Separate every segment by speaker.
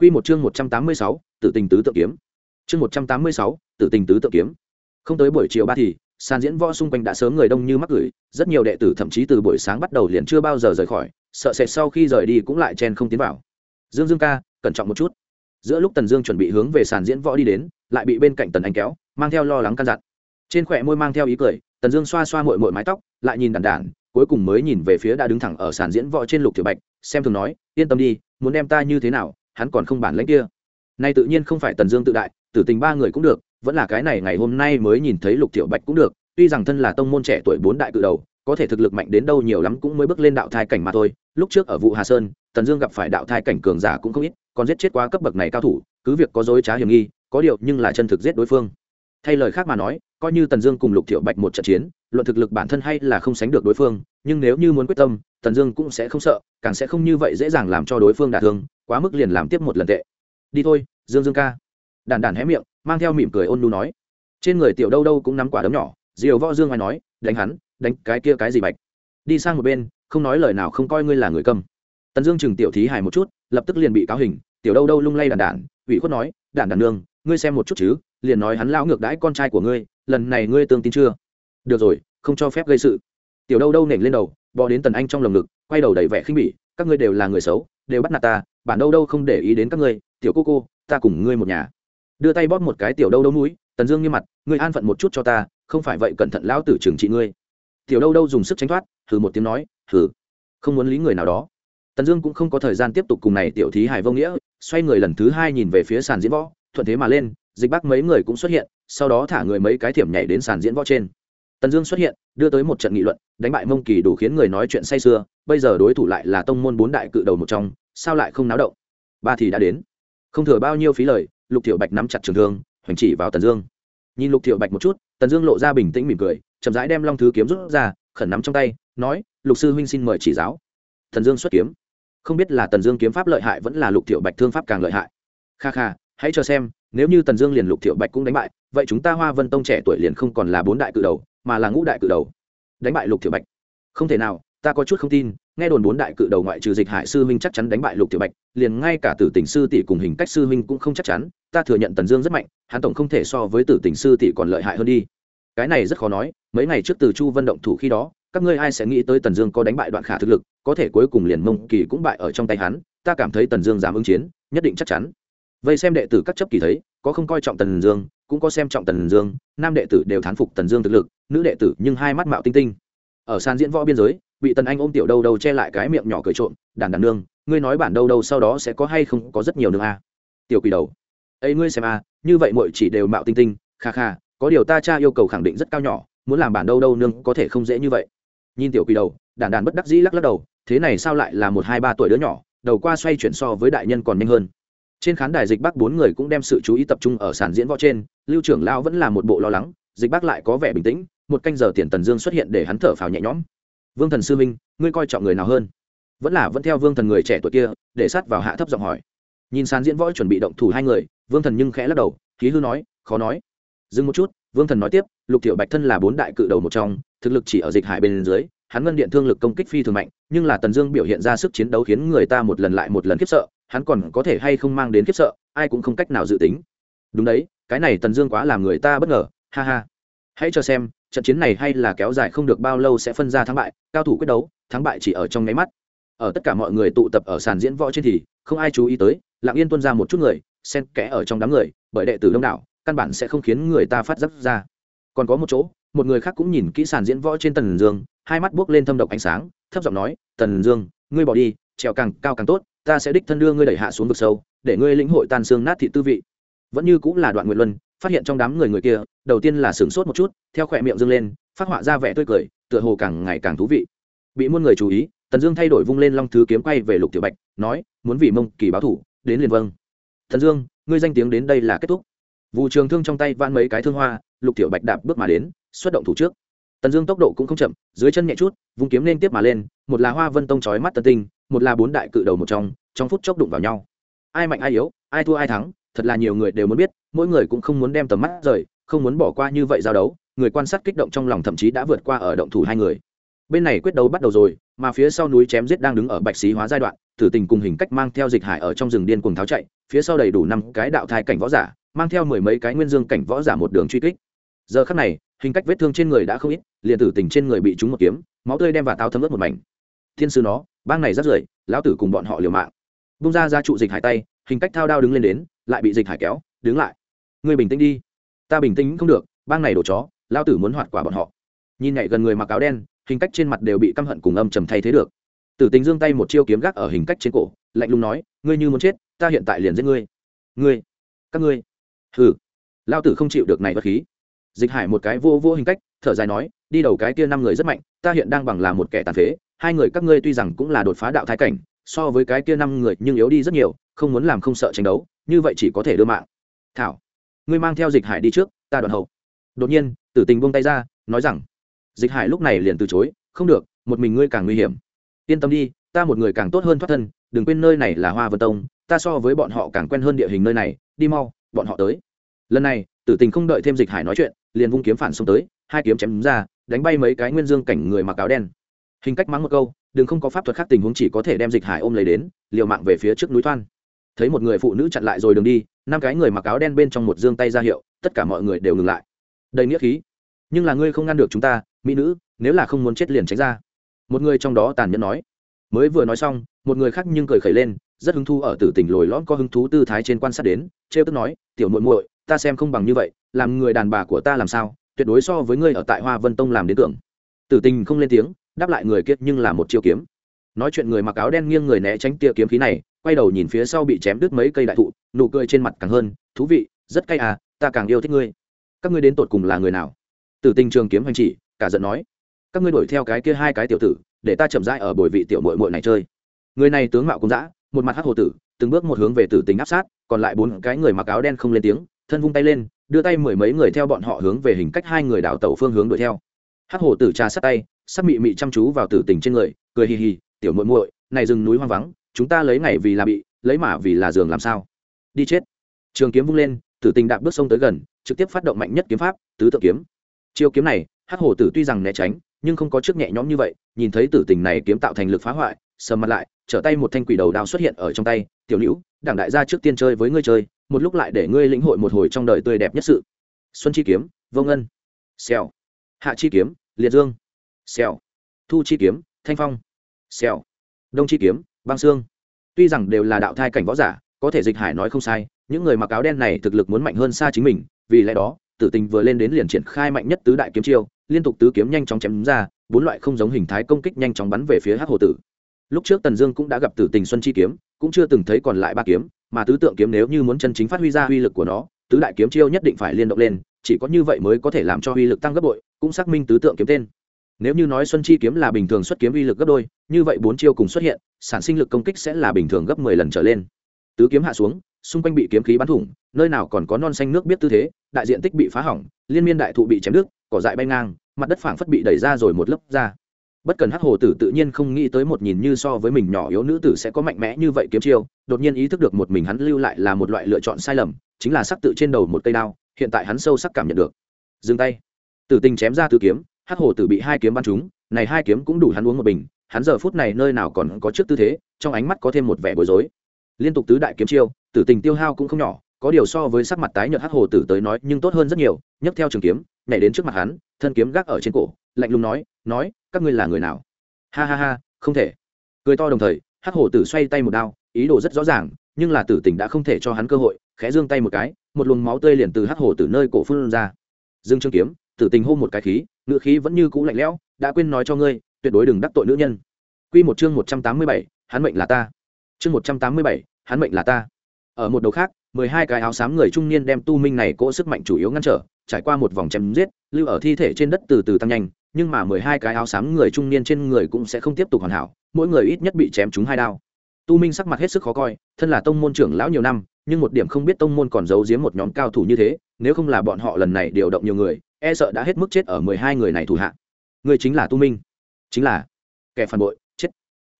Speaker 1: Quy một chương 186, Tử tình tứ tự kiếm. Chương 186, Tử tình tứ tự kiếm. Không tới buổi chiều ba thì, sàn diễn võ xung quanh đã sớm người đông như mắc gửi, rất nhiều đệ tử thậm chí từ buổi sáng bắt đầu liền chưa bao giờ rời khỏi, sợ sệt sau khi rời đi cũng lại chen không tiến vào. Dương Dương ca, cẩn trọng một chút. Giữa lúc Tần Dương chuẩn bị hướng về sàn diễn võ đi đến, lại bị bên cạnh Tần Anh kéo, mang theo lo lắng căn dặn. Trên khóe môi mang theo ý cười, Tần Dương xoa xoa muội muội mái tóc, lại nhìn đàn đàn, cuối cùng mới nhìn về phía đã đứng thẳng ở sàn diễn võ trên Lục Tiểu Bạch, xem thường nói, yên tâm đi, muốn đem ta như thế nào, hắn còn không bản lãnh kia. Nay tự nhiên không phải tần dương tự đại, tử tình ba người cũng được, vẫn là cái này ngày hôm nay mới nhìn thấy lục thiệu bạch cũng được, tuy rằng thân là tông môn trẻ tuổi bốn đại cự đầu, có thể thực lực mạnh đến đâu nhiều lắm cũng mới bước lên đạo thai cảnh mà thôi. Lúc trước ở vụ hà sơn, tần dương gặp phải đạo thai cảnh cường giả cũng không ít, còn giết chết quá cấp bậc này cao thủ, cứ việc có dối trá hiểm nghi, có điều nhưng là chân thực giết đối phương. Thay lời khác mà nói, coi như tần dương cùng lục thiệu bạch một trận chiến, luận thực lực bản thân hay là không sánh được đối phương, nhưng nếu như muốn quyết tâm, tần dương cũng sẽ không sợ, càng sẽ không như vậy dễ dàng làm cho đối phương đả thương quá mức liền làm tiếp một lần tệ. Đi thôi, dương dương ca. Đàn đàn hé miệng, mang theo mỉm cười ôn nu nói. Trên người tiểu đâu đâu cũng nắm quả đấm nhỏ, diều võ dương ngoài nói, đánh hắn, đánh cái kia cái gì bạch. Đi sang một bên, không nói lời nào không coi ngươi là người cầm. Tần dương chừng tiểu thí hài một chút, lập tức liền bị cáo hình, tiểu đâu đâu lung lay đàn đàn ủy khuất nói đàn đàn nương, ngươi xem một chút chứ, liền nói hắn lão ngược đãi con trai của ngươi, lần này ngươi tương tin chưa? Được rồi, không cho phép gây sự. Tiểu đâu đâu nểnh lên đầu, bò đến tần anh trong lồng ngực, quay đầu đầy vẻ khinh bỉ, các ngươi đều là người xấu đều bắt nạt ta, bản đâu đâu không để ý đến các ngươi, tiểu cô cô, ta cùng ngươi một nhà. Đưa tay bóp một cái tiểu đâu đâu núi tần dương nghiêm mặt, ngươi an phận một chút cho ta, không phải vậy cẩn thận lão tử trừng trị ngươi. Tiểu đâu đâu dùng sức tránh thoát thử một tiếng nói thử không muốn lý người nào đó. Tần dương cũng không có thời gian tiếp tục cùng này tiểu thí hải vô nghĩa, xoay người lần thứ hai nhìn về phía sàn diễn võ, thuận thế mà lên, dịch bắc mấy người cũng xuất hiện, sau đó thả người mấy cái thiểm nhảy đến sàn diễn võ trên tần dương xuất hiện, đưa tới một trận nghị luận, đánh bại mông kỳ đủ khiến người nói chuyện say sưa, bây giờ đối thủ lại là tông môn bốn đại cự đầu một trong, sao lại không náo động? Ba thì đã đến. Không thừa bao nhiêu phí lời, lục thiệu bạch nắm chặt trường thương, hoành chỉ vào tần dương. Nhìn lục thiệu bạch một chút, tần dương lộ ra bình tĩnh mỉm cười, chậm rãi đem long thứ kiếm rút ra, khẩn nắm trong tay, nói, lục sư huynh xin mời chỉ giáo. Tần dương xuất kiếm. Không biết là tần dương kiếm pháp lợi hại vẫn là lục thiệu bạch thương pháp càng lợi hại. Kha kha, hãy cho xem, nếu như tần dương liền lục thiệu bạch cũng đánh bại, vậy chúng ta hoa vân tông trẻ tuổi liền không còn là bốn đại cự đầu mà là ngũ đại cự đầu. Đánh bại lục tiểu bạch. Không thể nào, ta có chút không tin, nghe đồn bốn đại cự đầu ngoại trừ dịch hại sư huynh chắc chắn đánh bại lục tiểu bạch, liền ngay cả tử tình sư tỷ cùng hình cách sư huynh cũng không chắc chắn, ta thừa nhận tần dương rất mạnh, hắn tổng không thể so với tử tình sư tỷ còn lợi hại hơn đi. Cái này rất khó nói, mấy ngày trước từ chu vân động thủ khi đó, các ngươi ai sẽ nghĩ tới tần dương có đánh bại đoạn khả thực lực, có thể cuối cùng liền mông kỳ cũng bại ở trong tay hắn, ta cảm thấy tần dương dám ứng chiến, nhất định chắc chắn. Vậy xem đệ tử các chấp kỳ thấy có không coi trọng tần dương cũng có xem trọng tần dương nam đệ tử đều thán phục tần dương thực lực nữ đệ tử nhưng hai mắt mạo tinh tinh. Ở sàn diễn võ biên giới bị tần anh ôm tiểu đâu đâu che lại cái miệng nhỏ cười trộm đàn đàn nương ngươi nói bản đâu đâu sau đó sẽ có hay không có rất nhiều nương a? À. tiểu quỷ đầu. Ấy ngươi xem a à, như vậy mọi chỉ đều mạo tinh tinh kha kha có điều ta cha yêu cầu khẳng định rất cao nhỏ muốn làm bản đâu đâu nương có thể không dễ như vậy. Nhìn tiểu quỷ đầu đàn đàn bất đắc dĩ lắc lắc đầu thế này sao lại là một hai ba tuổi đứa nhỏ đầu qua xoay chuyển so với đại nhân còn nhanh hơn trên khán đài dịch bắc bốn người cũng đem sự chú ý tập trung ở sàn diễn võ trên, lưu trưởng lao vẫn là một bộ lo lắng, dịch bắc lại có vẻ bình tĩnh, một canh giờ tiền tần dương xuất hiện để hắn thở phào nhẹ nhõm. Vương thần sư minh ngươi coi trọng người nào hơn? Vẫn là vẫn theo vương thần người trẻ tuổi kia, để sát vào hạ thấp giọng hỏi. Nhìn sàn diễn võ chuẩn bị động thủ hai người, vương thần nhưng khẽ lắc đầu, khí hư nói, khó nói. Dừng một chút, vương thần nói tiếp, lục thiệu bạch thân là bốn đại cự đầu một trong, thực lực chỉ ở dịch hải bên dưới, hắn ngân điện thương lực công kích phi thường mạnh, nhưng là tần dương biểu hiện ra sức chiến đấu khiến người ta một lần lại một lần khiếp sợ hắn còn có thể hay không mang đến khiếp sợ, ai cũng không cách nào dự tính. Đúng đấy, cái này tần dương quá làm người ta bất ngờ, ha ha. Hãy cho xem, trận chiến này hay là kéo dài không được bao lâu sẽ phân ra thắng bại, cao thủ quyết đấu, thắng bại chỉ ở trong nháy mắt. Ở tất cả mọi người tụ tập ở sàn diễn võ trên thì, không ai chú ý tới, lặng yên tuân ra một chút người, xen kẽ ở trong đám người, bởi đệ tử đông đảo, căn bản sẽ không khiến người ta phát giác ra. Còn có một chỗ, một người khác cũng nhìn kỹ sàn diễn võ trên tần dương, hai mắt buốc lên thâm độc ánh sáng, thấp giọng nói, tần dương, ngươi bỏ đi, trèo càng cao càng tốt ta sẽ đích thân đưa ngươi đẩy hạ xuống vực sâu, để ngươi lĩnh hội tan xương nát thị tư vị. Vẫn như cũng là đoạn nguyện luân, phát hiện trong đám người người kia, đầu tiên là sửng sốt một chút, theo khỏe miệng dâng lên, phát họa ra vẻ tươi cười, tựa hồ càng ngày càng thú vị. Bị muôn người chú ý, tần dương thay đổi vung lên long thứ kiếm quay về lục tiểu bạch, nói, muốn vì mông kỳ báo thủ, đến liền vâng. Thần dương, ngươi danh tiếng đến đây là kết thúc. Vụ trường thương trong tay van mấy cái thương hoa, lục tiểu bạch đạp bước mà đến, xuất động thủ trước. Tần dương tốc độ cũng không chậm, dưới chân nhẹ chút, vung kiếm lên tiếp mà lên, một là hoa vân tông trói mắt tân tinh, một là bốn đại cự đầu một trong trong phút chốc đụng vào nhau. Ai mạnh ai yếu, ai thua ai thắng, thật là nhiều người đều muốn biết, mỗi người cũng không muốn đem tầm mắt rời, không muốn bỏ qua như vậy giao đấu, người quan sát kích động trong lòng thậm chí đã vượt qua ở động thủ hai người. Bên này quyết đấu bắt đầu rồi, mà phía sau núi chém giết đang đứng ở bạch xí hóa giai đoạn thử tình cùng hình cách mang theo dịch hải ở trong rừng điên cuồng tháo chạy, phía sau đầy đủ năm cái đạo thai cảnh võ giả, mang theo mười mấy cái nguyên dương cảnh võ giả một đường truy kích. Giờ khắc này, hình cách vết thương trên người đã không ít, liền tử tình trên người bị trúng một kiếm, máu tươi đem vào táo thấm ướt một mảnh. Thiên sư nó, bang này rất rưởi, lão tử cùng bọn họ liều mạng bung ra ra trụ dịch hải tay, hình cách thao đao đứng lên đến, lại bị dịch hải kéo, đứng lại. Người bình tĩnh đi. Ta bình tĩnh không được, bang này đổ chó lao tử muốn hoạt quả bọn họ. Nhìn nhảy gần người mặc áo đen, hình cách trên mặt đều bị căm hận cùng âm trầm thay thế được. Tử tình giương tay một chiêu kiếm gác ở hình cách trên cổ, lạnh lùng nói, ngươi như muốn chết, ta hiện tại liền giết ngươi. Ngươi, các ngươi. Hừ. Lao tử không chịu được này bất khí. Dịch hải một cái vô vô hình cách, thở dài nói, đi đầu cái kia năm người rất mạnh, ta hiện đang bằng là một kẻ tàn phế, hai người các ngươi tuy rằng cũng là đột phá đạo thái cảnh so với cái kia năm người nhưng yếu đi rất nhiều, không muốn làm không sợ tranh đấu, như vậy chỉ có thể đưa mạng. Thảo, ngươi mang theo dịch hải đi trước, ta đoàn hậu. Đột nhiên, tử tình buông tay ra, nói rằng, dịch hải lúc này liền từ chối, không được, một mình ngươi càng nguy hiểm. Yên tâm đi, ta một người càng tốt hơn thoát thân, đừng quên nơi này là hoa vân tông, ta so với bọn họ càng quen hơn địa hình nơi này, đi mau, bọn họ tới. Lần này, tử tình không đợi thêm dịch hải nói chuyện, liền vung kiếm phản xông tới, hai kiếm chém ra, đánh bay mấy cái nguyên dương cảnh người mặc áo đen. Hình cách mắng một câu đừng không có pháp thuật khác tình huống chỉ có thể đem dịch hải ôm lấy đến, liều mạng về phía trước núi thoan. Thấy một người phụ nữ chặn lại rồi đường đi, năm cái người mặc áo đen bên trong một dương tay ra hiệu, tất cả mọi người đều ngừng lại. Đầy nghĩa khí. Nhưng là ngươi không ngăn được chúng ta, mỹ nữ, nếu là không muốn chết liền tránh ra. Một người trong đó tàn nhẫn nói. Mới vừa nói xong, một người khác nhưng cười khẩy lên, rất hứng thú ở tử tình lồi lõm có hứng thú tư thái trên quan sát đến, trêu tức nói, tiểu muội muội, ta xem không bằng như vậy, làm người đàn bà của ta làm sao, tuyệt đối so với ngươi ở tại hoa vân tông làm đến tưởng. Tử tình không lên tiếng đáp lại người kiết nhưng là một chiêu kiếm. Nói chuyện người mặc áo đen nghiêng người né tránh tia kiếm khí này, quay đầu nhìn phía sau bị chém đứt mấy cây đại thụ, nụ cười trên mặt càng hơn, thú vị, rất cay à ta càng yêu thích ngươi. Các ngươi đến tột cùng là người nào? Tử tình trường kiếm hành chỉ, cả giận nói, các ngươi đuổi theo cái kia hai cái tiểu tử, để ta chậm rãi ở bồi vị tiểu muội muội này chơi. Người này tướng mạo cũng dã, một mặt hắc hồ tử, từng bước một hướng về tử tình áp sát, còn lại bốn cái người mặc áo đen không lên tiếng, thân vung tay lên, đưa tay mười mấy người theo bọn họ hướng về hình cách hai người đảo tẩu phương hướng đuổi theo. Hắc hồ tử trà sát tay sắc mị mị chăm chú vào tử tình trên người, cười hì hì, tiểu muội muội, này rừng núi hoang vắng, chúng ta lấy ngày vì là bị, lấy mả vì là giường làm sao? Đi chết. Trường kiếm vung lên, tử tình đạp bước sông tới gần, trực tiếp phát động mạnh nhất kiếm pháp, tứ tự kiếm. Chiêu kiếm này, hắc hồ tử tuy rằng né tránh, nhưng không có trước nhẹ nhõm như vậy, nhìn thấy tử tình này kiếm tạo thành lực phá hoại, sầm mặt lại, trở tay một thanh quỷ đầu đao xuất hiện ở trong tay, tiểu nữ đảng đại gia trước tiên chơi với ngươi chơi, một lúc lại để ngươi lĩnh hội một hồi trong đời tươi đẹp nhất sự. Xuân chi kiếm, vô ngân. Xèo. Hạ chi kiếm, liệt dương xèo. Thu chi kiếm, thanh phong. Xèo. Đông chi kiếm, băng xương. Tuy rằng đều là đạo thai cảnh võ giả, có thể dịch hải nói không sai, những người mặc áo đen này thực lực muốn mạnh hơn xa chính mình, vì lẽ đó, tử tình vừa lên đến liền triển khai mạnh nhất tứ đại kiếm chiêu, liên tục tứ kiếm nhanh chóng chém ra, bốn loại không giống hình thái công kích nhanh chóng bắn về phía hắc hồ tử. Lúc trước tần dương cũng đã gặp tử tình xuân chi kiếm, cũng chưa từng thấy còn lại ba kiếm, mà tứ tượng kiếm nếu như muốn chân chính phát huy ra uy lực của nó, tứ đại kiếm chiêu nhất định phải liên động lên, chỉ có như vậy mới có thể làm cho uy lực tăng gấp bội, cũng xác minh tứ tượng kiếm tên nếu như nói xuân chi kiếm là bình thường xuất kiếm uy lực gấp đôi, như vậy bốn chiêu cùng xuất hiện, sản sinh lực công kích sẽ là bình thường gấp mười lần trở lên. Tứ kiếm hạ xuống, xung quanh bị kiếm khí bắn thủng, nơi nào còn có non xanh nước biết tư thế, đại diện tích bị phá hỏng, liên miên đại thụ bị chém đứt, cỏ dại bay ngang, mặt đất phảng phất bị đẩy ra rồi một lớp ra. Bất cần hắc hồ tử tự nhiên không nghĩ tới một nhìn như so với mình nhỏ yếu nữ tử sẽ có mạnh mẽ như vậy kiếm chiêu, đột nhiên ý thức được một mình hắn lưu lại là một loại lựa chọn sai lầm, chính là sắc tự trên đầu một cây đao, hiện tại hắn sâu sắc cảm nhận được. Dừng tay. Tử tình chém ra tứ kiếm hắc hồ tử bị hai kiếm bắn trúng, này hai kiếm cũng đủ hắn uống một bình, hắn giờ phút này nơi nào còn có trước tư thế, trong ánh mắt có thêm một vẻ bối rối. Liên tục tứ đại kiếm chiêu, tử tình tiêu hao cũng không nhỏ, có điều so với sắc mặt tái nhợt hắc hồ tử tới nói nhưng tốt hơn rất nhiều, nhấc theo trường kiếm, nhảy đến trước mặt hắn, thân kiếm gác ở trên cổ, lạnh lùng nói nói, các ngươi là người nào? Ha ha ha, không thể. Cười to đồng thời, hắc hổ tử xoay tay một đao, ý đồ rất rõ ràng, nhưng là tử tình đã không thể cho hắn cơ hội, khẽ giương tay một cái, một luồng máu tươi liền từ hắc hổ tử nơi cổ phun ra. Dương trường kiếm, tử tình hô một cái khí ngữ khí vẫn như cũ lạnh lẽo, đã quên nói cho ngươi, tuyệt đối đừng đắc tội nữ nhân. Quy một chương một trăm tám mươi bảy, hắn mệnh là ta. Chương một trăm tám mươi bảy, hắn mệnh là ta. Ở một đầu khác, mười hai cái áo xám người trung niên đem tu minh này cỗ sức mạnh chủ yếu ngăn trở, trải qua một vòng chém giết, lưu ở thi thể trên đất từ từ tăng nhanh, nhưng mà mười hai cái áo xám người trung niên trên người cũng sẽ không tiếp tục hoàn hảo, mỗi người ít nhất bị chém trúng hai đao. Tu minh sắc mặt hết sức khó coi, thân là tông môn trưởng lão nhiều năm, nhưng một điểm không biết tông môn còn giấu giếm một nhóm cao thủ như thế, nếu không là bọn họ lần này điều động nhiều người e sợ đã hết mức chết ở mười hai người này thủ hạ. Người chính là tu minh. Chính là kẻ phản bội, chết.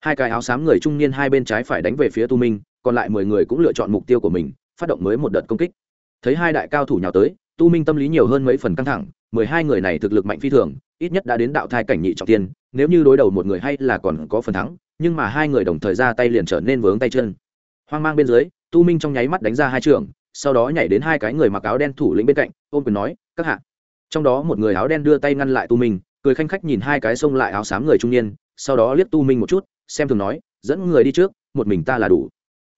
Speaker 1: Hai cái áo xám người trung niên hai bên trái phải đánh về phía tu minh, còn lại mười người cũng lựa chọn mục tiêu của mình, phát động mới một đợt công kích. Thấy hai đại cao thủ nhào tới, tu minh tâm lý nhiều hơn mấy phần căng thẳng, mười hai người này thực lực mạnh phi thường, ít nhất đã đến đạo thai cảnh nhị trọng tiên, nếu như đối đầu một người hay là còn có phần thắng, nhưng mà hai người đồng thời ra tay liền trở nên vướng tay chân. Hoang mang bên dưới, tu minh trong nháy mắt đánh ra hai trường, sau đó nhảy đến hai cái người mặc áo đen thủ lĩnh bên cạnh, ôm quyền nói, các hạ trong đó một người áo đen đưa tay ngăn lại tu minh, cười khanh khách nhìn hai cái xông lại áo xám người trung niên, sau đó liếc tu minh một chút, xem thường nói, dẫn người đi trước, một mình ta là đủ.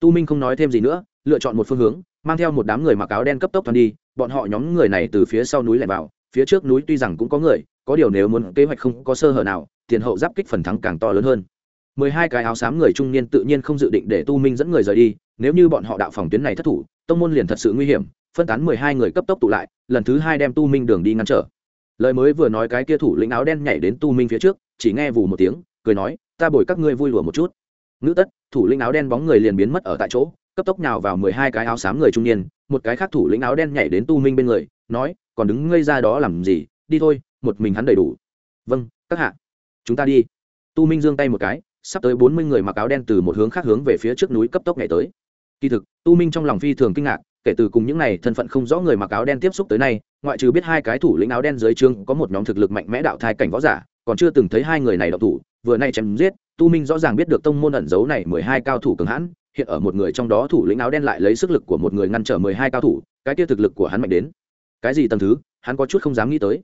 Speaker 1: Tu minh không nói thêm gì nữa, lựa chọn một phương hướng, mang theo một đám người mặc áo đen cấp tốc thoăn đi, bọn họ nhóm người này từ phía sau núi lại vào, phía trước núi tuy rằng cũng có người, có điều nếu muốn kế hoạch không có sơ hở nào, tiền hậu giáp kích phần thắng càng to lớn hơn. Mười hai cái áo xám người trung niên tự nhiên không dự định để tu minh dẫn người rời đi, nếu như bọn họ đạo phòng tuyến này thất thủ, tông môn liền thật sự nguy hiểm phân tán mười hai người cấp tốc tụ lại, lần thứ hai đem tu minh đường đi ngăn trở. Lời mới vừa nói cái kia thủ lĩnh áo đen nhảy đến tu minh phía trước, chỉ nghe vù một tiếng, cười nói, ta bồi các ngươi vui lùa một chút. Ngữ tất, thủ lĩnh áo đen bóng người liền biến mất ở tại chỗ, cấp tốc nhào vào mười hai cái áo xám người trung niên, một cái khác thủ lĩnh áo đen nhảy đến tu minh bên người, nói, còn đứng ngây ra đó làm gì? Đi thôi, một mình hắn đầy đủ. Vâng các hạ. Chúng ta đi. Tu minh giương tay một cái, sắp tới bốn mươi người mặc áo đen từ một hướng khác hướng về phía trước núi cấp tốc nhảy tới. Kỳ thực, tu minh trong lòng phi thường kinh ngạc kể từ cùng những này, thân phận không rõ người mặc áo đen tiếp xúc tới nay ngoại trừ biết hai cái thủ lĩnh áo đen dưới trương có một nhóm thực lực mạnh mẽ đạo thai cảnh võ giả còn chưa từng thấy hai người này độc thủ vừa nay chém giết tu minh rõ ràng biết được tông môn ẩn giấu này mười hai cao thủ cường hãn hiện ở một người trong đó thủ lĩnh áo đen lại lấy sức lực của một người ngăn trở mười hai cao thủ cái kia thực lực của hắn mạnh đến. Cái gì tầng thứ hắn có chút không dám nghĩ tới.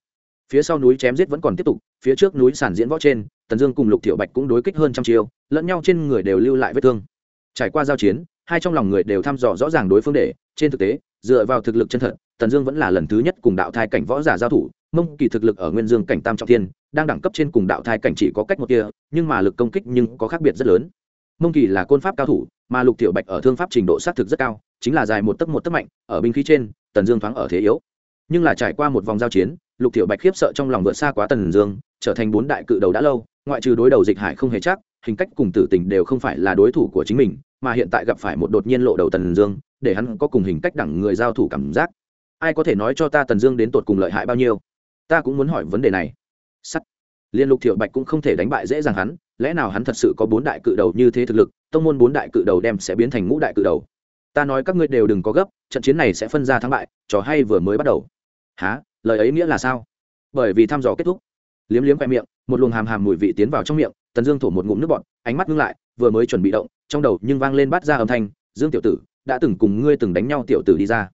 Speaker 1: Phía sau núi chém giết vẫn còn tiếp tục phía trước núi sản diễn võ trên tần dương cùng lục Tiểu bạch cũng đối kích hơn trăm chiêu lẫn nhau trên người đều lưu lại vết thương. Trải qua giao chiến hai trong lòng người đều thăm dò rõ ràng đối phương để. Trên thực tế, dựa vào thực lực chân thật, tần dương vẫn là lần thứ nhất cùng đạo thai cảnh võ giả giao thủ. Mông kỳ thực lực ở nguyên dương cảnh tam trọng thiên, đang đẳng cấp trên cùng đạo thai cảnh chỉ có cách một kia, nhưng mà lực công kích nhưng có khác biệt rất lớn. Mông kỳ là côn pháp cao thủ, mà lục tiểu bạch ở thương pháp trình độ xác thực rất cao, chính là dài một tấc một tấc mạnh, ở binh khí trên, tần dương thoáng ở thế yếu. Nhưng là trải qua một vòng giao chiến, lục tiểu bạch khiếp sợ trong lòng vượt xa quá tần dương, trở thành bốn đại cự đầu đã lâu, ngoại trừ đối đầu dịch hải không hề chắc, hình cách cùng tử tình đều không phải là đối thủ của chính mình mà hiện tại gặp phải một đột nhiên lộ đầu tần dương, để hắn có cùng hình cách đẳng người giao thủ cảm giác. Ai có thể nói cho ta tần dương đến tột cùng lợi hại bao nhiêu? Ta cũng muốn hỏi vấn đề này. Sắt. Liên lục thiệu bạch cũng không thể đánh bại dễ dàng hắn, lẽ nào hắn thật sự có bốn đại cự đầu như thế thực lực, tông môn bốn đại cự đầu đem sẽ biến thành ngũ đại cự đầu? Ta nói các ngươi đều đừng có gấp, trận chiến này sẽ phân ra thắng bại, trò hay vừa mới bắt đầu. Há lời ấy nghĩa là sao? Bởi vì thăm dò kết thúc. Liếm liếm khoe miệng, một luồng hàm hàm mùi vị tiến vào trong miệng tần dương thổ một ngụm nước bọt, ánh mắt ngưng lại, vừa mới chuẩn bị động, trong đầu nhưng vang lên Bát ra âm thanh, dương tiểu tử, đã từng cùng ngươi từng đánh nhau tiểu tử đi ra.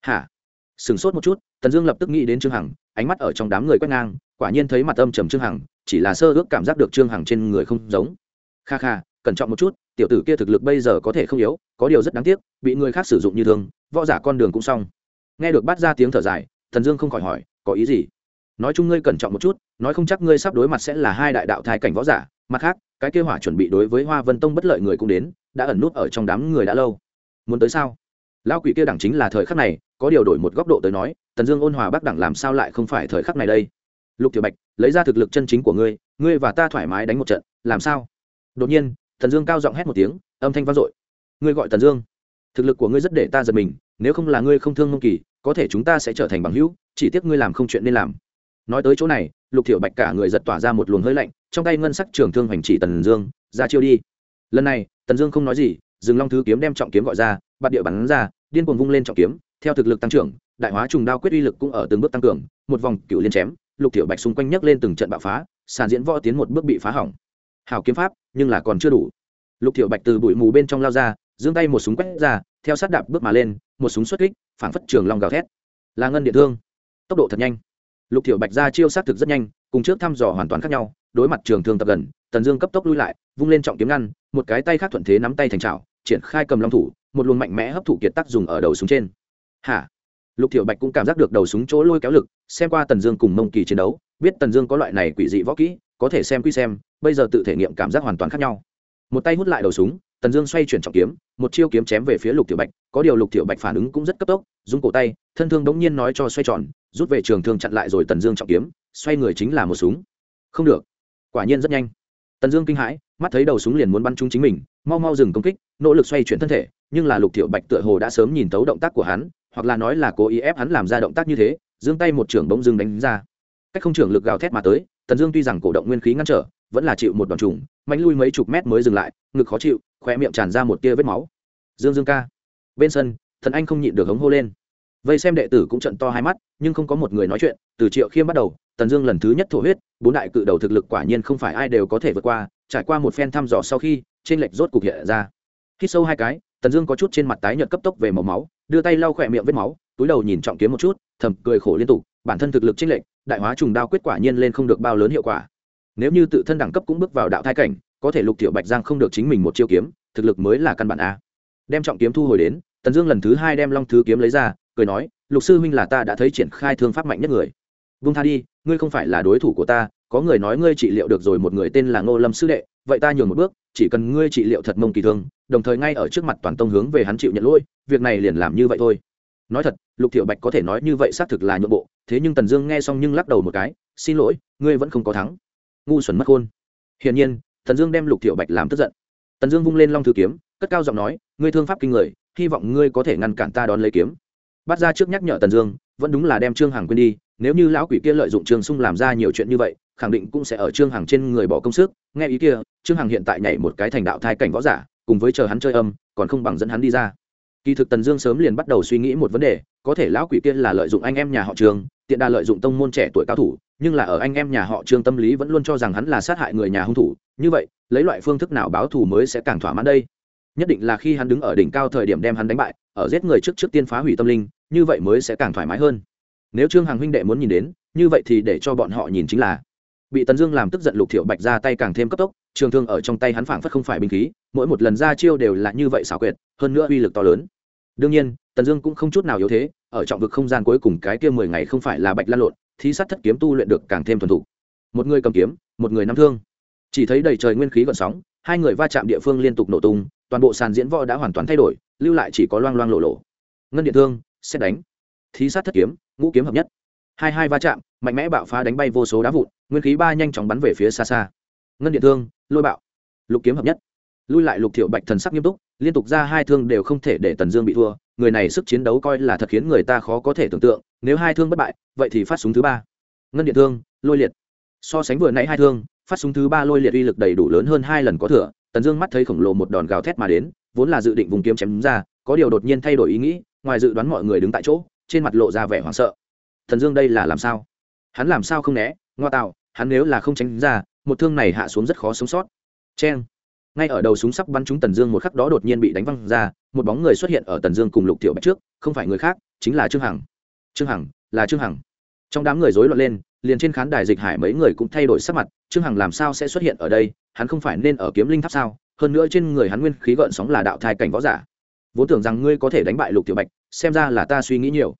Speaker 1: Hả? Sửng sốt một chút, tần dương lập tức nghĩ đến trương hằng, ánh mắt ở trong đám người quét ngang, quả nhiên thấy mặt âm trầm trương hằng, chỉ là sơ ước cảm giác được trương hằng trên người không giống. Kha kha, cẩn trọng một chút, tiểu tử kia thực lực bây giờ có thể không yếu, có điều rất đáng tiếc, bị người khác sử dụng như thương, võ giả con đường cũng xong. Nghe được bắt ra tiếng thở dài thần dương không khỏi hỏi, có ý gì? Nói chung ngươi cẩn trọng một chút, nói không chắc ngươi sắp đối mặt sẽ là hai đại đạo thai cảnh võ giả mặt khác, cái kế hỏa chuẩn bị đối với hoa vân tông bất lợi người cũng đến, đã ẩn nút ở trong đám người đã lâu. Muốn tới sao? Lão quỷ kia đẳng chính là thời khắc này, có điều đổi một góc độ tới nói, tần dương ôn hòa bắc đẳng làm sao lại không phải thời khắc này đây? Lục tiểu bạch, lấy ra thực lực chân chính của ngươi ngươi và ta thoải mái đánh một trận, làm sao? Đột nhiên, tần dương cao giọng hét một tiếng, âm thanh vang dội. Ngươi gọi tần dương. Thực lực của ngươi rất để ta giật mình, nếu không là ngươi không thương mông kỳ, có thể chúng ta sẽ trở thành bằng hữu, chỉ tiếc ngươi làm không chuyện nên làm. Nói tới chỗ này lục thiểu bạch cả người giật tỏa ra một luồng hơi lạnh, trong tay ngân sắc trường thương hành chỉ tần dương, ra chiêu đi. Lần này, tần dương không nói gì, dừng long thứ kiếm đem trọng kiếm gọi ra, bạt địa bắn ra, điên cuồng vung lên trọng kiếm, theo thực lực tăng trưởng, đại hóa trùng đao quyết uy lực cũng ở từng bước tăng cường, một vòng cựu liên chém, lục thiểu bạch xung quanh nhấc lên từng trận bạo phá, sàn diễn võ tiến một bước bị phá hỏng. Hào kiếm pháp, nhưng là còn chưa đủ. Lục thiểu bạch từ bụi mù bên trong lao ra, giương tay một súng quét ra, theo sát đạp bước mà lên, một súng xuất kích, phảng phất trường long gào thét. Là ngân điện thương. Tốc độ thật nhanh lục thiểu bạch ra chiêu sát thực rất nhanh, cùng trước thăm dò hoàn toàn khác nhau, đối mặt trường thương tập gần, tần dương cấp tốc lui lại, vung lên trọng kiếm ngăn, một cái tay khác thuận thế nắm tay thành trào triển khai cầm long thủ, một luồng mạnh mẽ hấp thụ kiệt tác dùng ở đầu súng trên. Hả? Lục thiểu bạch cũng cảm giác được đầu súng chỗ lôi kéo lực, xem qua tần dương cùng mông kỳ chiến đấu, biết tần dương có loại này quỷ dị võ kỹ, có thể xem quy xem, bây giờ tự thể nghiệm cảm giác hoàn toàn khác nhau. Một tay hút lại đầu súng, tần dương xoay chuyển trọng kiếm, một chiêu kiếm chém về phía lục tiểu bạch, có điều lục tiểu bạch phản ứng cũng rất cấp tốc, dùng cổ tay, thân thương đống nhiên nói cho xoay tròn rút về trường thương chặn lại rồi tần dương trọng kiếm, xoay người chính là một súng. Không được. Quả nhiên rất nhanh. Tần dương kinh hãi, mắt thấy đầu súng liền muốn bắn trúng chính mình, mau mau dừng công kích, nỗ lực xoay chuyển thân thể, nhưng là lục tiểu bạch tựa hồ đã sớm nhìn tấu động tác của hắn, hoặc là nói là cố ý ép hắn làm ra động tác như thế, giương tay một trưởng bỗng dưng đánh ra. Cách không trưởng lực gào thét mà tới, tần dương tuy rằng cổ động nguyên khí ngăn trở, vẫn là chịu một đòn trùng, mạnh lui mấy chục mét mới dừng lại, ngực khó chịu khoe miệng tràn ra một tia vết máu. Dương dương ca. Bên sân, thần anh không nhịn được hống hô lên vây xem đệ tử cũng trận to hai mắt, nhưng không có một người nói chuyện, từ triệu khiêm bắt đầu, tần dương lần thứ nhất thổ huyết, bốn đại cự đầu thực lực quả nhiên không phải ai đều có thể vượt qua, trải qua một phen thăm dò sau khi, trên lệch rốt cục hiện ra. Khi sâu hai cái, tần dương có chút trên mặt tái nhợt cấp tốc về màu máu, đưa tay lau khỏe miệng vết máu, túi đầu nhìn trọng kiếm một chút, thầm cười khổ liên tục, bản thân thực lực trên lệch, đại hóa trùng đao quyết quả nhiên lên không được bao lớn hiệu quả. Nếu như tự thân đẳng cấp cũng bước vào đạo thai cảnh, có thể lục tiểu bạch giang không được chính mình một chiêu kiếm, thực lực mới là căn bản a. Đem trọng kiếm thu hồi đến, tần dương lần thứ hai đem long thứ kiếm lấy ra cười nói, lục sư huynh là ta đã thấy triển khai thương pháp mạnh nhất người. Vung tha đi, ngươi không phải là đối thủ của ta, có người nói ngươi trị liệu được rồi một người tên là ngô lâm sư đệ, vậy ta nhường một bước, chỉ cần ngươi trị liệu thật mông kỳ thương, đồng thời ngay ở trước mặt toàn tông hướng về hắn chịu nhận lỗi, việc này liền làm như vậy thôi. Nói thật, lục thiệu bạch có thể nói như vậy xác thực là nhượng bộ, thế nhưng tần dương nghe xong nhưng lắc đầu một cái, xin lỗi, ngươi vẫn không có thắng. Ngu xuẩn mất khôn. Hiển nhiên, tần dương đem lục thiệu bạch làm tức giận. Tần dương vung lên long thư kiếm, cất cao giọng nói, ngươi thương pháp kinh người, hy vọng ngươi có thể ngăn cản ta đón lấy kiếm bắt ra trước nhắc nhở tần dương, vẫn đúng là đem trương hằng quên đi, nếu như lão quỷ kia lợi dụng trương sung làm ra nhiều chuyện như vậy, khẳng định cũng sẽ ở trương hằng trên người bỏ công sức. Nghe ý kia, trương hằng hiện tại nhảy một cái thành đạo thai cảnh võ giả, cùng với chờ hắn chơi âm, còn không bằng dẫn hắn đi ra. Kỳ thực tần dương sớm liền bắt đầu suy nghĩ một vấn đề, có thể lão quỷ kia là lợi dụng anh em nhà họ trường tiện đà lợi dụng tông môn trẻ tuổi cao thủ, nhưng là ở anh em nhà họ trương tâm lý vẫn luôn cho rằng hắn là sát hại người nhà hung thủ, như vậy, lấy loại phương thức nào báo thù mới sẽ càng thỏa mãn đây? Nhất định là khi hắn đứng ở đỉnh cao thời điểm đem hắn đánh bại ở giết người trước trước tiên phá hủy tâm linh, như vậy mới sẽ càng thoải mái hơn. Nếu trương hằng huynh đệ muốn nhìn đến, như vậy thì để cho bọn họ nhìn chính là. Bị tần dương làm tức giận lục thiệu bạch ra tay càng thêm cấp tốc, trường thương ở trong tay hắn phảng phất không phải binh khí, mỗi một lần ra chiêu đều là như vậy xảo quyệt, hơn nữa uy lực to lớn. Đương nhiên, tần dương cũng không chút nào yếu thế, ở trọng vực không gian cuối cùng cái kia mười ngày không phải là bạch lan lộn thì sát thất kiếm tu luyện được càng thêm thuần thục. Một người cầm kiếm, một người nắm thương. Chỉ thấy đầy trời nguyên khí gợn sóng, hai người va chạm địa phương liên tục nổ tung, toàn bộ sàn diễn võ đã hoàn toàn thay đổi lưu lại chỉ có loang loang lộ lộ. Ngân điện thương, xét đánh. Thí sát thất kiếm, ngũ kiếm hợp nhất. Hai hai va chạm, mạnh mẽ bạo phá đánh bay vô số đá vụn, nguyên khí ba nhanh chóng bắn về phía xa xa. Ngân điện thương, lôi bạo. Lục kiếm hợp nhất. Lui lại lục thiệu bạch thần sắc nghiêm túc, liên tục ra hai thương đều không thể để tần dương bị thua, người này sức chiến đấu coi là thật khiến người ta khó có thể tưởng tượng, nếu hai thương bất bại, vậy thì phát súng thứ ba. Ngân điện thương, lôi liệt. So sánh vừa nãy hai thương, phát súng thứ ba lôi liệt uy lực đầy đủ lớn hơn hai lần có thừa tần dương mắt thấy khổng lồ một đòn gào thét mà đến, vốn là dự định vùng kiếm chém ra, có điều đột nhiên thay đổi ý nghĩ, ngoài dự đoán mọi người đứng tại chỗ, trên mặt lộ ra vẻ hoảng sợ. Thần dương đây là làm sao? Hắn làm sao không né? Ngoa tạo, hắn nếu là không tránh ra, một thương này hạ xuống rất khó sống sót. C ngay ở đầu súng sắp bắn trúng tần dương một khắc đó đột nhiên bị đánh văng ra, một bóng người xuất hiện ở tần dương cùng lục tiểu bạch trước, không phải người khác, chính là trương hằng. Trương hằng, là trương hằng trong đám người rối loạn lên, liền trên khán đài dịch hải mấy người cũng thay đổi sắc mặt, trương hằng làm sao sẽ xuất hiện ở đây, hắn không phải nên ở kiếm linh tháp sao? Hơn nữa trên người hắn nguyên khí gợn sóng là đạo thai cảnh võ giả. Vốn tưởng rằng ngươi có thể đánh bại lục tiểu bạch, xem ra là ta suy nghĩ nhiều.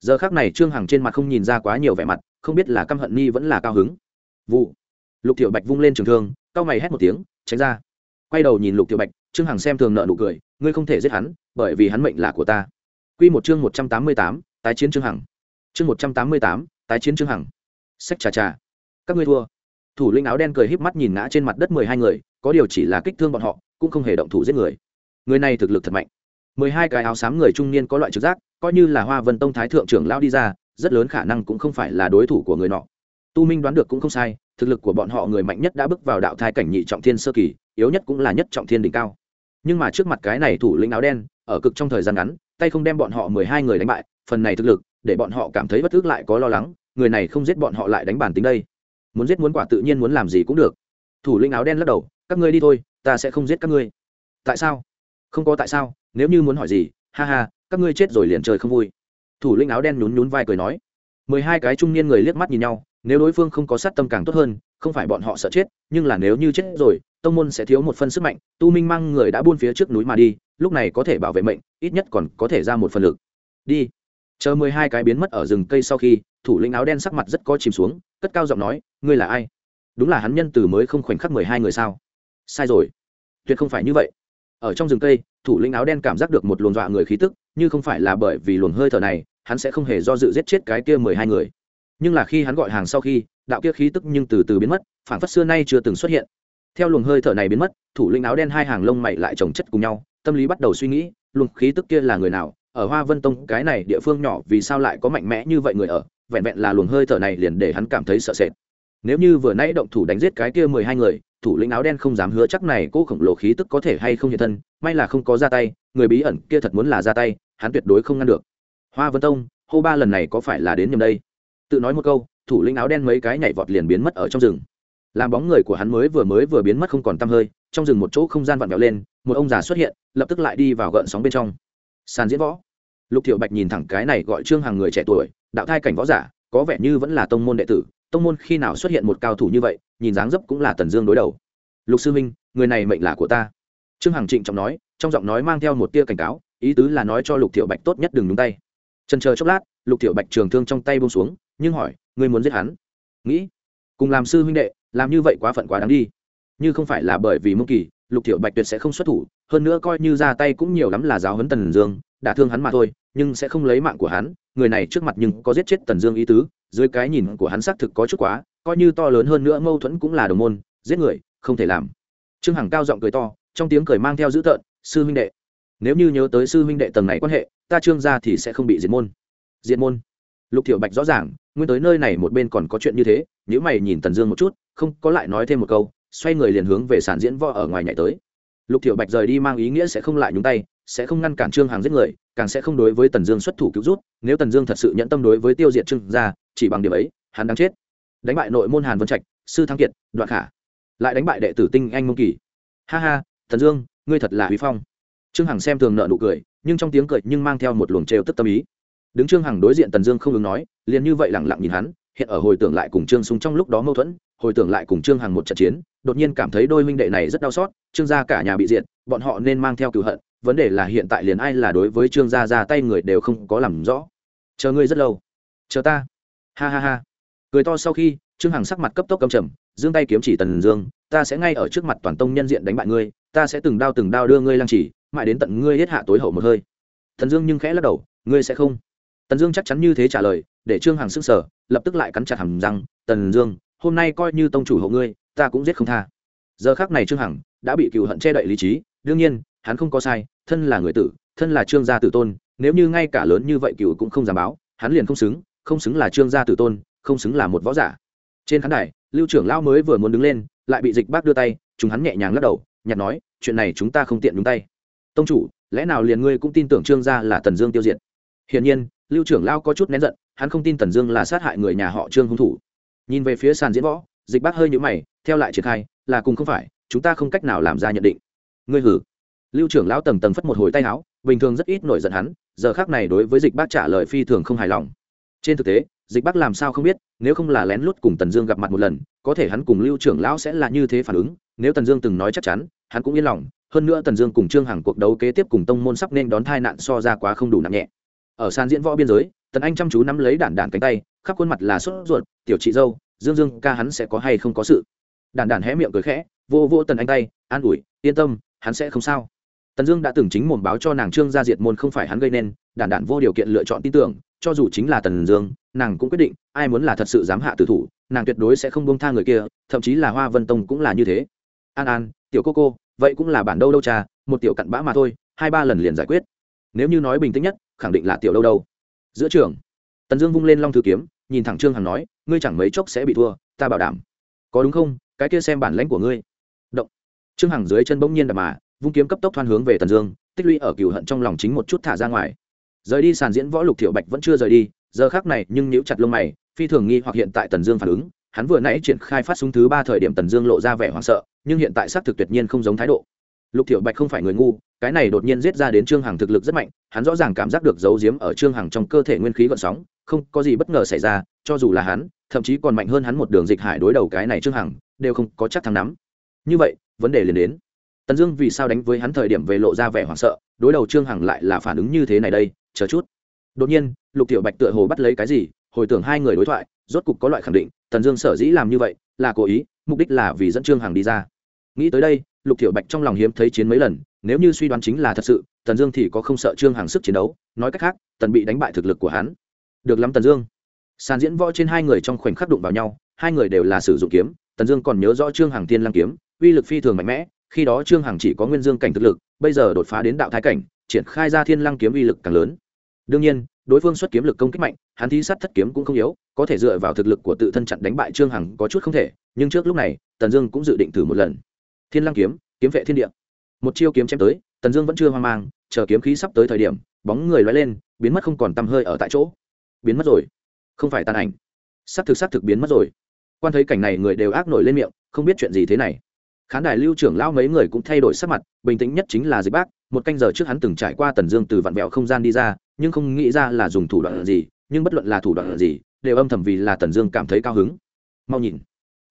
Speaker 1: Giờ khác này trương hằng trên mặt không nhìn ra quá nhiều vẻ mặt, không biết là căm hận ni vẫn là cao hứng. Vụ. Lục tiểu bạch vung lên trường thương cao mày hét một tiếng, tránh ra. Quay đầu nhìn lục tiểu bạch, trương hằng xem thường nợ nụ cười, ngươi không thể giết hắn, bởi vì hắn mệnh là của ta. Q một chương một trăm tám mươi tám, tái chiến trương hằng. Chương một trăm tám mươi tám tái chiến trương hằng. Sách trà trà. Các ngươi thua. Thủ lĩnh áo đen cười híp mắt nhìn ngã trên mặt đất mười hai người, có điều chỉ là kích thương bọn họ, cũng không hề động thủ giết người. Người này thực lực thật mạnh. Mười hai cái áo xám người trung niên có loại trực giác, coi như là hoa vân tông thái thượng trưởng lao đi ra, rất lớn khả năng cũng không phải là đối thủ của người nọ. Tu minh đoán được cũng không sai, thực lực của bọn họ người mạnh nhất đã bước vào đạo thai cảnh nhị trọng thiên sơ kỳ, yếu nhất cũng là nhất trọng thiên đỉnh cao. Nhưng mà trước mặt cái này thủ lĩnh áo đen, ở cực trong thời gian ngắn, tay không đem bọn họ mười hai người đánh bại, phần này thực lực để bọn họ cảm thấy bất ước lại có lo lắng, người này không giết bọn họ lại đánh bản tính đây. Muốn giết muốn quả tự nhiên muốn làm gì cũng được. Thủ lĩnh áo đen lắc đầu, các ngươi đi thôi, ta sẽ không giết các ngươi. Tại sao? Không có tại sao, nếu như muốn hỏi gì, ha ha, các ngươi chết rồi liền trời không vui. Thủ lĩnh áo đen nhún nhún vai cười nói. Mười hai cái trung niên người liếc mắt nhìn nhau, nếu đối phương không có sát tâm càng tốt hơn, không phải bọn họ sợ chết, nhưng là nếu như chết rồi, tông môn sẽ thiếu một phân sức mạnh, tu minh mang người đã buôn phía trước núi mà đi, lúc này có thể bảo vệ mệnh, ít nhất còn có thể ra một phần lực. Đi chờ mười hai cái biến mất ở rừng cây sau khi, thủ lĩnh áo đen sắc mặt rất có chìm xuống, cất cao giọng nói, ngươi là ai? Đúng là hắn nhân từ mới không khoảnh khắc mười hai người sao? Sai rồi. Tuyệt không phải như vậy. Ở trong rừng cây, thủ lĩnh áo đen cảm giác được một luồng dọa người khí tức, như không phải là bởi vì luồng hơi thở này, hắn sẽ không hề do dự giết chết cái kia mười hai người. Nhưng là khi hắn gọi hàng sau khi, đạo kia khí tức nhưng từ từ biến mất phản phất xưa nay chưa từng xuất hiện. Theo luồng hơi thở này biến mất, thủ lĩnh áo đen hai hàng lông mày lại trồng chất cùng nhau, tâm lý bắt đầu suy nghĩ, luồng khí tức kia là người nào ở hoa vân tông, cái này địa phương nhỏ vì sao lại có mạnh mẽ như vậy người ở? Vẹn vẹn là luồng hơi thở này liền để hắn cảm thấy sợ sệt. Nếu như vừa nãy động thủ đánh giết cái kia mười hai người, thủ lĩnh áo đen không dám hứa chắc này cô khổng lồ khí tức có thể hay không hiện thân, may là không có ra tay, người bí ẩn kia thật muốn là ra tay, hắn tuyệt đối không ngăn được. Hoa vân tông, hô ba lần này có phải là đến nhầm đây? Tự nói một câu, thủ lĩnh áo đen mấy cái nhảy vọt liền biến mất ở trong rừng. Làm bóng người của hắn mới vừa mới vừa biến mất không còn tăm hơi, trong rừng một chỗ không gian vặn vẹo lên, một ông già xuất hiện, lập tức lại đi vào gợn sóng bên trong. Sàn diễn võ lục thiệu bạch nhìn thẳng cái này gọi trương hàng người trẻ tuổi, đạo thai cảnh võ giả, có vẻ như vẫn là tông môn đệ tử, tông môn khi nào xuất hiện một cao thủ như vậy, nhìn dáng dấp cũng là tần dương đối đầu. Lục sư minh, người này mệnh là của ta. Trương hằng trịnh trọng nói, trong giọng nói mang theo một tia cảnh cáo, ý tứ là nói cho lục thiệu bạch tốt nhất đừng nhúng tay. Trần chờ chốc lát, lục thiệu bạch trường thương trong tay bông xuống, nhưng hỏi, ngươi muốn giết hắn? Nghĩ. Cùng làm sư huynh đệ, làm như vậy quá phận quá đáng đi. Như không phải là bởi vì mông kỳ, lục thiệu bạch tuyệt sẽ không xuất thủ, hơn nữa coi như ra tay cũng nhiều lắm là giáo huấn tần dương đả thương hắn mà thôi, nhưng sẽ không lấy mạng của hắn. Người này trước mặt nhưng có giết chết tần dương ý tứ, dưới cái nhìn của hắn xác thực có chút quá, coi như to lớn hơn nữa mâu thuẫn cũng là đồng môn, giết người, không thể làm. Trương hằng cao giọng cười to, trong tiếng cười mang theo dữ tợn, sư huynh đệ, nếu như nhớ tới sư huynh đệ tầng này quan hệ, ta trương ra thì sẽ không bị diệt môn. Diệt môn? Lục thiểu bạch rõ ràng, nguyên tới nơi này một bên còn có chuyện như thế nếu mày nhìn tần dương một chút, không có lại nói thêm một câu, xoay người liền hướng về sàn diễn võ ở ngoài nhảy tới. Lục thiểu bạch rời đi mang ý nghĩa sẽ không lại nhúng tay sẽ không ngăn cản trương hàng giết người, càng sẽ không đối với tần dương xuất thủ cứu rút nếu tần dương thật sự nhận tâm đối với tiêu diệt trương gia chỉ bằng điểm ấy, hắn đang chết. Đánh bại nội môn hàn vân trạch, sư thăng kiệt, đoạn khả. Lại đánh bại đệ tử tinh anh mông kỳ. Ha ha thần dương, ngươi thật là huy phong. Trương hằng xem thường nợ nụ cười, nhưng trong tiếng cười nhưng mang theo một luồng trêu tức tâm ý. Đứng trương hằng đối diện tần dương không ứng nói, liền như vậy lẳng lặng nhìn hắn, hiện ở hồi tưởng lại cùng trương sung trong lúc đó mâu thuẫn, hồi tưởng lại cùng trương hằng một trận chiến, đột nhiên cảm thấy đôi minh đệ này rất đau xót, trương gia cả nhà bị diện bọn họ nên mang theo cựu hận vấn đề là hiện tại liền ai là đối với trương gia ra tay người đều không có làm rõ. Chờ ngươi rất lâu. Chờ ta. Ha ha ha. Cười to sau khi, trương hằng sắc mặt cấp tốc cầm trầm, giương tay kiếm chỉ tần dương, ta sẽ ngay ở trước mặt toàn tông nhân diện đánh bại ngươi, ta sẽ từng đao từng đao đưa ngươi lăng chỉ, mãi đến tận ngươi hết hạ tối hậu một hơi. Thần dương nhưng khẽ lắc đầu, ngươi sẽ không? Tần dương chắc chắn như thế trả lời, để trương hằng s ư n g sở lập tức lại cắn chặt hầm rằng tần dương, hôm nay coi như tông chủ hộ ngươi, ta cũng giết không tha. Giờ khác này trương hằng đã bị cựu hận che đậy lý trí, đương nhiên, hắn không có sai thân là người tử, thân là trương gia tử tôn, nếu như ngay cả lớn như vậy cựu cũng không dám báo, hắn liền không xứng không xứng là trương gia tử tôn, không xứng là một võ giả. Trên khán đài, lưu trưởng lão mới vừa muốn đứng lên, lại bị dịch bác đưa tay, chúng hắn nhẹ nhàng lắc đầu, nhặt nói, chuyện này chúng ta không tiện đúng tay. Tông chủ, lẽ nào liền ngươi cũng tin tưởng trương gia là tần dương tiêu diệt? Hiển nhiên, lưu trưởng lao có chút nén giận, hắn không tin tần dương là sát hại người nhà họ trương hung thủ. Nhìn về phía sàn diễn võ, dịch bác hơi nhũ mày, theo lại triển khai, là cùng không phải, chúng ta không cách nào làm ra nhận định. Ngươi hử? Lưu trưởng lão tầng tầng phất một hồi tay áo, bình thường rất ít nổi giận hắn, giờ khác này đối với dịch bác trả lời phi thường không hài lòng. Trên thực tế, dịch bác làm sao không biết, nếu không là lén lút cùng tần dương gặp mặt một lần, có thể hắn cùng lưu trưởng lão sẽ là như thế phản ứng, nếu tần dương từng nói chắc chắn, hắn cũng yên lòng. Hơn nữa tần dương cùng trương hằng cuộc đấu kế tiếp cùng tông môn sắp nên đón thai nạn so ra quá không đủ nặng nhẹ. Ở sàn diễn võ biên giới, tần anh chăm chú nắm lấy đản đản cánh tay, khắp khuôn mặt là sốt ruột, tiểu chị dâu, dương dương ca hắn sẽ có hay không có sự? Đản đản hé miệng cười khẽ, vô vô tần anh tay, an ủi, yên tâm, hắn sẽ không sao tần dương đã từng chính mồm báo cho nàng trương gia diệt môn không phải hắn gây nên, đản đản vô điều kiện lựa chọn tin tưởng, cho dù chính là tần dương, nàng cũng quyết định, ai muốn là thật sự dám hạ tử thủ, nàng tuyệt đối sẽ không bông tha người kia, thậm chí là hoa vân tông cũng là như thế. An an, tiểu cô cô, vậy cũng là bản đâu đâu cha, một tiểu cặn bã mà thôi, hai ba lần liền giải quyết. Nếu như nói bình tĩnh nhất, khẳng định là tiểu đâu đâu. Giữa trường, tần dương vung lên long thư kiếm, nhìn thẳng trương hằng nói, ngươi chẳng mấy chốc sẽ bị thua, ta bảo đảm. Có đúng không? Cái kia xem bản lãnh của ngươi. Động. Trương hằng dưới chân bỗng nhiên đập mà vung kiếm cấp tốc thoan hướng về tần dương, tích lũy ở cựu hận trong lòng chính một chút thả ra ngoài. Rời đi sàn diễn võ lục thiệu bạch vẫn chưa rời đi, giờ khác này nhưng nhíu chặt lông mày, phi thường nghi hoặc hiện tại tần dương phản ứng. Hắn vừa nãy triển khai phát súng thứ ba thời điểm tần dương lộ ra vẻ hoảng sợ, nhưng hiện tại xác thực tuyệt nhiên không giống thái độ. Lục thiệu bạch không phải người ngu, cái này đột nhiên giết ra đến trương hằng thực lực rất mạnh, hắn rõ ràng cảm giác được giấu giếm ở trương hằng trong cơ thể nguyên khí gợn sóng, không có gì bất ngờ xảy ra, cho dù là hắn, thậm chí còn mạnh hơn hắn một đường dịch hải đối đầu cái này trương hằng, đều không có chắc thắng nắm. Như vậy, vấn đề liền đến tần dương vì sao đánh với hắn thời điểm về lộ ra vẻ hoảng sợ, đối đầu trương hằng lại là phản ứng như thế này đây, chờ chút. Đột nhiên, lục tiểu bạch tựa hồ bắt lấy cái gì, hồi tưởng hai người đối thoại, rốt cục có loại khẳng định, tần dương sở dĩ làm như vậy, là cố ý, mục đích là vì dẫn trương hằng đi ra. Nghĩ tới đây, lục tiểu bạch trong lòng hiếm thấy chiến mấy lần, nếu như suy đoán chính là thật sự, tần dương thì có không sợ trương hằng sức chiến đấu, nói cách khác, tần bị đánh bại thực lực của hắn. Được lắm tần dương. Sàn diễn võ trên hai người trong khoảnh khắc đụng vào nhau, hai người đều là sử dụng kiếm, tần dương còn nhớ rõ trương hằng tiên lăng kiếm, uy lực phi thường mạnh mẽ khi đó trương hằng chỉ có nguyên dương cảnh thực lực, bây giờ đột phá đến đạo thái cảnh, triển khai ra thiên lăng kiếm uy lực càng lớn. Đương nhiên, đối phương xuất kiếm lực công kích mạnh, hắn thi sát thất kiếm cũng không yếu, có thể dựa vào thực lực của tự thân chặn đánh bại trương hằng có chút không thể, nhưng trước lúc này, tần dương cũng dự định thử một lần. Thiên lăng kiếm kiếm vệ thiên địa. Một chiêu kiếm chém tới, tần dương vẫn chưa hoang mang, chờ kiếm khí sắp tới thời điểm, bóng người loay lên, biến mất không còn tăm hơi ở tại chỗ. Biến mất rồi. Không phải tàn ảnh. S á c thực s á c thực biến mất rồi. Quan thấy cảnh này người đều ác nổi lên miệng, không biết chuyện gì thế này khán đài lưu trưởng lão mấy người cũng thay đổi sắc mặt, bình tĩnh nhất chính là dịch bác. Một canh giờ trước hắn từng trải qua tần dương từ vạn vẹo không gian đi ra, nhưng không nghĩ ra là dùng thủ đoạn gì, nhưng bất luận là thủ đoạn gì, đều âm thầm vì là tần dương cảm thấy cao hứng. Mau nhìn.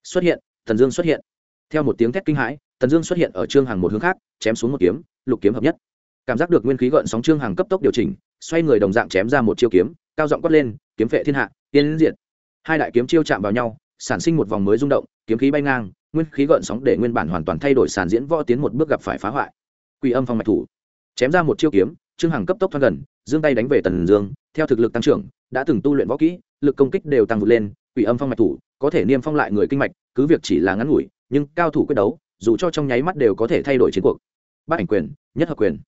Speaker 1: Xuất hiện, tần dương xuất hiện. Theo một tiếng thét kinh hãi, tần dương xuất hiện ở trương hàng một hướng khác, chém xuống một kiếm, lục kiếm hợp nhất. Cảm giác được nguyên khí gợn sóng trương hàng cấp tốc điều chỉnh, xoay người đồng dạng chém ra một chiêu kiếm, cao giọng quát lên, kiếm vệ thiên hạ, tiên diện hai đại kiếm chiêu chạm vào nhau, sản sinh một vòng mới rung động, kiếm khí bay ngang nguyên khí gợn sóng để nguyên bản hoàn toàn thay đổi sàn diễn võ tiến một bước gặp phải phá hoại. Quỷ âm phong mạch thủ. Chém ra một chiêu kiếm, trương hằng cấp tốc thoát gần, giương tay đánh về tần dương, theo thực lực tăng trưởng, đã từng tu luyện võ kỹ, lực công kích đều tăng vượt lên, quỷ âm phong mạch thủ, có thể niêm phong lại người kinh mạch, cứ việc chỉ là ngắn ngủi, nhưng cao thủ quyết đấu, dù cho trong nháy mắt đều có thể thay đổi chiến cuộc. Bát ảnh quyền, nhất hợp quyền.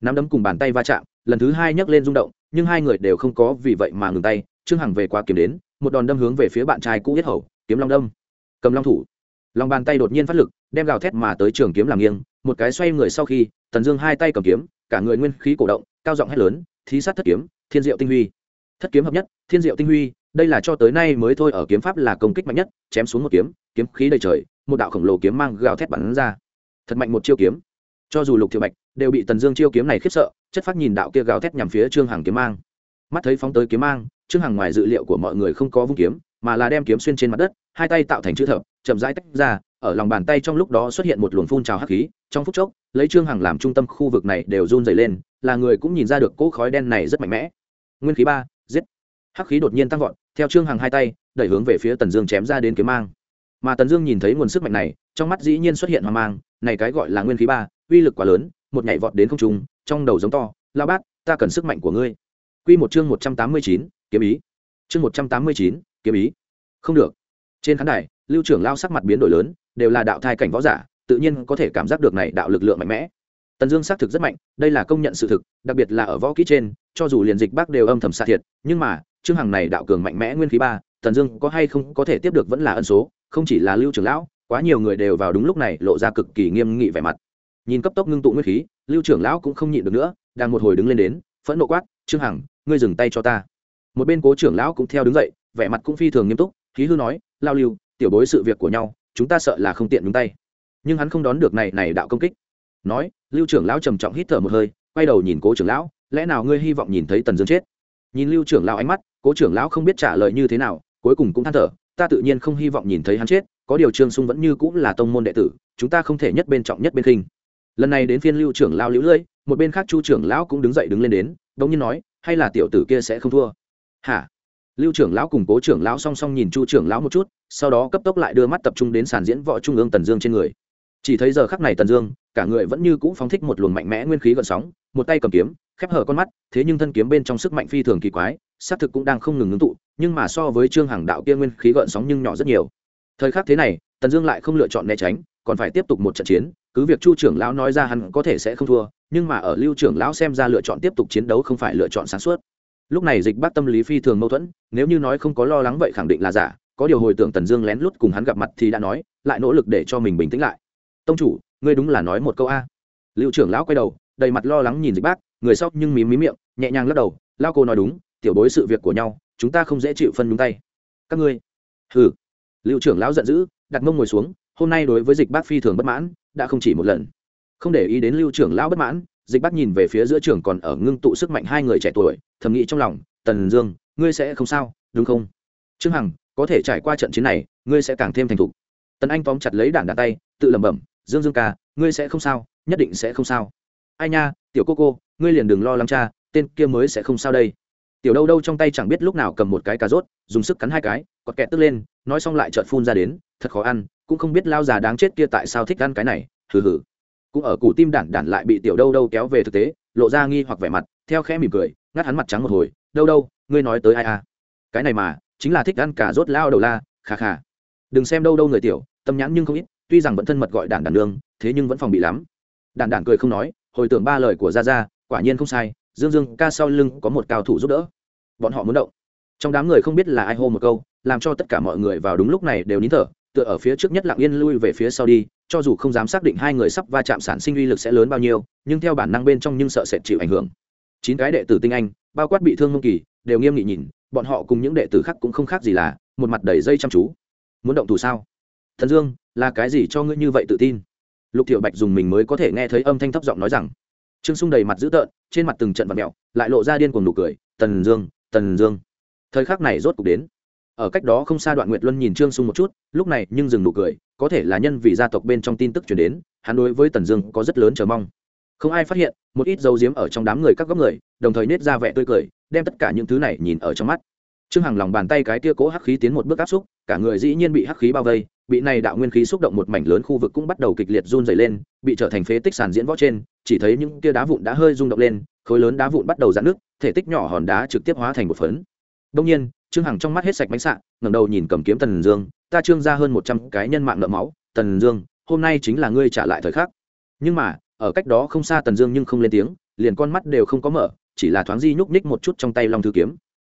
Speaker 1: Nắm đấm cùng bàn tay va chạm, lần thứ hai nhấc lên rung động, nhưng hai người đều không có vì vậy mà ngừng tay, trương hằng về qua kiếm đến, một đòn đâm hướng về phía bạn trai cũ yết hầu, kiếm long đâm. Cầm long thủ lòng bàn tay đột nhiên phát lực, đem gào thét mà tới trường kiếm làm nghiêng, một cái xoay người sau khi, tần dương hai tay cầm kiếm, cả người nguyên khí cổ động, cao giọng hét lớn, thí sát thất kiếm, thiên diệu tinh huy. Thất kiếm hợp nhất, thiên diệu tinh huy, đây là cho tới nay mới thôi ở kiếm pháp là công kích mạnh nhất, chém xuống một kiếm kiếm khí đầy trời, một đạo khổng lồ kiếm mang gào thét bắn ra. Thật mạnh một chiêu kiếm. Cho dù lục thiệu bạch đều bị tần dương chiêu kiếm này khiếp sợ, chất phát nhìn đạo kia gào thét nhằm phía trương hằng kiếm mang. Mắt thấy phóng tới kiếm mang, trương hằng ngoài dự liệu của mọi người không có vung kiếm, mà là đem kiếm xuyên trên mặt đất, hai tay tạo thành chữ thập chậm rãi tách ra, ở lòng bàn tay trong lúc đó xuất hiện một luồng phun trào hắc khí, trong phút chốc, lấy trương hằng làm trung tâm khu vực này đều run dày lên, là người cũng nhìn ra được cỗ khói đen này rất mạnh mẽ. Nguyên khí ba, giết. Hắc khí đột nhiên tăng vọt, theo trương hằng hai tay, đẩy hướng về phía tần dương chém ra đến kiếm mang. Mà tần dương nhìn thấy nguồn sức mạnh này, trong mắt dĩ nhiên xuất hiện hoang mang, này cái gọi là nguyên khí ba, uy lực quá lớn, một nhảy vọt đến không trung, trong đầu giống to lao bát, ta cần sức mạnh của ngươi. Q một chương một trăm tám mươi chín, kiếm ý. Chương một trăm tám mươi chín, kiếm ý. Không được. Trên khán đài lưu trưởng lao sắc mặt biến đổi lớn, đều là đạo thai cảnh võ giả, tự nhiên có thể cảm giác được này đạo lực lượng mạnh mẽ. Tần dương xác thực rất mạnh, đây là công nhận sự thực, đặc biệt là ở võ kỹ trên, cho dù liền dịch bác đều âm thầm xa thiệt, nhưng mà, chương hằng này đạo cường mạnh mẽ nguyên khí ba, tần dương có hay không có thể tiếp được vẫn là ân số, không chỉ là lưu trưởng lão, quá nhiều người đều vào đúng lúc này lộ ra cực kỳ nghiêm nghị vẻ mặt. Nhìn cấp tốc ngưng tụ nguyên khí, lưu trưởng lão cũng không nhịn được nữa, đang một hồi đứng lên đến, phẫn nộ quát, trương hằng, ngươi dừng tay cho ta. Một bên cố trưởng lão cũng theo đứng dậy, vẻ mặt cũng phi thường nghiêm túc, khí hư nói, lao lưu tiểu bối sự việc của nhau, chúng ta sợ là không tiện nhúng tay. Nhưng hắn không đón được này này đạo công kích. Nói, lưu trưởng lão trầm trọng hít thở một hơi, quay đầu nhìn cố trưởng lão, lẽ nào ngươi hy vọng nhìn thấy tần dương chết? Nhìn lưu trưởng lão ánh mắt, cố trưởng lão không biết trả lời như thế nào, cuối cùng cũng than thở, ta tự nhiên không hy vọng nhìn thấy hắn chết, có điều trương sung vẫn như cũng là tông môn đệ tử, chúng ta không thể nhất bên trọng nhất bên khinh. Lần này đến phiên lưu trưởng lão liễu lưỡi một bên khác chu trưởng lão cũng đứng dậy đứng lên đến đống nhiên nói, hay là tiểu tử kia sẽ không thua? Hả? Lưu trưởng lão cùng cố trưởng lão song song nhìn chu trưởng lão một chút, sau đó cấp tốc lại đưa mắt tập trung đến sàn diễn võ trung ương tần dương trên người. Chỉ thấy giờ khắc này tần dương, cả người vẫn như cũ phóng thích một luồng mạnh mẽ nguyên khí gợn sóng, một tay cầm kiếm, khép hở con mắt, thế nhưng thân kiếm bên trong sức mạnh phi thường kỳ quái xác thực cũng đang không ngừng ngưng tụ, nhưng mà so với trương hàng đạo kia nguyên khí gợn sóng nhưng nhỏ rất nhiều. Thời khắc thế này, tần dương lại không lựa chọn né tránh, còn phải tiếp tục một trận chiến, cứ việc chu trưởng lão nói ra hắn có thể sẽ không thua, nhưng mà ở lưu trưởng lão xem ra lựa chọn tiếp tục chiến đấu không phải lựa chọn sáng suốt lúc này dịch bác tâm lý phi thường mâu thuẫn, nếu như nói không có lo lắng vậy khẳng định là giả, có điều hồi tưởng tần dương lén lút cùng hắn gặp mặt thì đã nói, lại nỗ lực để cho mình bình tĩnh lại. Tông chủ, ngươi đúng là nói một câu a. Liệu trưởng lão quay đầu, đầy mặt lo lắng nhìn dịch bác, người sau nhưng mím mí miệng, nhẹ nhàng lắc đầu, lao cô nói đúng, tiểu bối sự việc của nhau, chúng ta không dễ chịu phân đúng tay. Các ngươi? Hừ. Liệu trưởng lão giận dữ, đặt mông ngồi xuống, hôm nay đối với dịch bác phi thường bất mãn, đã không chỉ một lần. Không để ý đến lưu trưởng lão bất mãn dịch bắt nhìn về phía giữa trường còn ở ngưng tụ sức mạnh hai người trẻ tuổi, thầm nghĩ trong lòng, tần dương, ngươi sẽ không sao, đúng không? Trương hằng, có thể trải qua trận chiến này, ngươi sẽ càng thêm thành thục. Tần anh tóm chặt lấy đạn đạn tay, tự lẩm bẩm, dương dương ca, ngươi sẽ không sao, nhất định sẽ không sao. Ai nha, tiểu cô cô, ngươi liền đừng lo lắng cha, tên kia mới sẽ không sao đây. Tiểu đâu đâu trong tay chẳng biết lúc nào cầm một cái cà rốt, dùng sức cắn hai cái, quọt kẹt tức lên, nói xong lại trợn phun ra đến, thật khó ăn, cũng không biết lao già đáng chết kia tại sao thích ăn cái này, hừ hừ cũng ở củ tim đản đản lại bị tiểu đâu đâu kéo về thực tế, lộ ra nghi hoặc vẻ mặt, theo khẽ mỉm cười, ngắt hắn mặt trắng một hồi, đâu đâu, ngươi nói tới ai à? Cái này mà, chính là thích ăn cả rốt lao đầu la khà khà đừng xem đâu đâu người tiểu, tâm nhãn nhưng không ít, tuy rằng vẫn thân mật gọi đản đản nương, thế nhưng vẫn phòng bị lắm. Đản đản cười không nói, hồi tưởng ba lời của gia gia, quả nhiên không sai, dương dương ca sau lưng có một cao thủ giúp đỡ. Bọn họ muốn động. Trong đám người không biết là ai hô một câu, làm cho tất cả mọi người vào đúng lúc này đều nín thở, tựa ở phía trước nhất lặng yên lui về phía sau đi cho dù không dám xác định hai người sắp va chạm sản sinh uy lực sẽ lớn bao nhiêu, nhưng theo bản năng bên trong nhưng sợ sẽ chịu ảnh hưởng. Chín cái đệ tử tinh anh, bao quát bị thương mông kỳ, đều nghiêm nghị nhìn, bọn họ cùng những đệ tử khác cũng không khác gì là, một mặt đầy dây chăm chú. Muốn động thủ sao? Thần dương, là cái gì cho ngươi như vậy tự tin? Lục thiệu bạch dùng mình mới có thể nghe thấy âm thanh thấp giọng nói rằng. Trương sung đầy mặt dữ tợn, trên mặt từng trận vật mẹo, lại lộ ra điên cuồng nụ cười. Tần dương tần dương. Thời khắc này rốt cuộc đến ở cách đó không xa đoạn nguyệt luân nhìn trương sung một chút, lúc này nhưng dừng nụ cười, có thể là nhân vì gia tộc bên trong tin tức chuyển đến, hắn đối với tần dương có rất lớn chờ mong. Không ai phát hiện, một ít dấu diếm ở trong đám người các góc người, đồng thời nết ra vẻ tươi cười, đem tất cả những thứ này nhìn ở trong mắt. Trương hằng lòng bàn tay cái tia cố hắc khí tiến một bước áp xúc, cả người dĩ nhiên bị hắc khí bao vây, bị này đạo nguyên khí xúc động một mảnh lớn khu vực cũng bắt đầu kịch liệt run dày lên, bị trở thành phế tích sàn diễn võ trên, chỉ thấy những tia đá vụn đã hơi rung động lên, khối lớn đá vụn bắt đầu dạn nước thể tích nhỏ hòn đá trực tiếp hóa thành một phấn đông nhiên, trương hằng trong mắt hết sạch bánh sạn ngẩng đầu nhìn cầm kiếm tần dương, ta trương ra hơn một trăm cái nhân mạng nợ máu, tần dương, hôm nay chính là ngươi trả lại thời khắc. Nhưng mà, ở cách đó không xa tần dương nhưng không lên tiếng, liền con mắt đều không có mở, chỉ là thoáng di nhúc nhích một chút trong tay long thư kiếm.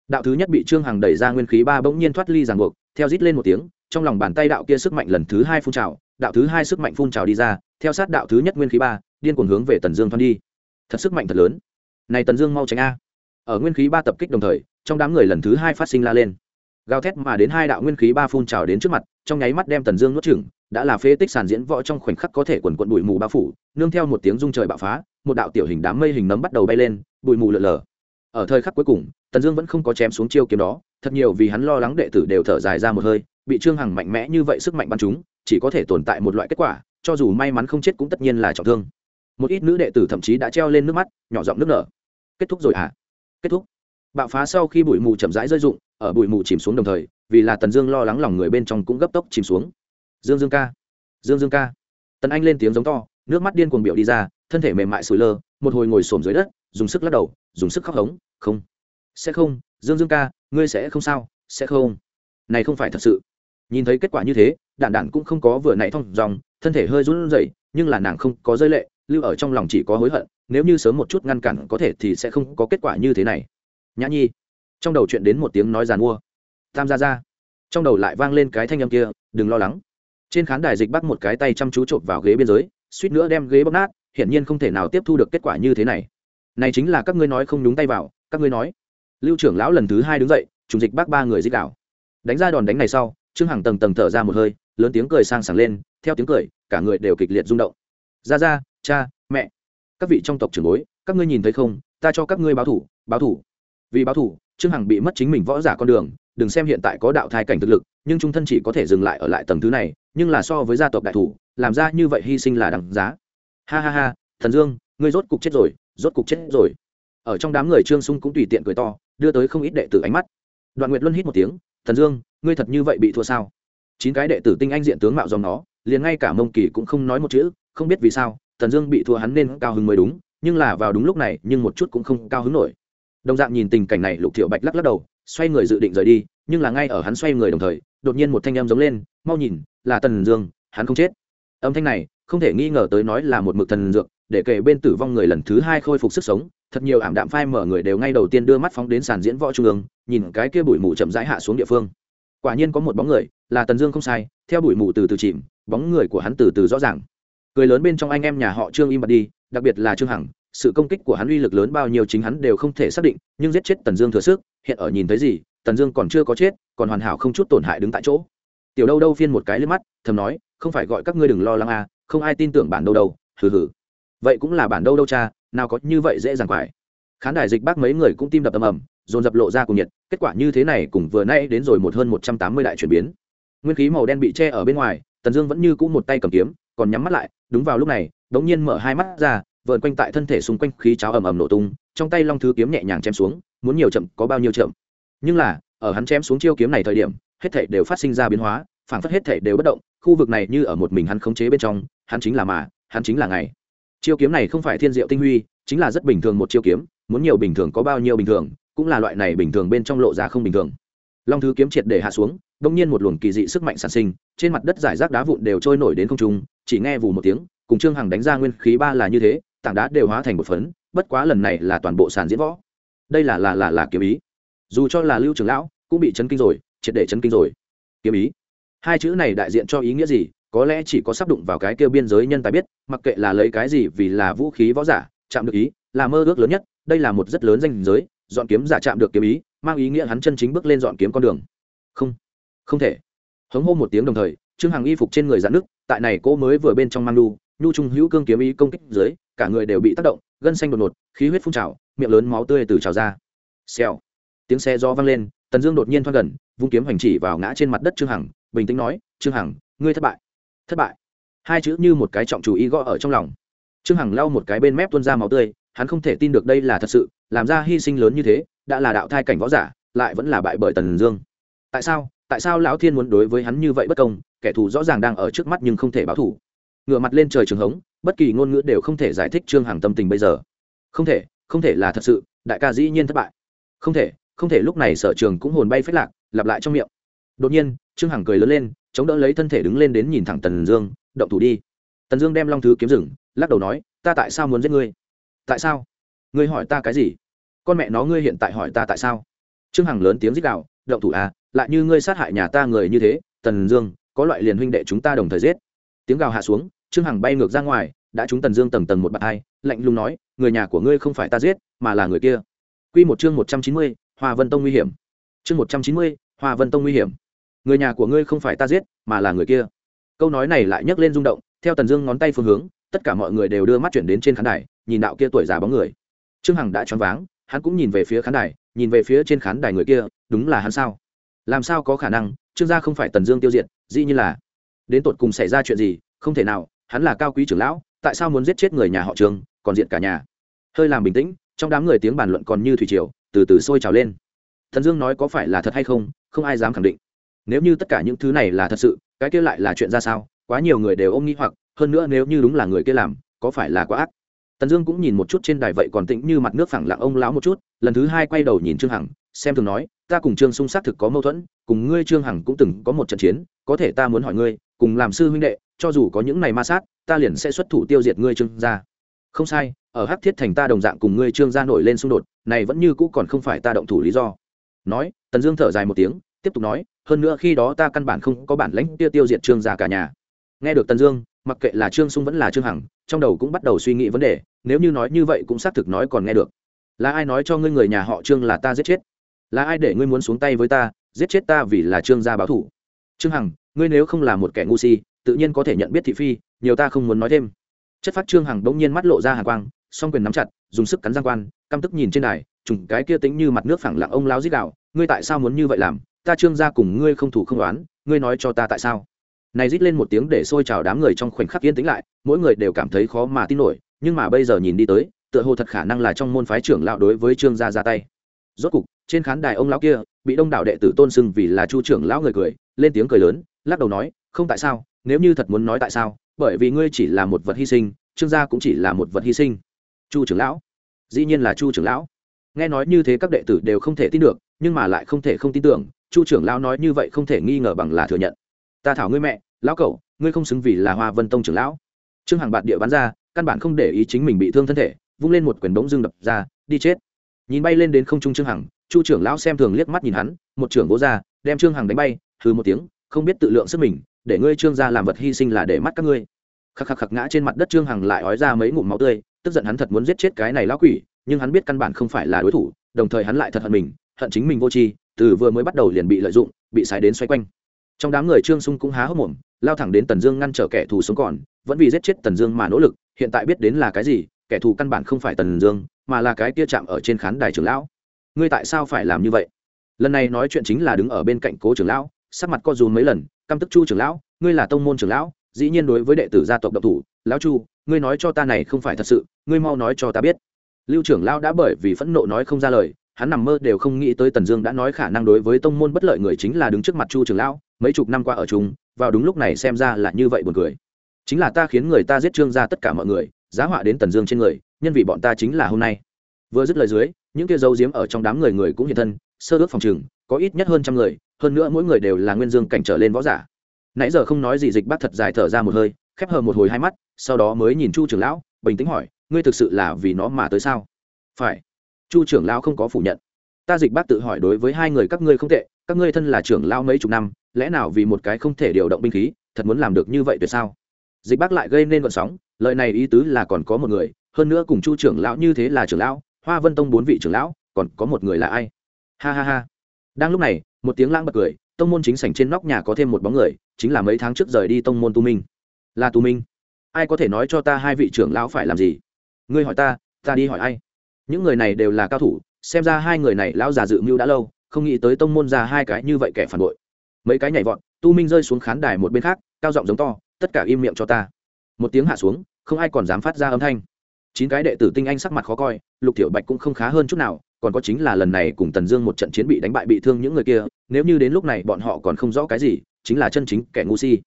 Speaker 1: Đạo thứ nhất bị trương hằng đẩy ra nguyên khí ba bỗng nhiên thoát ly ràng buộc, theo rít lên một tiếng, trong lòng bàn tay đạo kia sức mạnh lần thứ hai phun trào, đạo thứ hai sức mạnh phun trào đi ra, theo sát đạo thứ nhất nguyên khí ba, điên cuồng hướng về tần dương thoát đi. Thật sức mạnh thật lớn. Này tần dương mau tránh a. Ở nguyên khí ba tập kích đồng thời trong đám người lần thứ hai phát sinh la lên. Gào thét mà đến hai đạo nguyên khí ba phun trào đến trước mặt, trong nháy mắt đem tần dương nuốt chửng, đã là phế tích sàn diễn võ trong khoảnh khắc có thể quần quận bụi mù bao phủ, nương theo một tiếng rung trời bạo phá, một đạo tiểu hình đám mây hình nấm bắt đầu bay lên, bụi mù lượn lờ. Ở thời khắc cuối cùng, tần dương vẫn không có chém xuống chiêu kiếm đó, thật nhiều vì hắn lo lắng đệ tử đều thở dài ra một hơi, bị trương hằng mạnh mẽ như vậy sức mạnh bắn chúng chỉ có thể tồn tại một loại kết quả, cho dù may mắn không chết cũng tất nhiên là trọng thương. Một ít nữ đệ tử thậm chí đã treo lên nước mắt, nhỏ giọng nước nở. Kết thúc rồi hả? Kết thúc bạo phá sau khi bụi mù chậm rãi rơi rụng, ở bụi mù chìm xuống đồng thời, vì là tần dương lo lắng lòng người bên trong cũng gấp tốc chìm xuống. Dương dương ca, dương dương ca. Tần anh lên tiếng giống to, nước mắt điên cuồng biểu đi ra, thân thể mềm mại sủi lơ, một hồi ngồi xổm dưới đất, dùng sức lắc đầu, dùng sức khóc hống, không, sẽ không, dương dương ca, ngươi sẽ không sao, sẽ không. Này không phải thật sự. Nhìn thấy kết quả như thế, đạn đạn cũng không có vừa nãy thong dòng, thân thể hơi run rẩy, nhưng là nàng không có rơi lệ, lưu ở trong lòng chỉ có hối hận, nếu như sớm một chút ngăn cản có thể thì sẽ không có kết quả như thế này nhã nhi. Trong đầu chuyện đến một tiếng nói giàn mua. Tam gia ra trong đầu lại vang lên cái thanh âm kia, đừng lo lắng. Trên khán đài dịch bắt một cái tay chăm chú chộp vào ghế biên giới, suýt nữa đem ghế bóp nát, hiển nhiên không thể nào tiếp thu được kết quả như thế này. Này chính là các ngươi nói không nhúng tay vào, các ngươi nói. Lưu trưởng lão lần thứ hai đứng dậy, trùng dịch bác ba người dích đảo đánh ra đòn đánh này sau, trương hằng tầng tầng thở ra một hơi, lớn tiếng cười sang sảng lên, theo tiếng cười, cả người đều kịch liệt rung động. Ra ra cha, mẹ, các vị trong tộc trưởng bối, các ngươi nhìn thấy không? Ta cho các ngươi báo thủ báo thủ vì báo thủ, trương hằng bị mất chính mình võ giả con đường, đừng xem hiện tại có đạo thai cảnh thực lực, nhưng trung thân chỉ có thể dừng lại ở lại tầng thứ này, nhưng là so với gia tộc đại thủ, làm ra như vậy hy sinh là đằng giá. Ha ha ha, thần dương, ngươi rốt cục chết rồi, rốt cục chết rồi. Ở trong đám người trương sung cũng tùy tiện cười to, đưa tới không ít đệ tử ánh mắt. Đoạn nguyệt luân hít một tiếng, thần dương, ngươi thật như vậy bị thua sao? Chín cái đệ tử tinh anh diện tướng mạo dòng nó, liền ngay cả mông kỳ cũng không nói một chữ, không biết vì sao, thần dương bị thua hắn nên cao hứng mới đúng, nhưng là vào đúng lúc này, nhưng một chút cũng không cao hứng nổi đồng dạng nhìn tình cảnh này, lục thiệu bạch lắc lắc đầu, xoay người dự định rời đi, nhưng là ngay ở hắn xoay người đồng thời, đột nhiên một thanh âm giống lên, mau nhìn, là tần dương, hắn không chết. Âm thanh này, không thể nghi ngờ tới nói là một mực thần dược, để kể bên tử vong người lần thứ hai khôi phục sức sống, thật nhiều ảm đạm phai mở người đều ngay đầu tiên đưa mắt phóng đến sàn diễn võ trung ương, nhìn cái kia bụi mù chậm rãi hạ xuống địa phương. Quả nhiên có một bóng người, là tần dương không sai, theo bụi mù từ từ chìm, bóng người của hắn từ từ rõ ràng. Cười lớn bên trong anh em nhà họ trương im bặt đi, đặc biệt là trương hằng sự công kích của hắn uy lực lớn bao nhiêu chính hắn đều không thể xác định, nhưng giết chết tần dương thừa sức, hiện ở nhìn thấy gì, tần dương còn chưa có chết, còn hoàn hảo không chút tổn hại đứng tại chỗ. Tiểu đâu đâu phiên một cái lên mắt, thầm nói, không phải gọi các ngươi đừng lo lắng à không ai tin tưởng bản đâu đâu, hừ hừ. Vậy cũng là bản đâu đâu cha, nào có như vậy dễ dàng quải. Khán đài dịch bác mấy người cũng tim đập ầm ầm, dồn dập lộ ra cùng nhiệt, kết quả như thế này cùng vừa nay đến rồi một hơn một trăm tám mươi đại chuyển biến. Nguyên khí màu đen bị che ở bên ngoài, tần dương vẫn như cũ một tay cầm kiếm, còn nhắm mắt lại, đúng vào lúc này đ ố n g nhiên mở hai mắt ra vờn quanh tại thân thể xung quanh khí cháo ầm ầm nổ tung, trong tay long thứ kiếm nhẹ nhàng chém xuống, muốn nhiều chậm, có bao nhiêu chậm. Nhưng là, ở hắn chém xuống chiêu kiếm này thời điểm, hết thể đều phát sinh ra biến hóa phản phất hết thể đều bất động, khu vực này như ở một mình hắn khống chế bên trong, hắn chính là mà, hắn chính là ngày chiêu kiếm này không phải thiên diệu tinh huy, chính là rất bình thường một chiêu kiếm, muốn nhiều bình thường có bao nhiêu bình thường, cũng là loại này bình thường bên trong lộ ra không bình thường. Long thứ kiếm triệt để hạ xuống, đông nhiên một luồng kỳ dị sức mạnh sản sinh, trên mặt đất giải rác đá vụn đều trôi nổi đến không trung, chỉ nghe vù một tiếng, cùng trương hằng đánh ra nguyên khí ba là như thế tảng đá đều hóa thành một phấn, bất quá lần này là toàn bộ sàn diễn võ. Đây là là là là kiếm ý. Dù cho là lưu trường lão, cũng bị chấn kinh rồi, triệt để chấn kinh rồi. Kiếm ý. Hai chữ này đại diện cho ý nghĩa gì, có lẽ chỉ có sắp đụng vào cái kêu biên giới nhân tài biết, mặc kệ là lấy cái gì vì là vũ khí võ giả, chạm được ý, là mơ ước lớn nhất, đây là một rất lớn danh giới, dọn kiếm giả chạm được kiếm ý, mang ý nghĩa hắn chân chính bước lên dọn kiếm con đường. Không. Không thể. Hống hô một tiếng đồng thời, trương hằng y phục trên người dạn nước tại này cô mới vừa bên trong mang đu nhu trung hữu cương kiếm ý công kích dưới cả người đều bị tác động, gân xanh đột ngột, khí huyết phun trào, miệng lớn máu tươi từ trào ra. Xèo. Tiếng xe gió vang lên, tần dương đột nhiên thoát gần, vung kiếm hành chỉ vào ngã trên mặt đất trương hằng, bình tĩnh nói, trương hằng, ngươi thất bại. Thất bại. Hai chữ như một cái trọng chủ ý gõ ở trong lòng. Trương hằng lau một cái bên mép tuôn ra máu tươi, hắn không thể tin được đây là thật sự, làm ra hy sinh lớn như thế, đã là đạo thai cảnh võ giả, lại vẫn là bại bởi tần dương. Tại sao tại sao lão thiên muốn đối với hắn như vậy bất công, kẻ thù rõ ràng đang ở trước mắt nhưng không thể báo thù ngựa mặt lên trời trường hống, bất kỳ ngôn ngữ đều không thể giải thích trương hằng tâm tình bây giờ. Không thể không thể là thật sự, đại ca dĩ nhiên thất bại. Không thể không thể lúc này sở trường cũng hồn bay phết lạc, lặp lại trong miệng. Đột nhiên, trương hằng cười lớn lên, chống đỡ lấy thân thể đứng lên đến nhìn thẳng tần dương, động thủ đi. Tần dương đem long thứ kiếm rừng lắc đầu nói, ta tại sao muốn giết ngươi? Tại sao? Ngươi hỏi ta cái gì? Con mẹ nó ngươi hiện tại hỏi ta tại sao? Trương hằng lớn tiếng rít đạo động thủ à lại như ngươi sát hại nhà ta người như thế, tần dương, có loại liền huynh đệ chúng ta đồng thời giết tiếng gào hạ xuống, trương hằng bay ngược ra ngoài, đã trúng tần dương tầng tầng một bạt hai, lạnh lùng nói, người nhà của ngươi không phải ta giết, mà là người kia. Q một chương một trăm chín mươi, hoa vân tông nguy hiểm. Chương một trăm chín mươi, hoa vân tông nguy hiểm. Người nhà của ngươi không phải ta giết, mà là người kia. Câu nói này lại nhấc lên rung động, theo tần dương ngón tay phương hướng, tất cả mọi người đều đưa mắt chuyển đến trên khán đài, nhìn đạo kia tuổi già bóng người. Trương hằng đã choáng váng, hắn cũng nhìn về phía khán đài, nhìn về phía trên khán đài người kia, đúng là hắn sao? Làm sao có khả năng? Trương gia không phải tần dương tiêu diệt, dĩ như là đến tột cùng xảy ra chuyện gì, không thể nào, hắn là cao quý trưởng lão, tại sao muốn giết chết người nhà họ trường còn diện cả nhà. Hơi làm bình tĩnh, trong đám người tiếng bàn luận còn như thủy triều, từ từ sôi trào lên. Thần dương nói có phải là thật hay không không ai dám khẳng định. Nếu như tất cả những thứ này là thật sự, cái kia lại là chuyện ra sao? Quá nhiều người đều ôm nghĩ hoặc, hơn nữa nếu như đúng là người kia làm, có phải là quá ác? Tần dương cũng nhìn một chút trên đài vậy còn tĩnh như mặt nước phẳng lặng ông lão một chút, lần thứ hai quay đầu nhìn trương hằng, xem thường nói, ta cùng trương sung xác thực có mâu thuẫn, cùng ngươi trương hằng cũng từng có một trận chiến, có thể ta muốn hỏi ngươi cùng làm sư huynh đệ, cho dù có những này ma sát, ta liền sẽ xuất thủ tiêu diệt ngươi trương gia. Không sai, ở hắc thiết thành ta đồng dạng cùng ngươi trương gia nổi lên xung đột, này vẫn như cũ còn không phải ta động thủ lý do. Nói, tần dương thở dài một tiếng, tiếp tục nói, hơn nữa khi đó ta căn bản không có bản lãnh tiêu tiêu diệt trương gia cả nhà. Nghe được tần dương, mặc kệ là trương sung vẫn là trương hằng, trong đầu cũng bắt đầu suy nghĩ vấn đề, nếu như nói như vậy cũng xác thực nói còn nghe được. Là ai nói cho ngươi người nhà họ trương là ta giết chết? Là ai để ngươi muốn xuống tay với ta, giết chết ta vì là trương gia báo thủ trương hằng ngươi nếu không là một kẻ ngu si, tự nhiên có thể nhận biết thị phi, nhiều ta không muốn nói thêm. Chất phát trương hằng bỗng nhiên mắt lộ ra hàng quang, song quyền nắm chặt, dùng sức cắn giang quan, căm tức nhìn trên đài, trùng cái kia tính như mặt nước phẳng lặng ông lao dít đạo ngươi tại sao muốn như vậy làm? Ta trương gia cùng ngươi không thủ không đoán ngươi nói cho ta tại sao? Này rít lên một tiếng để xôi trào đám người trong khoảnh khắc yên tĩnh lại, mỗi người đều cảm thấy khó mà tin nổi, nhưng mà bây giờ nhìn đi tới, tựa hồ thật khả năng là trong môn phái trưởng lão đối với trương gia ra tay. Rốt cục, trên khán đài ông lão kia, bị đông đảo đệ tử tôn sưng vì là chu trưởng lão người cười, lên tiếng cười lớn lắc đầu nói, không tại sao, nếu như thật muốn nói tại sao, bởi vì ngươi chỉ là một vật hy sinh, trương gia cũng chỉ là một vật hy sinh. Chu trưởng lão. Dĩ nhiên là chu trưởng lão. Nghe nói như thế các đệ tử đều không thể tin được, nhưng mà lại không thể không tin tưởng, chu trưởng lão nói như vậy không thể nghi ngờ bằng là thừa nhận. Ta thảo ngươi mẹ, lão cậu ngươi không xứng vì là hoa vân tông trưởng lão. Trương hằng bạt địa bắn ra, căn bản không để ý chính mình bị thương thân thể, vung lên một quyển bỗng dưng đập ra, đi chết. Nhìn bay lên đến không trung trương hằng, chu trưởng lão xem thường liếc mắt nhìn hắn, một trưởng vỗ ra, đem trương hằng đánh bay hư một tiếng không biết tự lượng sức mình, để ngươi trương gia làm vật hy sinh là để mắt các ngươi. Khắc khắc khắc ngã trên mặt đất trương hằng lại ói ra mấy ngụm máu tươi, tức giận hắn thật muốn giết chết cái này lão quỷ, nhưng hắn biết căn bản không phải là đối thủ, đồng thời hắn lại thật hận mình, hận chính mình vô tri, từ vừa mới bắt đầu liền bị lợi dụng, bị sai đến xoay quanh. Trong đám người trương sung cũng há hốc mồm, lao thẳng đến tần dương ngăn trở kẻ thù sống còn, vẫn vì giết chết tần dương mà nỗ lực, hiện tại biết đến là cái gì, kẻ thù căn bản không phải tần dương, mà là cái kia chạm ở trên khán đài trưởng lão. Ngươi tại sao phải làm như vậy? Lần này nói chuyện chính là đứng ở bên cạnh cố trưởng lão sắc mặt co rúm mấy lần, căm tức chu trưởng lão, ngươi là tông môn trưởng lão, dĩ nhiên đối với đệ tử gia tộc độc thủ, lão chu, ngươi nói cho ta này không phải thật sự, ngươi mau nói cho ta biết. Lưu trưởng lão đã bởi vì phẫn nộ nói không ra lời, hắn nằm mơ đều không nghĩ tới tần dương đã nói khả năng đối với tông môn bất lợi người chính là đứng trước mặt chu trưởng lão, mấy chục năm qua ở chung, vào đúng lúc này xem ra là như vậy buồn cười. Chính là ta khiến người ta giết trương ra tất cả mọi người, giá họa đến tần dương trên người, nhân vì bọn ta chính là hôm nay. Vừa dứt lời dưới, những kia dấu diếm ở trong đám người người cũng hiện thân, sơ ước phòng trừng có ít nhất hơn trăm người, hơn nữa mỗi người đều là nguyên dương cảnh trở lên võ giả. Nãy giờ không nói gì, dịch bác thật dài thở ra một hơi, khép hờ một hồi hai mắt, sau đó mới nhìn chu trưởng lão, bình tĩnh hỏi, ngươi thực sự là vì nó mà tới sao? Phải. Chu trưởng lão không có phủ nhận. Ta dịch bác tự hỏi đối với hai người các ngươi không tệ, các ngươi thân là trưởng lão mấy chục năm, lẽ nào vì một cái không thể điều động binh khí, thật muốn làm được như vậy tuyệt sao? Dịch bác lại gây nên vận sóng, lời này ý tứ là còn có một người, hơn nữa cùng chu trưởng lão như thế là trưởng lão, hoa vân tông bốn vị trưởng lão, còn có một người là ai? Ha ha ha đang lúc này, một tiếng lãng bật cười, tông môn chính sảnh trên nóc nhà có thêm một bóng người, chính là mấy tháng trước rời đi tông môn tu minh. Là tu minh. Ai có thể nói cho ta hai vị trưởng lão phải làm gì? Ngươi hỏi ta ta đi hỏi ai? Những người này đều là cao thủ, xem ra hai người này lão già dự mưu đã lâu, không nghĩ tới tông môn ra hai cái như vậy kẻ phản bội. Mấy cái nhảy vọt, tu minh rơi xuống khán đài một bên khác, cao giọng giống to, tất cả im miệng cho ta. Một tiếng hạ xuống, không ai còn dám phát ra âm thanh. Chín cái đệ tử tinh anh sắc mặt khó coi, lục tiểu bạch cũng không khá hơn chút nào còn có chính là lần này cùng tần dương một trận chiến bị đánh bại bị thương những người kia, nếu như đến lúc này bọn họ còn không rõ cái gì, chính là chân chính kẻ ngu si.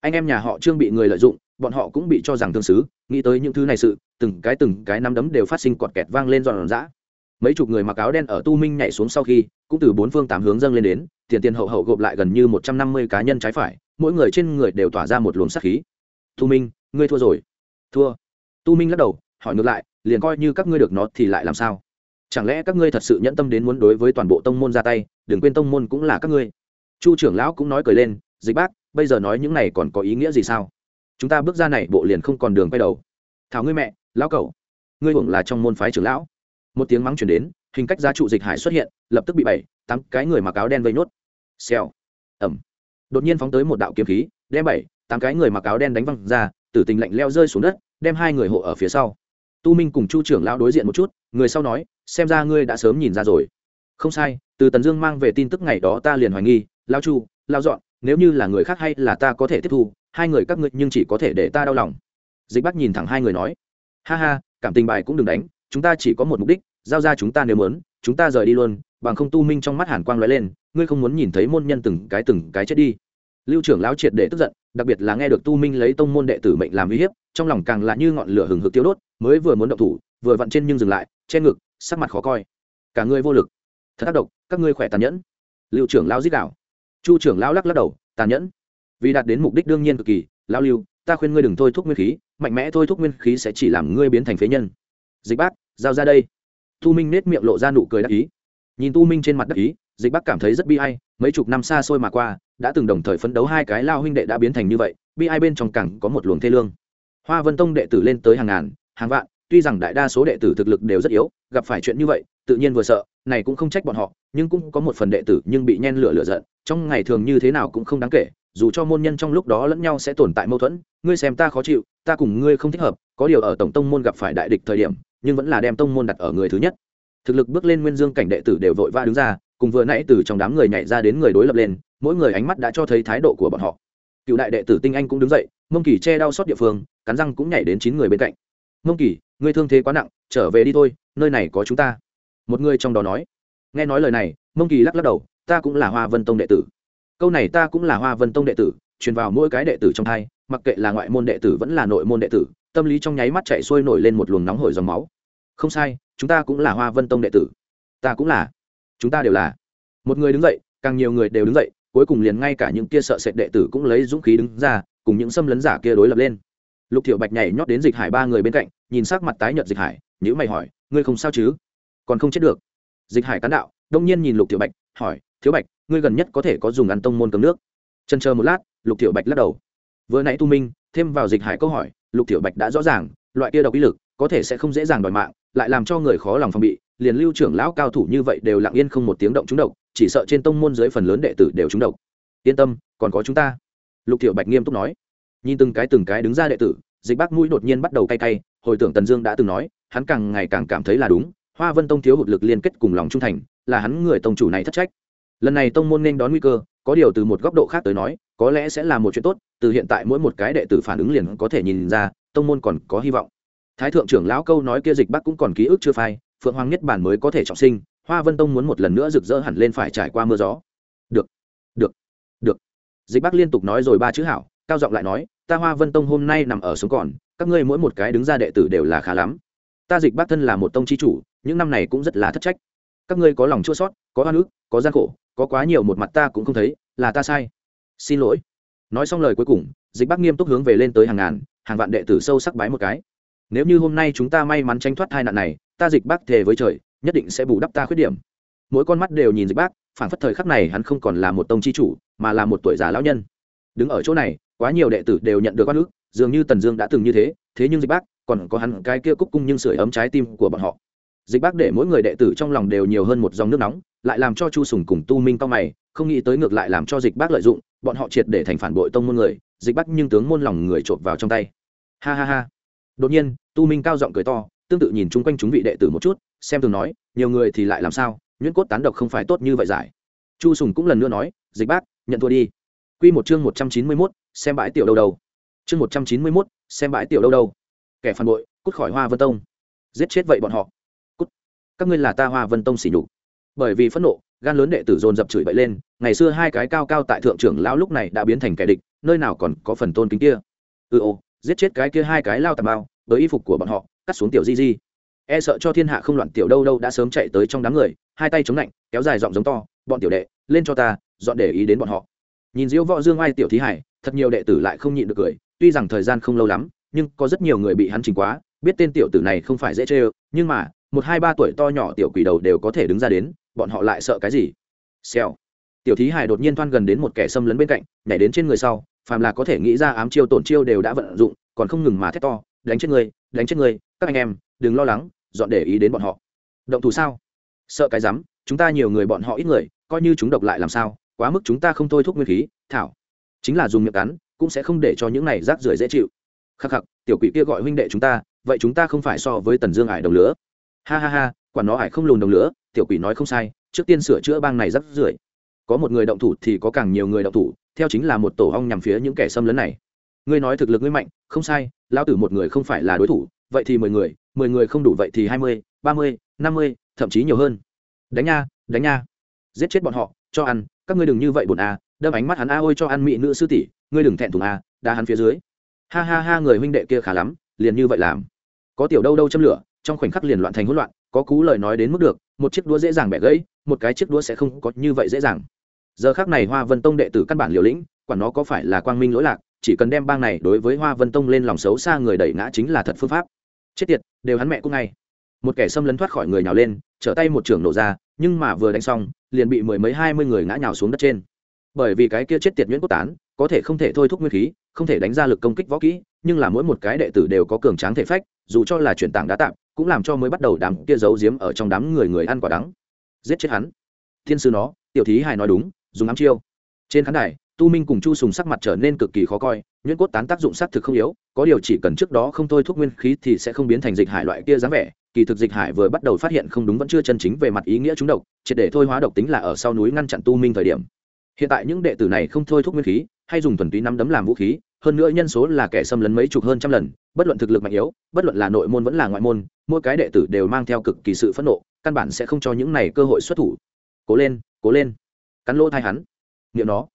Speaker 1: Anh em nhà họ trương bị người lợi dụng, bọn họ cũng bị cho rằng thương xứ, nghĩ tới những thứ này sự, từng cái từng cái nắm đấm đều phát sinh cọt kẹt vang lên giòn giã. Mấy chục người mặc áo đen ở tu minh nhảy xuống sau khi, cũng từ bốn phương tám hướng dâng lên đến, tiền tiền hậu hậu gộp lại gần như một trăm năm mươi cá nhân trái phải, mỗi người trên người đều tỏa ra một luồng sắc khí. Tu minh, ngươi thua rồi. Thua. Tu minh lắc đầu, hỏi ngược lại, liền coi như các ngươi được nó thì lại làm sao? Chẳng lẽ các ngươi thật sự nhẫn tâm đến muốn đối với toàn bộ tông môn ra tay, đừng quên tông môn cũng là các ngươi. Chu trưởng lão cũng nói cười lên, dịch bác, bây giờ nói những này còn có ý nghĩa gì sao? Chúng ta bước ra này bộ liền không còn đường quay đầu. Thảo ngươi mẹ, lão cẩu, ngươi hưởng là trong môn phái trưởng lão. Một tiếng mắng chuyển đến, hình cách gia trụ dịch hải xuất hiện, lập tức bị bảy, tám cái người mặc áo đen vây nhốt xèo. Ẩm đột nhiên phóng tới một đạo kiếm khí, đem bảy, tám cái người mặc áo đen đánh văng ra, tử tình lạnh leo rơi xuống đất, đem hai người hộ ở phía sau tu minh cùng chu trưởng lão đối diện một chút, người sau nói, xem ra ngươi đã sớm nhìn ra rồi. Không sai, từ tần dương mang về tin tức ngày đó ta liền hoài nghi lao chu lao dọn, nếu như là người khác hay là ta có thể tiếp thu, hai người các ngươi nhưng chỉ có thể để ta đau lòng. Dịch bắt nhìn thẳng hai người nói, ha ha, cảm tình bài cũng đừng đánh, chúng ta chỉ có một mục đích, giao ra chúng ta nếu muốn, chúng ta rời đi luôn, bằng không tu minh trong mắt hàn quang lóe lên, ngươi không muốn nhìn thấy môn nhân từng cái từng cái chết đi. Lưu trưởng lão triệt để tức giận đặc biệt là nghe được tu minh lấy tông môn đệ tử mệnh làm uy hiếp, trong lòng càng là như ngọn lửa hừng hực tiêu đốt, mới vừa muốn động thủ, vừa vặn trên nhưng dừng lại, che ngực, sắc mặt khó coi. Cả người vô lực. Thật tác động các ngươi khỏe tàn nhẫn. Liệu trưởng lão giết đạo chu trưởng lão lắc lắc đầu, tàn nhẫn. Vì đạt đến mục đích đương nhiên cực kỳ, lão lưu, ta khuyên ngươi đừng thôi thúc nguyên khí, mạnh mẽ thôi thúc nguyên khí sẽ chỉ làm ngươi biến thành phế nhân. Dịch bác, giao ra đây. Tu minh nết miệng lộ ra nụ cười đắc ý. Nhìn tu minh trên mặt đắc ý, dịch bác cảm thấy rất bi ai, mấy chục năm xa xôi mà qua đã từng đồng thời phấn đấu hai cái lao huynh đệ đã biến thành như vậy, bi ai bên trong cẳng có một luồng thê lương. Hoa vân tông đệ tử lên tới hàng ngàn, hàng vạn, tuy rằng đại đa số đệ tử thực lực đều rất yếu, gặp phải chuyện như vậy, tự nhiên vừa sợ, này cũng không trách bọn họ, nhưng cũng có một phần đệ tử nhưng bị nhen lửa lửa giận, trong ngày thường như thế nào cũng không đáng kể, dù cho môn nhân trong lúc đó lẫn nhau sẽ tồn tại mâu thuẫn, ngươi xem ta khó chịu, ta cùng ngươi không thích hợp, có điều ở tổng tông môn gặp phải đại địch thời điểm, nhưng vẫn là đem tông môn đặt ở người thứ nhất. Thực lực bước lên nguyên dương cảnh đệ tử đều vội vã đứng ra cùng vừa nãy từ trong đám người nhảy ra đến người đối lập lên, mỗi người ánh mắt đã cho thấy thái độ của bọn họ. Cựu đại đệ tử tinh anh cũng đứng dậy, mông kỳ che đau xót địa phương, cắn răng cũng nhảy đến chín người bên cạnh. Mông kỳ, ngươi thương thế quá nặng, trở về đi thôi, nơi này có chúng ta. Một người trong đó nói. Nghe nói lời này, mông kỳ lắc lắc đầu, ta cũng là hoa vân tông đệ tử. Câu này ta cũng là hoa vân tông đệ tử, truyền vào mỗi cái đệ tử trong thai, mặc kệ là ngoại môn đệ tử vẫn là nội môn đệ tử, tâm lý trong nháy mắt chạy xuôi nổi lên một luồng nóng hổi dòng máu. Không sai, chúng ta cũng là hoa vân tông đệ tử. Ta cũng là chúng ta đều là. Một người đứng dậy, càng nhiều người đều đứng dậy, cuối cùng liền ngay cả những kia sợ sệt đệ tử cũng lấy dũng khí đứng ra, cùng những xâm lấn giả kia đối lập lên. Lục thiệu bạch nhảy nhót đến dịch hải ba người bên cạnh, nhìn sắc mặt tái nhợt dịch hải nhữ mày hỏi, ngươi không sao chứ? Còn không chết được? Dịch hải cán đạo, đông nhiên nhìn lục thiệu bạch, hỏi thiếu bạch, ngươi gần nhất có thể có dùng ăn tông môn cấm nước? Chân chờ một lát, lục thiệu bạch lắc đầu. Vừa nãy tu minh, thêm vào dịch hải câu hỏi, lục thiệu bạch đã rõ ràng, loại kia độc ý lực có thể sẽ không dễ dàng đòi mạng, lại làm cho người khó lòng phòng bị liền lưu trưởng lão cao thủ như vậy đều lặng yên không một tiếng động trúng độc, chỉ sợ trên tông môn dưới phần lớn đệ tử đều trúng độc. Yên tâm, còn có chúng ta. Lục Tiểu bạch nghiêm túc nói. Nhìn từng cái từng cái đứng ra đệ tử, dịch bác mũi đột nhiên bắt đầu cay cay, hồi tưởng tần dương đã từng nói, hắn càng ngày càng cảm thấy là đúng, hoa vân tông thiếu hụt lực liên kết cùng lòng trung thành, là hắn người tông chủ này thất trách. Lần này tông môn nên đón nguy cơ, có điều từ một góc độ khác tới nói, có lẽ sẽ là một chuyện tốt, từ hiện tại mỗi một cái đệ tử phản ứng liền có thể nhìn ra, tông môn còn có hy vọng. Thái thượng trưởng lão câu nói kia dịch bắc cũng còn ký ức chưa phai phượng hoàng nhất bản mới có thể trọng sinh, hoa vân tông muốn một lần nữa rực rỡ hẳn lên phải trải qua mưa gió. Được được được. Dịch bắc liên tục nói rồi ba chữ hảo, cao giọng lại nói, ta hoa vân tông hôm nay nằm ở sống còn, các ngươi mỗi một cái đứng ra đệ tử đều là khá lắm. Ta dịch bắc thân là một tông chi chủ, những năm này cũng rất là thất trách. Các ngươi có lòng chua sót, có oan ức, có gian khổ, có quá nhiều một mặt ta cũng không thấy, là ta sai. Xin lỗi. Nói xong lời cuối cùng, dịch bắc nghiêm túc hướng về lên tới hàng ngàn, hàng vạn đệ tử sâu sắc bái một cái. Nếu như hôm nay chúng ta may mắn tranh thoát hai nạn này ta dịch bác thề với trời, nhất định sẽ bù đắp ta khuyết điểm. Mỗi con mắt đều nhìn dịch bác phản phất thời khắc này hắn không còn là một tông chi chủ, mà là một tuổi già lão nhân. Đứng ở chỗ này, quá nhiều đệ tử đều nhận được oan ức, dường như tần dương đã từng như thế thế nhưng dịch bác, còn có hắn cái kia cúc cung nhưng sưởi ấm trái tim của bọn họ. Dịch bác để mỗi người đệ tử trong lòng đều nhiều hơn một dòng nước nóng, lại làm cho chu sùng cùng tu minh cao mày, không nghĩ tới ngược lại làm cho dịch bác lợi dụng, bọn họ triệt để thành phản bội tông môn người, dịch bác nhưng tướng môn lòng người trộm vào trong tay. Ha ha ha. Đột nhiên, tu minh cao giọng cười to tương tự nhìn chung quanh chúng vị đệ tử một chút xem thường nói nhiều người thì lại làm sao nhuyễn cốt tán độc không phải tốt như vậy giải. Chu sùng cũng lần nữa nói dịch bác nhận thua đi. Quy một chương một trăm chín mươi 191, xem bãi tiểu đâu đâu. Chương một trăm chín mươi 191, xem bãi tiểu đâu đâu. Kẻ phản bội cút khỏi hoa vân tông. Giết chết vậy bọn họ. Cút. Các ngươi là ta hoa vân tông xỉ nhục. Bởi vì phẫn nộ gan lớn đệ tử dồn dập chửi bậy lên ngày xưa hai cái cao cao tại thượng trưởng lão lúc này đã biến thành kẻ địch nơi nào còn có phần tôn kính kia. Ừ ô giết chết cái kia hai cái lao tà bao với y phục của bọn họ, cắt xuống tiểu di di. E sợ cho thiên hạ không loạn tiểu đâu đâu đã sớm chạy tới trong đám người, hai tay chống lạnh, kéo dài giọng giống to, bọn tiểu đệ, lên cho ta, dọn để ý đến bọn họ. Nhìn diễu võ dương ai tiểu thí hải, thật nhiều đệ tử lại không nhịn được cười, tuy rằng thời gian không lâu lắm, nhưng có rất nhiều người bị hắn trình quá, biết tên tiểu tử này không phải dễ chê ơ nhưng mà, một hai ba tuổi to nhỏ tiểu quỷ đầu đều có thể đứng ra đến, bọn họ lại sợ cái gì? Xèo. Tiểu thí hải đột nhiên thoan gần đến một kẻ xâm lấn bên cạnh, nhảy đến trên người sau, phàm là có thể nghĩ ra ám chiêu tổn chiêu đều đã vận dụng, còn không ngừng mà thét to đánh chết người đánh chết người các anh em, đừng lo lắng, dọn để ý đến bọn họ. Động thủ sao? Sợ cái rắm, chúng ta nhiều người bọn họ ít người, coi như chúng độc lại làm sao, quá mức chúng ta không thôi thúc nguyên khí, thảo. Chính là dùng miệng cắn, cũng sẽ không để cho những này rác rưởi dễ chịu. Khắc khắc, tiểu quỷ kia gọi huynh đệ chúng ta, vậy chúng ta không phải so với tần dương ải đồng lửa. Ha ha ha quản nó ải không lùn đồng lửa, tiểu quỷ nói không sai, trước tiên sửa chữa bang này rác rưởi. Có một người động thủ thì có càng nhiều người động thủ, theo chính là một tổ hong nhằm phía những kẻ xâm lấn này ngươi nói thực lực ngươi mạnh, không sai, Lão tử một người không phải là đối thủ, vậy thì mười người mười người không đủ vậy thì hai mươi, ba mươi, năm mươi, thậm chí nhiều hơn. Đánh nha đánh nha. Giết chết bọn họ, cho ăn, các ngươi đừng như vậy bổn a à, đâm ánh mắt hắn a ôi cho ăn mỹ nữ sư tỷ, ngươi đừng thẹn thùng a đá hắn phía dưới. Ha ha ha, người huynh đệ kia khá lắm, liền như vậy làm. Có tiểu đâu đâu châm lửa, trong khoảnh khắc liền loạn thành hỗn loạn, có cú lời nói đến mức được, một chiếc đũa dễ dàng bẻ gãy, một cái chiếc đũa sẽ không có như vậy dễ dàng. Giờ khác này hoa vân tông đệ tử căn bản liều lĩnh, quản nó có phải là quang minh lỗi lạc chỉ cần đem bang này đối với hoa vân tông lên lòng xấu xa người đẩy ngã chính là thật phương pháp. Chết tiệt, đều hắn mẹ cũng ngay. Một kẻ xâm lấn thoát khỏi người nhào lên, trở tay một trưởng nổ ra, nhưng mà vừa đánh xong, liền bị mười mấy hai mươi người ngã nhào xuống đất trên. Bởi vì cái kia chết tiệt nhuyễn cốt tán, có thể không thể thôi thúc nguyên khí, không thể đánh ra lực công kích võ kỹ, nhưng là mỗi một cái đệ tử đều có cường tráng thể phách, dù cho là chuyển tảng đá tạm, cũng làm cho mới bắt đầu đám kia giấu giếm ở trong đám người người ăn quả đắng. Giết chết hắn. Thiên sư nó, tiểu thí hài nói đúng, dùng ám chiêu. Trên khán đài tu minh cùng chu sùng sắc mặt trở nên cực kỳ khó coi, nhuyễn cốt tán tác dụng sát thực không yếu, có điều chỉ cần trước đó không thôi thuốc nguyên khí thì sẽ không biến thành dịch hải loại kia dáng vẻ, kỳ thực dịch hải vừa bắt đầu phát hiện không đúng vẫn chưa chân chính về mặt ý nghĩa chúng độc, triệt để thôi hóa độc tính là ở sau núi ngăn chặn tu minh thời điểm. Hiện tại những đệ tử này không thôi thuốc nguyên khí, hay dùng thuần túy nắm đấm làm vũ khí, hơn nữa nhân số là kẻ xâm lấn mấy chục hơn trăm lần, bất luận thực lực mạnh yếu, bất luận là nội môn vẫn là ngoại môn, mỗi cái đệ tử đều mang theo cực kỳ sự phẫn nộ, căn bản sẽ không cho những này cơ hội xuất thủ. Cố lên cố lên. Cắn lỗ thai hắn. Niệm nó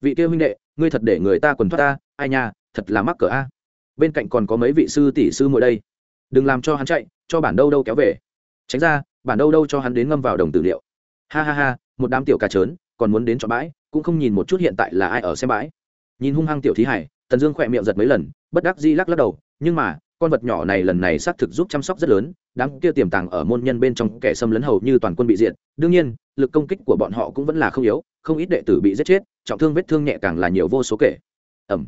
Speaker 1: vị kia huynh đệ, ngươi thật để người ta quần thoát ta, ai nha, thật là mắc cỡ a. Bên cạnh còn có mấy vị sư tỷ sư ngồi đây. Đừng làm cho hắn chạy, cho bản đâu đâu kéo về. Tránh ra, bản đâu đâu cho hắn đến ngâm vào đồng tử liệu ha ha ha, một đám tiểu ca trớn, còn muốn đến cho bãi, cũng không nhìn một chút hiện tại là ai ở xem bãi. Nhìn hung hăng tiểu thí hải, tần dương khỏe miệng giật mấy lần, bất đắc di lắc lắc đầu, nhưng mà, con vật nhỏ này lần này xác thực giúp chăm sóc rất lớn đáng kia tiềm tàng ở môn nhân bên trong kẻ xâm lấn hầu như toàn quân bị diện đương nhiên, lực công kích của bọn họ cũng vẫn là không yếu không ít đệ tử bị giết chết, trọng thương vết thương nhẹ càng là nhiều vô số kể. Ẩm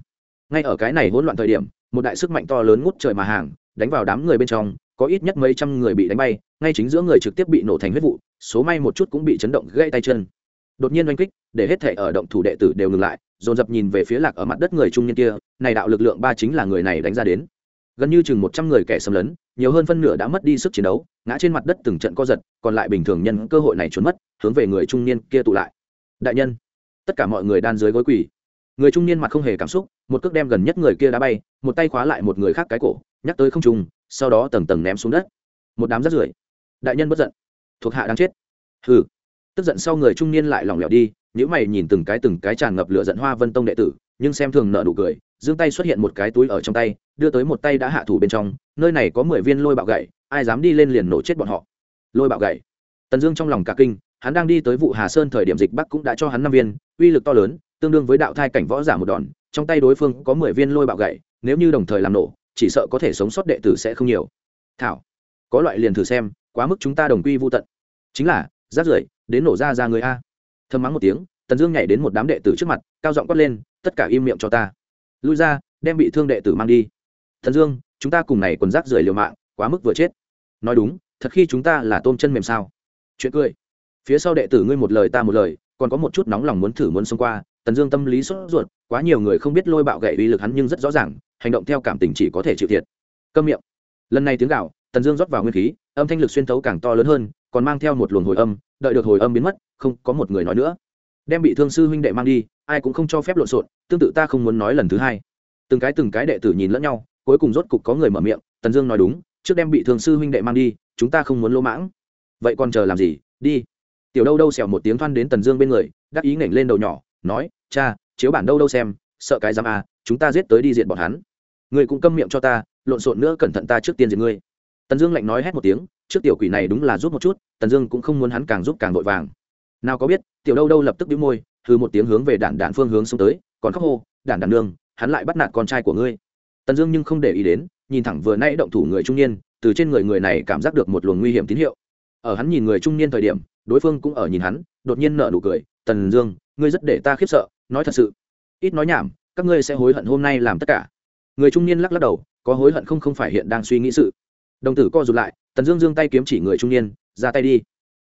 Speaker 1: ngay ở cái này hỗn loạn thời điểm, một đại sức mạnh to lớn ngút trời mà hàng, đánh vào đám người bên trong, có ít nhất mấy trăm người bị đánh bay, ngay chính giữa người trực tiếp bị nổ thành huyết vụ, số may một chút cũng bị chấn động gãy tay chân. Đột nhiên oanh kích, để hết thể ở động thủ đệ tử đều ngừng lại, dồn dập nhìn về phía lạc ở mặt đất người trung niên kia, này đạo lực lượng ba chính là người này đánh ra đến. Gần như chừng một trăm người kẻ xâm lấn, nhiều hơn phân nửa đã mất đi sức chiến đấu, ngã trên mặt đất từng trận co giật, còn lại bình thường nhân cơ hội này trốn mất, hướng về người trung niên kia tụ lại đại nhân, tất cả mọi người đan dưới gối quỳ. Người trung niên mặt không hề cảm xúc, một cước đem gần nhất người kia đá bay, một tay khóa lại một người khác cái cổ, nhắc tới không trùng sau đó tầng tầng ném xuống đất. Một đám rắt rưởi. Đại nhân bất giận. Thuộc hạ đang chết. Hừ. Tức giận sau người trung niên lại lỏng lẻo đi nếu mày nhìn từng cái từng cái tràn ngập lửa giận hoa vân tông đệ tử, nhưng xem thường nợ nụ cười, giương tay xuất hiện một cái túi ở trong tay, đưa tới một tay đã hạ thủ bên trong, nơi này có mười viên lôi bạo gậy, ai dám đi lên liền nổ chết bọn họ. Lôi bạo gậy. Tần dương trong lòng cả kinh hắn đang đi tới vụ hà sơn thời điểm dịch bắc cũng đã cho hắn năm viên, uy lực to lớn, tương đương với đạo thai cảnh võ giả một đòn, trong tay đối phương có mười viên lôi bạo gậy, nếu như đồng thời làm nổ, chỉ sợ có thể sống sót đệ tử sẽ không nhiều. Thảo, có loại liền thử xem, quá mức chúng ta đồng quy vô tận. Chính là rát rưởi, đến nổ ra ra người a. Thơm mắng một tiếng, tần dương nhảy đến một đám đệ tử trước mặt, cao giọng quát lên, tất cả im miệng cho ta. Lui ra, đem bị thương đệ tử mang đi. Thần dương, chúng ta cùng này quần rác rưởi liều mạng, quá mức vừa chết. Nói đúng, thật khi chúng ta là tôm chân mềm sao? Chuyện cười phía sau đệ tử ngươi một lời ta một lời, còn có một chút nóng lòng muốn thử muốn xông qua, tần dương tâm lý sốt ruột, quá nhiều người không biết lôi bạo gậy uy lực hắn nhưng rất rõ ràng, hành động theo cảm tình chỉ có thể chịu thiệt. Câm miệng. Lần này tiếng gạo tần dương rót vào nguyên khí, âm thanh lực xuyên thấu càng to lớn hơn, còn mang theo một luồng hồi âm, đợi được hồi âm biến mất, không có một người nói nữa. Đem bị thương sư huynh đệ mang đi, ai cũng không cho phép lộn xộn, tương tự ta không muốn nói lần thứ hai. Từng cái từng cái đệ tử nhìn lẫn nhau, cuối cùng rốt cục có người mở miệng, tần dương nói đúng, trước đem bị thương sư huynh đệ mang đi, chúng ta không muốn lỗ mãng. Vậy còn chờ làm gì? Đi tiểu đâu đâu xèo một tiếng thoăn đến tần dương bên người, đắc ý nghển lên đầu nhỏ, nói, cha, chiếu bản đâu đâu xem, sợ cái giám à chúng ta giết tới đi diện bọn hắn. Người cũng câm miệng cho ta, lộn xộn nữa cẩn thận ta trước tiên diệt ngươi. Tần dương lạnh nói hét một tiếng, trước tiểu quỷ này đúng là giúp một chút, tần dương cũng không muốn hắn càng giúp càng vội vàng. Nào có biết, tiểu đâu đâu lập tức đĩu môi, hừ một tiếng hướng về đản đản phương hướng xông tới, còn khóc hô, đản đản nương, hắn lại bắt nạt con trai của ngươi. Tần dương nhưng không để ý đến, nhìn thẳng vừa nãy động thủ người trung niên, từ trên người người này cảm giác được một luồng nguy hiểm tín hiệu. Ở hắn nhìn người trung niên thời điểm đối phương cũng ở nhìn hắn, đột nhiên nở nụ cười, tần dương, ngươi rất để ta khiếp sợ, nói thật sự, ít nói nhảm, các ngươi sẽ hối hận hôm nay làm tất cả. Người trung niên lắc lắc đầu, có hối hận không không phải hiện đang suy nghĩ sự. Đồng tử co rụt lại, tần dương giương tay kiếm chỉ người trung niên, ra tay đi.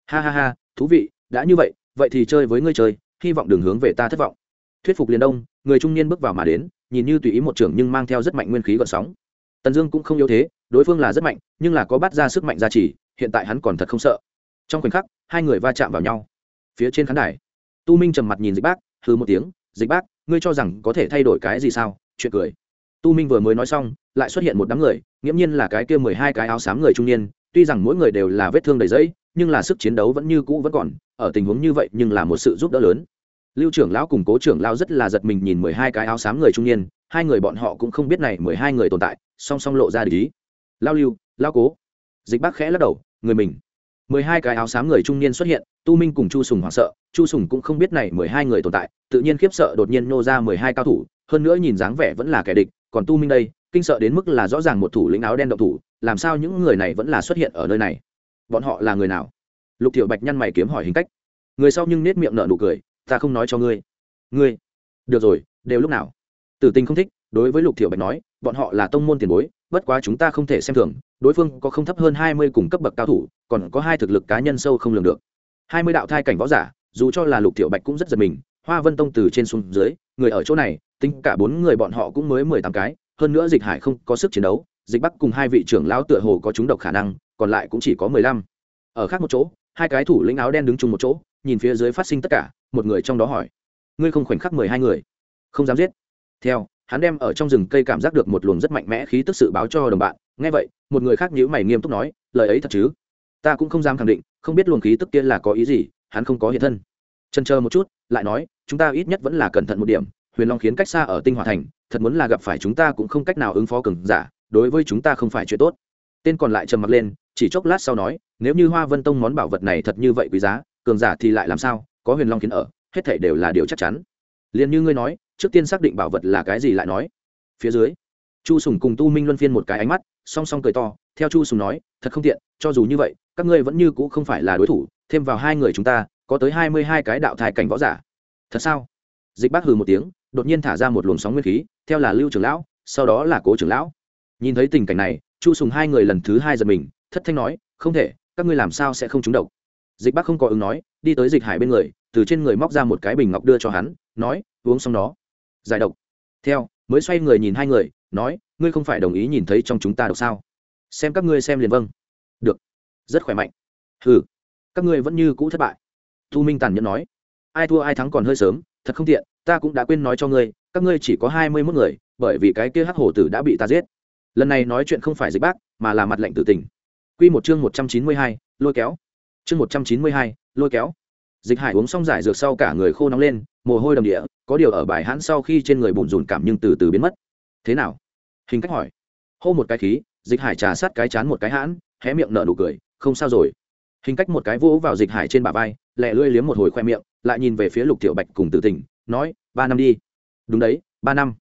Speaker 1: Ha ha ha, thú vị, đã như vậy vậy thì chơi với ngươi chơi, hy vọng đường hướng về ta thất vọng. Thuyết phục liền đông, người trung niên bước vào mà đến, nhìn như tùy ý một trưởng nhưng mang theo rất mạnh nguyên khí gợn sóng. Tần dương cũng không yếu thế, đối phương là rất mạnh, nhưng là có bắt ra sức mạnh gia trì, hiện tại hắn còn thật không sợ. Trong khoảnh khắc hai người va chạm vào nhau. Phía trên khán đài, tu minh trầm mặt nhìn dịch bác hư một tiếng, dịch bác, ngươi cho rằng có thể thay đổi cái gì sao? Chuyện cười. Tu minh vừa mới nói xong, lại xuất hiện một đám người, nghiễm nhiên là cái kia mười hai cái áo xám người trung niên, tuy rằng mỗi người đều là vết thương đầy dẫy, nhưng là sức chiến đấu vẫn như cũ vẫn còn, ở tình huống như vậy nhưng là một sự giúp đỡ lớn. Lưu trưởng lão cùng cố trưởng lão rất là giật mình nhìn mười hai cái áo xám người trung niên, hai người bọn họ cũng không biết này mười hai người tồn tại, song song lộ ra ý. Lao lưu, lao cố. Dịch bác khẽ lắc đầu, người mình mười hai cái áo xám người trung niên xuất hiện, tu minh cùng chu sùng hoảng sợ, chu sùng cũng không biết này mười hai người tồn tại, tự nhiên khiếp sợ đột nhiên nô ra mười hai cao thủ, hơn nữa nhìn dáng vẻ vẫn là kẻ địch, còn tu minh đây, kinh sợ đến mức là rõ ràng một thủ lĩnh áo đen độc thủ, làm sao những người này vẫn là xuất hiện ở nơi này? Bọn họ là người nào? Lục thiệu bạch nhăn mày kiếm hỏi hình cách. Người sau nhưng nết miệng nở nụ cười, ta không nói cho ngươi. Ngươi? Được rồi, đều lúc nào? Tử tình không thích, đối với lục thiệu bạch nói, bọn họ là tông môn tiền bối, bất quá chúng ta không thể xem thường đối phương có không thấp hơn hai mươi cùng cấp bậc cao thủ, còn có hai thực lực cá nhân sâu không lường được. Hai mươi đạo thai cảnh võ giả, dù cho là lục thiệu bạch cũng rất giật mình, hoa vân tông từ trên xuống dưới, người ở chỗ này, tính cả bốn người bọn họ cũng mới mười tám cái, hơn nữa dịch hải không có sức chiến đấu, dịch bắc cùng hai vị trưởng lão tựa hồ có chúng độc khả năng, còn lại cũng chỉ có mười lăm. Ở khác một chỗ, hai cái thủ lĩnh áo đen đứng chung một chỗ, nhìn phía dưới phát sinh tất cả, một người trong đó hỏi, ngươi không khoảnh khắc mười hai người? Không dám giết. Theo hắn đem ở trong rừng cây cảm giác được một luồng rất mạnh mẽ khí tức sự báo cho đồng bạn. Nghe vậy, một người khác nhíu mày nghiêm túc nói, lời ấy thật chứ? Ta cũng không dám khẳng định, không biết luồng khí tức kia là có ý gì, hắn không có hiện thân. Chân chờ một chút, lại nói, chúng ta ít nhất vẫn là cẩn thận một điểm, huyền long khiến cách xa ở tinh hòa thành, thật muốn là gặp phải chúng ta cũng không cách nào ứng phó cường giả, đối với chúng ta không phải chuyện tốt. Tên còn lại trầm mặc lên, chỉ chốc lát sau nói, nếu như hoa vân tông món bảo vật này thật như vậy quý giá, cường giả thì lại làm sao? Có huyền long khiến ở, hết thể đều là điều chắc chắn. Liền như ngươi nói trước tiên xác định bảo vật là cái gì lại nói. Phía dưới, chu sùng cùng tu minh luân phiên một cái ánh mắt, song song cười to, theo chu sùng nói, thật không tiện, cho dù như vậy, các ngươi vẫn như cũ không phải là đối thủ, thêm vào hai người chúng ta, có tới hai mươi hai cái đạo thai cảnh võ giả. Thật sao? Dịch bác hừ một tiếng, đột nhiên thả ra một luồng sóng nguyên khí, theo là lưu trưởng lão, sau đó là cố trưởng lão. Nhìn thấy tình cảnh này, chu sùng hai người lần thứ hai giật mình, thất thanh nói, không thể, các ngươi làm sao sẽ không trúng độc? Dịch bác không có ứng nói, đi tới dịch hải bên người, từ trên người móc ra một cái bình ngọc đưa cho hắn, nói, uống xong đó giải độc. Theo, mới xoay người nhìn hai người, nói, ngươi không phải đồng ý nhìn thấy trong chúng ta độc sao? Xem các ngươi xem liền vâng. Được, rất khỏe mạnh. Ừ các ngươi vẫn như cũ thất bại. Thu minh tàn nhẫn nói, ai thua ai thắng còn hơi sớm, thật không tiện, ta cũng đã quên nói cho ngươi, các ngươi chỉ có hai mươi mốt người, bởi vì cái kia hắc hổ tử đã bị ta giết. Lần này nói chuyện không phải dịch bác, mà là mặt lệnh tử tình. Q một chương một trăm chín mươi hai, lôi kéo. Chương một trăm chín mươi hai, lôi kéo. Dịch hải uống xong giải dược sau cả người khô nóng lên, mồ hôi đầm địa có điều ở bài hãn sau khi trên người bùn rùn cảm nhưng từ từ biến mất. Thế nào? Hình cách hỏi. Hô một cái khí, dịch hải trà sát cái chán một cái hãn, hé miệng nở nụ cười, không sao rồi. Hình cách một cái vỗ vào dịch hải trên bả vai, lẹ lưỡi liếm một hồi khoe miệng, lại nhìn về phía lục tiểu bạch cùng tử tình nói, ba năm đi. Đúng đấy, ba năm.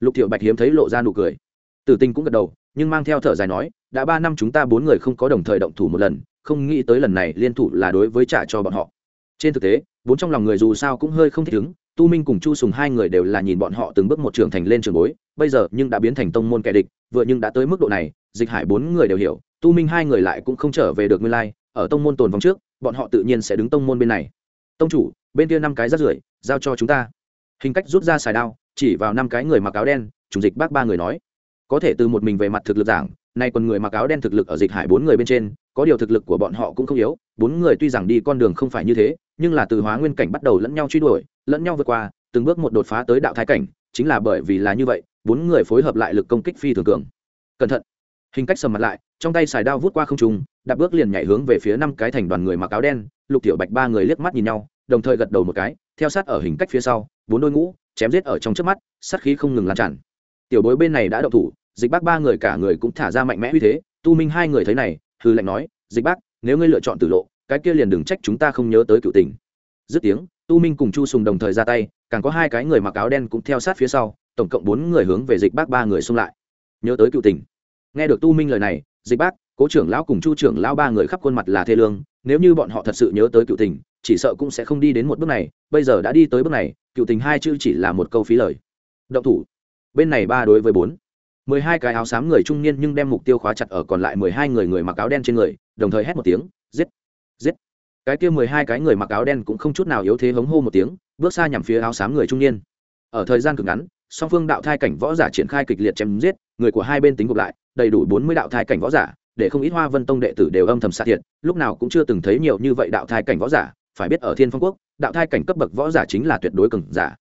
Speaker 1: Lục tiểu bạch hiếm thấy lộ ra nụ cười. Tử tình cũng gật đầu, nhưng mang theo thở dài nói, đã ba năm chúng ta bốn người không có đồng thời động thủ một lần, không nghĩ tới lần này liên thủ là đối với trả cho bọn họ. Trên thực tế, bốn trong lòng người dù sao cũng hơi không thích ứng tu minh cùng chu sùng hai người đều là nhìn bọn họ từng bước một trưởng thành lên trường bối, bây giờ nhưng đã biến thành tông môn kẻ địch, vừa nhưng đã tới mức độ này, dịch hải bốn người đều hiểu, tu minh hai người lại cũng không trở về được nguyên lai, ở tông môn tồn vong trước, bọn họ tự nhiên sẽ đứng tông môn bên này. Tông chủ, bên kia năm cái rát rưởi, giao cho chúng ta. Hình cách rút ra xài đao, chỉ vào năm cái người mặc áo đen chủ dịch bác ba người nói. Có thể từ một mình về mặt thực lực giảng, nay còn người mặc áo đen thực lực ở dịch hải bốn người bên trên, có điều thực lực của bọn họ cũng không yếu bốn người tuy rằng đi con đường không phải như thế, nhưng là từ hóa nguyên cảnh bắt đầu lẫn nhau truy đuổi, lẫn nhau vượt qua, từng bước một đột phá tới đạo thái cảnh, chính là bởi vì là như vậy, bốn người phối hợp lại lực công kích phi thường cường. Cẩn thận. Hình cách sầm mặt lại, trong tay xài đao vút qua không trung, đạp bước liền nhảy hướng về phía năm cái thành đoàn người mặc áo đen, lục tiểu bạch ba người liếc mắt nhìn nhau, đồng thời gật đầu một cái, theo sát ở hình cách phía sau, bốn đôi ngũ, chém giết ở trong trước mắt, sát khí không ngừng lan tràn. Tiểu bối bên này đã đậu thủ, dịch bác ba người cả người cũng thả ra mạnh mẽ uy thế, tu minh hai người thấy này hư lạnh nói, dịch bác nếu ngươi lựa chọn tử lộ, cái kia liền đừng trách chúng ta không nhớ tới cựu tình. Dứt tiếng, tu minh cùng chu sùng đồng thời ra tay, càng có hai cái người mặc áo đen cũng theo sát phía sau, tổng cộng bốn người hướng về dịch bác ba người xung lại. Nhớ tới cựu tình. Nghe được tu minh lời này, dịch bác, cố trưởng lão cùng chu trưởng lão ba người khắp khuôn mặt là thê lương, nếu như bọn họ thật sự nhớ tới cựu tình, chỉ sợ cũng sẽ không đi đến một bước này, bây giờ đã đi tới bước này, cựu tình hai chữ chỉ là một câu phí lời. Động thủ. Bên này ba đối với bốn. Mười hai cái áo xám người trung niên nhưng đem mục tiêu khóa chặt ở còn lại mười hai người người mặc áo đen trên người đồng thời hét một tiếng, giết giết. Cái kia mười hai cái người mặc áo đen cũng không chút nào yếu thế hống hô một tiếng, bước xa nhằm phía áo xám người trung niên. Ở thời gian cực ngắn, song phương đạo thai cảnh võ giả triển khai kịch liệt chém giết, người của hai bên tính gộp lại, đầy đủ bốn mươi đạo thai cảnh võ giả, để không ít hoa vân tông đệ tử đều âm thầm xạ thiệt, lúc nào cũng chưa từng thấy nhiều như vậy đạo thai cảnh võ giả, phải biết ở thiên phong quốc, đạo thai cảnh cấp bậc võ giả chính là tuyệt đối cường giả.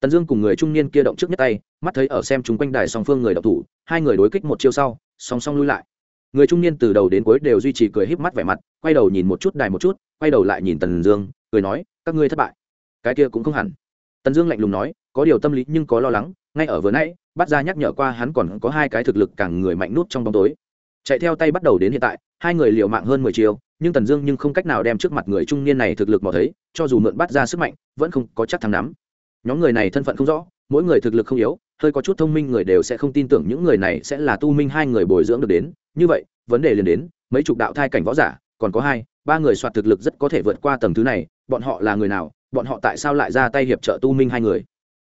Speaker 1: Tần dương cùng người trung niên kia động trước nhất tay, mắt thấy ở xem chúng quanh đài song phương người đọc thủ, hai người đối kích một chiêu sau, song song lui lại người trung niên từ đầu đến cuối đều duy trì cười híp mắt vẻ mặt, quay đầu nhìn một chút đài một chút, quay đầu lại nhìn tần dương, cười nói, các ngươi thất bại. Cái kia cũng không hẳn. Tần dương lạnh lùng nói, có điều tâm lý nhưng có lo lắng, ngay ở vừa nãy, bắt ra nhắc nhở qua hắn còn có hai cái thực lực càng người mạnh nút trong bóng tối. Chạy theo tay bắt đầu đến hiện tại, hai người liều mạng hơn mười chiều nhưng tần dương nhưng không cách nào đem trước mặt người trung niên này thực lực mò thấy, cho dù mượn bắt ra sức mạnh, vẫn không có chắc thắng nắm. Nhóm người này thân phận không rõ mỗi người thực lực không yếu, hơi có chút thông minh người đều sẽ không tin tưởng những người này sẽ là tu minh hai người bồi dưỡng được đến. Như vậy, vấn đề liền đến, mấy chục đạo thai cảnh võ giả, còn có hai, ba người soạt thực lực rất có thể vượt qua tầng thứ này, bọn họ là người nào, bọn họ tại sao lại ra tay hiệp trợ tu minh hai người?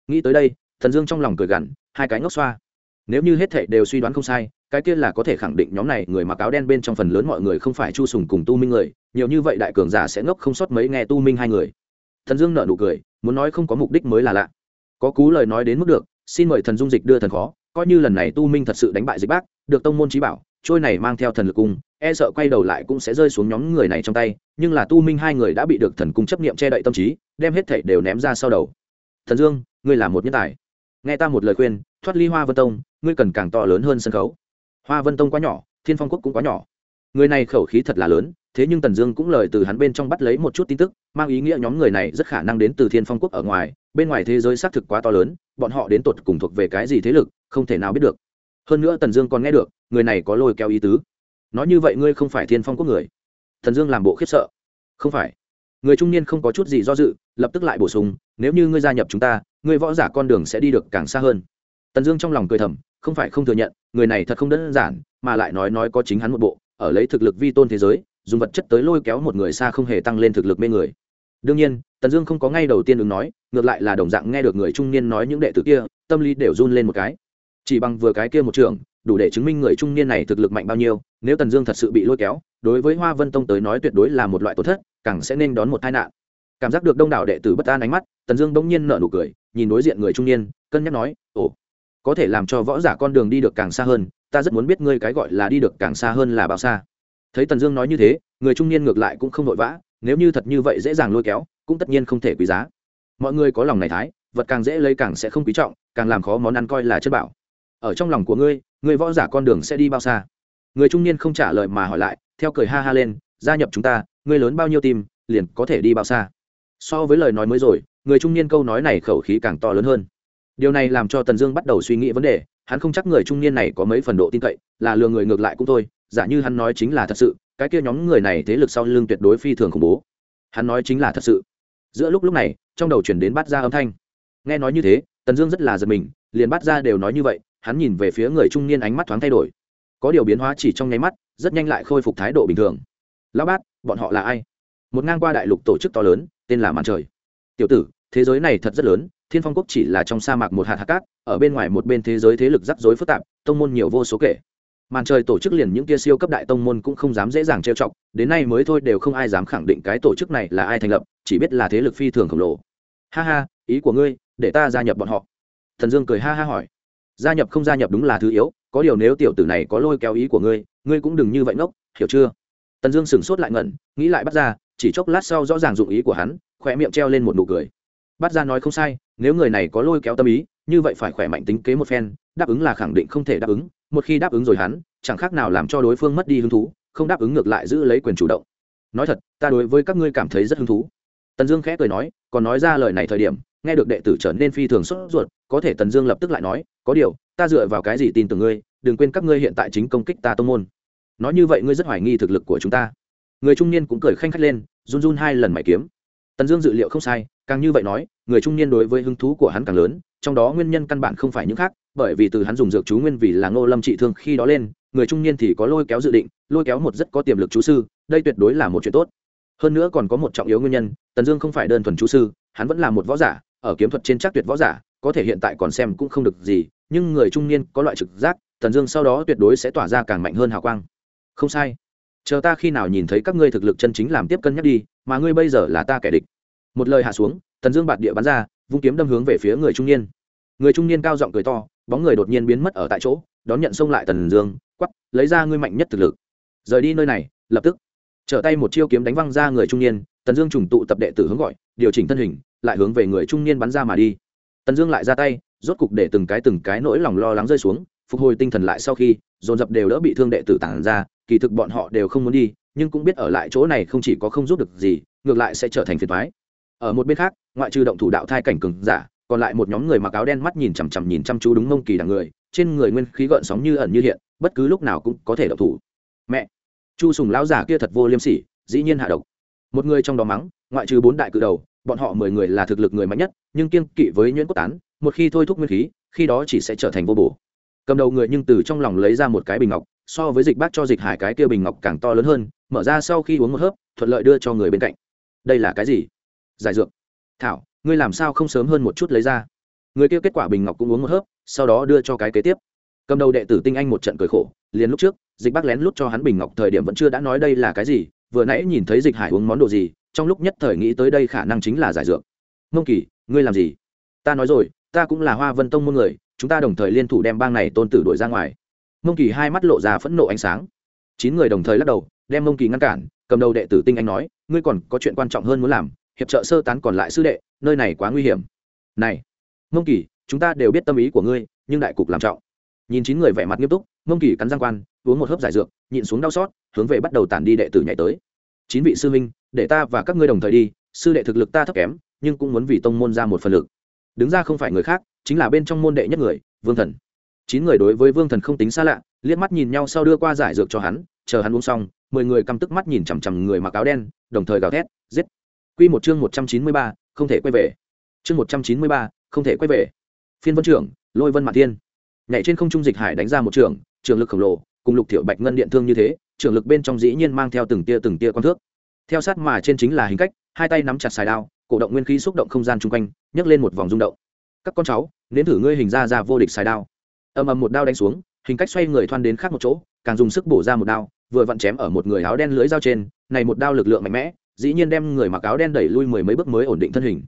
Speaker 1: Nghĩ tới đây, thần dương trong lòng cười gằn, hai cái ngốc xoa. Nếu như hết thệ đều suy đoán không sai, cái kia là có thể khẳng định nhóm này người mặc áo đen bên trong phần lớn mọi người không phải chu sùng cùng tu minh người, nhiều như vậy đại cường giả sẽ ngốc không sót mấy nghe tu minh hai người. Thần dương nợ nụ cười, muốn nói không có mục đích mới là lạ có cú lời nói đến mức được, xin mời thần dung dịch đưa thần khó, coi như lần này tu minh thật sự đánh bại dịch bác, được tông môn trí bảo, trôi này mang theo thần lực cung e sợ quay đầu lại cũng sẽ rơi xuống nhóm người này trong tay, nhưng là tu minh hai người đã bị được thần cung chấp niệm che đậy tâm trí, đem hết thảy đều ném ra sau đầu. Thần dương, ngươi là một nhân tài. Nghe ta một lời khuyên, thoát ly hoa vân tông, ngươi cần càng to lớn hơn sân khấu. Hoa vân tông quá nhỏ, thiên phong quốc cũng quá nhỏ. Người này khẩu khí thật là lớn thế nhưng tần dương cũng lời từ hắn bên trong bắt lấy một chút tin tức, mang ý nghĩa nhóm người này rất khả năng đến từ thiên phong quốc ở ngoài, bên ngoài thế giới xác thực quá to lớn, bọn họ đến tột cùng thuộc về cái gì thế lực, không thể nào biết được. Hơn nữa tần dương còn nghe được, người này có lôi kéo ý tứ. Nói như vậy ngươi không phải thiên phong quốc người. Tần dương làm bộ khiếp sợ. Không phải. Người trung niên không có chút gì do dự, lập tức lại bổ sung, nếu như ngươi gia nhập chúng ta, ngươi võ giả con đường sẽ đi được càng xa hơn. Tần dương trong lòng cười thầm, không phải không thừa nhận, người này thật không đơn giản, mà lại nói nói có chính hắn một bộ, ở lấy thực lực vi tôn thế giới dùng vật chất tới lôi kéo một người xa không hề tăng lên thực lực mê người. Đương nhiên, tần dương không có ngay đầu tiên ứng nói, ngược lại là đồng dạng nghe được người trung niên nói những đệ tử kia, tâm lý đều run lên một cái. Chỉ bằng vừa cái kia một trường, đủ để chứng minh người trung niên này thực lực mạnh bao nhiêu, nếu tần dương thật sự bị lôi kéo, đối với hoa vân tông tới nói tuyệt đối là một loại tổn thất, càng sẽ nên đón một tai nạn. Cảm giác được đông đảo đệ tử bất an ánh mắt, tần dương bỗng nhiên nở nụ cười, nhìn đối diện người trung niên, cân nhắc nói, ồ, có thể làm cho võ giả con đường đi được càng xa hơn, ta rất muốn biết ngươi cái gọi là đi được càng xa hơn là bao xa thấy tần dương nói như thế, người trung niên ngược lại cũng không vội vã, nếu như thật như vậy dễ dàng lôi kéo, cũng tất nhiên không thể quý giá. Mọi người có lòng này thái, vật càng dễ lấy càng sẽ không quý trọng, càng làm khó món ăn coi là chất bảo. Ở trong lòng của ngươi người võ giả con đường sẽ đi bao xa? Người trung niên không trả lời mà hỏi lại, theo cười ha ha lên, gia nhập chúng ta, ngươi lớn bao nhiêu tim liền có thể đi bao xa? So với lời nói mới rồi, người trung niên câu nói này khẩu khí càng to lớn hơn. Điều này làm cho tần dương bắt đầu suy nghĩ vấn đề, hắn không chắc người trung niên này có mấy phần độ tin cậy, là lừa người ngược lại cũng thôi giả như hắn nói chính là thật sự, cái kia nhóm người này thế lực sau lưng tuyệt đối phi thường khủng bố. Hắn nói chính là thật sự. Giữa lúc lúc này, trong đầu chuyển đến bắt ra âm thanh. Nghe nói như thế, tần dương rất là giật mình, liền bắt ra đều nói như vậy, hắn nhìn về phía người trung niên ánh mắt thoáng thay đổi. Có điều biến hóa chỉ trong nháy mắt, rất nhanh lại khôi phục thái độ bình thường. Lão bát, bọn họ là ai? Một ngang qua đại lục tổ chức to lớn, tên là màn trời. Tiểu tử, thế giới này thật rất lớn, thiên phong quốc chỉ là trong sa mạc một hạt hạt cát, ở bên ngoài một bên thế giới thế lực rắc rối phức tạp, tông môn nhiều vô số kể màn trời tổ chức liền những kia siêu cấp đại tông môn cũng không dám dễ dàng trêu chọc, đến nay mới thôi đều không ai dám khẳng định cái tổ chức này là ai thành lập, chỉ biết là thế lực phi thường khổng lồ. Ha ha, ý của ngươi, để ta gia nhập bọn họ. Thần dương cười ha ha hỏi. Gia nhập không gia nhập đúng là thứ yếu, có điều nếu tiểu tử này có lôi kéo ý của ngươi ngươi cũng đừng như vậy ngốc, hiểu chưa? Tần dương sửng sốt lại ngẩn, nghĩ lại bắt ra, chỉ chốc lát sau rõ ràng dụng ý của hắn, khỏe miệng treo lên một nụ cười. Bắt ra nói không sai, nếu người này có lôi kéo tâm ý, như vậy phải khỏe mạnh tính kế một phen, đáp ứng là khẳng định không thể đáp ứng một khi đáp ứng rồi hắn, chẳng khác nào làm cho đối phương mất đi hứng thú, không đáp ứng ngược lại giữ lấy quyền chủ động. Nói thật, ta đối với các ngươi cảm thấy rất hứng thú. Tần dương khẽ cười nói, còn nói ra lời này thời điểm, nghe được đệ tử trở nên phi thường sốt ruột, có thể tần dương lập tức lại nói, có điều, ta dựa vào cái gì tin tưởng ngươi, đừng quên các ngươi hiện tại chính công kích ta tô môn. Nói như vậy ngươi rất hoài nghi thực lực của chúng ta. Người trung niên cũng cười khanh khách lên, run run hai lần mày kiếm. Tần dương dự liệu không sai, càng như vậy nói, người trung niên đối với hứng thú của hắn càng lớn, trong đó nguyên nhân căn bản không phải những khác bởi vì từ hắn dùng dược chú nguyên vì là ngô lâm trị thương khi đó lên, người trung niên thì có lôi kéo dự định, lôi kéo một rất có tiềm lực chú sư, đây tuyệt đối là một chuyện tốt. Hơn nữa còn có một trọng yếu nguyên nhân, tần dương không phải đơn thuần chú sư, hắn vẫn là một võ giả, ở kiếm thuật trên chắc tuyệt võ giả, có thể hiện tại còn xem cũng không được gì, nhưng người trung niên có loại trực giác, tần dương sau đó tuyệt đối sẽ tỏa ra càng mạnh hơn hào quang. Không sai. Chờ ta khi nào nhìn thấy các ngươi thực lực chân chính làm tiếp cân nhắc đi, mà ngươi bây giờ là ta kẻ địch. Một lời hạ xuống, tần dương bạt địa bắn ra, vung kiếm đâm hướng về phía người trung niên. Người trung niên cao giọng cười to bóng người đột nhiên biến mất ở tại chỗ, đón nhận xông lại tần dương quắp lấy ra ngươi mạnh nhất thực lực. Rời đi nơi này, lập tức. Trở tay một chiêu kiếm đánh văng ra người trung niên, tần dương trùng tụ tập đệ tử hướng gọi, điều chỉnh thân hình, lại hướng về người trung niên bắn ra mà đi. Tần dương lại ra tay, rốt cục để từng cái từng cái nỗi lòng lo lắng rơi xuống, phục hồi tinh thần lại sau khi, dồn dập đều đỡ bị thương đệ tử tản ra, kỳ thực bọn họ đều không muốn đi, nhưng cũng biết ở lại chỗ này không chỉ có không giúp được gì, ngược lại sẽ trở thành phiền thoái ở một bên khác, ngoại trừ động thủ đạo thai cảnh cường giả còn lại một nhóm người mặc áo đen mắt nhìn chằm chằm nhìn chăm chú đúng mông kỳ đằng người, trên người nguyên khí gợn sóng như ẩn như hiện, bất cứ lúc nào cũng có thể độc thủ. Mẹ! Chu sùng lão giả kia thật vô liêm sỉ, dĩ nhiên hạ độc. Một người trong đó mắng, ngoại trừ bốn đại cự đầu, bọn họ mười người là thực lực người mạnh nhất, nhưng kiên kỵ với nhuyễn cốt tán, một khi thôi thúc nguyên khí, khi đó chỉ sẽ trở thành vô bổ. Cầm đầu người nhưng từ trong lòng lấy ra một cái bình ngọc, so với dịch bác cho dịch hải cái kia bình ngọc càng to lớn hơn, mở ra sau khi uống một hớp, thuận lợi đưa cho người bên cạnh. Đây là cái gì? Giải dược. Thảo ngươi làm sao không sớm hơn một chút lấy ra? Người kia kết quả bình ngọc cũng uống một hớp, sau đó đưa cho cái kế tiếp. Cầm đầu đệ tử tinh anh một trận cười khổ, liền lúc trước, dịch bác lén lút cho hắn bình ngọc thời điểm vẫn chưa đã nói đây là cái gì, vừa nãy nhìn thấy dịch hải uống món đồ gì, trong lúc nhất thời nghĩ tới đây khả năng chính là giải dược. Mông kỳ, ngươi làm gì? Ta nói rồi, ta cũng là hoa vân tông môn người, chúng ta đồng thời liên thủ đem bang này tôn tử đuổi ra ngoài. Mông kỳ hai mắt lộ ra phẫn nộ ánh sáng. Chín người đồng thời lắc đầu, đem mông kỳ ngăn cản, cầm đầu đệ tử tinh anh nói, ngươi còn có chuyện quan trọng hơn muốn làm hiệp trợ sơ tán còn lại sư đệ, nơi này quá nguy hiểm. Này, mông kỳ, chúng ta đều biết tâm ý của ngươi, nhưng đại cục làm trọng. Nhìn chín người vẻ mặt nghiêm túc, mông kỳ cắn răng quan, uống một hớp giải dược, nhịn xuống đau xót, hướng về bắt đầu tản đi đệ tử nhảy tới. Chín vị sư huynh, để ta và các ngươi đồng thời đi, sư đệ thực lực ta thấp kém, nhưng cũng muốn vì tông môn ra một phần lực. Đứng ra không phải người khác, chính là bên trong môn đệ nhất người, vương thần. Chín người đối với vương thần không tính xa lạ, liếc mắt nhìn nhau sau đưa qua giải dược cho hắn, chờ hắn uống xong, mười người căm tức mắt nhìn chằm chằm người mặc áo đen, đồng thời gào thét, giết quy một chương một trăm chín mươi ba, không thể quay về. Chương một trăm chín mươi ba, không thể quay về. Phiên vân trưởng, lôi vân Mạn thiên. Nhảy trên không trung dịch hải đánh ra một trường trường lực khổng lồ, cùng lục tiểu bạch ngân điện thương như thế, trường lực bên trong dĩ nhiên mang theo từng tia từng tia quan thước. Theo sát mà trên chính là hình cách, hai tay nắm chặt xài đao, cổ động nguyên khí xúc động không gian xung quanh, nhấc lên một vòng rung động. Các con cháu, nếm thử ngươi hình ra ra vô địch xài đao. Ầm ầm một đao đánh xuống, hình cách xoay người thoăn đến khác một chỗ, càng dùng sức bổ ra một đao, vừa vặn chém ở một người áo đen lưới dao trên, này một đao lực lượng mạnh mẽ dĩ nhiên đem người mặc áo đen đẩy lui mười mấy bước mới ổn định thân hình.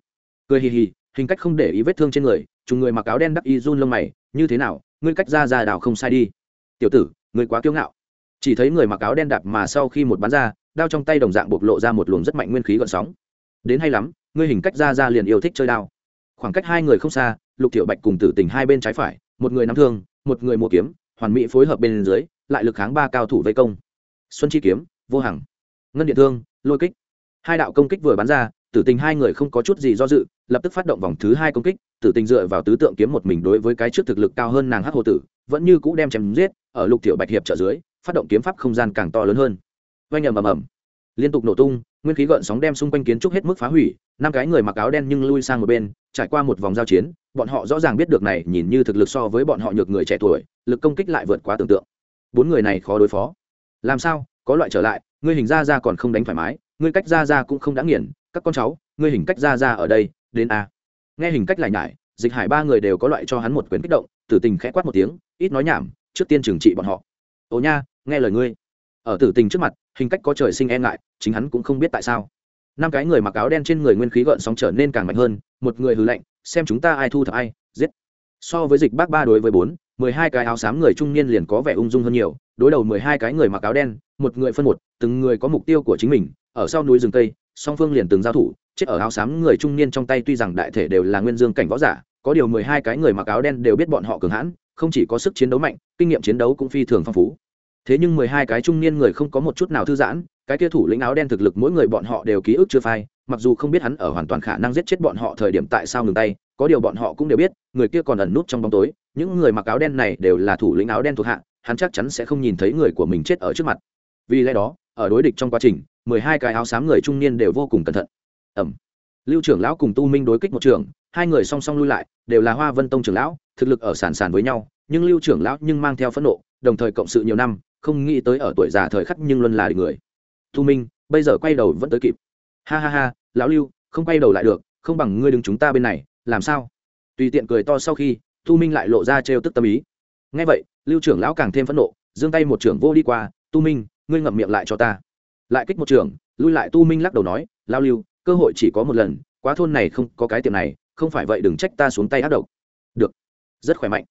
Speaker 1: Cười hì hì, hình cách không để ý vết thương trên người, chúng người mặc áo đen đắc y run lông mày, như thế nào? Ngươi cách ra ra đào không sai đi. Tiểu tử, ngươi quá kiêu ngạo. Chỉ thấy người mặc áo đen đạp mà sau khi một bắn ra, đao trong tay đồng dạng bộc lộ ra một luồng rất mạnh nguyên khí gợn sóng. Đến hay lắm, ngươi hình cách ra ra liền yêu thích chơi đao. Khoảng cách hai người không xa, lục tiểu bạch cùng tử tình hai bên trái phải, một người nắm thương, một người mua kiếm, hoàn mỹ phối hợp bên dưới, lại lực kháng ba cao thủ vây công. Xuân chi kiếm, vô hằng. Ngân điện thương, lôi kích hai đạo công kích vừa bắn ra, tử tình hai người không có chút gì do dự, lập tức phát động vòng thứ hai công kích, tử tình dựa vào tứ tượng kiếm một mình đối với cái trước thực lực cao hơn nàng hắc hồ tử, vẫn như cũ đem chém giết, ở lục tiểu bạch hiệp trợ dưới, phát động kiếm pháp không gian càng to lớn hơn. Oanh ầm ầm ầm. Liên tục nổ tung, nguyên khí gợn sóng đem xung quanh kiến trúc hết mức phá hủy, năm cái người mặc áo đen nhưng lui sang một bên, trải qua một vòng giao chiến, bọn họ rõ ràng biết được này, nhìn như thực lực so với bọn họ nhược người trẻ tuổi, lực công kích lại vượt quá tưởng tượng. Bốn người này khó đối phó. Làm sao? Có loại trở lại, ngươi hình ra ra còn không đánh thoải mái, ngươi cách ra ra cũng không đã nghiền, các con cháu, ngươi hình cách ra ra ở đây, đến a. Nghe hình cách lại nhải, dịch hải ba người đều có loại cho hắn một quyền kích động, tử tình khẽ quát một tiếng, ít nói nhảm, trước tiên trừng trị bọn họ. Ồ nha, nghe lời ngươi. Ở tử tình trước mặt, hình cách có trời sinh e ngại, chính hắn cũng không biết tại sao. Năm cái người mặc áo đen trên người nguyên khí gợn sóng trở nên càng mạnh hơn, một người hư lệnh xem chúng ta ai thu thập ai, giết. So với dịch bác ba đối với bốn mười hai cái áo xám người trung niên liền có vẻ ung dung hơn nhiều, đối đầu mười hai cái người mặc áo đen, một người phân một, từng người có mục tiêu của chính mình, ở sau núi rừng tây, song phương liền từng giao thủ, chết ở áo xám người trung niên trong tay tuy rằng đại thể đều là nguyên dương cảnh võ giả, có điều mười hai cái người mặc áo đen đều biết bọn họ cường hãn, không chỉ có sức chiến đấu mạnh, kinh nghiệm chiến đấu cũng phi thường phong phú. Thế nhưng mười hai cái trung niên người không có một chút nào thư giãn, cái kia thủ lĩnh áo đen thực lực mỗi người bọn họ đều ký ức chưa phai, mặc dù không biết hắn ở hoàn toàn khả năng giết chết bọn họ thời điểm tại sao ngừng tay, có điều bọn họ cũng đều biết, người kia còn ẩn nút trong bóng tối những người mặc áo đen này đều là thủ lĩnh áo đen thuộc hạ, hắn chắc chắn sẽ không nhìn thấy người của mình chết ở trước mặt. Vì lẽ đó, ở đối địch trong quá trình, mười hai cái áo xám người trung niên đều vô cùng cẩn thận. Ẩm. Lưu trưởng lão cùng tu minh đối kích một trường, hai người song song lui lại, đều là hoa vân tông trưởng lão, thực lực ở sàn sàn với nhau, nhưng lưu trưởng lão nhưng mang theo phẫn nộ, đồng thời cộng sự nhiều năm, không nghĩ tới ở tuổi già thời khắc nhưng luôn là địch người. Tu minh, bây giờ quay đầu vẫn tới kịp. Ha ha ha, lão lưu, không quay đầu lại được, không bằng ngươi đứng chúng ta bên này, làm sao? Tùy tiện cười to sau khi tu minh lại lộ ra trêu tức tâm ý. Ngay vậy, lưu trưởng lão càng thêm phẫn nộ, giương tay một trưởng vô đi qua tu minh, ngươi ngậm miệng lại cho ta. Lại kích một trưởng, lui lại tu minh lắc đầu nói, lao lưu, cơ hội chỉ có một lần, quá thôn này không có cái tiệm này, không phải vậy đừng trách ta xuống tay ác độc. Được, rất khỏe mạnh.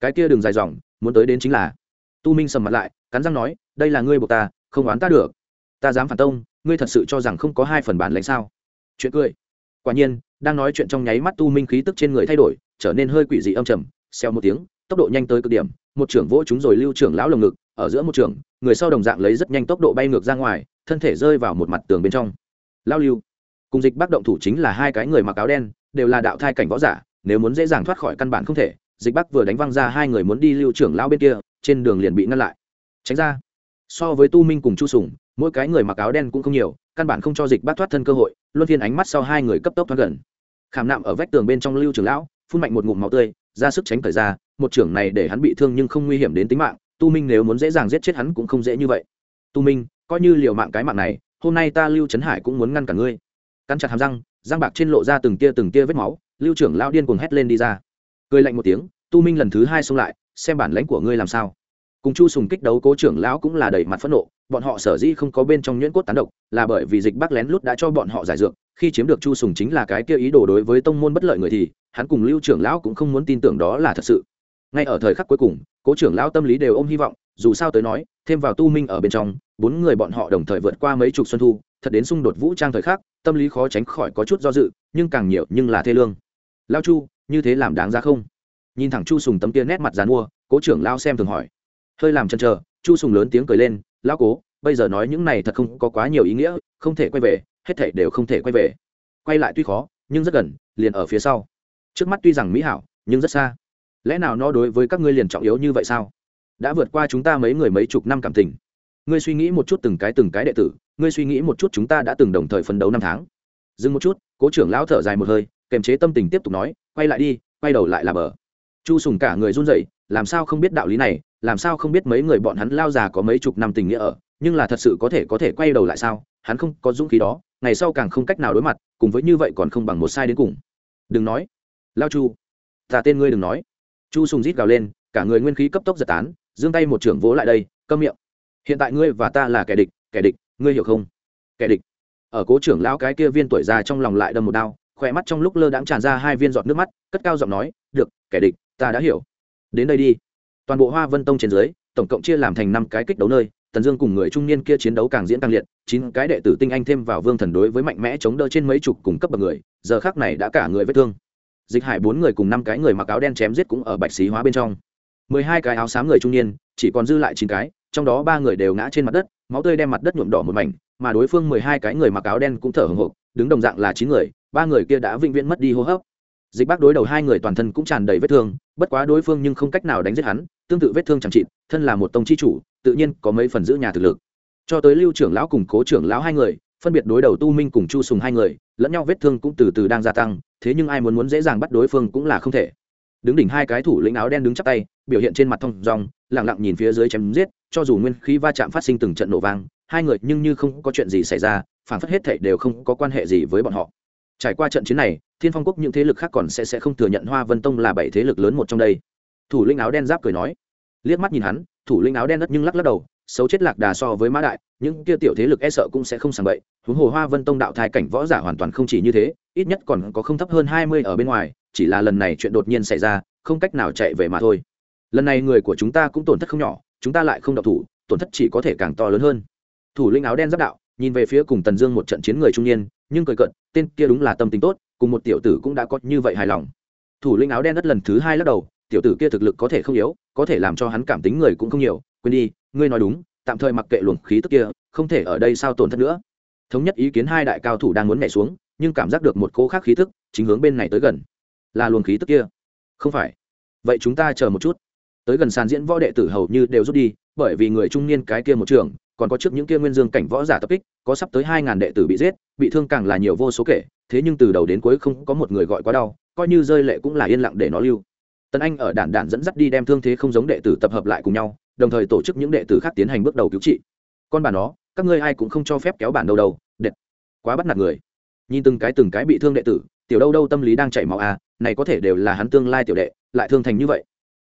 Speaker 1: Cái kia đừng dài dòng, muốn tới đến chính là tu minh sầm mặt lại, cắn răng nói, đây là ngươi buộc ta, không oán ta được. Ta dám phản tông, ngươi thật sự cho rằng không có hai phần bản lãnh sao? Chuyện cười. Quả nhiên, đang nói chuyện trong nháy mắt tu minh khí tức trên người thay đổi trở nên hơi quỷ dị âm trầm xeo một tiếng, tốc độ nhanh tới cực điểm, một trưởng vỗ chúng rồi lưu trưởng lão lồng ngực, ở giữa một trưởng, người sau đồng dạng lấy rất nhanh tốc độ bay ngược ra ngoài, thân thể rơi vào một mặt tường bên trong. Lao lưu, cùng dịch bác động thủ chính là hai cái người mặc áo đen, đều là đạo thai cảnh võ giả, nếu muốn dễ dàng thoát khỏi căn bản không thể, dịch bác vừa đánh văng ra hai người muốn đi lưu trưởng lão bên kia, trên đường liền bị ngăn lại. Tránh ra. So với tu minh cùng chu sùng, mỗi cái người mặc áo đen cũng không nhiều, căn bản không cho dịch bác thoát thân cơ hội, luân phiên ánh mắt sau hai người cấp tốc thoát gần. Khảm nạm ở vách tường bên trong lưu trưởng lão phun mạnh một ngụm máu tươi, ra sức tránh thời ra một trưởng này để hắn bị thương nhưng không nguy hiểm đến tính mạng, tu minh nếu muốn dễ dàng giết chết hắn cũng không dễ như vậy. Tu minh, coi như liều mạng cái mạng này, hôm nay ta lưu trấn hải cũng muốn ngăn cả ngươi. Cắn chặt hàm răng răng bạc trên lộ ra từng tia từng tia vết máu, lưu trưởng lao điên cuồng hét lên đi ra. Cười lạnh một tiếng, tu minh lần thứ hai xông lại, xem bản lãnh của ngươi làm sao. Cùng chu sùng kích đấu cố trưởng lão cũng là đầy mặt phẫn nộ, bọn họ sở dĩ không có bên trong nhuyễn cốt tán độc, là bởi vì dịch bắc lén lút đã cho bọn họ giải dược khi chiếm được chu sùng chính là cái kia ý đồ đối với tông môn bất lợi người thì, hắn cùng lưu trưởng lão cũng không muốn tin tưởng đó là thật sự. Ngay ở thời khắc cuối cùng, cố trưởng lão tâm lý đều ôm hy vọng, dù sao tới nói, thêm vào tu minh ở bên trong, bốn người bọn họ đồng thời vượt qua mấy chục xuân thu, thật đến xung đột vũ trang thời khắc, tâm lý khó tránh khỏi có chút do dự, nhưng càng nhiều nhưng là thê lương. Lao chu, như thế làm đáng ra không? Nhìn thẳng chu sùng tấm kia nét mặt dàn mua, cố trưởng lao xem thường hỏi. Hơi làm chần chờ, chu sùng lớn tiếng cười lên lao cố, bây giờ nói những này thật không có quá nhiều ý nghĩa, không thể quay về hết thảy đều không thể quay về. Quay lại tuy khó, nhưng rất gần, liền ở phía sau. Trước mắt tuy rằng mỹ hảo, nhưng rất xa. Lẽ nào nó đối với các ngươi liền trọng yếu như vậy sao? Đã vượt qua chúng ta mấy người mấy chục năm cảm tình. Ngươi suy nghĩ một chút từng cái từng cái đệ tử, ngươi suy nghĩ một chút chúng ta đã từng đồng thời phấn đấu năm tháng. Dừng một chút, cố trưởng lão thở dài một hơi, kềm chế tâm tình tiếp tục nói, quay lại đi, quay đầu lại là bờ. Chu sùng cả người run rẩy, làm sao không biết đạo lý này, làm sao không biết mấy người bọn hắn lao già có mấy chục năm tình nghĩa ở, nhưng là thật sự có thể có thể quay đầu lại sao? Hắn không có dũng khí đó ngày sau càng không cách nào đối mặt, cùng với như vậy còn không bằng một sai đến cùng. Đừng nói. Lao chu. Ta tên ngươi đừng nói. Chu sùng rít gào lên, cả người nguyên khí cấp tốc giật tán, giương tay một trưởng vỗ lại đây, câm miệng. Hiện tại ngươi và ta là kẻ địch kẻ địch, ngươi hiểu không? Kẻ địch. Ở cố trưởng lão cái kia viên tuổi già trong lòng lại đâm một đao, khỏe mắt trong lúc lơ đãng tràn ra hai viên giọt nước mắt, cất cao giọng nói, được, kẻ địch, ta đã hiểu. Đến đây đi. Toàn bộ hoa vân tông trên dưới, tổng cộng chia làm thành năm cái kích đấu nơi tần dương cùng người trung niên kia chiến đấu càng diễn càng liệt, chín cái đệ tử tinh anh thêm vào vương thần đối với mạnh mẽ chống đỡ trên mấy chục cùng cấp bậc người, giờ khác này đã cả người vết thương. Dịch hải bốn người cùng năm cái người mặc áo đen chém giết cũng ở bạch xí hóa bên trong. Mười hai cái áo xám người trung niên, chỉ còn dư lại chín cái, trong đó ba người đều ngã trên mặt đất, máu tươi đem mặt đất nhuộm đỏ một mảnh, mà đối phương mười hai cái người mặc áo đen cũng thở hồng hộc, đứng đồng dạng là chín người, ba người kia đã vĩnh viễn mất đi hô hấp. Dịch bác đối đầu hai người toàn thân cũng tràn đầy vết thương, bất quá đối phương nhưng không cách nào đánh giết hắn, tương tự vết thương chẳng trị thân là một tông chi chủ tự nhiên có mấy phần giữ nhà thực lực. Cho tới lưu trưởng lão cùng cố trưởng lão hai người, phân biệt đối đầu tu minh cùng chu sùng hai người, lẫn nhau vết thương cũng từ từ đang gia tăng, thế nhưng ai muốn muốn dễ dàng bắt đối phương cũng là không thể. Đứng đỉnh hai cái thủ lĩnh áo đen đứng chắp tay, biểu hiện trên mặt thông dong lẳng lặng nhìn phía dưới chém giết, cho dù nguyên khí va chạm phát sinh từng trận nổ vang, hai người nhưng như không có chuyện gì xảy ra, phản phất hết thảy đều không có quan hệ gì với bọn họ. Trải qua trận chiến này, thiên phong quốc những thế lực khác còn sẽ sẽ không thừa nhận hoa vân tông là bảy thế lực lớn một trong đây. Thủ lĩnh áo đen giáp cười nói, liếc mắt nhìn hắn thủ lĩnh áo đen đất nhưng lắc lắc đầu, xấu chết lạc đà so với mã đại, những kia tiểu thế lực e sợ cũng sẽ không sàng bậy. Huống hồ hoa vân tông đạo thai cảnh võ giả hoàn toàn không chỉ như thế, ít nhất còn có không thấp hơn hai mươi ở bên ngoài, chỉ là lần này chuyện đột nhiên xảy ra, không cách nào chạy về mà thôi. Lần này người của chúng ta cũng tổn thất không nhỏ, chúng ta lại không đọc thủ, tổn thất chỉ có thể càng to lớn hơn. Thủ lĩnh áo đen giáp đạo, nhìn về phía cùng tần dương một trận chiến người trung niên, nhưng cười cận tên kia đúng là tâm tính tốt, cùng một tiểu tử cũng đã có như vậy hài lòng. Thủ lĩnh áo đen đất lần thứ hai lắc đầu tiểu tử kia thực lực có thể không yếu, có thể làm cho hắn cảm tính người cũng không nhiều. Quên đi, ngươi nói đúng, tạm thời mặc kệ luồng khí tức kia, không thể ở đây sao tổn thất nữa. Thống nhất ý kiến hai đại cao thủ đang muốn nhảy xuống, nhưng cảm giác được một cô khác khí tức chính hướng bên này tới gần. Là luồng khí tức kia. Không phải. Vậy chúng ta chờ một chút. Tới gần sàn diễn võ đệ tử hầu như đều rút đi, bởi vì người trung niên cái kia một trường, còn có trước những kia nguyên dương cảnh võ giả tập kích, có sắp tới hai ngàn đệ tử bị giết, bị thương càng là nhiều vô số kể, thế nhưng từ đầu đến cuối không có một người gọi quá đau, coi như rơi lệ cũng là yên lặng để nó lưu tần anh ở đản đản dẫn dắt đi đem thương thế không giống đệ tử tập hợp lại cùng nhau đồng thời tổ chức những đệ tử khác tiến hành bước đầu cứu trị. Con bà nó các ngươi ai cũng không cho phép kéo bản đầu đầu, đệ. Quá bắt nạt người. Nhìn từng cái từng cái bị thương đệ tử tiểu đâu đâu tâm lý đang chảy máu à này có thể đều là hắn tương lai tiểu đệ lại thương thành như vậy.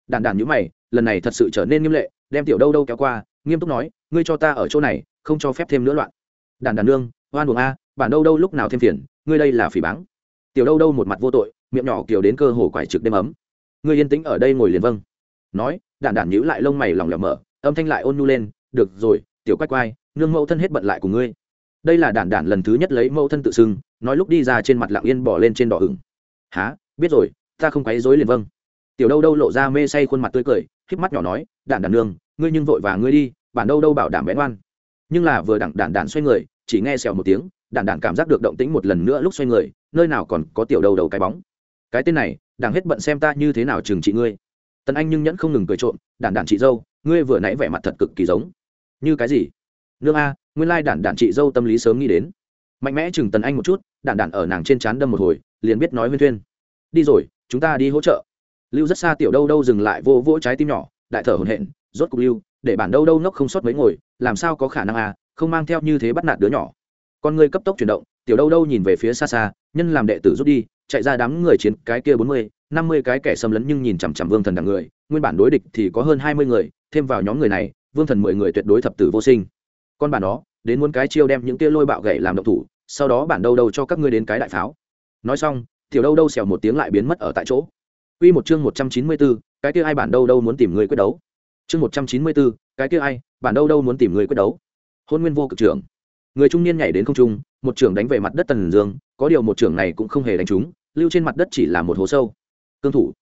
Speaker 1: Đản đản như mày lần này thật sự trở nên nghiêm lệ đem tiểu đâu đâu kéo qua nghiêm túc nói ngươi cho ta ở chỗ này không cho phép thêm nữa loạn. Đản đản nương oan buồng a bản đâu đâu lúc nào thêm phiền ngươi đây là phỉ báng. Tiểu đâu đâu một mặt vô tội miệng nhỏ kiểu đến cơ hồ quải trực đêm ấm ngươi yên tĩnh ở đây ngồi liền vâng. Nói đản đản nhữ lại lông mày lỏng lẻo mở âm thanh lại ôn nhu lên được rồi tiểu quay quay nương mẫu thân hết bận lại của ngươi. Đây là đản đản lần thứ nhất lấy mẫu thân tự xưng nói lúc đi ra trên mặt lặng yên bỏ lên trên đỏ hửng, há biết rồi ta không quấy dối liền vâng. Tiểu đâu đâu lộ ra mê say khuôn mặt tươi cười híp mắt nhỏ nói đản đản nương ngươi nhưng vội và ngươi đi bản đâu đâu bảo đảm bén oan nhưng là vừa đản đản đản xoay người chỉ nghe xèo một tiếng đản đản cảm giác được động tĩnh một lần nữa lúc xoay người nơi nào còn có tiểu đầu đầu cái bóng. Cái tên này đảng hết bận xem ta như thế nào trừng trị ngươi. Tần anh nhưng nhẫn không ngừng cười trộm đản đản chị dâu, ngươi vừa nãy vẻ mặt thật cực kỳ giống. Như cái gì? Nương a, nguyên lai đản đản chị dâu tâm lý sớm nghĩ đến. Mạnh mẽ chừng tần anh một chút đản đản ở nàng trên trán đâm một hồi, liền biết nói huyên thuyên. Đi rồi, chúng ta đi hỗ trợ. Lưu rất xa tiểu đâu đâu dừng lại vô vỗ trái tim nhỏ, đại thở hồn hện rốt cục lưu, để bản đâu đâu nốc không sót mấy ngồi, làm sao có khả năng à không mang theo như thế bắt nạt đứa nhỏ. Con người cấp tốc chuyển động tiểu đâu đâu nhìn về phía xa xa nhân làm đệ tử rút đi chạy ra đám người chiến cái kia bốn mươi năm mươi cái kẻ xâm lấn nhưng nhìn chằm chằm vương thần đằng người nguyên bản đối địch thì có hơn hai mươi người thêm vào nhóm người này vương thần mười người tuyệt đối thập tử vô sinh con bản đó đến muốn cái chiêu đem những kia lôi bạo gậy làm độc thủ sau đó bản đâu đâu cho các ngươi đến cái đại pháo nói xong tiểu đâu đâu xèo một tiếng lại biến mất ở tại chỗ Quy một chương một trăm chín mươi 194, cái kia ai bản đâu đâu muốn tìm người quyết đấu. Chương một trăm chín mươi 194, cái kia ai, bản đâu đâu muốn tìm người quyết đấu. Hôn Nguyên vô cực trưởng. Người trung niên nhảy đến không trung, một trưởng đánh về mặt đất Tần Dương, có điều một trưởng này cũng không hề đánh trúng, lưu trên mặt đất chỉ là một hố sâu. Cương thủ.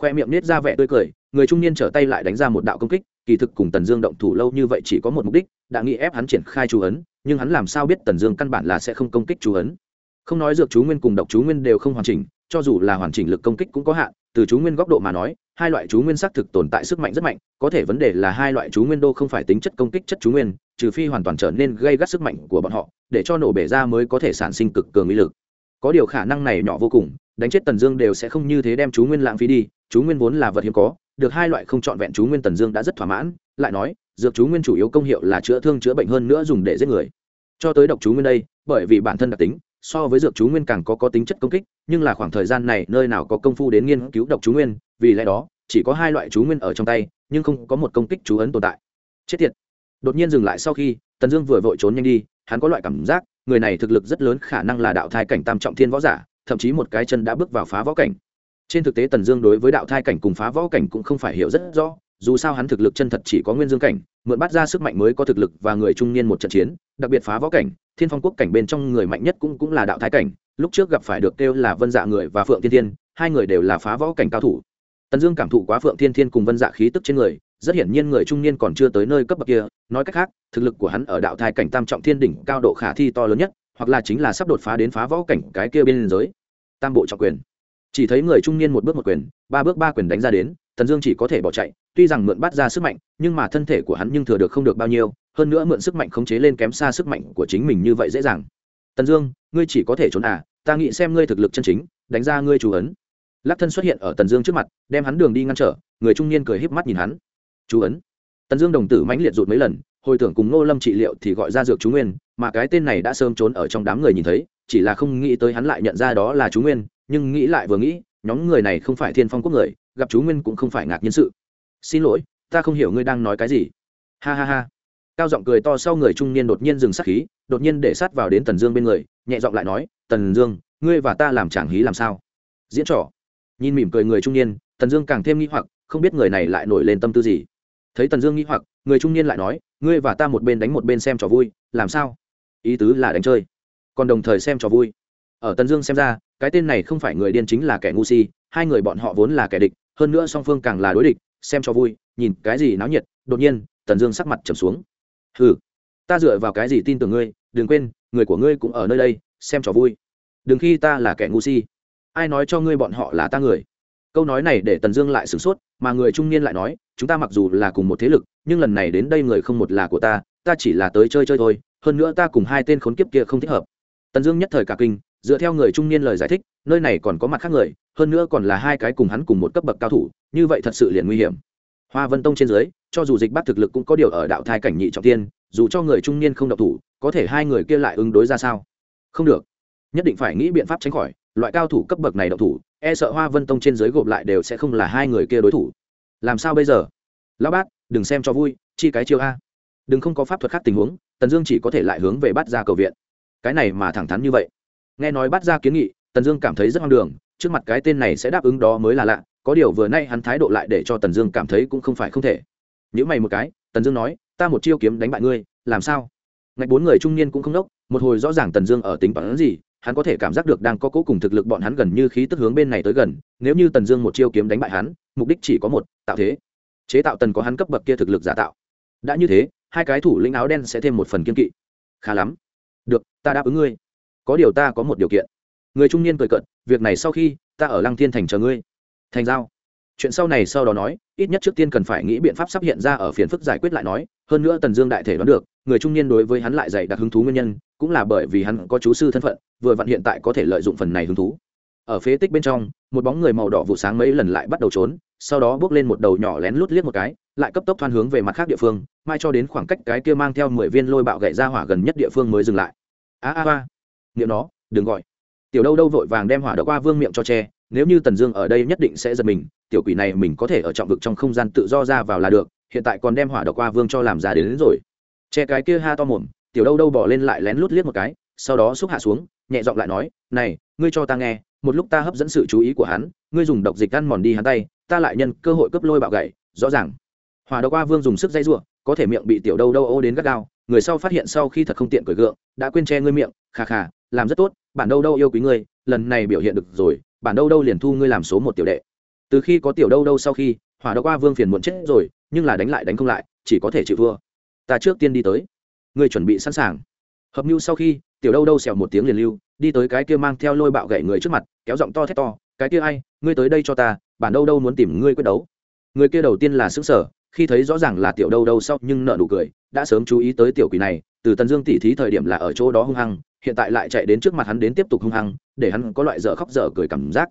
Speaker 1: Khoe miệng nết ra vẻ tươi cười, người trung niên trở tay lại đánh ra một đạo công kích, kỳ thực cùng Tần Dương động thủ lâu như vậy chỉ có một mục đích, đã nghĩ ép hắn triển khai chú ấn, nhưng hắn làm sao biết Tần Dương căn bản là sẽ không công kích chú ấn. Không nói dược chú nguyên cùng độc chú nguyên đều không hoàn chỉnh, cho dù là hoàn chỉnh lực công kích cũng có hạn, từ chú nguyên góc độ mà nói, hai loại chú nguyên xác thực tồn tại sức mạnh rất mạnh, có thể vấn đề là hai loại chú nguyên đô không phải tính chất công kích chất chú nguyên, trừ phi hoàn toàn trở nên gây gắt sức mạnh của bọn họ, để cho nổ bể ra mới có thể sản sinh cực cường uy lực. Có điều khả năng này nhỏ vô cùng, đánh chết tần dương đều sẽ không như thế đem chú nguyên lãng phí đi, chú nguyên vốn là vật hiếm có, được hai loại không trọn vẹn chú nguyên tần dương đã rất thỏa mãn, lại nói, dược chú nguyên chủ yếu công hiệu là chữa thương chữa bệnh hơn nữa dùng để giết người. Cho tới độc chú nguyên đây, bởi vì bản thân đặc tính so với dược chú nguyên càng có có tính chất công kích, nhưng là khoảng thời gian này nơi nào có công phu đến nghiên cứu độc chú nguyên, vì lẽ đó, chỉ có hai loại chú nguyên ở trong tay, nhưng không có một công kích chú ấn tồn tại. Chết tiệt. Đột nhiên dừng lại sau khi, tần dương vừa vội trốn nhanh đi, hắn có loại cảm giác, người này thực lực rất lớn khả năng là đạo thai cảnh tam trọng thiên võ giả, thậm chí một cái chân đã bước vào phá võ cảnh. Trên thực tế tần dương đối với đạo thai cảnh cùng phá võ cảnh cũng không phải hiểu rất rõ, dù sao hắn thực lực chân thật chỉ có nguyên dương cảnh, mượn bắt ra sức mạnh mới có thực lực và người trung niên một trận chiến, đặc biệt phá võ cảnh thiên phong quốc cảnh bên trong người mạnh nhất cũng cũng là đạo thái cảnh. Lúc trước gặp phải được kêu là vân dạ người và phượng thiên thiên, hai người đều là phá võ cảnh cao thủ. Tần dương cảm thụ quá phượng thiên thiên cùng vân dạ khí tức trên người, rất hiển nhiên người trung niên còn chưa tới nơi cấp bậc kia. Nói cách khác, thực lực của hắn ở đạo thai cảnh tam trọng thiên đỉnh cao độ khả thi to lớn nhất, hoặc là chính là sắp đột phá đến phá võ cảnh cái kia bên giới. Tam bộ trọng quyền. Chỉ thấy người trung niên một bước một quyền, ba bước ba quyền đánh ra đến, tần dương chỉ có thể bỏ chạy, tuy rằng mượn bắt ra sức mạnh, nhưng mà thân thể của hắn nhưng thừa được không được bao nhiêu hơn nữa mượn sức mạnh khống chế lên kém xa sức mạnh của chính mình như vậy dễ dàng. Tần dương, ngươi chỉ có thể trốn à ta nghĩ xem ngươi thực lực chân chính, đánh ra ngươi chú ấn. Lắc thân xuất hiện ở tần dương trước mặt, đem hắn đường đi ngăn trở, người trung niên cười híp mắt nhìn hắn. Chú ấn. Tần dương đồng tử mãnh liệt rụt mấy lần, hồi tưởng cùng ngô lâm trị liệu thì gọi ra dược chú nguyên, mà cái tên này đã sớm trốn ở trong đám người nhìn thấy, chỉ là không nghĩ tới hắn lại nhận ra đó là chú nguyên, nhưng nghĩ lại vừa nghĩ, nhóm người này không phải thiên phong quốc người, gặp chú nguyên cũng không phải ngạc nhiên sự. Xin lỗi, ta không hiểu ngươi đang nói cái gì. Ha ha ha cao giọng cười to sau người trung niên đột nhiên dừng sát khí, đột nhiên để sát vào đến tần dương bên người, nhẹ giọng lại nói, tần dương, ngươi và ta làm chàng hí làm sao? Diễn trò. Nhìn mỉm cười người trung niên, tần dương càng thêm nghi hoặc, không biết người này lại nổi lên tâm tư gì. Thấy tần dương nghi hoặc, người trung niên lại nói, ngươi và ta một bên đánh một bên xem trò vui, làm sao? Ý tứ là đánh chơi. Còn đồng thời xem trò vui. Ở tần dương xem ra, cái tên này không phải người điên chính là kẻ ngu si, hai người bọn họ vốn là kẻ địch, hơn nữa song phương càng là đối địch, xem cho vui, nhìn cái gì náo nhiệt, đột nhiên, tần dương sắc mặt trầm xuống hừ, ta dựa vào cái gì tin tưởng ngươi? Đừng quên, người của ngươi cũng ở nơi đây, xem trò vui. Đừng khi ta là kẻ ngu si. Ai nói cho ngươi bọn họ là ta người? Câu nói này để tần dương lại sửng sốt, mà người trung niên lại nói, chúng ta mặc dù là cùng một thế lực, nhưng lần này đến đây người không một là của ta ta chỉ là tới chơi chơi thôi, hơn nữa ta cùng hai tên khốn kiếp kia không thích hợp. Tần dương nhất thời cả kinh, dựa theo người trung niên lời giải thích, nơi này còn có mặt khác người, hơn nữa còn là hai cái cùng hắn cùng một cấp bậc cao thủ, như vậy thật sự liền nguy hiểm hoa vân tông trên dưới, cho dù dịch bác thực lực cũng có điều ở đạo thai cảnh nhị trọng tiên, dù cho người trung niên không độc thủ, có thể hai người kia lại ứng đối ra sao? Không được. Nhất định phải nghĩ biện pháp tránh khỏi, loại cao thủ cấp bậc này độc thủ e sợ hoa vân tông trên dưới gộp lại đều sẽ không là hai người kia đối thủ. Làm sao bây giờ? Lão bát, đừng xem cho vui, chi cái chiêu a. Đừng không có pháp thuật khác tình huống, tần dương chỉ có thể lại hướng về bắt ra cầu viện. Cái này mà thẳng thắn như vậy. Nghe nói bắt ra kiến nghị, tần dương cảm thấy rất hoang đường, trước mặt cái tên này sẽ đáp ứng đó mới là lạ có điều vừa nay hắn thái độ lại để cho tần dương cảm thấy cũng không phải không thể. Nhữ mày một cái, tần dương nói, ta một chiêu kiếm đánh bại ngươi, làm sao? Ngạch bốn người trung niên cũng không đốc, một hồi rõ ràng tần dương ở tính toán gì, hắn có thể cảm giác được đang có cố cùng thực lực bọn hắn gần như khí tức hướng bên này tới gần, nếu như tần dương một chiêu kiếm đánh bại hắn, mục đích chỉ có một, tạo thế. Chế tạo tần có hắn cấp bậc kia thực lực giả tạo. Đã như thế, hai cái thủ lĩnh áo đen sẽ thêm một phần kiên kỵ. Khá lắm. Được, ta đáp ứng ngươi. Có điều ta có một điều kiện. Người trung niên cười cận việc này sau khi, ta ở lăng thiên thành chờ ngươi thành giao. Chuyện sau này sau đó nói, ít nhất trước tiên cần phải nghĩ biện pháp sắp hiện ra ở phiền phức giải quyết lại nói, hơn nữa tần dương đại thể đoán được, người trung niên đối với hắn lại dạy đặc hứng thú nguyên nhân, cũng là bởi vì hắn có chú sư thân phận, vừa vặn hiện tại có thể lợi dụng phần này hứng thú. Ở phế tích bên trong, một bóng người màu đỏ vụ sáng mấy lần lại bắt đầu trốn, sau đó bước lên một đầu nhỏ lén lút liếc một cái, lại cấp tốc thoan hướng về mặt khác địa phương, mai cho đến khoảng cách cái kia mang theo mười viên lôi bạo gậy ra hỏa gần nhất địa phương mới dừng lại. A a a. Niệm nó, đừng gọi. Tiểu đâu đâu vội vàng đem hỏa đậu qua vương miệng cho che nếu như tần dương ở đây nhất định sẽ giật mình tiểu quỷ này mình có thể ở trọng vực trong không gian tự do ra vào là được hiện tại còn đem hỏa độc qua vương cho làm ra đến, đến rồi. Che cái kia ha to mồm tiểu đâu đâu bỏ lên lại lén lút liếc một cái sau đó xúc hạ xuống nhẹ giọng lại nói này ngươi cho ta nghe một lúc ta hấp dẫn sự chú ý của hắn ngươi dùng độc dịch ăn mòn đi hắn tay ta lại nhân cơ hội cướp lôi bạo gậy rõ ràng. Hỏa độc qua vương dùng sức dây giụa có thể miệng bị tiểu đâu đâu ô đến gắt gao người sau phát hiện sau khi thật không tiện cười gượng đã quên che ngươi miệng khà khà làm rất tốt bản đâu đâu yêu quý ngươi lần này biểu hiện được rồi bản đâu đâu liền thu ngươi làm số một tiểu đệ. Từ khi có tiểu đâu đâu sau khi, hỏa đậu qua vương phiền muộn chết rồi, nhưng là đánh lại đánh không lại, chỉ có thể chịu thua. Ta trước tiên đi tới. Ngươi chuẩn bị sẵn sàng. Hợp mưu sau khi, tiểu đâu đâu xèo một tiếng liền lưu, đi tới cái kia mang theo lôi bạo gậy người trước mặt, kéo giọng to thét to, cái kia ai, ngươi tới đây cho ta, bản đâu đâu muốn tìm ngươi quyết đấu. Người kia đầu tiên là xứng sở khi thấy rõ ràng là tiểu đâu đâu sau nhưng nợ nụ cười, đã sớm chú ý tới tiểu quỷ này, từ tần dương tỉ thí thời điểm là ở chỗ đó hung hăng, hiện tại lại chạy đến trước mặt hắn đến tiếp tục hung hăng để hắn có loại dở khóc dở cười cảm giác.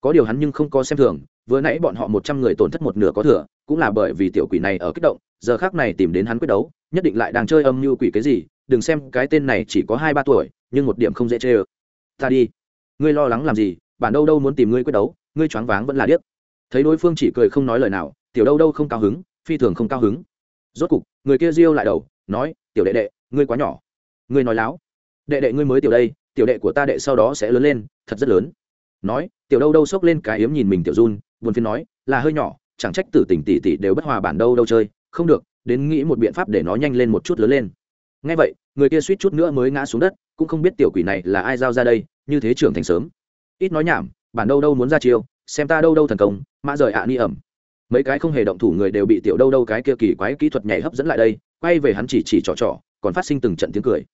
Speaker 1: Có điều hắn nhưng không có xem thường, vừa nãy bọn họ một trăm người tổn thất một nửa có thừa, cũng là bởi vì tiểu quỷ này ở kích động, giờ khác này tìm đến hắn quyết đấu, nhất định lại đang chơi âm như quỷ cái gì, đừng xem cái tên này chỉ có hai ba tuổi, nhưng một điểm không dễ chê ơ. Ta đi. Ngươi lo lắng làm gì, bản đâu đâu muốn tìm ngươi quyết đấu, ngươi choáng váng vẫn là điếc. Thấy đối phương chỉ cười không nói lời nào, tiểu đâu đâu không cao hứng, phi thường không cao hứng. Rốt cục, người kia riêu lại đầu, nói, tiểu đệ đệ, ngươi quá nhỏ. Ngươi nói láo. Đệ đệ ngươi mới tiểu đây tiểu đệ của ta đệ sau đó sẽ lớn lên, thật rất lớn. Nói, tiểu đâu đâu xốc lên cái yếm nhìn mình tiểu run, buồn phiền nói, là hơi nhỏ, chẳng trách tử tình tỷ tỷ đều bất hòa bản đâu đâu chơi, không được, đến nghĩ một biện pháp để nó nhanh lên một chút lớn lên. Ngay vậy, người kia suýt chút nữa mới ngã xuống đất, cũng không biết tiểu quỷ này là ai giao ra đây, như thế trưởng thành sớm. Ít nói nhảm, bản đâu đâu muốn ra chiêu, xem ta đâu đâu thần công, mã rời ạ ni ẩm. Mấy cái không hề động thủ người đều bị tiểu đâu đâu cái kia kỳ quái kỹ thuật nhảy hấp dẫn lại đây, quay về hắn chỉ chỉ trò trò, còn phát sinh từng trận tiếng cười.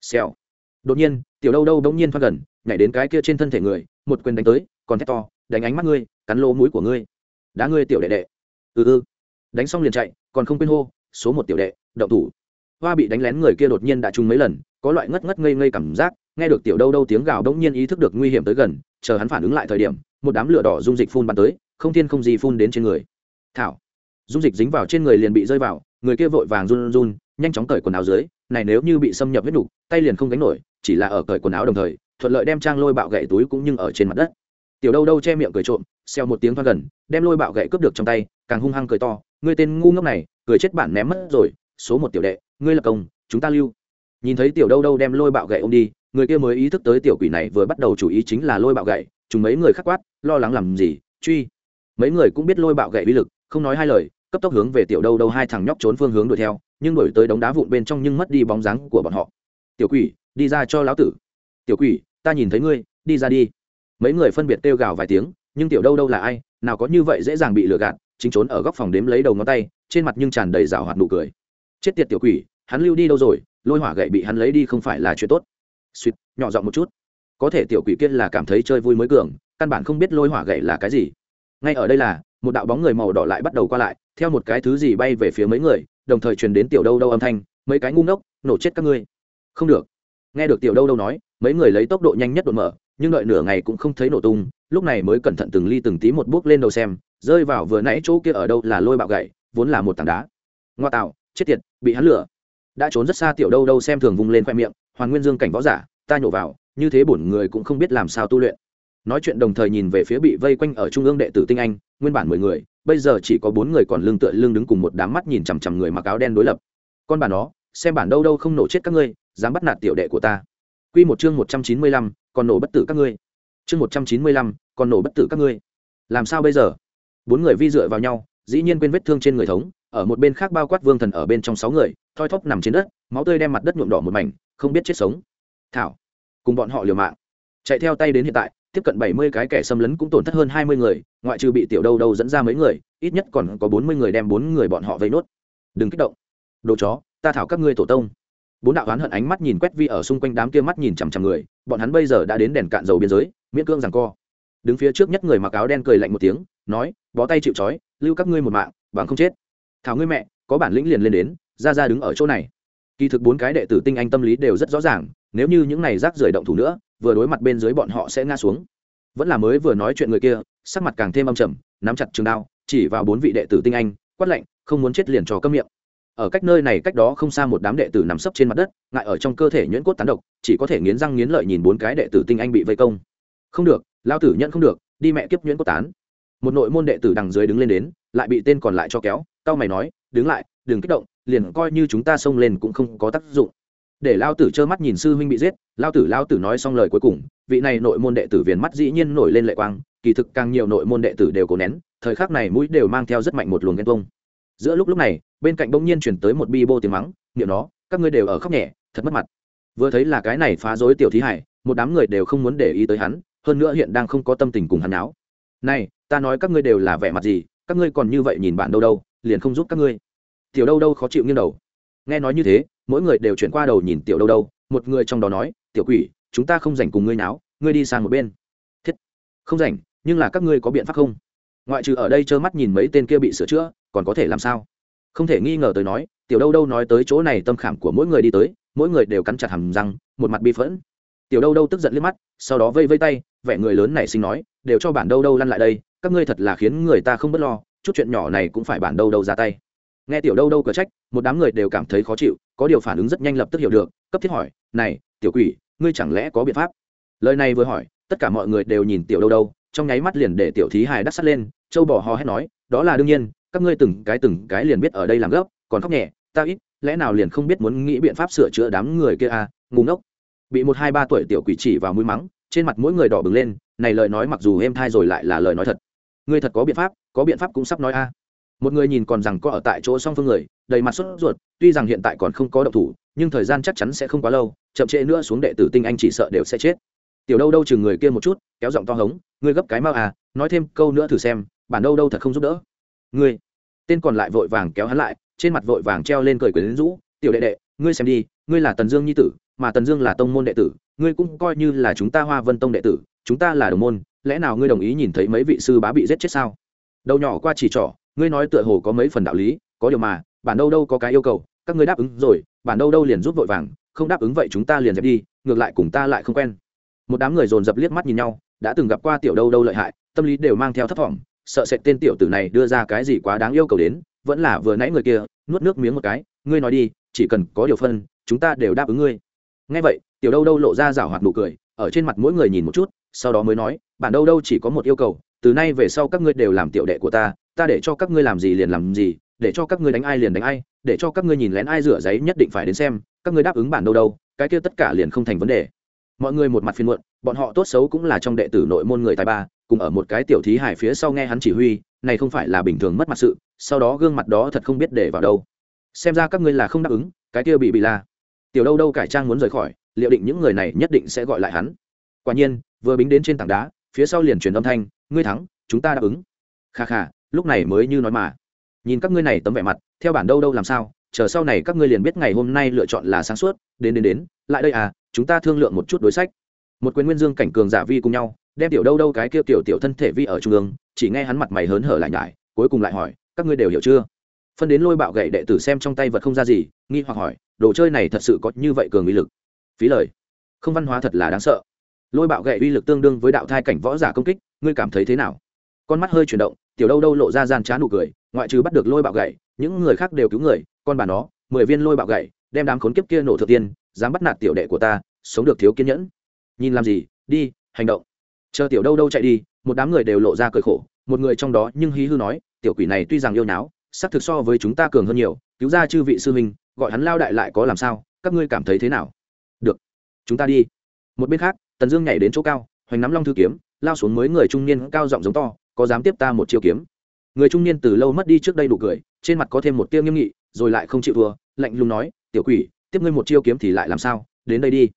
Speaker 1: Xèo. Đột nhiên tiểu đâu đâu bỗng nhiên thoát gần nhảy đến cái kia trên thân thể người một quyền đánh tới còn thét to đánh ánh mắt ngươi cắn lỗ mũi của ngươi. Đá ngươi tiểu đệ đệ. Ừ ừ. Đánh xong liền chạy còn không quên hô số một tiểu đệ động thủ. Hoa bị đánh lén người kia đột nhiên đã trúng mấy lần có loại ngất ngất ngây ngây cảm giác nghe được tiểu đâu đâu tiếng gào bỗng nhiên ý thức được nguy hiểm tới gần chờ hắn phản ứng lại thời điểm một đám lửa đỏ dung dịch phun bắn tới không thiên không gì phun đến trên người. Thảo. Dung dịch dính vào trên người liền bị rơi vào người kia vội vàng run run nhanh chóng cởi quần áo dưới này nếu như bị xâm nhập huyết đủ, tay liền không gánh nổi chỉ là ở cởi quần áo đồng thời, thuận lợi đem trang lôi bạo gậy túi cũng nhưng ở trên mặt đất. Tiểu đâu đâu che miệng cười trộm xeo một tiếng thoát gần, đem lôi bạo gậy cướp được trong tay, càng hung hăng cười to, ngươi tên ngu ngốc này, cười chết bản ném mất rồi, số một tiểu đệ, ngươi là công, chúng ta lưu. Nhìn thấy tiểu đâu đâu đem lôi bạo gậy ô m đi, người kia mới ý thức tới tiểu quỷ này vừa bắt đầu chủ ý chính là lôi bạo gậy, chúng mấy người khắc quát, lo lắng làm gì, truy. Mấy người cũng biết lôi bạo gậy uy lực, không nói hai lời, cấp tốc hướng về tiểu đâu đâu hai thằng nhóc trốn phương hướng đuổi theo, nhưng đuổi tới đống đá vụn bên trong nhưng mất đi bóng dáng của bọn họ. Tiểu quỷ đi ra cho lão tử. Tiểu quỷ, ta nhìn thấy ngươi, đi ra đi. Mấy người phân biệt kêu gào vài tiếng, nhưng tiểu đâu đâu là ai, nào có như vậy dễ dàng bị lừa gạt, chính trốn ở góc phòng đếm lấy đầu ngón tay, trên mặt nhưng tràn đầy rào hoạt nụ cười. Chết tiệt tiểu quỷ, hắn lưu đi đâu rồi, lôi hỏa gậy bị hắn lấy đi không phải là chuyện tốt. Suýt, nhỏ giọng một chút. Có thể tiểu quỷ kia là cảm thấy chơi vui mới cường, căn bản không biết lôi hỏa gậy là cái gì. Ngay ở đây là, một đạo bóng người màu đỏ lại bắt đầu qua lại, theo một cái thứ gì bay về phía mấy người, đồng thời truyền đến tiểu đâu đâu âm thanh, mấy cái ngu ngốc, nổ chết các ngươi. Không được nghe được tiểu đâu đâu nói, mấy người lấy tốc độ nhanh nhất đột mở, nhưng đợi nửa ngày cũng không thấy nổ tung, lúc này mới cẩn thận từng ly từng tí một bước lên đầu xem, rơi vào vừa nãy chỗ kia ở đâu là lôi bạo gậy, vốn là một tảng đá. Ngoa tạo, chết tiệt, bị hắn lửa. Đã trốn rất xa tiểu đâu đâu xem thường vung lên khoe miệng, hoàn nguyên dương cảnh võ giả, ta nhổ vào, như thế bổn người cũng không biết làm sao tu luyện. Nói chuyện đồng thời nhìn về phía bị vây quanh ở trung ương đệ tử tinh anh, nguyên bản mười người, bây giờ chỉ có bốn người còn lưng tựa lưng đứng cùng một đám mắt nhìn chằm chằm người mặc áo đen đối lập. Con bà nó, xem bản đâu đâu không nổ chết các ngươi dám bắt nạt tiểu đệ của ta Quy một chương một trăm chín mươi lăm, còn nổ bất tử các ngươi. Chương một trăm chín mươi lăm, còn nổ bất tử các ngươi. Làm sao bây giờ? Bốn người vi dựa vào nhau, dĩ nhiên quên vết thương trên người thống, ở một bên khác bao quát Vương Thần ở bên trong sáu người, thoi thóp nằm trên đất, máu tươi đem mặt đất nhuộm đỏ một mảnh, không biết chết sống. Thảo, cùng bọn họ liều mạng. Chạy theo tay đến hiện tại, tiếp cận bảy mươi cái kẻ xâm lấn cũng tổn thất hơn hai mươi người, ngoại trừ bị tiểu đâu đâu dẫn ra mấy người, ít nhất còn có bốn mươi người đem bốn người bọn họ vây nốt. Đừng kích động. Đồ chó, ta thảo các ngươi tổ tông bốn đạo oán hận ánh mắt nhìn quét vi ở xung quanh đám kia mắt nhìn chằm chằm người, bọn hắn bây giờ đã đến đèn cạn dầu biên giới, miễn cương rằng co. Đứng phía trước nhất người mặc áo đen cười lạnh một tiếng, nói, bó tay chịu trói, lưu các ngươi một mạng, bằng không chết. Thảo ngươi mẹ, có bản lĩnh liền lên đến, ra ra đứng ở chỗ này. Kỳ thực bốn cái đệ tử tinh anh tâm lý đều rất rõ ràng, nếu như những này rác rưởi động thủ nữa, vừa đối mặt bên dưới bọn họ sẽ ngã xuống. Vẫn là mới vừa nói chuyện người kia, sắc mặt càng thêm âm trầm, nắm chặt trường đao, chỉ vào bốn vị đệ tử tinh anh, quát lạnh, không muốn chết liền trò cấm miệng ở cách nơi này cách đó không xa một đám đệ tử nằm sấp trên mặt đất, ngại ở trong cơ thể nhuyễn cốt tán độc, chỉ có thể nghiến răng nghiến lợi nhìn bốn cái đệ tử tinh anh bị vây công. Không được lao tử nhận không được, đi mẹ kiếp nhuyễn cốt tán. Một nội môn đệ tử đằng dưới đứng lên đến, lại bị tên còn lại cho kéo tao mày nói, đứng lại, đừng kích động, liền coi như chúng ta xông lên cũng không có tác dụng. Để lao tử trơ mắt nhìn sư huynh bị giết lao tử lao tử nói xong lời cuối cùng, vị này nội môn đệ tử viền mắt dĩ nhiên nổi lên lệ quang, kỳ thực càng nhiều nội môn đệ tử đều cố nén, thời khắc này mũi đều mang theo rất mạnh một luồng ghen tuông giữa lúc lúc này, bên cạnh bỗng nhiên chuyển tới một bi bô tiếng mắng, niệm nó, các ngươi đều ở khóc nhẹ, thật mất mặt. Vừa thấy là cái này phá rối tiểu thí hải, một đám người đều không muốn để ý tới hắn, hơn nữa hiện đang không có tâm tình cùng hắn áo này, ta nói các ngươi đều là vẻ mặt gì, các ngươi còn như vậy nhìn bạn đâu đâu, liền không giúp các ngươi. Tiểu đâu đâu khó chịu nghiêng đầu. Nghe nói như thế, mỗi người đều chuyển qua đầu nhìn tiểu đâu đâu, một người trong đó nói, tiểu quỷ, chúng ta không rảnh cùng ngươi náo, ngươi đi sang một bên. Thiết. Không rảnh, nhưng là các ngươi có biện pháp không? Ngoại trừ ở đây trơ mắt nhìn mấy tên kia bị sửa chữa còn có thể làm sao? Không thể nghi ngờ tới nói, tiểu đâu đâu nói tới chỗ này tâm khảm của mỗi người đi tới, mỗi người đều cắn chặt hầm răng, một mặt bi phẫn. Tiểu đâu đâu tức giận liếc mắt, sau đó vây vây tay, vẻ người lớn này sinh nói, đều cho bản đâu đâu lăn lại đây, các ngươi thật là khiến người ta không b ấ t lo, chút chuyện nhỏ này cũng phải bản đâu đâu ra tay. Nghe tiểu đâu đâu cờ trách, một đám người đều cảm thấy khó chịu, có điều phản ứng rất nhanh lập tức hiểu được, cấp thiết hỏi, này, tiểu quỷ, ngươi chẳng lẽ có biện pháp? Lời này vừa hỏi, tất cả mọi người đều nhìn tiểu đâu đâu, trong nháy mắt liền để tiểu thí hài đắc sắt lên, châu bỏ hò hét nói, đó là đương nhiên các ngươi từng cái từng cái liền biết ở đây làm gấp, còn khóc nhẹ, ta ít, lẽ nào liền không biết muốn nghĩ biện pháp sửa chữa đám người kia à ngu ngốc. Bị một hai ba tuổi tiểu quỷ chỉ vào mũi mắng, trên mặt mỗi người đỏ bừng lên, này lời nói mặc dù êm thai rồi lại là lời nói thật. Ngươi thật có biện pháp, có biện pháp cũng sắp nói a. Một người nhìn còn rằng có ở tại chỗ song phương người, đầy mặt sốt ruột, tuy rằng hiện tại còn không có động thủ, nhưng thời gian chắc chắn sẽ không quá lâu, chậm trễ nữa xuống đệ tử tinh anh chỉ sợ đều sẽ chết. Tiểu đâu đâu chừng người kia một chút, kéo giọng to hống, ngươi gấp cái mau à nói thêm câu nữa thử xem, bản đâu đâu thật không giúp đỡ ngươi tên còn lại vội vàng kéo hắn lại, trên mặt vội vàng treo lên cười quyến rũ, tiểu đệ đệ, ngươi xem đi, ngươi là tần dương nhi tử, mà tần dương là tông môn đệ tử, ngươi cũng coi như là chúng ta hoa vân tông đệ tử, chúng ta là đồng môn, lẽ nào ngươi đồng ý nhìn thấy mấy vị sư bá bị giết chết sao đầu nhỏ qua chỉ trỏ, ngươi nói tựa hồ có mấy phần đạo lý, có điều mà, bản đâu đâu có cái yêu cầu, các ngươi đáp ứng rồi, bản đâu đâu liền giúp vội vàng, không đáp ứng vậy chúng ta liền dẹp đi, ngược lại cùng ta lại không quen một đám người dồn dập liếc mắt nhìn nhau, đã từng gặp qua tiểu đâu đâu lợi hại, tâm lý đều mang theo thấp thỏm sợ sệt tên tiểu tử này đưa ra cái gì quá đáng yêu cầu đến, vẫn là vừa nãy người kia, nuốt nước miếng một cái, ngươi nói đi, chỉ cần có điều phân, chúng ta đều đáp ứng ngươi. Ngay vậy, tiểu đâu đâu lộ ra rảo hoạt nụ cười, ở trên mặt mỗi người nhìn một chút, sau đó mới nói, bản đâu đâu chỉ có một yêu cầu, từ nay về sau các ngươi đều làm tiểu đệ của ta ta để cho các ngươi làm gì liền làm gì, để cho các ngươi đánh ai liền đánh ai, để cho các ngươi nhìn lén ai rửa giấy nhất định phải đến xem, các ngươi đáp ứng bản đâu đâu, cái kia tất cả liền không thành vấn đề. Mọi người một mặt phiên muộn, bọn họ tốt xấu cũng là trong đệ tử nội môn người tài ba cùng ở một cái tiểu thí hải phía sau nghe hắn chỉ huy, này không phải là bình thường mất mặt sự, sau đó gương mặt đó thật không biết để vào đâu. Xem ra các ngươi là không đáp ứng, cái kia bị bị la. Tiểu đâu đâu cải trang muốn rời khỏi, liệu định những người này nhất định sẽ gọi lại hắn. Quả nhiên, vừa bính đến trên tảng đá, phía sau liền truyền âm thanh, ngươi thắng, chúng ta đáp ứng. Kha kha, lúc này mới như nói mà. Nhìn các ngươi này tấm vẻ mặt, theo bản đâu đâu làm sao, chờ sau này các ngươi liền biết ngày hôm nay lựa chọn là sáng suốt, đến đến đến, lại đây à chúng ta thương lượng một chút đối sách. Một quyền nguyên dương cảnh cường giả vi cùng nhau đem tiểu đâu đâu cái kia tiểu tiểu thân thể vi ở trung ương, chỉ nghe hắn mặt mày hớn hở lại nhải, cuối cùng lại hỏi, các ngươi đều hiểu chưa? Phân đến lôi bạo gậy đệ tử xem trong tay vật không ra gì, nghi hoặc hỏi, đồ chơi này thật sự có như vậy cường uy lực? Phí lời. Không văn hóa thật là đáng sợ. Lôi bạo gậy uy lực tương đương với đạo thai cảnh võ giả công kích, ngươi cảm thấy thế nào? Con mắt hơi chuyển động, tiểu đâu đâu lộ ra gian trá nụ cười, ngoại trừ bắt được lôi bạo gậy, những người khác đều cứu người, con bà nó, mười viên lôi bạo gậy, đem đám khốn kiếp kia nổ thừa tiên, dám bắt nạt tiểu đệ của ta, sống được thiếu kiên nhẫn. Nhìn làm gì, đi, hành động chờ tiểu đâu đâu chạy đi, một đám người đều lộ ra cười khổ, một người trong đó nhưng hí hư nói, tiểu quỷ này tuy rằng yêu náo xác thực so với chúng ta cường hơn nhiều, cứu ra chư vị sư huynh, gọi hắn lao đại lại có làm sao, các ngươi cảm thấy thế nào? Được, chúng ta đi. Một bên khác, tần dương nhảy đến chỗ cao, hoành nắm long thư kiếm, lao xuống mới người trung niên cao giọng giống to, có dám tiếp ta một chiêu kiếm? Người trung niên từ lâu mất đi trước đây đủ cười, trên mặt có thêm một tiêu nghiêm nghị, rồi lại không chịu thua, lạnh lùng nói, tiểu quỷ, tiếp ngươi một chiêu kiếm thì lại làm sao, đến đây đi.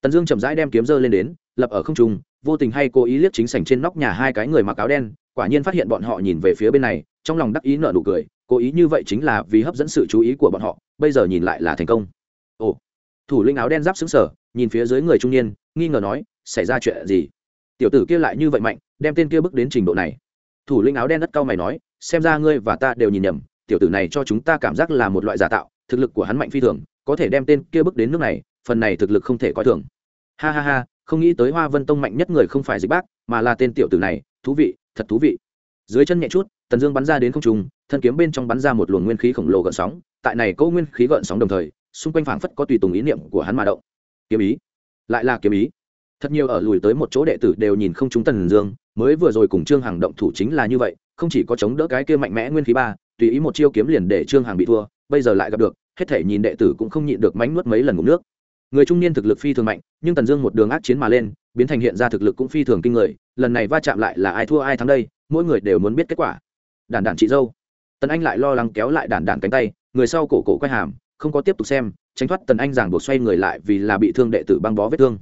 Speaker 1: Tần dương chậm rãi đem kiếm dơ lên đến, lập ở không trung vô tình hay cố ý liếc chính sảnh trên nóc nhà hai cái người mặc áo đen, quả nhiên phát hiện bọn họ nhìn về phía bên này, trong lòng đắc ý nợ nụ cười, cố ý như vậy chính là vì hấp dẫn sự chú ý của bọn họ, bây giờ nhìn lại là thành công. Ồ, thủ linh áo đen giáp xứng sở nhìn phía dưới người trung niên, nghi ngờ nói, xảy ra chuyện gì? Tiểu tử kia lại như vậy mạnh, đem tên kia bước đến trình độ này. Thủ linh áo đen đất cao mày nói, xem ra ngươi và ta đều nhìn nhầm, tiểu tử này cho chúng ta cảm giác là một loại giả tạo, thực lực của hắn mạnh phi thường, có thể đem tên kia bước đến nước này, phần này thực lực không thể coi thường. Ha ha ha không nghĩ tới hoa vân tông mạnh nhất người không phải dịch bác, mà là tên tiểu tử này, thú vị, thật thú vị. Dưới chân nhẹ chút, tần dương bắn ra đến không trung, thân kiếm bên trong bắn ra một luồng nguyên khí khổng lồ gợn sóng, tại này câu nguyên khí gợn sóng đồng thời, xung quanh phảng phất có tùy tùng ý niệm của hắn mà động. Kiếm ý. Lại là kiếm ý. Thật nhiều ở lùi tới một chỗ đệ tử đều nhìn không chúng tần dương, mới vừa rồi cùng trương hằng động thủ chính là như vậy, không chỉ có chống đỡ cái kia mạnh mẽ nguyên khí ba, tùy ý một chiêu kiếm liền để trương hằng bị thua, bây giờ lại gặp được, hết thể nhìn đệ tử cũng không nhịn được mánh nuốt mấy lần ngụm nước người trung niên thực lực phi thường mạnh, nhưng tần dương một đường ác chiến mà lên, biến thành hiện ra thực lực cũng phi thường kinh người, lần này va chạm lại là ai thua ai thắng đây, mỗi người đều muốn biết kết quả. Đàn đàn chị dâu. Tần anh lại lo lắng kéo lại đàn đàn cánh tay, người sau cổ cổ quay hàm, không có tiếp tục xem, tránh thoát tần anh giảng buộc xoay người lại vì là bị thương đệ tử băng bó vết thương.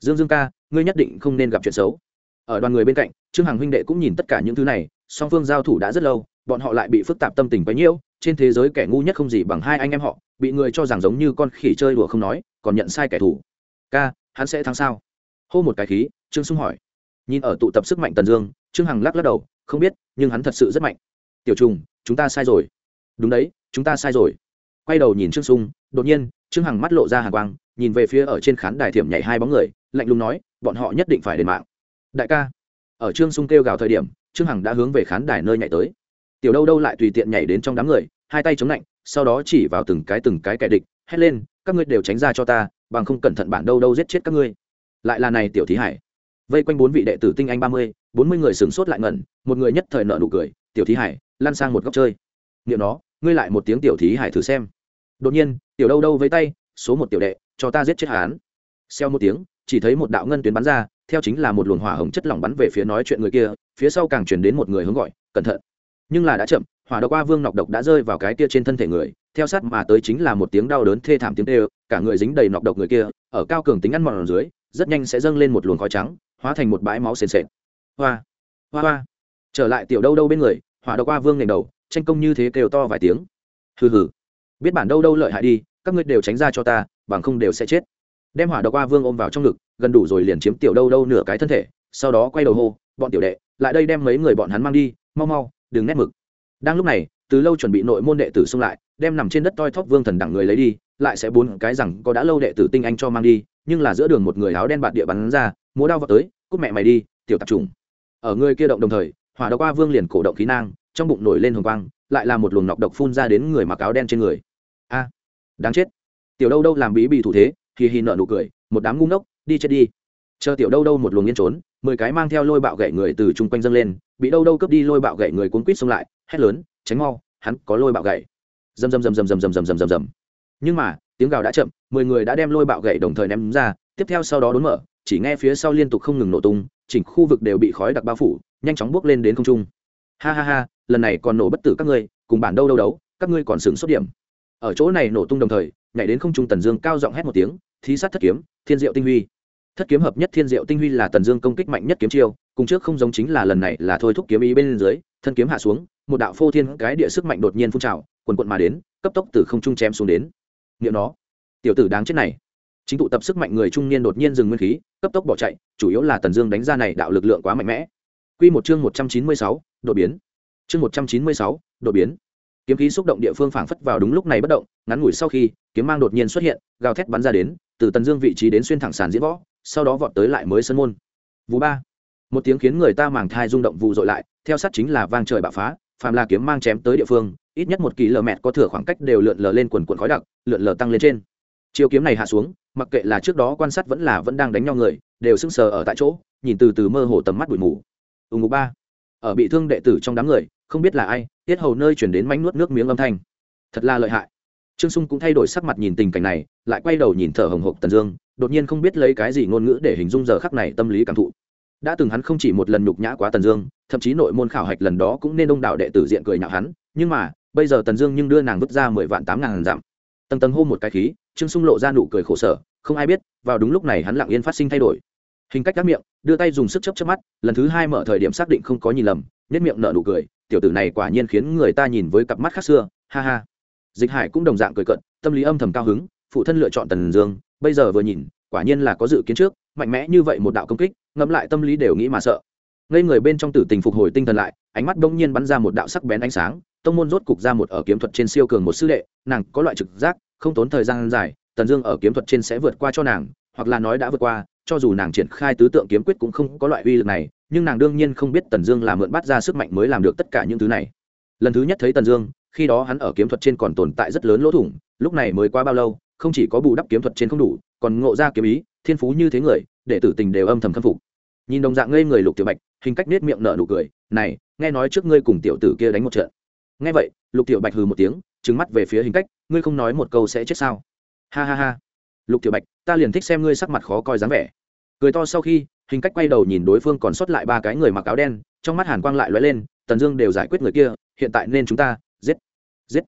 Speaker 1: Dương dương ca, ngươi nhất định không nên gặp chuyện xấu. Ở đoàn người bên cạnh, trương hằng huynh đệ cũng nhìn tất cả những thứ này, song phương giao thủ đã rất lâu, bọn họ lại bị phức tạp tâm tình bấy nhiêu trên thế giới kẻ ngu nhất không gì bằng hai anh em họ, bị người cho rằng giống như con khỉ chơi đùa không nói, còn nhận sai kẻ thù. Ca, hắn sẽ thắng sao? Hô một cái khí, trương sung hỏi. Nhìn ở tụ tập sức mạnh tần dương, trương hằng lắc lắc đầu, không biết, nhưng hắn thật sự rất mạnh. Tiểu trùng, chúng ta sai rồi. Đúng đấy, chúng ta sai rồi. Quay đầu nhìn trương sung, đột nhiên, trương hằng mắt lộ ra hàng quang, nhìn về phía ở trên khán đài thiểm nhảy hai bóng người, lạnh lùng nói, bọn họ nhất định phải đền mạng. Đại ca, ở trương sung kêu gào thời điểm, trương hằng đã hướng về khán đài nơi nhảy tới tiểu đâu đâu lại tùy tiện nhảy đến trong đám người, hai tay chống lạnh, sau đó chỉ vào từng cái từng cái kẻ địch, hét lên, các ngươi đều tránh ra cho ta, bằng không cẩn thận bản đâu đâu giết chết các ngươi. Lại là này tiểu thí hải. Vây quanh bốn vị đệ tử tinh anh ba mươi, bốn mươi người sửng sốt lại ngẩn, một người nhất thời nợ nụ cười, tiểu thí hải, lăn sang một góc chơi. Nghiệm nó, ngươi lại một tiếng tiểu thí hải thử xem. Đột nhiên, tiểu đâu đâu với tay, số một tiểu đệ, cho ta giết chết hán xeo một tiếng, chỉ thấy một đạo ngân tuyến bắn ra, theo chính là một luồng hỏa hồng chất lỏng bắn về phía nói chuyện người kia, phía sau càng chuyển đến một người hướng gọi, cẩn thận nhưng là đã chậm, hỏa độc qua vương nọc độc đã rơi vào cái kia trên thân thể người, theo sát mà tới chính là một tiếng đau đớn thê thảm tiếng tê cả người dính đầy nọc độc người kia, ở cao cường tính ăn mòn ở dưới, rất nhanh sẽ dâng lên một luồng khói trắng, hóa thành một bãi máu sền sệt. Hoa hoa hoa. Trở lại tiểu đâu đâu bên người, hỏa độc qua vương ngẩng đầu, tranh công như thế kêu to vài tiếng. Hừ hừ. Biết bản đâu đâu lợi hại đi, các ngươi đều tránh ra cho ta, bằng không đều sẽ chết. Đem hỏa độc qua vương ôm vào trong ngực, gần đủ rồi liền chiếm tiểu đâu đâu nửa cái thân thể, sau đó quay đầu hô, bọn tiểu đệ, lại đây đem mấy người bọn hắn mang đi, mau mau đừng nét mực. Đang lúc này, từ lâu chuẩn bị nội môn đệ tử xung lại, đem nằm trên đất toi thóp vương thần đẳng người lấy đi, lại sẽ bốn cái rằng có đã lâu đệ tử tinh anh cho mang đi, nhưng là giữa đường một người áo đen bạt địa bắn ra, múa đao vào tới, cút mẹ mày đi, tiểu tạp trùng. Ở người kia động đồng thời, hỏa độc qua vương liền cổ động khí nang, trong bụng nổi lên hồng quang, lại là một luồng nọc độc phun ra đến người mặc áo đen trên người. A, đáng chết. Tiểu đâu đâu làm bí bị thủ thế thì hì nợ nụ cười, một đám ngu ngốc, đi chết đi. Chờ tiểu đâu đâu một luồng yên trốn, mười cái mang theo lôi bạo gậy người từ chung quanh dâng lên bị đâu đâu cướp đi lôi bạo gậy người cuốn quýt xông lại, hét lớn, tránh mau, hắn có lôi bạo gậy. Rầm rầm rầm rầm rầm rầm rầm rầm rầm dầm nhưng mà, tiếng gào đã chậm, mười người đã đem lôi bạo gậy đồng thời ném ra, tiếp theo sau đó đốn mở, chỉ nghe phía sau liên tục không ngừng nổ tung, chỉnh khu vực đều bị khói đặc bao phủ, nhanh chóng bước lên đến không trung. Ha ha ha, lần này còn nổ bất tử các ngươi, cùng bản đâu đâu đấu, các ngươi còn sừng xuất điểm. Ở chỗ này nổ tung đồng thời, nhảy đến không trung tần dương cao giọng hét một tiếng, thí sát thất kiếm, thiên diệu tinh huy. Thất kiếm hợp nhất thiên diệu tinh huy là tần dương công kích mạnh nhất kiếm chiêu cùng trước không giống chính là lần này là thôi thúc kiếm ý bên dưới thân kiếm hạ xuống một đạo phô thiên cái địa sức mạnh đột nhiên phun trào quần quận mà đến cấp tốc từ không trung chém xuống đến nghiệm nó tiểu tử đáng chết này chính tụ tập sức mạnh người trung niên đột nhiên dừng nguyên khí cấp tốc bỏ chạy chủ yếu là tần dương đánh ra này đạo lực lượng quá mạnh mẽ Quy một chương một trăm chín mươi sáu, đột biến. Chương một trăm chín mươi sáu, đột biến. Kiếm khí xúc động địa phương phảng phất vào đúng lúc này bất động, ngắn ngủi sau khi, kiếm mang đột nhiên xuất hiện, gào thét bắn ra đến, từ Tần Dương vị trí đến xuyên thẳng sàn diễn võ, sau đó vọt tới lại mới sân môn. Vụ ba. Một tiếng khiến người ta màng thai rung động vụ dội lại, theo sát chính là vang trời bạo phá, phàm là kiếm mang chém tới địa phương, ít nhất một kỳ lờ mẹt có thừa khoảng cách đều lượn lờ lên quần quần khói đặc, lượn lờ tăng lên trên. chiều kiếm này hạ xuống, mặc kệ là trước đó quan sát vẫn là vẫn đang đánh nhau người, đều sững sờ ở tại chỗ, nhìn từ từ mơ hồ tầm mắt bụi mù. Ù ngục ba. Ở bị thương đệ tử trong đám người không biết là ai tiết hầu nơi chuyển đến mánh nuốt nước miếng âm thanh. Thật là lợi hại. Trương sung cũng thay đổi sắc mặt nhìn tình cảnh này lại quay đầu nhìn thở hồng hộc tần dương đột nhiên không biết lấy cái gì ngôn ngữ để hình dung giờ khắc này tâm lý cảm thụ đã từng hắn không chỉ một lần nhục nhã quá tần dương, thậm chí nội môn khảo hạch lần đó cũng nên đông đảo đệ tử diện cười nhạo hắn, nhưng mà, bây giờ tần dương nhưng đưa nàng vứt ra mười vạn tám ngàn dặm. Tầng tầng hô một cái khí, trương sung lộ ra nụ cười khổ sở, không ai biết, vào đúng lúc này hắn lặng yên phát sinh thay đổi. Hình cách các miệng, đưa tay dùng sức chấp chấp mắt, lần thứ hai mở thời điểm xác định không có nhìn lầm nhất miệng nở nụ cười, tiểu tử này quả nhiên khiến người ta nhìn với cặp mắt khác xưa, ha ha. Dịch hải cũng đồng dạng cười cận tâm lý âm thầm cao hứng, phụ thân lựa chọn tần dương, bây giờ vừa nhìn, quả nhiên là có dự kiến trước, mạnh mẽ như vậy một đạo công kích ngẫm lại tâm lý đều nghĩ mà sợ. Ngây người bên trong tử tình phục hồi tinh thần lại, ánh mắt đông nhiên bắn ra một đạo sắc bén ánh sáng, tông môn rốt cục ra một ở kiếm thuật trên siêu cường một sư đệ, nàng có loại trực giác, không tốn thời gian dài, tần dương ở kiếm thuật trên sẽ vượt qua cho nàng, hoặc là nói đã vượt qua, cho dù nàng triển khai tứ tượng kiếm quyết cũng không có loại uy lực này, nhưng nàng đương nhiên không biết tần dương là mượn bắt ra sức mạnh mới làm được tất cả những thứ này. Lần thứ nhất thấy tần dương, khi đó hắn ở kiếm thuật trên còn tồn tại rất lớn lỗ thủng, lúc này mới qua bao lâu, không chỉ có bù đắp kiếm thuật trên không đủ còn ngộ ra kiếm ý, thiên phú như thế người để tử tình đều âm thầm khâm phục. Nhìn đồng dạng ngây người lục tiểu bạch, hình cách nết miệng nở nụ cười, này, nghe nói trước ngươi cùng tiểu tử kia đánh một trận. Nghe vậy, lục tiểu bạch hừ một tiếng, trừng mắt về phía hình cách, ngươi không nói một câu sẽ chết sao? Ha ha ha. Lục tiểu bạch, ta liền thích xem ngươi sắc mặt khó coi dáng vẻ. Cười to sau khi, hình cách quay đầu nhìn đối phương còn sót lại ba cái người mặc áo đen, trong mắt hàn quang lại lóe lên, tần dương đều giải quyết người kia, hiện tại nên chúng ta, giết giết.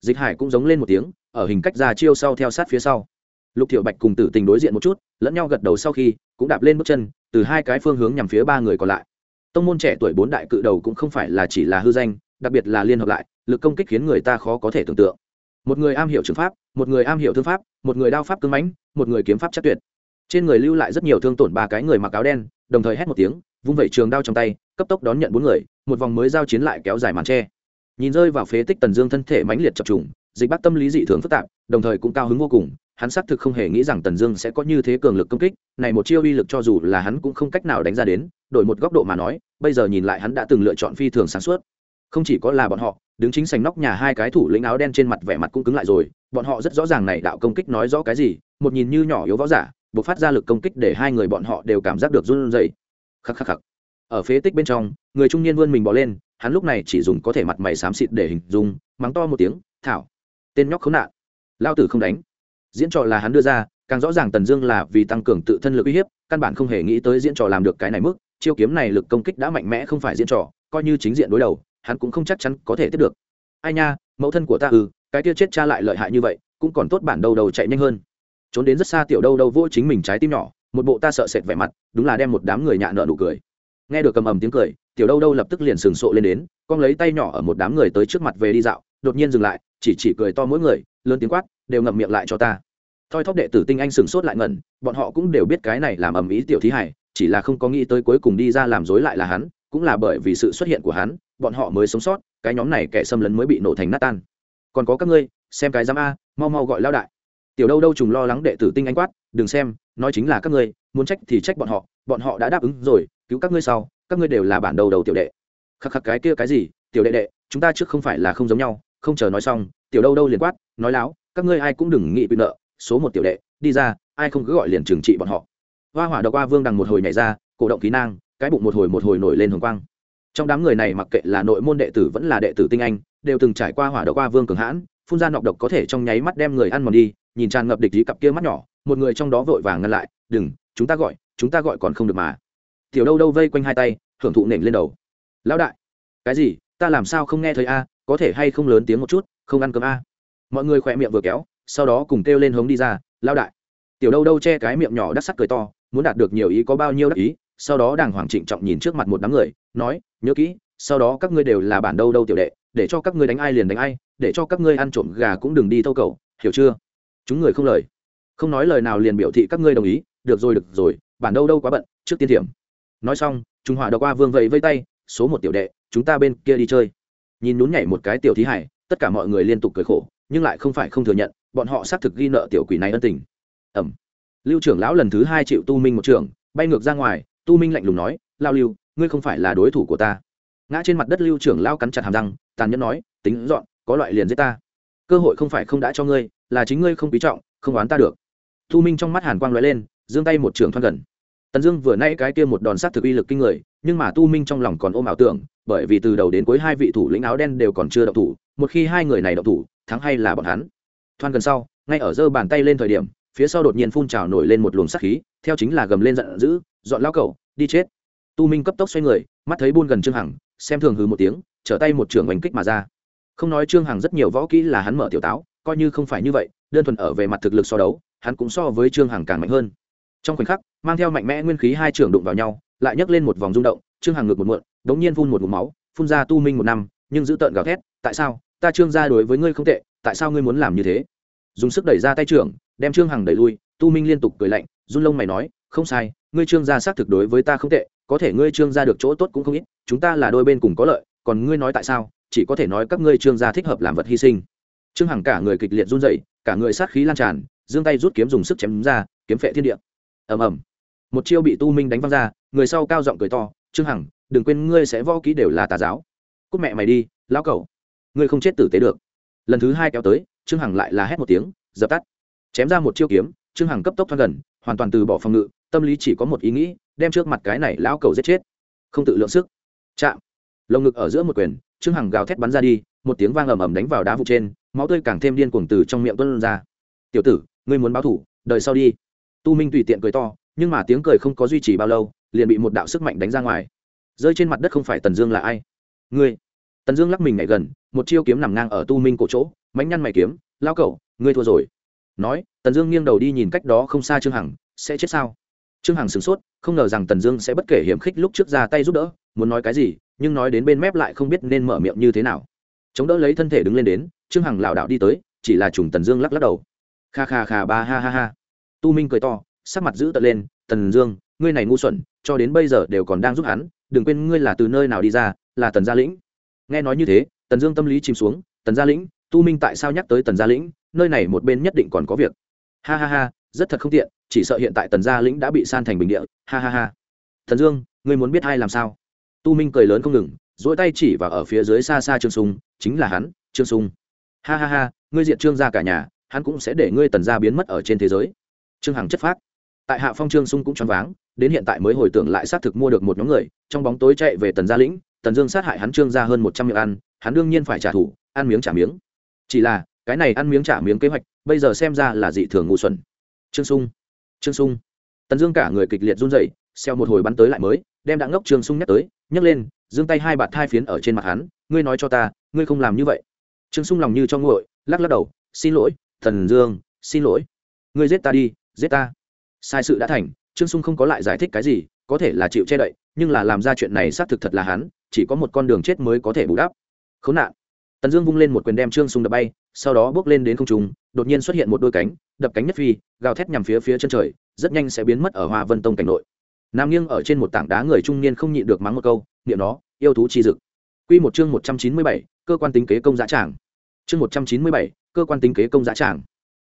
Speaker 1: Dịch hải cũng giống lên một tiếng, ở hình cách ra chiêu sau theo sát phía sau lục thiệu bạch cùng tử tình đối diện một chút, lẫn nhau gật đầu sau khi, cũng đạp lên bước chân, từ hai cái phương hướng nhằm phía ba người còn lại. Tông môn trẻ tuổi bốn đại cự đầu cũng không phải là chỉ là hư danh, đặc biệt là liên hợp lại, lực công kích khiến người ta khó có thể tưởng tượng. Một người am hiểu trường pháp, một người am hiểu thương pháp, một người đao pháp cưng mãnh, một người kiếm pháp chắc tuyệt. Trên người lưu lại rất nhiều thương tổn ba cái người mặc áo đen, đồng thời hét một tiếng, vung vẩy trường đao trong tay, cấp tốc đón nhận bốn người, một vòng mới giao chiến lại kéo dài màn tre. Nhìn rơi vào phế tích tần dương thân thể mãnh liệt chập trùng, dịch bắt tâm lý dị thường phức tạp, đồng thời cũng cao hứng vô cùng hắn xác thực không hề nghĩ rằng tần dương sẽ có như thế cường lực công kích, này một chiêu uy lực cho dù là hắn cũng không cách nào đánh ra đến, đổi một góc độ mà nói, bây giờ nhìn lại hắn đã từng lựa chọn phi thường sáng suốt. Không chỉ có là bọn họ, đứng chính sành nóc nhà hai cái thủ lĩnh áo đen trên mặt vẻ mặt cũng cứng lại rồi, bọn họ rất rõ ràng này đạo công kích nói rõ cái gì, một nhìn như nhỏ yếu võ giả, bộc phát ra lực công kích để hai người bọn họ đều cảm giác được run rẩy. Khắc khắc khắc. Ở phế tích bên trong, người trung niên vươn mình bỏ lên, hắn lúc này chỉ dùng có thể mặt mày xám xịt để hình dung, mắng to một tiếng, thảo, tên nhóc khốn nạn. Lao tử không đánh diễn trò là hắn đưa ra, càng rõ ràng tần dương là vì tăng cường tự thân lực uy hiếp, căn bản không hề nghĩ tới diễn trò làm được cái này mức, chiêu kiếm này lực công kích đã mạnh mẽ không phải diễn trò, coi như chính diện đối đầu, hắn cũng không chắc chắn có thể tiếp được. Ai nha, mẫu thân của ta ừ cái kia chết cha lại lợi hại như vậy, cũng còn tốt bản đầu đầu chạy nhanh hơn. Trốn đến rất xa tiểu đâu đâu vô chính mình trái tim nhỏ, một bộ ta sợ sệt vẻ mặt, đúng là đem một đám người nhạ nợ nụ cười. Nghe được cầm ầm tiếng cười, tiểu đâu đâu lập tức liền sừng sộ lên đến, con lấy tay nhỏ ở một đám người tới trước mặt về đi dạo, đột nhiên dừng lại chỉ chỉ cười to mỗi người, lớn tiếng quát, đều ngậm miệng lại cho ta. Thoi thóp đệ tử tinh anh sừng sốt lại ngẩn, bọn họ cũng đều biết cái này làm ầm ĩ tiểu thí hải chỉ là không có nghĩ tới cuối cùng đi ra làm dối lại là hắn, cũng là bởi vì sự xuất hiện của hắn, bọn họ mới sống sót, cái nhóm này kẻ xâm lấn mới bị nổ thành nát tan. Còn có các ngươi, xem cái giám a, mau mau gọi lao đại. Tiểu đâu đâu trùng lo lắng đệ tử tinh anh quát, đừng xem, nói chính là các ngươi, muốn trách thì trách bọn họ bọn họ đã đáp ứng rồi, cứu các ngươi sau, các ngươi đều là bản đầu đầu tiểu đệ. Khắc khắc cái kia cái gì, tiểu đệ đệ, chúng ta trước không phải là không giống nhau không chờ nói xong, tiểu đâu đâu liền quát, nói láo, các ngươi ai cũng đừng nghĩ bị nợ, số một tiểu đệ, đi ra, ai không cứ gọi liền trừng trị bọn họ. Hoa hỏa đọc qua vương đằng một hồi nhảy ra, cổ động khí nang, cái bụng một hồi một hồi nổi lên hồng quang. Trong đám người này mặc kệ là nội môn đệ tử vẫn là đệ tử tinh anh, đều từng trải qua hỏa độc qua vương cường hãn, phun ra nọc độc có thể trong nháy mắt đem người ăn mòn đi, nhìn tràn ngập địch ý cặp kia mắt nhỏ, một người trong đó vội vàng ngăn lại, đừng, chúng ta gọi, chúng ta gọi còn không được mà. Tiểu đâu đâu vây quanh hai tay, hưởng thụ nện lên đầu. Lão đại, cái gì? Ta làm sao không nghe thấy a? Có thể hay không lớn tiếng một chút, không ăn cơm a. Mọi người khỏe miệng vừa kéo, sau đó cùng kêu lên hống đi ra lao đại. Tiểu đâu đâu che cái miệng nhỏ đắc sắc cười to, muốn đạt được nhiều ý có bao nhiêu đắc ý, sau đó đàng hoàng trịnh trọng nhìn trước mặt một đám người, nói, nhớ kỹ, sau đó các ngươi đều là bản đâu đâu tiểu đệ, để cho các ngươi đánh ai liền đánh ai, để cho các ngươi ăn trộm gà cũng đừng đi thâu cầu, hiểu chưa? Chúng người không lời, không nói lời nào liền biểu thị các ngươi đồng ý, được rồi được rồi, bản đâu đâu quá bận, trước tiên điểm nói xong, trung hòa đọc qua vương vẫy vây tay, số một tiểu đệ, chúng ta bên kia đi chơi nhìn nhún nhảy một cái tiểu thí hải, tất cả mọi người liên tục cười khổ, nhưng lại không phải không thừa nhận, bọn họ xác thực ghi nợ tiểu quỷ này ân tình. Ẩm. Lưu trưởng lão lần thứ hai chịu tu minh một trường, bay ngược ra ngoài, tu minh lạnh lùng nói, lao lưu, ngươi không phải là đối thủ của ta. Ngã trên mặt đất lưu trưởng lao cắn chặt hàm răng, tàn nhẫn nói, tính dọn, có loại liền giết ta. Cơ hội không phải không đã cho ngươi, là chính ngươi không quý trọng, không oán ta được. Tu minh trong mắt hàn quang lóe lên, giương tay một trường thoát gần. Tần dương vừa nay cái kia một đòn sát thực uy lực kinh người nhưng mà tu minh trong lòng còn ôm ảo tưởng, bởi vì từ đầu đến cuối hai vị thủ lĩnh áo đen đều còn chưa động thủ, một khi hai người này động thủ, thắng hay là bọn hắn? Thoan gần sau, ngay ở giơ bàn tay lên thời điểm, phía sau đột nhiên phun trào nổi lên một luồng sát khí, theo chính là gầm lên giận dữ, dọn lao cẩu, đi chết. Tu minh cấp tốc xoay người, mắt thấy buôn gần trương hằng, xem thường hừ một tiếng, trở tay một trường oanh kích mà ra. Không nói trương hằng rất nhiều võ kỹ là hắn mở tiểu táo, coi như không phải như vậy, đơn thuần ở về mặt thực lực so đấu, hắn cũng so với trương hằng càng mạnh hơn. Trong khoảnh khắc, mang theo mạnh mẽ nguyên khí hai trường đụng vào nhau lại nhấc lên một vòng rung động, trương hằng ngược một muộn, đống nhiên phun một ngụm máu, phun ra tu minh một năm, nhưng giữ tợn gào thét, tại sao? Ta trương gia đối với ngươi không tệ, tại sao ngươi muốn làm như thế? Dùng sức đẩy ra tay trưởng, đem trương hằng đẩy lui, tu minh liên tục cười lạnh, run lông mày nói, không sai, ngươi trương gia xác thực đối với ta không tệ, có thể ngươi trương gia được chỗ tốt cũng không ít, chúng ta là đôi bên cùng có lợi, còn ngươi nói tại sao, chỉ có thể nói các ngươi trương gia thích hợp làm vật hy sinh. Trương hằng cả người kịch liệt run rẩy, cả người sát khí lan tràn, giương tay rút kiếm dùng sức chém ra, kiếm phệ thiên địa. Ầm ầm một chiêu bị tu minh đánh văng ra, người sau cao giọng cười to, trương hằng, đừng quên ngươi sẽ võ ký đều là tà giáo. Cúc mẹ mày đi, lão cẩu. Ngươi không chết tử tế được. Lần thứ hai kéo tới, trương hằng lại là hét một tiếng, dập tắt. Chém ra một chiêu kiếm, trương hằng cấp tốc thoát gần, hoàn toàn từ bỏ phòng ngự, tâm lý chỉ có một ý nghĩ, đem trước mặt cái này lão cẩu giết chết. Không tự lượng sức. Chạm. Lồng ngực ở giữa một quyền, trương hằng gào thét bắn ra đi, một tiếng vang ầm ầm đánh vào đá vụ trên, máu tươi càng thêm điên cuồng từ trong miệng tuân ra. Tiểu tử, ngươi muốn báo thủ, đợi sau đi. Tu minh tùy tiện cười to nhưng mà tiếng cười không có duy trì bao lâu, liền bị một đạo sức mạnh đánh ra ngoài. Rơi trên mặt đất không phải tần dương là ai? Ngươi. Tần dương lắc mình nhảy gần, một chiêu kiếm nằm ngang ở tu minh cổ chỗ mánh nhăn mày kiếm lao cậu ngươi thua rồi. Nói, tần dương nghiêng đầu đi nhìn cách đó không xa trương hằng, sẽ chết sao? Trương hằng sửng sốt, không ngờ rằng tần dương sẽ bất kể hiểm khích lúc trước ra tay giúp đỡ, muốn nói cái gì, nhưng nói đến bên mép lại không biết nên mở miệng như thế nào. Chống đỡ lấy thân thể đứng lên đến, trương hằng lảo đảo đi tới, chỉ là trùng tần dương lắc lắc đầu. Kha kha kha ba ha ha ha. Tu minh cười to sắc mặt giữ tận lên, tần dương, ngươi này ngu xuẩn, cho đến bây giờ đều còn đang giúp hắn, đừng quên ngươi là từ nơi nào đi ra, là tần gia lĩnh. Nghe nói như thế, tần dương tâm lý chìm xuống, tần gia lĩnh, tu minh tại sao nhắc tới tần gia lĩnh? Nơi này một bên nhất định còn có việc. Ha ha ha, rất thật không tiện, chỉ sợ hiện tại tần gia lĩnh đã bị san thành bình địa. Ha ha ha. Thần dương, ngươi muốn biết ai làm sao? Tu minh cười lớn không ngừng dỗi tay chỉ và ở phía dưới xa xa trương sung, chính là hắn, trương sung. Ha ha ha, ngươi diện trương gia cả nhà, hắn cũng sẽ để ngươi tần gia biến mất ở trên thế giới. Trương hằng chất phác tại hạ phong trương sung cũng choáng váng, đến hiện tại mới hồi tưởng lại xác thực mua được một nhóm người, trong bóng tối chạy về tần gia lĩnh, tần dương sát hại hắn trương gia hơn một trăm miệng ăn, hắn đương nhiên phải trả thù, ăn miếng trả miếng. Chỉ là, cái này ăn miếng trả miếng kế hoạch, bây giờ xem ra là dị thường ngu xuẩn. Trương sung trương sung. Tần dương cả người kịch liệt run rẩy, xeo một hồi bắn tới lại mới, đem đã ngốc trương sung nhắc tới, nhấc lên, giương tay hai bạt thai phiến ở trên mặt hắn, ngươi nói cho ta, ngươi không làm như vậy. Trương sung lòng như cho nguội, lắc lắc đầu, xin lỗi thần dương, xin lỗi. Ngươi giết ta đi, giết ta sai sự đã thành trương sung không có lại giải thích cái gì có thể là chịu che đậy nhưng là làm ra chuyện này xác thực thật là hắn chỉ có một con đường chết mới có thể bù đắp khốn nạn tần dương vung lên một quyền đem trương sung đập bay sau đó bước lên đến không trung đột nhiên xuất hiện một đôi cánh đập cánh nhất phi gào thét nhằm phía phía chân trời rất nhanh sẽ biến mất ở hoa vân tông cảnh nội nam nghiêng ở trên một tảng đá người trung niên không nhịn được mắng một câu niệm nó yêu thú chi dực Quy một chương một trăm chín mươi bảy, cơ quan tính kế công giá tràng. Chương một trăm chín mươi bảy, cơ quan tính kế công giá tràng.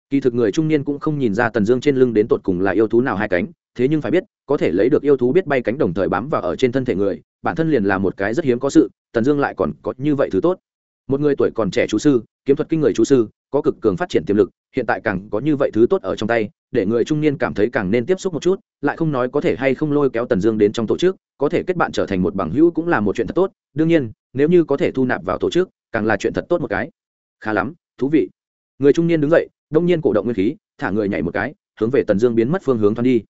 Speaker 1: Kỳ thực người trung niên cũng không nhìn ra Tần Dương trên lưng đến tột cùng là yêu thú nào hai cánh, thế nhưng phải biết, có thể lấy được yêu thú biết bay cánh đồng thời bám vào ở trên thân thể người, bản thân liền là một cái rất hiếm có sự, Tần Dương lại còn có như vậy thứ tốt. Một người tuổi còn trẻ chú sư kiếm thuật kinh người chú sư có cực cường phát triển tiềm lực hiện tại càng có như vậy thứ tốt ở trong tay để người trung niên cảm thấy càng nên tiếp xúc một chút lại không nói có thể hay không lôi kéo tần dương đến trong tổ chức có thể kết bạn trở thành một bằng hữu cũng là một chuyện thật tốt đương nhiên nếu như có thể thu nạp vào tổ chức càng là chuyện thật tốt một cái. Khá lắm thú vị người trung niên đứng dậy, đông nhiên cổ động nguyên khí, thả người nhảy một cái, hướng về tần dương biến mất phương hướng thoáng đi.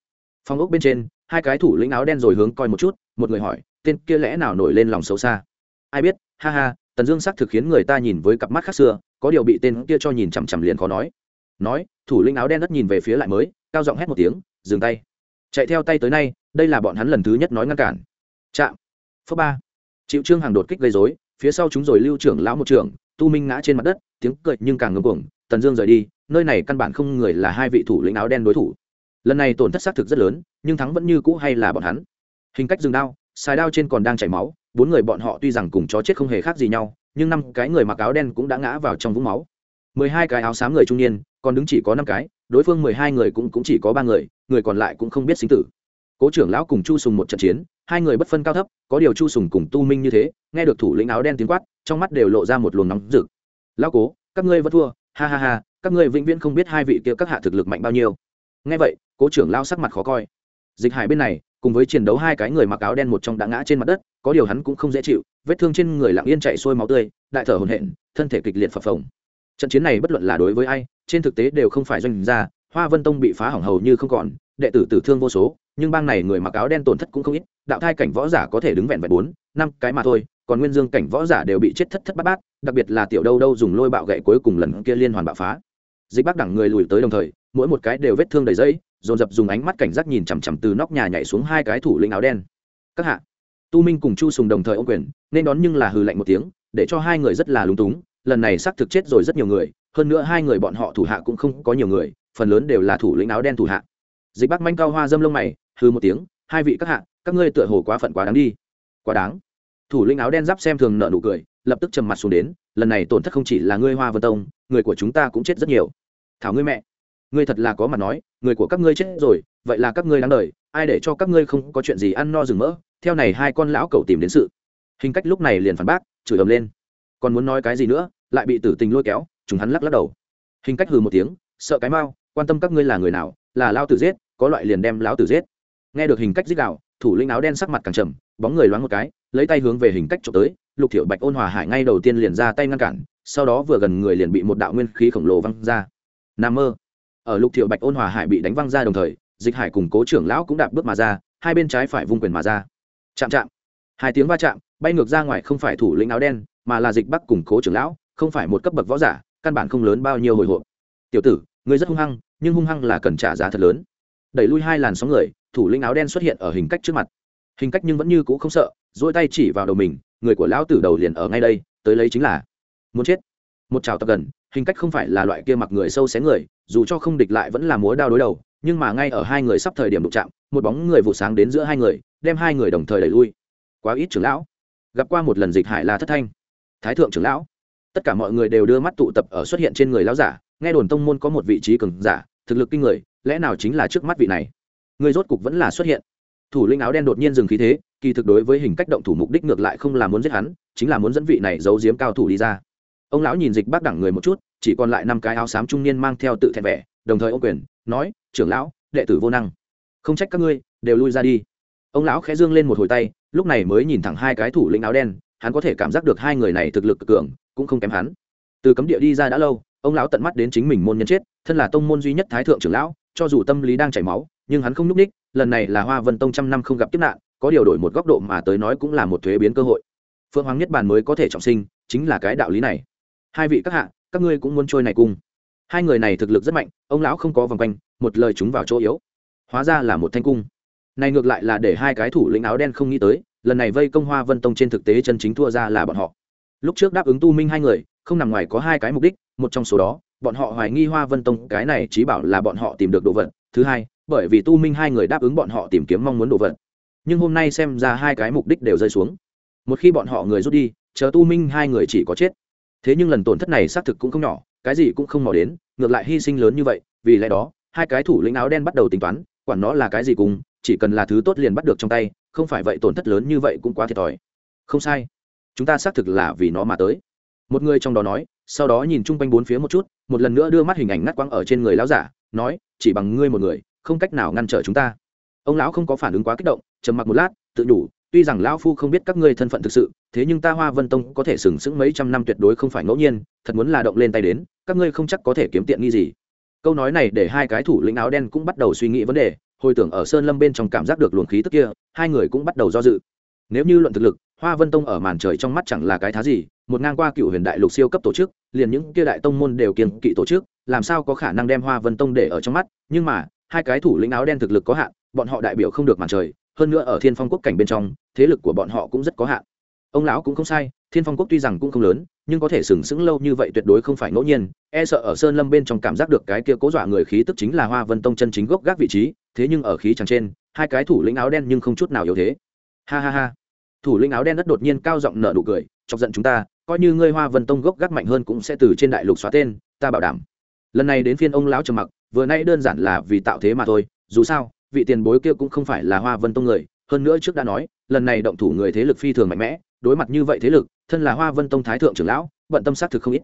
Speaker 1: Phong ốc bên trên, hai cái thủ lĩnh áo đen rồi hướng coi một chút, một người hỏi, tên kia lẽ nào nổi lên lòng xấu xa? Ai biết, ha ha, tần dương xác thực khiến người ta nhìn với cặp mắt khác xưa, có điều bị tên kia cho nhìn chằm chằm liền khó nói. Nói, thủ lĩnh áo đen đất nhìn về phía lại mới, cao giọng hét một tiếng, dừng tay. Chạy theo tay tới nay, đây là bọn hắn lần thứ nhất nói ngăn cản. Chạm. Phớ ba. Chịu trương hàng đột kích gây dối phía sau chúng rồi lưu trưởng lão một trưởng, tu minh ngã trên mặt đất tiếng cười nhưng càng ngưng cuồng tần dương rời đi nơi này căn bản không người là hai vị thủ lĩnh áo đen đối thủ. Lần này tổn thất xác thực rất lớn nhưng thắng vẫn như cũ hay là bọn hắn? Hình cách dừng đao xài đao trên còn đang chảy máu bốn người bọn họ tuy rằng cùng chó chết không hề khác gì nhau nhưng năm cái người mặc áo đen cũng đã ngã vào trong vũng máu. Mười hai cái áo xám người trung niên còn đứng chỉ có năm cái đối phương mười hai người cũng, cũng chỉ có ba người người còn lại cũng không biết sinh tử. Cố trưởng lão cùng chu sùng một trận chiến hai người bất phân cao thấp có điều chu sùng cùng tu minh như thế nghe được thủ lĩnh áo đen tiếng quát trong mắt đều lộ ra một luồng nóng rực lão cố, các ngươi vẫn thua, ha ha ha, các ngươi vĩnh viễn không biết hai vị kia các hạ thực lực mạnh bao nhiêu. Nghe vậy, cố trưởng lao sắc mặt khó coi. Dịch hải bên này, cùng với chiến đấu hai cái người mặc áo đen một trong đã ngã trên mặt đất, có điều hắn cũng không dễ chịu, vết thương trên người lặng yên chạy xuôi máu tươi, đại thở hồn hện thân thể kịch liệt phập phồng. Trận chiến này bất luận là đối với ai, trên thực tế đều không phải doanh gia, hoa vân tông bị phá hỏng hầu như không còn, đệ tử tử thương vô số, nhưng bang này người mặc áo đen tổn thất cũng không ít, đạo thai cảnh võ giả có thể đứng vẹn vẹn bốn, năm cái mà thôi còn nguyên dương cảnh võ giả đều bị chết thất thất bát bát, đặc biệt là tiểu đâu đâu dùng lôi bạo gậy cuối cùng lần kia liên hoàn bạo phá. Dịch bác đẳng người lùi tới đồng thời, mỗi một cái đều vết thương đầy dây dồn dập dùng ánh mắt cảnh giác nhìn chằm chằm từ nóc nhà nhảy xuống hai cái thủ lĩnh áo đen. Các hạ, tu minh cùng chu sùng đồng thời ô quyền, nên đón nhưng là hừ lạnh một tiếng, để cho hai người rất là lúng túng, lần này xác thực chết rồi rất nhiều người, hơn nữa hai người bọn họ thủ hạ cũng không có nhiều người, phần lớn đều là thủ lĩnh áo đen thủ hạ. Dịch bắc manh cao hoa dâm lông mày hư một tiếng, hai vị các hạ, các ngươi tựa hồ quá phận quá đáng đi. Quá đáng thủ lĩnh áo đen giáp xem thường nợ nụ cười, lập tức trầm mặt xuống đến, lần này tổn thất không chỉ là ngươi hoa vân tông, người của chúng ta cũng chết rất nhiều. Thảo ngươi mẹ, ngươi thật là có mặt nói, người của các ngươi chết rồi, vậy là các ngươi đáng đời, ai để cho các ngươi không có chuyện gì ăn no rừng mỡ, theo này hai con lão cậu tìm đến sự. Hình cách lúc này liền phản bác, chửi ầm lên. Còn muốn nói cái gì nữa, lại bị tử tình lôi kéo, chúng hắn lắc lắc đầu. Hình cách hừ một tiếng, sợ cái mau, quan tâm các ngươi là người nào, là lao tử giết, có loại liền đem lão tử giết. Nghe được hình cách giết đạo thủ lĩnh áo đen sắc mặt càng trầm, bóng người loáng một cái lấy tay hướng về hình cách trộm tới, lục thiểu bạch ôn hòa hải ngay đầu tiên liền ra tay ngăn cản, sau đó vừa gần người liền bị một đạo nguyên khí khổng lồ văng ra. Nam mơ. Ở lục thiểu bạch ôn hòa hải bị đánh văng ra đồng thời, dịch hải cùng cố trưởng lão cũng đạp bước mà ra, hai bên trái phải vung quyền mà ra. Chạm chạm. Hai tiếng va chạm, bay ngược ra ngoài không phải thủ lĩnh áo đen, mà là dịch bắc cùng cố trưởng lão, không phải một cấp bậc võ giả, căn bản không lớn bao nhiêu hồi hộp. Tiểu tử, ngươi rất hung hăng, nhưng hung hăng là cần trả giá thật lớn. Đẩy lui hai làn sóng người, thủ lĩnh áo đen xuất hiện ở hình cách trước mặt hình cách nhưng vẫn như cũ không sợ dỗi tay chỉ vào đầu mình, người của lão tử đầu liền ở ngay đây, tới lấy chính là, muốn chết. Một trào tập gần, hình cách không phải là loại kia mặc người sâu xé người, dù cho không địch lại vẫn là múa đao đối đầu, nhưng mà ngay ở hai người sắp thời điểm đụng chạm, một bóng người vụ sáng đến giữa hai người, đem hai người đồng thời đẩy lui. Quá ít trưởng lão. Gặp qua một lần dịch hải là thất thanh. Thái thượng trưởng lão. Tất cả mọi người đều đưa mắt tụ tập ở xuất hiện trên người lão giả, nghe đồn tông môn có một vị trí cường giả, thực lực kinh người, lẽ nào chính là trước mắt vị này? Người rốt cục vẫn là xuất hiện thủ lĩnh áo đen đột nhiên dừng khí thế, kỳ thực đối với hình cách động thủ mục đích ngược lại không là muốn giết hắn, chính là muốn dẫn vị này giấu giếm cao thủ đi ra. Ông lão nhìn dịch bác đẳng người một chút, chỉ còn lại năm cái áo xám trung niên mang theo tự thẹn vẻ, đồng thời ô quyền, nói, trưởng lão, đệ tử vô năng. Không trách các ngươi, đều lui ra đi. Ông lão khẽ dương lên một hồi tay, lúc này mới nhìn thẳng hai cái thủ lĩnh áo đen, hắn có thể cảm giác được hai người này thực lực cực cường, cũng không kém hắn. Từ cấm địa đi ra đã lâu, ông lão tận mắt đến chính mình môn nhân chết, thân là tông môn duy nhất thái thượng trưởng lão, cho dù tâm lý đang chảy máu nhưng hắn không nhúc ních lần này là hoa vân tông trăm năm không gặp kiếp nạn, có điều đổi một góc độ mà tới nói cũng là một thuế biến cơ hội. Phương hoàng nhất bản mới có thể trọng sinh, chính là cái đạo lý này. Hai vị các hạ, các ngươi cũng muốn trôi này cung hai người này thực lực rất mạnh, ông lão không có vòng quanh, một lời chúng vào chỗ yếu. Hóa ra là một thanh cung. Này ngược lại là để hai cái thủ lĩnh áo đen không nghĩ tới, lần này vây công hoa vân tông trên thực tế chân chính thua ra là bọn họ. Lúc trước đáp ứng tu minh hai người, không nằm ngoài có hai cái mục đích, một trong số đó, bọn họ hoài nghi hoa vân tông cái này trí bảo là bọn họ tìm được đồ vật, thứ hai bởi vì tu minh hai người đáp ứng bọn họ tìm kiếm mong muốn đồ vật. Nhưng hôm nay xem ra hai cái mục đích đều rơi xuống. Một khi bọn họ người rút đi, chờ tu minh hai người chỉ có chết. Thế nhưng lần tổn thất này xác thực cũng không nhỏ, cái gì cũng không mò đến, ngược lại hy sinh lớn như vậy, vì lẽ đó, hai cái thủ lĩnh áo đen bắt đầu tính toán, quản nó là cái gì cùng, chỉ cần là thứ tốt liền bắt được trong tay, không phải vậy tổn thất lớn như vậy cũng quá thiệt thòi. Không sai. Chúng ta xác thực là vì nó mà tới. Một người trong đó nói, sau đó nhìn chung quanh bốn phía một chút, một lần nữa đưa mắt hình ảnh ngắt quăng ở trên người lão giả, nói, chỉ bằng ngươi một người không cách nào ngăn trở chúng ta. Ông lão không có phản ứng quá kích động, trầm mặc một lát, tự đủ, tuy rằng lão phu không biết các ngươi thân phận thực sự, thế nhưng ta hoa vân tông có thể sừng sững mấy trăm năm tuyệt đối không phải ngẫu nhiên, thật muốn là động lên tay đến, các ngươi không chắc có thể kiếm tiện nghi gì. Câu nói này để hai cái thủ lĩnh áo đen cũng bắt đầu suy nghĩ vấn đề, hồi tưởng ở sơn lâm bên trong cảm giác được luồng khí tức kia, hai người cũng bắt đầu do dự. Nếu như luận thực lực, hoa vân tông ở màn trời trong mắt chẳng là cái thá gì, một ngang qua cựu huyền đại lục siêu cấp tổ chức, liền những kia đại tông môn đều kiềng kỵ tổ chức, làm sao có khả năng đem hoa vân tông để ở trong mắt, nhưng mà hai cái thủ lĩnh áo đen thực lực có hạn, bọn họ đại biểu không được màn trời, hơn nữa ở thiên phong quốc cảnh bên trong, thế lực của bọn họ cũng rất có hạn. Ông lão cũng không sai, thiên phong quốc tuy rằng cũng không lớn, nhưng có thể sừng sững lâu như vậy tuyệt đối không phải ngẫu nhiên e sợ ở sơn lâm bên trong cảm giác được cái kia cố dọa người khí tức chính là hoa vân tông chân chính gốc gác vị trí, thế nhưng ở khí chẳng trên, hai cái thủ lĩnh áo đen nhưng không chút nào yếu thế. Ha ha ha. Thủ lĩnh áo đen đất đột nhiên cao giọng nở nụ cười, chọc giận chúng ta, coi như ngươi hoa vân tông gốc gác mạnh hơn cũng sẽ từ trên đại lục xóa tên, ta bảo đảm. Lần này đến phiên ông lão trầm mặc vừa nay đơn giản là vì tạo thế mà thôi, dù sao, vị tiền bối kia cũng không phải là hoa vân tông người, hơn nữa trước đã nói, lần này động thủ người thế lực phi thường mạnh mẽ, đối mặt như vậy thế lực, thân là hoa vân tông thái thượng trưởng lão, bận tâm sát thực không ít.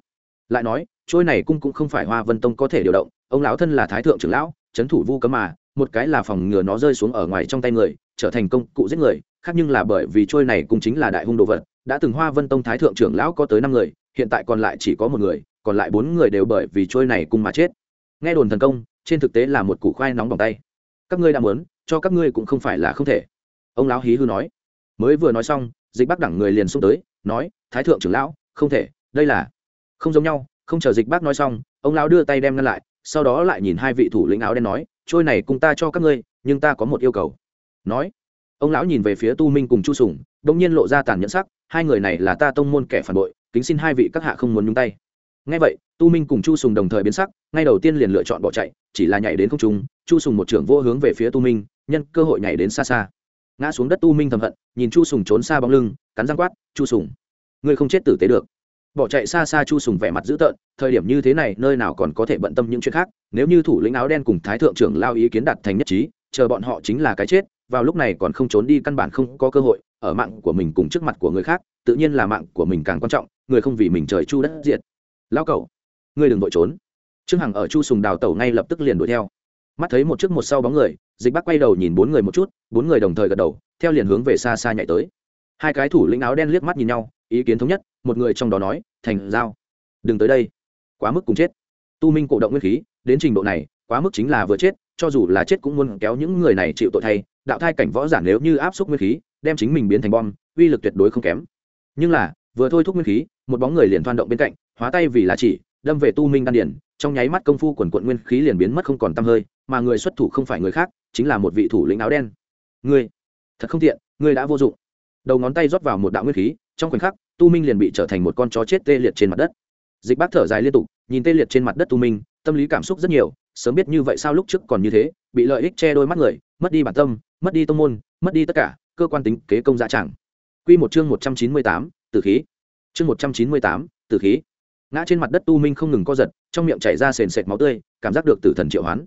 Speaker 1: Lại nói, trôi này cung cũng không phải hoa vân tông có thể điều động, ông lão thân là thái thượng trưởng lão trấn thủ vu cấm mà, một cái là phòng ngừa nó rơi xuống ở ngoài trong tay người, trở thành công cụ giết người, khác nhưng là bởi vì trôi này cung chính là đại hung đồ vật, đã từng hoa vân tông thái thượng trưởng lão có tới năm người, hiện tại còn lại chỉ có một người, còn lại bốn người đều bởi vì trôi này cung mà chết nghe đồn thần công, trên thực tế là một củ khoai nóng bằng tay. Các ngươi đã muốn, cho các ngươi cũng không phải là không thể. Ông lão hí hư nói. Mới vừa nói xong, dịch bác đẳng người liền xung tới, nói, thái thượng trưởng lão, không thể, đây là không giống nhau. Không chờ dịch bác nói xong, ông lão đưa tay đem ngăn lại, sau đó lại nhìn hai vị thủ lĩnh áo đen nói, trôi này cùng ta cho các ngươi, nhưng ta có một yêu cầu. Nói, ông lão nhìn về phía tu minh cùng chu sùng đông nhiên lộ ra tàn nhẫn sắc, hai người này là ta tông môn kẻ phản bội, kính xin hai vị các hạ không muốn nhúng tay. Ngay vậy tu minh cùng chu sùng đồng thời biến sắc, ngay đầu tiên liền lựa chọn bỏ chạy, chỉ là nhảy đến không trung, chu sùng một trưởng vô hướng về phía tu minh, nhân cơ hội nhảy đến xa xa. Ngã xuống đất tu minh thầm hận, nhìn chu sùng trốn xa bóng lưng, cắn răng quát, chu sùng, ngươi không chết tử tế được. Bỏ chạy xa xa chu sùng vẻ mặt dữ tợn, thời điểm như thế này nơi nào còn có thể bận tâm những chuyện khác, nếu như thủ lĩnh áo đen cùng thái thượng trưởng lao ý kiến đạt thành nhất trí, chờ bọn họ chính là cái chết, vào lúc này còn không trốn đi căn bản không có cơ hội, ở mạng của mình cùng trước mặt của người khác, tự nhiên là mạng của mình càng quan trọng, người không vì mình trời chu đất diệt. Lao cẩu ngươi đừng vội trốn. Trương hằng ở chu sùng đào tẩu ngay lập tức liền đuổi theo. Mắt thấy một trước một sau bóng người, dịch bác quay đầu nhìn bốn người một chút, bốn người đồng thời gật đầu, theo liền hướng về xa xa nhảy tới. Hai cái thủ lĩnh áo đen liếc mắt nhìn nhau, ý kiến thống nhất, một người trong đó nói, thành, giao. Đừng tới đây. Quá mức cùng chết. Tu minh cổ động nguyên khí, đến trình độ này, quá mức chính là vừa chết, cho dù là chết cũng muốn kéo những người này chịu tội thay. Đạo thai cảnh võ giản nếu như áp suất nguyên khí, đem chính mình biến thành bom, uy lực tuyệt đối không kém. Nhưng là, vừa thôi thúc nguyên khí, một bóng người liền thoan động bên cạnh, hóa tay vì là chỉ đâm về tu minh đan điển trong nháy mắt công phu quần quận nguyên khí liền biến mất không còn t hơi, mà người xuất thủ không phải người khác, chính là một vị thủ lĩnh áo đen. Ngươi, thật không tiện, ngươi đã vô dụng. Đầu ngón tay rót vào một đạo nguyên khí, trong khoảnh khắc, tu minh liền bị trở thành một con chó chết tê liệt trên mặt đất. Dịch bác thở dài liên tục, nhìn tê liệt trên mặt đất tu minh, tâm lý cảm xúc rất nhiều, sớm biết như vậy sao lúc trước còn như thế, bị lợi ích che đôi mắt người, mất đi bản tâm, mất đi tông môn, mất đi tất cả, cơ quan tính, kế công dạ chẳng. Quy một chương một trăm chín mươi tám, tử khí. Chương một trăm chín mươi tám, tử khí ngã trên mặt đất tu minh không ngừng co giật, trong miệng chảy ra sền sệt máu tươi, cảm giác được tử thần triệu hoán.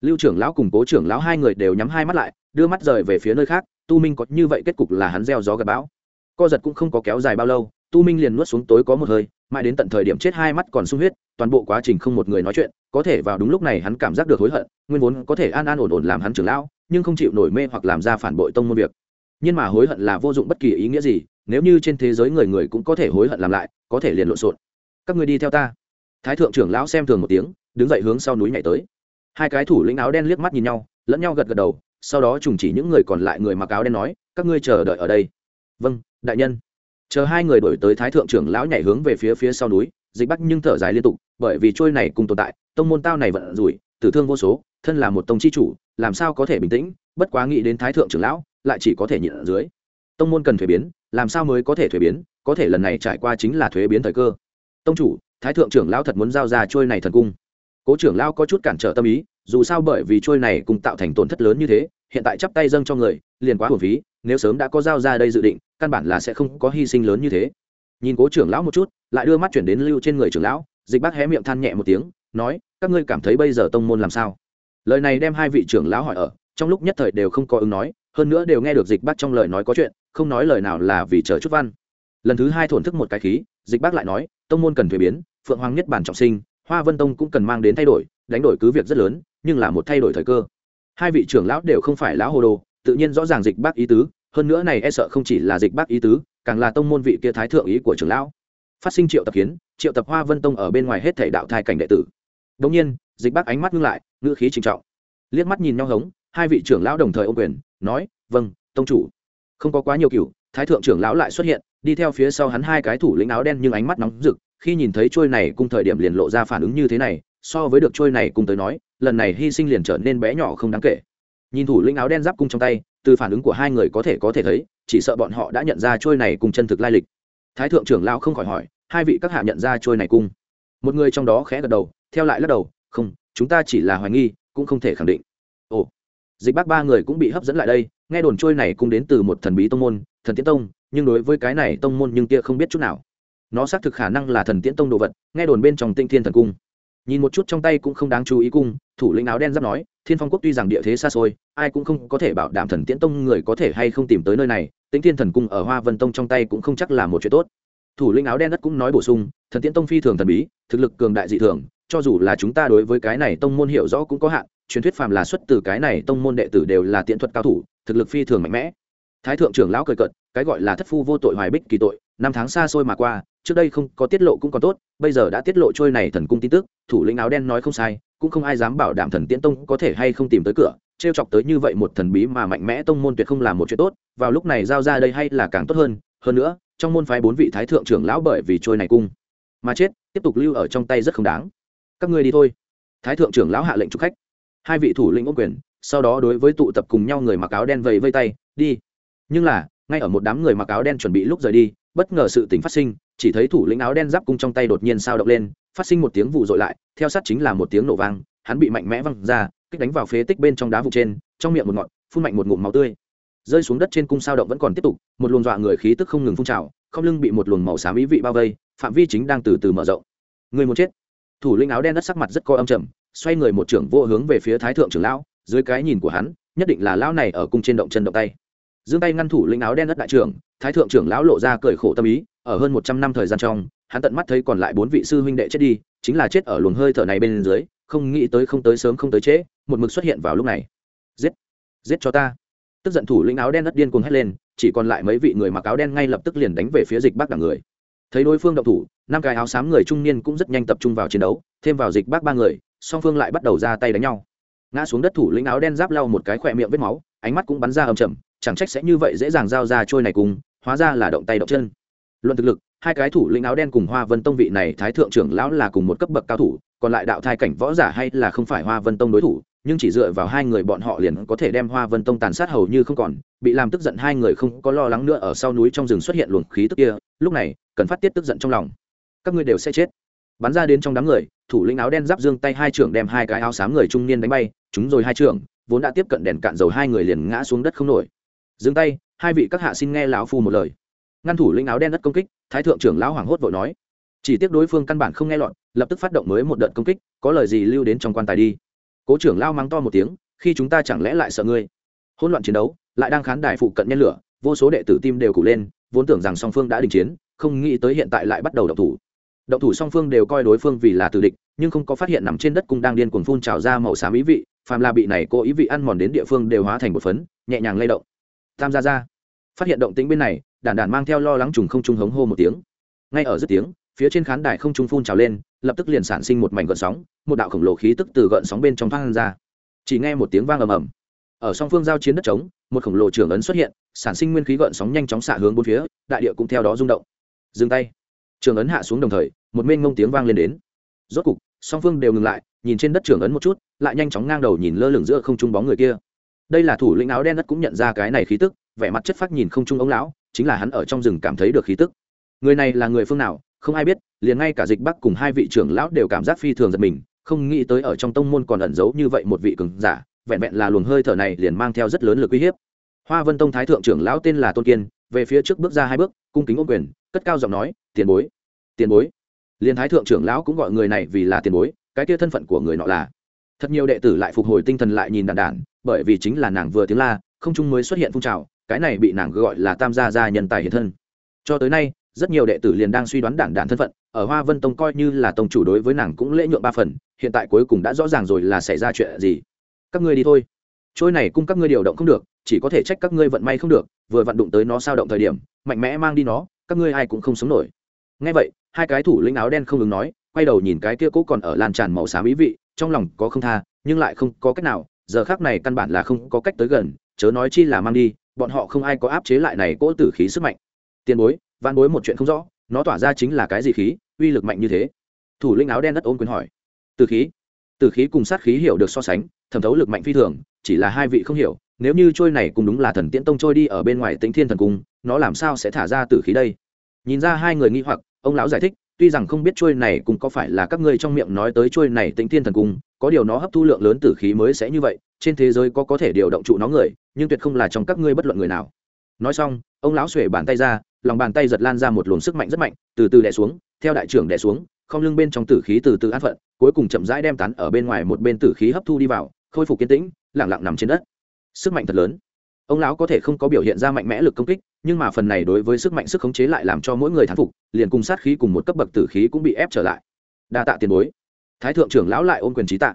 Speaker 1: Lưu trưởng lão cùng cố trưởng lão hai người đều nhắm hai mắt lại, đưa mắt rời về phía nơi khác, tu minh có như vậy kết cục là hắn gieo gió gặp bão. Co giật cũng không có kéo dài bao lâu, tu minh liền nuốt xuống tối có một hơi, mãi đến tận thời điểm chết hai mắt còn sung huyết, toàn bộ quá trình không một người nói chuyện, có thể vào đúng lúc này hắn cảm giác được hối hận, nguyên vốn có thể an an ổn ổn làm hắn trưởng lão, nhưng không chịu nổi mê hoặc làm ra phản bội tông môn việc. Nhưng mà hối hận là vô dụng bất kỳ ý nghĩa gì, nếu như trên thế giới người người cũng có thể hối hận làm lại, có thể liền lộn xộn các người đi theo ta. Thái thượng trưởng lão xem thường một tiếng, đứng dậy hướng sau núi nhảy tới. Hai cái thủ lĩnh áo đen liếc mắt nhìn nhau, lẫn nhau gật gật đầu, sau đó trùng chỉ những người còn lại người mặc áo đen nói, các ngươi chờ đợi ở đây. Vâng đại nhân. Chờ hai người đổi tới thái thượng trưởng lão nhảy hướng về phía phía sau núi, dịch bắc nhưng thở dài liên tục, bởi vì trôi này cùng tồn tại, tông môn tao này vận rủi, tử thương vô số, thân là một tông chi chủ, làm sao có thể bình tĩnh, bất quá nghĩ đến thái thượng trưởng lão, lại chỉ có thể nhịn ở dưới. Tông môn cần thuế biến, làm sao mới có thể thuế biến? Có thể lần này trải qua chính là thuế biến thời cơ tông chủ, thái thượng trưởng lão thật muốn giao ra trôi này thần cung. Cố trưởng lão có chút cản trở tâm ý, dù sao bởi vì trôi này cùng tạo thành tổn thất lớn như thế, hiện tại chắp tay dâng cho người, liền quá hồn phí, nếu sớm đã có giao ra đây dự định, căn bản là sẽ không có hy sinh lớn như thế. Nhìn cố trưởng lão một chút, lại đưa mắt chuyển đến lưu trên người trưởng lão, dịch bác hé miệng than nhẹ một tiếng, nói, các ngươi cảm thấy bây giờ tông môn làm sao? Lời này đem hai vị trưởng lão hỏi ở, trong lúc nhất thời đều không có ứng nói, hơn nữa đều nghe được dịch bác trong lời nói có chuyện, không nói lời nào là vì chờ chút văn. Lần thứ hai thổn thức một cái khí, dịch bác lại nói tông môn cần thuế biến, phượng hoàng nhất bản trọng sinh, hoa vân tông cũng cần mang đến thay đổi, đánh đổi cứ việc rất lớn, nhưng là một thay đổi thời cơ. Hai vị trưởng lão đều không phải lão hồ đồ, tự nhiên rõ ràng dịch bác ý tứ, hơn nữa này e sợ không chỉ là dịch bác ý tứ, càng là tông môn vị kia thái thượng ý của trưởng lão. Phát sinh triệu tập kiến, triệu tập hoa vân tông ở bên ngoài hết thể đạo thai cảnh đệ tử. Đống nhiên, dịch bác ánh mắt ngưng lại, ngữ khí trinh trọng. Liếc mắt nhìn nhau hống, hai vị trưởng lão đồng thời ô quyền, nói vâng tông chủ. Không có quá nhiều cựu thái thượng trưởng lão lại xuất hiện đi theo phía sau hắn hai cái thủ lĩnh áo đen nhưng ánh mắt nóng rực, khi nhìn thấy trôi này cùng thời điểm liền lộ ra phản ứng như thế này, so với được trôi này cùng tới nói, lần này hy sinh liền trở nên bé nhỏ không đáng kể. Nhìn thủ lĩnh áo đen giáp cung trong tay, từ phản ứng của hai người có thể có thể thấy, chỉ sợ bọn họ đã nhận ra trôi này cùng chân thực lai lịch. Thái thượng trưởng lão không khỏi hỏi, hai vị các hạ nhận ra trôi này cung một người trong đó khẽ gật đầu, theo lại lắc đầu, không, chúng ta chỉ là hoài nghi, cũng không thể khẳng định. Ồ, dịch bác ba người cũng bị hấp dẫn lại đây, nghe đồn trôi này cũng đến từ một thần bí tông môn, thần tiến tông nhưng đối với cái này tông môn nhưng kia không biết chút nào. Nó xác thực khả năng là thần tiễn tông đồ vật, nghe đồn bên trong tinh thiên thần cung. Nhìn một chút trong tay cũng không đáng chú ý cung, thủ lĩnh áo đen giáp nói, thiên phong quốc tuy rằng địa thế xa xôi, ai cũng không có thể bảo đảm thần tiễn tông người có thể hay không tìm tới nơi này tính thiên thần cung ở hoa vân tông trong tay cũng không chắc là một chuyện tốt. Thủ lĩnh áo đen đất cũng nói bổ sung, thần tiễn tông phi thường thần bí, thực lực cường đại dị thường, cho dù là chúng ta đối với cái này tông môn hiểu rõ cũng có hạn, truyền thuyết phàm là xuất từ cái này tông môn đệ tử đều là tiện thuật cao thủ, thực lực phi thường mạnh mẽ. Thái thượng trưởng lão cười cợt cái gọi là thất phu vô tội hoài bích kỳ tội, năm tháng xa xôi mà qua, trước đây không có tiết lộ cũng còn tốt, bây giờ đã tiết lộ trôi này thần cung tin tức, thủ lĩnh áo đen nói không sai, cũng không ai dám bảo đảm thần tiễn tông có thể hay không tìm tới cửa t r e o chọc tới như vậy một thần bí mà mạnh mẽ tông môn tuyệt không làm một chuyện tốt, vào lúc này giao ra đây hay là càng tốt hơn hơn nữa, trong môn phái bốn vị thái thượng trưởng lão bởi vì trôi này cung mà chết, tiếp tục lưu ở trong tay rất không đáng. Các ngươi đi thôi. Thái thượng trưởng lão hạ lệnh chụp khách. Hai vị thủ lĩnh ô quyền, sau đó đối với tụ tập cùng nhau người mặc áo đen vầy vây tay, đi. Nhưng là ngay ở một đám người mặc áo đen chuẩn bị lúc rời đi, bất ngờ sự tình phát sinh, chỉ thấy thủ lĩnh áo đen giáp cung trong tay đột nhiên sao động lên, phát sinh một tiếng vụ dội lại, theo sát chính là một tiếng nổ vang, hắn bị mạnh mẽ văng ra, kích đánh vào phế tích bên trong đá vụ trên, trong miệng một ngọn, phun mạnh một ngụm máu tươi. Rơi xuống đất trên cung sao động vẫn còn tiếp tục, một luồng dọa người khí tức không ngừng phun trào, không lưng bị một luồng màu xám ý vị bao vây, phạm vi chính đang từ từ mở rộng. Người muốn chết. Thủ lĩnh áo đen đất sắc mặt rất coi âm trầm, xoay người một trưởng vô hướng về phía thái thượng trưởng lão, dưới cái nhìn của hắn, nhất định là lão này ở cung trên động chân động tay giương tay ngăn thủ lĩnh áo đen đất đại trưởng, thái thượng trưởng lão lộ ra cười khổ tâm ý, ở hơn một trăm năm thời gian trong, hắn tận mắt thấy còn lại bốn vị sư huynh đệ chết đi, chính là chết ở luồng hơi thở này bên dưới, không nghĩ tới không tới sớm không tới trễ, một mực xuất hiện vào lúc này. Giết! Giết cho ta! Tức giận thủ lĩnh áo đen đất điên cuồng hét lên, chỉ còn lại mấy vị người mặc áo đen ngay lập tức liền đánh về phía dịch bác đảng người. Thấy đối phương động thủ, năm cái áo xám người trung niên cũng rất nhanh tập trung vào chiến đấu, thêm vào dịch bác ba người, song phương lại bắt đầu ra tay đánh nhau. Ngã xuống đất thủ lĩnh áo đen giáp lau một cái khỏe miệng vết máu, ánh mắt cũng bắn ra ầm chầm chẳng trách sẽ như vậy dễ dàng giao ra trôi này cùng, hóa ra là động tay động chân. Luận thực lực, hai cái thủ lĩnh áo đen cùng hoa vân tông vị này thái thượng trưởng lão là cùng một cấp bậc cao thủ, còn lại đạo thai cảnh võ giả hay là không phải hoa vân tông đối thủ, nhưng chỉ dựa vào hai người bọn họ liền có thể đem hoa vân tông tàn sát hầu như không còn, bị làm tức giận hai người không có lo lắng nữa ở sau núi trong rừng xuất hiện luồng khí tức kia, lúc này, cần phát tiết tức giận trong lòng. Các ngươi đều sẽ chết. Bắn ra đến trong đám người, thủ lĩnh áo đen giáp dương tay hai trưởng đem hai cái áo xám người trung niên đánh bay, chúng rồi hai trưởng, vốn đã tiếp cận đèn cạn dầu hai người liền ngã xuống đất không nổi dừng tay, hai vị các hạ xin nghe lão phu một lời. Ngăn thủ lĩnh áo đen đất công kích, thái thượng trưởng lão hoảng hốt vội nói. Chỉ tiếc đối phương căn bản không nghe lọt, lập tức phát động mới một đợt công kích, có lời gì lưu đến trong quan tài đi. Cố trưởng lao mắng to một tiếng, khi chúng ta chẳng lẽ lại sợ ngươi? Hỗn loạn chiến đấu, lại đang khán đài phụ cận nhen lửa, vô số đệ tử tim đều cụ lên, vốn tưởng rằng song phương đã đình chiến, không nghĩ tới hiện tại lại bắt đầu động thủ. Động thủ song phương đều coi đối phương vì là tử địch, nhưng không có phát hiện nằm trên đất cung đang điên cuồng phun trào ra màu xám ý vị, phàm là bị này cô ý vị ăn mòn đến địa phương đều hóa thành một phấn, nhẹ nhàng lay động tam gia gia. Phát hiện động tĩnh bên này đàn đàn mang theo lo lắng trùng không trung hống hô một tiếng. Ngay ở dứt tiếng, phía trên khán đài không trung phun trào lên, lập tức liền sản sinh một mảnh gợn sóng, một đạo khổng lồ khí tức từ gợn sóng bên trong thoát ra. Chỉ nghe một tiếng vang ầm ầm. Ở song phương giao chiến đất trống, một khổng lồ trưởng ấn xuất hiện, sản sinh nguyên khí gợn sóng nhanh chóng xả hướng bốn phía, đại địa cũng theo đó rung động. Dừng tay. Trường ấn hạ xuống đồng thời, một mênh ngông tiếng vang lên đến. Rốt cục, song phương đều ngừng lại, nhìn trên đất trường ấn một chút, lại nhanh chóng ngang đầu nhìn lơ lửng giữa không trung bóng người kia đây là thủ lĩnh áo đen đất cũng nhận ra cái này khí tức, vẻ mặt chất phát nhìn không trung ống lão, chính là hắn ở trong rừng cảm thấy được khí tức. Người này là người phương nào, không ai biết, liền ngay cả dịch bắc cùng hai vị trưởng lão đều cảm giác phi thường giật mình, không nghĩ tới ở trong tông môn còn ẩn giấu như vậy một vị cường giả, vẹn vẹn là luồng hơi thở này liền mang theo rất lớn lực uy hiếp. Hoa vân tông thái thượng trưởng lão tên là tôn kiên, về phía trước bước ra hai bước, cung kính ô quyền, cất cao giọng nói, tiền bối tiền bối. Liền thái thượng trưởng lão cũng gọi người này vì là tiền bối, cái kia thân phận của người nọ là thật nhiều đệ tử lại phục hồi tinh thần lại nhìn đàn đản bởi vì chính là nàng vừa tiếng la, không trung mới xuất hiện phun trào, cái này bị nàng gọi là tam gia gia nhân tài hiện thân. Cho tới nay, rất nhiều đệ tử liền đang suy đoán đản đản thân phận, ở hoa vân tông coi như là tông chủ đối với nàng cũng lễ nhượng ba phần, hiện tại cuối cùng đã rõ ràng rồi là xảy ra chuyện gì. Các ngươi đi thôi. Trôi này cung các ngươi điều động không được, chỉ có thể trách các ngươi vận may không được, vừa vận đụng tới nó sao động thời điểm, mạnh mẽ mang đi nó, các ngươi ai cũng không sống nổi. Ngay vậy, hai cái thủ lĩnh áo đen không ngừng nói, quay đầu nhìn cái kia cũ còn ở lan tràn màu xám ý vị trong lòng có không tha, nhưng lại không có cách nào, giờ khác này căn bản là không có cách tới gần, chớ nói chi là mang đi, bọn họ không ai có áp chế lại này cỗ tử khí sức mạnh. Tiền bối văn bối một chuyện không rõ, nó tỏa ra chính là cái gì khí, uy lực mạnh như thế? Thủ lĩnh áo đen đất ôm quyền hỏi. Từ khí? Từ khí cùng sát khí hiểu được so sánh, thẩm thấu lực mạnh phi thường, chỉ là hai vị không hiểu, nếu như trôi này cùng đúng là thần tiễn tông trôi đi ở bên ngoài tính thiên thần cung, nó làm sao sẽ thả ra tử khí đây? Nhìn ra hai người nghi hoặc, ông lão giải thích tuy rằng không biết trôi này cũng có phải là các ngươi trong miệng nói tới trôi này tĩnh thiên thần cung, có điều nó hấp thu lượng lớn tử khí mới sẽ như vậy, trên thế giới có có thể điều động trụ nó người, nhưng tuyệt không là trong các ngươi bất luận người nào. Nói xong, ông lão xuể bàn tay ra, lòng bàn tay giật lan ra một luồng sức mạnh rất mạnh, từ từ đè xuống, theo đại trưởng đè xuống, không lưng bên trong tử khí từ từ an phận, cuối cùng chậm rãi đem tán ở bên ngoài một bên tử khí hấp thu đi vào, khôi phục kiên tĩnh lẳng lặng nằm trên đất. Sức mạnh thật lớn. Ông lão có thể không có biểu hiện ra mạnh mẽ lực công kích nhưng mà phần này đối với sức mạnh sức khống chế lại làm cho mỗi người thán phục, liền cùng sát khí cùng một cấp bậc tử khí cũng bị ép trở lại. Đa tạ tiền bối. Thái thượng trưởng lão lại ôm quyền trí tạ.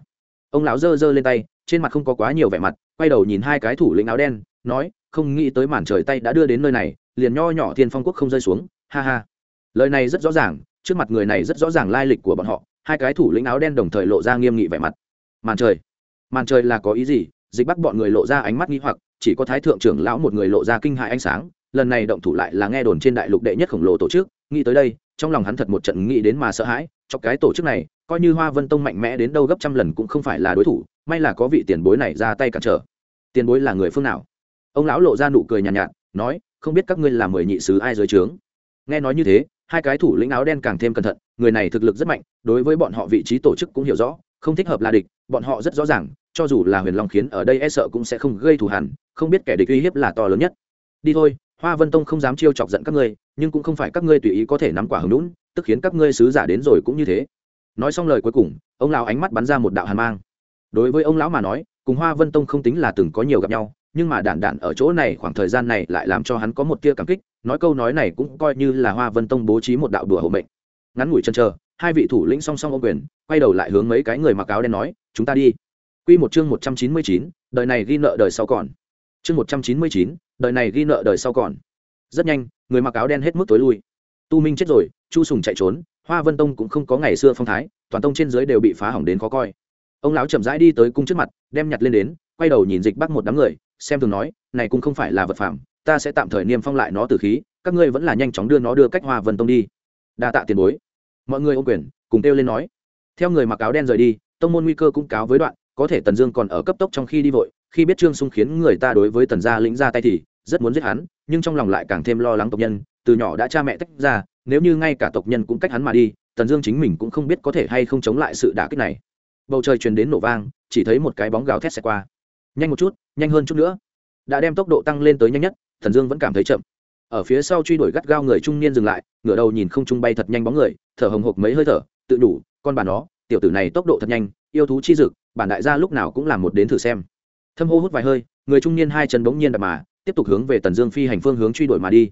Speaker 1: Ông lão giơ giơ lên tay, trên mặt không có quá nhiều vẻ mặt, quay đầu nhìn hai cái thủ lĩnh áo đen, nói, không nghĩ tới màn trời tay đã đưa đến nơi này, liền nho nhỏ thiên phong quốc không rơi xuống, ha ha. Lời này rất rõ ràng, trước mặt người này rất rõ ràng lai lịch của bọn họ, hai cái thủ lĩnh áo đen đồng thời lộ ra nghiêm nghị vẻ mặt. Màn trời? Màn trời là có ý gì? Dịch bắt bọn người lộ ra ánh mắt nghi hoặc, chỉ có thái thượng trưởng lão một người lộ ra kinh hại ánh sáng lần này động thủ lại là nghe đồn trên đại lục đệ nhất khổng lồ tổ chức nghĩ tới đây trong lòng hắn thật một trận nghĩ đến mà sợ hãi cho cái tổ chức này coi như hoa vân tông mạnh mẽ đến đâu gấp trăm lần cũng không phải là đối thủ may là có vị tiền bối này ra tay cản trở. Tiền bối là người phương nào? Ông lão lộ ra nụ cười nhàn nhạt, nhạt nói không biết các ngươi là mười nhị sứ ai dưới trướng. Nghe nói như thế hai cái thủ lĩnh áo đen càng thêm cẩn thận người này thực lực rất mạnh đối với bọn họ vị trí tổ chức cũng hiểu rõ không thích hợp là địch bọn họ rất rõ ràng cho dù là huyền long khiến ở đây e sợ cũng sẽ không gây thù hẳn không biết kẻ địch uy hiếp là to lớn nhất. Đi thôi hoa vân tông không dám chiêu chọc giận các ngươi nhưng cũng không phải các ngươi tùy ý có thể nắm quả hứng lũn tức khiến các ngươi sứ giả đến rồi cũng như thế. Nói xong lời cuối cùng ông lão ánh mắt bắn ra một đạo hàn mang. Đối với ông lão mà nói cùng hoa vân tông không tính là từng có nhiều gặp nhau nhưng mà đản đản ở chỗ này khoảng thời gian này lại làm cho hắn có một tia cảm kích nói câu nói này cũng coi như là hoa vân tông bố trí một đạo đùa hộ mệnh. Ngắn ngủi chân chờ hai vị thủ lĩnh song song ô quyền quay đầu lại hướng mấy cái người mặc áo đen nói chúng ta đi. Quy một chương 199, đời này ghi nợ đời sau còn. Chương 199, đời này ghi nợ đời sau còn. Rất nhanh, người mặc áo đen hết mức tối lui. Tu Minh chết rồi, Chu Sùng chạy trốn, Hoa Vân Tông cũng không có ngày xưa phong thái, toàn tông trên dưới đều bị phá hỏng đến khó coi. Ông lão chậm rãi đi tới cung trước mặt, đem nhặt lên đến, quay đầu nhìn Dịch Bắc một đám người, xem thường nói, này cũng không phải là vật phẩm, ta sẽ tạm thời niêm phong lại nó từ khí, các ngươi vẫn là nhanh chóng đưa nó đưa cách Hoa Vân Tông đi. Đa tạ tiền bối. Mọi người ôm quyền, cùng kêu lên nói. Theo người mặc áo đen rời đi, tông môn nguy cơ cũng cáo với đoạn, có thể tần dương còn ở cấp tốc trong khi đi vội khi biết trương sung khiến người ta đối với tần gia lĩnh ra tay thì rất muốn giết hắn, nhưng trong lòng lại càng thêm lo lắng tộc nhân, từ nhỏ đã cha mẹ tách ra, nếu như ngay cả tộc nhân cũng cách hắn mà đi, tần dương chính mình cũng không biết có thể hay không chống lại sự đả kích này. Bầu trời truyền đến nổ vang, chỉ thấy một cái bóng gào thét xẹt qua. Nhanh một chút, nhanh hơn chút nữa. Đã đem tốc độ tăng lên tới nhanh nhất thần dương vẫn cảm thấy chậm. Ở phía sau truy đuổi gắt gao người trung niên dừng lại, ngửa đầu nhìn không trung bay thật nhanh bóng người, thở hồng hộc mấy hơi thở, tự đủ, con bà nó, tiểu tử này tốc độ thật nhanh, yêu thú chi dực, bản đại gia lúc nào cũng làm một đến thử xem. Thâm hô hút vài hơi, người trung niên hai chân bỗng nhiên đập mà tiếp tục hướng về tần dương phi hành phương hướng truy đuổi mà đi.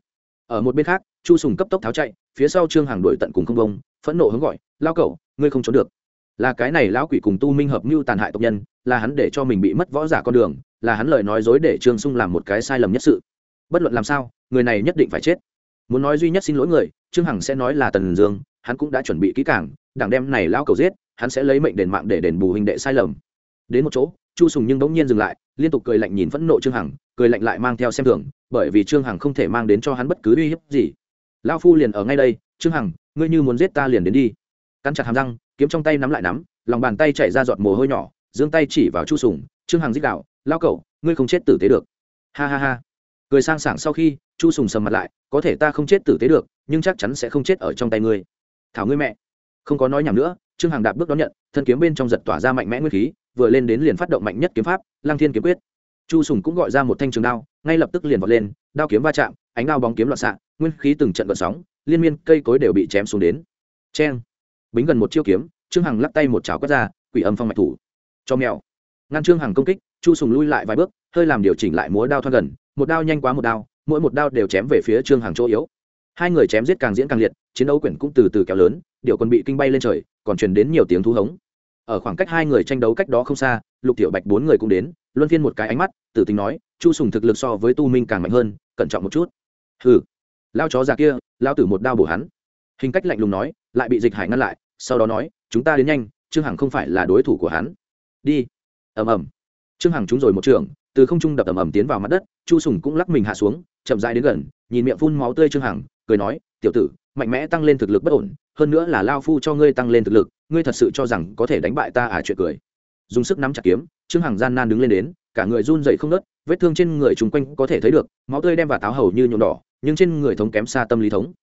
Speaker 1: Ở một bên khác, chu sùng cấp tốc tháo chạy, phía sau trương hàng đuổi tận cùng không bông, phẫn nộ hướng gọi lao cẩu ngươi không trốn được. Là cái này lão quỷ cùng tu minh hợp mưu tàn hại tộc nhân, là hắn để cho mình bị mất võ giả con đường, là hắn lời nói dối để trương sung làm một cái sai lầm nhất sự. Bất luận làm sao, người này nhất định phải chết. Muốn nói duy nhất xin lỗi người, trương hằng sẽ nói là tần dương, hắn cũng đã chuẩn bị kỹ cảng đảng đem này lão cầu giết, hắn sẽ lấy mệnh đền mạng để đền bù hình đệ sai lầm. Đến một chỗ chu sùng nhưng bỗng nhiên dừng lại, liên tục cười lạnh nhìn phẫn nộ trương hằng, cười lạnh lại mang theo xem thường, bởi vì trương hằng không thể mang đến cho hắn bất cứ uy hiếp gì. Lao phu liền ở ngay đây, trương hằng, ngươi như muốn giết ta liền đến đi. Cắn chặt hàm răng, kiếm trong tay nắm lại nắm, lòng bàn tay chảy ra giọt mồ hôi nhỏ, giương tay chỉ vào chu sùng, trương hằng dích đạo lao cậu, ngươi không chết tử tế được. Ha ha ha. Cười sang sảng sau khi, chu sùng sầm mặt lại, có thể ta không chết tử tế được, nhưng chắc chắn sẽ không chết ở trong tay ngươi. Thảo ngươi mẹ. Không có nói nhảm nữa, trương hằng đạp bước đón nhận, thân kiếm bên trong giật tỏa ra mạnh mẽ nguyên khí vừa lên đến liền phát động mạnh nhất kiếm pháp lang thiên kiếm quyết. Chu sùng cũng gọi ra một thanh trường đao, ngay lập tức liền vọt lên, đao kiếm va chạm, ánh đao bóng kiếm loạn xạ, nguyên khí từng trận gợn sóng, liên miên cây cối đều bị chém xuống đến. Cheng! Bính gần một chiêu kiếm, trương hằng lắc tay một chảo quét ra, quỷ âm phong mạch thủ. Cho mèo. Ngăn trương hằng công kích, chu sùng lui lại vài bước, hơi làm điều chỉnh lại múa đao thoăn gần, một đao nhanh quá một đao, mỗi một đao đều chém về phía trương hằng chỗ yếu. Hai người chém giết càng diễn càng liệt, chiến đấu quyển cũng từ từ kéo lớn, điệu quân bị kinh bay lên trời, còn truyền đến nhiều tiếng thú hống ở khoảng cách hai người tranh đấu cách đó không xa, lục tiểu bạch bốn người cũng đến, luân phiên một cái ánh mắt, tử tình nói, chu sùng thực lực so với tu minh càng mạnh hơn, cẩn trọng một chút. Hừ lao chó già kia lao tử một đao bổ hắn. Hình cách lạnh lùng nói, lại bị dịch hải ngăn lại, sau đó nói, chúng ta đến nhanh, trương hằng không phải là đối thủ của hắn. Đi. Ầm ầm. Trương hằng trúng rồi một trường, từ không trung đập ầm ầm tiến vào mặt đất, chu sùng cũng lắc mình hạ xuống, chậm rãi đến gần, nhìn miệng phun máu tươi trương hằng, cười nói, tiểu tử, mạnh mẽ tăng lên thực lực bất ổn, hơn nữa là lao phu cho ngươi tăng lên thực lực ngươi thật sự cho rằng có thể đánh bại ta à? Chuyện cười. Dùng sức nắm chặt kiếm, trương hằng gian nan đứng lên đến, cả người run dậy không nớt vết thương trên người chung quanh có thể thấy được, máu tươi đem vào táo hầu như nhuộm đỏ, nhưng trên người thống kém xa tâm lý thống.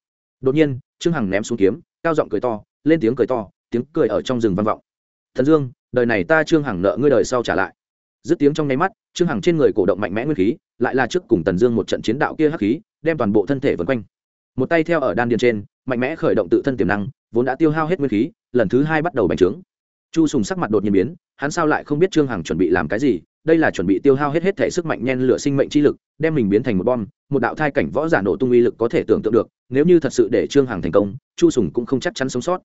Speaker 1: Đột nhiên, trương hằng ném xuống kiếm, cao giọng cười to, lên tiếng cười to, tiếng cười ở trong rừng vang vọng. Thần dương, đời này ta trương hằng nợ ngươi đời sau trả lại. Dứt tiếng trong nháy mắt, trương hằng trên người cổ động mạnh mẽ nguyên khí, lại là trước cùng tần dương một trận chiến đạo kia hắc khí, đem toàn bộ thân thể vần quanh. Một tay theo ở đan điền trên, mạnh mẽ khởi động tự thân tiềm năng vốn đã tiêu hao hết nguyên khí, lần thứ hai bắt đầu bành trướng. Chu sùng sắc mặt đột nhiên biến, hắn sao lại không biết trương hằng chuẩn bị làm cái gì? Đây là chuẩn bị tiêu hao hết hết thể sức mạnh nhen lửa sinh mệnh chi lực, đem mình biến thành một bom, một đạo thai cảnh võ giả nổ tung uy lực có thể tưởng tượng được, nếu như thật sự để trương hằng thành công, chu sùng cũng không chắc chắn sống sót.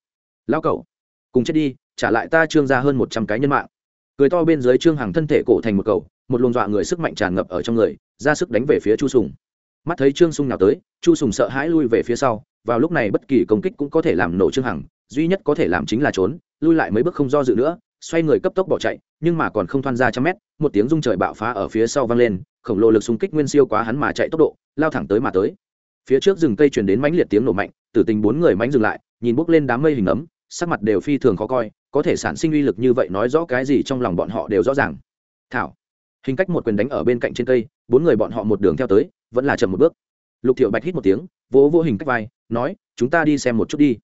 Speaker 1: Lão cẩu, cùng chết đi, trả lại ta trương ra hơn một trăm cái nhân mạng. Cười to bên dưới trương hằng thân thể cổ thành một cầu, một luồng dọa người sức mạnh tràn ngập ở trong người, ra sức đánh về phía chu sùng. Mắt thấy trương sung nào tới, chu sùng sợ hãi lui về phía sau vào lúc này bất kỳ công kích cũng có thể làm nổ trương hằng, duy nhất có thể làm chính là trốn, lui lại mấy bước không do dự nữa, xoay người cấp tốc bỏ chạy, nhưng mà còn không thoăn ra trăm mét, một tiếng rung trời bạo phá ở phía sau vang lên, khổng lồ lực xung kích nguyên siêu quá hắn mà chạy tốc độ, lao thẳng tới mà tới. Phía trước rừng cây truyền đến mãnh liệt tiếng nổ mạnh, tử tình bốn người mãnh dừng lại, nhìn bốc lên đám mây hình ấm, sắc mặt đều phi thường khó coi, có thể sản sinh uy lực như vậy nói rõ cái gì trong lòng bọn họ đều rõ ràng. Thảo, hình cách một quyền đánh ở bên cạnh trên cây, bốn người bọn họ một đường theo tới, vẫn là chậm một bước. Lục thiệu bạch hít một tiếng vỗ vô hình cách vai, nói, chúng ta đi xem một chút đi.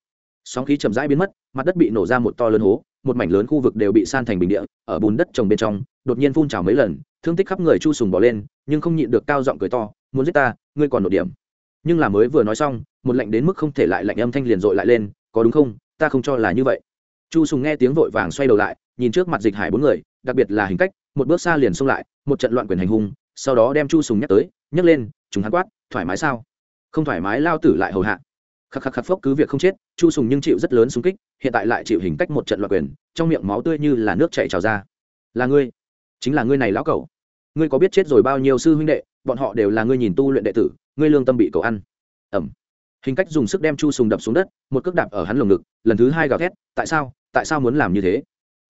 Speaker 1: Sóng khí chậm rãi biến mất, mặt đất bị nổ ra một to lớn hố, một mảnh lớn khu vực đều bị san thành bình địa, ở bùn đất trồng bên trong, đột nhiên phun trào mấy lần, thương tích khắp người chu sùng bỏ lên, nhưng không nhịn được cao giọng cười to, muốn giết ta, ngươi còn nổi điểm. Nhưng là mới vừa nói xong, một lạnh đến mức không thể lại lạnh âm thanh liền dội lại lên, có đúng không? Ta không cho là như vậy. Chu sùng nghe tiếng vội vàng xoay đầu lại, nhìn trước mặt dịch hải bốn người, đặc biệt là hình cách, một bước xa liền xông lại, một trận loạn quyền hành hung, sau đó đem chu sùng nhắc tới, nhấc lên, chúng hắn quát, thoải mái sao? Không thoải mái lao tử lại hầu hạ. Khắc khắc khắc phốc cứ việc không chết, chu sùng nhưng chịu rất lớn xung kích, hiện tại lại chịu hình cách một trận loạn quyền, trong miệng máu tươi như là nước chảy trào ra. Là ngươi, chính là ngươi này lão cẩu. Ngươi có biết chết rồi bao nhiêu sư huynh đệ, bọn họ đều là ngươi nhìn tu luyện đệ tử, ngươi lương tâm bị cầu ăn. Ẩm. Hình cách dùng sức đem chu sùng đập xuống đất, một cước đạp ở hắn lồng ngực, lần thứ hai gào thét, tại sao? Tại sao muốn làm như thế?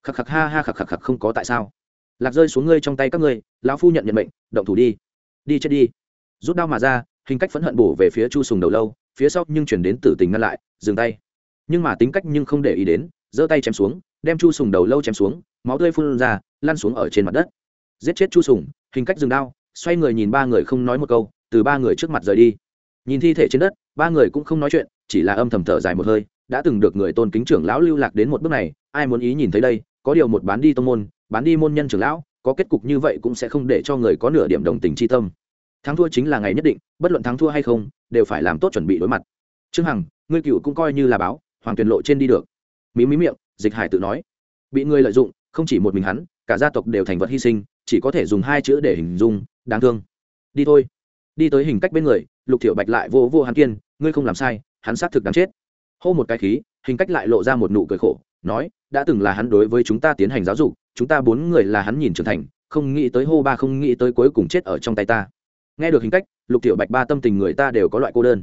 Speaker 1: Khắc khắc ha ha khắc khắc khắc, không có tại sao. Lạc rơi xuống ngươi trong tay các ngươi, lão phu nhận nhận mệnh, động thủ đi. Đi chết đi. Rút đao mà ra hình cách phẫn hận bổ về phía chu sùng đầu lâu, phía sau nhưng chuyển đến tử tình ngăn lại, dừng tay. Nhưng mà tính cách nhưng không để ý đến, giơ tay chém xuống, đem chu sùng đầu lâu chém xuống, máu tươi phun ra, lăn xuống ở trên mặt đất. Giết chết chu sùng, hình cách dừng đao xoay người nhìn ba người không nói một câu, từ ba người trước mặt rời đi. Nhìn thi thể trên đất, ba người cũng không nói chuyện, chỉ là âm thầm thở dài một hơi, đã từng được người tôn kính trưởng lão lưu lạc đến một bước này, ai muốn ý nhìn thấy đây, có điều một bán đi tông môn, bán đi môn nhân trưởng lão, có kết cục như vậy cũng sẽ không để cho người có nửa điểm đồng tình chi tâm thắng thua chính là ngày nhất định, bất luận thắng thua hay không, đều phải làm tốt chuẩn bị đối mặt. Trương hằng, ngươi cựu cũng coi như là báo, hoàng tuyền lộ trên đi được. Mí mí miệng, dịch hải tự nói. Bị người lợi dụng, không chỉ một mình hắn, cả gia tộc đều thành vật hy sinh, chỉ có thể dùng hai chữ để hình dung, đáng thương. Đi thôi. Đi tới hình cách bên người, lục thiệu bạch lại vô vô hắn kiên, ngươi không làm sai, hắn xác thực đáng chết. Hô một cái khí, hình cách lại lộ ra một nụ cười khổ, nói, đã từng là hắn đối với chúng ta tiến hành giáo dục, chúng ta bốn người là hắn nhìn trưởng thành, không nghĩ tới hô ba không nghĩ tới cuối cùng chết ở trong tay ta nghe được hình cách, lục tiểu bạch ba tâm tình người ta đều có loại cô đơn.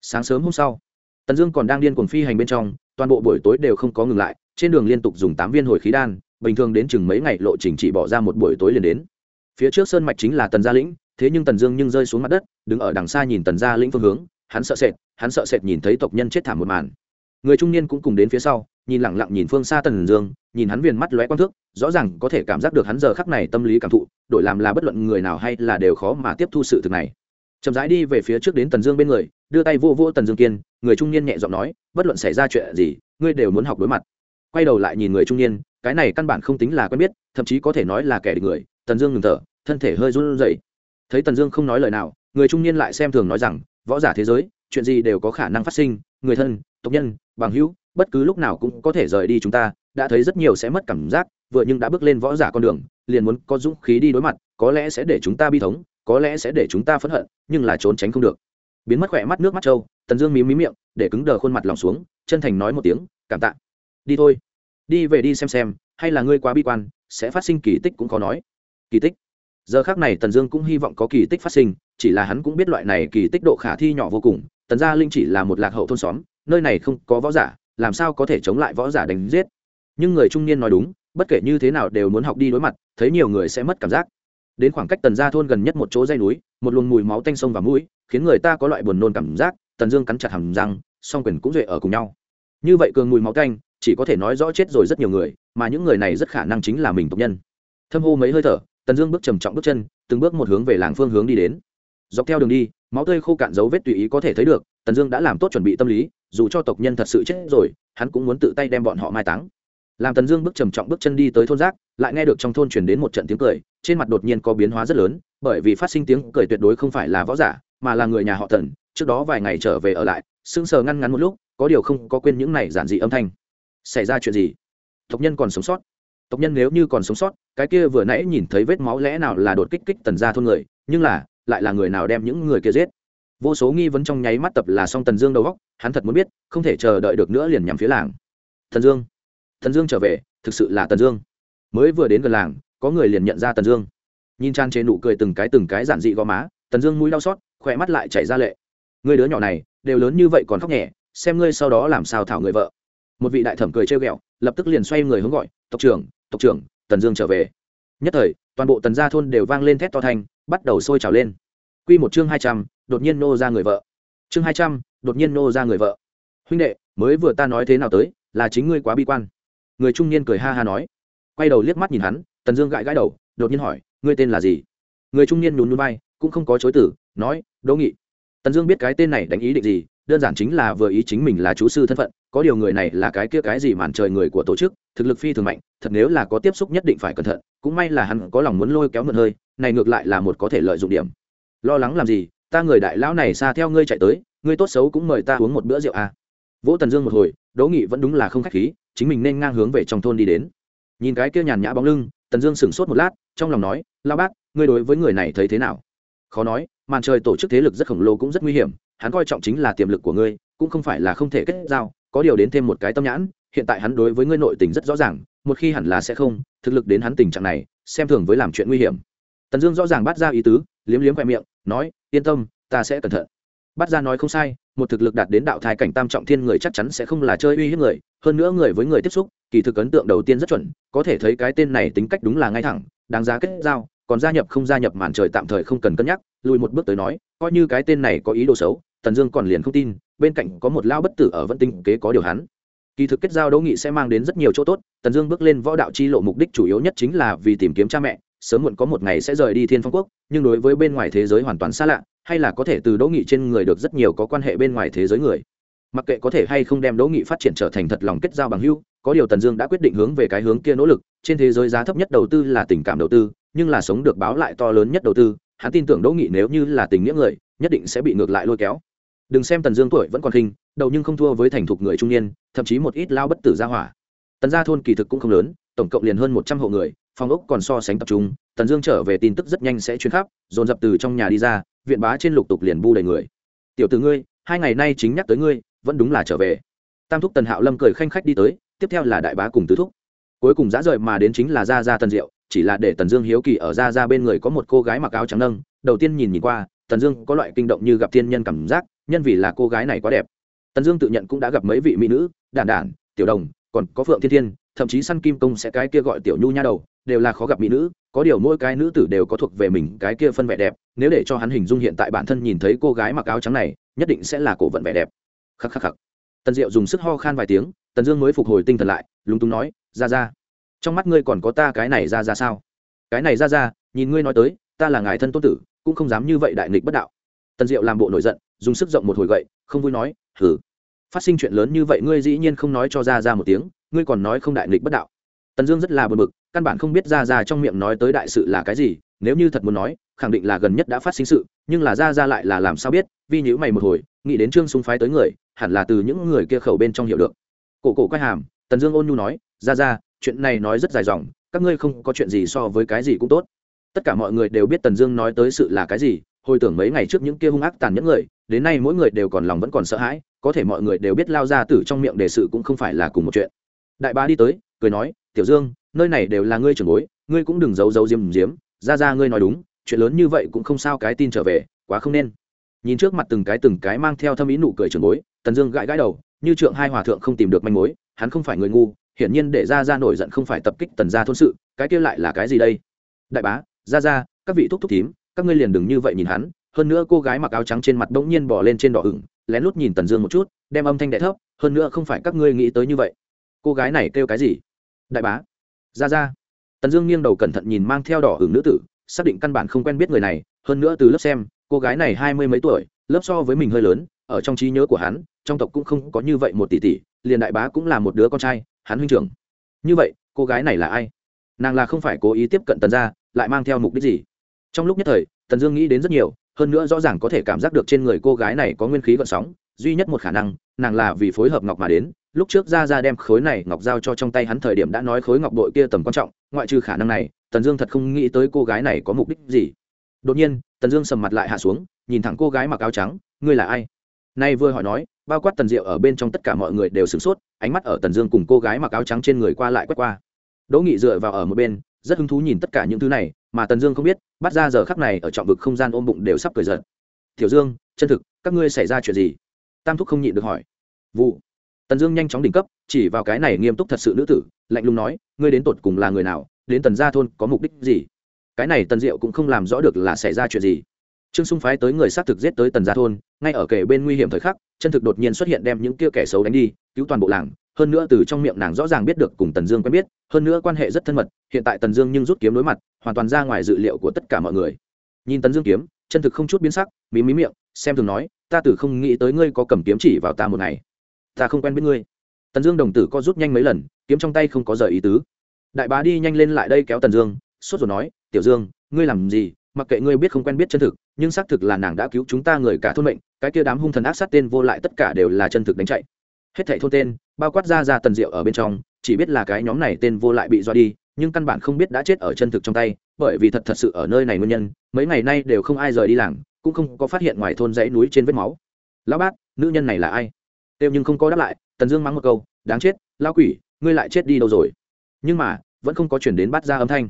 Speaker 1: Sáng sớm hôm sau, tần dương còn đang điên cuồng phi hành bên trong, toàn bộ buổi tối đều không có ngừng lại, trên đường liên tục dùng tám viên hồi khí đan, bình thường đến chừng mấy ngày lộ trình chỉ bỏ ra một buổi tối liền đến. Phía trước sơn mạch chính là tần gia lĩnh, thế nhưng tần dương nhưng rơi xuống mặt đất, đứng ở đằng xa nhìn tần gia lĩnh phương hướng, hắn sợ sệt, hắn sợ sệt nhìn thấy tộc nhân chết thảm một màn. Người trung niên cũng cùng đến phía sau nhìn lẳng lặng nhìn phương xa tần dương, nhìn hắn viền mắt lóe quang thước, rõ ràng có thể cảm giác được hắn giờ khắc này tâm lý cảm thụ, đổi làm là bất luận người nào hay là đều khó mà tiếp thu sự thực này. Chậm rãi đi về phía trước đến tần dương bên người, đưa tay vô vô tần dương kiên, người trung niên nhẹ giọng nói, bất luận xảy ra chuyện gì, ngươi đều muốn học đối mặt. Quay đầu lại nhìn người trung niên, cái này căn bản không tính là quen biết, thậm chí có thể nói là kẻ địch người, tần dương ngừng thở, thân thể hơi run rẩy. Thấy tần dương không nói lời nào, người trung niên lại xem thường nói rằng, võ giả thế giới, chuyện gì đều có khả năng phát sinh, người thân, tộc nhân, bằng hữu bất cứ lúc nào cũng có thể rời đi chúng ta, đã thấy rất nhiều sẽ mất cảm giác, vừa nhưng đã bước lên võ giả con đường, liền muốn có dũng khí đi đối mặt, có lẽ sẽ để chúng ta bi thống, có lẽ sẽ để chúng ta phẫn hận, nhưng là trốn tránh không được. Biến mất khỏe mắt nước mắt trâu, tần dương mí mí miệng, để cứng đờ khuôn mặt lòng xuống, chân thành nói một tiếng, cảm tạ. Đi thôi. Đi về đi xem xem, hay là ngươi quá bi quan, sẽ phát sinh kỳ tích cũng khó nói. Kỳ tích? Giờ khác này tần dương cũng hy vọng có kỳ tích phát sinh, chỉ là hắn cũng biết loại này kỳ tích độ khả thi nhỏ vô cùng, tần gia linh chỉ là một lạc hậu thôn xóm, nơi này không có võ giả làm sao có thể chống lại võ giả đánh giết? Nhưng người trung niên nói đúng, bất kể như thế nào đều muốn học đi đối mặt, thấy nhiều người sẽ mất cảm giác. Đến khoảng cách tần gia thôn gần nhất một chỗ dây núi, một luồng mùi máu tanh sông và mũi, khiến người ta có loại buồn nôn cảm giác, tần dương cắn chặt hầm răng, song quyền cũng duệ ở cùng nhau. Như vậy cường mùi máu tanh, chỉ có thể nói rõ chết rồi rất nhiều người, mà những người này rất khả năng chính là mình tộc nhân. Thâm hô mấy hơi thở, tần dương bước trầm trọng bước chân, từng bước một hướng về làng phương hướng đi đến. Dọc theo đường đi, máu tươi khô cạn dấu vết tùy ý có thể thấy được tần dương đã làm tốt chuẩn bị tâm lý, dù cho tộc nhân thật sự chết rồi, hắn cũng muốn tự tay đem bọn họ mai táng. Làm tần dương bước trầm trọng bước chân đi tới thôn rác lại nghe được trong thôn chuyển đến một trận tiếng cười, trên mặt đột nhiên có biến hóa rất lớn, bởi vì phát sinh tiếng cười tuyệt đối không phải là võ giả, mà là người nhà họ tần, trước đó vài ngày trở về ở lại, sững sờ ngăn ngắn một lúc, có điều không có quên những này giản dị âm thanh. Xảy ra chuyện gì? Tộc nhân còn sống sót. Tộc nhân nếu như còn sống sót, cái kia vừa nãy nhìn thấy vết máu lẽ nào là đột kích kích tần ra thôn người, nhưng là, lại là người nào đem những người kia giết? Vô số nghi vấn trong nháy mắt tập là xong tần dương đầu góc, hắn thật muốn biết, không thể chờ đợi được nữa liền nhằm phía làng. Thần dương. Thần dương trở về, thực sự là tần dương. Mới vừa đến gần làng, có người liền nhận ra tần dương. Nhìn trang chế nụ cười từng cái từng cái giản dị gò má, tần dương mũi đau xót, khỏe mắt lại chảy ra lệ. Người đứa nhỏ này, đều lớn như vậy còn khóc nhẹ, xem ngươi sau đó làm sao thảo người vợ. Một vị đại thẩm cười trêu ghẹo, lập tức liền xoay người hướng gọi, tộc trưởng tộc trưởng, tần dương trở về. Nhất thời, toàn bộ tần gia thôn đều vang lên thét to thanh, bắt đầu sôi trào lên. Q một chương hai trăm đột nhiên nô ra người vợ. Chương hai trăm, đột nhiên nô ra người vợ. Huynh đệ, mới vừa ta nói thế nào tới, là chính ngươi quá bi quan. Người trung niên cười ha ha nói. Quay đầu liếc mắt nhìn hắn, tần dương gãi gãi đầu, đột nhiên hỏi, ngươi tên là gì? Người trung niên nhún núi bay cũng không có chối tử nói, đỗ nghị. Tần dương biết cái tên này đánh ý định gì, đơn giản chính là vừa ý chính mình là chú sư thân phận, có điều người này là cái kia cái gì màn trời người của tổ chức, thực lực phi thường mạnh, thật nếu là có tiếp xúc nhất định phải cẩn thận, cũng may là hắn có lòng muốn lôi kéo mượn hơi, này ngược lại là một có thể lợi dụng điểm. Lo lắng làm gì ta người đại lão này xa theo ngươi chạy tới, ngươi tốt xấu cũng mời ta uống một bữa rượu à. vỗ tần dương một hồi, đỗ nghị vẫn đúng là không khách khí, chính mình nên ngang hướng về trong thôn đi đến. Nhìn cái kia nhàn nhã bóng lưng, tần dương sửng sốt một lát, trong lòng nói lao bác, ngươi đối với người này thấy thế nào? Khó nói, màn trời tổ chức thế lực rất khổng lồ cũng rất nguy hiểm, hắn coi trọng chính là tiềm lực của ngươi, cũng không phải là không thể kết giao, có điều đến thêm một cái tâm nhãn, hiện tại hắn đối với ngươi nội tình rất rõ ràng, một khi hẳn là sẽ không, thực lực đến hắn tình trạng này, xem thường với làm chuyện nguy hiểm. Tần dương rõ ràng bắt ra ý tứ liếm liếm khoe miệng, nói, yên tâm, ta sẽ cẩn thận. Bắt ra nói không sai, một thực lực đạt đến đạo thai cảnh tam trọng thiên người chắc chắn sẽ không là chơi uy hiếp người, hơn nữa người với người tiếp xúc, kỳ thực ấn tượng đầu tiên rất chuẩn, có thể thấy cái tên này tính cách đúng là ngay thẳng, đáng giá kết giao, còn gia nhập không gia nhập màn trời tạm thời không cần cân nhắc, lùi một bước tới nói, coi như cái tên này có ý đồ xấu, tần dương còn liền không tin, bên cạnh có một lao bất tử ở vẫn tinh kế có điều hắn. Kỳ thực kết giao đấu nghị sẽ mang đến rất nhiều chỗ tốt, tần dương bước lên võ đạo chi lộ mục đích chủ yếu nhất chính là vì tìm kiếm cha mẹ sớm muộn có một ngày sẽ rời đi thiên phong quốc, nhưng đối với bên ngoài thế giới hoàn toàn xa lạ, hay là có thể từ đỗ nghị trên người được rất nhiều có quan hệ bên ngoài thế giới người. Mặc kệ có thể hay không đem đỗ nghị phát triển trở thành thật lòng kết giao bằng hưu có điều tần dương đã quyết định hướng về cái hướng kia nỗ lực, trên thế giới giá thấp nhất đầu tư là tình cảm đầu tư, nhưng là sống được báo lại to lớn nhất đầu tư, hắn tin tưởng đỗ nghị nếu như là tình nghĩa người, nhất định sẽ bị ngược lại lôi kéo. Đừng xem tần dương tuổi vẫn còn khinh, đầu nhưng không thua với thành thục người trung niên, thậm chí một ít lao bất tử gia hỏa. Tần gia thôn kỳ thực cũng không lớn, tổng cộng liền hơn một trăm hộ người phòng ốc còn so sánh tập trung, tần dương trở về tin tức rất nhanh sẽ chuyến khắp, dồn dập từ trong nhà đi ra, viện bá trên lục tục liền bu đầy người. Tiểu từ ngươi, hai ngày nay chính nhắc tới ngươi, vẫn đúng là trở về. Tam thúc tần hạo lâm cười khanh khách đi tới, tiếp theo là đại bá cùng tứ thúc. Cuối cùng dã rời mà đến chính là gia gia tần diệu, chỉ là để tần dương hiếu kỳ ở gia gia bên người có một cô gái mặc áo trắng nâng, đầu tiên nhìn nhìn qua, tần dương có loại kinh động như gặp thiên nhân cảm giác, nhân vì là cô gái này quá đẹp. Tần dương tự nhận cũng đã gặp mấy vị mỹ nữ, đản đản, tiểu đồng, còn có phượng thiên thiên thậm chí săn kim công sẽ cái kia gọi tiểu nhu nha đầu, đều là khó gặp mỹ nữ, có điều mỗi cái nữ tử đều có thuộc về mình cái kia phân vẻ đẹp, nếu để cho hắn hình dung hiện tại bản thân nhìn thấy cô gái mặc áo trắng này, nhất định sẽ là cổ vận vẻ đẹp. Khắc khắc khắc. Tần diệu dùng sức ho khan vài tiếng, tần dương mới phục hồi tinh thần lại, lúng túng nói, ra ra, trong mắt ngươi còn có ta cái này ra ra sao? Cái này ra ra, nhìn ngươi nói tới, ta là ngài thân tôn tử, cũng không dám như vậy đại nghịch bất đạo. Tần diệu làm bộ nổi giận, dùng sức rộng một hồi gậy, không vui nói hử phát sinh chuyện lớn như vậy ngươi dĩ nhiên không nói cho ra ra một tiếng ngươi còn nói không đại nghịch bất đạo. Tần dương rất là bực bực, căn bản không biết ra ra trong miệng nói tới đại sự là cái gì, nếu như thật muốn nói, khẳng định là gần nhất đã phát sinh sự, nhưng là ra ra lại là làm sao biết vì nhữ mày một hồi, nghĩ đến trương sung phái tới người, hẳn là từ những người kia khẩu bên trong hiểu được. Cổ cổ quay hàm, tần dương ôn nhu nói ra ra chuyện này nói rất dài dòng, các ngươi không có chuyện gì so với cái gì cũng tốt. Tất cả mọi người đều biết tần dương nói tới sự là cái gì, hồi tưởng mấy ngày trước những kia hung ác tàn nhẫn người, đến nay mỗi người đều còn lòng vẫn còn sợ hãi, có thể mọi người đều biết lao ra tử trong miệng đề sự cũng không phải là cùng một chuyện đại bá đi tới, cười nói, tiểu dương, nơi này đều là ngươi trưởng bối, ngươi cũng đừng giấu giấu diếm diếm ra ra ngươi nói đúng, chuyện lớn như vậy cũng không sao cái tin trở về, quá không nên. Nhìn trước mặt từng cái từng cái mang theo thâm ý nụ cười trưởng bối, tần dương gãi gãi đầu, như trượng hai hòa thượng không tìm được manh mối, hắn không phải người ngu, hiển nhiên để ra ra nổi giận không phải tập kích tần gia thôn sự, cái kia lại là cái gì đây? Đại bá, ra ra, các vị thúc thúc thím, các ngươi liền đừng như vậy nhìn hắn, hơn nữa cô gái mặc áo trắng trên mặt bỗng nhiên bỏ lên trên đỏ hửng lén lút nhìn tần dương một chút, đem âm thanh đ thấp, hơn nữa không phải các ngươi nghĩ tới như vậy cô gái này kêu cái gì? Đại bá. Ra ra tần dương nghiêng đầu cẩn thận nhìn mang theo đỏ hưởng nữ tử, xác định căn bản không quen biết người này, hơn nữa từ lớp xem, cô gái này hai mươi mấy tuổi, lớp so với mình hơi lớn, ở trong trí nhớ của hắn, trong tộc cũng không có như vậy một tỷ tỷ, liền đại bá cũng là một đứa con trai, hắn huynh trưởng. Như vậy, cô gái này là ai? Nàng là không phải cố ý tiếp cận tần ra lại mang theo mục đích gì? Trong lúc nhất thời, tần dương nghĩ đến rất nhiều, hơn nữa rõ ràng có thể cảm giác được trên người cô gái này có nguyên khí gợn sóng duy nhất một khả năng, nàng là vì phối hợp ngọc mà đến. Lúc trước ra ra đem khối này ngọc giao cho trong tay hắn thời điểm đã nói khối ngọc bội kia tầm quan trọng, ngoại trừ khả năng này, tần dương thật không nghĩ tới cô gái này có mục đích gì. Đột nhiên, tần dương sầm mặt lại hạ xuống, nhìn thẳng cô gái mặc áo trắng, ngươi là ai? Nay vừa hỏi nói, bao quát tần diệu ở bên trong tất cả mọi người đều sửng sốt, ánh mắt ở tần dương cùng cô gái mặc áo trắng trên người qua lại quét qua. Đỗ nghị dựa vào ở một bên, rất hứng thú nhìn tất cả những thứ này, mà tần dương không biết, bắt ra giờ khắc này ở trọng vực không gian ôm bụng đều sắp cười giận. Tiểu dương, chân thực, các ngươi xảy ra chuyện gì? Tam thúc không nhịn được hỏi. Vụ. Tần dương nhanh chóng đỉnh cấp, chỉ vào cái này nghiêm túc thật sự nữ tử, lạnh lùng nói, ngươi đến tột cùng là người nào, đến tần gia thôn có mục đích gì? Cái này tần diệu cũng không làm rõ được là xảy ra chuyện gì. Trương sung phái tới người xác thực giết tới tần gia thôn, ngay ở kề bên nguy hiểm thời khắc, chân thực đột nhiên xuất hiện đem những kia kẻ xấu đánh đi, cứu toàn bộ làng. Hơn nữa từ trong miệng nàng rõ ràng biết được cùng tần dương quen biết, hơn nữa quan hệ rất thân mật, hiện tại tần dương nhưng rút kiếm đối mặt, hoàn toàn ra ngoài dự liệu của tất cả mọi người. Nhìn tần dương kiếm, chân thực không chút biến sắc, mí mí miệng, xem thường nói ta tử không nghĩ tới ngươi có cầm kiếm chỉ vào ta một ngày. Ta không quen biết ngươi. Tần dương đồng tử co rút nhanh mấy lần, kiếm trong tay không có rời ý tứ. Đại bá đi nhanh lên lại đây kéo tần dương, sốt rồi nói, tiểu dương, ngươi làm gì? Mặc kệ ngươi biết không quen biết chân thực, nhưng xác thực là nàng đã cứu chúng ta người cả thôn mệnh, cái kia đám hung thần ác sát tên vô lại tất cả đều là chân thực đánh chạy. Hết thảy thôn tên, bao quát ra ra tần diệu ở bên trong, chỉ biết là cái nhóm này tên vô lại bị dọa đi, nhưng căn bản không biết đã chết ở chân thực trong tay, bởi vì thật thật sự ở nơi này nguyên nhân, mấy ngày nay đều không ai rời đi làng cũng không có phát hiện ngoài thôn dãy núi trên vết máu. Lão bát, nữ nhân này là ai? Têu nhưng không có đáp lại, tần dương mắng một câu, đáng chết lao quỷ, ngươi lại chết đi đâu rồi? Nhưng mà, vẫn không có chuyển đến bắt ra âm thanh.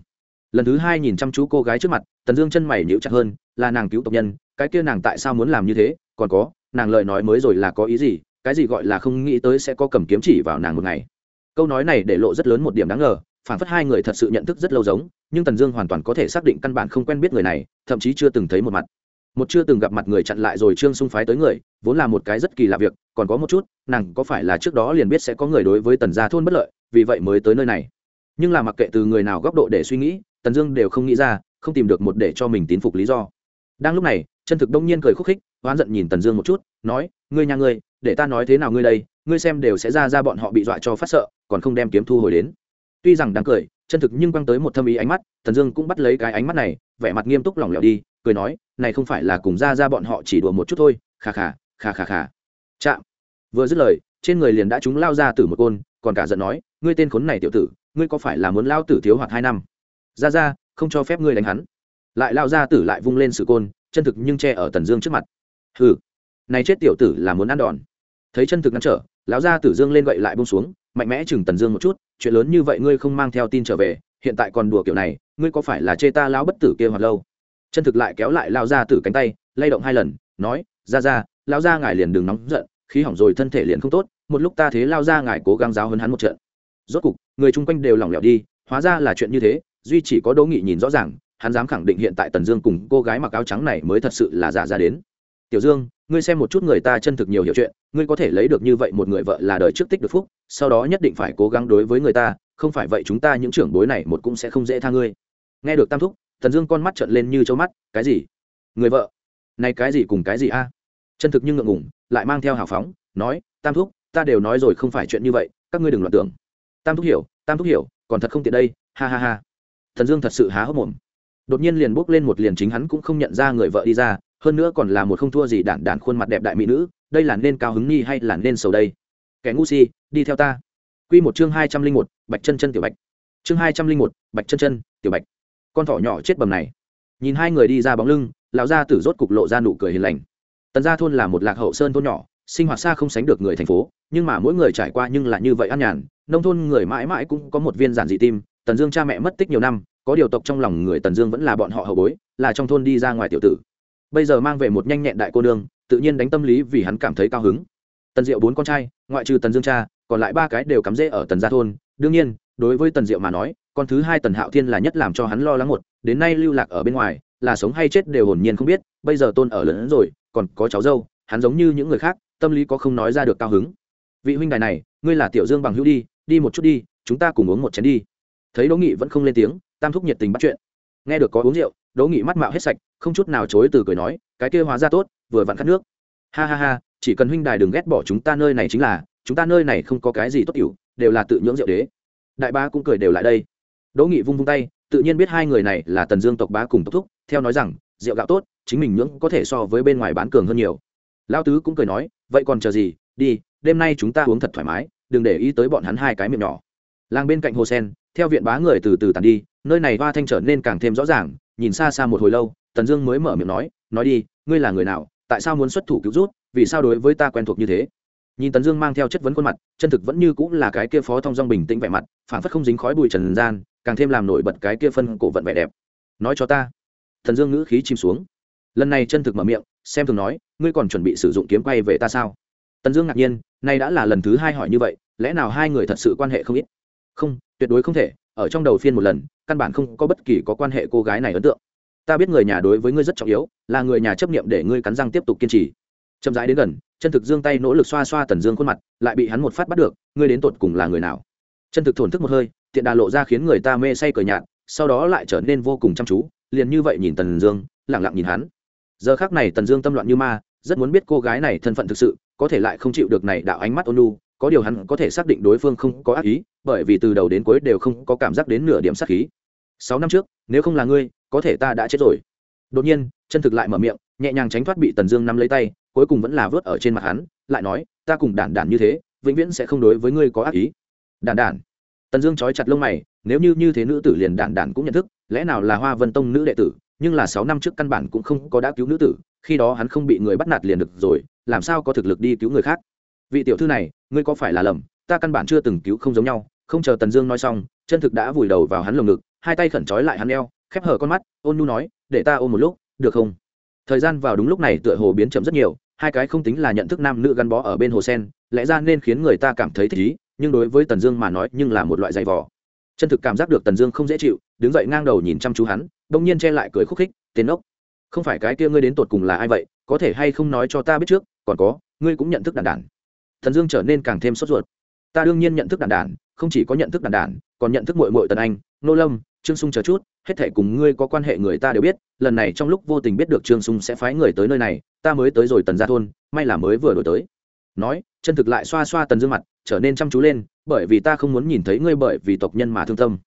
Speaker 1: Lần thứ hai nhìn chăm chú cô gái trước mặt, tần dương chân mày nhíu chặt hơn, là nàng cứu tộc nhân, cái kia nàng tại sao muốn làm như thế? Còn có, nàng lời nói mới rồi là có ý gì? Cái gì gọi là không nghĩ tới sẽ có cầm kiếm chỉ vào nàng một ngày? Câu nói này để lộ rất lớn một điểm đáng ngờ, phản phất hai người thật sự nhận thức rất lâu giống, nhưng tần dương hoàn toàn có thể xác định căn bản không quen biết người này, thậm chí chưa từng thấy một mặt một chưa từng gặp mặt người chặn lại rồi trương xung phái tới người, vốn là một cái rất kỳ lạ việc, còn có một chút, nàng có phải là trước đó liền biết sẽ có người đối với tần gia thôn bất lợi, vì vậy mới tới nơi này. Nhưng là mặc kệ từ người nào góc độ để suy nghĩ, tần dương đều không nghĩ ra, không tìm được một để cho mình tín phục lý do. Đang lúc này, chân thực đông nhiên cười khúc khích oán giận nhìn tần dương một chút, nói, ngươi nhà ngươi, để ta nói thế nào ngươi đây, ngươi xem đều sẽ ra ra bọn họ bị dọa cho phát sợ, còn không đem kiếm thu hồi đến. Tuy rằng đang cười, chân thực nhưng quăng tới một thâm ý ánh mắt, tần dương cũng bắt lấy cái ánh mắt này, vẻ mặt nghiêm túc lỏng lẻo đi cười nói, này không phải là cùng ra ra bọn họ chỉ đùa một chút thôi khà khà khà khà khà chạm. Vừa dứt lời, trên người liền đã chúng lao ra từ một côn, còn cả giận nói, ngươi tên khốn này tiểu tử, ngươi có phải là muốn lao tử thiếu hoạt hai năm? Ra ra, không cho phép ngươi đánh hắn. Lại lao ra tử lại vung lên sự côn, chân thực nhưng che ở tần dương trước mặt. Hừ, này chết tiểu tử là muốn ăn đòn. Thấy chân thực ngăn trở, lão gia tử dương lên gậy lại bông xuống, mạnh mẽ chừng tần dương một chút, chuyện lớn như vậy ngươi không mang theo tin trở về, hiện tại còn đùa kiểu này, ngươi có phải là chê ta lão bất tử kia hoặc lâu? Chân thực lại kéo lại lao gia từ cánh tay, lay động hai lần, nói, ra ra, lao ra ngài liền đừng nóng giận, khí hỏng rồi thân thể liền không tốt, một lúc ta thế lao ra ngài cố gắng giáo hơn hắn một trận. Rốt cục, người chung quanh đều lỏng lẻo đi, hóa ra là chuyện như thế, duy chỉ có đỗ nghị nhìn rõ ràng, hắn dám khẳng định hiện tại tần dương cùng cô gái mặc áo trắng này mới thật sự là giả ra đến. Tiểu dương, ngươi xem một chút người ta chân thực nhiều hiểu chuyện, ngươi có thể lấy được như vậy một người vợ là đời trước tích được phúc, sau đó nhất định phải cố gắng đối với người ta, không phải vậy chúng ta những trưởng bối này một cũng sẽ không dễ tha ngươi. Nghe được tam thúc tần dương con mắt trợn lên như châu mắt, cái gì? Người vợ? Này cái gì cùng cái gì a? Chân thực nhưng ngượng ngủng lại mang theo hào phóng, nói, tam thúc, ta đều nói rồi không phải chuyện như vậy, các ngươi đừng loạn tưởng. Tam thúc hiểu, tam thúc hiểu, còn thật không tiện đây, ha ha ha. Thần dương thật sự há hốc mồm. Đột nhiên liền bốc lên một liền chính hắn cũng không nhận ra người vợ đi ra, hơn nữa còn là một không thua gì đản đản khuôn mặt đẹp đại mỹ nữ, đây là nên cao hứng nhi hay là nên sầu đây? Kẻ ngu si, đi theo ta. Quy một chương hai trăm linh một, bạch chân chân tiểu bạch. Chương hai trăm linh một, bạch chân chân tiểu bạch con thỏ nhỏ chết bầm này. Nhìn hai người đi ra bóng lưng, lão gia tử rốt cục lộ ra nụ cười hiền lành. Tần gia thôn là một lạc hậu sơn thôn nhỏ, sinh hoạt xa không sánh được người thành phố, nhưng mà mỗi người trải qua nhưng là như vậy an nhàn, nông thôn người mãi mãi cũng có một viên giản dị tim, tần dương cha mẹ mất tích nhiều năm, có điều tộc trong lòng người tần dương vẫn là bọn họ hậu bối, là trong thôn đi ra ngoài tiểu tử. Bây giờ mang về một nhanh nhẹn đại cô nương, tự nhiên đánh tâm lý vì hắn cảm thấy cao hứng. Tần diệu bốn con trai, ngoại trừ tần dương cha, còn lại ba cái đều cắm rễ ở tần gia thôn. Đương nhiên, đối với tần diệu mà nói con thứ hai tần hạo thiên là nhất làm cho hắn lo lắng một, đến nay lưu lạc ở bên ngoài, là sống hay chết đều hồn nhiên không biết, bây giờ tôn ở lớn rồi, còn có cháu dâu, hắn giống như những người khác, tâm lý có không nói ra được cao hứng. Vị huynh đài này, ngươi là tiểu dương bằng hữu đi đi một chút đi, chúng ta cùng uống một chén đi. Thấy đỗ nghị vẫn không lên tiếng, tam thúc nhiệt tình bắt chuyện. Nghe được có uống rượu, đỗ nghị mắt mạo hết sạch, không chút nào chối từ cười nói, cái kia hóa ra tốt, vừa vặn khát nước. Ha ha ha, chỉ cần huynh đài đừng ghét bỏ chúng ta nơi này chính là, chúng ta nơi này không có cái gì tốt cửu đều là tự nhưỡng rượu đế. Đại ba cũng cười đều lại đây đỗ nghị vung vung tay, tự nhiên biết hai người này là tần dương tộc bá cùng tộc thúc, theo nói rằng, rượu gạo tốt, chính mình nhưỡng có thể so với bên ngoài bán cường hơn nhiều. Lao tứ cũng cười nói, vậy còn chờ gì, đi, đêm nay chúng ta uống thật thoải mái, đừng để ý tới bọn hắn hai cái miệng nhỏ. Làng bên cạnh hồ sen, theo viện bá người từ từ tàn đi, nơi này hoa thanh trở nên càng thêm rõ ràng, nhìn xa xa một hồi lâu, tần dương mới mở miệng nói nói đi, ngươi là người nào, tại sao muốn xuất thủ cứu rút, vì sao đối với ta quen thuộc như thế? Nhìn tần dương mang theo chất vấn khuôn mặt, chân thực vẫn như cũng là cái kia phó thong dong bình tĩnh vẻ mặt phản phất không dính khói bụi trần gian càng thêm làm nổi bật cái kia phân cổ vận vẻ đẹp. Nói cho ta. Thần dương ngữ khí chìm xuống. Lần này chân thực mở miệng, xem thường nói, ngươi còn chuẩn bị sử dụng kiếm quay về ta sao? Tần dương ngạc nhiên, nay đã là lần thứ hai hỏi như vậy, lẽ nào hai người thật sự quan hệ không ít? Không, tuyệt đối không thể, ở trong đầu phiên một lần, căn bản không có bất kỳ có quan hệ cô gái này ấn tượng. Ta biết người nhà đối với ngươi rất trọng yếu, là người nhà chấp nghiệm để ngươi cắn răng tiếp tục kiên trì. Chậm rãi đến gần, chân thực dương tay nỗ lực xoa xoa tần dương khuôn mặt, lại bị hắn một phát bắt được, ngươi đến tột cùng là người nào? Chân thực thổn thức một hơi tiện đà lộ ra khiến người ta mê say cờ nhạt, sau đó lại trở nên vô cùng chăm chú, liền như vậy nhìn tần dương lẳng lặng nhìn hắn. Giờ khác này tần dương tâm loạn như ma, rất muốn biết cô gái này thân phận thực sự, có thể lại không chịu được này đạo ánh mắt ôn lu có điều hắn có thể xác định đối phương không có ác ý, bởi vì từ đầu đến cuối đều không có cảm giác đến nửa điểm sát khí. Sáu năm trước, nếu không là ngươi, có thể ta đã chết rồi. Đột nhiên, chân thực lại mở miệng, nhẹ nhàng tránh thoát bị tần dương nắm lấy tay, cuối cùng vẫn là vớt ở trên mặt hắn, lại nói, ta cùng đản đản như thế, vĩnh viễn sẽ không đối với ngươi có ác ý. Đản đản tần dương trói chặt lông mày, nếu như như thế nữ tử liền đản đản cũng nhận thức, lẽ nào là hoa vân tông nữ đệ tử, nhưng là sáu năm trước căn bản cũng không có đã cứu nữ tử, khi đó hắn không bị người bắt nạt liền được rồi, làm sao có thực lực đi cứu người khác? Vị tiểu thư này, ngươi có phải là lầm, ta căn bản chưa từng cứu không giống nhau, không chờ tần dương nói xong, chân thực đã vùi đầu vào hắn lồng ngực, hai tay khẩn trói lại hắn eo, khép hở con mắt, ôn nu nói, để ta ôm một lúc, được không? Thời gian vào đúng lúc này tựa hồ biến chậm rất nhiều, hai cái không tính là nhận thức nam nữ gắn bó ở bên hồ sen, lẽ ra nên khiến người ta cảm thấy thích ý nhưng đối với tần dương mà nói nhưng là một loại dày vò. Chân thực cảm giác được tần dương không dễ chịu, đứng dậy ngang đầu nhìn chăm chú hắn đông nhiên che lại cười khúc khích, tên ốc, không phải cái kia ngươi đến tột cùng là ai vậy? Có thể hay không nói cho ta biết trước, còn có, ngươi cũng nhận thức đàn đản Tần dương trở nên càng thêm sốt ruột. Ta đương nhiên nhận thức đàn đản không chỉ có nhận thức đàn đản còn nhận thức mội mội tần anh, nô lâm, trương sung chờ chút, hết thể cùng ngươi có quan hệ người ta đều biết, lần này trong lúc vô tình biết được trương sung sẽ phái người tới nơi này, ta mới tới rồi tần ra thôn, may là mới vừa đổi tới. Nói, chân thực lại xoa xoa tần dương mặt trở nên chăm chú lên, bởi vì ta không muốn nhìn thấy ngươi bởi vì tộc nhân mà thương tâm.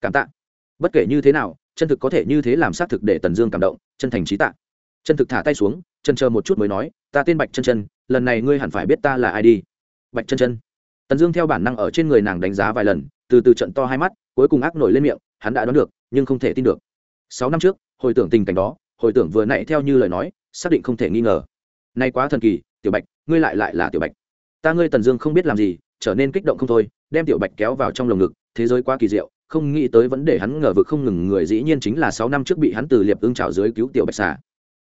Speaker 1: Cảm tạ. Bất kể như thế nào, chân thực có thể như thế làm xác thực để tần dương cảm động, chân thành trí tạ. Chân thực thả tay xuống, chân chờ một chút mới nói, ta tên bạch chân chân, lần này ngươi hẳn phải biết ta là ai đi. Bạch chân chân. Tần dương theo bản năng ở trên người nàng đánh giá vài lần, từ từ trận to hai mắt, cuối cùng ác nổi lên miệng, hắn đã đoán được, nhưng không thể tin được. Sáu năm trước, hồi tưởng tình cảnh đó, hồi tưởng vừa nãy theo như lời nói, xác định không thể nghi ngờ. Nay quá thần kỳ, tiểu bạch, ngươi lại lại là tiểu bạch ta ngươi tần dương không biết làm gì, trở nên kích động không thôi, đem tiểu bạch kéo vào trong lồng ngực, thế giới quá kỳ diệu, không nghĩ tới vấn đề hắn ngờ vực không ngừng, người dĩ nhiên chính là sáu năm trước bị hắn từ liệp ưng trào dưới cứu tiểu bạch xà.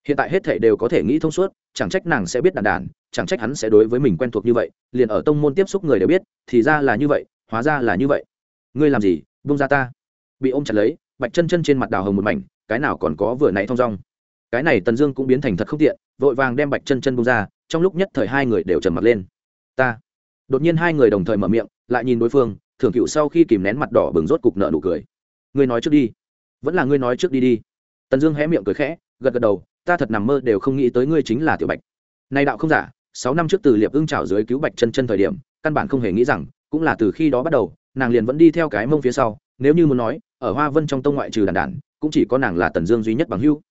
Speaker 1: Hiện tại hết thể đều có thể nghĩ thông suốt, chẳng trách nàng sẽ biết đàn đàn, chẳng trách hắn sẽ đối với mình quen thuộc như vậy, liền ở tông môn tiếp xúc người đều biết, thì ra là như vậy, hóa ra là như vậy. Ngươi làm gì bung ra ta. Bị ôm chặt lấy, bạch chân chân trên mặt đào hồng một mảnh, cái nào còn có vừa nãy thong dong. Cái này tần dương cũng biến thành thật không tiện, vội vàng đem bạch chân chân bung ra, trong lúc nhất thời hai người đều trầm mặt lên ta. Đột nhiên hai người đồng thời mở miệng, lại nhìn đối phương, thưởng cựu sau khi kìm nén mặt đỏ bừng rốt cục nợ nụ cười. Ngươi nói trước đi. Vẫn là ngươi nói trước đi đi. Tần dương hé miệng cười khẽ, gật gật đầu, ta thật nằm mơ đều không nghĩ tới ngươi chính là tiểu bạch. Nay đạo không giả, sáu năm trước từ liệp ưng trào dưới cứu bạch chân chân thời điểm, căn bản không hề nghĩ rằng, cũng là từ khi đó bắt đầu, nàng liền vẫn đi theo cái mông phía sau, nếu như muốn nói, ở hoa vân trong tông ngoại trừ đàn đản cũng chỉ có nàng là tần dương duy nhất bằng hưu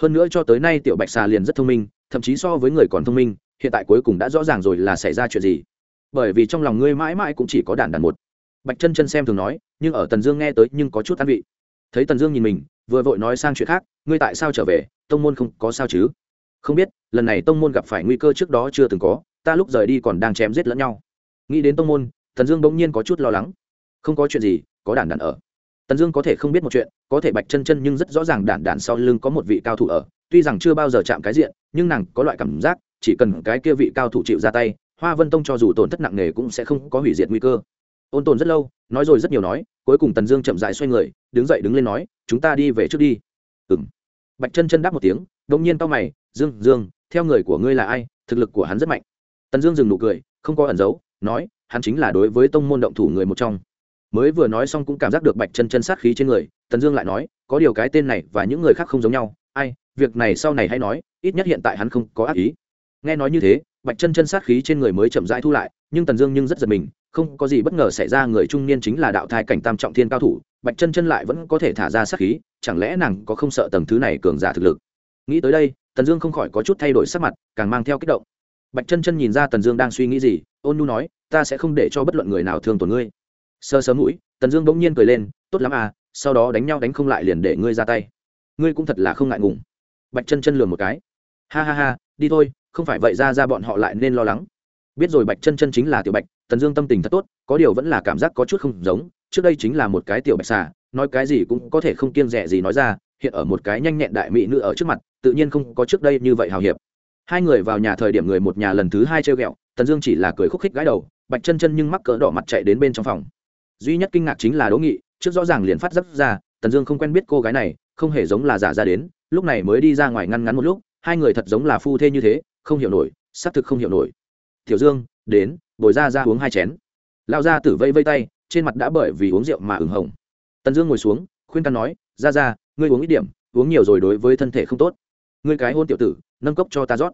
Speaker 1: hơn nữa cho tới nay tiểu bạch xà liền rất thông minh, thậm chí so với người còn thông minh hiện tại cuối cùng đã rõ ràng rồi là xảy ra chuyện gì. Bởi vì trong lòng ngươi mãi mãi cũng chỉ có đàn đàn một. Bạch chân chân xem thường nói, nhưng ở tần dương nghe tới nhưng có chút an vị. Thấy tần dương nhìn mình, vừa vội nói sang chuyện khác, ngươi tại sao trở về? Tông môn không có sao chứ? Không biết, lần này tông môn gặp phải nguy cơ trước đó chưa từng có, ta lúc rời đi còn đang chém giết lẫn nhau. Nghĩ đến tông môn, tần dương bỗng nhiên có chút lo lắng. Không có chuyện gì, có đàn đàn ở. Tần dương có thể không biết một chuyện, có thể bạch chân chân nhưng rất rõ ràng đản đản sau lưng có một vị cao thủ ở, tuy rằng chưa bao giờ chạm cái diện, nhưng nàng có loại cảm giác chỉ cần cái kia vị cao thủ chịu ra tay, hoa vân tông cho dù tổn thất nặng nề cũng sẽ không có hủy diệt nguy cơ. Ôn tồn rất lâu, nói rồi rất nhiều nói, cuối cùng tần dương chậm dại xoay người, đứng dậy đứng lên nói, chúng ta đi về trước đi. Ừ m bạch chân chân đáp một tiếng đ ỗ n g nhiên tao mày, dương dương, theo người của ngươi là ai? Thực lực của hắn rất mạnh. Tần dương dừng nụ cười, không có ẩn giấu, nói, hắn chính là đối với tông môn động thủ người một trong. Mới vừa nói xong cũng cảm giác được bạch chân chân sát khí trên người, tần dương lại nói, có điều cái tên này và những người khác không giống nhau. Ai, việc này sau này hay nói, ít nhất hiện tại hắn không có ác ý nghe nói như thế, bạch chân chân sát khí trên người mới chậm rãi thu lại, nhưng tần dương nhưng rất giật mình, không có gì bất ngờ xảy ra, người trung niên chính là đạo thai cảnh tam trọng thiên cao thủ, bạch chân chân lại vẫn có thể thả ra sát khí, chẳng lẽ nàng có không sợ tầng thứ này cường giả thực lực? Nghĩ tới đây, tần dương không khỏi có chút thay đổi sắc mặt, càng mang theo kích động. Bạch chân chân nhìn ra tần dương đang suy nghĩ gì, ôn nu nói, ta sẽ không để cho bất luận người nào thương tổn ngươi. Sơ sớm mũi, tần dương bỗng nhiên cười lên, tốt lắm à sau đó đánh nhau đánh không lại liền để ngươi ra tay. Ngươi cũng thật là không ngại ngùng. Bạch chân chân lường một cái. Ha ha ha, đi thôi không phải vậy ra ra bọn họ lại nên lo lắng. Biết rồi bạch chân chân chính là tiểu bạch, tần dương tâm tình thật tốt, có điều vẫn là cảm giác có chút không giống, trước đây chính là một cái tiểu bạch xà, nói cái gì cũng có thể không kiêng rẻ gì nói ra, hiện ở một cái nhanh nhẹn đại mỹ nữ ở trước mặt, tự nhiên không có trước đây như vậy hào hiệp. Hai người vào nhà thời điểm người một nhà lần thứ hai chơi ghẹo, tần dương chỉ là cười khúc khích gái đầu, bạch chân chân nhưng mắc cỡ đỏ mặt chạy đến bên trong phòng. Duy nhất kinh ngạc chính là đỗ nghị, trước rõ ràng liền phát giáp ra, tần dương không quen biết cô gái này, không hề giống là giả ra đến, lúc này mới đi ra ngoài ngăn ngắn một lúc, hai người thật giống là phu thê như thế không hiểu nổi, xác thực không hiểu nổi. Tiểu dương, đến, bồi ra ra uống hai chén. Lao ra tử vây vây tay, trên mặt đã bởi vì uống rượu mà ửng hồng. Tần dương ngồi xuống, khuyên can nói, ra ra, ngươi uống ít điểm, uống nhiều rồi đối với thân thể không tốt. Ngươi cái hôn tiểu tử, nâng cốc cho ta rót.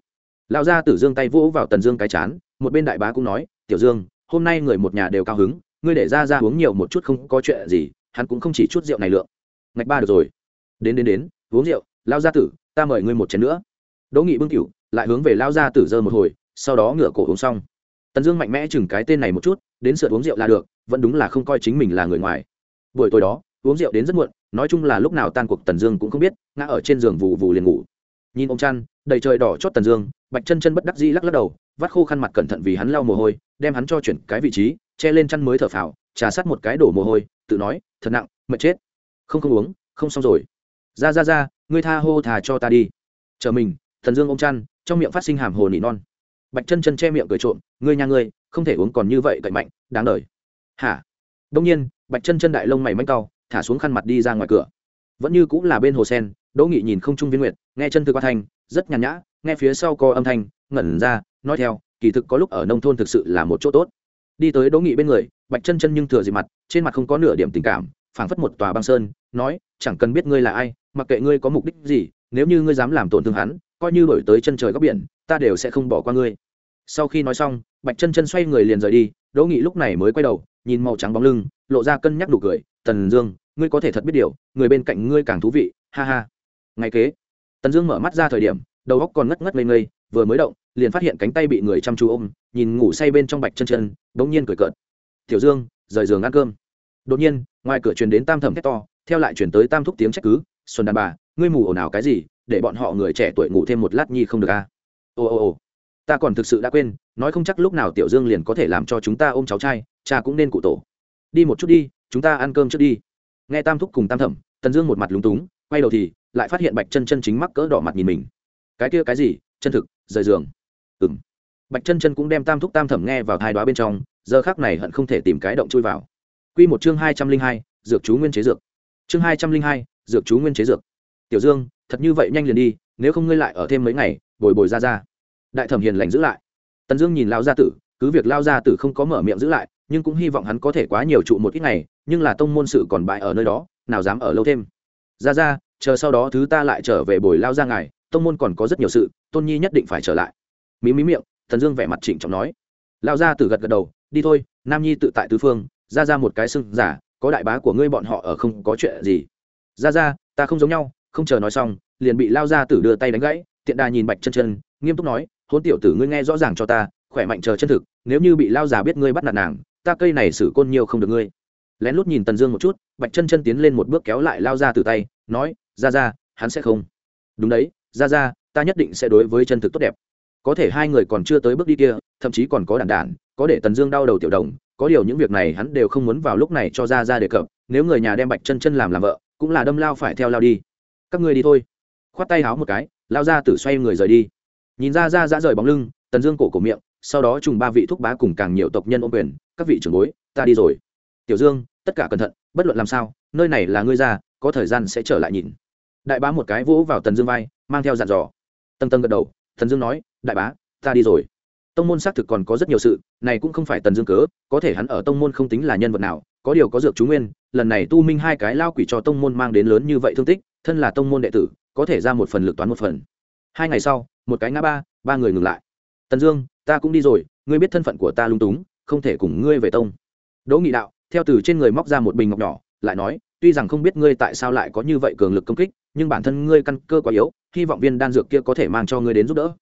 Speaker 1: Lão gia tử dương tay vỗ vào tần dương cái chán, một bên đại bá cũng nói, tiểu dương, hôm nay người một nhà đều cao hứng, ngươi để ra ra uống nhiều một chút không có chuyện gì, hắn cũng không chỉ chút rượu này lượng. Ngạch ba được rồi. Đến đến đến, uống rượu. Lao gia tử, ta mời ngươi một chén nữa. Đỗ nghị bưng cửu lại hướng về lao ra tử dơ một hồi, sau đó ngửa cổ uống xong. Tần dương mạnh mẽ chừng cái tên này một chút, đến sửa uống rượu là được, vẫn đúng là không coi chính mình là người ngoài. Buổi tối đó, uống rượu đến rất muộn, nói chung là lúc nào tan cuộc tần dương cũng không biết, ngã ở trên giường vù vù liền ngủ. Nhìn ông chăn, đầy trời đỏ chót tần dương, bạch chân chân bất đắc dĩ lắc lắc đầu, vắt khô khăn mặt cẩn thận vì hắn lau mồ hôi, đem hắn cho chuyển cái vị trí, che lên chăn mới thở phào, trà sát một cái đổ mồ hôi, tự nói, thật nặng, mệt chết. Không không uống, không xong rồi. Ra ra ra, ngươi tha hô thà cho ta đi. Chờ mình thần dương ông chăn trong miệng phát sinh hàm hồ nỉ non. Bạch chân chân che miệng cười trộm, ngươi nhà ngươi, không thể uống còn như vậy cậy mạnh, đáng đời. Hả? Đông nhiên, bạch chân chân đại lông mày manh cau, thả xuống khăn mặt đi ra ngoài cửa. Vẫn như cũng là bên hồ sen, đỗ nghị nhìn không trung viên nguyệt, nghe chân thư qua thanh, rất nhàn nhã, nghe phía sau co âm thanh, ngẩn ra, nói theo, kỳ thực có lúc ở nông thôn thực sự là một chỗ tốt. Đi tới đỗ nghị bên người, bạch chân chân nhưng thừa dịp mặt, trên mặt không có nửa điểm tình cảm, phảng phất một tòa băng sơn, nói, chẳng cần biết ngươi là ai mặc kệ ngươi có mục đích gì, nếu như ngươi dám làm tổn thương hắn, coi như đổi tới chân trời góc biển, ta đều sẽ không bỏ qua ngươi. Sau khi nói xong, bạch chân chân xoay người liền rời đi, đỗ nghị lúc này mới quay đầu, nhìn màu trắng bóng lưng, lộ ra cân nhắc đủ cười, tần dương, ngươi có thể thật biết điều, người bên cạnh ngươi càng thú vị, ha ha. Ngay kế, tần dương mở mắt ra thời điểm, đầu góc còn ngất ngất ngây ngây, vừa mới động, liền phát hiện cánh tay bị người chăm chú ôm, nhìn ngủ say bên trong bạch chân chân, bỗng nhiên cười cợt. Tiểu dương, rời giường ăn cơm. Đột nhiên, ngoài cửa truyền đến tam thẩm thét to, theo lại chuyển tới tam thúc tiếng trách cứ xuân đàn bà, ngươi mù ồn ào cái gì, để bọn họ người trẻ tuổi ngủ thêm một lát nhi không được à? ồ ồ ồ ta còn thực sự đã quên, nói không chắc lúc nào tiểu dương liền có thể làm cho chúng ta ôm cháu trai, cha cũng nên cụ tổ. Đi một chút đi, chúng ta ăn cơm trước đi. Nghe tam thúc cùng tam thẩm, tần dương một mặt lúng túng, quay đầu thì lại phát hiện bạch chân chân chính mắc cỡ đỏ mặt nhìn mình. Cái kia cái gì? Chân thực, rời giường. Ừng bạch chân chân cũng đem tam thúc tam thẩm nghe vào thai đoá bên trong, giờ khác này hận không thể tìm cái động chui vào. Q một chương hai trăm linh hai, dược chú nguyên chế dược. Chương hai trăm linh hai dược chú nguyên chế dược. Tiểu dương, thật như vậy nhanh liền đi, nếu không ngươi lại ở thêm mấy ngày, bồi bồi ra ra. Đại thẩm hiền lành giữ lại. Tần dương nhìn lao gia tử, cứ việc lao gia tử không có mở miệng giữ lại, nhưng cũng hy vọng hắn có thể quá nhiều trụ một ít ngày, nhưng là tông môn sự còn bại ở nơi đó, nào dám ở lâu thêm. Ra ra, chờ sau đó thứ ta lại trở về bồi lao ra ngài, tông môn còn có rất nhiều sự, tôn nhi nhất định phải trở lại. Mí mí miệng thần dương vẻ mặt trịnh trọng nói. Lao ra từ gật gật đầu, đi thôi, nam nhi tự tại tứ phương, ra ra một cái sưng giả, có đại bá của ngươi bọn họ ở không có chuyện gì ra ra, ta không giống nhau, không chờ nói xong, liền bị lao ra tử đưa tay đánh gãy. Tiện đà nhìn bạch chân chân, nghiêm túc nói hôn tiểu tử ngươi nghe rõ ràng cho ta, khỏe mạnh chờ chân thực, nếu như bị lao già biết ngươi bắt nạt nàng, ta cây này xử côn nhiều không được ngươi. Lén lút nhìn tần dương một chút, bạch chân chân tiến lên một bước kéo lại lao ra từ tay, nói, ra ra, hắn sẽ không. Đúng đấy, ra ra, ta nhất định sẽ đối với chân thực tốt đẹp. Có thể hai người còn chưa tới bước đi kia, thậm chí còn có đàn đản, có để tần dương đau đầu tiểu đồng, có điều những việc này hắn đều không muốn vào lúc này cho ra ra đề cập, nếu người nhà đem bạch chân chân làm làm vợ cũng là đâm lao phải theo lao đi. Các ngươi đi thôi. Khoát tay háo một cái, lao ra tử xoay người rời đi. Nhìn ra ra ra rời bóng lưng, tần dương cổ cổ miệng, sau đó trùng ba vị thúc bá cùng càng nhiều tộc nhân ôm quyền, các vị trưởng bối, ta đi rồi. Tiểu dương, tất cả cẩn thận, bất luận làm sao, nơi này là ngươi ra, có thời gian sẽ trở lại nhìn. Đại bá một cái vỗ vào tần dương vai, mang theo dàn dò. Tầng tầng gật đầu, tần dương nói, đại bá, ta đi rồi. Tông môn xác thực còn có rất nhiều sự, này cũng không phải tần dương cớ, có thể hắn ở tông môn không tính là nhân vật nào có điều có dược chú nguyên, lần này tu minh hai cái lao quỷ cho tông môn mang đến lớn như vậy thương tích, thân là tông môn đệ tử, có thể ra một phần lực toán một phần. Hai ngày sau, một cái ngã ba ba người ngừng lại. Tần dương, ta cũng đi rồi, ngươi biết thân phận của ta lung túng, không thể cùng ngươi về tông. Đỗ nghị đạo, theo từ trên người móc ra một bình ngọc nhỏ, lại nói, tuy rằng không biết ngươi tại sao lại có như vậy cường lực công kích, nhưng bản thân ngươi căn cơ quá yếu, hy vọng viên đan dược kia có thể mang cho ngươi đến giúp đỡ.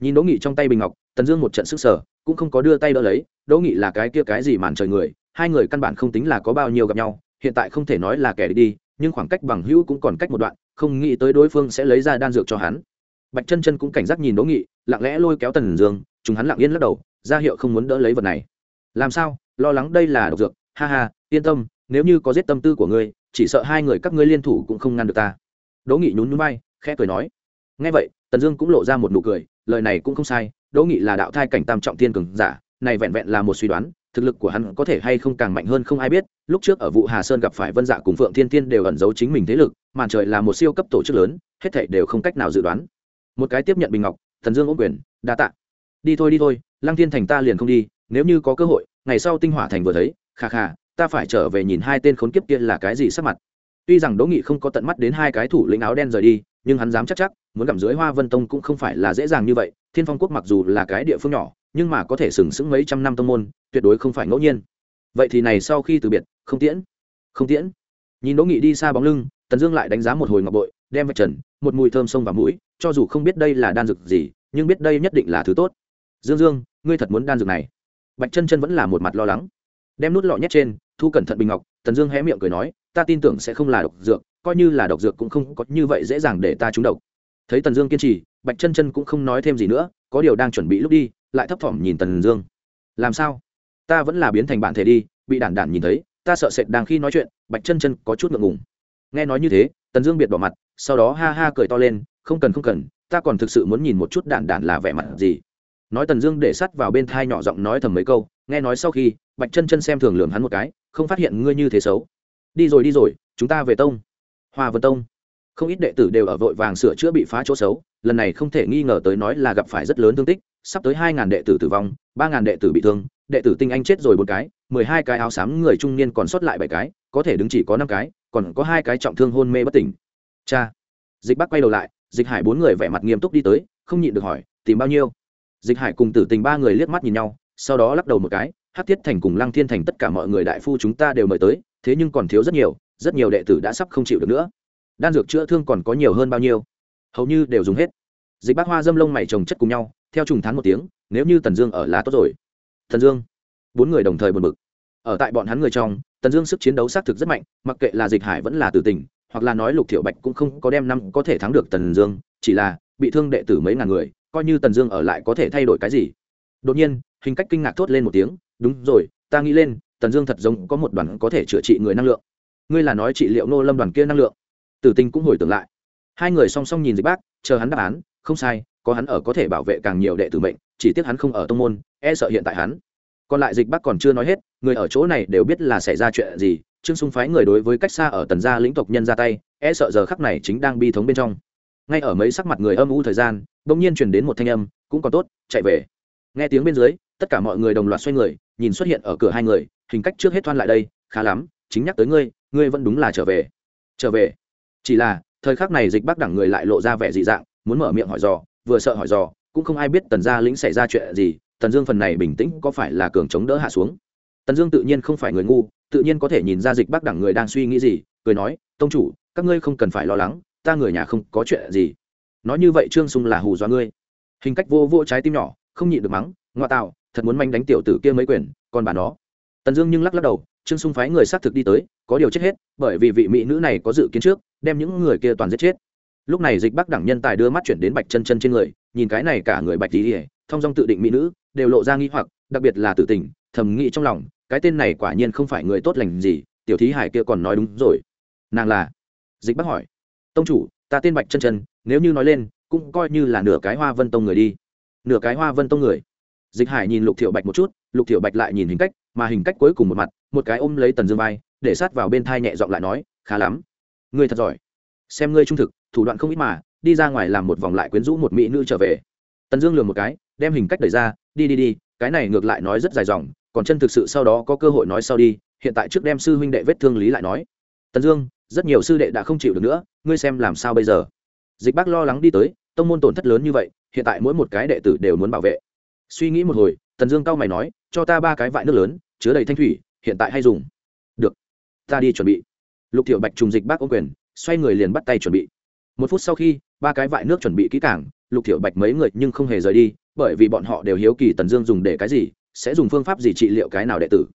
Speaker 1: Nhìn đỗ nghị trong tay bình ngọc, tần dương một trận sức sở, cũng không có đưa tay đỡ lấy, đỗ nghị là cái kia cái gì màn trời người hai người căn bản không tính là có bao nhiêu gặp nhau hiện tại không thể nói là kẻ đi, nhưng khoảng cách bằng hữu cũng còn cách một đoạn không nghĩ tới đối phương sẽ lấy ra đan dược cho hắn. Bạch chân chân cũng cảnh giác nhìn đỗ nghị lặng lẽ lôi kéo tần dương chúng hắn lặng yên lắc đầu ra hiệu không muốn đỡ lấy vật này. Làm sao? Lo lắng đây là độc dược. Ha ha yên tâm nếu như có giết tâm tư của ngươi chỉ sợ hai người các ngươi liên thủ cũng không ngăn được ta. Đỗ nghị nhún nhún bay khẽ cười nói. Ngay vậy tần dương cũng lộ ra một nụ cười lời này cũng không sai đỗ nghị là đạo thai cảnh tam trọng thiên cường giả này vẹn vẹn là một suy đoán, thực lực của hắn có thể hay không càng mạnh hơn không ai biết. Lúc trước ở vụ hà sơn gặp phải vân dạ cùng phượng thiên tiên đều ẩn giấu chính mình thế lực, màn trời là một siêu cấp tổ chức lớn, hết thảy đều không cách nào dự đoán. Một cái tiếp nhận bình ngọc, thần dương ôm quyền, đa tạ. Đi thôi đi thôi, lăng thiên thành ta liền không đi, nếu như có cơ hội, ngày sau tinh hỏa thành vừa thấy, kha kha, ta phải trở về nhìn hai tên khốn kiếp kia là cái gì sắc mặt. Tuy rằng đỗ nghị không có tận mắt đến hai cái thủ lĩnh áo đen rời đi, nhưng hắn dám chắc chắc, muốn gặm dưới hoa vân tông cũng không phải là dễ dàng như vậy, thiên phong quốc mặc dù là cái địa phương nhỏ nhưng mà có thể sừng sững mấy trăm năm tông môn, tuyệt đối không phải ngẫu nhiên. Vậy thì này sau khi từ biệt, không tiễn. Không tiễn. Nhìn đỗ nghị đi xa bóng lưng, tần dương lại đánh giá một hồi ngọc bội, đem vạch trần, một mùi thơm sông vào mũi, cho dù không biết đây là đan dược gì, nhưng biết đây nhất định là thứ tốt. Dương dương, ngươi thật muốn đan dược này. Bạch chân chân vẫn là một mặt lo lắng. Đem nút lọ nhét trên, thu cẩn thận bình ngọc, tần dương hé miệng cười nói, ta tin tưởng sẽ không là độc dược, coi như là độc dược cũng không có như vậy dễ dàng để ta trúng độc. Thấy tần dương kiên trì, bạch chân chân cũng không nói thêm gì nữa có điều đang chuẩn bị lúc đi, lại thấp thỏm nhìn tần dương. Làm sao? Ta vẫn là biến thành bạn thể đi, bị đản đản nhìn thấy, ta sợ sệt đang khi nói chuyện, bạch chân chân có chút ngượng ngùng. Nghe nói như thế, tần dương biệt bỏ mặt, sau đó ha ha cười to lên, không cần không cần, ta còn thực sự muốn nhìn một chút đản đản là vẻ mặt gì. Nói tần dương để sắt vào bên thai nhỏ giọng nói thầm mấy câu, nghe nói sau khi, bạch chân chân xem thường lường hắn một cái, không phát hiện ngươi như thế xấu. Đi rồi đi rồi, chúng ta về tông. Hoa vân tông. Không ít đệ tử đều ở vội vàng sửa chữa bị phá chỗ xấu lần này không thể nghi ngờ tới nói là gặp phải rất lớn thương tích, sắp tới hai ngàn đệ tử tử vong, ba ngàn đệ tử bị thương, đệ tử tinh anh chết rồi một cái, mười hai cái áo xám người trung niên còn sót lại bảy cái, có thể đứng chỉ có năm cái, còn có hai cái trọng thương hôn mê bất tỉnh. Cha! Dịch bắc quay đầu lại, dịch hải bốn người vẻ mặt nghiêm túc đi tới, không nhịn được hỏi, tìm bao nhiêu? Dịch hải cùng tử tình ba người liếc mắt nhìn nhau, sau đó lắc đầu một cái hát thiết thành cùng lăng thiên thành tất cả mọi người đại phu chúng ta đều mời tới, thế nhưng còn thiếu rất nhiều rất nhiều đệ tử đã sắp không chịu được nữa. Đan dược chữa thương còn có nhiều hơn bao nhiêu? Hầu như đều dùng hết. Dịch bác hoa dâm lông mày trồng chất cùng nhau, theo trùng thán một tiếng, nếu như tần dương ở lá tốt rồi. Tần dương, bốn người đồng thời buồn bực. Ở tại bọn hắn người trong, tần dương sức chiến đấu xác thực rất mạnh, mặc kệ là dịch hải vẫn là tử tình, hoặc là nói lục thiệu bạch cũng không có đem năm có thể thắng được tần dương, chỉ là bị thương đệ tử mấy ngàn người, coi như tần dương ở lại có thể thay đổi cái gì. Đột nhiên, hình cách kinh ngạc thốt lên một tiếng, đúng rồi, ta nghĩ lên, tần dương thật giống có một đoàn có thể chữa trị người năng lượng. Ngươi là nói trị liệu nô lâm đoàn kia năng lượng. Tử tình cũng hồi tưởng lại hai người song song nhìn dịch bác, chờ hắn đáp án, không sai, có hắn ở có thể bảo vệ càng nhiều đệ tử mệnh, chỉ tiếc hắn không ở tông môn e sợ hiện tại hắn. Còn lại dịch bác còn chưa nói hết, người ở chỗ này đều biết là xảy ra chuyện gì, trương sung phái người đối với cách xa ở tần gia lĩnh tộc nhân ra tay e sợ giờ khắc này chính đang bi thống bên trong. Ngay ở mấy sắc mặt người âm u thời gian, bỗng nhiên truyền đến một thanh âm, cũng còn tốt, chạy về. Nghe tiếng bên dưới, tất cả mọi người đồng loạt xoay người, nhìn xuất hiện ở cửa hai người, hình cách trước hết thoan lại đây, khá lắm, chính nhắc tới ngươi ngươi vẫn đúng là trở về. Trở về? Chỉ là thời khắc này dịch bắc đẳng người lại lộ ra vẻ dị dạng, muốn mở miệng hỏi dò, vừa sợ hỏi dò, cũng không ai biết tần gia lĩnh xảy ra chuyện gì, tần dương phần này bình tĩnh có phải là cường chống đỡ hạ xuống? Tần dương tự nhiên không phải người ngu, tự nhiên có thể nhìn ra dịch bắc đẳng người đang suy nghĩ gì, cười nói, tông chủ, các ngươi không cần phải lo lắng, ta người nhà không có chuyện gì. Nói như vậy trương sung là hù do ngươi. Hình cách vô vô trái tim nhỏ, không nhịn được mắng, ngoa tạo, thật muốn manh đánh tiểu tử kia mấy quyền, còn bà nó. Tần dương nhưng lắc lắc đầu trương sung phái người xác thực đi tới, có điều chết hết, bởi vì vị mỹ nữ này có dự kiến trước, đem những người kia toàn giết chết. Lúc này dịch bắc đẳng nhân tài đưa mắt chuyển đến bạch chân chân trên người, nhìn cái này cả người bạch tí ỉa thông dong tự định mỹ nữ, đều lộ ra nghi hoặc, đặc biệt là tự tình, thầm nghĩ trong lòng, cái tên này quả nhiên không phải người tốt lành gì, tiểu thí hải kia còn nói đúng rồi. Nàng là? Dịch Bắc hỏi. Tông chủ, ta tên bạch chân chân, nếu như nói lên, cũng coi như là nửa cái hoa vân tông người đi. Nửa cái hoa vân tông người. Dịch hải nhìn lục thiệu bạch một chút, lục thiệu bạch lại nhìn hình cách, mà hình cách cuối cùng một mặt một cái ôm lấy tần dương vai, để sát vào bên thai nhẹ giọng lại nói, khá lắm. Ngươi thật giỏi. Xem ngươi trung thực, thủ đoạn không ít mà, đi ra ngoài làm một vòng lại quyến rũ một mỹ nữ trở về. Tần dương lường một cái, đem hình cách đẩy ra, đi đi đi, cái này ngược lại nói rất dài dòng, còn chân thực sự sau đó có cơ hội nói sau đi, hiện tại trước đem sư huynh đệ vết thương lý lại nói. Tần dương, rất nhiều sư đệ đã không chịu được nữa, ngươi xem làm sao bây giờ? Dịch bác lo lắng đi tới, tông môn tổn thất lớn như vậy, hiện tại mỗi một cái đệ tử đều muốn bảo vệ. Suy nghĩ một hồi, tần dương cao mày nói, cho ta ba cái vại nước lớn, chứa đầy thanh thủy hiện tại hay dùng. Được. Ta đi chuẩn bị. Lục thiệu bạch trùng dịch bác ô quyền, xoay người liền bắt tay chuẩn bị. Một phút sau khi, ba cái vại nước chuẩn bị kỹ cảng lục thiệu bạch mấy người nhưng không hề rời đi, bởi vì bọn họ đều hiếu kỳ tần dương dùng để cái gì, sẽ dùng phương pháp gì trị liệu cái nào đệ tử.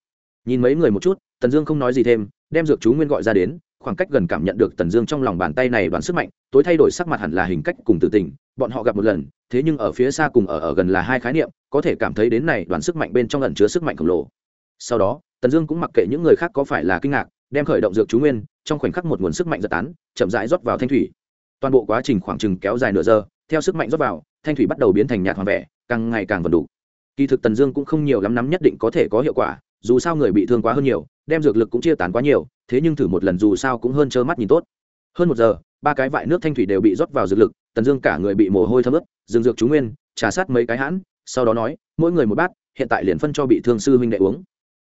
Speaker 1: Nhìn mấy người một chút, tần dương không nói gì thêm, đem dược chú nguyên gọi ra đến, khoảng cách gần cảm nhận được tần dương trong lòng bàn tay này đoán sức mạnh, tối thay đổi sắc mặt hẳn là hình cách cùng tự tình, bọn họ gặp một lần, thế nhưng ở phía xa cùng ở ở gần là hai khái niệm, có thể cảm thấy đến này đoán sức mạnh bên trong ẩn chứa sức mạnh khổng lồ. Sau đó tần dương cũng mặc kệ những người khác có phải là kinh ngạc, đem khởi động dược chú nguyên, trong khoảnh khắc một nguồn sức mạnh giật tán, chậm rãi rót vào thanh thủy. Toàn bộ quá trình khoảng chừng kéo dài nửa giờ, theo sức mạnh rót vào, thanh thủy bắt đầu biến thành nhạt hoàng vẻ, càng ngày càng vần đủ. Kỳ thực tần dương cũng không nhiều lắm nắm nhất định có thể có hiệu quả, dù sao người bị thương quá hơn nhiều, đem dược lực cũng chia tán quá nhiều, thế nhưng thử một lần dù sao cũng hơn trơ mắt nhìn tốt. Hơn một giờ, ba cái vại nước thanh thủy đều bị rót vào dược lực, tần dương cả người bị mồ hôi thấm ướt, dừng dược chú nguyên, trà sát mấy cái hãn, sau đó nói, mỗi người một bát, hiện tại liền phân cho bị thương sư huynh đệ uống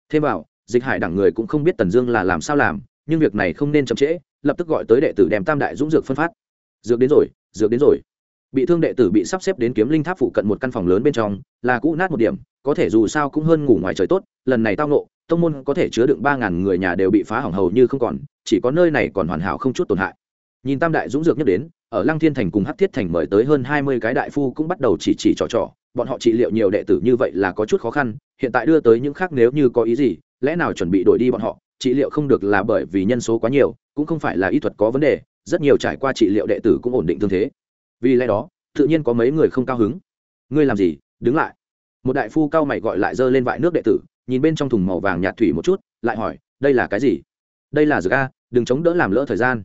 Speaker 1: thêm vào, dịch hải đẳng người cũng không biết tần dương là làm sao làm, nhưng việc này không nên chậm trễ, lập tức gọi tới đệ tử đem tam đại dũng dược phân phát. Dược đến rồi, dược đến rồi. Bị thương đệ tử bị sắp xếp đến kiếm linh tháp phụ cận một căn phòng lớn bên trong, là cũ nát một điểm, có thể dù sao cũng hơn ngủ ngoài trời tốt, lần này tao nộ tông môn có thể chứa đựng ba ngàn người nhà đều bị phá hỏng hầu như không còn, chỉ có nơi này còn hoàn hảo không chút tổn hại nhìn tam đại dũng dược nhất đến, ở lăng thiên thành cùng hát thiết thành mời tới hơn hai mươi cái đại phu cũng bắt đầu chỉ chỉ trò trò. Bọn họ trị liệu nhiều đệ tử như vậy là có chút khó khăn, hiện tại đưa tới những khác nếu như có ý gì, lẽ nào chuẩn bị đổi đi bọn họ? Trị liệu không được là bởi vì nhân số quá nhiều, cũng không phải là y thuật có vấn đề, rất nhiều trải qua trị liệu đệ tử cũng ổn định thương thế. Vì lẽ đó, tự nhiên có mấy người không cao hứng. Ngươi làm gì? Đứng lại. Một đại phu cao mày gọi lại dơ lên vại nước đệ tử, nhìn bên trong thùng màu vàng nhạt thủy một chút, lại hỏi, đây là cái gì? Đây là dược a, đừng chống đỡ làm lỡ thời gian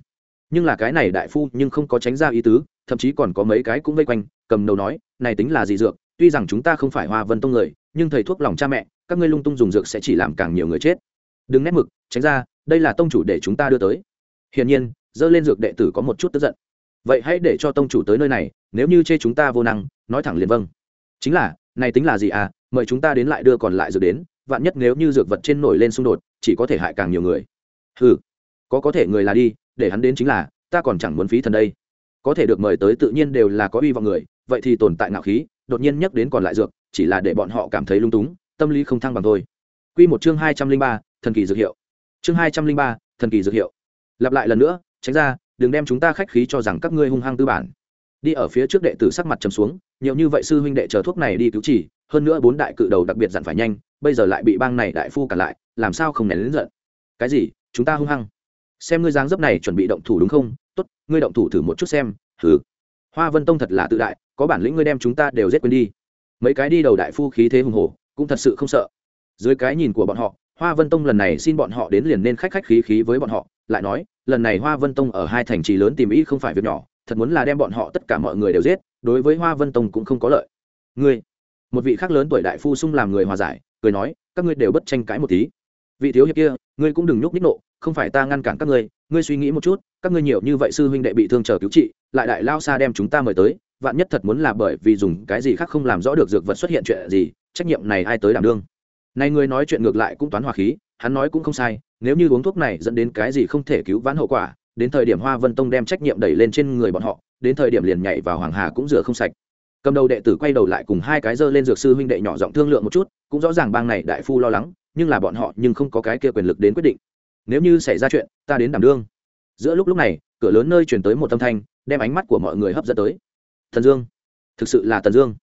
Speaker 1: nhưng là cái này đại phu nhưng không có tránh ra ý tứ, thậm chí còn có mấy cái cũng vây quanh, cầm đầu nói, này tính là gì dược, tuy rằng chúng ta không phải hoa vân tông người, nhưng thầy thuốc lòng cha mẹ, các ngươi lung tung dùng dược sẽ chỉ làm càng nhiều người chết. Đừng nét mực, tránh ra, đây là tông chủ để chúng ta đưa tới. Hiển nhiên, dơ lên dược đệ tử có một chút tức giận. Vậy hãy để cho tông chủ tới nơi này, nếu như chê chúng ta vô năng, nói thẳng liền vâng. Chính là, này tính là gì à mời chúng ta đến lại đưa còn lại dược đến, vạn nhất nếu như dược vật trên nổi lên xung đột, chỉ có thể hại càng nhiều người. Ừ có có thể người là đi để hắn đến chính là, ta còn chẳng muốn phí thần đây. Có thể được mời tới tự nhiên đều là có uy vọng người, vậy thì tồn tại ngạo khí, đột nhiên nhắc đến còn lại dược, chỉ là để bọn họ cảm thấy lung túng, tâm lý không thăng bằng thôi. Quy một chương hai trăm linh ba, thần kỳ dược hiệu. Chương hai trăm linh ba, thần kỳ dược hiệu. Lặp lại lần nữa, tránh ra, đừng đem chúng ta khách khí cho rằng các ngươi hung hăng tư bản. Đi ở phía trước đệ tử sắc mặt trầm xuống, nhiều như vậy sư huynh đệ chờ thuốc này đi cứu chỉ hơn nữa bốn đại cự đầu đặc biệt dặn phải nhanh, bây giờ lại bị bang này đại phu cả lại, làm sao không nén lớn giận? Cái gì? Chúng ta hung hăng xem ngươi dáng dấp này chuẩn bị động thủ đúng không? Tốt, ngươi động thủ thử một chút xem, thử. Hoa vân tông thật là tự đại, có bản lĩnh ngươi đem chúng ta đều giết quên đi. Mấy cái đi đầu đại phu khí thế hùng hổ, cũng thật sự không sợ. Dưới cái nhìn của bọn họ, hoa vân tông lần này xin bọn họ đến liền nên khách khách khí khí với bọn họ, lại nói, lần này hoa vân tông ở hai thành trì lớn tìm ý không phải việc nhỏ, thật muốn là đem bọn họ tất cả mọi người đều giết, đối với hoa vân tông cũng không có lợi. Ngươi, một vị khác lớn tuổi đại phu sung làm người hòa giải, cười nói, các ngươi đều bất tranh cãi một tí vị thiếu hiệp kia, ngươi cũng đừng nhúc nhích nộ, không phải ta ngăn cản các ngươi ngươi suy nghĩ một chút, các ngươi nhiều như vậy sư huynh đệ bị thương chờ cứu trị, lại đại lao xa đem chúng ta mời tới, vạn nhất thật muốn là bởi vì dùng cái gì khác không làm rõ được dược vật xuất hiện chuyện gì, trách nhiệm này ai tới đảm đương. Này ngươi nói chuyện ngược lại cũng toán hòa khí, hắn nói cũng không sai, nếu như uống thuốc này dẫn đến cái gì không thể cứu vãn hậu quả, đến thời điểm hoa vân tông đem trách nhiệm đẩy lên trên người bọn họ, đến thời điểm liền nhảy vào hoàng hà cũng rửa không sạch. Cầm đầu đệ tử quay đầu lại cùng hai cái dơ lên dược sư huynh đệ nhỏ giọng thương lượng một chút, cũng rõ ràng bang này đại phu lo lắng nhưng là bọn họ nhưng không có cái kia quyền lực đến quyết định. Nếu như xảy ra chuyện, ta đến đảm đương. Giữa lúc lúc này, cửa lớn nơi chuyển tới một âm thanh, đem ánh mắt của mọi người hấp dẫn tới. Thần dương. Thực sự là tần dương.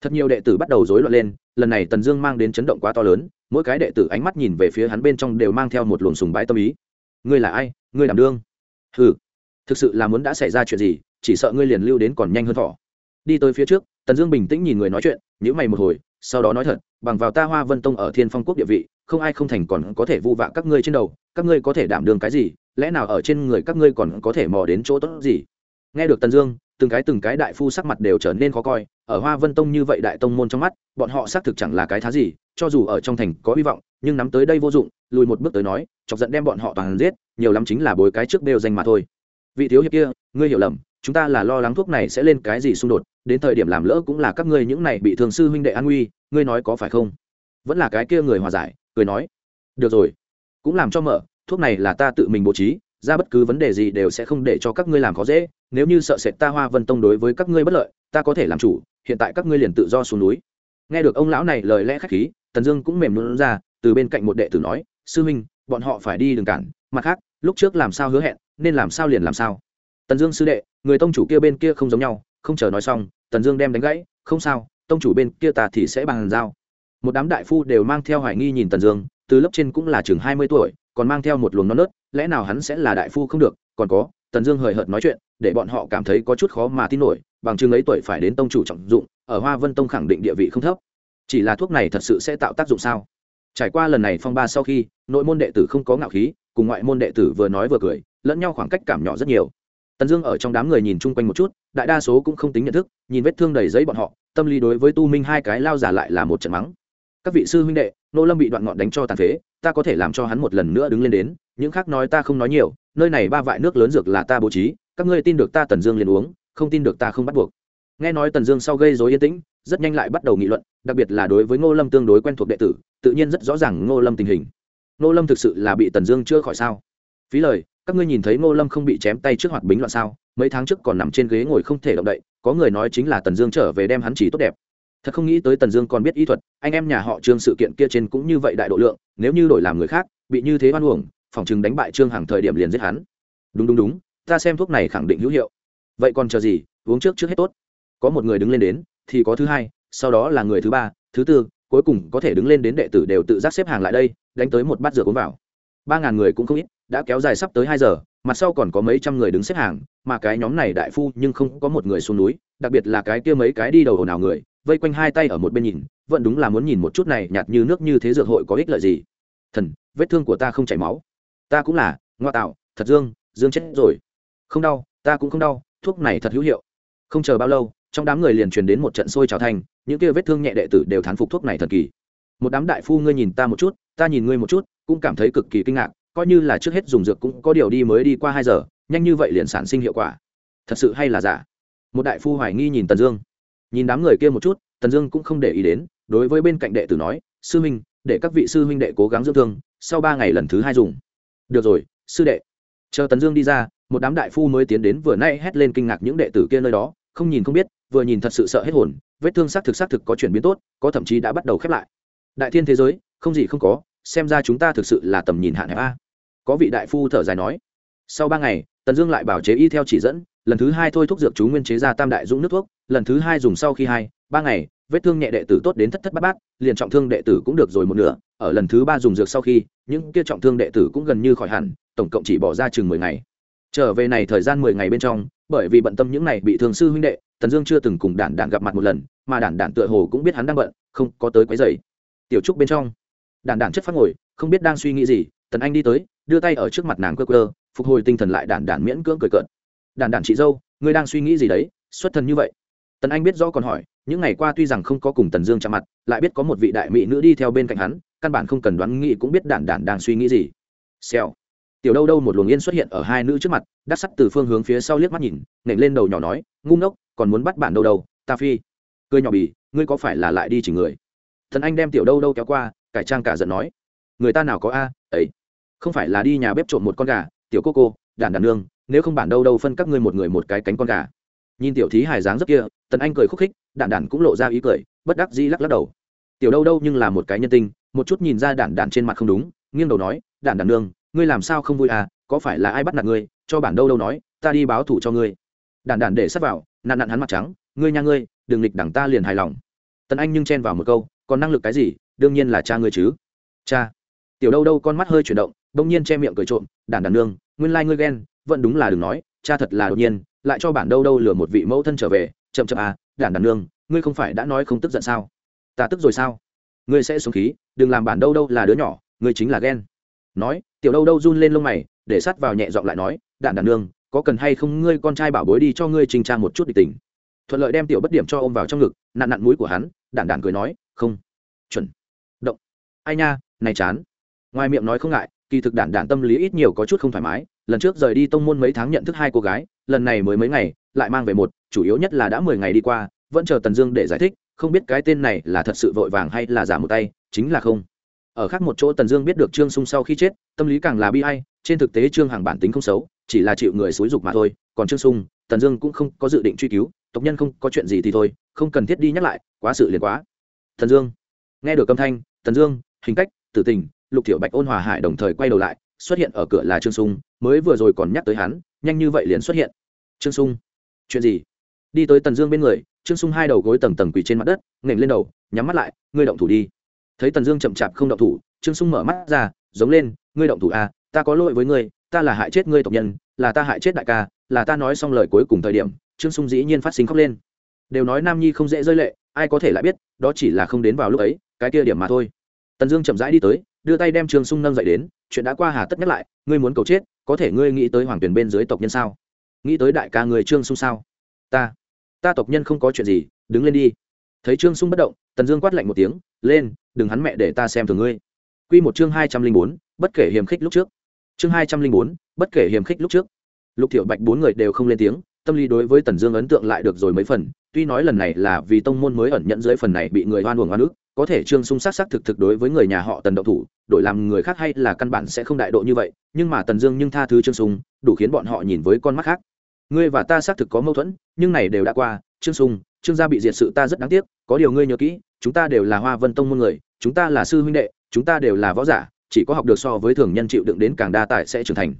Speaker 1: Thật nhiều đệ tử bắt đầu rối loạn lên, lần này tần dương mang đến chấn động quá to lớn, mỗi cái đệ tử ánh mắt nhìn về phía hắn bên trong đều mang theo một luồng sùng bái tâm ý. Ngươi là ai? Ngươi đảm đương. Ừ thực sự là muốn đã xảy ra chuyện gì, chỉ sợ ngươi liền lưu đến còn nhanh hơn thỏ đi tới phía trước, tần dương bình tĩnh nhìn người nói chuyện nhữ mày một hồi, sau đó nói thật, bằng vào ta hoa vân tông ở thiên phong quốc địa vị không ai không thành còn có thể vu vạ các ngươi trên đầu, các ngươi có thể đảm đương cái gì, lẽ nào ở trên người các ngươi còn có thể mò đến chỗ tốt gì? Nghe được tần dương, từng cái từng cái đại phu sắc mặt đều trở nên khó coi, ở hoa vân tông như vậy đại tông môn trong mắt, bọn họ xác thực chẳng là cái thá gì, cho dù ở trong thành có hy vọng, nhưng nắm tới đây vô dụng, lùi một bước tới nói, chọc giận đem bọn họ toàn giết, nhiều lắm chính là bối cái trước đều danh mà thôi. Vị thiếu hiệp kia, ngươi hiểu lầm, chúng ta là lo lắng thuốc này sẽ lên cái gì xung đột, đến thời điểm làm lỡ cũng là các ngươi những này bị thường sư huynh đệ an nguy, ngươi nói có phải không? Vẫn là cái kia người hòa giải, cười nói, được rồi, cũng làm cho mở, thuốc này là ta tự mình bố trí, ra bất cứ vấn đề gì đều sẽ không để cho các ngươi làm khó dễ, nếu như sợ sệt ta hoa vân tông đối với các ngươi bất lợi, ta có thể làm chủ, hiện tại các ngươi liền tự do xuống núi. Nghe được ông lão này lời lẽ khách khí, tần dương cũng mềm luôn ra, từ bên cạnh một đệ tử nói, sư huynh, bọn họ phải đi đường cản, mặt khác, lúc trước làm sao hứa hẹn, nên làm sao liền làm sao. Tần dương sư đệ, người tông chủ kia bên kia không giống nhau, không chờ nói xong, tần dương đem đánh gãy, không sao, tông chủ bên kia ta thì sẽ bàn giao một đám đại phu đều mang theo hoài nghi nhìn tần dương, từ lớp trên cũng là chừng hai mươi tuổi, còn mang theo một luồng non nớt, lẽ nào hắn sẽ là đại phu không được? Còn có, tần dương hời hợt nói chuyện, để bọn họ cảm thấy có chút khó mà tin nổi, bằng chừng ấy tuổi phải đến tông chủ trọng dụng, ở hoa vân tông khẳng định địa vị không thấp. Chỉ là thuốc này thật sự sẽ tạo tác dụng sao? Trải qua lần này phong ba sau khi, nội môn đệ tử không có ngạo khí, cùng ngoại môn đệ tử vừa nói vừa cười, lẫn nhau khoảng cách cảm nhỏ rất nhiều. Tần dương ở trong đám người nhìn chung quanh một chút, đại đa số cũng không tính nhận thức, nhìn vết thương đầy giấy bọn họ, tâm lý đối với tu minh hai cái lao giả lại là một trận mắng các vị sư huynh đệ, nô lâm bị đoạn ngọn đánh cho tàn phế, ta có thể làm cho hắn một lần nữa đứng lên đến, những khác nói ta không nói nhiều, nơi này ba vại nước lớn dược là ta bố trí, các ngươi tin được ta tần dương liền uống, không tin được ta không bắt buộc. Nghe nói tần dương sau gây dối yên tĩnh, rất nhanh lại bắt đầu nghị luận, đặc biệt là đối với ngô lâm tương đối quen thuộc đệ tử, tự nhiên rất rõ ràng ngô lâm tình hình. Ngô lâm thực sự là bị tần dương chưa khỏi sao? Phí lời, các ngươi nhìn thấy ngô lâm không bị chém tay trước hoạt bính loạn sao? Mấy tháng trước còn nằm trên ghế ngồi không thể động đậy, có người nói chính là tần dương trở về đem hắn chỉ tốt đẹp thật không nghĩ tới tần dương còn biết y thuật, anh em nhà họ trương sự kiện kia trên cũng như vậy đại độ lượng, nếu như đổi làm người khác, bị như thế oan uổng, phòng chừng đánh bại trương hàng thời điểm liền giết hắn. Đúng đúng đúng, ta xem thuốc này khẳng định hữu hiệu. Vậy còn chờ gì, uống trước trước hết tốt. Có một người đứng lên đến, thì có thứ hai, sau đó là người thứ ba, thứ tư, cuối cùng có thể đứng lên đến đệ tử đều tự giác xếp hàng lại đây, đánh tới một bát rượu cuốn vào. Ba ngàn người cũng không ít, đã kéo dài sắp tới hai giờ, mặt sau còn có mấy trăm người đứng xếp hàng, mà cái nhóm này đại phu nhưng không có một người xuống núi, đặc biệt là cái kia mấy cái đi đầu ồn nào người vây quanh hai tay ở một bên nhìn, vẫn đúng là muốn nhìn một chút này nhạt như nước như thế dược hội có ích lợi gì. Thần, vết thương của ta không chảy máu. Ta cũng là, ngoa tạo, thật dương dương chết rồi. Không đau, ta cũng không đau, thuốc này thật hữu hiệu. Không chờ bao lâu, trong đám người liền truyền đến một trận sôi trào thành những kia vết thương nhẹ đệ tử đều thán phục thuốc này thần kỳ. Một đám đại phu ngươi nhìn ta một chút, ta nhìn ngươi một chút, cũng cảm thấy cực kỳ kinh ngạc, coi như là trước hết dùng dược cũng có điều đi mới đi qua hai giờ, nhanh như vậy liền sản sinh hiệu quả. Thật sự hay là giả? Một đại phu hoài nghi nhìn tần dương nhìn đám người kia một chút, tần dương cũng không để ý đến, đối với bên cạnh đệ tử nói, sư huynh để các vị sư huynh đệ cố gắng dưỡng thương, sau ba ngày lần thứ hai dùng. Được rồi, sư đệ. Chờ tần dương đi ra, một đám đại phu mới tiến đến vừa nay hét lên kinh ngạc những đệ tử kia nơi đó, không nhìn không biết, vừa nhìn thật sự sợ hết hồn, vết thương xác thực xác thực có chuyển biến tốt, có thậm chí đã bắt đầu khép lại. Đại thiên thế giới, không gì không có, xem ra chúng ta thực sự là tầm nhìn hạn hẹp a. Có vị đại phu thở dài nói. Sau ba ngày, tần dương lại bảo chế y theo chỉ dẫn lần thứ hai thôi thuốc dược chú nguyên chế ra tam đại dũng nước thuốc, lần thứ hai dùng sau khi hai, ba ngày, vết thương nhẹ đệ tử tốt đến thất thất bát bát, liền trọng thương đệ tử cũng được rồi một nửa, ở lần thứ ba dùng dược sau khi, những kia trọng thương đệ tử cũng gần như khỏi hẳn, tổng cộng chỉ bỏ ra chừng mười ngày. Trở về này thời gian mười ngày bên trong, bởi vì bận tâm những này bị thương sư huynh đệ, tần dương chưa từng cùng đản đản gặp mặt một lần, mà đản đản tựa hồ cũng biết hắn đang bận, không có tới quấy rầy. Tiểu trúc bên trong, đản đản chất phát ngồi, không biết đang suy nghĩ gì, tần anh đi tới, đưa tay ở trước mặt nàng cơ cơ phục hồi tinh thần lại đản đản miễn cưỡng cười cợt đản đản chị dâu, ngươi đang suy nghĩ gì đấy? Xuất thần như vậy. Tần anh biết rõ còn hỏi, những ngày qua tuy rằng không có cùng tần dương chạm mặt, lại biết có một vị đại mỹ nữ đi theo bên cạnh hắn, căn bản không cần đoán nghĩ cũng biết đản đản đang suy nghĩ gì. Xèo. Tiểu đâu đâu một luồng yên xuất hiện ở hai nữ trước mặt, đắc sắt từ phương hướng phía sau liếc mắt nhìn, nện lên đầu nhỏ nói, ngu ngốc, còn muốn bắt bản đâu đâu, ta phi. Cười nhỏ bì, ngươi có phải là lại đi chỉ người? Thần anh đem tiểu đâu đâu kéo qua, cải trang cả giận nói, người ta nào có a, ấy, không phải là đi nhà bếp trộm một con gà, tiểu cô cô, đản đản nương nếu không bản đâu đâu phân các ngươi một người một cái cánh con gà. Nhìn tiểu thí hài dáng rất kia, tần anh cười khúc khích, đản đản cũng lộ ra ý cười, bất đắc dĩ lắc lắc đầu. Tiểu đâu đâu nhưng là một cái nhân tinh một chút nhìn ra đản đản trên mặt không đúng, nghiêng đầu nói, đản đản nương, ngươi làm sao không vui à có phải là ai bắt nạt ngươi, cho bản đâu đâu nói, ta đi báo thủ cho ngươi. Đản đản để sắp vào nạn nạn hắn mặt trắng, ngươi nha ngươi, đừng lịch đẳng ta liền hài lòng. Tần anh nhưng chen vào một câu, còn năng lực cái gì, đương nhiên là cha ngươi chứ. Cha. Tiểu đâu đâu con mắt hơi chuyển động, bỗng nhiên che miệng cười trộm, đản đản nương, nguyên lai ngươi ghen vẫn đúng là đừng nói, cha thật là đột nhiên, lại cho bản đâu đâu lừa một vị mẫu thân trở về, chậm chậm à đản đản nương, ngươi không phải đã nói không tức giận sao? Ta tức rồi sao? Ngươi sẽ xuống khí, đừng làm bản đâu đâu là đứa nhỏ, ngươi chính là ghen. Nói, tiểu đâu đâu run lên lông mày, để sát vào nhẹ giọng lại nói, đản đàn nương, có cần hay không ngươi con trai bảo bối đi cho ngươi trình trang một chút địch tình? Thuận lợi đem tiểu bất điểm cho ôm vào trong ngực nạn nặn mũi của hắn, đản đản cười nói, không, chuẩn. Động. Ai nha, này chán. Ngoài miệng nói không ngại, kỳ thực đản đản tâm lý ít nhiều có chút không thoải mái lần trước rời đi tông môn mấy tháng nhận thức hai cô gái, lần này mới mấy ngày, lại mang về một, chủ yếu nhất là đã mười ngày đi qua, vẫn chờ tần dương để giải thích, không biết cái tên này là thật sự vội vàng hay là giả một tay, chính là không. Ở khác một chỗ tần dương biết được trương sung sau khi chết, tâm lý càng là bi hay trên thực tế trương hàng bản tính không xấu, chỉ là chịu người xúi dục mà thôi, còn trương sung, tần dương cũng không có dự định truy cứu, tộc nhân không có chuyện gì thì thôi, không cần thiết đi nhắc lại, quá sự liền quá. Tần dương, nghe được âm thanh, tần dương, hình cách, tử tình, lục thiểu bạch ôn hòa hải đồng thời quay đầu lại xuất hiện ở cửa là trương sung mới vừa rồi còn nhắc tới hắn nhanh như vậy liền xuất hiện. Trương sung chuyện gì? Đi tới tần dương bên người trương sung hai đầu gối tầng tầng quỳ trên mặt đất nghềnh lên đầu nhắm mắt lại ngươi động thủ đi. Thấy tần dương chậm chạp không động thủ trương sung mở mắt ra giống lên ngươi động thủ a à, ta có lỗi với ngươi ta là hại chết ngươi tộc nhân là ta hại chết đại ca là ta nói xong lời cuối cùng thời điểm trương sung dĩ nhiên phát sinh khóc lên. Đều nói nam nhi không dễ rơi lệ ai có thể lại biết đó chỉ là không đến vào lúc ấy cái kia điểm mà thôi. Tần dương chậm rãi đi tới đưa tay đem trương sung nâng dậy đến chuyện đã qua hà tất nhắc lại, ngươi muốn cầu chết, có thể ngươi nghĩ tới hoàng tuyển bên dưới tộc nhân sao? Nghĩ tới đại ca người trương sung sao? Ta ta tộc nhân không có chuyện gì, đứng lên đi. Thấy trương sung bất động, tần dương quát lạnh một tiếng, lên, đừng hắn mẹ để ta xem thường ngươi. Q một chương hai trăm linh bốn, bất kể hiềm khích lúc trước. Chương hai trăm linh bốn, bất kể hiềm khích lúc trước. Lục thiệu bạch bốn người đều không lên tiếng, tâm lý đối với tần dương ấn tượng lại được rồi mấy phần, tuy nói lần này là vì tông môn mới ẩn nhận dưới phần này bị người oan uổng oan ức có thể trương sung sát sắc thực thực đối với người nhà họ tần động thủ, đổi làm người khác hay là căn bản sẽ không đại độ như vậy, nhưng mà tần dương nhưng tha thứ trương sung, đủ khiến bọn họ nhìn với con mắt khác. Ngươi và ta xác thực có mâu thuẫn, nhưng này đều đã qua, trương sung, trương gia bị diệt sự ta rất đáng tiếc, có điều ngươi nhớ kỹ, chúng ta đều là hoa vân tông môn người, chúng ta là sư huynh đệ, chúng ta đều là võ giả, chỉ có học được so với thường nhân chịu đựng đến càng đa tài sẽ trưởng thành.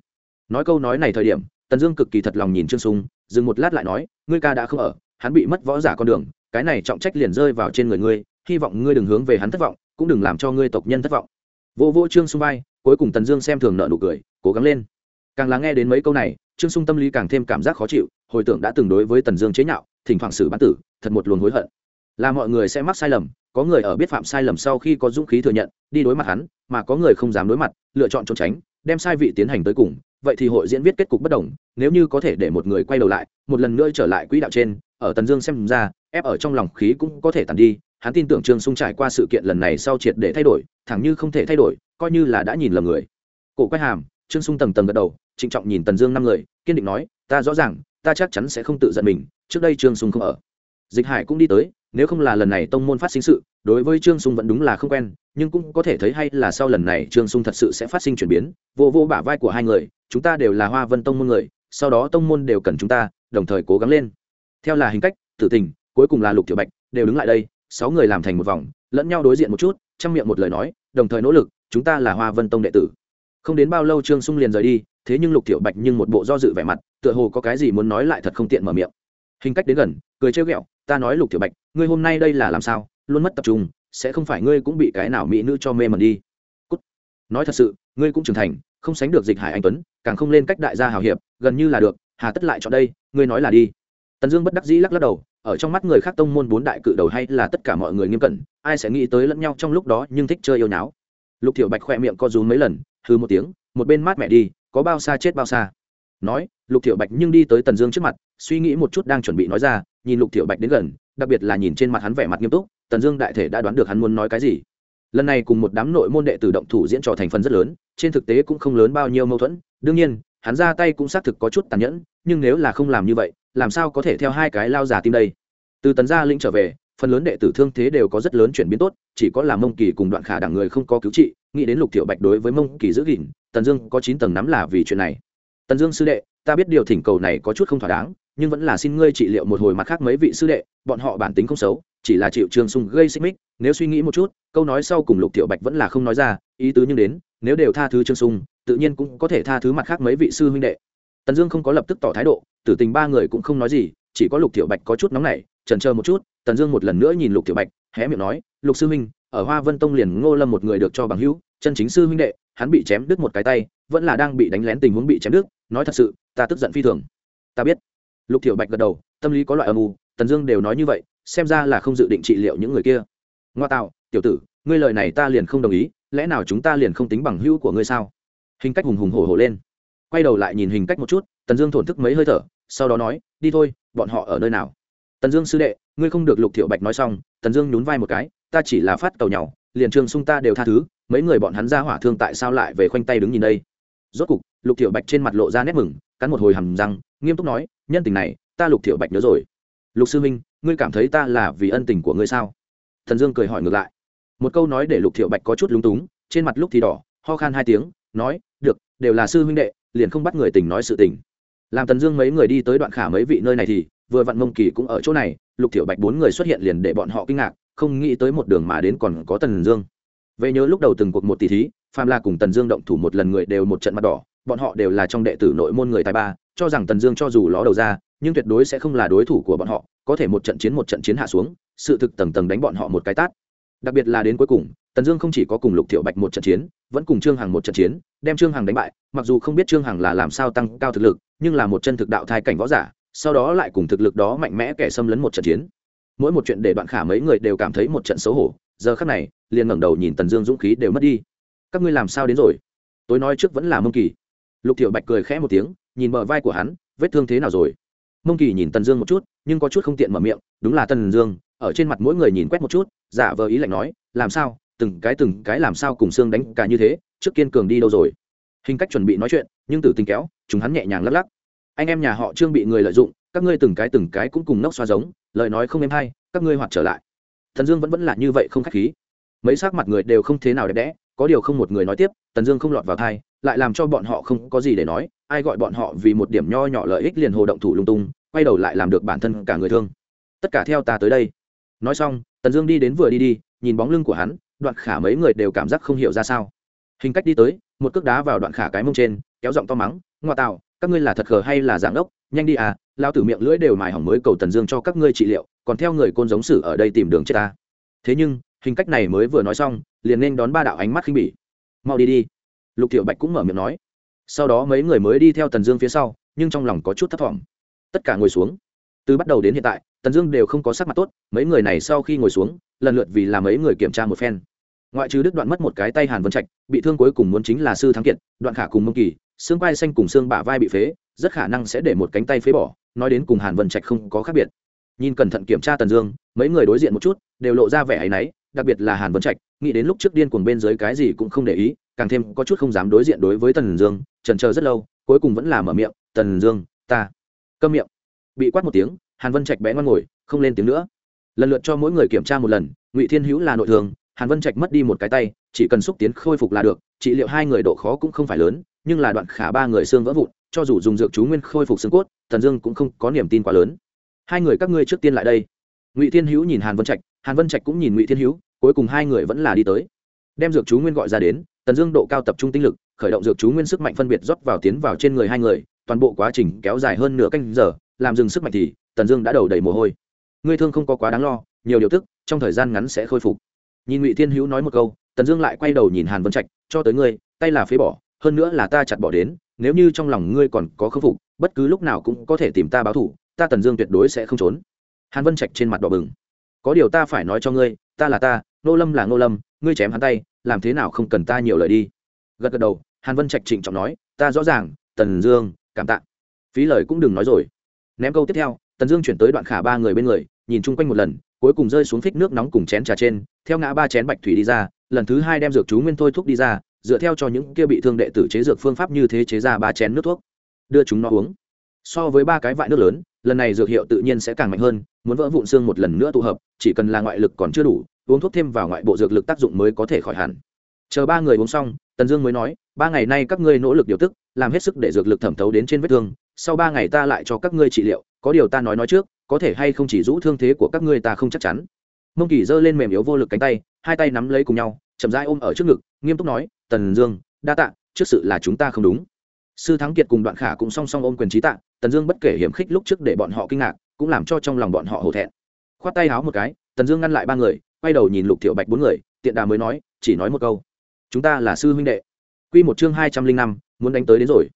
Speaker 1: Nói câu nói này thời điểm, tần dương cực kỳ thật lòng nhìn trương sung, dừng một lát lại nói, ngươi ca đã không ở, hắn bị mất võ giả con đường, cái này trọng trách liền rơi vào trên người ngươi hy vọng ngươi đừng hướng về hắn thất vọng, cũng đừng làm cho ngươi tộc nhân thất vọng. Vô vô trương sung vai, cuối cùng tần dương xem thường nợ nụ cười, cố gắng lên. Càng lắng nghe đến mấy câu này, trương sung tâm lý càng thêm cảm giác khó chịu, hồi tưởng đã từng đối với tần dương chế nhạo, thỉnh thoảng xử bán tử, thật một luồng hối hận. Là mọi người sẽ mắc sai lầm, có người ở biết phạm sai lầm sau khi có dũng khí thừa nhận, đi đối mặt hắn, mà có người không dám đối mặt, lựa chọn trốn tránh, đem sai vị tiến hành tới cùng, vậy thì hội diễn viết kết cục bất đồng, nếu như có thể để một người quay đầu lại, một lần nữa trở lại quỹ đạo trên, ở tần dương xem ra, ép ở trong lòng khí cũng có thể tàn đi hắn tin tưởng trương sung trải qua sự kiện lần này sau triệt để thay đổi, thẳng như không thể thay đổi, coi như là đã nhìn lầm người. Cổ quay hàm, trương sung tầng tầng gật đầu, trịnh trọng nhìn tần dương năm người, kiên định nói, ta rõ ràng, ta chắc chắn sẽ không tự giận mình, trước đây trương sung không ở. Dịch hải cũng đi tới, nếu không là lần này tông môn phát sinh sự, đối với trương sung vẫn đúng là không quen, nhưng cũng có thể thấy hay là sau lần này trương sung thật sự sẽ phát sinh chuyển biến, vô vô bả vai của hai người, chúng ta đều là hoa vân tông môn người, sau đó tông môn đều cần chúng ta, đồng thời cố gắng lên. Theo là hình cách, tử tình, cuối cùng là lục tiểu bạch, đều đứng lại đây sáu người làm thành một vòng, lẫn nhau đối diện một chút, chăm miệng một lời nói, đồng thời nỗ lực, chúng ta là hoa vân tông đệ tử. Không đến bao lâu trương sung liền rời đi, thế nhưng lục tiểu bạch nhưng một bộ do dự vẻ mặt, tựa hồ có cái gì muốn nói lại thật không tiện mở miệng. Hình cách đến gần, cười trêu ghẹo, ta nói lục tiểu bạch, ngươi hôm nay đây là làm sao? Luôn mất tập trung, sẽ không phải ngươi cũng bị cái nào mỹ nữ cho mê mẩn đi. Cút. nói thật sự, ngươi cũng trưởng thành, không sánh được dịch hải anh tuấn, càng không lên cách đại gia hào hiệp, gần như là được, hà tất lại chọn đây, ngươi nói là đi tần dương bất đắc dĩ lắc lắc đầu, ở trong mắt người khác tông môn bốn đại cự đầu hay là tất cả mọi người nghiêm cẩn, ai sẽ nghĩ tới lẫn nhau trong lúc đó nhưng thích chơi yêu náo lục thiểu bạch khoe miệng co rúm mấy lần hư một tiếng, một bên mát mẹ đi, có bao xa chết bao xa. Nói, lục thiểu bạch nhưng đi tới tần dương trước mặt, suy nghĩ một chút đang chuẩn bị nói ra, nhìn lục thiểu bạch đến gần, đặc biệt là nhìn trên mặt hắn vẻ mặt nghiêm túc, tần dương đại thể đã đoán được hắn muốn nói cái gì. Lần này cùng một đám nội môn đệ tử động thủ diễn trò thành phần rất lớn, trên thực tế cũng không lớn bao nhiêu mâu thuẫn, đương nhiên, hắn ra tay cũng xác thực có chút tàn nhẫn, nhưng nếu là không làm như vậy làm sao có thể theo hai cái lao già tim đây? Từ tấn gia lĩnh trở về, phần lớn đệ tử thương thế đều có rất lớn chuyển biến tốt, chỉ có là mông kỳ cùng đoạn khả đẳng người không có cứu trị, nghĩ đến lục tiểu bạch đối với mông kỳ giữ gìn, tần dương có chín tầng nắm là vì chuyện này. Tần dương sư đệ, ta biết điều thỉnh cầu này có chút không thỏa đáng, nhưng vẫn là xin ngươi trị liệu một hồi mặt khác mấy vị sư đệ, bọn họ bản tính không xấu, chỉ là chịu trường sung gây xích mích, nếu suy nghĩ một chút, câu nói sau cùng lục tiểu bạch vẫn là không nói ra, ý tứ nhưng đến, nếu đều tha thứ trương sung, tự nhiên cũng có thể tha thứ mặt khác mấy vị sư huynh đệ tần dương không có lập tức tỏ thái độ, tử tình ba người cũng không nói gì, chỉ có lục Tiểu bạch có chút nóng nảy, trần chờ một chút, tần dương một lần nữa nhìn lục Tiểu bạch, hé miệng nói, lục sư huynh, ở hoa vân tông liền ngô lâm một người được cho bằng hữu, chân chính sư huynh đệ, hắn bị chém đứt một cái tay, vẫn là đang bị đánh lén tình huống bị chém đứt, nói thật sự, ta tức giận phi thường. Ta biết. Lục Tiểu bạch gật đầu, tâm lý có loại âm u, tần dương đều nói như vậy, xem ra là không dự định trị liệu những người kia. Ngoa tạo, tiểu tử, ngươi lời này ta liền không đồng ý, lẽ nào chúng ta liền không tính bằng hữu của ngươi sao? Hình cách hùng hùng hổ hổ lên quay đầu lại nhìn hình cách một chút, tần dương thổn thức mấy hơi thở, sau đó nói, đi thôi, bọn họ ở nơi nào? Tần dương sư đệ, ngươi không được lục thiệu bạch nói xong. Tần dương nhún vai một cái, ta chỉ là phát cầu nhau liền trường sung ta đều tha thứ, mấy người bọn hắn ra hỏa thương tại sao lại về khoanh tay đứng nhìn đây? Rốt cục, lục thiệu bạch trên mặt lộ ra nét mừng, cắn một hồi hầm răng, nghiêm túc nói, nhân tình này, ta lục thiệu bạch nhớ rồi. Lục sư minh ngươi cảm thấy ta là vì ân tình của ngươi sao? Thần dương cười hỏi ngược lại. Một câu nói để lục thiệu bạch có chút lúng túng, trên mặt lúc thì đỏ, ho khan hai tiếng, nói, được, đều là sư huynh đệ liền không bắt người tình nói sự tình. Làm tần dương mấy người đi tới đoạn khả mấy vị nơi này thì, vừa vặn mông kỳ cũng ở chỗ này, lục Tiểu bạch bốn người xuất hiện liền để bọn họ kinh ngạc, không nghĩ tới một đường mà đến còn có tần dương. Về nhớ lúc đầu từng cuộc một tỷ thí phàm la cùng tần dương động thủ một lần người đều một trận mặt đỏ, bọn họ đều là trong đệ tử nội môn người tài ba, cho rằng tần dương cho dù ló đầu ra, nhưng tuyệt đối sẽ không là đối thủ của bọn họ, có thể một trận chiến một trận chiến hạ xuống, sự thực tầng tầng đánh bọn họ một cái tát. Đặc biệt là đến cuối cùng, tần dương không chỉ có cùng lục thiệu bạch một trận chiến, vẫn cùng trương hằng một trận chiến, đem trương hằng đánh bại mặc dù không biết trương hằng là làm sao tăng cao thực lực, nhưng là một chân thực đạo thai cảnh võ giả, sau đó lại cùng thực lực đó mạnh mẽ kẻ xâm lấn một trận chiến. Mỗi một chuyện để đoạn khả mấy người đều cảm thấy một trận xấu hổ, giờ khắc này, liền ngẩng đầu nhìn tần dương dũng khí đều mất đi. Các ngươi làm sao đến rồi? Tôi nói trước vẫn là mông kỳ. Lục thiệu bạch cười khẽ một tiếng, nhìn bờ vai của hắn, vết thương thế nào rồi? Mông kỳ nhìn tần dương một chút, nhưng có chút không tiện mở miệng, đúng là tần dương. Ở trên mặt mỗi người nhìn quét một chút, giả vờ ý lạnh nói, làm sao? Từng cái từng cái làm sao cùng xương đánh cả như thế? Trước kiên cường đi đâu rồi? Hình cách chuẩn bị nói chuyện, nhưng tử tình kéo, chúng hắn nhẹ nhàng lắc lắc. Anh em nhà họ trương bị người lợi dụng, các ngươi từng cái từng cái cũng cùng nốc xoa giống, lời nói không êm hay, các ngươi hoạt trở lại. Thần dương vẫn vẫn là như vậy không k h á c h khí. Mấy s ắ c mặt người đều không thế nào đẹp đẽ, có điều không một người nói tiếp, tần dương không lọt vào thai, lại làm cho bọn họ không có gì để nói, ai gọi bọn họ vì một điểm nho nhỏ lợi ích liền hồ động thủ lung tung, quay đầu lại làm được bản thân cả người thương. Tất cả theo ta tới đây. Nói xong, tần dương đi đến vừa đi đi, nhìn bóng lưng của hắn, đoạn khả mấy người đều cảm giác không hiểu ra sao hình cách đi tới, một cước đá vào đoạn khả cái mông trên, kéo giọng to mắng, ngoa tạo, các ngươi là thật khờ hay là giảng ốc? Nhanh đi à lao tử miệng lưỡi đều mài hỏng mới cầu tần dương cho các ngươi trị liệu, còn theo người côn giống sử ở đây tìm đường chết ta. Thế nhưng, hình cách này mới vừa nói xong, liền nên đón ba đạo ánh mắt khinh bỉ. Mau đi đi. Lục Tiểu bạch cũng mở miệng nói. Sau đó mấy người mới đi theo tần dương phía sau, nhưng trong lòng có chút thấp t tất cả ngồi xuống. Từ bắt đầu đến hiện tại, tần dương đều không có sắc mặt tốt, mấy người này sau khi ngồi xuống, lần lượt vì làm mấy người kiểm tra một phen ngoại trừ đứt đoạn mất một cái tay hàn vân trạch, bị thương cuối cùng muốn chính là sư thắng kiệt, đoạn khả cùng mông kỳ, xương vai xanh cùng xương bả vai bị phế, rất khả năng sẽ để một cánh tay phế bỏ, nói đến cùng hàn vân trạch không có khác biệt. Nhìn cẩn thận kiểm tra tần dương, mấy người đối diện một chút, đều lộ ra vẻ áy náy, đặc biệt là hàn vân trạch, nghĩ đến lúc trước điên cuồng bên dưới cái gì cũng không để ý, càng thêm có chút không dám đối diện đối với tần dương trần chờ rất lâu, cuối cùng vẫn là mở miệng, tần dương, ta câm miệng. Bị quát một tiếng, hàn vân trạch bé ngoan ngồi, không lên tiếng nữa. Lần lượt cho mỗi người kiểm tra một lần, ngụy thiên hữu là nội thường hàn vân trạch mất đi một cái tay, chỉ cần xúc tiến khôi phục là được, trị liệu hai người độ khó cũng không phải lớn, nhưng là đoạn khả ba người xương vỡ vụn, cho dù dùng dược chú nguyên khôi phục xương cốt thần dương cũng không có niềm tin quá lớn. Hai người các ngươi trước tiên lại đây. Ngụy thiên hữu nhìn hàn vân trạch, hàn vân trạch cũng nhìn ngụy thiên hữu, cuối cùng hai người vẫn là đi tới. Đem dược chú nguyên gọi ra đến, tần dương độ cao tập trung tinh lực, khởi động dược chú nguyên sức mạnh phân biệt rót vào tiến vào trên người hai người, toàn bộ quá trình kéo dài hơn nửa canh giờ, làm dừng sức mạnh thì tần dương đã đầu đầy mồ hôi. Ngươi thương không có quá đáng lo, nhiều điều tức, trong thời gian ngắn sẽ khôi phục nhìn ngụy thiên hữu nói một câu, tần dương lại quay đầu nhìn hàn vân trạch, cho tới ngươi, tay là phế bỏ, hơn nữa là ta chặt bỏ đến, nếu như trong lòng ngươi còn có khâm phục, bất cứ lúc nào cũng có thể tìm ta báo thủ ta tần dương tuyệt đối sẽ không trốn. Hàn vân trạch trên mặt đỏ bừng. Có điều ta phải nói cho ngươi, ta là ta nô lâm là nô lâm, ngươi chém hắn tay, làm thế nào không cần ta nhiều lời đi. Gật gật đầu, hàn vân trạch trịnh trọng nói, ta rõ ràng, tần dương, cảm tạ. Phí lời cũng đừng nói rồi. Ném câu tiếp theo, tần dương chuyển tới đoạn khả ba người bên người, nhìn chung quanh một lần cuối cùng rơi xuống phích nước nóng cùng chén trà trên, theo ngã ba chén bạch thủy đi ra, lần thứ hai đem dược chú nguyên thôi thuốc đi ra, dựa theo cho những kia bị thương đệ tử chế dược phương pháp như thế chế ra ba chén nước thuốc, đưa chúng nó uống. So với ba cái vại nước lớn, lần này dược hiệu tự nhiên sẽ càng mạnh hơn, muốn vỡ vụn xương một lần nữa tụ hợp, chỉ cần là ngoại lực còn chưa đủ, uống thuốc thêm vào ngoại bộ dược lực tác dụng mới có thể khỏi hẳn. Chờ ba người uống xong, tần dương mới nói, ba ngày nay các ngươi nỗ lực điều tức, làm hết sức để dược lực thẩm thấu đến trên vết thương, sau ba ngày ta lại cho các ngươi trị liệu, có điều ta nói nói trước có thể hay không chỉ rũ thương thế của các ngươi ta không chắc chắn. Mông kỳ giơ lên mềm yếu vô lực cánh tay, hai tay nắm lấy cùng nhau, chậm rãi ôm ở trước ngực, nghiêm túc nói, tần dương, đa tạ, trước sự là chúng ta không đúng. Sư thắng kiệt cùng đoạn khả cũng song song ôm quyền trí tạ, tần dương bất kể hiểm khích lúc trước để bọn họ kinh ngạc, cũng làm cho trong lòng bọn họ hổ thẹn. Khoát tay háo một cái, tần dương ngăn lại ba người, quay đầu nhìn lục thiệu bạch bốn người, tiện đà mới nói, chỉ nói một câu. Chúng ta là sư huynh đệ. Q một chương hai trăm linh năm, muốn đánh tới đến rồi.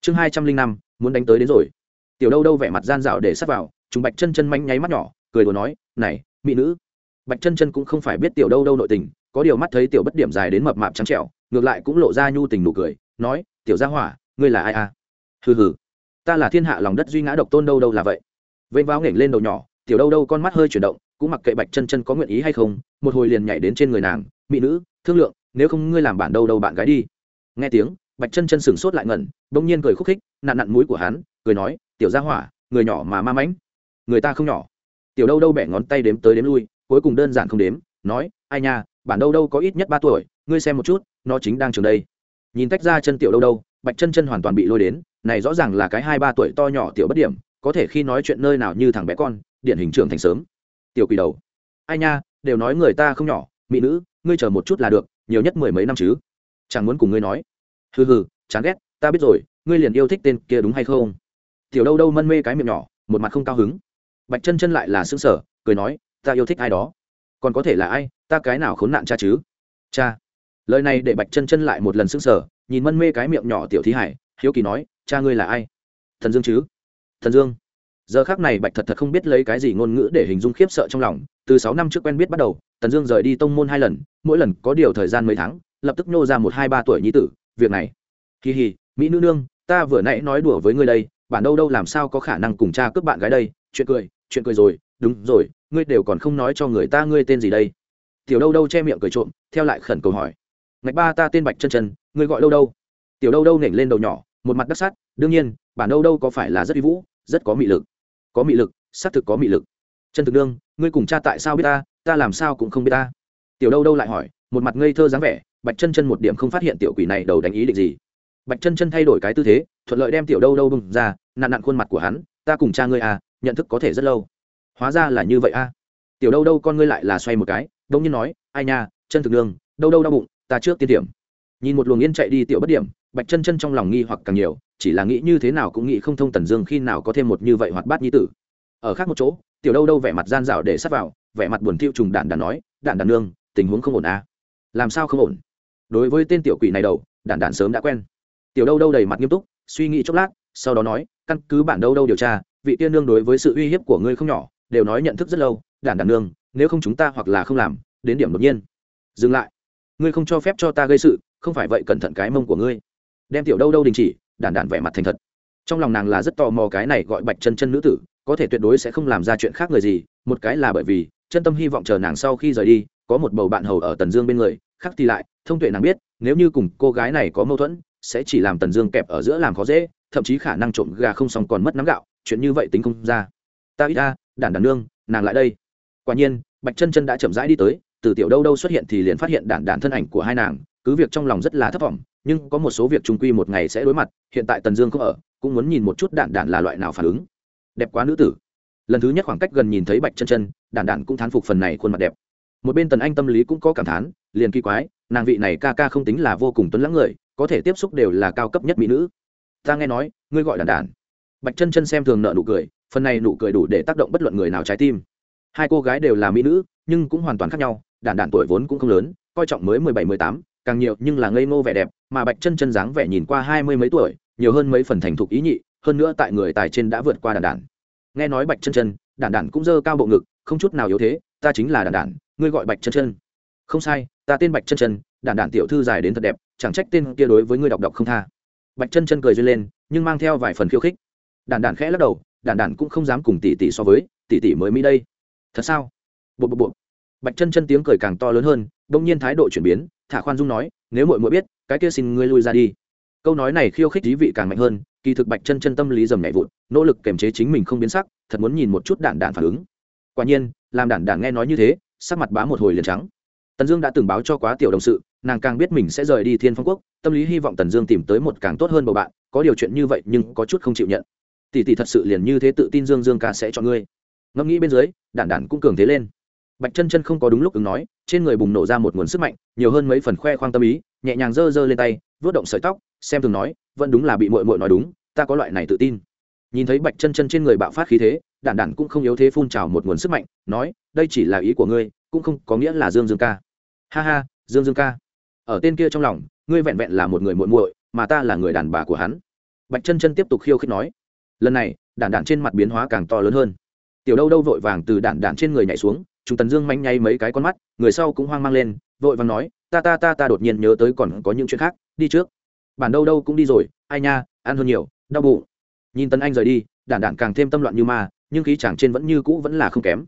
Speaker 1: Chương hai trăm linh năm, muốn đánh tới đến rồi. Tiểu đâu đâu vẻ mặt gian dạo để sắp vào chúng bạch chân chân manh nháy mắt nhỏ, cười đùa nói, này, mỹ nữ. Bạch chân chân cũng không phải biết tiểu đâu đâu nội tình, có điều mắt thấy tiểu bất điểm dài đến mập mạp trắng trẻo, ngược lại cũng lộ ra nhu tình nụ cười, nói, tiểu gia hỏa, ngươi là ai à? Hừ hừ, ta là thiên hạ lòng đất duy ngã độc tôn đâu đâu là vậy. Vênh váo nghển lên đầu nhỏ, tiểu đâu đâu con mắt hơi chuyển động, cũng mặc kệ bạch chân chân có nguyện ý hay không, một hồi liền nhảy đến trên người nàng, mỹ nữ, thương lượng, nếu không ngươi làm bạn đâu đâu bạn gái đi. Nghe tiếng, bạch chân chân sửng sốt lại ngẩn, bỗng nhiên cười khúc khích, nặn nặn mũi của hắn, cười nói, tiểu gia hỏa, người nhỏ mà ma mãnh người ta không nhỏ. Tiểu đâu đâu bẻ ngón tay đếm tới đếm lui, cuối cùng đơn giản không đếm, nói, ai nha bản đâu đâu có ít nhất ba tuổi, ngươi xem một chút, nó chính đang trường đây. Nhìn tách ra chân tiểu đâu đâu, bạch chân chân hoàn toàn bị lôi đến, này rõ ràng là cái hai ba tuổi to nhỏ tiểu bất điểm, có thể khi nói chuyện nơi nào như thằng bé con, điển hình trưởng thành sớm. Tiểu quỷ đầu. Ai nha, đều nói người ta không nhỏ, mỹ nữ, ngươi chờ một chút là được, nhiều nhất mười mấy năm chứ. Chẳng muốn cùng ngươi nói. Hừ hừ, chán ghét, ta biết rồi, ngươi liền yêu thích tên kia đúng hay không? Tiểu đâu đâu mân mê cái miệng nhỏ, một mặt không cao hứng bạch chân chân lại là xương sở cười nói, ta yêu thích ai đó. Còn có thể là ai, ta cái nào khốn nạn cha chứ? Cha. Lời này để bạch chân chân lại một lần xương sở nhìn mân mê cái miệng nhỏ tiểu thí hải, hiếu kỳ nói, cha ngươi là ai? Thần dương chứ. Thần dương. Giờ khác này bạch thật thật không biết lấy cái gì ngôn ngữ để hình dung khiếp sợ trong lòng, từ sáu năm trước quen biết bắt đầu tần dương rời đi tông môn hai lần, mỗi lần có điều thời gian mấy tháng, lập tức nô ra một hai ba tuổi nhi tử, việc này. Kỳ hì, mỹ nữ nương, ta vừa nãy nói đùa với ngươi đây, bản đâu đâu làm sao có khả năng cùng cha cướp bạn gái đây? Chuyện cười chuyện cười rồi, đúng rồi, ngươi đều còn không nói cho người ta ngươi tên gì đây. Tiểu đâu đâu che miệng cười trộm, theo lại khẩn cầu hỏi. Ngạch ba ta tên bạch chân chân, ngươi gọi đâu đâu? Tiểu đâu đâu nểnh lên đầu nhỏ, một mặt đắc sắt đương nhiên, bản đâu đâu có phải là rất uy vũ, rất có mị lực. Có mị lực, xác thực có mị lực. Chân thực đương, ngươi cùng cha tại sao biết ta ta làm sao cũng không biết ta. Tiểu đâu đâu lại hỏi, một mặt ngây thơ dáng vẻ, bạch chân chân một điểm không phát hiện tiểu quỷ này đầu đánh ý định gì. Bạch chân chân thay đổi cái tư thế, thuận lợi đem tiểu đâu đâu bưng ra nạn nặn khuôn mặt của hắn, ta cùng cha ngươi à nhận thức có thể rất lâu. Hóa ra là như vậy a. À. tiểu đâu đâu con ngươi lại là xoay một cái, đông nhiên nói, ai nha, chân thực đương đâu đâu đau bụng, ta trước tiên điểm. Nhìn một luồng yên chạy đi tiểu bất điểm, bạch chân chân trong lòng nghi hoặc càng nhiều, chỉ là nghĩ như thế nào cũng nghĩ không thông tần dương khi nào có thêm một như vậy hoạt bát nhi tử. Ở khác một chỗ, tiểu đâu đâu vẻ mặt gian dạo để sắp vào, vẻ mặt buồn thiêu trùng đạn đàn nói đạn đàn nương, tình huống không ổn à? Làm sao không ổn? Đối với tên tiểu quỷ này đầu đạn đạn sớm đã quen. Tiểu đâu đâu đầy mặt nghiêm túc, suy nghĩ chốc lát, sau đó nói, căn cứ bản đâu đâu điều tra vị tiên nương đối với sự uy hiếp của ngươi không nhỏ, đều nói nhận thức rất lâu, đản đản nương, nếu không chúng ta hoặc là không làm, đến điểm đột nhiên. Dừng lại. Ngươi không cho phép cho ta gây sự, không phải vậy cẩn thận cái mông của ngươi. Đem tiểu đâu đâu đình chỉ, đản đản vẻ mặt thành thật. Trong lòng nàng là rất tò mò cái này gọi bạch chân chân nữ tử, có thể tuyệt đối sẽ không làm ra chuyện khác người gì, một cái là bởi vì, chân tâm hy vọng chờ nàng sau khi rời đi, có một bầu bạn hầu ở tần dương bên người, khác thì lại, thông tuệ nàng biết, nếu như cùng cô gái này có mâu thuẫn, sẽ chỉ làm tần dương kẹp ở giữa làm khó dễ, thậm chí khả năng trộm gà không xong còn mất nắm gạo chuyện như vậy tính không ra. Ta ít a đản đản nương, nàng lại đây. Quả nhiên, bạch chân chân đã chậm rãi đi tới, từ tiểu đâu đâu xuất hiện thì liền phát hiện đản đản thân ảnh của hai nàng, cứ việc trong lòng rất là thất vọng, nhưng có một số việc trung quy một ngày sẽ đối mặt, hiện tại tần dương không ở, cũng muốn nhìn một chút đản đản là loại nào phản ứng. Đẹp quá nữ tử. Lần thứ nhất khoảng cách gần nhìn thấy bạch chân chân, đản đản cũng thán phục phần này khuôn mặt đẹp. Một bên tần anh tâm lý cũng có cảm thán, liền kỳ quái, nàng vị này ca ca không tính là vô cùng tuấn lãng người, có thể tiếp xúc đều là cao cấp nhất mỹ nữ. Ta nghe nói, ngươi gọi đản đản bạch chân chân xem thường nợ nụ cười, phần này nụ cười đủ để tác động bất luận người nào trái tim. Hai cô gái đều là mỹ nữ, nhưng cũng hoàn toàn khác nhau, đản đản tuổi vốn cũng không lớn, coi trọng mới mười bảy, mười tám, càng nhiều nhưng là ngây ngô vẻ đẹp, mà bạch chân chân dáng vẻ nhìn qua hai mươi mấy tuổi, nhiều hơn mấy phần thành thục ý nhị, hơn nữa tại người tài trên đã vượt qua đản đản. Nghe nói bạch chân chân, đản đản cũng dơ cao bộ ngực, không chút nào yếu thế, ta chính là đản đản, ngươi gọi bạch chân chân. Không sai, ta tên bạch chân chân, đản đản tiểu thư dài đến thật đẹp, chẳng trách tên kia đối với ngươi đọc đọc không tha. Bạch chân chân cười duyên lên, nhưng mang theo vài phần khiêu khích đản đản khẽ lắc đầu đản đản cũng không dám cùng tỷ tỷ so với, tỷ tỷ mới mỹ đây. Thật sao? Bộ bộ bộ bạch chân chân tiếng cười càng to lớn hơn đông nhiên thái độ chuyển biến, thả khoan dung nói, nếu muội muội biết, cái kia xin ngươi lui ra đi. Câu nói này khiêu khích dí vị càng mạnh hơn, kỳ thực bạch chân chân tâm lý dầm nhảy vụt, nỗ lực kềm chế chính mình không biến sắc, thật muốn nhìn một chút đản đản phản ứng. Quả nhiên, làm đản đản nghe nói như thế, sắc mặt bá một hồi liền trắng. Tần dương đã từng báo cho quá tiểu đồng sự, nàng càng biết mình sẽ rời đi thiên phong quốc, tâm lý hy vọng tần dương tìm tới một càng tốt hơn bầu bạn, có điều chuyện như vậy nhưng có chút không chịu nhận tỷ tỷ thật sự liền như thế tự tin dương dương ca sẽ chọn ngươi. Ngẫm nghĩ bên dưới, đản đản cũng cường thế lên. Bạch chân chân không có đúng lúc ứng nói, trên người bùng nổ ra một nguồn sức mạnh, nhiều hơn mấy phần khoe khoang tâm ý, nhẹ nhàng giơ giơ lên tay vớt động sợi tóc, xem thường nói, vẫn đúng là bị mội mội nói đúng, ta có loại này tự tin. Nhìn thấy bạch chân chân trên người bạo phát khí thế, đản đản cũng không yếu thế phun trào một nguồn sức mạnh, nói, đây chỉ là ý của ngươi, cũng không có nghĩa là dương dương ca. Ha ha, dương dương ca. Ở tên kia trong lòng, ngươi vẹn vẹn là một người muội muội, mà ta là người đàn bà của hắn. Bạch chân chân tiếp tục khiêu khích nói lần này đản đản trên mặt biến hóa càng to lớn hơn. Tiểu đâu đâu vội vàng từ đản đản trên người nhảy xuống chúng tần dương manh nhay mấy cái con mắt, người sau cũng hoang mang lên, vội vàng nói, ta ta ta ta đột nhiên nhớ tới còn có những chuyện khác, đi trước. Bản đâu đâu cũng đi rồi, ai nha, ăn hơn nhiều, đau bụng. Nhìn tần anh rời đi đản đản càng thêm tâm loạn như ma, nhưng khí chàng trên vẫn như cũ vẫn là không kém.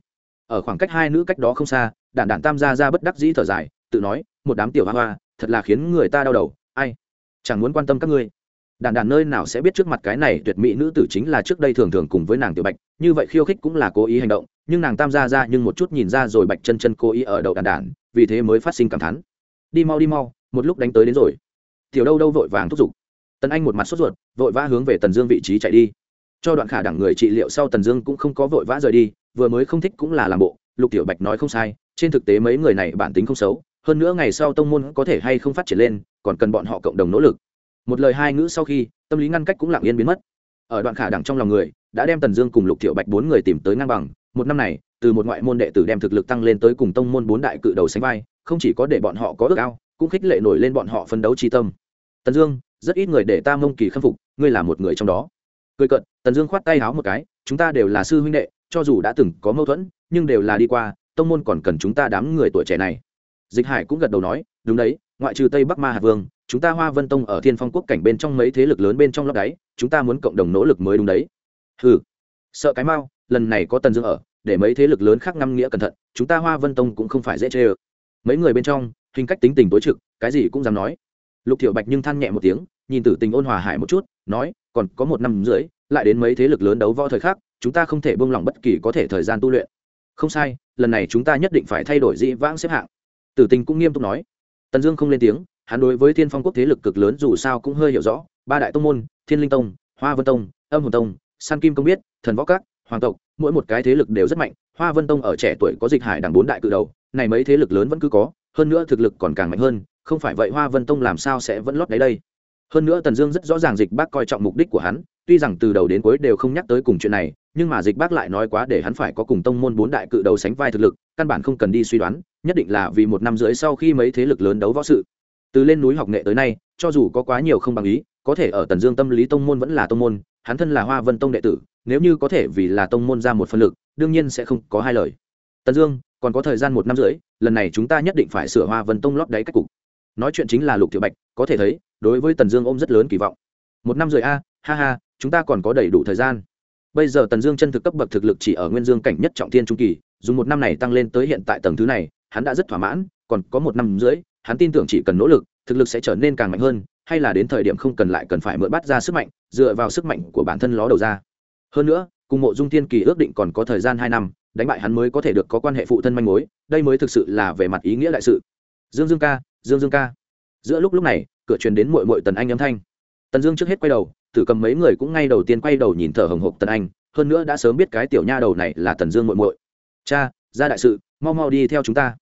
Speaker 1: Ở khoảng cách hai nữ cách đó không xa đản đản tam gia ra bất đắc dĩ thở dài, tự nói, một đám tiểu hoa hoa, thật là khiến người ta đau đầu, ai? Chẳng muốn quan tâm các ngươi đàn đàn nơi nào sẽ biết trước mặt cái này tuyệt mỹ nữ tử chính là trước đây thường thường cùng với nàng tiểu bạch, như vậy khiêu khích cũng là cố ý hành động, nhưng nàng tam gia ra nhưng một chút nhìn ra rồi bạch chân chân cố ý ở đầu đàn đàn, vì thế mới phát sinh cảm thán. Đi mau đi mau, một lúc đánh tới đến rồi. Tiểu đâu đâu vội vàng thúc giục. Tần anh một mặt sốt ruột, vội vã hướng về tần dương vị trí chạy đi. Cho đoạn khả đẳng người trị liệu sau tần dương cũng không có vội vã rời đi, vừa mới không thích cũng là làm bộ, lục tiểu bạch nói không sai, trên thực tế mấy người này bản tính không xấu, hơn nữa ngày sau tông môn có thể hay không phát triển lên, còn cần bọn họ cộng đồng nỗ lực một lời hai ngữ sau khi, tâm lý ngăn cách cũng lặng yên biến mất. Ở đoạn khả đẳng trong lòng người, đã đem tần dương cùng lục thiệu bạch bốn người tìm tới ngang bằng. Một năm này, từ một ngoại môn đệ tử đem thực lực tăng lên tới cùng tông môn bốn đại cự đầu sánh vai, không chỉ có để bọn họ có ước ao, cũng khích lệ nổi lên bọn họ phấn đấu tri tâm. Tần dương, rất ít người để ta mông kỳ khâm phục, ngươi là một người trong đó. Cười cận tần dương khoát tay háo một cái, chúng ta đều là sư huynh đệ, cho dù đã từng có mâu thuẫn, nhưng đều là đi qua, tông môn còn cần chúng ta đám người tuổi trẻ này. Dịch hải cũng gật đầu nói, đúng đấy, ngoại trừ tây bắc ma hạt vương chúng ta hoa vân tông ở thiên phong quốc cảnh bên trong mấy thế lực lớn bên trong lóc đáy chúng ta muốn cộng đồng nỗ lực mới đúng đấy. Ừ sợ cái mau lần này có tần dương ở để mấy thế lực lớn khác ngăm nghĩa cẩn thận chúng ta hoa vân tông cũng không phải dễ chê ơ. Mấy người bên trong hình cách tính tình tối trực cái gì cũng dám nói. Lục thiểu bạch nhưng than nhẹ một tiếng nhìn tử tình ôn hòa hải một chút nói còn có một năm rưỡi lại đến mấy thế lực lớn đấu võ thời khắc, chúng ta không thể buông lỏng bất kỳ có thể thời gian tu luyện. Không sai lần này chúng ta nhất định phải thay đổi dĩ vãng xếp hạng. Tử tình cũng nghiêm túc nói. Tần dương không lên tiếng hắn đối với thiên phong quốc thế lực cực lớn dù sao cũng hơi hiểu rõ, ba đại tông môn, thiên linh tông, hoa vân tông, âm hồn tông, san kim công biết, thần võ các, hoàng tộc, mỗi một cái thế lực đều rất mạnh, hoa vân tông ở trẻ tuổi có dịch hải đằng bốn đại cự đầu, này mấy thế lực lớn vẫn cứ có, hơn nữa thực lực còn càng mạnh hơn, không phải vậy hoa vân tông làm sao sẽ vẫn lót đáy đây? Hơn nữa tần dương rất rõ ràng dịch bác coi trọng mục đích của hắn, tuy rằng từ đầu đến cuối đều không nhắc tới cùng chuyện này, nhưng mà dịch bác lại nói quá để hắn phải có cùng tông môn bốn đại cự đầu sánh vai thực lực, căn bản không cần đi suy đoán, nhất định là vì một năm rưỡi sau khi mấy thế lực lớn đấu võ sự từ lên núi học nghệ tới nay, cho dù có quá nhiều không bằng ý, có thể ở tần dương tâm lý tông môn vẫn là tông môn, hắn thân là hoa vân tông đệ tử, nếu như có thể vì là tông môn ra một phân lực, đương nhiên sẽ không có hai lời. Tần dương, còn có thời gian một năm rưỡi, lần này chúng ta nhất định phải sửa hoa vân tông lót đáy cách cục. Nói chuyện chính là lục tiểu bạch, có thể thấy, đối với tần dương ôm rất lớn kỳ vọng. Một năm rưỡi a, ha ha, chúng ta còn có đầy đủ thời gian. Bây giờ tần dương chân thực cấp bậc thực lực chỉ ở nguyên dương cảnh nhất trọng thiên trung kỳ, dùng một năm này tăng lên tới hiện tại tầng thứ này, hắn đã rất thỏa mãn, còn có một năm rưỡi hắn tin tưởng chỉ cần nỗ lực, thực lực sẽ trở nên càng mạnh hơn, hay là đến thời điểm không cần lại cần phải mượn bắt ra sức mạnh, dựa vào sức mạnh của bản thân ló đầu ra. Hơn nữa, cùng mộ dung thiên kỳ ước định còn có thời gian hai năm, đánh bại hắn mới có thể được có quan hệ phụ thân manh mối, đây mới thực sự là về mặt ý nghĩa đại sự. Dương dương ca, dương dương ca. Giữa lúc lúc này, cửa truyền đến mội mội tần anh âm thanh. Tần dương trước hết quay đầu thử cầm mấy người cũng ngay đầu tiên quay đầu nhìn thở hồng hộc tần anh, hơn nữa đã sớm biết cái tiểu nha đầu này là tần dương mội mội cha, ra đại sự, mau mau đi theo chúng ta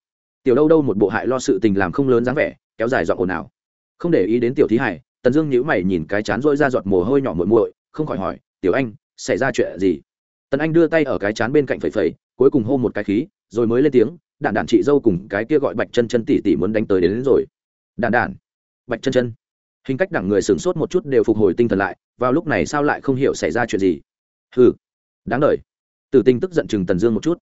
Speaker 1: tiểu đâu đâu một bộ hại lo sự tình làm không lớn dáng vẻ kéo dài dọn ồn ào. Không để ý đến tiểu thí hải tần dương nhíu mày nhìn cái chán rỗi ra giọt mồ hôi nhỏ muội muội không khỏi hỏi tiểu anh xảy ra chuyện gì? Tần anh đưa tay ở cái chán bên cạnh phẩy phẩy cuối cùng hô một cái khí rồi mới lên tiếng đạn đạn chị dâu cùng cái kia gọi bạch chân chân tỉ tỉ muốn đánh tới đến, đến rồi. Đạn đạn? Bạch chân chân. Hình cách đẳng người sửng sốt một chút đều phục hồi tinh thần lại vào lúc này sao lại không hiểu xảy ra chuyện gì? Hừ đáng đời. Tử tinh tức giận chừng tần dương một chút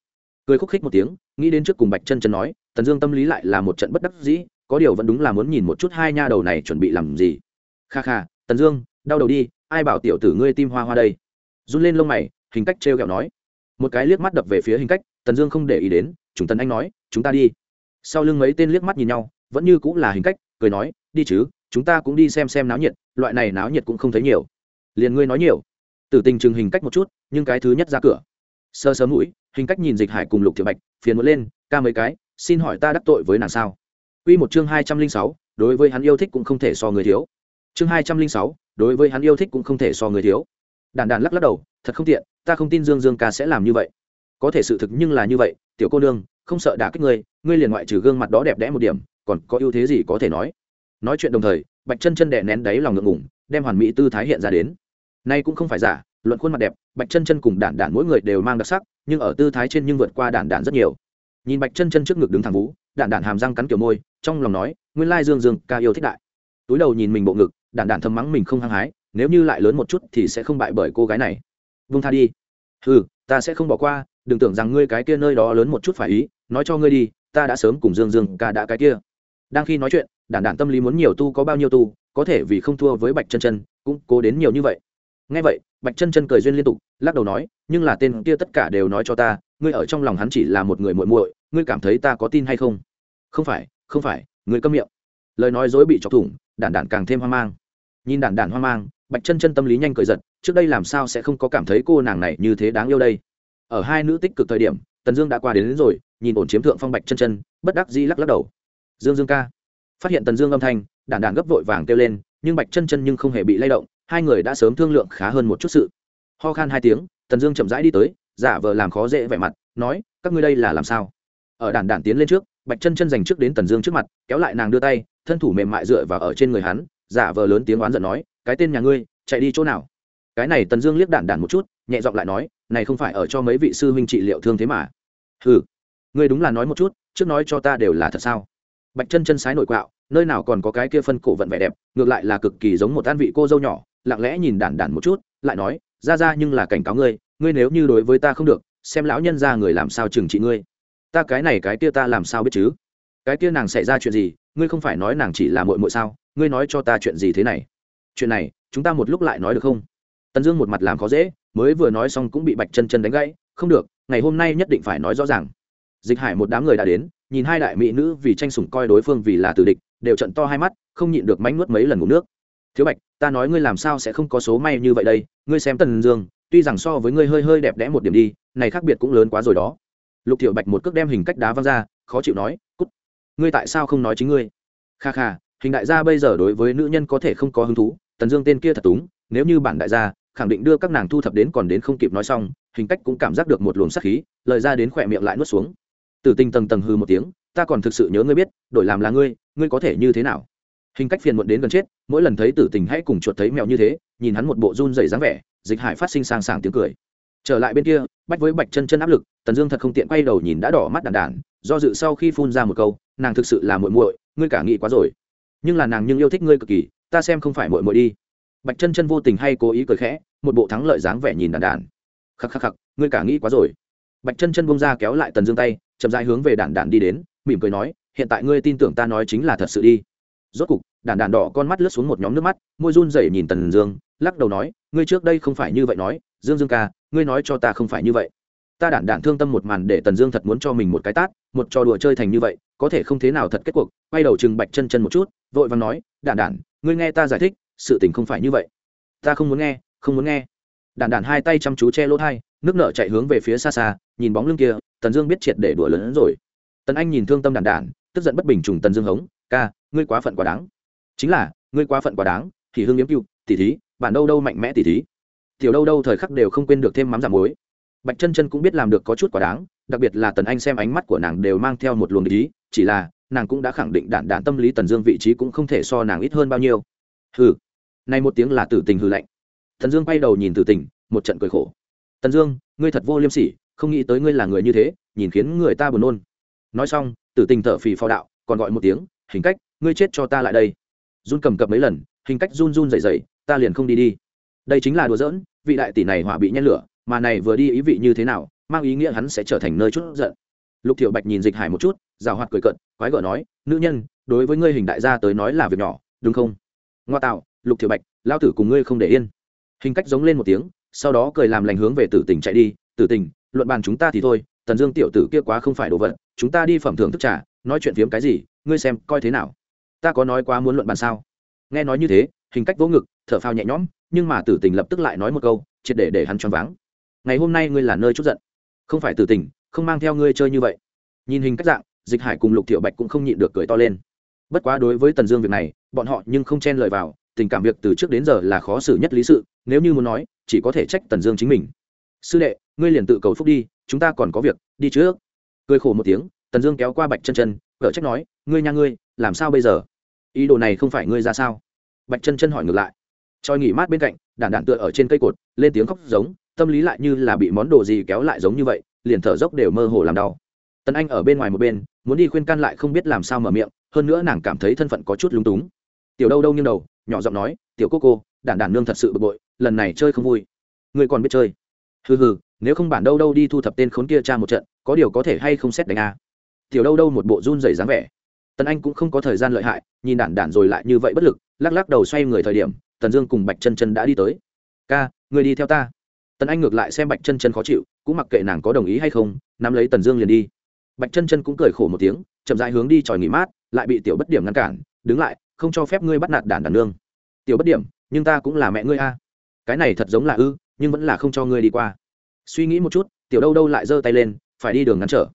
Speaker 1: cười khúc khích một tiếng nghĩ đến trước cùng bạch chân chân nói tần dương tâm lý lại là một trận bất đắc dĩ, có điều vẫn đúng là muốn nhìn một chút hai nha đầu này chuẩn bị làm gì. Kha kha, tần dương, đau đầu đi, ai bảo tiểu tử ngươi tim hoa hoa đây? Run lên lông mày, hình cách trêu kẹo nói. Một cái liếc mắt đập về phía hình cách, tần dương không để ý đến chúng tần anh nói, chúng ta đi. Sau lưng mấy tên liếc mắt nhìn nhau, vẫn như cũng là hình cách, cười nói, đi chứ, chúng ta cũng đi xem xem náo nhiệt, loại này náo nhiệt cũng không thấy nhiều. Liền ngươi nói nhiều. Tử tình chừng hình cách một chút, nhưng cái thứ nhất ra cửa. Sơ sớm mũi, hình cách nhìn dịch hải cùng lục thiệu bạch, phiền muốn lên, ca mấy cái xin hỏi ta đắc tội với nàng sao? Quy một chương hai trăm linh sáu, đối với hắn yêu thích cũng không thể so người thiếu. Chương hai trăm linh sáu, đối với hắn yêu thích cũng không thể so người thiếu. Đàn đàn lắc lắc đầu, thật không tiện, ta không tin dương dương ca sẽ làm như vậy. Có thể sự thực nhưng là như vậy, tiểu cô nương, không sợ đả kích ngươi ngươi liền ngoại trừ gương mặt đó đẹp đẽ một điểm, còn có ưu thế gì có thể nói? Nói chuyện đồng thời, bạch chân chân đè nén đáy lòng ngượng ngủng đem hoàn mỹ tư thái hiện ra đến. Nay cũng không phải giả, luận khuôn mặt đẹp, bạch chân chân cùng đản đản mỗi người đều mang đặc sắc, nhưng ở tư thái trên nhưng vượt qua đản đản rất nhiều nhìn bạch chân chân trước ngực đứng thẳng vũ, đạn đạn hàm răng cắn kiểu môi, trong lòng nói, nguyên lai dương dương ca yêu thích đại. Túi đầu nhìn mình bộ ngực, đạn đạn thầm mắng mình không hăng hái, nếu như lại lớn một chút thì sẽ không bại bởi cô gái này. Vung tha đi. Ừ ta sẽ không bỏ qua, đừng tưởng rằng ngươi cái kia nơi đó lớn một chút phải ý, nói cho ngươi đi, ta đã sớm cùng dương dương ca đã cái kia. Đang khi nói chuyện đản đản tâm lý muốn nhiều tu có bao nhiêu tu, có thể vì không thua với bạch chân chân, cũng cố đến nhiều như vậy ngay vậy bạch chân chân cười duyên liên tục lắc đầu nói nhưng là tên kia tất cả đều nói cho ta ngươi ở trong lòng hắn chỉ là một người muội muội ngươi cảm thấy ta có tin hay không? Không phải không phải ngươi câm miệng. Lời nói dối bị chọc thủng đản đản càng thêm hoang mang. Nhìn đản đản hoang mang bạch chân chân tâm lý nhanh cười giật trước đây làm sao sẽ không có cảm thấy cô nàng này như thế đáng yêu đây? Ở hai nữ tích cực thời điểm tần dương đã qua đến, đến rồi nhìn ổn chiếm thượng phong bạch chân chân bất đắc dĩ lắc lắc đầu. Dương dương ca. Phát hiện tần dương âm thanh đản đản gấp vội vàng kêu lên nhưng bạch chân chân nhưng không hề bị lay động hai người đã sớm thương lượng khá hơn một chút sự. Ho khan hai tiếng, tần dương chậm rãi đi tới, giả vờ làm khó dễ vẻ mặt, nói, các ngươi đây là làm sao? Ở đản đản tiến lên trước, bạch chân chân dành trước đến tần dương trước mặt, kéo lại nàng đưa tay, thân thủ mềm mại dựa vào ở trên người hắn, giả vờ lớn tiếng oán giận nói, cái tên nhà ngươi, chạy đi chỗ nào? Cái này tần dương liếc đản đản một chút, nhẹ giọng lại nói, này không phải ở cho mấy vị sư huynh trị liệu thương thế mà. Ừ ngươi đúng là nói một chút, trước nói cho ta đều là thật sao? Bạch chân chân sái nội quạo, nơi nào còn có cái kia phân cổ vận vẻ đẹp, ngược lại là cực kỳ giống một an vị cô dâu nhỏ lặng lẽ nhìn đản đản một chút, lại nói, ra ra, nhưng là cảnh cáo ngươi ngươi nếu như đối với ta không được, xem lão nhân ra người làm sao trừng trị ngươi. Ta cái này cái kia ta làm sao biết chứ? Cái kia nàng xảy ra chuyện gì, ngươi không phải nói nàng chỉ là mội mội sao? Ngươi nói cho ta chuyện gì thế này? Chuyện này, chúng ta một lúc lại nói được không? Tần dương một mặt làm khó dễ, mới vừa nói xong cũng bị bạch chân chân đánh gãy, không được, ngày hôm nay nhất định phải nói rõ ràng. Dịch hải một đám người đã đến, nhìn hai đại mỹ nữ vì tranh sủng coi đối phương vì là tử địch, đều trận to hai mắt, không nhịn được mánh nuốt mấy lần ngủ nước. Thiếu bạch ta nói ngươi làm sao sẽ không có số may như vậy đây, ngươi xem tần dương, tuy rằng so với ngươi hơi hơi đẹp đẽ một điểm đi, này khác biệt cũng lớn quá rồi đó. Lục thiệu bạch một cước đem hình cách đá văng ra, khó chịu nói, cút, ngươi tại sao không nói chính ngươi? Kha kha, hình đại gia bây giờ đối với nữ nhân có thể không có hứng thú, tần dương tên kia thật túng, nếu như bản đại gia khẳng định đưa các nàng thu thập đến còn đến không kịp nói xong, hình cách cũng cảm giác được một luồng sắc khí, lời ra đến khỏe miệng lại nuốt xuống. Từ tinh tầng tầng hư một tiếng, ta còn thực sự nhớ ngươi biết, đổi làm là ngươi ngươi có thể như thế nào? Hình cách phiền muộn đến gần chết, mỗi lần thấy tử tình hãy cùng chuột thấy mèo như thế, nhìn hắn một bộ run dày dáng vẻ, dịch hải phát sinh sang sảng tiếng cười. Trở lại bên kia, bách với bạch chân chân áp lực, tần dương thật không tiện quay đầu nhìn đã đỏ mắt đàn đản do dự sau khi phun ra một câu, nàng thực sự là muội muội, ngươi cả nghĩ quá rồi. Nhưng là nàng nhưng yêu thích ngươi cực kỳ, ta xem không phải muội muội đi. Bạch chân chân vô tình hay cố ý cười khẽ, một bộ thắng lợi dáng vẻ nhìn đàn đản khắc khắc khắc, ngươi cả nghĩ quá rồi. Bạch chân chân bông ra kéo lại tần dương tay, chậm rãi hướng về đàn đản đi đến, mỉm cười nói, hiện tại ngươi tin tưởng ta nói chính là thật sự đi rốt cục, đàn đàn đỏ con mắt lướt xuống một nhóm nước mắt, môi run rẩy nhìn tần dương, lắc đầu nói, ngươi trước đây không phải như vậy nói, dương dương ca, ngươi nói cho ta không phải như vậy. Ta đản đản thương tâm một màn để tần dương thật muốn cho mình một cái tát, một trò đùa chơi thành như vậy, có thể không thế nào thật kết cuộc. Quay đầu chừng bạch chân chân một chút, vội vàng nói đản đản ngươi nghe ta giải thích, sự tình không phải như vậy. Ta không muốn nghe, không muốn nghe. Đản đản hai tay chăm chú che lỗ thai, nước nợ chạy hướng về phía xa xa, nhìn bóng lưng kia, tần dương biết triệt để đùa lớn hơn rồi. Tần anh nhìn thương tâm đản đản tức giận bất bình trùng tần dương hống, ca ngươi quá phận quá đáng. Chính là, ngươi quá phận quá đáng, thì hương yếm cựu tỉ thí, bản đâu đâu mạnh mẽ tỉ thí. Tiểu đâu đâu thời khắc đều không quên được thêm mắm giảm muối. Bạch chân chân cũng biết làm được có chút quá đáng, đặc biệt là tần anh xem ánh mắt của nàng đều mang theo một luồng ý, chỉ là, nàng cũng đã khẳng định đạn đạn tâm lý tần dương vị trí cũng không thể so nàng ít hơn bao nhiêu. Hừ. Nay một tiếng là tử tình hư lạnh. Tần dương quay đầu nhìn tử tình, một trận cười khổ. Tần dương, ngươi thật vô liêm sỉ, không nghĩ tới ngươi là người như thế, nhìn khiến người ta buồn nôn. Nói xong, tử tình thở phì phao đạo, còn gọi một tiếng, hình cách ngươi chết cho ta lại đây. Run cầm cập mấy lần, hình cách run run dày dày ta liền không đi đi. Đây chính là đùa giỡn, vị đại tỷ này hỏa bị nhen lửa, mà này vừa đi ý vị như thế nào, mang ý nghĩa hắn sẽ trở thành nơi chút giận. Lục thiệu bạch nhìn dịch hải một chút, rào hoạt cười cận quái gở nói, nữ nhân, đối với ngươi hình đại gia tới nói là việc nhỏ, đúng không? Ngoa tạo, lục thiệu bạch, lao tử cùng ngươi không để yên. Hình cách giống lên một tiếng, sau đó cười làm lành hướng về tử tình chạy đi, tử tình, luận bàn chúng ta thì thôi, tần dương tiểu tử kia quá không phải đồ vật, chúng ta đi phẩm thưởng thức trả nói chuyện phiếm cái gì, ngươi xem coi thế nào ta có nói quá muốn luận bàn sao? Nghe nói như thế, hình cách vỗ ngực, thở phao nhẹ nhõm, nhưng mà tử tình lập tức lại nói một câu, triệt để để hắn choáng váng. Ngày hôm nay ngươi là nơi chút giận. Không phải tử tình, không mang theo ngươi chơi như vậy. Nhìn hình cách dạng, dịch hải cùng lục thiệu bạch cũng không nhịn được cười to lên. Bất quá đối với tần dương việc này, bọn họ nhưng không chen lời vào, tình cảm việc từ trước đến giờ là khó xử nhất lý sự, nếu như muốn nói, chỉ có thể trách tần dương chính mình. Sư đệ, ngươi liền tự cầu phúc đi, chúng ta còn có việc, đi trước. Cười khổ một tiếng, tần dương kéo qua bạch chân chân cỡ trách nói, ngươi nha ngươi, làm sao bây giờ? Ý đồ này không phải ngươi ra sao? Bạch chân chân hỏi ngược lại. Choi nghỉ mát bên cạnh, đản đản tựa ở trên cây cột, lên tiếng khóc giống, tâm lý lại như là bị món đồ gì kéo lại giống như vậy, liền thở dốc đều mơ hồ làm đau. Tần anh ở bên ngoài một bên, muốn đi khuyên can lại không biết làm sao mở miệng, hơn nữa nàng cảm thấy thân phận có chút lúng túng. Tiểu đâu đâu nghiêng đầu, nhỏ giọng nói, tiểu cô cô, đản đản nương thật sự bực bội, lần này chơi không vui. Ngươi còn biết chơi? Hừ hừ, nếu không bản đâu đâu đi thu thập tên khốn kia cha một trận, có điều có thể hay không xét đánh a? Tiểu đâu đâu một bộ run rẩy dáng vẻ tần anh cũng không có thời gian lợi hại, nhìn đản đản rồi lại như vậy bất lực, lắc lắc đầu xoay người thời điểm, tần dương cùng bạch chân chân đã đi tới. Ca, người đi theo ta. Tần anh ngược lại xem bạch chân chân khó chịu, cũng mặc kệ nàng có đồng ý hay không, nắm lấy tần dương liền đi. Bạch chân chân cũng cười khổ một tiếng, chậm rãi hướng đi tròi nghỉ mát, lại bị tiểu bất điểm ngăn cản, đứng lại, không cho phép ngươi bắt nạt đản đản nương. Tiểu bất điểm, nhưng ta cũng là mẹ ngươi a. Cái này thật giống là ư, nhưng vẫn là không cho ngươi đi qua. Suy nghĩ một chút, tiểu đâu đâu lại giơ tay lên, phải đi đường ngắn trở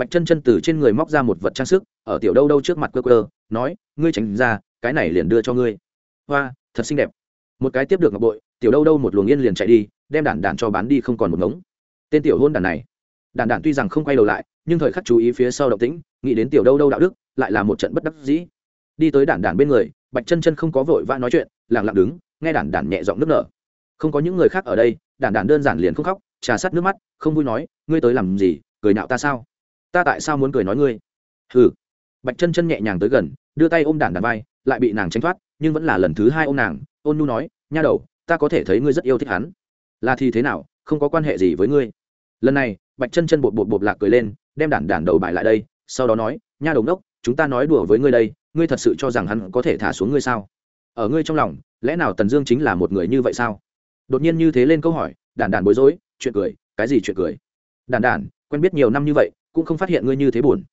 Speaker 1: bạch chân chân từ trên người móc ra một vật trang sức, ở tiểu đâu đâu trước mặt cơ cơ nói, ngươi tránh ra, cái này liền đưa cho ngươi. Hoa, thật xinh đẹp. Một cái tiếp được ngọc bội, tiểu đâu đâu một luồng yên liền chạy đi, đem đản đản cho bán đi không còn một ngống. Tên tiểu hôn đản này. Đản đản tuy rằng không quay đầu lại, nhưng thời khắc chú ý phía sau động tĩnh, nghĩ đến tiểu đâu đâu đạo đức, lại là một trận bất đắc dĩ. Đi tới đản đản bên người, bạch chân chân không có vội vã nói chuyện, lặng lặng đứng, nghe đản đản nhẹ giọng nước nở. Không có những người khác ở đây đản đản đơn giản liền không khóc, trà sắt nước mắt, không vui nói, ngươi tới làm gì, cười nạo ta sao? Ta tại sao muốn cười nói ngươi? Hừ. Bạch chân chân nhẹ nhàng tới gần, đưa tay ôm đản đản vai, lại bị nàng tránh thoát, nhưng vẫn là lần thứ hai ôm nàng. Ôn nhu nói, nha đầu, ta có thể thấy ngươi rất yêu thích hắn. Là thì thế nào? Không có quan hệ gì với ngươi. Lần này, bạch chân chân bột bột bột lạc cười lên, đem đản đản đầu bại lại đây, sau đó nói, nha đầu đốc chúng ta nói đùa với ngươi đây, ngươi thật sự cho rằng hắn có thể thả xuống ngươi sao? Ở ngươi trong lòng, lẽ nào tần dương chính là một người như vậy sao? Đột nhiên như thế lên câu hỏi, đản đản bối rối, chuyện cười, cái gì chuyện cười? Đản đản, quen biết nhiều năm như vậy cũng không phát hiện ngươi như thế buồn.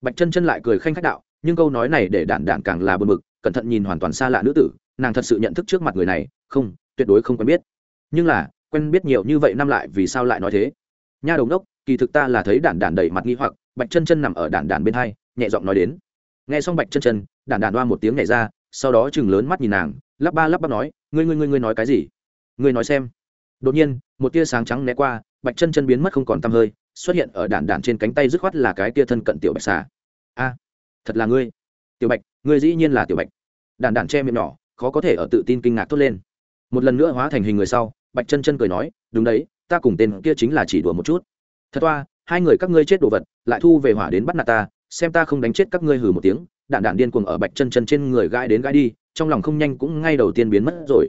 Speaker 1: Bạch chân chân lại cười khanh khách đạo, nhưng câu nói này để đản đản càng là buồn mực cẩn thận nhìn hoàn toàn xa lạ nữ tử, nàng thật sự nhận thức trước mặt người này, không, tuyệt đối không quen biết. Nhưng là, quen biết nhiều như vậy năm lại vì sao lại nói thế? Nha đồng đốc, kỳ thực ta là thấy đản đản đầy mặt nghi hoặc, bạch chân chân nằm ở đản đản bên hai, nhẹ giọng nói đến. Nghe xong bạch chân chân, đản đản đoa một tiếng nhảy ra, sau đó chừng lớn mắt nhìn nàng, lắp ba lắp bắp nói, ngươi ngươi ngươi ngươi nói cái gì? Ngươi nói xem. Đột nhiên, một tia sáng trắng né qua, bạch chân chân biến mất không còn tăm hơi xuất hiện ở đản đản trên cánh tay dứt khoát là cái kia thân cận tiểu bạch xà. A, thật là ngươi. Tiểu bạch, ngươi dĩ nhiên là tiểu bạch. Đản đản che miệng nhỏ, khó có thể ở tự tin kinh ngạc thốt lên. Một lần nữa hóa thành hình người sau, bạch chân chân cười nói, đúng đấy, ta cùng tên kia chính là chỉ đùa một chút. Thật toa, hai người các ngươi chết đồ vật, lại thu về hỏa đến bắt nạt ta, xem ta không đánh chết các ngươi hừ một tiếng. Đạn đạn điên cuồng ở bạch chân chân trên người gãi đến gãi đi, trong lòng không nhanh cũng ngay đầu tiên biến mất rồi.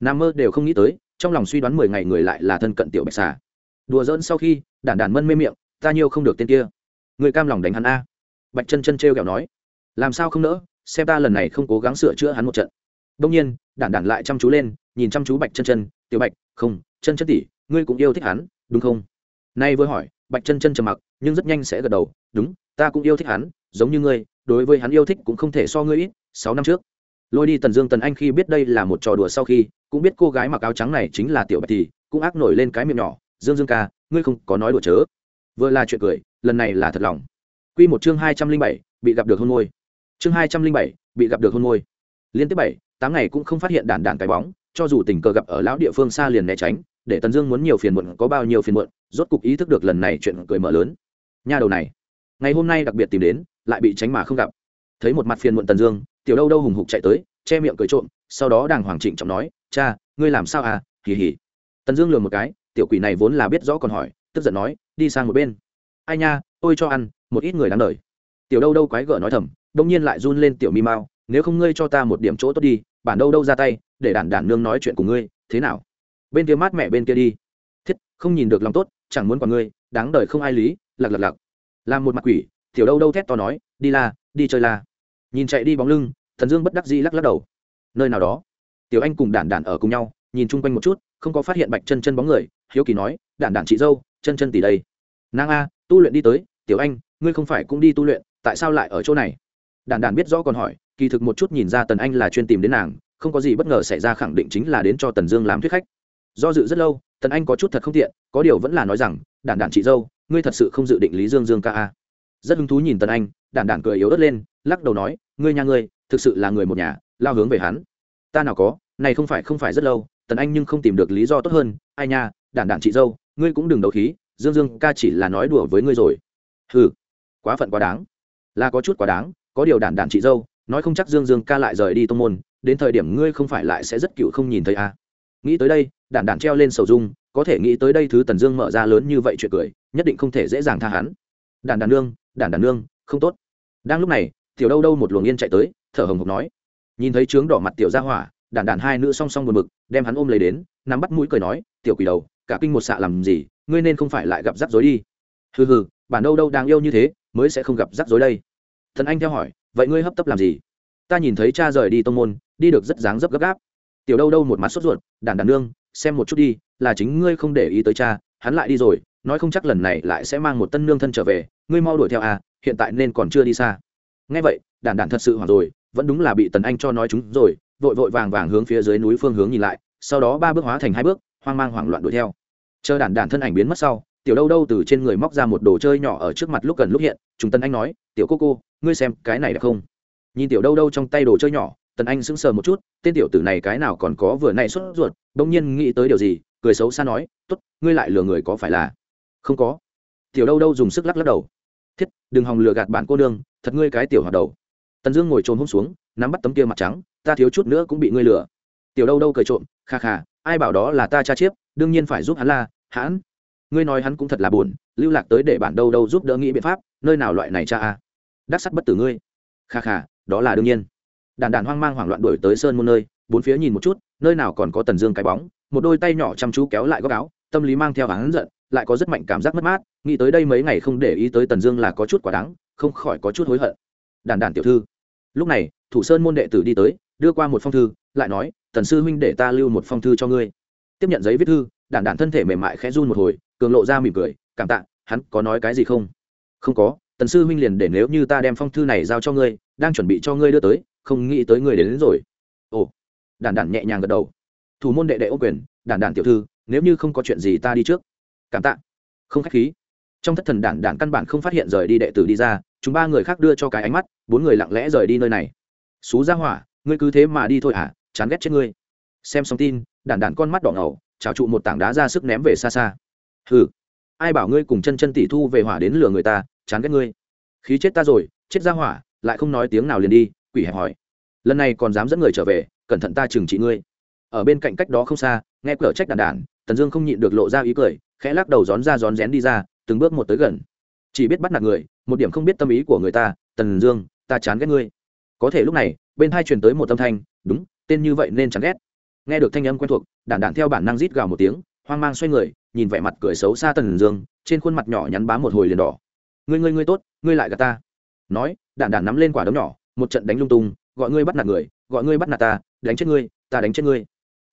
Speaker 1: Nam mơ đều không nghĩ tới, trong lòng suy đoán mười ngày người lại là thân cận tiểu bạch xà đùa dỡn sau khi, đản đản mân mê miệng, ta nhiêu không được tên kia. Người cam lòng đánh hắn a. Bạch chân chân t r kẹo nói. Làm sao không nỡ, xem ta lần này không cố gắng sửa chữa hắn một trận. Đông nhiên, đản đản lại chăm chú lên, nhìn chăm chú bạch chân chân. Tiểu bạch, không, chân chân tỉ ngươi cũng yêu thích hắn, đúng không? Nay vừa hỏi, bạch chân chân trầm mặc, nhưng rất nhanh sẽ gật đầu. Đúng, ta cũng yêu thích hắn, giống như ngươi, đối với hắn yêu thích cũng không thể so ngươi ít, sáu năm trước. Lôi đi tần dương tần anh khi biết đây là một trò đùa sau khi, cũng biết cô gái mặc áo trắng này chính là tiểu bạch thì, cũng ác nổi lên cái miệng nhỏ dương dương ca, ngươi không có nói đùa chớ. Vừa là chuyện cười, lần này là thật lòng. Q một chương hai trăm linh bảy, bị gặp được hôn môi. Chương hai trăm linh bảy, bị gặp được hôn môi. Liên tiếp bảy, tám ngày cũng không phát hiện đàn đàn cái bóng, cho dù tình cờ gặp ở lão địa phương xa liền né tránh, để tần dương muốn nhiều phiền muộn, có bao nhiêu phiền muộn, rốt cục ý thức được lần này chuyện cười mở lớn. Nha đầu này, ngày hôm nay đặc biệt tìm đến, lại bị tránh mà không gặp. Thấy một mặt phiền muộn tần dương, tiểu đâu đâu hùng hục chạy tới, che miệng cười trộm, sau đó đàng hoàng trịnh trọng nói, cha, ngươi làm sao à? Kỳ hỉ tần dương lừa một cái tiểu quỷ này vốn là biết rõ còn hỏi, tức giận nói, đi sang một bên. Ai nha, tôi cho ăn, một ít người đáng đời. Tiểu đâu đâu quái gở nói thầm, đông nhiên lại run lên, tiểu mi Mao. nếu không ngươi cho ta một điểm chỗ tốt đi, bản đâu đâu ra tay, để đản đản nương nói chuyện của ngươi, thế nào? Bên kia mát mẹ bên kia đi. Thiết, không nhìn được lòng tốt, chẳng muốn còn ngươi, đáng đời không ai lý, lặc lặc lặc. Làm một mặt quỷ, tiểu đâu đâu thét to nói, đi la, đi chơi la. Nhìn chạy đi bóng lưng, thần dương bất đắc dĩ lắc lắc đầu. Nơi nào đó, tiểu anh cùng đản đản ở cùng nhau, nhìn chung quanh một chút, không có phát hiện bạch chân chân bóng người hiếu kỳ nói, đản đản chị dâu, chân chân tỷ đây. Nàng a, tu luyện đi tới, tiểu anh, ngươi không phải cũng đi tu luyện, tại sao lại ở chỗ này? Đản đản biết rõ còn hỏi, kỳ thực một chút nhìn ra tần anh là chuyên tìm đến nàng, không có gì bất ngờ xảy ra khẳng định chính là đến cho tần dương làm thuyết khách. Do dự rất lâu, tần anh có chút thật không tiện, có điều vẫn là nói rằng, đản đản chị dâu, ngươi thật sự không dự định lý dương dương ca a? Rất hứng thú nhìn tần anh, đản đản cười yếu ớt lên, lắc đầu nói, ngươi nhà ngươi, thực sự là người một nhà, lao hướng về hắn. Ta nào có, này không phải không phải rất lâu, tần anh nhưng không tìm được lý do tốt hơn, ai nha đản đản chị dâu, ngươi cũng đừng đấu khí, dương dương ca chỉ là nói đùa với ngươi rồi. Ừ quá phận quá đáng. Là có chút quá đáng, có điều đản đản chị dâu, nói không chắc dương dương ca lại rời đi tô môn, đến thời điểm ngươi không phải lại sẽ rất cựu không nhìn thấy à. nghĩ tới đây đản đản treo lên sầu dung, có thể nghĩ tới đây thứ tần dương mở ra lớn như vậy chuyện cười, nhất định không thể dễ dàng tha hắn. Đản đản nương đản đản nương, không tốt. Đang lúc này, tiểu đâu đâu một luồng yên chạy tới, thở hồng hộc nói. Nhìn thấy trướng đỏ mặt tiểu ra hỏa đản đản hai nữ song song buồn bực, đem hắn ôm lấy đến, nắm bắt mũi cười nói, tiểu quỷ đầu cả kinh một xạ làm gì, ngươi nên không phải lại gặp rắc rối đi. Hừ hừ, bản đâu đâu đang yêu như thế, mới sẽ không gặp rắc rối đây. Thần anh theo hỏi, vậy ngươi hấp tấp làm gì? Ta nhìn thấy cha rời đi tông môn, đi được rất dáng dấp gấp gáp. Tiểu đâu đâu một mặt sốt ruột, đàn đàn nương, xem một chút đi, là chính ngươi không để ý tới cha, hắn lại đi rồi, nói không chắc lần này lại sẽ mang một tân nương thân trở về, ngươi mau đuổi theo à hiện tại nên còn chưa đi xa. Nghe vậy, đàn đàn thật sự hoảng rồi, vẫn đúng là bị tần anh cho nói chúng rồi, vội vội vàng vàng hướng phía dưới núi phương hướng nhìn lại, sau đó ba bước hóa thành hai bước hoang mang hoảng loạn đuổi theo. Chờ đản đản thân ảnh biến mất sau, tiểu đâu đâu từ trên người móc ra một đồ chơi nhỏ ở trước mặt lúc gần lúc hiện chúng tân anh nói, tiểu cô cô, ngươi xem, cái này được không? Nhìn tiểu đâu đâu trong tay đồ chơi nhỏ tần anh sững sờ một chút, tên tiểu tử này cái nào còn có vừa nay xuất ruột, bỗng nhiên nghĩ tới điều gì, cười xấu xa nói, tốt, ngươi lại lừa người có phải là? Không có. Tiểu đâu đâu dùng sức lắc lắc đầu. Thiết, đừng hòng lừa gạt bạn cô nương, thật ngươi cái tiểu hoạt đầu. Tần dương ngồi trồn hôm xuống, nắm bắt tấm kia mặt trắng, ta thiếu chút nữa cũng bị ngươi lừa. Tiểu đâu đâu cười trộm, kha kha ai bảo đó là ta cha chiếp, đương nhiên phải giúp hắn la, hãn. Ngươi nói hắn cũng thật là buồn, lưu lạc tới để bản đâu đâu giúp đỡ nghĩ biện pháp, nơi nào loại này cha a? Đắc sắt bất tử ngươi. Kha kha, đó là đương nhiên. Đàn đàn hoang mang hoảng loạn đuổi tới sơn môn nơi, bốn phía nhìn một chút, nơi nào còn có tần dương cái bóng, một đôi tay nhỏ chăm chú kéo lại góc áo, tâm lý mang theo hắn giận, lại có rất mạnh cảm giác mất mát, nghĩ tới đây mấy ngày không để ý tới tần dương là có chút quả đáng, không khỏi có chút hối hận. Đàn đàn tiểu thư. Lúc này, thủ sơn môn đệ tử đi tới, đưa qua một phong thư lại nói tần sư huynh để ta lưu một phong thư cho ngươi. Tiếp nhận giấy viết thư đản đản thân thể mềm mại khẽ run một hồi cường lộ ra mỉm cười cảm tạ hắn có nói cái gì không? Không có tần sư huynh liền để nếu như ta đem phong thư này giao cho ngươi đang chuẩn bị cho ngươi đưa tới không nghĩ tới ngươi đến, đến rồi. Ồ. Đản đản nhẹ nhàng gật đầu. Thủ môn đệ đệ ô quyền đản đản tiểu thư nếu như không có chuyện gì ta đi trước. Cảm tạ. Không khách khí. Trong thất thần đản đản căn bản không phát hiện rời đi đệ tử đi ra chúng ba người khác đưa cho cái ánh mắt bốn người lặng lẽ rời đi nơi này. Xú ra hỏa ngươi cứ thế mà đi thôi à chán ghét chết ngươi. Xem xong tin, đản đản con mắt đỏ ngầu trào trụ một tảng đá ra sức ném về xa xa. Hừ, ai bảo ngươi cùng chân chân tỷ thu về hỏa đến lửa người ta, chán ghét ngươi. Khí chết ta rồi, chết ra hỏa, lại không nói tiếng nào liền đi, quỷ hẹp hỏi. Lần này còn dám dẫn người trở về, cẩn thận ta trừng trị ngươi. Ở bên cạnh cách đó không xa, nghe cửa trách đàn đản, tần dương không nhịn được lộ ra ý cười, khẽ lắc đầu rón ra rón rén đi ra, từng bước một tới gần. Chỉ biết bắt nạt người, một điểm không biết tâm ý của người ta, tần dương, ta chán ghét ngươi. Có thể lúc này, bên hai truyền tới một âm thanh, đúng tên như vậy nên chán ghét. Nghe được thanh âm quen thuộc, đản đản theo bản năng rít gào một tiếng, hoang mang xoay người, nhìn vẻ mặt cười xấu xa tần dương, trên khuôn mặt nhỏ nhắn bám một hồi liền đỏ. Ngươi ngươi ngươi tốt, ngươi lại gạt ta. Nói, đản đản nắm lên quả đấm nhỏ, một trận đánh lung tung, gọi ngươi bắt nạt người, gọi ngươi bắt nạt ta, đánh chết ngươi, ta đánh chết ngươi.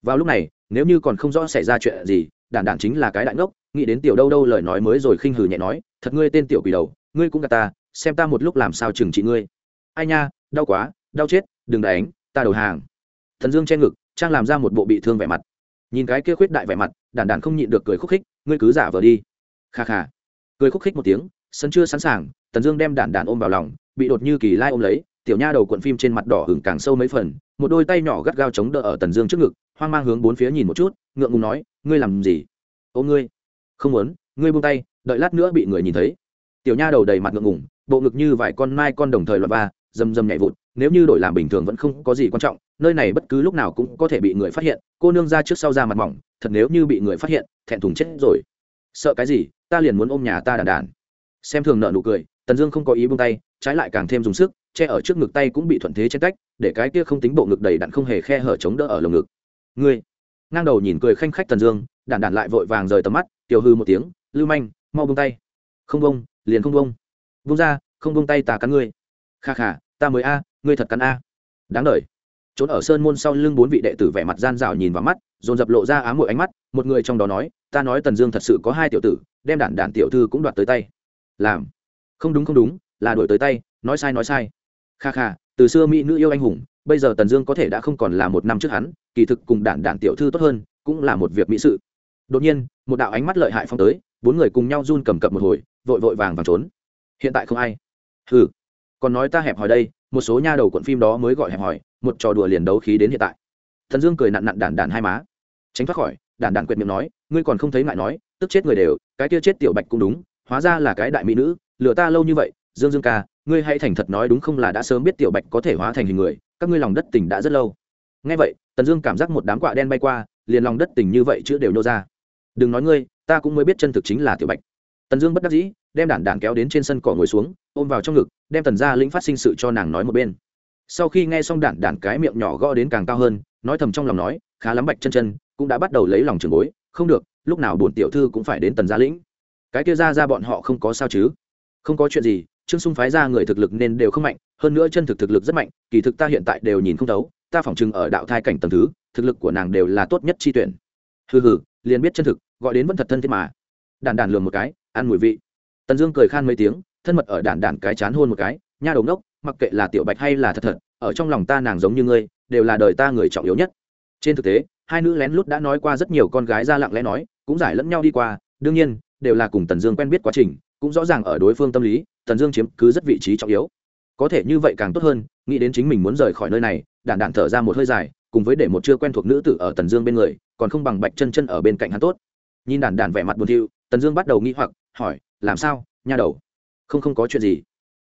Speaker 1: Vào lúc này, nếu như còn không rõ xảy ra chuyện gì, đản đản chính là cái đại ngốc, nghĩ đến tiểu đâu đâu lời nói mới rồi khinh hừ nhẹ nói, thật ngươi tên tiểu quỷ đầu, ngươi cũng gạt ta, xem ta một lúc làm sao chừng trị ngươi. Ai nha, đau quá, đau chết, đừng đánh, ta đầu hàng thần dương che ngực, trang làm ra một bộ bị thương vẻ mặt. Nhìn cái kia khuyết đại vẻ mặt, đản đản không nhịn được cười khúc khích, ngươi cứ giả vờ đi. Kha kha. Cười khúc khích một tiếng, sân chưa sẵn sàng, tần dương đem đản đản ôm vào lòng, bị đột như kỳ lai ôm lấy, tiểu nha đầu cuộn phim trên mặt đỏ hửng càng sâu mấy phần, một đôi tay nhỏ gắt gao chống đỡ ở tần dương trước ngực, hoang mang hướng bốn phía nhìn một chút, ngượng ngùng nói, ngươi làm gì? Ô ngươi. Không muốn, ngươi buông tay, đợi lát nữa bị người nhìn thấy. Tiểu nha đầu đầy mặt ngượng ngùng, bộ ngực như vài con mai con đồng thời loại ba dầm dầm nhảy vụt nếu như đổi làm bình thường vẫn không có gì quan trọng, nơi này bất cứ lúc nào cũng có thể bị người phát hiện, cô nương ra trước sau ra mặt mỏng, thật nếu như bị người phát hiện, thẹn thùng chết rồi. Sợ cái gì, ta liền muốn ôm nhà ta đàn đàn. Xem thường nợ nụ cười, tần dương không có ý buông tay, trái lại càng thêm dùng sức, che ở trước ngực tay cũng bị thuận thế trên cách để cái kia không tính bộ ngực đầy đặn không hề khe hở chống đỡ ở lồng ngực. Ngươi, ngang đầu nhìn cười khanh khách tần dương đản đản lại vội vàng rời tầm mắt, tiểu hư một tiếng, lưu manh, mau bông tay. Không bông liền không bông bông ra, không bông tay tà cắn ngươi. Kha kha ta mới a, ngươi thật cắn a. Đáng đ trốn ở sơn môn sau lưng bốn vị đệ tử vẻ mặt gian rào nhìn vào mắt, dồn dập lộ ra ám mội ánh mắt, một người trong đó nói, ta nói tần dương thật sự có hai tiểu tử, đem đản đản tiểu thư cũng đoạt tới tay. Làm. Không đúng không đúng, là đổi tới tay, nói sai nói sai. Kha kha, từ xưa mỹ nữ yêu anh hùng, bây giờ tần dương có thể đã không còn là một năm trước hắn, kỳ thực cùng đản đản tiểu thư tốt hơn, cũng là một việc mỹ sự. Đột nhiên, một đạo ánh mắt lợi hại phong tới, bốn người cùng nhau run cầm cập một hồi, vội vội vàng vàng trốn. Hiện tại không ai. Ừ còn nói ta hẹp hòi đây, một số nha đầu cuộn phim đó mới gọi hẹp hòi, một trò đùa liền đấu khí đến hiện tại. Thần dương cười nặn nặn đản đản hai má. Tránh thoát khỏi, đản đản quyệt miệng nói, ngươi còn không thấy ngại nói, tức chết người đều, cái kia chết tiểu bạch cũng đúng, hóa ra là cái đại mỹ nữ, lừa ta lâu như vậy, dương dương ca, ngươi hãy thành thật nói đúng không là đã sớm biết tiểu bạch có thể hóa thành hình người, các ngươi lòng đất tình đã rất lâu. Ngay vậy, tần dương cảm giác một đám quạ đen bay qua, liền lòng đất tình như vậy chưa đều nô ra. Đừng nói ngươi, ta cũng mới biết chân thực chính là tiểu bạch. Tần dương bất đắc dĩ đem đản đản kéo đến trên sân cỏ ngồi xuống, ôm vào trong ngực, đem tần gia lĩnh phát sinh sự cho nàng nói một bên. Sau khi nghe xong đản đản cái miệng nhỏ gõ đến càng cao hơn, nói thầm trong lòng nói, khá lắm bạch chân chân, cũng đã bắt đầu lấy lòng trường bối, không được, lúc nào bổn tiểu thư cũng phải đến tần gia lĩnh. Cái kia ra ra bọn họ không có sao chứ? Không có chuyện gì, trương sung phái ra người thực lực nên đều không mạnh, hơn nữa chân thực thực lực rất mạnh, kỳ thực ta hiện tại đều nhìn không thấu, ta phỏng chừng ở đạo thai cảnh tầng thứ, thực lực của nàng đều là tốt nhất chi tuyển. Hừ hừ, liền biết chân thực, gọi đến vẫn thật thân thiết mà. Đàn đàn lườm một cái, ăn mùi vị tần dương cười khan mấy tiếng, thân mật ở đản đản cái chán hôn một cái, nha đầu ngốc, mặc kệ là tiểu bạch hay là thật thật, ở trong lòng ta nàng giống như ngươi, đều là đời ta người trọng yếu nhất. Trên thực tế, hai nữ lén lút đã nói qua rất nhiều con gái ra lặng lẽ nói, cũng giải lẫn nhau đi qua, đương nhiên, đều là cùng tần dương quen biết quá trình, cũng rõ ràng ở đối phương tâm lý, tần dương chiếm cứ rất vị trí trọng yếu. Có thể như vậy càng tốt hơn, nghĩ đến chính mình muốn rời khỏi nơi này, đản đản thở ra một hơi dài, cùng với để một chưa quen thuộc nữ tử ở tần dương bên người, còn không bằng bạch chân chân ở bên cạnh hắn tốt. Nhìn đản đản vẻ mặt buồn thiu, tần dương bắt đầu nghĩ hoặc, hỏi làm sao, nha đầu? Không không có chuyện gì.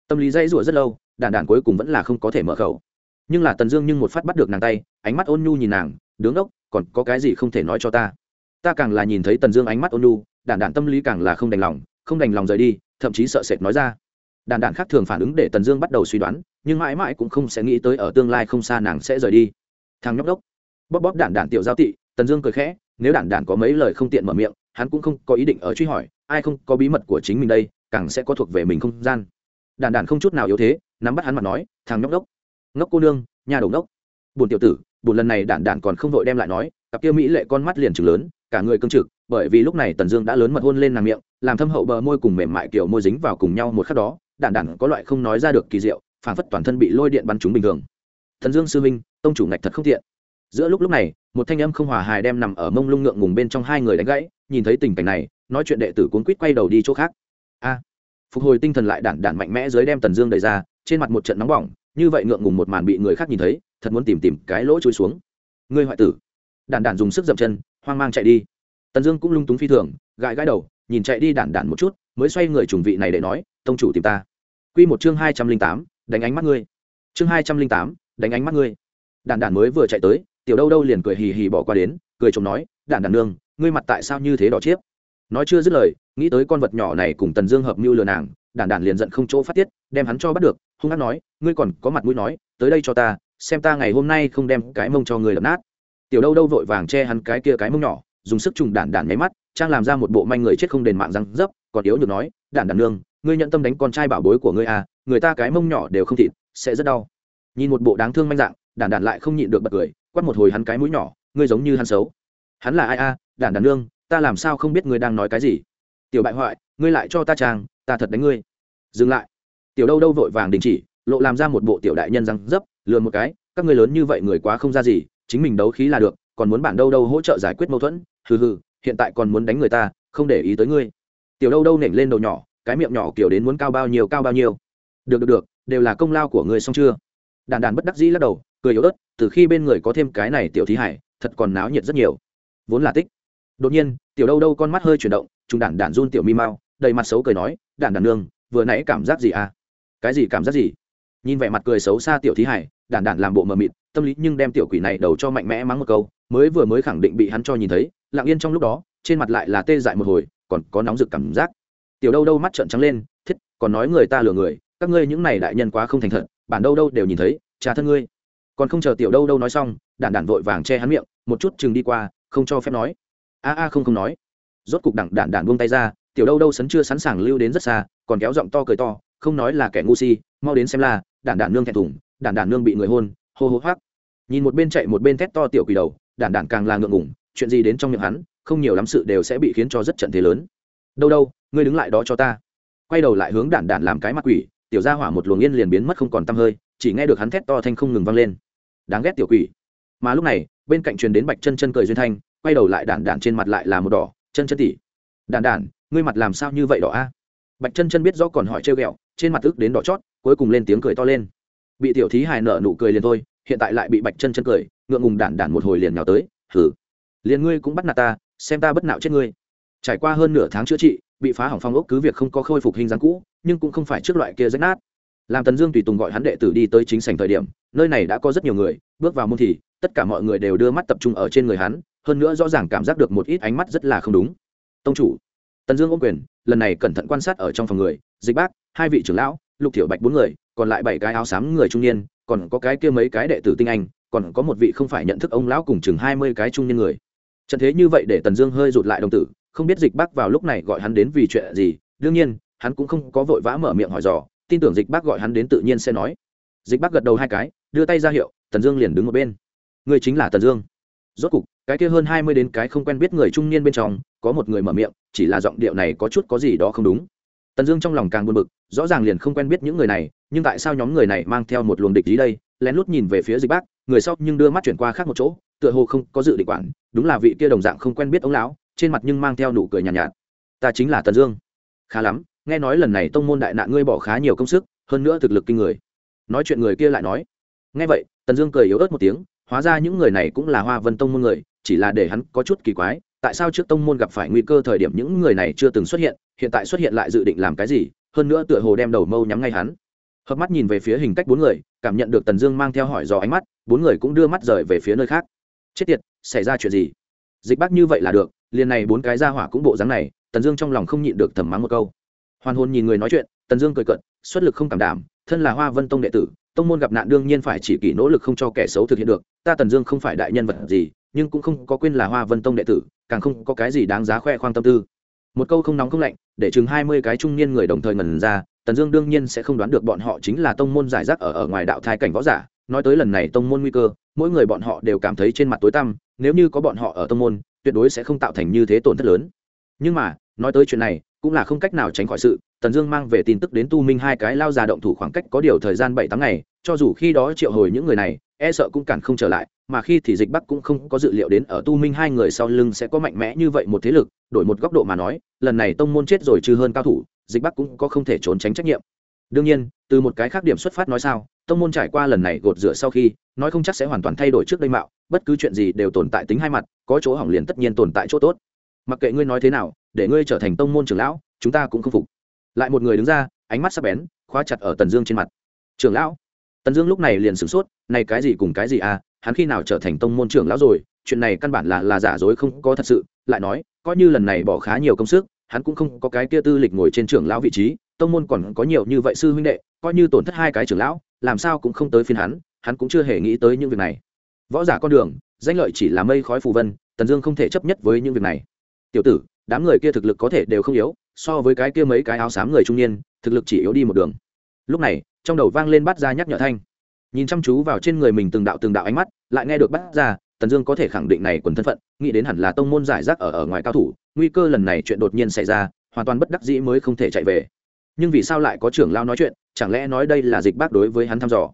Speaker 1: Tâm lý dãy rủa rất lâu đàn đản cuối cùng vẫn là không có thể mở khẩu. Nhưng là tần dương nhưng một phát bắt được nàng tay, ánh mắt ôn nhu nhìn nàng, đứng ốc còn có cái gì không thể nói cho ta? Ta càng là nhìn thấy tần dương ánh mắt ôn nhu đàn đản tâm lý càng là không đành lòng, không đành lòng rời đi, thậm chí sợ sệt nói ra. Đàn đản khác thường phản ứng để tần dương bắt đầu suy đoán, nhưng mãi mãi cũng không sẽ nghĩ tới ở tương lai không xa nàng sẽ rời đi. Thằng nhóc đốc. Bóp bóp đản đản tiểu giao tị, tần dương cười khẽ, nếu đản đản có mấy lời không tiện mở miệng, hắn cũng không có ý định ở truy hỏi ai không có bí mật của chính mình đây, càng sẽ có thuộc về mình không gian. Đản đản không chút nào yếu thế, nắm bắt hắn mặt nói, thằng nhóc đốc, ngốc cô nương, nhà đầu ngốc buồn tiểu tử, buồn lần này đản đản còn không vội đem lại nói, cặp kia mỹ lệ con mắt liền trừng lớn, cả người cương trực, bởi vì lúc này tần dương đã lớn mật hôn lên nàng miệng, làm thâm hậu bờ môi cùng mềm mại kiểu môi dính vào cùng nhau một khắc đó, đản đản có loại không nói ra được kỳ diệu phản phất toàn thân bị lôi điện bắn chúng bình thường. Thần dương sư minh tông chủ ngạch thật không thiện giữa lúc lúc này, một thanh âm không hòa hài đem nằm ở mông lung ngượng ngùng bên trong hai người đánh gãy, nhìn thấy tình cảnh này nói chuyện đệ tử cuốn quýt quay đầu đi chỗ khác. A, phục hồi tinh thần lại đản đản mạnh mẽ dưới đem tần dương đẩy ra, trên mặt một trận nóng bỏng, như vậy ngượng ngùng một màn bị người khác nhìn thấy, thật muốn tìm tìm cái lỗ trôi xuống. Ngươi hoại tử. Đản đản dùng sức dậm chân, hoang mang chạy đi. Tần dương cũng lung túng phi thường, gãi gãi đầu, nhìn chạy đi đản đản một chút, mới xoay người trùng vị này để nói, tông chủ tìm ta. Q một chương hai trăm linh tám, đánh ánh mắt ngươi. Chương hai trăm linh tám, đánh ánh mắt ngươi. Đản đản mới vừa chạy tới, tiểu đâu đâu liền cười hì hì bỏ qua đến, cười chồng nói, đản đản nương, ngươi mặt tại sao như thế đỏ chiếc nói chưa dứt lời, nghĩ tới con vật nhỏ này cùng tần dương hợp mưu lừa nàng, đản đản liền giận không chỗ phát tiết, đem hắn cho bắt được, hung hát nói, ngươi còn có mặt mũi nói, tới đây cho ta, xem ta ngày hôm nay không đem cái mông cho người đập nát. Tiểu đâu đâu vội vàng che hắn cái kia cái mông nhỏ, dùng sức trùng đản đản nháy mắt, trang làm ra một bộ manh người chết không đền mạng răng dấp, còn yếu nhược nói, đản đản nương, ngươi nhận tâm đánh con trai bảo bối của ngươi à người ta cái mông nhỏ đều không thịt, sẽ rất đau. Nhìn một bộ đáng thương manh dạng, đản đản lại không nhịn được bật cười, quát một hồi hắn cái mũi nhỏ, ngươi giống như hắn xấu. Hắn là ai a? À? đản đản nương ta làm sao không biết ngươi đang nói cái gì? Tiểu bại hoại, ngươi lại cho ta trang, ta thật đánh ngươi. Dừng lại. Tiểu đâu đâu vội vàng đình chỉ, lộ làm ra một bộ tiểu đại nhân răng dấp lừa một cái, các ngươi lớn như vậy người quá không ra gì, chính mình đấu khí là được, còn muốn bản đâu đâu hỗ trợ giải quyết mâu thuẫn, hừ hừ, hiện tại còn muốn đánh người ta, không để ý tới ngươi. Tiểu đâu đâu nểnh lên đầu nhỏ, cái miệng nhỏ kiểu đến muốn cao bao nhiêu, cao bao nhiêu. Được được được, đều là công lao của ngươi xong chưa? Đàn đàn bất đắc dĩ lắc đầu, cười yếu ớt, từ khi bên người có thêm cái này tiểu thí hải, thật còn náo nhiệt rất nhiều. Vốn là tích đột nhiên, tiểu đâu đâu con mắt hơi chuyển động chúng đản đản run tiểu mi mau, đầy mặt xấu cười nói, đản đản nương, vừa nãy cảm giác gì à? Cái gì cảm giác gì? Nhìn vẻ mặt cười xấu xa tiểu thí hải, đản đản làm bộ mờ mịt, tâm lý nhưng đem tiểu quỷ này đầu cho mạnh mẽ mắng một câu, mới vừa mới khẳng định bị hắn cho nhìn thấy, lặng yên trong lúc đó, trên mặt lại là tê dại một hồi, còn có nóng rực cảm giác. Tiểu đâu đâu mắt trợn trắng lên, thiết, còn nói người ta lừa người, các ngươi những này đại nhân quá không thành thật, bản đâu đâu đều nhìn thấy, cha thân ngươi. Còn không chờ tiểu đâu đâu nói xong, đản đản vội vàng che hắn miệng, một chút chừng đi qua, không cho phép nói a a không không nói. Rốt cục đẳng đản đản buông tay ra, tiểu đâu đâu sấn chưa sẵn sàng lưu đến rất xa, còn kéo giọng to cười to, không nói là kẻ ngu si, mau đến xem là đản đản nương thẹn thùng đản đản nương bị người hôn, hô hô hoác nhìn một bên chạy một bên thét to tiểu quỷ đầu đản đản càng là ngượng ngủng chuyện gì đến trong miệng hắn, không nhiều lắm sự đều sẽ bị khiến cho rất trận thế lớn. Đâu đâu, ngươi đứng lại đó cho ta. Quay đầu lại hướng đản đản làm cái mặt quỷ, tiểu gia hỏa một luồng yên liền biến mất không còn tăm hơi, chỉ nghe được hắn thét to thanh không ngừng vang lên. Đáng ghét tiểu quỷ. Mà lúc này, bên cạnh truyền đến bạch chân chân cười duyên thanh quay đầu lại đản đản trên mặt lại là một đỏ, chân chân tỉ đản đản, ngươi mặt làm sao như vậy đỏ a? Bạch chân chân biết rõ còn hỏi trêu ghẹo, trên mặt ức đến đỏ chót, cuối cùng lên tiếng cười to lên. Bị tiểu thí hài nở nụ cười liền thôi, hiện tại lại bị bạch chân chân cười, ngượng ngùng đản đản một hồi liền nhào tới hử liền ngươi cũng bắt nạt ta, xem ta bất nạo chết ngươi. Trải qua hơn nửa tháng chữa trị, bị phá hỏng phong ốc cứ việc không có khôi phục hình dáng cũ, nhưng cũng không phải trước loại kia rách nát. Làm tần dương tùy tùng gọi hắn đệ tử đi tới chính sảnh thời điểm, nơi này đã có rất nhiều người, bước vào môn thì, tất cả mọi người đều đưa mắt tập trung ở trên người hắn hơn nữa rõ ràng cảm giác được một ít ánh mắt rất là không đúng. Tông chủ, tần dương ôm quyền, lần này cẩn thận quan sát ở trong phòng người, dịch bác, hai vị trưởng lão, lục thiểu bạch bốn người, còn lại bảy cái áo xám người trung niên, còn có cái kia mấy cái đệ tử tinh anh, còn có một vị không phải nhận thức ông lão cùng chừng hai mươi cái trung niên người. Trận thế như vậy để tần dương hơi rụt lại đồng tử, không biết dịch bác vào lúc này gọi hắn đến vì chuyện gì, đương nhiên, hắn cũng không có vội vã mở miệng hỏi dò, tin tưởng dịch bác gọi hắn đến tự nhiên sẽ nói. Dịch bác gật đầu hai cái, đưa tay ra hiệu, tần dương liền đứng một bên. Người chính là tần dương rốt cục cái kia hơn hai mươi đến cái không quen biết người trung niên bên trong có một người mở miệng chỉ là giọng điệu này có chút có gì đó không đúng. Tần dương trong lòng càng buồn bực rõ ràng liền không quen biết những người này nhưng tại sao nhóm người này mang theo một luồng địch ý đây? Lén lút nhìn về phía dịch bác người sau nhưng đưa mắt chuyển qua khác một chỗ tựa hồ không có dự định quản đúng là vị kia đồng dạng không quen biết ông lão trên mặt nhưng mang theo nụ cười nhàn nhạt, nhạt. Ta chính là tần dương. Khá lắm nghe nói lần này tông môn đại nạn ngươi bỏ khá nhiều công sức hơn nữa thực lực kinh người. Nói chuyện người kia lại nói. Nghe vậy tần dương cười yếu ớt một tiếng hóa ra những người này cũng là hoa vân tông môn người, chỉ là để hắn có chút kỳ quái, tại sao trước tông môn gặp phải nguy cơ thời điểm những người này chưa từng xuất hiện hiện tại xuất hiện lại dự định làm cái gì, hơn nữa tựa hồ đem đầu mâu nhắm ngay hắn. Hợp mắt nhìn về phía hình cách bốn người, cảm nhận được tần dương mang theo hỏi dò ánh mắt, bốn người cũng đưa mắt rời về phía nơi khác. Chết tiệt, xảy ra chuyện gì? Dịch bác như vậy là được, liền này bốn cái ra hỏa cũng bộ dáng này, tần dương trong lòng không nhịn được thầm mắng một câu. Hoàn hồn nhìn người nói chuyện, tần dương cười cận xuất lực không cảm đảm, thân là hoa vân tông đệ tử tông môn gặp nạn đương nhiên phải chỉ kỷ nỗ lực không cho kẻ xấu thực hiện được, ta tần dương không phải đại nhân vật gì, nhưng cũng không có quên là hoa vân tông đệ tử, càng không có cái gì đáng giá khoe khoang tâm tư. Một câu không nóng không lạnh, để chừng hai mươi cái trung niên người đồng thời ngần ra, tần dương đương nhiên sẽ không đoán được bọn họ chính là tông môn giải rác ở ở ngoài đạo thai cảnh võ giả, nói tới lần này tông môn nguy cơ, mỗi người bọn họ đều cảm thấy trên mặt tối tăm, nếu như có bọn họ ở tông môn, tuyệt đối sẽ không tạo thành như thế tổn thất lớn. Nhưng mà nói tới chuyện này, cũng là không cách nào tránh khỏi sự, tần dương mang về tin tức đến tu minh hai cái lao già động thủ khoảng cách có điều thời gian bảy tháng ngày, cho dù khi đó triệu hồi những người này e sợ cũng cản không trở lại, mà khi thì dịch bắc cũng không có dự liệu đến ở tu minh hai người sau lưng sẽ có mạnh mẽ như vậy một thế lực, đổi một góc độ mà nói, lần này tông môn chết rồi chứ hơn cao thủ, dịch bắc cũng có không thể trốn tránh trách nhiệm. Đương nhiên, từ một cái khác điểm xuất phát nói sao, tông môn trải qua lần này gột rửa sau khi, nói không chắc sẽ hoàn toàn thay đổi trước đây mạo, bất cứ chuyện gì đều tồn tại tính hai mặt, có chỗ hỏng liền tất nhiên tồn tại chỗ tốt. Mặc kệ ngươi nói thế nào để ngươi trở thành tông môn trưởng lão, chúng ta cũng không phục. Lại một người đứng ra, ánh mắt sắc bén, khóa chặt ở tần dương trên mặt. Trưởng lão? Tần dương lúc này liền sửng sốt, này cái gì cùng cái gì à hắn khi nào trở thành tông môn trưởng lão rồi, chuyện này căn bản là là giả dối không có thật sự. Lại nói, coi như lần này bỏ khá nhiều công sức, hắn cũng không có cái kia tư lịch ngồi trên trưởng lão vị trí, tông môn còn có nhiều như vậy sư huynh đệ, coi như tổn thất hai cái trưởng lão, làm sao cũng không tới phiên hắn hắn cũng chưa hề nghĩ tới những việc này. Võ giả con đường, danh lợi chỉ là mây khói phù vân, tần dương không thể chấp nhất với những việc này. Tiểu tử đám người kia thực lực có thể đều không yếu, so với cái kia mấy cái áo xám người trung niên, thực lực chỉ yếu đi một đường. Lúc này, trong đầu vang lên bắt ra nhắc nhở thanh. Nhìn chăm chú vào trên người mình từng đạo từng đạo ánh mắt, lại nghe được bắt ra, tần dương có thể khẳng định này quần thân phận, nghĩ đến hẳn là tông môn giải rác ở ở ngoài cao thủ, nguy cơ lần này chuyện đột nhiên xảy ra, hoàn toàn bất đắc dĩ mới không thể chạy về. Nhưng vì sao lại có trưởng lao nói chuyện, chẳng lẽ nói đây là dịch bác đối với hắn thăm dò?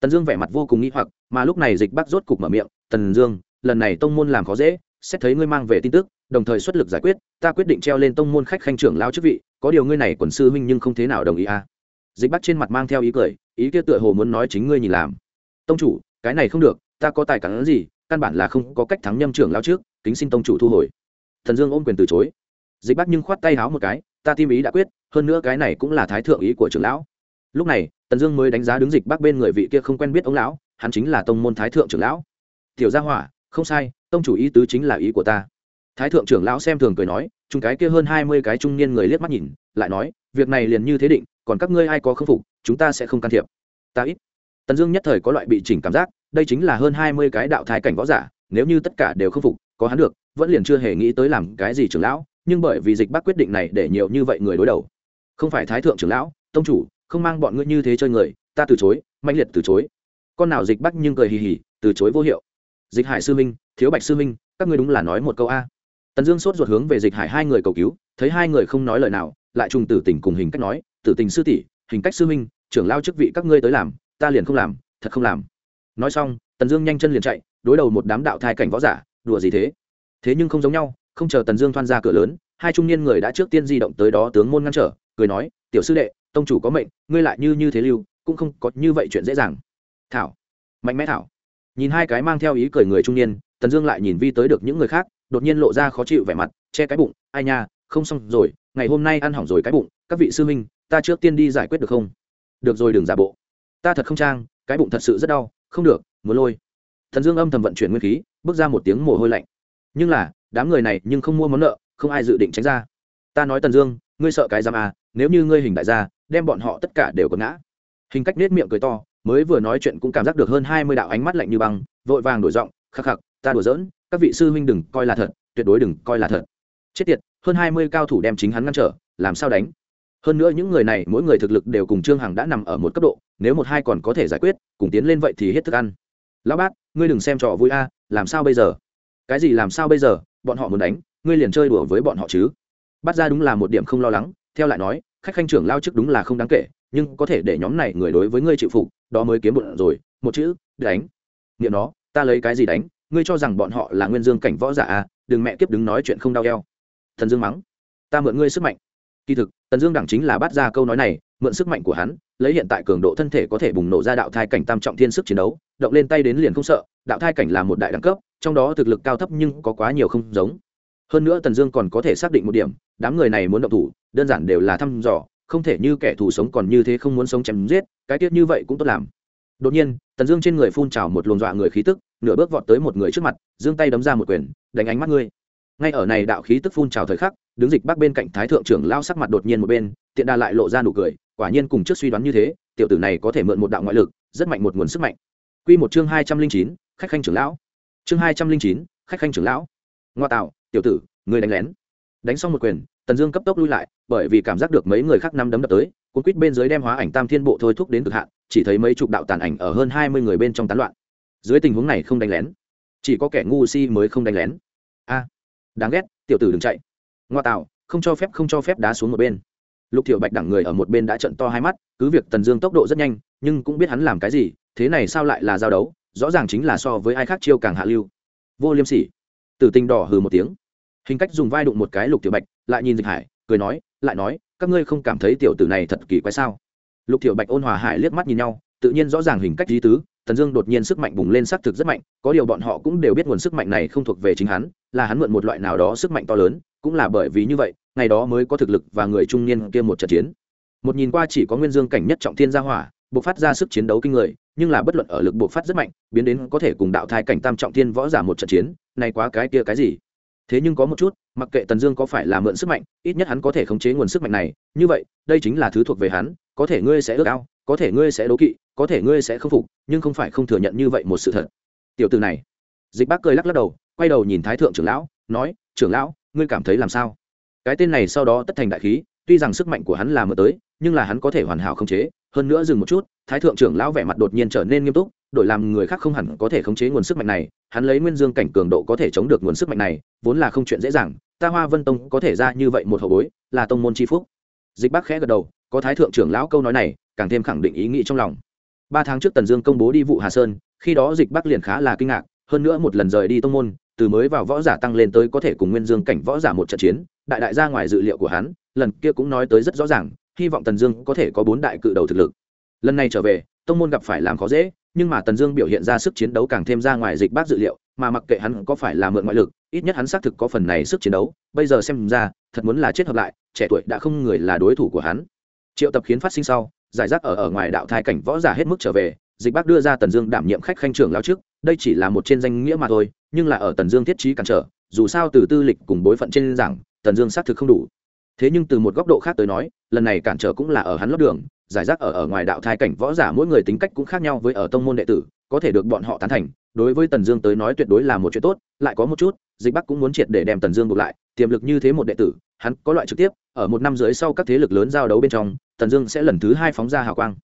Speaker 1: Tần dương vẻ mặt vô cùng nghĩ hoặc, mà lúc này dịch bác rốt cục mở miệng, tần dương, lần này tông môn làm khó dễ, xét thấy ngươi mang về tin tức đồng thời xuất lực giải quyết, ta quyết định treo lên tông môn khách khanh trưởng lao chức vị, có điều ngươi này quần sư huynh nhưng không thế nào đồng ý à. dịch bắc trên mặt mang theo ý cười, ý kia tựa hồ muốn nói chính ngươi nhìn làm. Tông chủ, cái này không được, ta có tài cản gì, căn bản là không có cách thắng nhâm trưởng lao trước, kính xin tông chủ thu hồi. Thần dương ôm quyền từ chối. Dịch bắc nhưng khoát tay háo một cái, ta tim ý đã quyết, hơn nữa cái này cũng là thái thượng ý của trưởng lão. Lúc này, tần dương mới đánh giá đứng dịch bắc bên người vị kia không quen biết ông lão, hắn chính là tông môn thái thượng trưởng lão. Tiểu gia hỏa, không sai, tông chủ ý tứ chính là ý của ta thái thượng trưởng lão xem thường cười nói chung cái kia hơn hai mươi cái trung niên người liếc mắt nhìn, lại nói, việc này liền như thế định, còn các ngươi ai có khâm phục, chúng ta sẽ không can thiệp. Ta ít. Tần dương nhất thời có loại bị chỉnh cảm giác, đây chính là hơn hai mươi cái đạo thái cảnh võ giả, nếu như tất cả đều khâm phục, có hắn được, vẫn liền chưa hề nghĩ tới làm cái gì trưởng lão, nhưng bởi vì dịch bác quyết định này để nhiều như vậy người đối đầu. Không phải thái thượng trưởng lão, tông chủ, không mang bọn ngươi như thế chơi người, ta từ chối mạnh liệt từ chối. Con nào dịch bác nhưng cười hì hì, từ chối vô hiệu. Dịch hải sư minh, thiếu bạch sư minh, các ngươi đúng là nói một câu a tần dương sốt ruột hướng về dịch hải hai người cầu cứu, thấy hai người không nói lời nào, lại trùng tử tình cùng hình cách nói, tử tình sư tỷ, hình cách sư minh trưởng lao chức vị các ngươi tới làm, ta liền không làm, thật không làm. Nói xong, tần dương nhanh chân liền chạy, đối đầu một đám đạo thai cảnh võ giả, đùa gì thế? Thế nhưng không giống nhau, không chờ tần dương thoan ra cửa lớn, hai trung niên người đã trước tiên di động tới đó tướng môn ngăn trở, cười nói, tiểu sư đệ, tông chủ có mệnh, ngươi lại như như thế lưu, cũng không có như vậy chuyện dễ dàng. Thảo. Mạnh mẽ thảo. Nhìn hai cái mang theo ý cười người trung niên, tần dương lại nhìn vi tới được những người khác đột nhiên lộ ra khó chịu vẻ mặt, che cái bụng, ai nha, không xong rồi, ngày hôm nay ăn hỏng rồi cái bụng, các vị sư huynh, ta trước tiên đi giải quyết được không? Được rồi, đừng giả bộ. Ta thật không trang, cái bụng thật sự rất đau, không được, muốn lôi. Thần dương âm thầm vận chuyển nguyên khí, bước ra một tiếng mồ hôi lạnh. Nhưng là, đám người này nhưng không mua món nợ, không ai dự định tránh ra. Ta nói tần dương, ngươi sợ cái giam à nếu như ngươi hình đại gia, đem bọn họ tất cả đều có ngã. Hình cách nết miệng cười to, mới vừa nói chuyện cũng cảm giác được hơn hai mươi đạo ánh mắt lạnh như băng, vội vàng đổi giọng, khắc khắc, ta đùa giỡn các vị sư huynh đừng coi là thật, tuyệt đối đừng coi là thật. Chết tiệt, hơn hai mươi cao thủ đem chính hắn ngăn trở, làm sao đánh? Hơn nữa những người này, mỗi người thực lực đều cùng trương hằng đã nằm ở một cấp độ, nếu một hai còn có thể giải quyết, cùng tiến lên vậy thì hết thức ăn. Lão bát, ngươi đừng xem trò vui a, làm sao bây giờ? Cái gì làm sao bây giờ? Bọn họ muốn đánh, ngươi liền chơi đùa với bọn họ chứ. Bắt ra đúng là một điểm không lo lắng, theo lại nói, khách khanh trưởng lao chức đúng là không đáng kể, nhưng có thể để nhóm này người đối với ngươi chịu phục, đó mới kiếm bụng rồi, một chữ, đánh. Nghiệm nó, ta lấy cái gì đánh? Ngươi cho rằng bọn họ là nguyên dương cảnh võ giả à đừng mẹ kiếp đứng nói chuyện không đau eo. Thần dương mắng, ta mượn ngươi sức mạnh. Kỳ thực, tần dương đẳng chính là bắt ra câu nói này, mượn sức mạnh của hắn, lấy hiện tại cường độ thân thể có thể bùng nổ ra đạo thai cảnh tam trọng thiên sức chiến đấu, động lên tay đến liền không sợ, đạo thai cảnh là một đại đẳng cấp, trong đó thực lực cao thấp nhưng có quá nhiều không giống. Hơn nữa tần dương còn có thể xác định một điểm, đám người này muốn động thủ, đơn giản đều là thăm dò, không thể như kẻ thù sống còn như thế không muốn sống chém giết, cái tiết như vậy cũng tốt làm. Đột nhiên, tần dương trên người phun trào một luồng dọa người khí tức nửa bước vọt tới một người trước mặt, giương tay đấm ra một quyền, đánh ánh mắt ngươi. Ngay ở này đạo khí tức phun trào thời khắc, đứng dịch bắc bên cạnh thái thượng trưởng lao sắc mặt đột nhiên một bên, tiện đa lại lộ ra nụ cười, quả nhiên cùng trước suy đoán như thế, tiểu tử này có thể mượn một đạo ngoại lực, rất mạnh một nguồn sức mạnh. Quy một chương hai trăm linh chín, khách khanh trưởng lão. Chương hai trăm linh chín, khách khanh trưởng lão. Ngoa tạo, tiểu tử người đánh lén. Đánh xong một quyền, tần dương cấp tốc lui lại, bởi vì cảm giác được mấy người khác năm đấm đập tới, cuốn quýt bên dưới đem hóa ảnh tam thiên bộ thôi thúc đến cực hạn, chỉ thấy mấy chục đạo tàn ảnh ở hơn hai mươi người bên trong tán loạn dưới tình huống này không đánh lén. Chỉ có kẻ ngu si mới không đánh lén. A, đáng ghét, tiểu tử đừng chạy. Ngoa tạo, không cho phép, không cho phép đá xuống một bên. Lục thiệu bạch đẳng người ở một bên đã trận to hai mắt, cứ việc tần dương tốc độ rất nhanh, nhưng cũng biết hắn làm cái gì, thế này sao lại là giao đấu, rõ ràng chính là so với ai khác chiêu càng hạ lưu. Vô liêm sỉ. Tử tinh đỏ hừ một tiếng. Hình cách dùng vai đụng một cái lục tiểu bạch, lại nhìn dịch hải, cười nói, lại nói, các ngươi không cảm thấy tiểu tử này thật kỳ quái sao? Lục tiểu bạch ôn hòa hải liếc mắt nhìn nhau, tự nhiên rõ ràng hình cách lý tứ tần dương đột nhiên sức mạnh bùng lên xác thực rất mạnh, có điều bọn họ cũng đều biết nguồn sức mạnh này không thuộc về chính hắn, là hắn mượn một loại nào đó sức mạnh to lớn, cũng là bởi vì như vậy, ngày đó mới có thực lực và người trung niên kia một trận chiến. Một nhìn qua chỉ có nguyên dương cảnh nhất trọng thiên gia hỏa buộc phát ra sức chiến đấu kinh người, nhưng là bất luận ở lực buộc phát rất mạnh, biến đến có thể cùng đạo thai cảnh tam trọng thiên võ giả một trận chiến, này quá cái kia cái gì? Thế nhưng có một chút, mặc kệ tần dương có phải là mượn sức mạnh, ít nhất hắn có thể khống chế nguồn sức mạnh này, như vậy, đây chính là thứ thuộc về hắn, có thể ngươi sẽ ước ao có thể ngươi sẽ đố kỵ, có thể ngươi sẽ không phục, nhưng không phải không thừa nhận như vậy một sự thật. Tiểu từ này. Dịch bác cười lắc lắc đầu, quay đầu nhìn thái thượng trưởng lão, nói, trưởng lão, ngươi cảm thấy làm sao? Cái tên này sau đó tất thành đại khí, tuy rằng sức mạnh của hắn là mượn tới, nhưng là hắn có thể hoàn hảo khống chế. Hơn nữa dừng một chút, thái thượng trưởng lão vẻ mặt đột nhiên trở nên nghiêm túc, đổi làm người khác không hẳn có thể khống chế nguồn sức mạnh này, hắn lấy nguyên dương cảnh cường độ có thể chống được nguồn sức mạnh này, vốn là không chuyện dễ dàng, ta hoa vân tông có thể ra như vậy một hậu bối, là tông môn c phúc. Dịch bác khẽ gật đầu, có thái thượng trưởng lão câu nói này càng thêm khẳng định ý nghĩ trong lòng. Ba tháng trước tần dương công bố đi vụ hà sơn, khi đó dịch bắc liền khá là kinh ngạc, hơn nữa một lần rời đi tông môn, từ mới vào võ giả tăng lên tới có thể cùng nguyên dương cảnh võ giả một trận chiến, đại đại ra ngoài dự liệu của hắn, lần kia cũng nói tới rất rõ ràng, hy vọng tần dương có thể có bốn đại cự đầu thực lực. Lần này trở về, tông môn gặp phải làm khó dễ, nhưng mà tần dương biểu hiện ra sức chiến đấu càng thêm ra ngoài dịch bác dự liệu, mà mặc kệ hắn có phải là mượn ngoại lực, ít nhất hắn xác thực có phần này sức chiến đấu, bây giờ xem ra, thật muốn là chết hợp lại, trẻ tuổi đã không người là đối thủ của hắn. Triệu tập khiến phát sinh sau giải rác ở ở ngoài đạo thai cảnh võ giả hết mức trở về, dịch bác đưa ra tần dương đảm nhiệm khách khanh trưởng lao trước, đây chỉ là một trên danh nghĩa mà thôi, nhưng là ở tần dương thiết trí cản trở, dù sao từ tư lịch cùng bối phận trên giảng, tần dương xác thực không đủ. Thế nhưng từ một góc độ khác tới nói, lần này cản trở cũng là ở hắn lót đường, giải rác ở ở ngoài đạo thai cảnh võ giả mỗi người tính cách cũng khác nhau với ở tông môn đệ tử, có thể được bọn họ tán thành, đối với tần dương tới nói tuyệt đối là một chuyện tốt, lại có một chút, dịch bắc cũng muốn triệt để đem tần dương buộc lại, tiềm lực như thế một đệ tử, hắn có loại trực tiếp, ở một năm dưới sau các thế lực lớn giao đấu bên trong tần dương sẽ lần thứ hai phóng ra hào quang.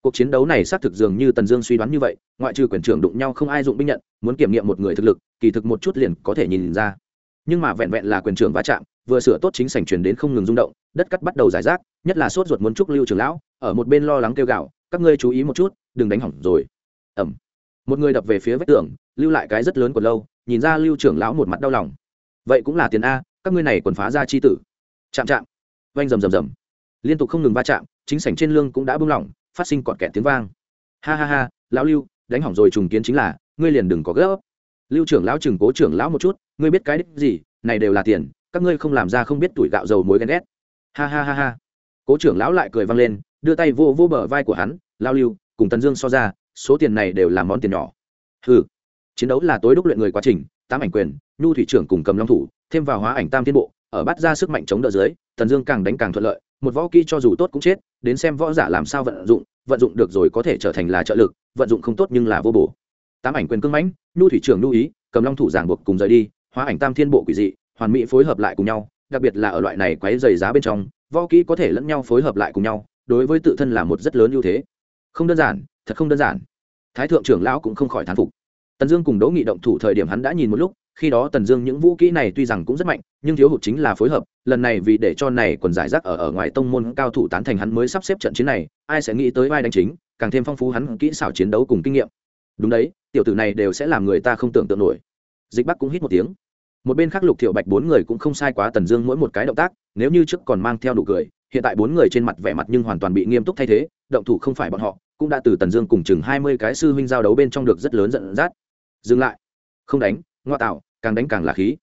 Speaker 1: Cuộc chiến đấu này xác thực dường như tần dương suy đoán như vậy, ngoại trừ quyền trưởng đụng nhau không ai dụng binh nhận, muốn kiểm nghiệm một người thực lực, kỳ thực một chút liền có thể nhìn ra. Nhưng mà vẹn vẹn là quyền trưởng va chạm, vừa sửa tốt chính sảnh truyền đến không ngừng rung động, đất cắt bắt đầu giải rác, nhất là sốt ruột muốn trúc lưu trưởng lão, ở một bên lo lắng kêu gạo các ngươi chú ý một chút, đừng đánh hỏng rồi. Ẩm một người đập về phía vách tường, lưu lại cái rất lớn của lâu, nhìn ra lưu trưởng lão một mặt đau lòng. Vậy cũng là tiền a, các ngươi này còn phá ra chi tử. Chạm chạm. Vanh rầm rầm rầm liên tục không ngừng va chạm, chính sảnh trên lương cũng đã bung lỏng, phát sinh cọt kẹt tiếng vang. Ha ha ha, lão lưu, đánh hỏng rồi trùng kiến chính là, ngươi liền đừng có gấp. Lưu trưởng lão chừng cố trưởng lão một chút, ngươi biết cái đích gì, này đều là tiền, các ngươi không làm ra không biết tuổi gạo dầu muối ghen ghét. Ha ha ha ha. Cố trưởng lão lại cười vang lên, đưa tay vô vô bờ vai của hắn lao lưu, cùng tần dương so ra, số tiền này đều là món tiền nhỏ. Hừ. Chiến đấu là tối đúc luyện người quá trình, tám ảnh quyền, nhu thủy trưởng cùng cầm long thủ, thêm vào hóa ảnh tam thiên bộ, ở bắt ra sức mạnh chống đỡ dưới, tần dương càng đánh càng thuận lợi một võ kỹ cho dù tốt cũng chết, đến xem võ giả làm sao vận dụng vận dụng được rồi có thể trở thành là trợ lực, vận dụng không tốt nhưng là vô bổ. Tám ảnh quyền cưng mãnh, nhu thủy trưởng nhu ý, cầm long thủ giảng buộc cùng rời đi, hóa ảnh tam thiên bộ quỷ dị, hoàn mỹ phối hợp lại cùng nhau, đặc biệt là ở loại này quấy dày giá bên trong, võ kỹ có thể lẫn nhau phối hợp lại cùng nhau, đối với tự thân là một rất lớn ưu thế. Không đơn giản, thật không đơn giản. Thái thượng trưởng lão cũng không khỏi thán phục. Tần dương cùng đỗ nghị động thủ thời điểm hắn đã nhìn một lúc khi đó tần dương những vũ kỹ này tuy rằng cũng rất mạnh, nhưng thiếu hụt chính là phối hợp, lần này vì để cho này quần giải rác ở ở ngoài tông môn cao thủ tán thành hắn mới sắp xếp trận chiến này, ai sẽ nghĩ tới vai đánh chính, càng thêm phong phú hắn kỹ xảo chiến đấu cùng kinh nghiệm. Đúng đấy, tiểu tử này đều sẽ làm người ta không tưởng tượng nổi. Dịch bắc cũng hít một tiếng. Một bên khác lục thiệu bạch bốn người cũng không sai quá tần dương mỗi một cái động tác, nếu như trước còn mang theo đủ cười, hiện tại bốn người trên mặt vẻ mặt nhưng hoàn toàn bị nghiêm túc thay thế, động thủ không phải bọn họ, cũng đã từ tần dương cùng chừng hai mươi cái sư huynh giao đấu bên trong được rất lớn giận dắt. Dừng lại. Không đánh ngoa tạo, càng đánh càng là khí.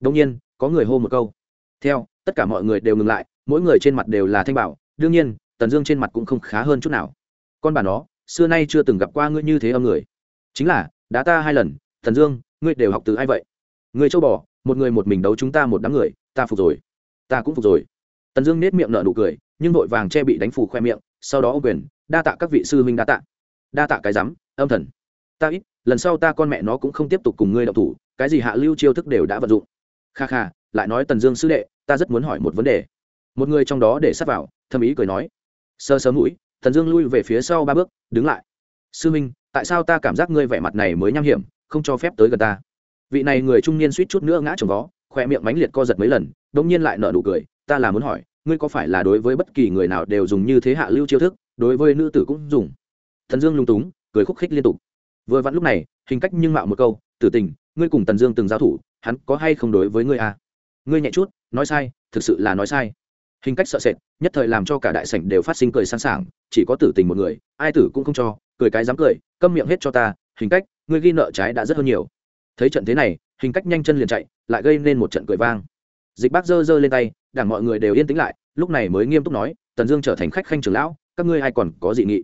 Speaker 1: Đông nhiên, có người hô một câu. Theo, tất cả mọi người đều ngừng lại, mỗi người trên mặt đều là thanh bảo, đương nhiên, tần dương trên mặt cũng không khá hơn chút nào. Con bà nó, xưa nay chưa từng gặp qua ngươi như thế âm người. Chính là, đã ta hai lần, tần dương, ngươi đều học từ ai vậy? Người châu bò, một người một mình đấu chúng ta một đám người, ta phục rồi. Ta cũng phục rồi. Tần dương nết miệng nở nụ cười, nhưng vội vàng che bị đánh phủ khoe miệng, sau đó ô quyền, đa tạ các vị sư huynh đa tạ. Đa tạ cái rắm âm thần. Ta ít lần sau ta con mẹ nó cũng không tiếp tục cùng ngươi đậu thủ, cái gì hạ lưu chiêu thức đều đã vận dụng. Kha kha, lại nói tần dương sư đệ, ta rất muốn hỏi một vấn đề. Một người trong đó để sắp vào thâm ý cười nói. Sơ sớm mũi, tần dương lui về phía sau ba bước, đứng lại. Sư minh, tại sao ta cảm giác ngươi vẻ mặt này mới nham hiểm, không cho phép tới gần ta? Vị này người trung niên suýt chút nữa ngã trồng vó khoe miệng mánh liệt co giật mấy lần đ ỗ n g nhiên lại nở nụ cười. Ta là muốn hỏi, ngươi có phải là đối với bất kỳ người nào đều dùng như thế hạ lưu chiêu thức, đối với nữ tử cũng dùng? Thần dương lung túng, cười khúc khích liên tục vừa vặn lúc này, hình cách nhưng mạo một câu, tử tình, ngươi cùng tần dương từng giao thủ, hắn có hay không đối với ngươi à? ngươi nhẹ chút, nói sai, thực sự là nói sai. Hình cách sợ sệt, nhất thời làm cho cả đại sảnh đều phát sinh cười sẵn sàng, chỉ có tử tình một người, ai tử cũng không cho, cười cái dám cười, câm miệng hết cho ta, hình cách, ngươi ghi nợ trái đã rất hơn nhiều. Thấy trận thế này, hình cách nhanh chân liền chạy, lại gây nên một trận cười vang. Dịch bác giơ giơ lên tay, đảng mọi người đều yên tĩnh lại, lúc này mới nghiêm túc nói, tần dương trở thành khách khanh trưởng lão, các ngươi ai còn có dị nghị?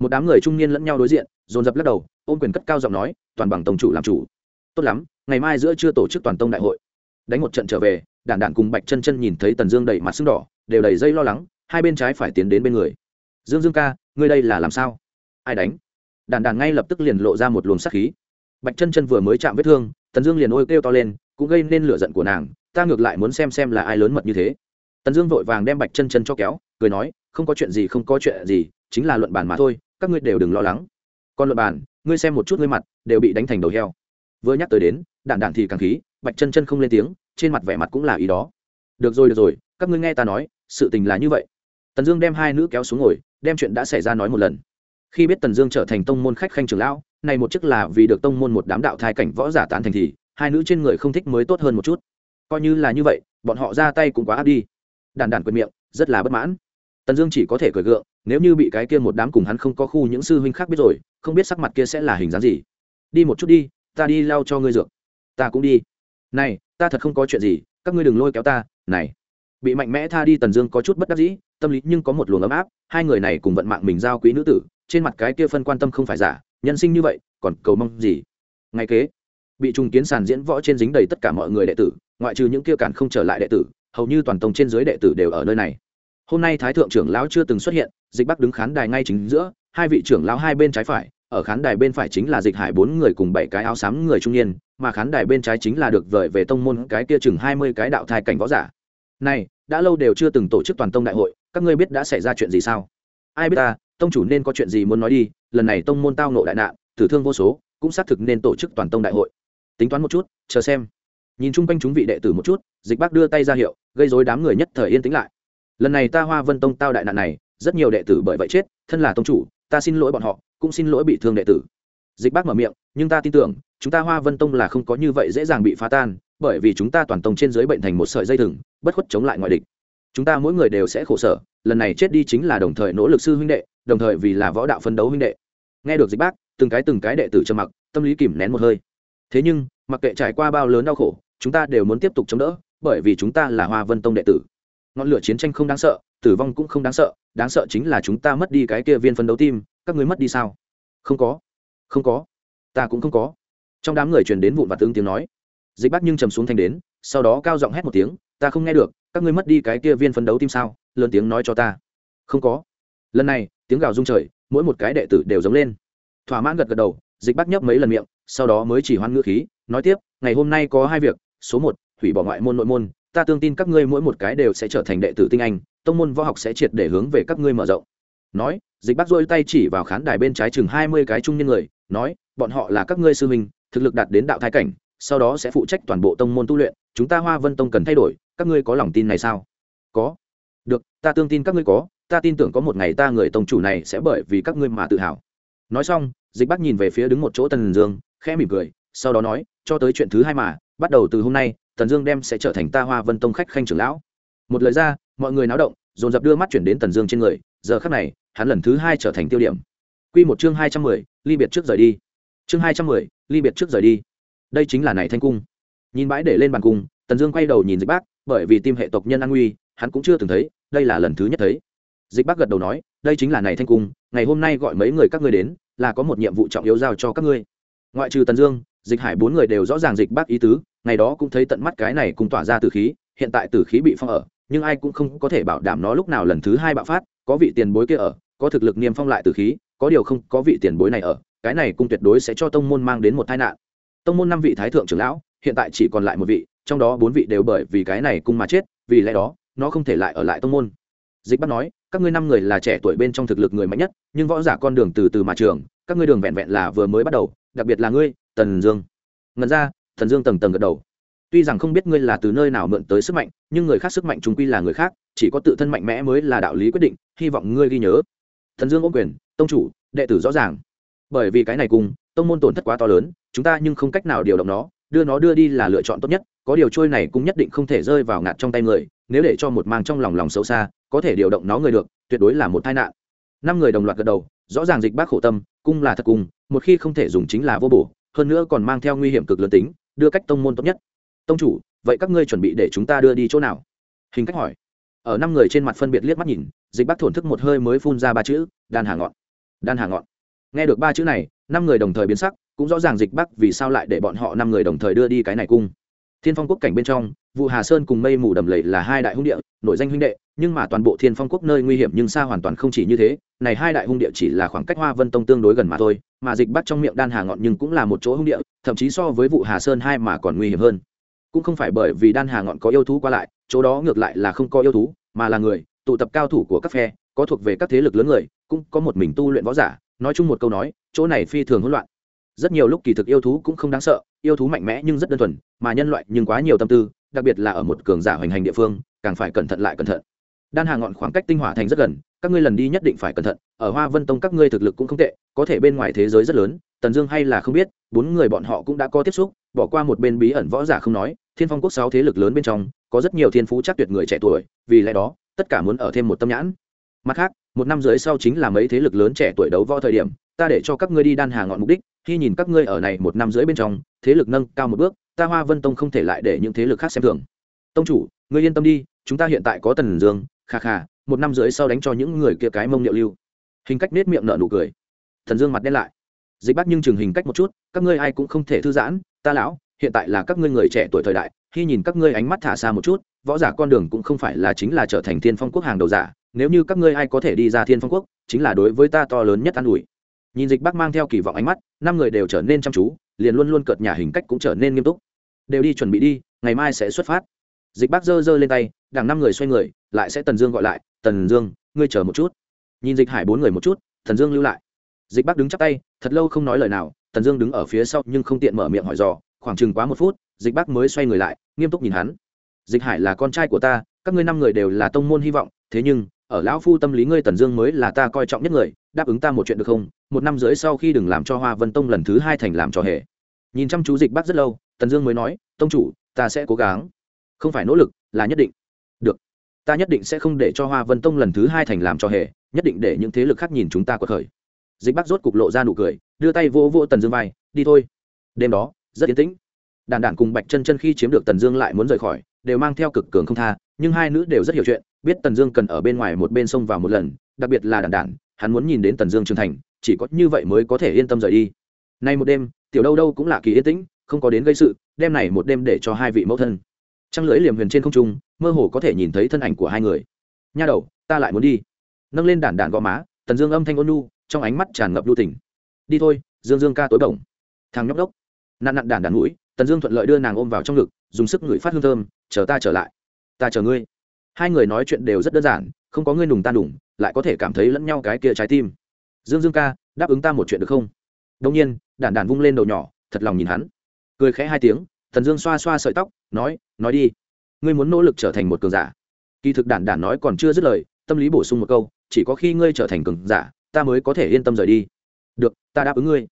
Speaker 1: Một đám người trung niên lẫn nhau đối diện dồn dập lắc đầu, ôm quyền cất cao giọng nói, toàn bằng tông chủ làm chủ. Tốt lắm, ngày mai giữa chưa tổ chức toàn tông đại hội. Đánh một trận trở về đản đản cùng bạch chân chân nhìn thấy tần dương đẩy mặt sưng đỏ, đều đầy dây lo lắng, hai bên trái phải tiến đến bên người. Dương dương ca, ngươi đây là làm sao? Ai đánh? Đản đản ngay lập tức liền lộ ra một luồng sắc khí. Bạch chân chân vừa mới chạm vết thương, tần dương liền ôi kêu to lên, cũng gây nên lửa giận của nàng, ta ngược lại muốn xem xem là ai lớn mật như thế. Tần dương vội vàng đem bạch chân chân cho kéo, cười nói, không có chuyện gì, không có chuyện gì, chính là luận bàn mà thôi, các ngươi đều đừng lo lắng còn luật bàn, ngươi xem một chút ngươi mặt, đều bị đánh thành đầu heo. Vừa nhắc tới đến đạn đạn thì càng khí, bạch chân chân không lên tiếng, trên mặt vẻ mặt cũng là ý đó. Được rồi được rồi, các ngươi nghe ta nói, sự tình là như vậy. Tần dương đem hai nữ kéo xuống ngồi, đem chuyện đã xảy ra nói một lần. Khi biết tần dương trở thành tông môn khách khanh trưởng lão, này một chức là vì được tông môn một đám đạo thai cảnh võ giả tán thành thì, hai nữ trên người không thích mới tốt hơn một chút. Coi như là như vậy, bọn họ ra tay cũng quá áp đi. Đàn đàn quyền miệng, rất là bất mãn. Tần dương chỉ có thể cười gượng nếu như bị cái kia một đám cùng hắn không có khu những sư huynh khác biết rồi, không biết sắc mặt kia sẽ là hình dáng gì. Đi một chút đi, ta đi lau cho ngươi dược. Ta cũng đi. Này, ta thật không có chuyện gì, các ngươi đừng lôi kéo ta, này. Bị mạnh mẽ tha đi tần dương có chút bất đắc dĩ, tâm lý nhưng có một luồng ấm áp, hai người này cùng vận mạng mình giao quý nữ tử, trên mặt cái kia phân quan tâm không phải giả, nhân sinh như vậy, còn cầu mong gì? Ngay kế, bị trùng kiến sàn diễn võ trên dính đầy tất cả mọi người đệ tử, ngoại trừ những kia cản không trở lại đệ tử, hầu như toàn tông trên dưới đệ tử đều ở nơi này hôm nay thái thượng trưởng lão chưa từng xuất hiện, dịch bắc đứng khán đài ngay chính giữa, hai vị trưởng lão hai bên trái phải, ở khán đài bên phải chính là dịch hải bốn người cùng bảy cái áo xám người trung niên, mà khán đài bên trái chính là được vời về tông môn cái kia chừng hai mươi cái đạo thai cảnh võ giả. Này, đã lâu đều chưa từng tổ chức toàn tông đại hội, các ngươi biết đã xảy ra chuyện gì sao? Ai biết ta, tông chủ nên có chuyện gì muốn nói đi, lần này tông môn tao nộ đại nạn, tử thương vô số, cũng xác thực nên tổ chức toàn tông đại hội. Tính toán một chút, chờ xem. Nhìn chung quanh chúng vị đệ tử một chút, dịch bác đưa tay ra hiệu, gây dối đám người nhất thời yên tĩnh lại lần này ta hoa vân tông tao đại nạn này, rất nhiều đệ tử bởi vậy chết, thân là tông chủ, ta xin lỗi bọn họ, cũng xin lỗi bị thương đệ tử. Dịch bác mở miệng, nhưng ta tin tưởng, chúng ta hoa vân tông là không có như vậy dễ dàng bị phá tan, bởi vì chúng ta toàn tông trên dưới bệnh thành một sợi dây thừng, bất khuất chống lại ngoại địch. Chúng ta mỗi người đều sẽ khổ sở, lần này chết đi chính là đồng thời nỗ lực sư huynh đệ, đồng thời vì là võ đạo phấn đấu huynh đệ. Nghe được dịch bác, từng cái từng cái đệ tử trầm mặc, tâm lý kìm nén một hơi. Thế nhưng, mặc kệ trải qua bao lớn đau khổ, chúng ta đều muốn tiếp tục chống đỡ, bởi vì chúng ta là hoa vân tông đệ tử ngọn lửa chiến tranh không đáng sợ, tử vong cũng không đáng sợ đáng sợ chính là chúng ta mất đi cái kia viên phấn đấu tim, các người mất đi sao? Không có. Không có. Ta cũng không có. Trong đám người truyền đến vụn và tương tiếng nói. Dịch bác nhưng trầm xuống thanh đến, sau đó cao giọng hét một tiếng, ta không nghe được, các ngươi mất đi cái kia viên phấn đấu tim sao? Lớn tiếng nói cho ta. Không có. Lần này, tiếng gào rung trời, mỗi một cái đệ tử đều giống lên. Thỏa mãn gật gật đầu, dịch bác nhấp mấy lần miệng, sau đó mới chỉ hoan ngữ khí, nói tiếp, ngày hôm nay có hai việc, số một, hủy bỏ ngoại môn nội môn ta tương tin các ngươi mỗi một cái đều sẽ trở thành đệ tử tinh anh, tông môn võ học sẽ triệt để hướng về các ngươi mở rộng. Nói, dịch bác dôi tay chỉ vào khán đài bên trái chừng hai mươi cái trung nhân người, nói, bọn họ là các ngươi sư minh thực lực đạt đến đạo thái cảnh, sau đó sẽ phụ trách toàn bộ tông môn tu luyện, chúng ta hoa vân tông cần thay đổi, các ngươi có lòng tin này sao? Có. Được, ta tương tin các ngươi có, ta tin tưởng có một ngày ta người tông chủ này sẽ bởi vì các ngươi mà tự hào. Nói xong, dịch bác nhìn về phía đứng một chỗ tần dương, khẽ mỉm cười, sau đó nói, cho tới chuyện thứ hai mà, bắt đầu từ hôm nay tần dương đem sẽ trở thành ta hoa vân tông khách khanh trưởng lão. Một lời ra, mọi người náo động, dồn dập đưa mắt chuyển đến tần dương trên người, giờ khắc này, hắn lần thứ hai trở thành tiêu điểm. Q một chương hai trăm mười, ly biệt trước rời đi. Chương hai trăm mười, ly biệt trước rời đi. Đây chính là này thanh cung. Nhìn bãi để lên bàn cung, tần dương quay đầu nhìn dịch bác, bởi vì tim hệ tộc nhân an nguy, hắn cũng chưa từng thấy, đây là lần thứ nhất thấy. Dịch bác gật đầu nói, đây chính là này thanh cung, ngày hôm nay gọi mấy người các ngươi đến, là có một nhiệm vụ trọng yếu giao cho các ngươi. Ngoại trừ tần dương dịch hải bốn người đều rõ ràng dịch bác ý tứ, ngày đó cũng thấy tận mắt cái này cùng tỏa ra từ khí, hiện tại từ khí bị phong ở, nhưng ai cũng không có thể bảo đảm nó lúc nào lần thứ hai bạo phát, có vị tiền bối kia ở, có thực lực niêm phong lại từ khí, có điều không có vị tiền bối này ở, cái này cung tuyệt đối sẽ cho tông môn mang đến một tai nạn. Tông môn năm vị thái thượng trưởng lão, hiện tại chỉ còn lại một vị, trong đó bốn vị đều bởi vì cái này cung mà chết, vì lẽ đó, nó không thể lại ở lại tông môn. Dịch bắt nói, các ngươi năm người là trẻ tuổi bên trong thực lực người mạnh nhất, nhưng võ giả con đường từ từ mà trường các ngươi đường vẹn vẹn là vừa mới bắt đầu, đặc biệt là ngươi tần dương. Ngần ra thần dương tầng tầng gật đầu. Tuy rằng không biết ngươi là từ nơi nào mượn tới sức mạnh, nhưng người khác sức mạnh chúng quy là người khác, chỉ có tự thân mạnh mẽ mới là đạo lý quyết định, hy vọng ngươi ghi nhớ. Thần dương ôm quyền, tông chủ, đệ tử rõ ràng. Bởi vì cái này cùng, tông môn tổn thất quá to lớn, chúng ta nhưng không cách nào điều động nó, đưa nó đưa đi là lựa chọn tốt nhất, có điều trôi này cũng nhất định không thể rơi vào ngạt trong tay người, nếu để cho một mang trong lòng lòng xấu xa, có thể điều động nó người được, tuyệt đối là một tai nạn. Năm người đồng loạt gật đầu, rõ ràng dịch bác khổ tâm, cung là thật cung một khi không thể dùng chính là vô bổ hơn nữa còn mang theo nguy hiểm cực lớn tính, đưa cách tông môn tốt nhất. Tông chủ, vậy các ngươi chuẩn bị để chúng ta đưa đi chỗ nào? Hình cách hỏi. Ở năm người trên mặt phân biệt liếc mắt nhìn, dịch bác thổn thức một hơi mới phun ra ba chữ, đan hà ngọn. Đan hà ngọn. Nghe được ba chữ này, năm người đồng thời biến sắc, cũng rõ ràng dịch bắc vì sao lại để bọn họ năm người đồng thời đưa đi cái này cung thiên phong quốc cảnh bên trong vụ hà sơn cùng mây mù đầm lầy là hai đại hung địa, nội danh huynh đệ, nhưng mà toàn bộ thiên phong quốc nơi nguy hiểm nhưng xa hoàn toàn không chỉ như thế, này hai đại hung địa chỉ là khoảng cách hoa vân tông tương đối gần mà thôi, mà dịch bắt trong miệng đan hà ngọn nhưng cũng là một chỗ hung địa, thậm chí so với vụ hà sơn hai mà còn nguy hiểm hơn. Cũng không phải bởi vì đan hà ngọn có yêu thú qua lại, chỗ đó ngược lại là không có yêu thú, mà là người, tụ tập cao thủ của các phe, có thuộc về các thế lực lớn người, cũng có một mình tu luyện võ giả. Nói chung một câu nói, chỗ này phi thường hỗn loạn rất nhiều lúc kỳ thực yêu thú cũng không đáng sợ, yêu thú mạnh mẽ nhưng rất đơn thuần, mà nhân loại nhưng quá nhiều tâm tư, đặc biệt là ở một cường giả hoành hành địa phương, càng phải cẩn thận lại cẩn thận. Đan hà ngọn khoảng cách tinh hỏa thành rất gần, các ngươi lần đi nhất định phải cẩn thận, ở hoa vân tông các ngươi thực lực cũng không tệ, có thể bên ngoài thế giới rất lớn, tần dương hay là không biết, bốn người bọn họ cũng đã có tiếp xúc, bỏ qua một bên bí ẩn võ giả không nói, thiên phong quốc sáu thế lực lớn bên trong, có rất nhiều thiên phú chắc tuyệt người trẻ tuổi, vì lẽ đó, tất cả muốn ở thêm một tâm nhãn. Mặt khác, một năm rưỡi sau chính là mấy thế lực lớn trẻ tuổi đấu võ thời điểm, ta để cho các ngươi đi đan hà ngọn mục đích khi nhìn các ngươi ở này một năm rưỡi bên trong, thế lực nâng cao một bước, ta hoa vân tông không thể lại để những thế lực khác xem thường. Tông chủ, ngươi yên tâm đi, chúng ta hiện tại có tần dương, kha kha, một năm rưỡi sau đánh cho những người kia cái mông liệu lưu. Hình cách nết miệng nở nụ cười. Thần dương mặt đen lại. Dịch bắt nhưng chừng hình cách một chút, các ngươi ai cũng không thể thư giãn, ta lão, hiện tại là các ngươi người trẻ tuổi thời đại, khi nhìn các ngươi ánh mắt thả xa một chút, võ giả con đường cũng không phải là chính là trở thành thiên phong quốc hàng đầu giả, nếu như các ngươi ai có thể đi ra thiên phong quốc, chính là đối với ta to lớn nhất an ủi nhìn dịch bác mang theo kỳ vọng ánh mắt, năm người đều trở nên chăm chú, liền luôn luôn cợt nhà hình cách cũng trở nên nghiêm túc. Đều đi chuẩn bị đi, ngày mai sẽ xuất phát. Dịch bác giơ giơ lên tay, đằng năm người xoay người, lại sẽ tần dương gọi lại, tần dương, ngươi chờ một chút. Nhìn dịch hải bốn người một chút, Tần dương lưu lại. Dịch bác đứng chắp tay, thật lâu không nói lời nào, tần dương đứng ở phía sau nhưng không tiện mở miệng hỏi dò, khoảng chừng quá một phút, dịch bác mới xoay người lại, nghiêm túc nhìn hắn. Dịch hải là con trai của ta, các ngươi năm người đều là tông môn hy vọng, thế nhưng ở lão phu tâm lý ngươi tần dương mới là ta coi trọng nhất người, đáp ứng ta một chuyện được không? Một năm rưỡi sau khi đừng làm cho hoa vân tông lần thứ hai thành làm trò hề. Nhìn chăm chú dịch bác rất lâu, tần dương mới nói, tông chủ, ta sẽ cố gắng. Không phải nỗ lực, là nhất định. Được. Ta nhất định sẽ không để cho hoa vân tông lần thứ hai thành làm trò hề, nhất định để những thế lực khác nhìn chúng ta có khởi. Dịch bác rốt cục lộ ra nụ cười, đưa tay vô vô tần dương vai, đi thôi. Đêm đó, rất yên tĩnh. Đàn đản cùng bạch chân chân khi chiếm được tần dương lại muốn rời khỏi, đều mang theo cực cường không tha, nhưng hai nữ đều rất hiểu chuyện biết tần dương cần ở bên ngoài một bên sông vào một lần, đặc biệt là đàn đản, hắn muốn nhìn đến tần dương trưởng thành, chỉ có như vậy mới có thể yên tâm rời đi. Nay một đêm, tiểu đâu đâu cũng là kỳ yên tĩnh, không có đến gây sự, đêm này một đêm để cho hai vị mẫu thân. Trăng lưỡi liềm huyền trên không trung, mơ hồ có thể nhìn thấy thân ảnh của hai người. Nha đầu, ta lại muốn đi. Nâng lên đản đản gò má, tần dương âm thanh ôn nu trong ánh mắt tràn ngập lưu tình. Đi thôi, dương dương ca tối bổng. Thằng nhóc đốc. Nạn nặn đản đản mũi, tần dương thuận lợi đưa nàng ôm vào trong ngực, dùng sức ngửi phát hương thơm, chờ ta trở lại. Ta chờ ngươi hai người nói chuyện đều rất đơn giản, không có ngươi nùng ta nùng, lại có thể cảm thấy lẫn nhau cái kia trái tim. Dương dương ca, đáp ứng ta một chuyện được không? Đông nhiên, đản đản vung lên đầu nhỏ, thật lòng nhìn hắn. Cười khẽ hai tiếng, thần dương xoa xoa sợi tóc, nói nói đi. Ngươi muốn nỗ lực trở thành một cường giả? Kỳ thực đản đản nói còn chưa dứt lời, tâm lý bổ sung một câu, chỉ có khi ngươi trở thành cường giả, ta mới có thể yên tâm rời đi. Được, ta đáp ứng ngươi.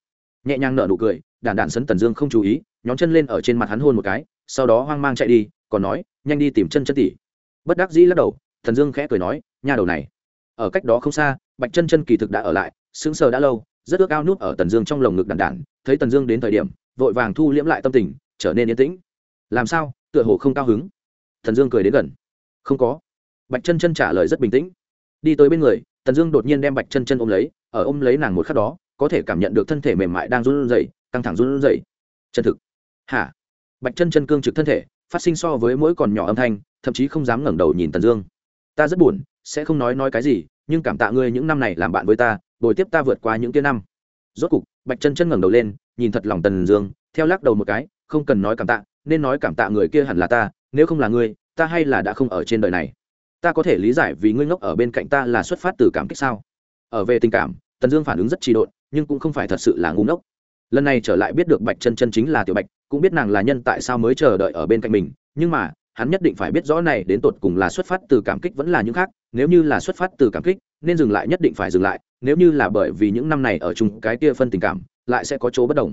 Speaker 1: Nhẹ nhàng nở nụ cười, đản đản sấn tần dương không chú ý nhóm chân lên ở trên mặt hắn hôn một cái, sau đó hoang mang chạy đi, còn nói, nhanh đi tìm chân chân tỉ bất đắc dĩ lắc đầu, thần dương khẽ cười nói nhà đầu này, ở cách đó không xa, bạch chân chân kỳ thực đã ở lại, sững sờ đã lâu, rất ước ao nút ở tần dương trong lồng ngực đàn đản, thấy tần dương đến thời điểm, vội vàng thu liễm lại tâm tình, trở nên yên tĩnh. Làm sao? Tựa hồ không cao hứng. Thần dương cười đến gần. Không có. Bạch chân chân trả lời rất bình tĩnh. Đi tới bên người, tần dương đột nhiên đem bạch chân chân ôm lấy, ở ôm lấy nàng một khắc đó, có thể cảm nhận được thân thể mềm mại đang run rẩy, căng thẳng run rẩy. Chân thực. Hả? Bạch chân chân cương trực thân thể phát sinh so với mỗi còn nhỏ âm thanh, thậm chí không dám ngẩng đầu nhìn tần dương. Ta rất buồn, sẽ không nói nói cái gì, nhưng cảm tạ ngươi những năm này làm bạn với ta, bồi tiếp ta vượt qua những tiếng năm. Rốt cục, bạch chân chân ngẩng đầu lên, nhìn thật lòng tần dương, theo lắc đầu một cái, không cần nói cảm tạ, nên nói cảm tạ người kia hẳn là ta, nếu không là ngươi, ta hay là đã không ở trên đời này. Ta có thể lý giải vì ngươi ngốc ở bên cạnh ta là xuất phát từ cảm kích sao? Ở về tình cảm, tần dương phản ứng rất trì độn, nhưng cũng không phải thật sự là ngu ngốc lần này trở lại biết được bạch chân chân chính là tiểu bạch, cũng biết nàng là nhân tại sao mới chờ đợi ở bên cạnh mình, nhưng mà, hắn nhất định phải biết rõ này đến tột cùng là xuất phát từ cảm kích vẫn là những khác, nếu như là xuất phát từ cảm kích, nên dừng lại nhất định phải dừng lại, nếu như là bởi vì những năm này ở chung, cái kia phân tình cảm, lại sẽ có chỗ bất đồng.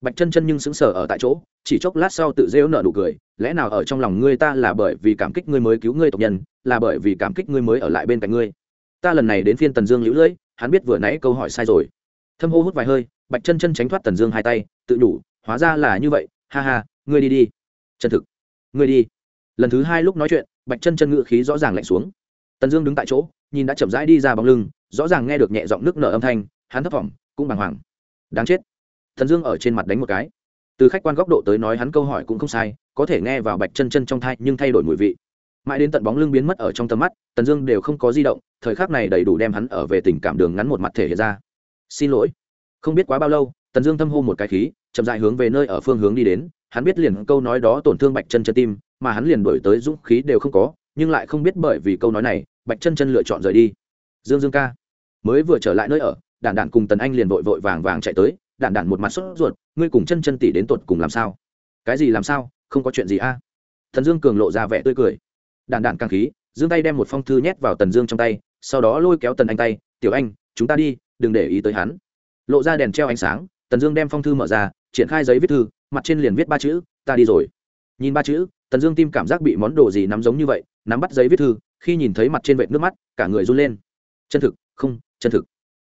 Speaker 1: Bạch chân chân nhưng sững sờ ở tại chỗ, chỉ chốc lát sau tự rêu nợ nụ cười, lẽ nào ở trong lòng ngươi ta là bởi vì cảm kích ngươi mới cứu ngươi tộc nhân, là bởi vì cảm kích ngươi mới ở lại bên cạnh ngươi? Ta lần này đến phiên tần dương lũ lưỡi, hắn biết vừa nãy câu hỏi sai rồi. Thâm hô hút vài hơi bạch chân chân tránh thoát tần dương hai tay, tự nhủ, hóa ra là như vậy, ha ha, ngươi đi đi. Chân thực, ngươi đi. Lần thứ hai lúc nói chuyện, bạch chân chân ngự khí rõ ràng lạnh xuống. Tần dương đứng tại chỗ, nhìn đã chậm rãi đi ra bóng lưng, rõ ràng nghe được nhẹ giọng nước nở âm thanh, hắn thấp thỏm, cũng bàng hoàng. Đáng chết. Tần dương ở trên mặt đánh một cái. Từ khách quan góc độ tới nói hắn câu hỏi cũng không sai, có thể nghe vào bạch chân chân trong thai nhưng thay đổi mùi vị. Mãi đến tận bóng lưng biến mất ở trong tầm mắt, tần dương đều không có di động, thời khắc này đầy đủ đem hắn ở về tình cảm đường ngắn một mặt thể hiện ra. Xin lỗi không biết quá bao lâu, tần dương thâm hô một cái khí, chậm dại hướng về nơi ở phương hướng đi đến. Hắn biết liền câu nói đó tổn thương bạch chân chân tim, mà hắn liền đổi tới dũng khí đều không có, nhưng lại không biết bởi vì câu nói này, bạch chân chân lựa chọn rời đi. Dương dương ca. Mới vừa trở lại nơi ở, đản đản cùng tần anh liền vội vội vàng vàng chạy tới. Đản đản một mặt sốt ruột, ngươi cùng chân chân tỷ đến tột cùng làm sao? Cái gì làm sao? Không có chuyện gì a? Thần dương cường lộ ra vẻ tươi cười. Đản đản càng khí dương tay đem một phong thư nhét vào tần dương trong tay, sau đó lôi kéo tần anh tay, tiểu anh, chúng ta đi, đừng để ý tới hắn lộ ra đèn treo ánh sáng, tần dương đem phong thư mở ra, triển khai giấy viết thư, mặt trên liền viết ba chữ, ta đi rồi. Nhìn ba chữ, tần dương tim cảm giác bị món đồ gì nắm giống như vậy, nắm bắt giấy viết thư, khi nhìn thấy mặt trên vệt nước mắt, cả người run lên. Chân thực, không, chân thực.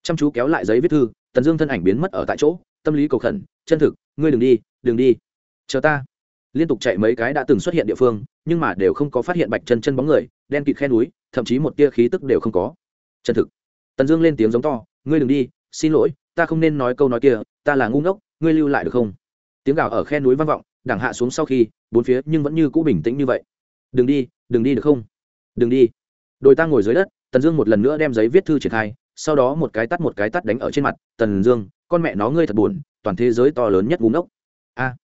Speaker 1: Chăm chú kéo lại giấy viết thư, tần dương thân ảnh biến mất ở tại chỗ, tâm lý cầu khẩn, chân thực, ngươi đừng đi đừng đi, chờ ta. Liên tục chạy mấy cái đã từng xuất hiện địa phương, nhưng mà đều không có phát hiện bạch chân chân bóng người, đen kịt khe núi, thậm chí một tia khí tức đều không có. Chân thực. Tần dương lên tiếng giống to, ngươi đừng đi, xin lỗi ta không nên nói câu nói kia, ta là ngu ngốc, ngươi lưu lại được không? Tiếng gào ở khe núi vang vọng đằng hạ xuống sau khi, bốn phía nhưng vẫn như cũ bình tĩnh như vậy. Đừng đi đừng đi được không? Đừng đi. Đồi ta ngồi dưới đất, tần dương một lần nữa đem giấy viết thư triển khai, sau đó một cái tắt một cái tắt đánh ở trên mặt, tần dương, con mẹ nó ngươi thật buồn, toàn thế giới to lớn nhất ngu ốc a. À,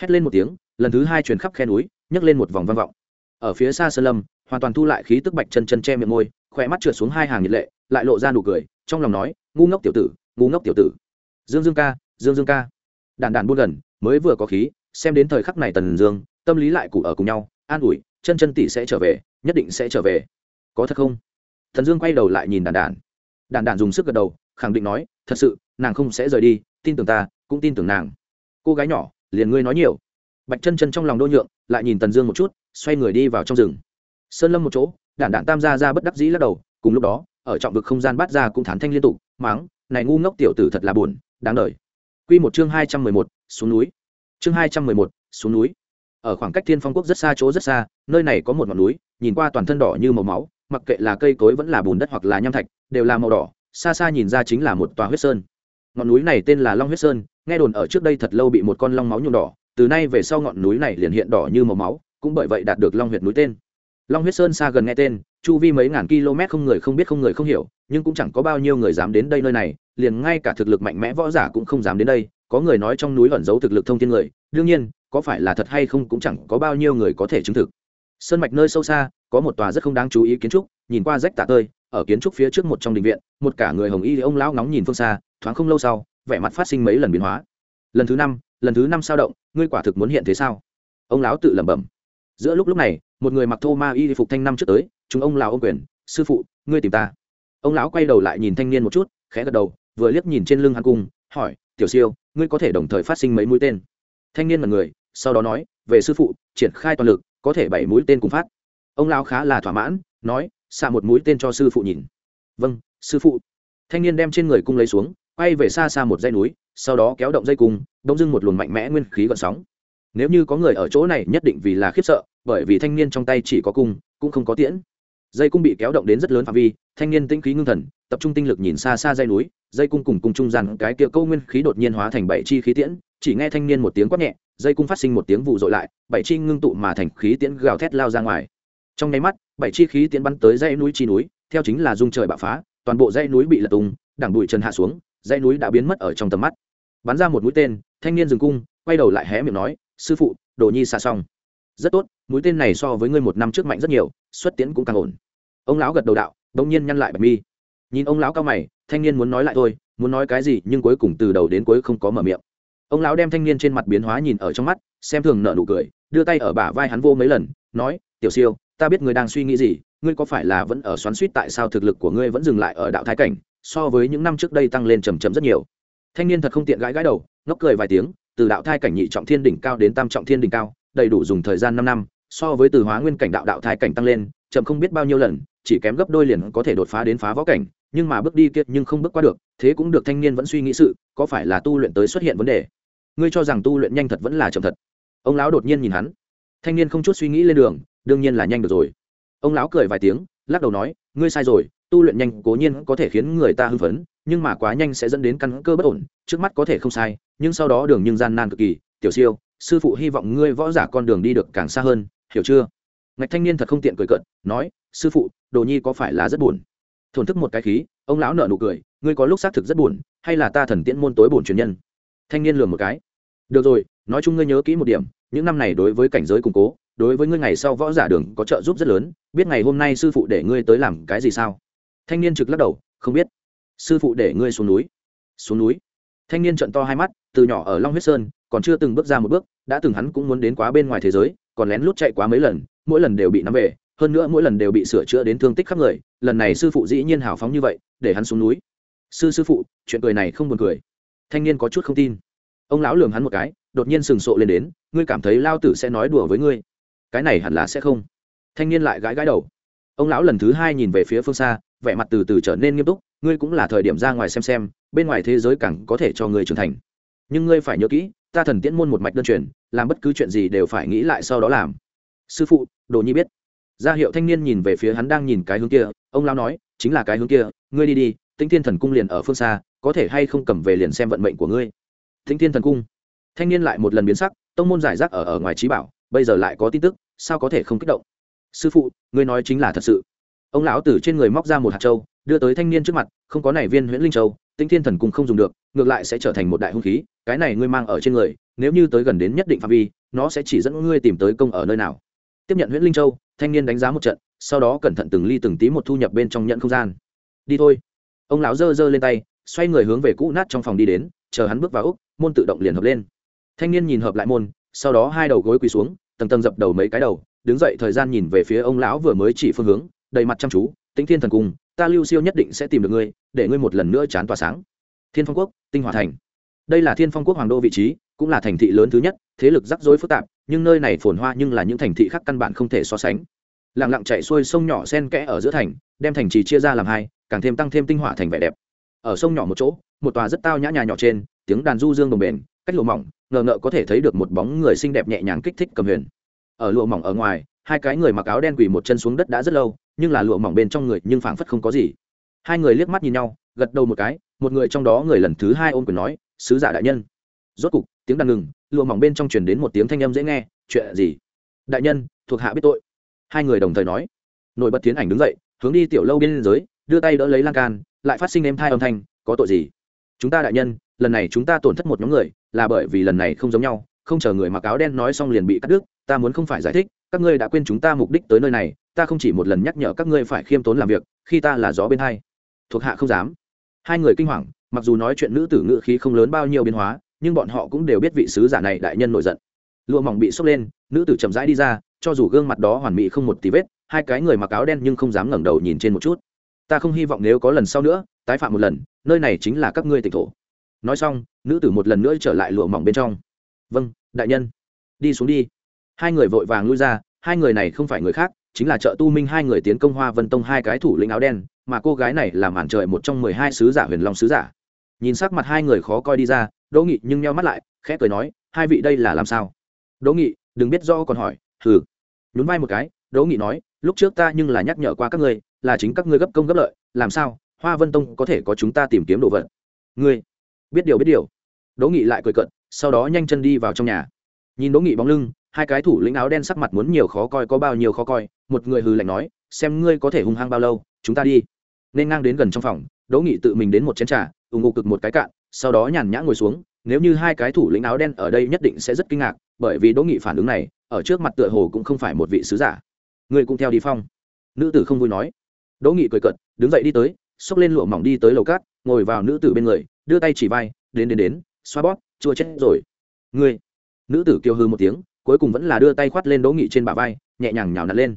Speaker 1: hét lên một tiếng, lần thứ hai truyền khắp khe núi, nhấc lên một vòng vang vọng. Ở phía xa sơn lâm, hoàn toàn thu lại khí tức bạch chân chân che miệng môi, khỏe mắt trượt xuống hai hàng nhiệt lệ, lại lộ ra nụ cười, trong lòng nói, ngu ngốc tiểu tử ngu ngốc tiểu tử. Dương dương ca, dương dương ca. Đàn đàn buôn gần, mới vừa có khí, xem đến thời khắc này tần dương, tâm lý lại cụ ở cùng nhau, an ủi, chân chân tỷ sẽ trở về, nhất định sẽ trở về. Có thật không? Thần dương quay đầu lại nhìn đàn đàn đàn đàn dùng sức gật đầu, khẳng định nói, thật sự, nàng không sẽ rời đi, tin tưởng ta, cũng tin tưởng nàng. Cô gái nhỏ, liền ngươi nói nhiều. Bạch chân chân trong lòng đô nhượng, lại nhìn tần dương một chút, xoay người đi vào trong rừng. Sơn lâm một chỗ, đản đản tam gia ra bất đắc dĩ lắc đầu, cùng lúc đó, ở trọng vực không gian bát ra cũng thán thanh liên tục máng này ngu ngốc tiểu tử thật là buồn, đáng đời. Quy một chương hai trăm mười một, xuống núi. Chương hai trăm mười một, xuống núi. Ở khoảng cách thiên phong quốc rất xa chỗ rất xa, nơi này có một ngọn núi, nhìn qua toàn thân đỏ như màu máu, mặc kệ là cây cối vẫn là bùn đất hoặc là nham thạch, đều là màu đỏ, xa xa nhìn ra chính là một tòa huyết sơn. Ngọn núi này tên là long huyết sơn, nghe đồn ở trước đây thật lâu bị một con long máu nhuộm đỏ, từ nay về sau ngọn núi này liền hiện đỏ như màu máu, cũng bởi vậy đạt được long huyệt núi tên. Long huyết sơn xa gần nghe tên chu vi mấy ngàn km không người không biết không người không hiểu, nhưng cũng chẳng có bao nhiêu người dám đến đây nơi này, liền ngay cả thực lực mạnh mẽ võ giả cũng không dám đến đây, có người nói trong núi ẩn giấu thực lực thông thiên người, đương nhiên, có phải là thật hay không cũng chẳng có bao nhiêu người có thể chứng thực. Sơn mạch nơi sâu xa, có một tòa rất không đáng chú ý kiến trúc, nhìn qua rách tạ tơi, ở kiến trúc phía trước một trong đình viện, một cả người hồng y ông lão ngóng nhìn phương xa, thoáng không lâu sau, vẻ mặt phát sinh mấy lần biến hóa. Lần thứ năm, lần thứ năm sao động, ngươi quả thực muốn hiện thế sao? Ông lão tự lẩm bẩm. Giữa lúc lúc này, một người mặc thô ma y phục thanh năm trước tới chúng ông lão ông quyền, sư phụ, ngươi tìm ta. Ông lão quay đầu lại nhìn thanh niên một chút, khẽ gật đầu, vừa liếc nhìn trên lưng hắn cung, hỏi, tiểu siêu, ngươi có thể đồng thời phát sinh mấy mũi tên? Thanh niên mật người, sau đó nói, về sư phụ, triển khai toàn lực, có thể bảy mũi tên cùng phát. Ông lão khá là thỏa mãn, nói, xạ một mũi tên cho sư phụ nhìn. Vâng sư phụ. Thanh niên đem trên người cung lấy xuống, quay về xa xa một dây núi, sau đó kéo động dây cung đông dưng một luồng mạnh mẽ nguyên khí gọn sóng. Nếu như có người ở chỗ này, nhất định vì là khiếp sợ, bởi vì thanh niên trong tay chỉ có cung, cũng không có tiễn dây cung bị kéo động đến rất lớn phạm vi, thanh niên tinh khí ngưng thần, tập trung tinh lực nhìn xa xa dây núi, dây cung cùng cùng trung gian cái kia câu nguyên khí đột nhiên hóa thành bảy chi khí tiễn, chỉ nghe thanh niên một tiếng quát nhẹ, dây cung phát sinh một tiếng vụ dội lại, bảy chi ngưng tụ mà thành khí tiễn gào thét lao ra ngoài. Trong nháy mắt, bảy chi khí tiễn bắn tới dãy núi chi núi, theo chính là dung trời bạo phá, toàn bộ dãy núi bị lật tung, đảng bụi trần hạ xuống, dãy núi đã biến mất ở trong tầm mắt. Bắn ra một mũi tên, thanh niên dừng cung, quay đầu lại hé miệng nói, sư phụ, đồ nhi xa xong rất tốt, mũi tên này so với ngươi một năm trước mạnh rất nhiều, xuất tiễn cũng càng ổn. Ông lão gật đầu đạo đông nhiên nhăn lại bạch mi. Nhìn ông lão cao mày, thanh niên muốn nói lại thôi, muốn nói cái gì nhưng cuối cùng từ đầu đến cuối không có mở miệng. Ông lão đem thanh niên trên mặt biến hóa nhìn ở trong mắt, xem thường nợ nụ cười, đưa tay ở bả vai hắn vô mấy lần, nói, tiểu siêu, ta biết ngươi đang suy nghĩ gì, ngươi có phải là vẫn ở xoắn suýt tại sao thực lực của ngươi vẫn dừng lại ở đạo thái cảnh, so với những năm trước đây tăng lên trầm trầm rất nhiều? Thanh niên thật không tiện gãi gãi đầu ngóc cười vài tiếng, từ đạo thai cảnh nhị trọng thiên đỉnh cao đến tam trọng thiên đỉnh cao đầy đủ dùng thời gian năm năm, so với từ hóa nguyên cảnh đạo đạo thai cảnh tăng lên, chậm không biết bao nhiêu lần, chỉ kém gấp đôi liền có thể đột phá đến phá võ cảnh, nhưng mà bước đi kiệt nhưng không bước qua được, thế cũng được thanh niên vẫn suy nghĩ sự, có phải là tu luyện tới xuất hiện vấn đề? Ngươi cho rằng tu luyện nhanh thật vẫn là chậm thật? Ông lão đột nhiên nhìn hắn. Thanh niên không chút suy nghĩ lên đường, đương nhiên là nhanh được rồi. Ông lão cười vài tiếng, lắc đầu nói, ngươi sai rồi, tu luyện nhanh cố nhiên có thể khiến người ta hưng phấn, nhưng mà quá nhanh sẽ dẫn đến căn cơ bất ổn, trước mắt có thể không sai, nhưng sau đó đường nhưng gian nan cực kỳ, tiểu siêu sư phụ hy vọng ngươi võ giả con đường đi được càng xa hơn, hiểu chưa? Ngạch thanh niên thật không tiện cười cận nói, sư phụ, đồ nhi có phải là rất buồn? Thổn thức một cái khí, ông lão nợ nụ cười, ngươi có lúc xác thực rất buồn, hay là ta thần tiễn môn tối buồn truyền nhân? Thanh niên lường một cái. Được rồi, nói chung ngươi nhớ kỹ một điểm, những năm này đối với cảnh giới củng cố, đối với ngươi ngày sau võ giả đường có trợ giúp rất lớn, biết ngày hôm nay sư phụ để ngươi tới làm cái gì sao? Thanh niên trực lắc đầu, không biết. Sư phụ để ngươi xuống núi. Xuống núi. Thanh niên trận to hai mắt, từ nhỏ ở long huyết sơn còn chưa từng bước ra một bước, đã từng hắn cũng muốn đến quá bên ngoài thế giới, còn lén lút chạy quá mấy lần, mỗi lần đều bị nắm về, hơn nữa mỗi lần đều bị sửa chữa đến thương tích khắp người, lần này sư phụ dĩ nhiên hào phóng như vậy, để hắn xuống núi. Sư sư phụ, chuyện cười này không buồn cười. Thanh niên có chút không tin. Ông lão lường hắn một cái, đột nhiên sừng sộ lên đến, ngươi cảm thấy lao tử sẽ nói đùa với ngươi. Cái này hẳn là sẽ không. Thanh niên lại gãi gãi đầu. Ông lão lần thứ hai nhìn về phía phương xa, vẻ mặt từ từ trở nên nghiêm túc, ngươi cũng là thời điểm ra ngoài xem xem, bên ngoài thế giới càng có thể cho ngươi trưởng thành. Nhưng ngươi phải nhớ kỹ ta thần tiễn môn một mạch đơn truyền, làm bất cứ chuyện gì đều phải nghĩ lại sau đó làm. Sư phụ, đồ nhi biết. Gia hiệu thanh niên nhìn về phía hắn đang nhìn cái hướng kia, ông lão nói, chính là cái hướng kia, ngươi đi đi tinh thiên thần cung liền ở phương xa, có thể hay không cầm về liền xem vận mệnh của ngươi. Tinh thiên thần cung. Thanh niên lại một lần biến sắc, tông môn giải rác ở ở ngoài trí bảo, bây giờ lại có tin tức, sao có thể không kích động? Sư phụ, ngươi nói chính là thật sự. Ông lão từ trên người móc ra một hạt châu, đưa tới thanh niên trước mặt, không có này viên huyễn linh châu tinh thiên thần cung không dùng được ngược lại sẽ trở thành một đại hung khí, cái này ngươi mang ở trên người, nếu như tới gần đến nhất định phạm vi, nó sẽ chỉ dẫn ngươi tìm tới công ở nơi nào. Tiếp nhận huyễn linh châu, thanh niên đánh giá một trận, sau đó cẩn thận từng ly từng tí một thu nhập bên trong nhận không gian. Đi thôi. Ông lão giơ giơ lên tay, xoay người hướng về cũ nát trong phòng đi đến, chờ hắn bước vào úc, môn tự động liền hợp lên. Thanh niên nhìn hợp lại môn, sau đó hai đầu gối quỳ xuống, tầng tầng dập đầu mấy cái đầu, đứng dậy thời gian nhìn về phía ông lão vừa mới chỉ phương hướng, đầy mặt chăm chú, tĩnh thiên thần cung, ta lưu siêu nhất định sẽ tìm được ngươi, để ngươi một lần nữa chán tỏa sáng thiên phong quốc, tinh hòa thành. Đây là thiên phong quốc hoàng đô vị trí, cũng là thành thị lớn thứ nhất, thế lực rắc rối phức tạp, nhưng nơi này phồn hoa nhưng là những thành thị khác căn bản không thể so sánh. Lặng lặng chạy xuôi sông nhỏ sen kẽ ở giữa thành, đem thành trì chia ra làm hai, càng thêm tăng thêm tinh hỏa thành vẻ đẹp. Ở sông nhỏ một chỗ, một tòa rất tao nhã nhà nhỏ trên, tiếng đàn du dương đồng bền cách lụa mỏng, ngờ ngợ có thể thấy được một bóng người xinh đẹp nhẹ nhàng kích thích cầm huyền. Ở lụa mỏng ở ngoài, hai cái người mặc áo đen quỳ một chân xuống đất đã rất lâu, nhưng là lụa mỏng bên trong người nhưng phảng phất không có gì. Hai người liếc mắt nhìn nhau, gật đầu một cái một người trong đó người lần thứ hai ôm quyền nói, sứ giả đại nhân. Rốt cục, tiếng đàn ngừng, lụa mỏng bên trong truyền đến một tiếng thanh âm dễ nghe, chuyện gì? Đại nhân, thuộc hạ biết tội. Hai người đồng thời nói. Nổi bật tiến ảnh đứng dậy, hướng đi tiểu lâu bên giới, đưa tay đỡ lấy lan can, lại phát sinh em thai âm thanh, có tội gì? Chúng ta đại nhân, lần này chúng ta tổn thất một nhóm người, là bởi vì lần này không giống nhau, không chờ người mặc áo đen nói xong liền bị cắt đứt, ta muốn không phải giải thích, các ngươi đã quên chúng ta mục đích tới nơi này, ta không chỉ một lần nhắc nhở các ngươi phải khiêm tốn làm việc, khi ta là gió bên hai. Thuộc hạ không dám hai người kinh hoàng, mặc dù nói chuyện nữ tử ngữ khí không lớn bao nhiêu biến hóa, nhưng bọn họ cũng đều biết vị sứ giả này đại nhân nổi giận. Lụa mỏng bị sốc lên, nữ tử chậm rãi đi ra, cho dù gương mặt đó hoàn mỹ không một tí vết, hai cái người mặc áo đen nhưng không dám ngẩng đầu nhìn trên một chút. Ta không hy vọng nếu có lần sau nữa, tái phạm một lần, nơi này chính là các ngươi tịch thổ. Nói xong, nữ tử một lần nữa trở lại lụa mỏng bên trong. Vâng đại nhân. Đi xuống đi. Hai người vội vàng lui ra, hai người này không phải người khác, chính là trợ tu minh hai người tiến công hoa vân tông hai cái thủ lĩnh áo đen mà cô gái này là màn trời một trong mười hai sứ giả huyền long sứ giả. Nhìn sắc mặt hai người khó coi đi ra, đỗ nghị nhưng nhau mắt lại, khẽ cười nói, hai vị đây là làm sao? Đỗ nghị, đừng biết do còn hỏi, hừ. Nhún vai một cái, đỗ nghị nói, lúc trước ta nhưng là nhắc nhở qua các ngươi, là chính các ngươi gấp công gấp lợi, làm sao, hoa vân tông có thể có chúng ta tìm kiếm đồ vật? Ngươi, biết điều biết điều. Đỗ nghị lại cười cận sau đó nhanh chân đi vào trong nhà. Nhìn đỗ nghị bóng lưng, hai cái thủ lĩnh áo đen sắc mặt muốn nhiều khó coi có bao nhiêu khó coi, một người hừ lạnh nói, xem ngươi có thể hung hăng bao lâu, chúng ta đi nên ngang đến gần trong phòng, đỗ nghị tự mình đến một chén trà ủng hộ cực một cái cạn, sau đó nhàn nhã ngồi xuống, nếu như hai cái thủ lĩnh áo đen ở đây nhất định sẽ rất kinh ngạc, bởi vì đỗ nghị phản ứng này, ở trước mặt tựa hồ cũng không phải một vị sứ giả. Ngươi cũng theo đi phong. Nữ tử không vui nói. Đỗ nghị cười cợt, đứng dậy đi tới, xốc lên lụa mỏng đi tới lầu cát, ngồi vào nữ tử bên người, đưa tay chỉ vai, đến đến đến, xoa bóp, chua chết rồi. Ngươi. Nữ tử kêu hư một tiếng, cuối cùng vẫn là đưa tay khoát lên đỗ nghị trên bả vai, nhẹ nhàng nhào nặn lên.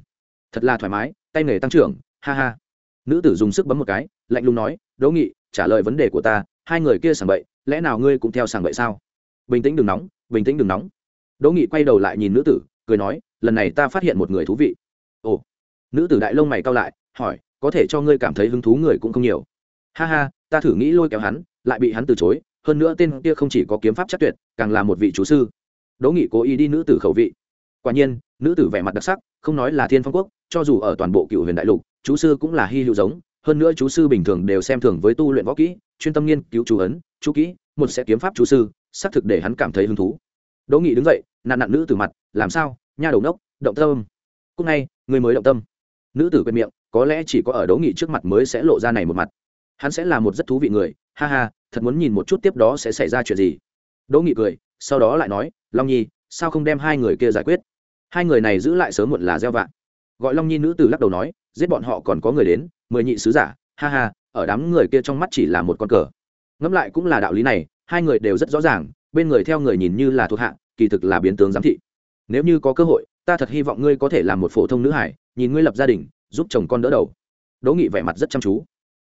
Speaker 1: Thật là thoải mái, tay nghề tăng trưởng, ha ha nữ tử dùng sức bấm một cái, lạnh lùng nói, đỗ nghị, trả lời vấn đề của ta, hai người kia sảng bậy, lẽ nào ngươi cũng theo sảng bậy sao? Bình tĩnh đừng nóng, bình tĩnh đừng nóng. Đỗ nghị quay đầu lại nhìn nữ tử, cười nói, lần này ta phát hiện một người thú vị. Ồ. Nữ tử đại lông mày cao lại, hỏi, có thể cho ngươi cảm thấy hứng thú người cũng không nhiều. Ha ha, ta thử nghĩ lôi kéo hắn, lại bị hắn từ chối, hơn nữa tên kia không chỉ có kiếm pháp chắc tuyệt, càng là một vị chú sư. Đỗ nghị cố ý đi nữ tử khẩu vị. Quả nhiên, nữ tử vẻ mặt đặc sắc, không nói là thiên phong quốc cho dù ở toàn bộ cựu huyền đại lục, chú sư cũng là hy hữu giống, hơn nữa chú sư bình thường đều xem thường với tu luyện võ kỹ, chuyên tâm nghiên cứu chú ấn, chú kỹ, một sẽ kiếm pháp chú sư, xác thực để hắn cảm thấy hứng thú. Đỗ nghị đứng dậy nạn nạn nữ tử mặt, làm sao, nha đầu nốc động tâm. Cúc ngay, người mới động tâm. Nữ tử quên miệng, có lẽ chỉ có ở đỗ nghị trước mặt mới sẽ lộ ra này một mặt. Hắn sẽ là một rất thú vị người, ha ha, thật muốn nhìn một chút tiếp đó sẽ xảy ra chuyện gì. Đỗ nghị cười, sau đó lại nói, long nhi, sao không đem hai người kia giải quyết? Hai người này giữ lại sớm muộn là gieo vạn gọi long nhi nữ tử lắc đầu nói, giết bọn họ còn có người đến, mười nhị sứ giả, ha ha, ở đám người kia trong mắt chỉ là một con cờ. Ngẫm lại cũng là đạo lý này, hai người đều rất rõ ràng, bên người theo người nhìn như là thuộc hạ, kỳ thực là biến tướng giám thị. Nếu như có cơ hội, ta thật hy vọng ngươi có thể làm một phổ thông nữ hải, nhìn ngươi lập gia đình, giúp chồng con đỡ đầu. Đỗ nghị vẻ mặt rất chăm chú.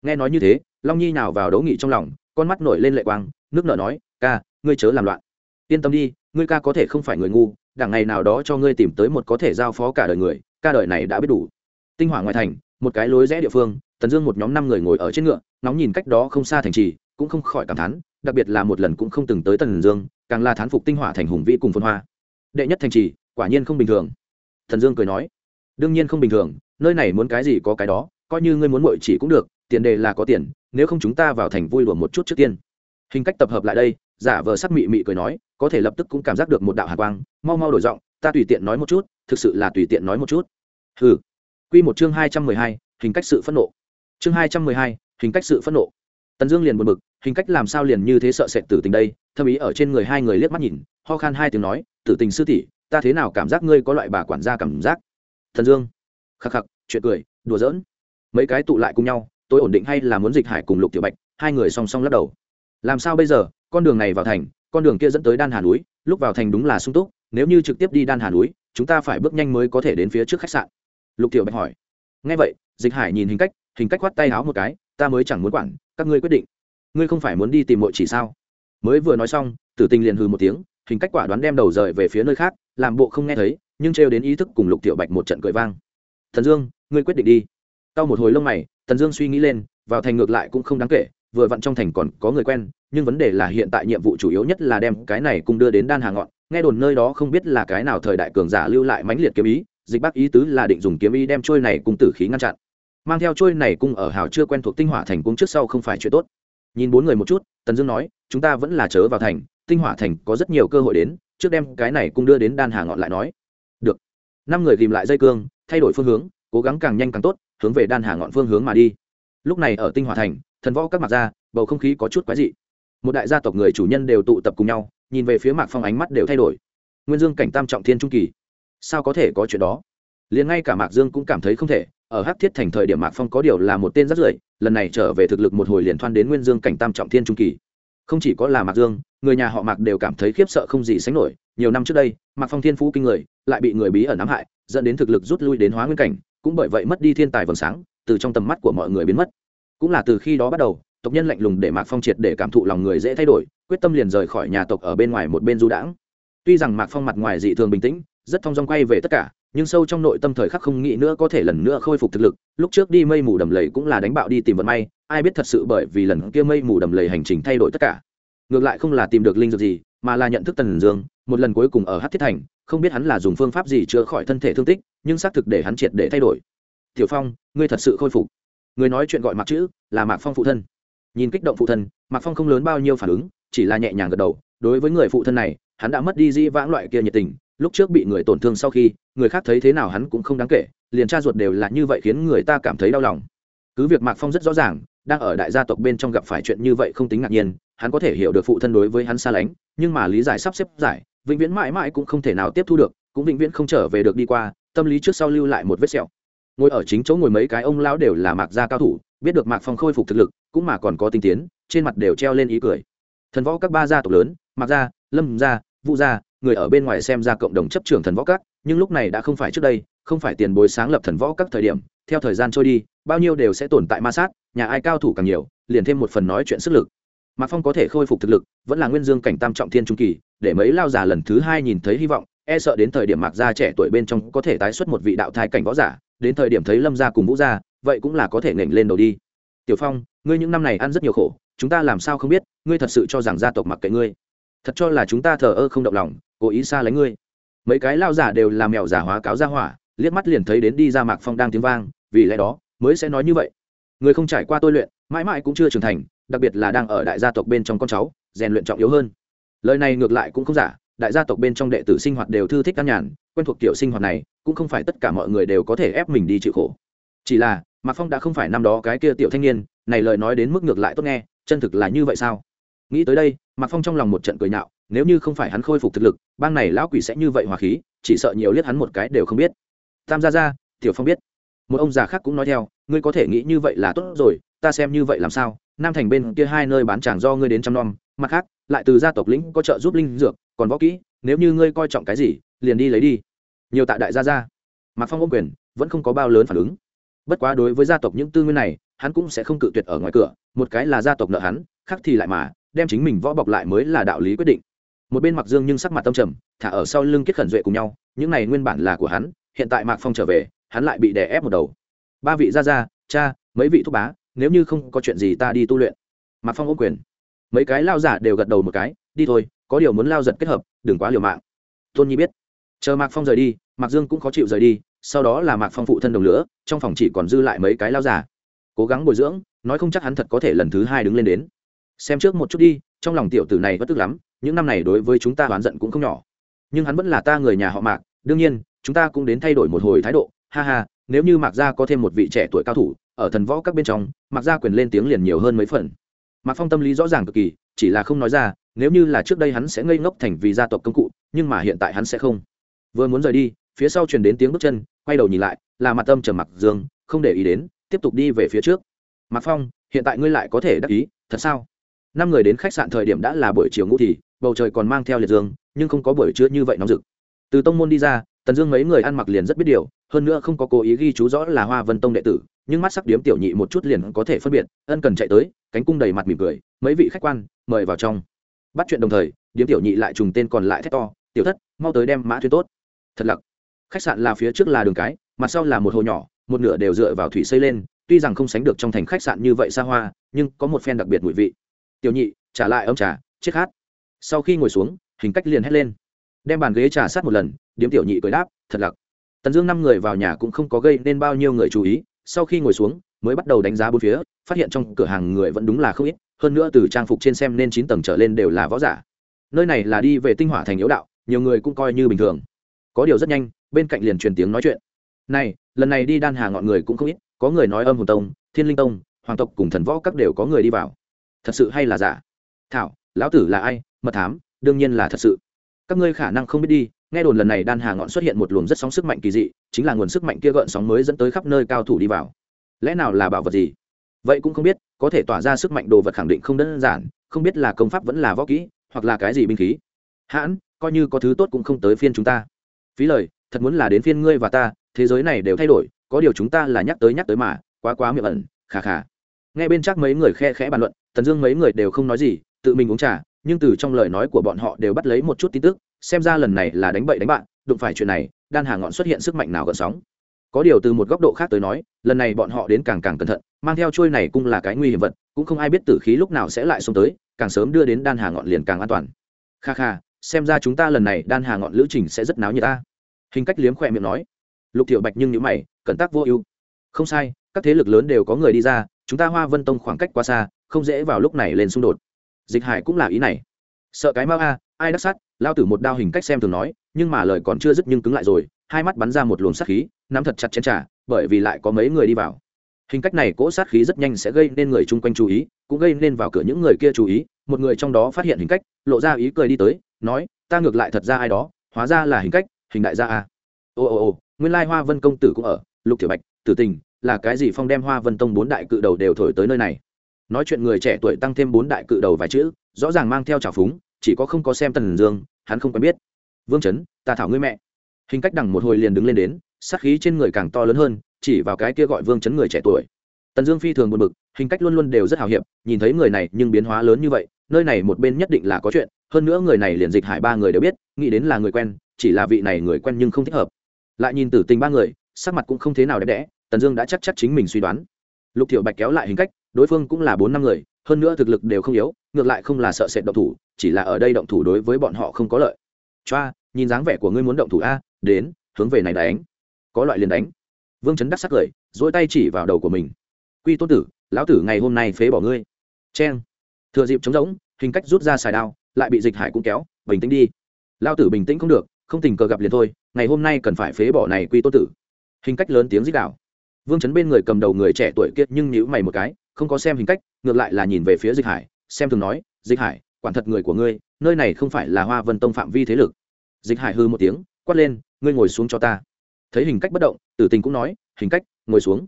Speaker 1: Nghe nói như thế, long nhi nào vào đỗ nghị trong lòng, con mắt nổi lên lệ quang, nước nợ nói, ca, ngươi chớ làm loạn. Yên tâm đi, ngươi ca có thể không phải người ngu, đằng ngày nào đó cho ngươi tìm tới một có thể giao phó cả đời người ca đời này đã biết đủ. Tinh hỏa ngoài thành, một cái lối rẽ địa phương, tần dương một nhóm năm người ngồi ở trên ngựa nóng nhìn cách đó không xa thành trì, cũng không khỏi cảm thán, đặc biệt là một lần cũng không từng tới tần dương, càng là thán phục tinh hỏa thành hùng vĩ cùng phân hoa. Đệ nhất thành trì, quả nhiên không bình thường. Thần dương cười nói, đương nhiên không bình thường, nơi này muốn cái gì có cái đó, coi như ngươi muốn mội chỉ cũng được, tiền đề là có tiền, nếu không chúng ta vào thành vui đùa một chút trước tiên. Hình cách tập hợp lại đây, giả vờ sắc mị mị cười nói, có thể lập tức cũng cảm giác được một đạo hạ quang, mau mau đổi giọng, ta tùy tiện nói một chút thực sự là tùy tiện nói một chút. Hừ. Q một chương hai trăm mười hai, hình cách sự phẫn nộ. Chương hai trăm mười hai, hình cách sự phẫn nộ. Tần dương liền buồn bực, hình cách làm sao liền như thế sợ sệt tử tình đây? Thâm ý ở trên người hai người liếc mắt nhìn, ho khan hai tiếng nói, tử tình sư tỷ, ta thế nào cảm giác ngươi có loại bà quản gia cảm giác? Thần dương. Khắc khắc, chuyện cười, đùa giỡn. Mấy cái tụ lại cùng nhau, tôi ổn định hay là muốn dịch hải cùng lục tiểu bạch, hai người song song lắc đầu. Làm sao bây giờ? Con đường này vào thành, con đường kia dẫn tới đan hà núi, lúc vào thành đúng là sung túc, nếu như trực tiếp đi đan hà núi chúng ta phải bước nhanh mới có thể đến phía trước khách sạn. Lục tiểu bạch hỏi. Ngay vậy, dịch hải nhìn hình cách hình cách khoát tay áo một cái, ta mới chẳng muốn quản, các ngươi quyết định. Ngươi không phải muốn đi tìm mội chỉ sao? Mới vừa nói xong, tử tình liền hừ một tiếng, hình cách quả đoán đem đầu rời về phía nơi khác, làm bộ không nghe thấy, nhưng trêu đến ý thức cùng lục tiểu bạch một trận cười vang. Thần dương, ngươi quyết định đi. Sau một hồi lông mày, thần dương suy nghĩ lên, vào thành ngược lại cũng không đáng kể, vừa vặn trong thành còn có người quen, nhưng vấn đề là hiện tại nhiệm vụ chủ yếu nhất là đem cái này cùng đưa đến đan hà ngọn nghe đồn nơi đó không biết là cái nào thời đại cường giả lưu lại mãnh liệt kiếm ý, dịch bác ý tứ là định dùng kiếm ý đem trôi này cùng tử khí ngăn chặn. Mang theo trôi này cung ở hào chưa quen thuộc tinh hỏa thành cung trước sau không phải chuyện tốt. Nhìn bốn người một chút, tần dương nói, chúng ta vẫn là chớ vào thành, tinh hỏa thành có rất nhiều cơ hội đến, trước đem cái này cung đưa đến đan hà ngọn lại nói. Được. Năm người tìm lại dây cương, thay đổi phương hướng, cố gắng càng nhanh càng tốt, hướng về đan hà ngọn phương hướng mà đi. Lúc này ở tinh hỏa thành, thần võ các mặt ra bầu không khí có chút quái dị. Một đại gia tộc người chủ nhân đều tụ tập cùng nhau nhìn về phía mạc phong ánh mắt đều thay đổi. Nguyên dương cảnh tam trọng thiên trung kỳ, sao có thể có chuyện đó? Liền ngay cả mạc dương cũng cảm thấy không thể, ở hắc thiết thành thời điểm mạc phong có điều là một tên rất rưởi, lần này trở về thực lực một hồi liền thoan đến nguyên dương cảnh tam trọng thiên trung kỳ. Không chỉ có là mạc dương, người nhà họ mạc đều cảm thấy khiếp sợ không gì sánh nổi, nhiều năm trước đây, mạc phong thiên phú kinh người, lại bị người bí ẩn ám hại, dẫn đến thực lực rút lui đến hóa nguyên cảnh, cũng bởi vậy mất đi thiên tài vầng sáng, từ trong tầm mắt của mọi người biến mất. Cũng là từ khi đó bắt đầu tộc nhân lạnh lùng để mạc phong triệt để cảm thụ lòng người dễ thay đổi, quyết tâm liền rời khỏi nhà tộc ở bên ngoài một bên du đãng. Tuy rằng mạc phong mặt ngoài dị thường bình tĩnh, rất thong dong quay về tất cả, nhưng sâu trong nội tâm thời khắc không nghĩ nữa có thể lần nữa khôi phục thực lực. Lúc trước đi mây mù đầm lầy cũng là đánh bạo đi tìm vận may, ai biết thật sự bởi vì lần kia mây mù đầm lầy hành trình thay đổi tất cả. Ngược lại không là tìm được linh dược gì, mà là nhận thức tần dương, một lần cuối cùng ở hát thiết thành, không biết hắn là dùng phương pháp gì chữa khỏi thân thể thương tích, nhưng xác thực để hắn triệt để thay đổi. Tiểu phong, ngươi thật sự khôi phục. Người nói chuyện gọi mặc chữ, là mạc phong phụ thân nhìn kích động phụ thân, mạc phong không lớn bao nhiêu phản ứng, chỉ là nhẹ nhàng gật đầu. Đối với người phụ thân này, hắn đã mất đi di vãng loại kia nhiệt tình. Lúc trước bị người tổn thương sau khi, người khác thấy thế nào hắn cũng không đáng kể, liền cha ruột đều là như vậy khiến người ta cảm thấy đau lòng. Cứ việc mạc phong rất rõ ràng, đang ở đại gia tộc bên trong gặp phải chuyện như vậy không tính ngạc nhiên, hắn có thể hiểu được phụ thân đối với hắn xa lánh, nhưng mà lý giải sắp xếp giải, vĩnh viễn mãi mãi cũng không thể nào tiếp thu được, cũng vĩnh viễn không trở về được đi qua, tâm lý trước sau lưu lại một vết sẹo ngồi ở chính chỗ ngồi mấy cái ông lão đều là mạc gia cao thủ, biết được mạc phong khôi phục thực lực, cũng mà còn có tinh tiến, trên mặt đều treo lên ý cười. Thần võ các ba gia tộc lớn, mạc gia, lâm gia, vũ gia, người ở bên ngoài xem ra cộng đồng chấp trưởng thần võ các, nhưng lúc này đã không phải trước đây, không phải tiền bối sáng lập thần võ các thời điểm, theo thời gian trôi đi, bao nhiêu đều sẽ tồn tại ma sát, nhà ai cao thủ càng nhiều, liền thêm một phần nói chuyện sức lực. Mạc phong có thể khôi phục thực lực, vẫn là nguyên dương cảnh tam trọng thiên trung kỳ, để mấy lao giả lần thứ hai nhìn thấy hy vọng e sợ đến thời điểm mạc gia trẻ tuổi bên trong có thể tái xuất một vị đạo thai cảnh võ giả đến thời điểm thấy lâm gia cùng vũ gia, vậy cũng là có thể nghển lên đầu đi. Tiểu phong, ngươi những năm này ăn rất nhiều khổ, chúng ta làm sao không biết, ngươi thật sự cho rằng gia tộc mặc kệ ngươi. Thật cho là chúng ta thờ ơ không động lòng, cố ý xa lánh ngươi. Mấy cái lao giả đều làm mèo giả hóa cáo ra hỏa, liếc mắt liền thấy đến đi ra mạc phong đang tiếng vang, vì lẽ đó mới sẽ nói như vậy. Người không trải qua tôi luyện, mãi mãi cũng chưa trưởng thành, đặc biệt là đang ở đại gia tộc bên trong con cháu, rèn luyện trọng yếu hơn. Lời này ngược lại cũng không giả đại gia tộc bên trong đệ tử sinh hoạt đều thư thích căn nhàn, quen thuộc kiểu sinh hoạt này, cũng không phải tất cả mọi người đều có thể ép mình đi chịu khổ. Chỉ là, mạc phong đã không phải năm đó cái kia tiểu thanh niên, này lời nói đến mức ngược lại tốt nghe, chân thực là như vậy sao? Nghĩ tới đây, mạc phong trong lòng một trận cười nhạo, nếu như không phải hắn khôi phục thực lực, bang này lão quỷ sẽ như vậy hòa khí, chỉ sợ nhiều liếc hắn một cái đều không biết. Tam gia gia, tiểu phong biết. Một ông già khác cũng nói theo, ngươi có thể nghĩ như vậy là tốt rồi, ta xem như vậy làm sao? Nam thành bên kia hai nơi bán chàng do ngươi đến chăm nom mặt khác, lại từ gia tộc lĩnh có trợ giúp linh dược, còn võ kỹ, nếu như ngươi coi trọng cái gì, liền đi lấy đi. Nhiều tạ đại gia gia. Mạc phong ôm quyền, vẫn không có bao lớn phản ứng. Bất quá đối với gia tộc những tư nguyên này, hắn cũng sẽ không cự tuyệt ở ngoài cửa, một cái là gia tộc nợ hắn, khác thì lại mà, đem chính mình võ bọc lại mới là đạo lý quyết định. Một bên mặc dương nhưng sắc mặt tâm trầm, thả ở sau lưng kết khẩn duệ cùng nhau, những này nguyên bản là của hắn, hiện tại mạc phong trở về, hắn lại bị đè ép một đầu. Ba vị gia gia, cha, mấy vị thúc bá, nếu như không có chuyện gì ta đi tu luyện. Mạc phong ôm quyền mấy cái lao giả đều gật đầu một cái, đi thôi, có điều muốn lao giật kết hợp, đừng quá liều mạng. Tôn nhi biết. Chờ mạc phong rời đi, mạc dương cũng khó chịu rời đi, sau đó là mạc phong phụ thân đồng lửa, trong phòng chỉ còn dư lại mấy cái lao giả. Cố gắng bồi dưỡng, nói không chắc hắn thật có thể lần thứ hai đứng lên đến. Xem trước một chút đi, trong lòng tiểu tử này bất tức lắm, những năm này đối với chúng ta oán giận cũng không nhỏ. Nhưng hắn vẫn là ta người nhà họ mạc, đương nhiên, chúng ta cũng đến thay đổi một hồi thái độ. Ha ha, nếu như mạc gia có thêm một vị trẻ tuổi cao thủ, ở thần võ các bên trong, mạc gia quyền lên tiếng liền nhiều hơn mấy phần mạc phong tâm lý rõ ràng cực kỳ, chỉ là không nói ra, nếu như là trước đây hắn sẽ ngây ngốc thành vì gia tộc công cụ, nhưng mà hiện tại hắn sẽ không. Vừa muốn rời đi, phía sau truyền đến tiếng bước chân, quay đầu nhìn lại, là mặt tâm trầm mặc dương, không để ý đến, tiếp tục đi về phía trước. Mạc phong, hiện tại ngươi lại có thể đắc ý, thật sao? Năm người đến khách sạn thời điểm đã là buổi chiều ngũ thì, bầu trời còn mang theo liệt dương, nhưng không có buổi trưa như vậy nóng rực. Từ tông môn đi ra tần dương mấy người ăn mặc liền rất biết điều, hơn nữa không có cố ý ghi chú rõ là hoa vân tông đệ tử, nhưng mắt sắc điếm tiểu nhị một chút liền có thể phân biệt, ân cần chạy tới, cánh cung đầy mặt mỉm cười, mấy vị khách quan, mời vào trong. Bắt chuyện đồng thời, điếm tiểu nhị lại trùng tên còn lại thét to, tiểu thất, mau tới đem mã thuyền tốt. Thật lặc. Khách sạn là phía trước là đường cái, mặt sau là một hồ nhỏ, một nửa đều dựa vào thủy xây lên, tuy rằng không sánh được trong thành khách sạn như vậy xa hoa, nhưng có một phen đặc biệt mùi vị. Tiểu nhị, trả lại ấm trà chiếc hát sau khi ngồi xuống, hình cách liền hét lên. Đem bàn ghế trà sát một lần điếm tiểu nhị cười đáp, thật lặc. Tần dương năm người vào nhà cũng không có gây nên bao nhiêu người chú ý, sau khi ngồi xuống, mới bắt đầu đánh giá bốn phía, phát hiện trong cửa hàng người vẫn đúng là không ít, hơn nữa từ trang phục trên xem nên chín tầng trở lên đều là võ giả. Nơi này là đi về tinh hỏa thành yếu đạo, nhiều người cũng coi như bình thường. Có điều rất nhanh, bên cạnh liền truyền tiếng nói chuyện. Này, lần này đi đan hà ngọn người cũng không ít, có người nói âm hồn tông, thiên linh tông, hoàng tộc cùng thần võ các đều có người đi vào. Thật sự hay là giả? Thảo, lão tử là ai? Mật thám, đương nhiên là thật sự. Các ngươi khả năng không biết đi nghe đồn lần này đan hà ngọn xuất hiện một luồng rất sóng sức mạnh kỳ dị, chính là nguồn sức mạnh kia gợn sóng mới dẫn tới khắp nơi cao thủ đi vào. Lẽ nào là bảo vật gì? Vậy cũng không biết, có thể tỏa ra sức mạnh đồ vật khẳng định không đơn giản, không biết là công pháp vẫn là võ kỹ, hoặc là cái gì binh khí. Hãn, coi như có thứ tốt cũng không tới phiên chúng ta. Phí lời, thật muốn là đến phiên ngươi và ta, thế giới này đều thay đổi, có điều chúng ta là nhắc tới nhắc tới mà, quá quá miệng ẩn, khà khà. Nghe bên chắc mấy người khe khẽ bàn luận, tần dương mấy người đều không nói gì, tự mình uống trà, nhưng từ trong lời nói của bọn họ đều bắt lấy một chút tin tức xem ra lần này là đánh bậy đánh bạn, đụng phải chuyện này, đan hà ngọn xuất hiện sức mạnh nào gợn sóng. Có điều từ một góc độ khác tới nói, lần này bọn họ đến càng càng cẩn thận, mang theo trôi này cũng là cái nguy hiểm vật, cũng không ai biết tử khí lúc nào sẽ lại xông tới, càng sớm đưa đến đan hà ngọn liền càng an toàn. Kha kha, xem ra chúng ta lần này đan hà ngọn lữ trình sẽ rất náo như ta. Hình cách liếm khỏe miệng nói. Lục Tiểu bạch nhưng nhữ mày, cẩn tác vô ưu. Không sai, các thế lực lớn đều có người đi ra, chúng ta hoa vân tông khoảng cách quá xa, không dễ vào lúc này lên xung đột. Dịch hải cũng là ý này. Sợ cái mau a, ai đắc sát lao tử một đao hình cách xem thường nói, nhưng mà lời còn chưa dứt nhưng cứng lại rồi, hai mắt bắn ra một luồng sát khí, nắm thật chặt chén trả bởi vì lại có mấy người đi vào hình cách này cỗ sát khí rất nhanh sẽ gây nên người chung quanh chú ý, cũng gây nên vào cửa những người kia chú ý, một người trong đó phát hiện hình cách, lộ ra ý cười đi tới, nói, ta ngược lại thật ra ai đó, hóa ra là hình cách, hình đại gia à? ồ ồ ồ nguyên lai hoa vân công tử cũng ở, lục tiểu bạch, tử tình, là cái gì phong đem hoa vân tông bốn đại cự đầu đều thổi tới nơi này nói chuyện người trẻ tuổi tăng thêm bốn đại cự đầu vài chữ, rõ ràng mang theo trào phúng chỉ có không có xem tần dương, hắn không quen biết. Vương chấn, ta thảo ngươi mẹ. Hình cách đằng một hồi liền đứng lên đến, sát khí trên người càng to lớn hơn, chỉ vào cái kia gọi vương chấn người trẻ tuổi. Tần dương phi thường buồn bực, hình cách luôn luôn đều rất hào hiệp, nhìn thấy người này nhưng biến hóa lớn như vậy, nơi này một bên nhất định là có chuyện, hơn nữa người này liền dịch hải ba người đều biết, nghĩ đến là người quen, chỉ là vị này người quen nhưng không thích hợp. Lại nhìn tử tình ba người, sắc mặt cũng không thế nào đẹp đẽ, tần dương đã chắc chắc chính mình suy đoán. Lục thiệu bạch kéo lại hình cách, đối phương cũng là bốn năm người hơn nữa thực lực đều không yếu, ngược lại không là sợ sệt động thủ, chỉ là ở đây động thủ đối với bọn họ không có lợi. Choa, nhìn dáng vẻ của ngươi muốn động thủ a, đến, hướng về này đánh. Có loại liền đánh. Vương chấn đắc sắc cười dỗi tay chỉ vào đầu của mình. Quy tôn tử, lão tử ngày hôm nay phế bỏ ngươi. Cheng. Thừa dịp chống rỗng, hình cách rút ra xài đao, lại bị dịch hải cũng kéo, bình tĩnh đi. Lao tử bình tĩnh không được, không tình cờ gặp liền thôi, ngày hôm nay cần phải phế bỏ này quy tôn tử. Hình cách lớn tiếng dích đạo vương chấn bên người cầm đầu người trẻ tuổi kiệt nhưng nhữ mày một cái không có xem hình cách, ngược lại là nhìn về phía dịch hải, xem thường nói, dịch hải, quản thật người của ngươi, nơi này không phải là hoa vân tông phạm vi thế lực. Dịch hải hư một tiếng, quát lên, ngươi ngồi xuống cho ta. Thấy hình cách bất động, tử tình cũng nói, hình cách, ngồi xuống.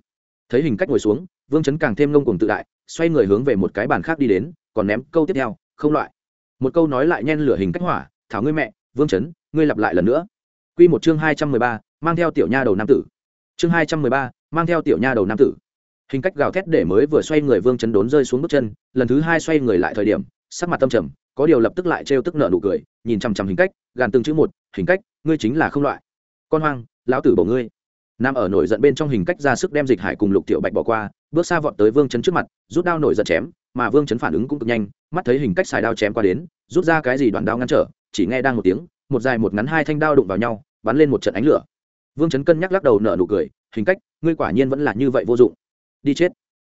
Speaker 1: Thấy hình cách ngồi xuống, vương chấn càng thêm ngông cuồng tự đại, xoay người hướng về một cái bàn khác đi đến, còn ném câu tiếp theo, không loại. Một câu nói lại nhen lửa hình cách hỏa, thảo ngươi mẹ, vương chấn, ngươi lặp lại lần nữa. Q một chương hai trăm mười ba, mang theo tiểu nha đầu nam tử. Chương hai trăm mười ba, mang theo tiểu nha đầu nam tử hình cách gào thét để mới vừa xoay người vương chấn đốn rơi xuống bước chân, lần thứ hai xoay người lại thời điểm, sắc mặt tâm trầm, có điều lập tức lại trêu tức nợ nụ cười, nhìn chằm chằm hình cách, gàn từng chữ một, hình cách, ngươi chính là không loại. Con hoang, lão tử bổ ngươi. Nam ở nổi giận bên trong hình cách ra sức đem dịch hải cùng lục tiểu bạch bỏ qua, bước xa vọt tới vương chấn trước mặt, rút đao nổi giận chém, mà vương chấn phản ứng cũng cực nhanh, mắt thấy hình cách xài đao chém qua đến, rút ra cái gì đoạn đao ngăn trở, chỉ nghe đang một tiếng, một dài một ngắn hai thanh đao đụng vào nhau, bắn lên một trận ánh lửa. Vương chấn cân nhắc lắc đầu nở nụ cười, hình cách, ngươi quả nhiên vẫn là như vậy vô dụng đi chết.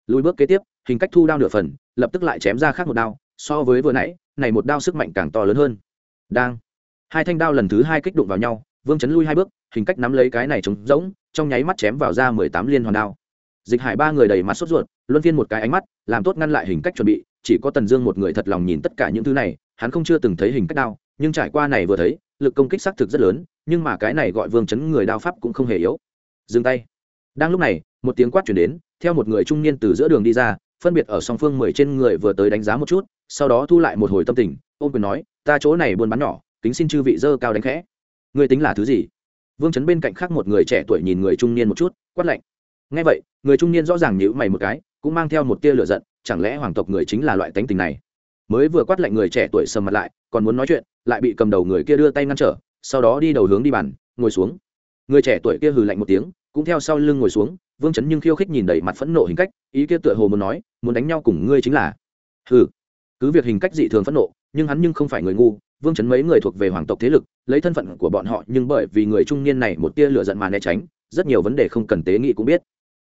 Speaker 1: Lùi bước kế tiếp, hình cách thu đao nửa phần, lập tức lại chém ra khác một đao, so với vừa nãy, này một đao sức mạnh càng to lớn hơn. Đang. Hai thanh đao lần thứ hai kích đụng vào nhau, vương chấn lui hai bước, hình cách nắm lấy cái này trống rỗng, trong nháy mắt chém vào ra mười tám liên hoàn đao. Dịch hải ba người đầy mắt sốt ruột, luân phiên một cái ánh mắt, làm tốt ngăn lại hình cách chuẩn bị, chỉ có tần dương một người thật lòng nhìn tất cả những thứ này, hắn không chưa từng thấy hình cách đao, nhưng trải qua này vừa thấy, lực công kích xác thực rất lớn, nhưng mà cái này gọi vương chấn người đao pháp cũng không hề yếu. Dừng tay. Đang lúc này một tiếng quát chuyển đến, theo một người trung niên từ giữa đường đi ra, phân biệt ở song phương mười trên người vừa tới đánh giá một chút, sau đó thu lại một hồi tâm tình, ôm quyền nói, ta chỗ này buôn bán nhỏ, kính xin chư vị dơ cao đánh khẽ. Người tính là thứ gì? Vương chấn bên cạnh khác một người trẻ tuổi nhìn người trung niên một chút, quát lạnh. Ngay vậy, người trung niên rõ ràng nhữ mày một cái, cũng mang theo một tia lửa giận, chẳng lẽ hoàng tộc người chính là loại tánh tình này? Mới vừa quát lạnh người trẻ tuổi sầm mặt lại, còn muốn nói chuyện, lại bị cầm đầu người kia đưa tay ngăn trở, sau đó đi đầu hướng đi bàn, ngồi xuống. Người trẻ tuổi kia hừ lạnh một tiếng, cũng theo sau lưng ngồi xuống vương chấn nhưng khiêu khích nhìn đầy mặt phẫn nộ hình cách, ý kia tựa hồ muốn nói, muốn đánh nhau cùng ngươi chính là. Hừ. Cứ việc hình cách dị thường phẫn nộ, nhưng hắn nhưng không phải người ngu, vương chấn mấy người thuộc về hoàng tộc thế lực, lấy thân phận của bọn họ nhưng bởi vì người trung niên này một tia lửa giận mà né tránh, rất nhiều vấn đề không cần tế nghị cũng biết.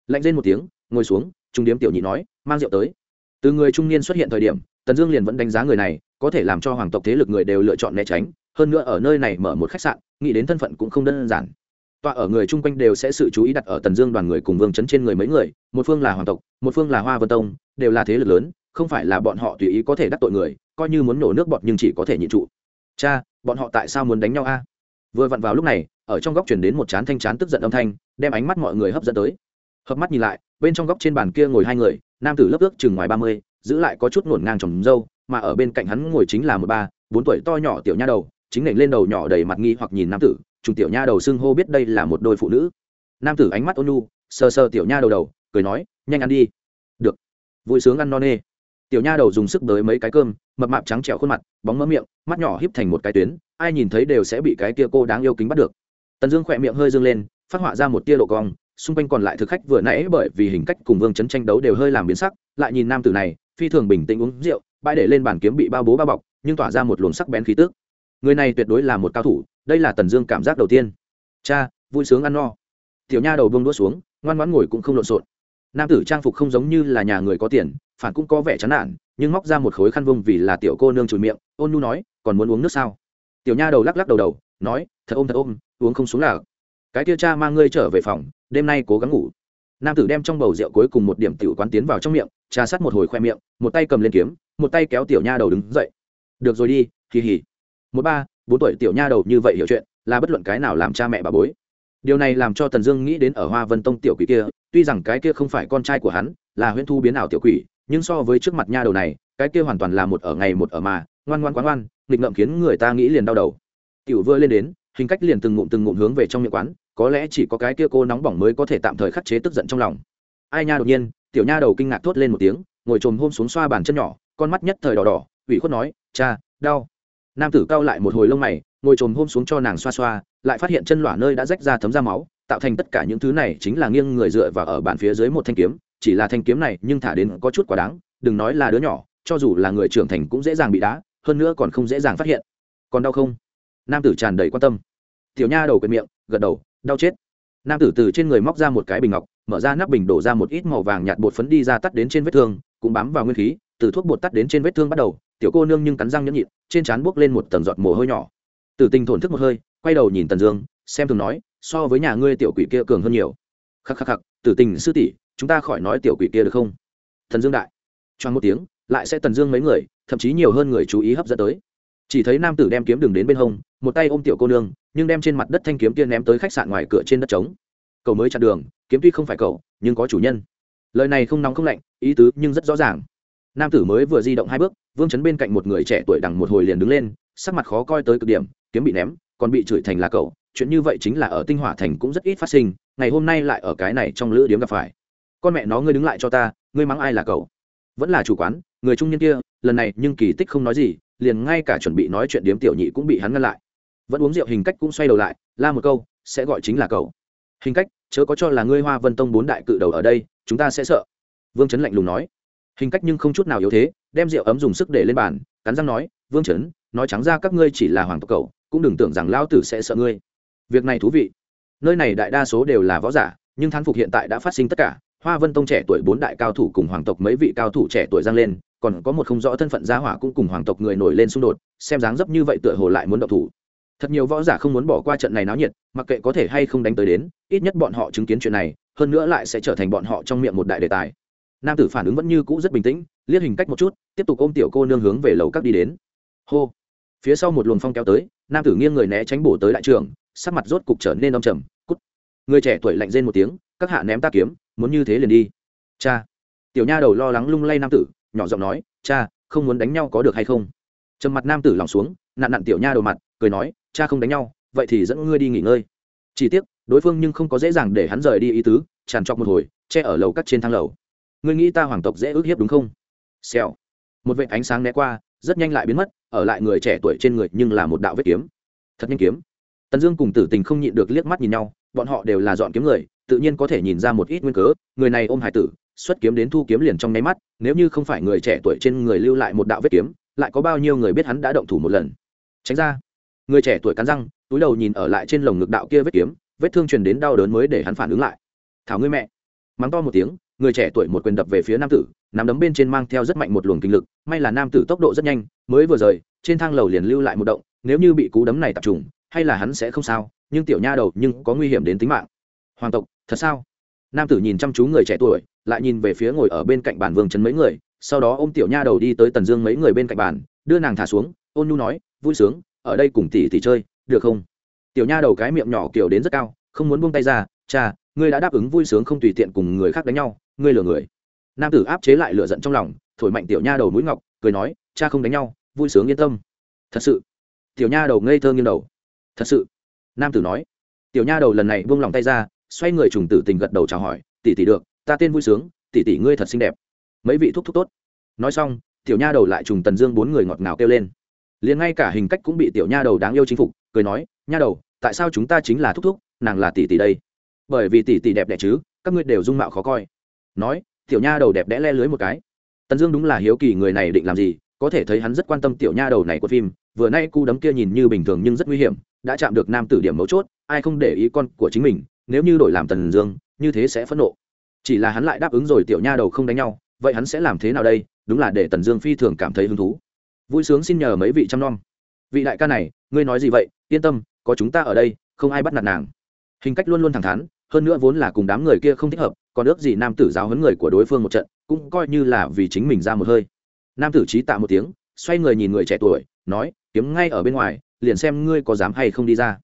Speaker 1: Lạnh lên một tiếng, ngồi xuống, trung điếm tiểu nhị nói, mang rượu tới. Từ người trung niên xuất hiện thời điểm, tần dương liền vẫn đánh giá người này, có thể làm cho hoàng tộc thế lực người đều lựa chọn né tránh, hơn nữa ở nơi này mở một khách sạn, nghĩ đến thân phận cũng không đơn giản tọa ở người chung quanh đều sẽ sự chú ý đặt ở tần dương đoàn người cùng vương chấn trên người mấy người, một phương là hoàng tộc, một phương là hoa vân tông, đều là thế lực lớn, không phải là bọn họ tùy ý có thể đắc tội người, coi như muốn nổ nước bọt nhưng chỉ có thể nhịn trụ. Cha, bọn họ tại sao muốn đánh nhau a? Vừa vặn vào lúc này, ở trong góc chuyển đến một chán thanh chán tức giận âm thanh, đem ánh mắt mọi người hấp dẫn tới. Hợp mắt nhìn lại, bên trong góc trên bàn kia ngồi hai người, nam tử lớp ước chừng ngoài ba mươi, giữ lại có chút ngổn ngang trồng dâu, mà ở bên cạnh hắn ngồi chính là một ba, bốn tuổi to nhỏ tiểu nha đầu, chính nảy lên đầu nhỏ đầy mặt nghi hoặc nhìn nam tử trùng tiểu nha đầu xưng hô biết đây là một đôi phụ nữ. Nam tử ánh mắt ôn nhu, sờ sờ tiểu nha đầu đầu, cười nói, nhanh ăn đi. Được. Vui sướng ăn no nê. Tiểu nha đầu dùng sức tới mấy cái cơm, mập mạp trắng trẻo khuôn mặt, bóng mỡ miệng, mắt nhỏ híp thành một cái tuyến, ai nhìn thấy đều sẽ bị cái kia cô đáng yêu kính bắt được. Tần dương khỏe miệng hơi dương lên, phát họa ra một tia độ cong, xung quanh còn lại thực khách vừa nãy bởi vì hình cách cùng vương chấn tranh đấu đều hơi làm biến sắc, lại nhìn nam tử này, phi thường bình tĩnh uống rượu, bãi để lên bàn kiếm bị bao bố bao bọc, nhưng tỏa ra một luồng sắc bén khí tức người này tuyệt đối là một cao thủ, đây là tần dương cảm giác đầu tiên. Cha, vui sướng ăn no. Tiểu nha đầu buông đũa xuống, ngoan ngoãn ngồi cũng không lộn xộn. Nam tử trang phục không giống như là nhà người có tiền, phản cũng có vẻ chán nản, nhưng móc ra một khối khăn vung vì là tiểu cô nương chùi miệng, ôn nu nói, còn muốn uống nước sao? Tiểu nha đầu lắc lắc đầu đầu, nói, thật ôm thật ôm, uống không xuống là cái kia cha mang ngươi trở về phòng, đêm nay cố gắng ngủ. Nam tử đem trong bầu rượu cuối cùng một điểm tiểu quán tiến vào trong miệng, trà sát một hồi khoe miệng, một tay cầm lên kiếm, một tay kéo tiểu nha đầu đứng dậy. Được rồi đi, kỳ hỉ một ba, bốn tuổi tiểu nha đầu như vậy hiểu chuyện, là bất luận cái nào làm cha mẹ bà bối. Điều này làm cho tần dương nghĩ đến ở hoa vân tông tiểu quỷ kia, tuy rằng cái kia không phải con trai của hắn, là huyễn thu biến ảo tiểu quỷ, nhưng so với trước mặt nha đầu này, cái kia hoàn toàn là một ở ngày một ở mà, ngoan ngoan quán ngoan, nghịch ngợm khiến người ta nghĩ liền đau đầu. Tiểu vừa lên đến, hình cách liền từng ngụm từng ngụm hướng về trong miệng quán, có lẽ chỉ có cái kia cô nóng bỏng mới có thể tạm thời khắc chế tức giận trong lòng. Ai nha đột nhiên, tiểu nha đầu kinh ngạc thốt lên một tiếng, ngồi trồm hôm xuống xoa bàn chân nhỏ, con mắt nhất thời đỏ đỏ, ủy khuất nói, cha, đau nam tử cao lại một hồi lông mày, ngồi trồm hôm xuống cho nàng xoa xoa, lại phát hiện chân lỏa nơi đã rách ra thấm ra máu, tạo thành tất cả những thứ này chính là nghiêng người dựa vào ở bàn phía dưới một thanh kiếm, chỉ là thanh kiếm này nhưng thả đến có chút quá đáng, đừng nói là đứa nhỏ, cho dù là người trưởng thành cũng dễ dàng bị đá, hơn nữa còn không dễ dàng phát hiện. Còn đau không? Nam tử tràn đầy quan tâm. Tiểu nha đầu quyệt miệng, gật đầu, đau chết. Nam tử từ trên người móc ra một cái bình ngọc, mở ra nắp bình đổ ra một ít màu vàng nhạt bột phấn đi ra tắt đến trên vết thương, cũng bám vào nguyên khí, từ thuốc bột tắt đến trên vết thương bắt đầu tiểu cô nương nhưng cắn răng nhẫn nhịn, trên trán buốc lên một tầng giọt mồ hôi nhỏ. Tử tình thổn thức một hơi, quay đầu nhìn tần dương, xem thường nói, so với nhà ngươi tiểu quỷ kia cường hơn nhiều. Khắc khắc khắc, tử tình sư tỷ, chúng ta khỏi nói tiểu quỷ kia được không? Thần dương đại. Choang một tiếng, lại sẽ tần dương mấy người, thậm chí nhiều hơn người chú ý hấp dẫn tới. Chỉ thấy nam tử đem kiếm đường đến bên hông, một tay ôm tiểu cô nương, nhưng đem trên mặt đất thanh kiếm kia ném tới khách sạn ngoài cửa trên đất trống. Cầu mới chặn đường, kiếm tuy không phải cậu, nhưng có chủ nhân. Lời này không nóng không lạnh, ý tứ nhưng rất rõ ràng nam tử mới vừa di động hai bước, vương chấn bên cạnh một người trẻ tuổi đằng một hồi liền đứng lên, sắc mặt khó coi tới cực điểm, kiếm bị ném, còn bị chửi thành là cậu, chuyện như vậy chính là ở tinh hỏa thành cũng rất ít phát sinh, ngày hôm nay lại ở cái này trong lữ điếm gặp phải. Con mẹ nó ngươi đứng lại cho ta, ngươi mắng ai là cậu? Vẫn là chủ quán, người trung nhân kia, lần này nhưng kỳ tích không nói gì, liền ngay cả chuẩn bị nói chuyện điếm tiểu nhị cũng bị hắn ngăn lại. Vẫn uống rượu hình cách cũng xoay đầu lại, la một câu, sẽ gọi chính là cậu. Hình cách, chớ có cho là ngươi hoa vân tông bốn đại cự đầu ở đây, chúng ta sẽ sợ. Vương chấn lạnh lùng nói hình cách nhưng không chút nào yếu thế, đem rượu ấm dùng sức để lên bàn, cắn răng nói, vương chấn nói trắng ra các ngươi chỉ là hoàng tộc cầu cũng đừng tưởng rằng lao tử sẽ sợ ngươi. Việc này thú vị. Nơi này đại đa số đều là võ giả, nhưng thán phục hiện tại đã phát sinh tất cả. Hoa vân tông trẻ tuổi bốn đại cao thủ cùng hoàng tộc mấy vị cao thủ trẻ tuổi giang lên, còn có một không rõ thân phận gia hỏa cũng cùng hoàng tộc người nổi lên xung đột, xem dáng dấp như vậy tựa hồ lại muốn động thủ. Thật nhiều võ giả không muốn bỏ qua trận này náo nhiệt, mặc kệ có thể hay không đánh tới đến, ít nhất bọn họ chứng kiến chuyện này, hơn nữa lại sẽ trở thành bọn họ trong miệng một đại đề tài nam tử phản ứng vẫn như cũ rất bình tĩnh, liếc hình cách một chút, tiếp tục ôm tiểu cô nương hướng về lầu các đi đến. Hô. Phía sau một luồng phong kéo tới, nam tử nghiêng người né tránh bổ tới đại trường sắc mặt rốt cục trở nên đông trầm, cút. Người trẻ tuổi lạnh rên một tiếng, các hạ ném ta kiếm, muốn như thế liền đi. Cha. Tiểu nha đầu lo lắng lung lay nam tử, nhỏ giọng nói, cha, không muốn đánh nhau có được hay không? Trầm mặt nam tử lòng xuống nạn nạn tiểu nha đầu mặt, cười nói, cha không đánh nhau, vậy thì dẫn ngươi đi nghỉ ngơi. Chỉ tiếc, đối phương nhưng không có dễ dàng để hắn rời đi ý tứ, tràn trọc một hồi, che ở lầu cắt trên thang lầu ngươi nghĩ ta hoàng tộc dễ ước hiếp đúng không? Xèo. Một vệ ánh sáng né qua, rất nhanh lại biến mất, ở lại người trẻ tuổi trên người nhưng là một đạo vết kiếm. Thật nhanh kiếm. Tần dương cùng tử tình không nhịn được liếc mắt nhìn nhau, bọn họ đều là dọn kiếm người, tự nhiên có thể nhìn ra một ít nguyên cớ, người này ôm hải tử, xuất kiếm đến thu kiếm liền trong nháy mắt, nếu như không phải người trẻ tuổi trên người lưu lại một đạo vết kiếm, lại có bao nhiêu người biết hắn đã động thủ một lần? Tránh ra. Người trẻ tuổi cắn răng, túi đầu nhìn ở lại trên lồng ngực đạo kia vết kiếm, vết thương truyền đến đau đớn mới để hắn phản ứng lại. Thảo ngươi mẹ. Mắng to một tiếng người trẻ tuổi một quyền đập về phía nam tử, nắm đấm bên trên mang theo rất mạnh một luồng kinh lực, may là nam tử tốc độ rất nhanh, mới vừa rời, trên thang lầu liền lưu lại một động, nếu như bị cú đấm này tập trung, hay là hắn sẽ không sao, nhưng tiểu nha đầu nhưng có nguy hiểm đến tính mạng. Hoàng tộc, thật sao? Nam tử nhìn chăm chú người trẻ tuổi, lại nhìn về phía ngồi ở bên cạnh bàn vương chấn mấy người, sau đó ôm tiểu nha đầu đi tới tần dương mấy người bên cạnh bàn, đưa nàng thả xuống, ôn nhu nói, vui sướng, ở đây cùng tỷ tỷ chơi, được không? Tiểu nha đầu cái miệng nhỏ kiểu đến rất cao, không muốn buông tay ra, cha, ngươi đã đáp ứng vui sướng không tùy tiện cùng người khác đánh nhau ngươi lừa người. Nam tử áp chế lại lửa giận trong lòng, thổi mạnh tiểu nha đầu mũi ngọc, cười nói, cha không đánh nhau, vui sướng yên tâm. Thật sự. Tiểu nha đầu ngây thơ nghiêng đầu. Thật sự. Nam tử nói. Tiểu nha đầu lần này buông lòng tay ra, xoay người trùng tử tình gật đầu chào hỏi, tỷ tỷ được, ta tên vui sướng, tỷ tỷ ngươi thật xinh đẹp. Mấy vị thúc thúc tốt. Nói xong, tiểu nha đầu lại trùng tần dương bốn người ngọt ngào kêu lên. Liền ngay cả hình cách cũng bị tiểu nha đầu đáng yêu chinh phục, cười nói, nha đầu, tại sao chúng ta chính là thúc thúc, nàng là tỷ tỷ đây? Bởi vì tỷ tỷ đẹp đẽ chứ, các ngươi đều dung mạo khó coi nói, tiểu nha đầu đẹp đẽ le lưới một cái. Tần dương đúng là hiếu kỳ người này định làm gì, có thể thấy hắn rất quan tâm tiểu nha đầu này của phim, vừa nay cu đấm kia nhìn như bình thường nhưng rất nguy hiểm, đã chạm được nam tử điểm mấu chốt, ai không để ý con của chính mình, nếu như đổi làm tần dương, như thế sẽ phẫn nộ. Chỉ là hắn lại đáp ứng rồi tiểu nha đầu không đánh nhau, vậy hắn sẽ làm thế nào đây? Đúng là để tần dương phi thường cảm thấy hứng thú. Vui sướng xin nhờ mấy vị chăm nom. Vị đại ca này, ngươi nói gì vậy? Yên tâm, có chúng ta ở đây, không ai bắt nạt nàng. Hình cách luôn luôn thẳng thắn, hơn nữa vốn là cùng đám người kia không thích hợp còn ước gì nam tử giáo huấn người của đối phương một trận, cũng coi như là vì chính mình ra một hơi. Nam tử trí tạ một tiếng, xoay người nhìn người trẻ tuổi, nói, kiếm ngay ở bên ngoài, liền xem ngươi có dám hay không đi ra.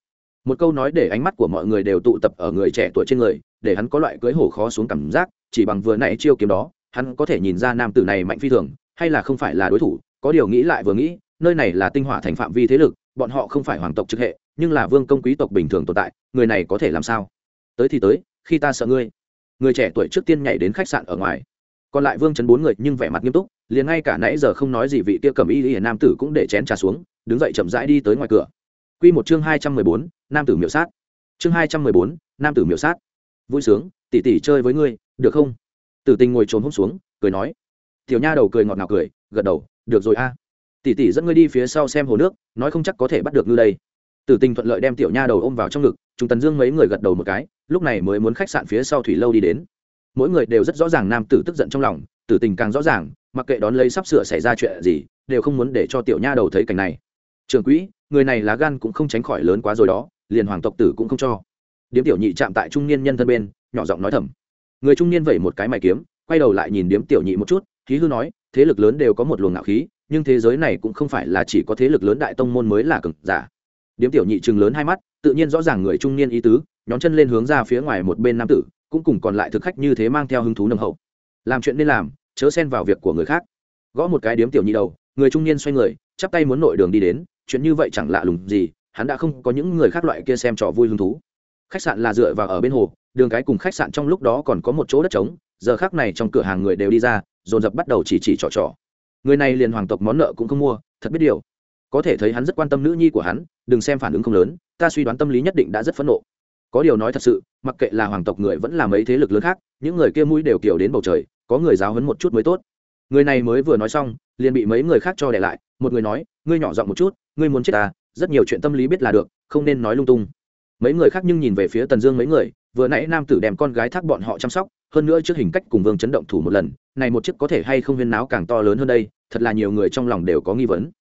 Speaker 1: Một câu nói để ánh mắt của mọi người đều tụ tập ở người trẻ tuổi trên người, để hắn có loại cưỡi hổ khó xuống cảm giác, chỉ bằng vừa nãy chiêu kiếm đó, hắn có thể nhìn ra nam tử này mạnh phi thường, hay là không phải là đối thủ, có điều nghĩ lại vừa nghĩ, nơi này là tinh hỏa thành phạm vi thế lực, bọn họ không phải hoàng tộc trực hệ, nhưng là vương công quý tộc bình thường tồn tại, người này có thể làm sao? Tới thì tới, khi ta sợ ngươi người trẻ tuổi trước tiên nhảy đến khách sạn ở ngoài còn lại vương chấn bốn người nhưng vẻ mặt nghiêm túc liền ngay cả nãy giờ không nói gì vị kia cầm y hiền nam tử cũng để chén trà xuống đứng dậy chậm rãi đi tới ngoài cửa Quy một chương hai trăm mười bốn, nam tử miểu sát. Chương hai trăm mười bốn, nam tử miểu sát. Vui sướng, tỷ tỷ chơi với ngươi, được không? Tử Tình ngồi trốn hôm xuống, cười nói. Tiểu Nha đầu cười ngọt ngào cười, gật đầu, được rồi a. Tỷ tỷ dẫn ngươi đi phía sau xem hồ nước, nói không chắc có thể bắt được ngươi đây. Tử Tình thuận lợi đem Tiểu Nha đầu ôm vào trong ngực, Trung Tần Dương mấy người gật đầu một cái, lúc này mới muốn khách sạn phía sau thủy lâu đi đến. Mỗi người đều rất rõ ràng nam tử tức giận trong lòng, Tử Tình càng rõ ràng, mặc kệ đón lấy sắp sửa xảy ra chuyện gì, đều không muốn để cho Tiểu Nha đầu thấy cảnh này. Trưởng quỹ, người này lá gan cũng không tránh khỏi lớn quá rồi đó liền hoàng tộc tử cũng không cho điếm tiểu nhị chạm tại trung niên nhân thân bên nhỏ giọng nói thầm người trung niên vẩy một cái mày kiếm quay đầu lại nhìn điếm tiểu nhị một chút khí hư nói thế lực lớn đều có một luồng ngạo khí nhưng thế giới này cũng không phải là chỉ có thế lực lớn đại tông môn mới là cực giả điếm tiểu nhị chừng lớn hai mắt, tự nhiên rõ ràng người trung niên ý tứ, nhón chân lên hướng ra phía ngoài một bên nam tử, cũng cùng còn lại thực khách như thế mang theo hứng thú nâng hậu. Làm chuyện nên làm, chớ xen vào việc của người khác. Gõ một cái điếm tiểu nhị đầu, người trung niên xoay người, chắp tay muốn nội đường đi đến, chuyện như vậy chẳng lạ lùng gì, hắn đã không có những người khác loại kia xem trò vui hứng thú. Khách sạn là dựa vào ở bên hồ, đường cái cùng khách sạn trong lúc đó còn có một chỗ đất trống, giờ khác này trong cửa hàng người đều đi ra, dồn dập bắt đầu chỉ chỉ trò trò. Người này liền hoàng tộc món nợ cũng không mua, thật biết điều có thể thấy hắn rất quan tâm nữ nhi của hắn, đừng xem phản ứng không lớn, ta suy đoán tâm lý nhất định đã rất phẫn nộ. Có điều nói thật sự, mặc kệ là hoàng tộc người vẫn là mấy thế lực lớn khác, những người kia mũi đều kiểu đến bầu trời, có người giáo hấn một chút mới tốt. Người này mới vừa nói xong, liền bị mấy người khác cho để lại, một người nói, ngươi nhỏ giọng một chút, ngươi muốn chết ta rất nhiều chuyện tâm lý biết là được, không nên nói lung tung. Mấy người khác nhưng nhìn về phía tần dương mấy người, vừa nãy nam tử đem con gái thác bọn họ chăm sóc, hơn nữa trước hình cách cùng vương chấn động thủ một lần, này một chiếc có thể hay không huyên náo càng to lớn hơn đây, thật là nhiều người trong lòng đều có nghi vấn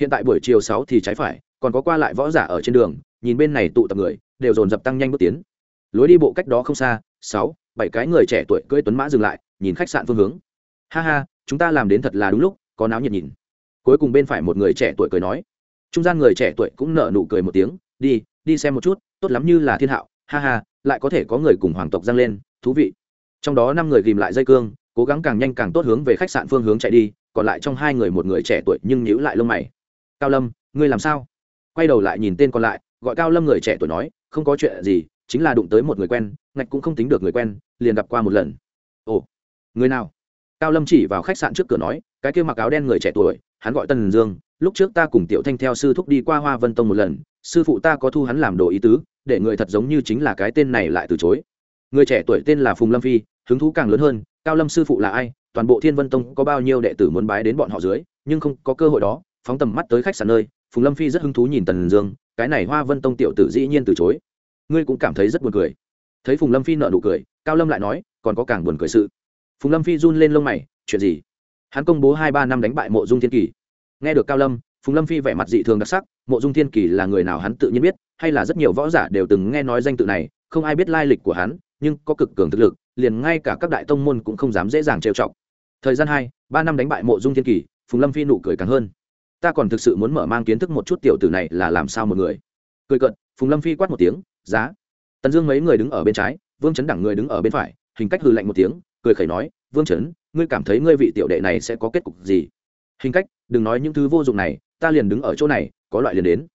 Speaker 1: hiện tại buổi chiều sáu thì trái phải, còn có qua lại võ giả ở trên đường, nhìn bên này tụ tập người, đều dồn dập tăng nhanh bước tiến. Lối đi bộ cách đó không xa, sáu, bảy cái người trẻ tuổi cưỡi tuấn mã dừng lại, nhìn khách sạn phương hướng. Ha ha, chúng ta làm đến thật là đúng lúc, có náo nhiệt nhìn. Cuối cùng bên phải một người trẻ tuổi cười nói. Trung gian người trẻ tuổi cũng nở nụ cười một tiếng, đi đi xem một chút, tốt lắm như là thiên hạo. Ha ha, lại có thể có người cùng hoàng tộc giăng lên, thú vị. Trong đó năm người ghìm lại dây cương, cố gắng càng nhanh càng tốt hướng về khách sạn phương hướng chạy đi, còn lại trong hai người một người trẻ tuổi nhưng nhíu lại lông mày cao lâm, ngươi làm sao? Quay đầu lại nhìn tên còn lại, gọi cao lâm người trẻ tuổi nói, không có chuyện gì, chính là đụng tới một người quen, ngạch cũng không tính được người quen, liền gặp qua một lần. Ồ, người nào? Cao lâm chỉ vào khách sạn trước cửa nói, cái kia mặc áo đen người trẻ tuổi, hắn gọi tần dương, lúc trước ta cùng tiểu thanh theo sư thúc đi qua hoa vân tông một lần, sư phụ ta có thu hắn làm đồ ý tứ, để người thật giống như chính là cái tên này lại từ chối. Người trẻ tuổi tên là phùng lâm phi, hứng thú càng lớn hơn, cao lâm sư phụ là ai, toàn bộ thiên vân tông có bao nhiêu đệ tử muốn bái đến bọn họ dưới, nhưng không có cơ hội đó phóng tầm mắt tới khách sạn nơi, phùng lâm phi rất hứng thú nhìn tần dương, cái này hoa vân tông tiểu tử dĩ nhiên từ chối. Ngươi cũng cảm thấy rất buồn cười. Thấy phùng lâm phi nợ nụ cười, cao lâm lại nói, còn có càng buồn cười sự. Phùng lâm phi run lên lông mày, chuyện gì? Hắn công bố hai ba năm đánh bại mộ dung thiên kỳ. Nghe được cao lâm, phùng lâm phi vẻ mặt dị thường đặc sắc, mộ dung thiên kỳ là người nào hắn tự nhiên biết, hay là rất nhiều võ giả đều từng nghe nói danh tự này, không ai biết lai lịch của hắn, nhưng có cực cường thực lực, liền ngay cả các đại tông môn cũng không dám dễ dàng trêu chọc. Thời gian hai, ba năm đánh bại mộ dung thiên kỳ, phùng lâm phi nụ cười càng hơn ta còn thực sự muốn mở mang kiến thức một chút tiểu tử này là làm sao một người. Cười cận phùng lâm phi quát một tiếng, giá. Tần dương mấy người đứng ở bên trái, vương chấn đẳng người đứng ở bên phải, hình cách hư lạnh một tiếng, cười khẩy nói, vương chấn, ngươi cảm thấy ngươi vị tiểu đệ này sẽ có kết cục gì? Hình cách, đừng nói những thứ vô dụng này, ta liền đứng ở chỗ này, có loại liền đến.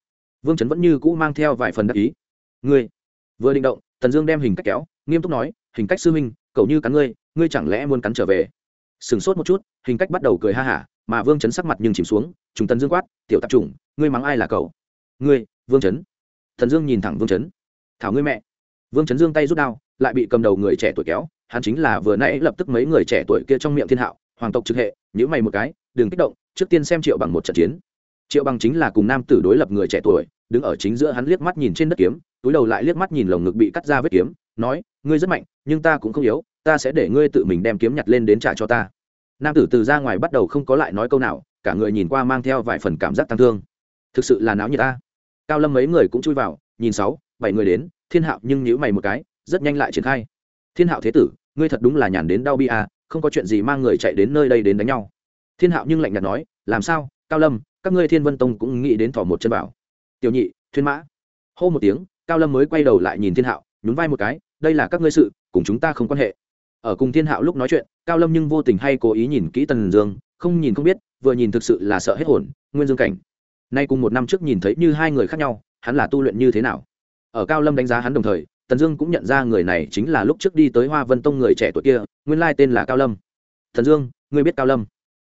Speaker 1: Vương chấn vẫn như cũ mang theo vài phần đắc ý. Ngươi. Vừa định động, tần dương đem hình cách kéo, nghiêm túc nói, hình cách sư minh cậu như cắn ngươi ngươi chẳng lẽ muốn cắn trở về? Sửng sốt một chút, hình cách bắt đầu cười ha hả mà vương chấn sắc mặt nhưng chìm xuống, trùng tần dương quát, tiểu tạp chủng ngươi mắng ai là cậu? Ngươi, vương chấn. Thần dương nhìn thẳng vương chấn. Thảo ngươi mẹ. Vương chấn dương tay rút đao, lại bị cầm đầu người trẻ tuổi kéo, hắn chính là vừa nãy lập tức mấy người trẻ tuổi kia trong miệng thiên hạo, hoàng tộc trực hệ nhữ mày một cái, đừng kích động, trước tiên xem triệu bằng một trận chiến. Triệu bằng chính là cùng nam tử đối lập người trẻ tuổi, đứng ở chính giữa hắn liếc mắt nhìn trên đất kiếm, túi đầu lại liếc mắt nhìn lồng ngực bị cắt ra vết kiếm, nói, ngươi rất mạnh, nhưng ta cũng không yếu, ta sẽ để ngươi tự mình đem kiếm nhặt lên đến trả cho ta nam tử từ ra ngoài bắt đầu không có lại nói câu nào, cả người nhìn qua mang theo vài phần cảm giác tăng thương. Thực sự là náo nhiệt ta. Cao lâm mấy người cũng chui vào, nhìn sáu, bảy người đến, thiên hạo nhưng nhíu mày một cái, rất nhanh lại triển khai. Thiên hạo thế tử, ngươi thật đúng là nhàn đến đau bi à không có chuyện gì mang người chạy đến nơi đây đến đánh nhau. Thiên hạo nhưng lạnh nhạt nói, làm sao, cao lâm, các ngươi thiên vân tông cũng nghĩ đến thỏ một chân vào. Tiểu nhị thuyên mã. Hô một tiếng, cao lâm mới quay đầu lại nhìn thiên hạo, nhún vai một cái, đây là các ngươi sự, cùng chúng ta không quan hệ. Ở cùng thiên hạo lúc nói chuyện cao lâm nhưng vô tình hay cố ý nhìn kỹ tần dương, không nhìn không biết, vừa nhìn thực sự là sợ hết hồn, nguyên dương cảnh. Nay cùng một năm trước nhìn thấy như hai người khác nhau, hắn là tu luyện như thế nào? Ở cao lâm đánh giá hắn đồng thời, tần dương cũng nhận ra người này chính là lúc trước đi tới hoa vân tông người trẻ tuổi kia, nguyên lai tên là cao lâm. Thần dương, ngươi biết cao lâm?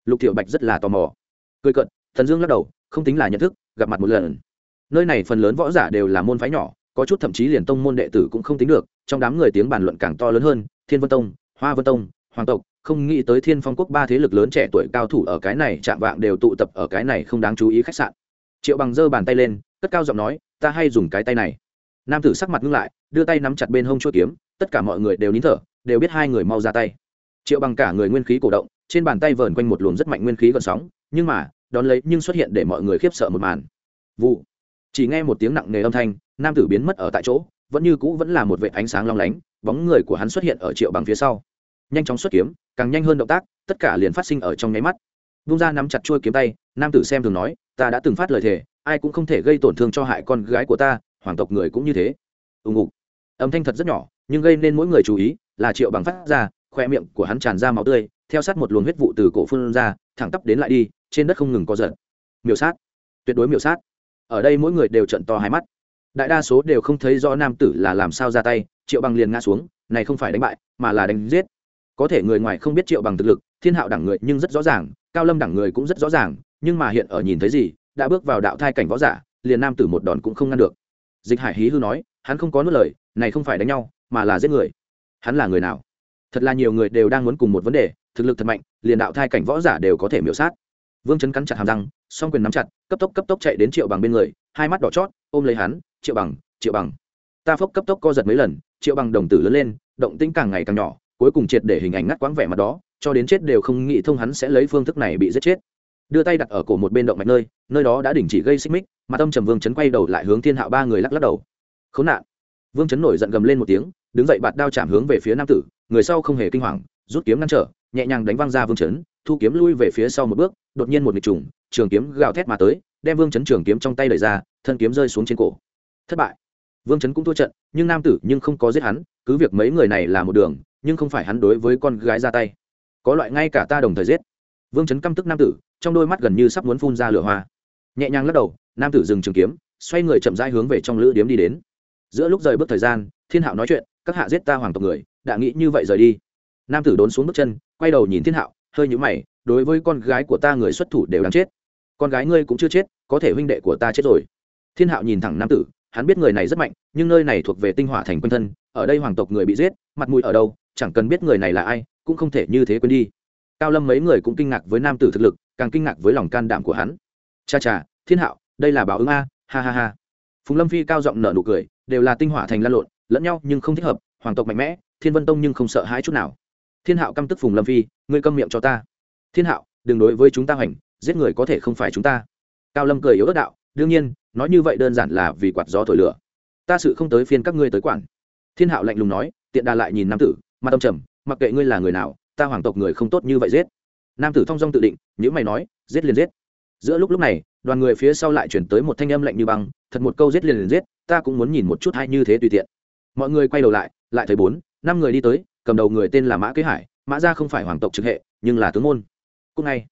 Speaker 1: Lục thiệu bạch rất là tò mò. Cười cận thần dương lắc đầu, không tính là nhận thức, gặp mặt một lần. Nơi này phần lớn võ giả đều là môn phái nhỏ, có chút thậm chí liền tông môn đệ tử cũng không tính được, trong đám người tiếng bàn luận càng to lớn hơn, thiên vân tông, hoa vân tông hoàng tộc, không nghĩ tới thiên phong quốc ba thế lực lớn trẻ tuổi cao thủ ở cái này chạm vạng đều tụ tập ở cái này không đáng chú ý khách sạn. Triệu bằng giơ bàn tay lên, cất cao giọng nói, ta hay dùng cái tay này. Nam tử sắc mặt ngưng lại, đưa tay nắm chặt bên hông chuỗi kiếm, tất cả mọi người đều nín thở, đều biết hai người mau ra tay. Triệu bằng cả người nguyên khí cổ động, trên bàn tay vờn quanh một luồng rất mạnh nguyên khí gợn sóng, nhưng mà, đón lấy nhưng xuất hiện để mọi người khiếp sợ một màn. Vụ. Chỉ nghe một tiếng nặng nề âm thanh, nam tử biến mất ở tại chỗ, vẫn như cũ vẫn là một vệ ánh sáng long lánh, bóng người của hắn xuất hiện ở triệu bằng phía sau nhanh chóng xuất kiếm, càng nhanh hơn động tác, tất cả liền phát sinh ở trong nháy mắt. Vung ra nắm chặt chuôi kiếm tay, nam tử xem thường nói, ta đã từng phát lời thề, ai cũng không thể gây tổn thương cho hại con gái của ta, hoàng tộc người cũng như thế. Ưng ngục. Âm thanh thật rất nhỏ, nhưng gây nên mỗi người chú ý là triệu bằng phát ra khoe miệng của hắn tràn ra máu tươi, theo sát một luồng huyết vụ từ cổ phun ra, thẳng tắp đến lại đi, trên đất không ngừng có giận miểu sát. Tuyệt đối miểu sát. Ở đây mỗi người đều trận to hai mắt. Đại đa số đều không thấy rõ nam tử là làm sao ra tay, triệu bằng liền ngã xuống, này không phải đánh bại, mà là đánh giết có thể người ngoài không biết triệu bằng thực lực, thiên hạo đẳng người nhưng rất rõ ràng, cao lâm đẳng người cũng rất rõ ràng, nhưng mà hiện ở nhìn thấy gì, đã bước vào đạo thai cảnh võ giả, liền nam tử một đòn cũng không ngăn được. Dịch hải hí hư nói, hắn không có nuốt lời, này không phải đánh nhau, mà là giết người. Hắn là người nào? Thật là nhiều người đều đang muốn cùng một vấn đề, thực lực thật mạnh, liền đạo thai cảnh võ giả đều có thể miểu sát. Vương chấn cắn chặt hàm răng, song quyền nắm chặt, cấp tốc cấp tốc chạy đến triệu bằng bên người, hai mắt đỏ chót, ôm lấy hắn, triệu bằng triệu bằng. Ta phốc cấp tốc co giật mấy lần, triệu bằng đồng tử lớn lên, động tĩnh càng ngày càng nhỏ cuối cùng triệt để hình ảnh ngắt quãng vẻ mặt đó, cho đến chết đều không nghĩ thông hắn sẽ lấy phương thức này bị giết chết. Đưa tay đặt ở cổ một bên động mạch nơi nơi đó đã đình chỉ gây xích mích, mà tâm trầm vương chấn quay đầu lại hướng thiên hạo ba người lắc lắc đầu. Khốn nạn! Vương chấn nổi giận gầm lên một tiếng, đứng dậy bạt đao chạm hướng về phía nam tử, người sau không hề kinh hoàng, rút kiếm ngăn trở, nhẹ nhàng đánh văng ra vương chấn, thu kiếm lui về phía sau một bước, đột nhiên một nghịch trùng, trường kiếm gào thét mà tới, đem vương chấn trường kiếm trong tay đẩy ra, thân kiếm rơi xuống trên cổ. Thất bại! Vương chấn cũng thua trận, nhưng nam tử nhưng không có giết hắn, cứ việc mấy người này là một đường, nhưng không phải hắn đối với con gái ra tay. Có loại ngay cả ta đồng thời giết. Vương chấn căm tức nam tử, trong đôi mắt gần như sắp muốn phun ra lửa hoa. Nhẹ nhàng lắc đầu, nam tử dừng trường kiếm, xoay người chậm rãi hướng về trong lữ điếm đi đến. Giữa lúc rời bước thời gian, thiên hạo nói chuyện, các hạ giết ta hoàng tộc người, đã nghĩ như vậy rời đi. Nam tử đốn xuống bước chân, quay đầu nhìn thiên hạo, hơi nhũ mày, đối với con gái của ta người xuất thủ đều đáng chết. Con gái ngươi cũng chưa chết, có thể huynh đệ của ta chết rồi. Thiên hạo nhìn thẳng nam tử hắn biết người này rất mạnh, nhưng nơi này thuộc về tinh hỏa thành quân thân, ở đây hoàng tộc người bị giết, mặt mũi ở đâu, chẳng cần biết người này là ai, cũng không thể như thế quên đi. Cao lâm mấy người cũng kinh ngạc với nam tử thực lực, càng kinh ngạc với lòng can đảm của hắn. Cha cha, thiên hạo, đây là báo ứng a, ha ha ha. Phùng lâm phi cao giọng nở nụ cười, đều là tinh hỏa thành lan lộn, lẫn nhau nhưng không thích hợp, hoàng tộc mạnh mẽ, thiên vân tông nhưng không sợ hãi chút nào. Thiên hạo căm tức phùng lâm phi, ngươi câm miệng cho ta. Thiên hạo, đừng đối với chúng ta hoành, giết người có thể không phải chúng ta. Cao lâm cười yếu ớt đạo, đương nhiên nói như vậy đơn giản là vì quạt gió thổi lửa. Ta sự không tới phiên các ngươi tới quản thiên hạo lạnh lùng nói, tiện đà lại nhìn nam tử, mặt tâm trầm, mặc kệ ngươi là người nào, ta hoàng tộc người không tốt như vậy giết. Nam tử thong dong tự định những mày nói, giết liền giết. Giữa lúc lúc này, đoàn người phía sau lại chuyển tới một thanh âm lạnh như băng, thật một câu giết liền liền giết, ta cũng muốn nhìn một chút hay như thế tùy tiện. Mọi người quay đầu lại lại thấy bốn, năm người đi tới, cầm đầu người tên là mã kế hải, mã ra không phải hoàng tộc trực hệ, nhưng là tướng môn. Cúc ngay,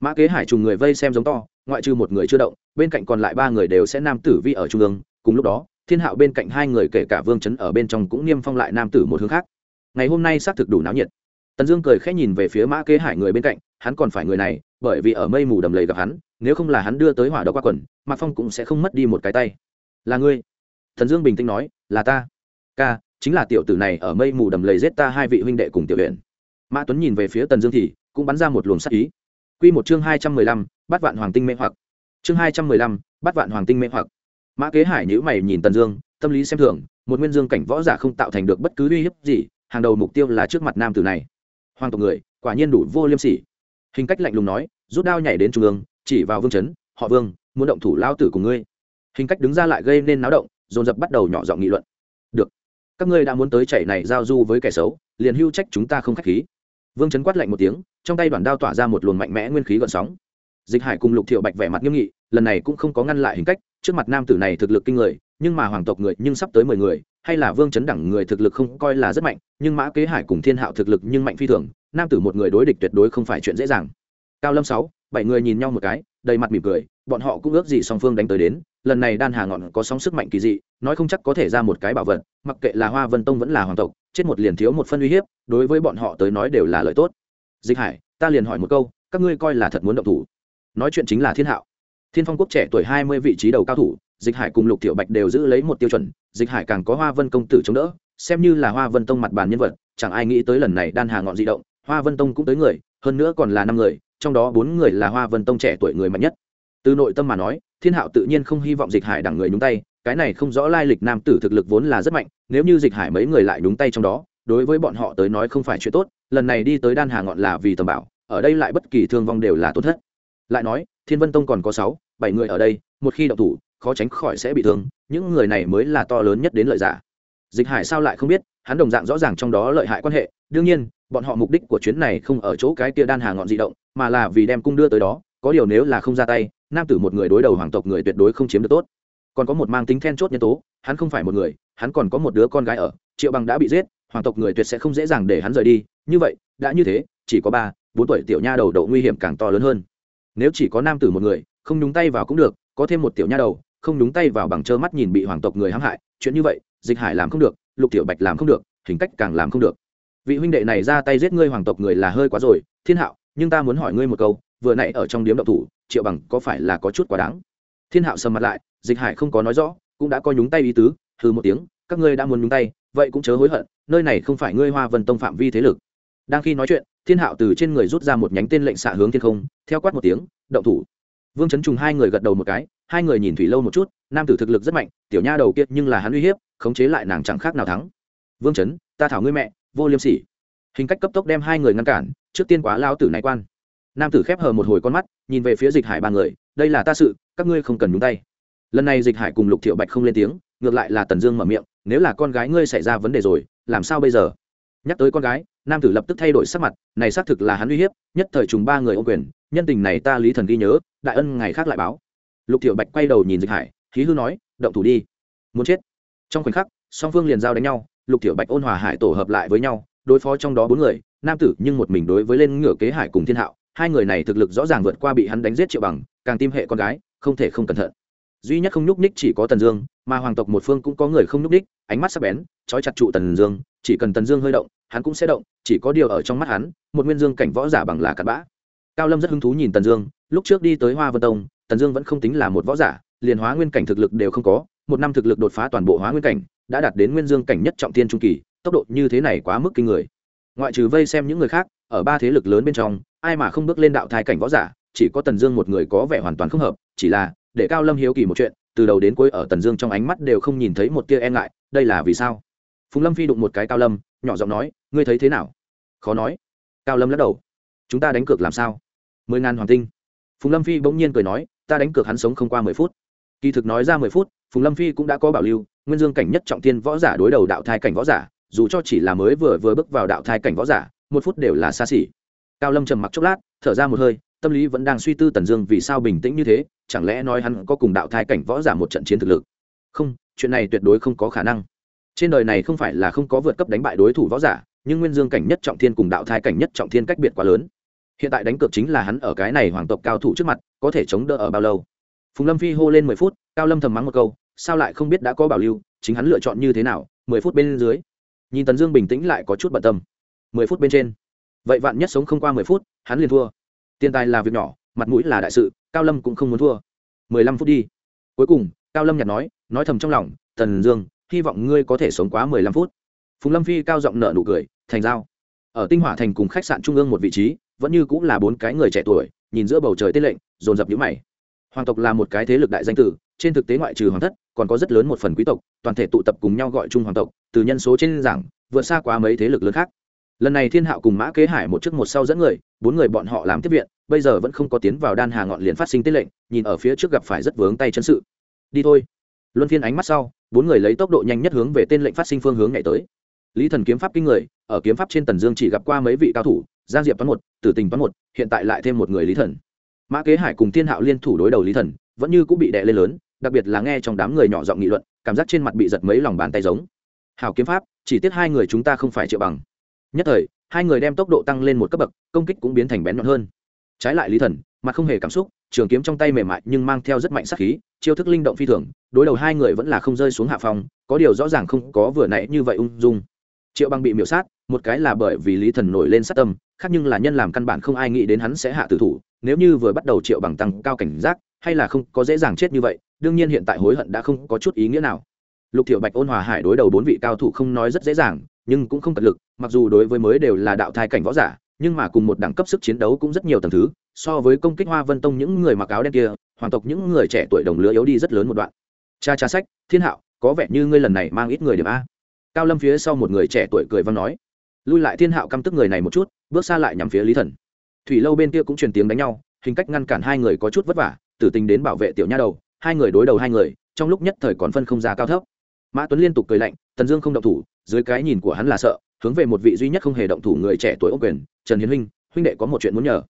Speaker 1: mã kế hải trùng người vây xem giống to ngoại trừ một người chưa động, bên cạnh còn lại ba người đều sẽ nam tử vi ở trung ương. Cùng lúc đó, thiên hạo bên cạnh hai người kể cả vương chấn ở bên trong cũng niêm phong lại nam tử một hướng khác. Ngày hôm nay xác thực đủ náo nhiệt. Tần dương cười khẽ nhìn về phía mã kế hải người bên cạnh, hắn còn phải người này, bởi vì ở mây mù đầm lầy gặp hắn, nếu không là hắn đưa tới hỏa độc qua quần, mạc phong cũng sẽ không mất đi một cái tay. Là ngươi? Thần dương bình tĩnh nói, là ta. Ca, chính là tiểu tử này ở mây mù đầm lầy giết ta hai vị huynh đệ cùng tiểu huyện mã tuấn nhìn về phía tần dương thì cũng bắn ra một luồng sắc ý. Q một chương hai trăm mười lăm bắt vạn hoàng tinh mê hoặc. Chương hai trăm mười lăm, bắt vạn hoàng tinh mê hoặc. Mã kế hải nhữ mày nhìn tần dương, tâm lý xem thường, một nguyên dương cảnh võ giả không tạo thành được bất cứ uy hiếp gì, hàng đầu mục tiêu là trước mặt nam tử này. Hoàng tộc người, quả nhiên đủ vô liêm sỉ. Hình cách lạnh lùng nói, rút đao nhảy đến trung ương, chỉ vào vương chấn, họ vương, muốn động thủ lao tử của ngươi. Hình cách đứng ra lại gây nên náo động, dồn dập bắt đầu nhỏ giọng nghị luận. Được, các ngươi đã muốn tới chảy này giao du với kẻ xấu, liền hưu trách chúng ta không khách khí. Vương chấn quát lạnh một tiếng, trong tay đoàn đao tỏa ra một luồng mạnh mẽ nguyên khí gợn sóng dịch hải cùng lục thiệu bạch vẻ mặt nghiêm nghị, lần này cũng không có ngăn lại hình cách, trước mặt nam tử này thực lực kinh người, nhưng mà hoàng tộc người, nhưng sắp tới mười người, hay là vương chấn đẳng người thực lực không coi là rất mạnh, nhưng mã kế hải cùng thiên hạo thực lực nhưng mạnh phi thường, nam tử một người đối địch tuyệt đối không phải chuyện dễ dàng. Cao lâm sáu, bảy người nhìn nhau một cái, đầy mặt mỉm cười, bọn họ cũng ước gì song phương đánh tới đến, lần này đan hà ngọn có sóng sức mạnh kỳ dị, nói không chắc có thể ra một cái bảo vật, mặc kệ là hoa vân tông vẫn là hoàng tộc, chết một liền thiếu một phân uy hiếp, đối với bọn họ tới nói đều là lợi tốt. Dịch hải, ta liền hỏi một câu, các ngươi coi là thật muốn động thủ? Nói chuyện chính là thiên hạo. Thiên phong quốc trẻ tuổi hai mươi vị trí đầu cao thủ, dịch hải cùng lục Tiểu bạch đều giữ lấy một tiêu chuẩn, dịch hải càng có hoa vân công tử chống đỡ, xem như là hoa vân tông mặt bàn nhân vật, chẳng ai nghĩ tới lần này đan hà ngọn di động, hoa vân tông cũng tới người, hơn nữa còn là năm người, trong đó bốn người là hoa vân tông trẻ tuổi người mạnh nhất. Từ nội tâm mà nói, thiên hạo tự nhiên không hy vọng dịch hải đẳng người nhúng tay, cái này không rõ lai lịch nam tử thực lực vốn là rất mạnh, nếu như dịch hải mấy người lại nhúng tay trong đó, đối với bọn họ tới nói không phải chuyện tốt, lần này đi tới đan hà ngọn là vì tầm bảo, ở đây lại bất kỳ thương vong đều là tốt thất lại nói, thiên vân tông còn có sáu, bảy người ở đây, một khi động thủ, khó tránh khỏi sẽ bị thương, những người này mới là to lớn nhất đến lợi giả. Dịch hải sao lại không biết, hắn đồng dạng rõ ràng trong đó lợi hại quan hệ, đương nhiên, bọn họ mục đích của chuyến này không ở chỗ cái kia đan hà ngọn di động, mà là vì đem cung đưa tới đó, có điều nếu là không ra tay, nam tử một người đối đầu hoàng tộc người tuyệt đối không chiếm được tốt. Còn có một mang tính then chốt nhân tố, hắn không phải một người, hắn còn có một đứa con gái ở, triệu bằng đã bị giết, hoàng tộc người tuyệt sẽ không dễ dàng để hắn rời đi, như vậy, đã như thế, chỉ có ba, bốn tuổi tiểu nha đầu độ nguy hiểm càng to lớn hơn nếu chỉ có nam tử một người, không nhúng tay vào cũng được, có thêm một tiểu nha đầu, không nhúng tay vào bằng trơ mắt nhìn bị hoàng tộc người hãm hại, chuyện như vậy, dịch hải làm không được, lục tiểu bạch làm không được, hình cách càng làm không được. Vị huynh đệ này ra tay giết ngươi hoàng tộc người là hơi quá rồi, thiên hạo, nhưng ta muốn hỏi ngươi một câu, vừa nãy ở trong điếm độc thủ, triệu bằng có phải là có chút quá đáng? Thiên hạo sầm mặt lại, dịch hải không có nói rõ, cũng đã có nhúng tay ý tứ, hừ một tiếng, các ngươi đã muốn nhúng tay, vậy cũng chớ hối hận, nơi này không phải ngươi hoa vân tông phạm vi thế lực đang khi nói chuyện, thiên hạo từ trên người rút ra một nhánh tên lệnh xạ hướng thiên không, theo quát một tiếng, động thủ. Vương chấn trùng hai người gật đầu một cái, hai người nhìn thủy lâu một chút, nam tử thực lực rất mạnh, tiểu nha đầu kiệt nhưng là hắn uy hiếp, khống chế lại nàng chẳng khác nào thắng. Vương chấn, ta thảo ngươi mẹ, vô liêm sỉ. Hình cách cấp tốc đem hai người ngăn cản, trước tiên quá lao tử này quan. Nam tử khép hờ một hồi con mắt, nhìn về phía dịch hải ba người, đây là ta sự, các ngươi không cần nhúng tay. Lần này dịch hải cùng lục thiệu bạch không lên tiếng, ngược lại là tần dương mở miệng, nếu là con gái ngươi xảy ra vấn đề rồi, làm sao bây giờ? Nhắc tới con gái, nam tử lập tức thay đổi sắc mặt, này xác thực là hắn uy hiếp, nhất thời chúng ba người ô quyền, nhân tình này ta lý thần ghi nhớ, đại ân ngày khác lại báo. Lục tiểu bạch quay đầu nhìn dịch hải khí hư nói, động thủ đi. Muốn chết. Trong khoảnh khắc, song phương liền giao đánh nhau, lục tiểu bạch ôn hòa hải tổ hợp lại với nhau, đối phó trong đó bốn người, nam tử nhưng một mình đối với lên ngửa kế hải cùng thiên hạo, hai người này thực lực rõ ràng vượt qua bị hắn đánh giết triệu bằng, càng tim hệ con gái, không thể không cẩn thận. Duy nhất không nhúc ních chỉ có tần dương, mà hoàng tộc một phương cũng có người không nhúc ních ánh mắt sắc bén, trói chặt trụ tần dương chỉ cần tần dương hơi động, hắn cũng sẽ động, chỉ có điều ở trong mắt hắn, một nguyên dương cảnh võ giả bằng là cặn bã. Cao lâm rất hứng thú nhìn tần dương, lúc trước đi tới hoa vân tông, tần dương vẫn không tính là một võ giả, liền hóa nguyên cảnh thực lực đều không có, một năm thực lực đột phá toàn bộ hóa nguyên cảnh, đã đạt đến nguyên dương cảnh nhất trọng tiên trung kỳ, tốc độ như thế này quá mức kinh người. Ngoại trừ vây xem những người khác, ở ba thế lực lớn bên trong, ai mà không bước lên đạo thai cảnh võ giả, chỉ có tần dương một người có vẻ hoàn toàn không hợp, chỉ là, để cao lâm hiếu kỳ một chuyện, từ đầu đến cuối ở tần dương trong ánh mắt đều không nhìn thấy một tia e ngại, đây là vì sao? Phùng lâm phi đụng một cái cao lâm, nhỏ giọng nói, ngươi thấy thế nào? Khó nói. Cao lâm lắc đầu. Chúng ta đánh cược làm sao? Mười ngàn hoàng tinh. Phùng lâm phi bỗng nhiên cười nói, ta đánh cược hắn sống không qua mười phút. Kỳ thực nói ra mười phút, phùng lâm phi cũng đã có bảo lưu, nguyên dương cảnh nhất trọng tiên võ giả đối đầu đạo thai cảnh võ giả, dù cho chỉ là mới vừa vừa bước vào đạo thai cảnh võ giả, một phút đều là xa xỉ. Cao lâm trầm mặc chốc lát, thở ra một hơi, tâm lý vẫn đang suy tư tần dương vì sao bình tĩnh như thế, chẳng lẽ nói hắn có cùng đạo thai cảnh võ giả một trận chiến thực lực? Không, chuyện này tuyệt đối không có khả năng trên đời này không phải là không có vượt cấp đánh bại đối thủ võ giả, nhưng nguyên dương cảnh nhất trọng thiên cùng đạo thai cảnh nhất trọng thiên cách biệt quá lớn. Hiện tại đánh cược chính là hắn ở cái này hoàng tộc cao thủ trước mặt, có thể chống đỡ ở bao lâu? Phùng lâm phi hô lên mười phút, cao lâm thầm mắng một câu, sao lại không biết đã có bảo lưu, chính hắn lựa chọn như thế nào, mười phút bên dưới. Nhìn tần dương bình tĩnh lại có chút bận tâm. Mười phút bên trên. Vậy vạn nhất sống không qua mười phút, hắn liền thua. Tiền tài là việc nhỏ, mặt mũi là đại sự, cao lâm cũng không muốn thua. Mười lăm phút đi. Cuối cùng, cao lâm nhặt nói nói thầm trong lòng, tần dương hy vọng ngươi có thể sống quá mười lăm phút. Phùng lâm phi cao giọng nợ nụ cười, thành giao. Ở tinh hỏa thành cùng khách sạn trung ương một vị trí, vẫn như cũng là bốn cái người trẻ tuổi, nhìn giữa bầu trời tên lệnh, dồn dập nhũ mày. Hoàng tộc là một cái thế lực đại danh tử, trên thực tế ngoại trừ hoàng thất, còn có rất lớn một phần quý tộc, toàn thể tụ tập cùng nhau gọi chung hoàng tộc, từ nhân số trên giảng, vượt xa quá mấy thế lực lớn khác. Lần này thiên hạo cùng mã kế hải một trước một sau dẫn người, bốn người bọn họ làm tiếp viện, bây giờ vẫn không có tiến vào đan hà ngọn liền phát sinh tiết lệnh, nhìn ở phía trước gặp phải rất vướng tay chân sự. Đi thôi. Luân phiên ánh mắt sau bốn người lấy tốc độ nhanh nhất hướng về tên lệnh phát sinh phương hướng nhảy tới. Lý thần kiếm pháp kinh người, ở kiếm pháp trên tần dương chỉ gặp qua mấy vị cao thủ, giang diệp toán một, tử tình toán một, hiện tại lại thêm một người lý thần. Mã kế hải cùng thiên hạo liên thủ đối đầu lý thần, vẫn như cũng bị đè lên lớn, đặc biệt là nghe trong đám người nhỏ giọng nghị luận, cảm giác trên mặt bị giật mấy lòng bàn tay giống. Hảo kiếm pháp, chỉ tiếc hai người chúng ta không phải triệu bằng. Nhất thời, hai người đem tốc độ tăng lên một cấp bậc, công kích cũng biến thành bén nhọn hơn. Trái lại lý thần mà không hề cảm xúc, trường kiếm trong tay mềm mại nhưng mang theo rất mạnh sắc khí, chiêu thức linh động phi thường, đối đầu hai người vẫn là không rơi xuống hạ phòng có điều rõ ràng không có vừa nãy như vậy ung dung. Triệu bằng bị miểu sát, một cái là bởi vì lý thần nổi lên sát tâm, khác nhưng là nhân làm căn bản không ai nghĩ đến hắn sẽ hạ tử thủ, nếu như vừa bắt đầu triệu bằng tăng cao cảnh giác, hay là không có dễ dàng chết như vậy, đương nhiên hiện tại hối hận đã không có chút ý nghĩa nào. Lục thiệu bạch ôn hòa hải đối đầu bốn vị cao thủ không nói rất dễ dàng, nhưng cũng không cật lực, mặc dù đối với mới đều là đạo thai cảnh võ giả nhưng mà cùng một đẳng cấp sức chiến đấu cũng rất nhiều tầng thứ, so với công kích hoa vân tông những người mặc áo đen kia, hoàng tộc những người trẻ tuổi đồng lứa yếu đi rất lớn một đoạn. Cha cha sách, thiên hạo, có vẻ như ngươi lần này mang ít người điểm a. Cao lâm phía sau một người trẻ tuổi cười văn nói. Lui lại thiên hạo căm tức người này một chút, bước xa lại nhằm phía lý thần. Thủy lâu bên kia cũng truyền tiếng đánh nhau, hình cách ngăn cản hai người có chút vất vả, tử tình đến bảo vệ tiểu nha đầu, hai người đối đầu hai người, trong lúc nhất thời còn phân không ra cao thấp. Mã tuấn liên tục cười lạnh, tần dương không động thủ, dưới cái nhìn của hắn là sợ hướng về một vị duy nhất không hề động thủ người trẻ tuổi ô quyền, trần Hiến huynh huynh đệ có một chuyện muốn nhờ.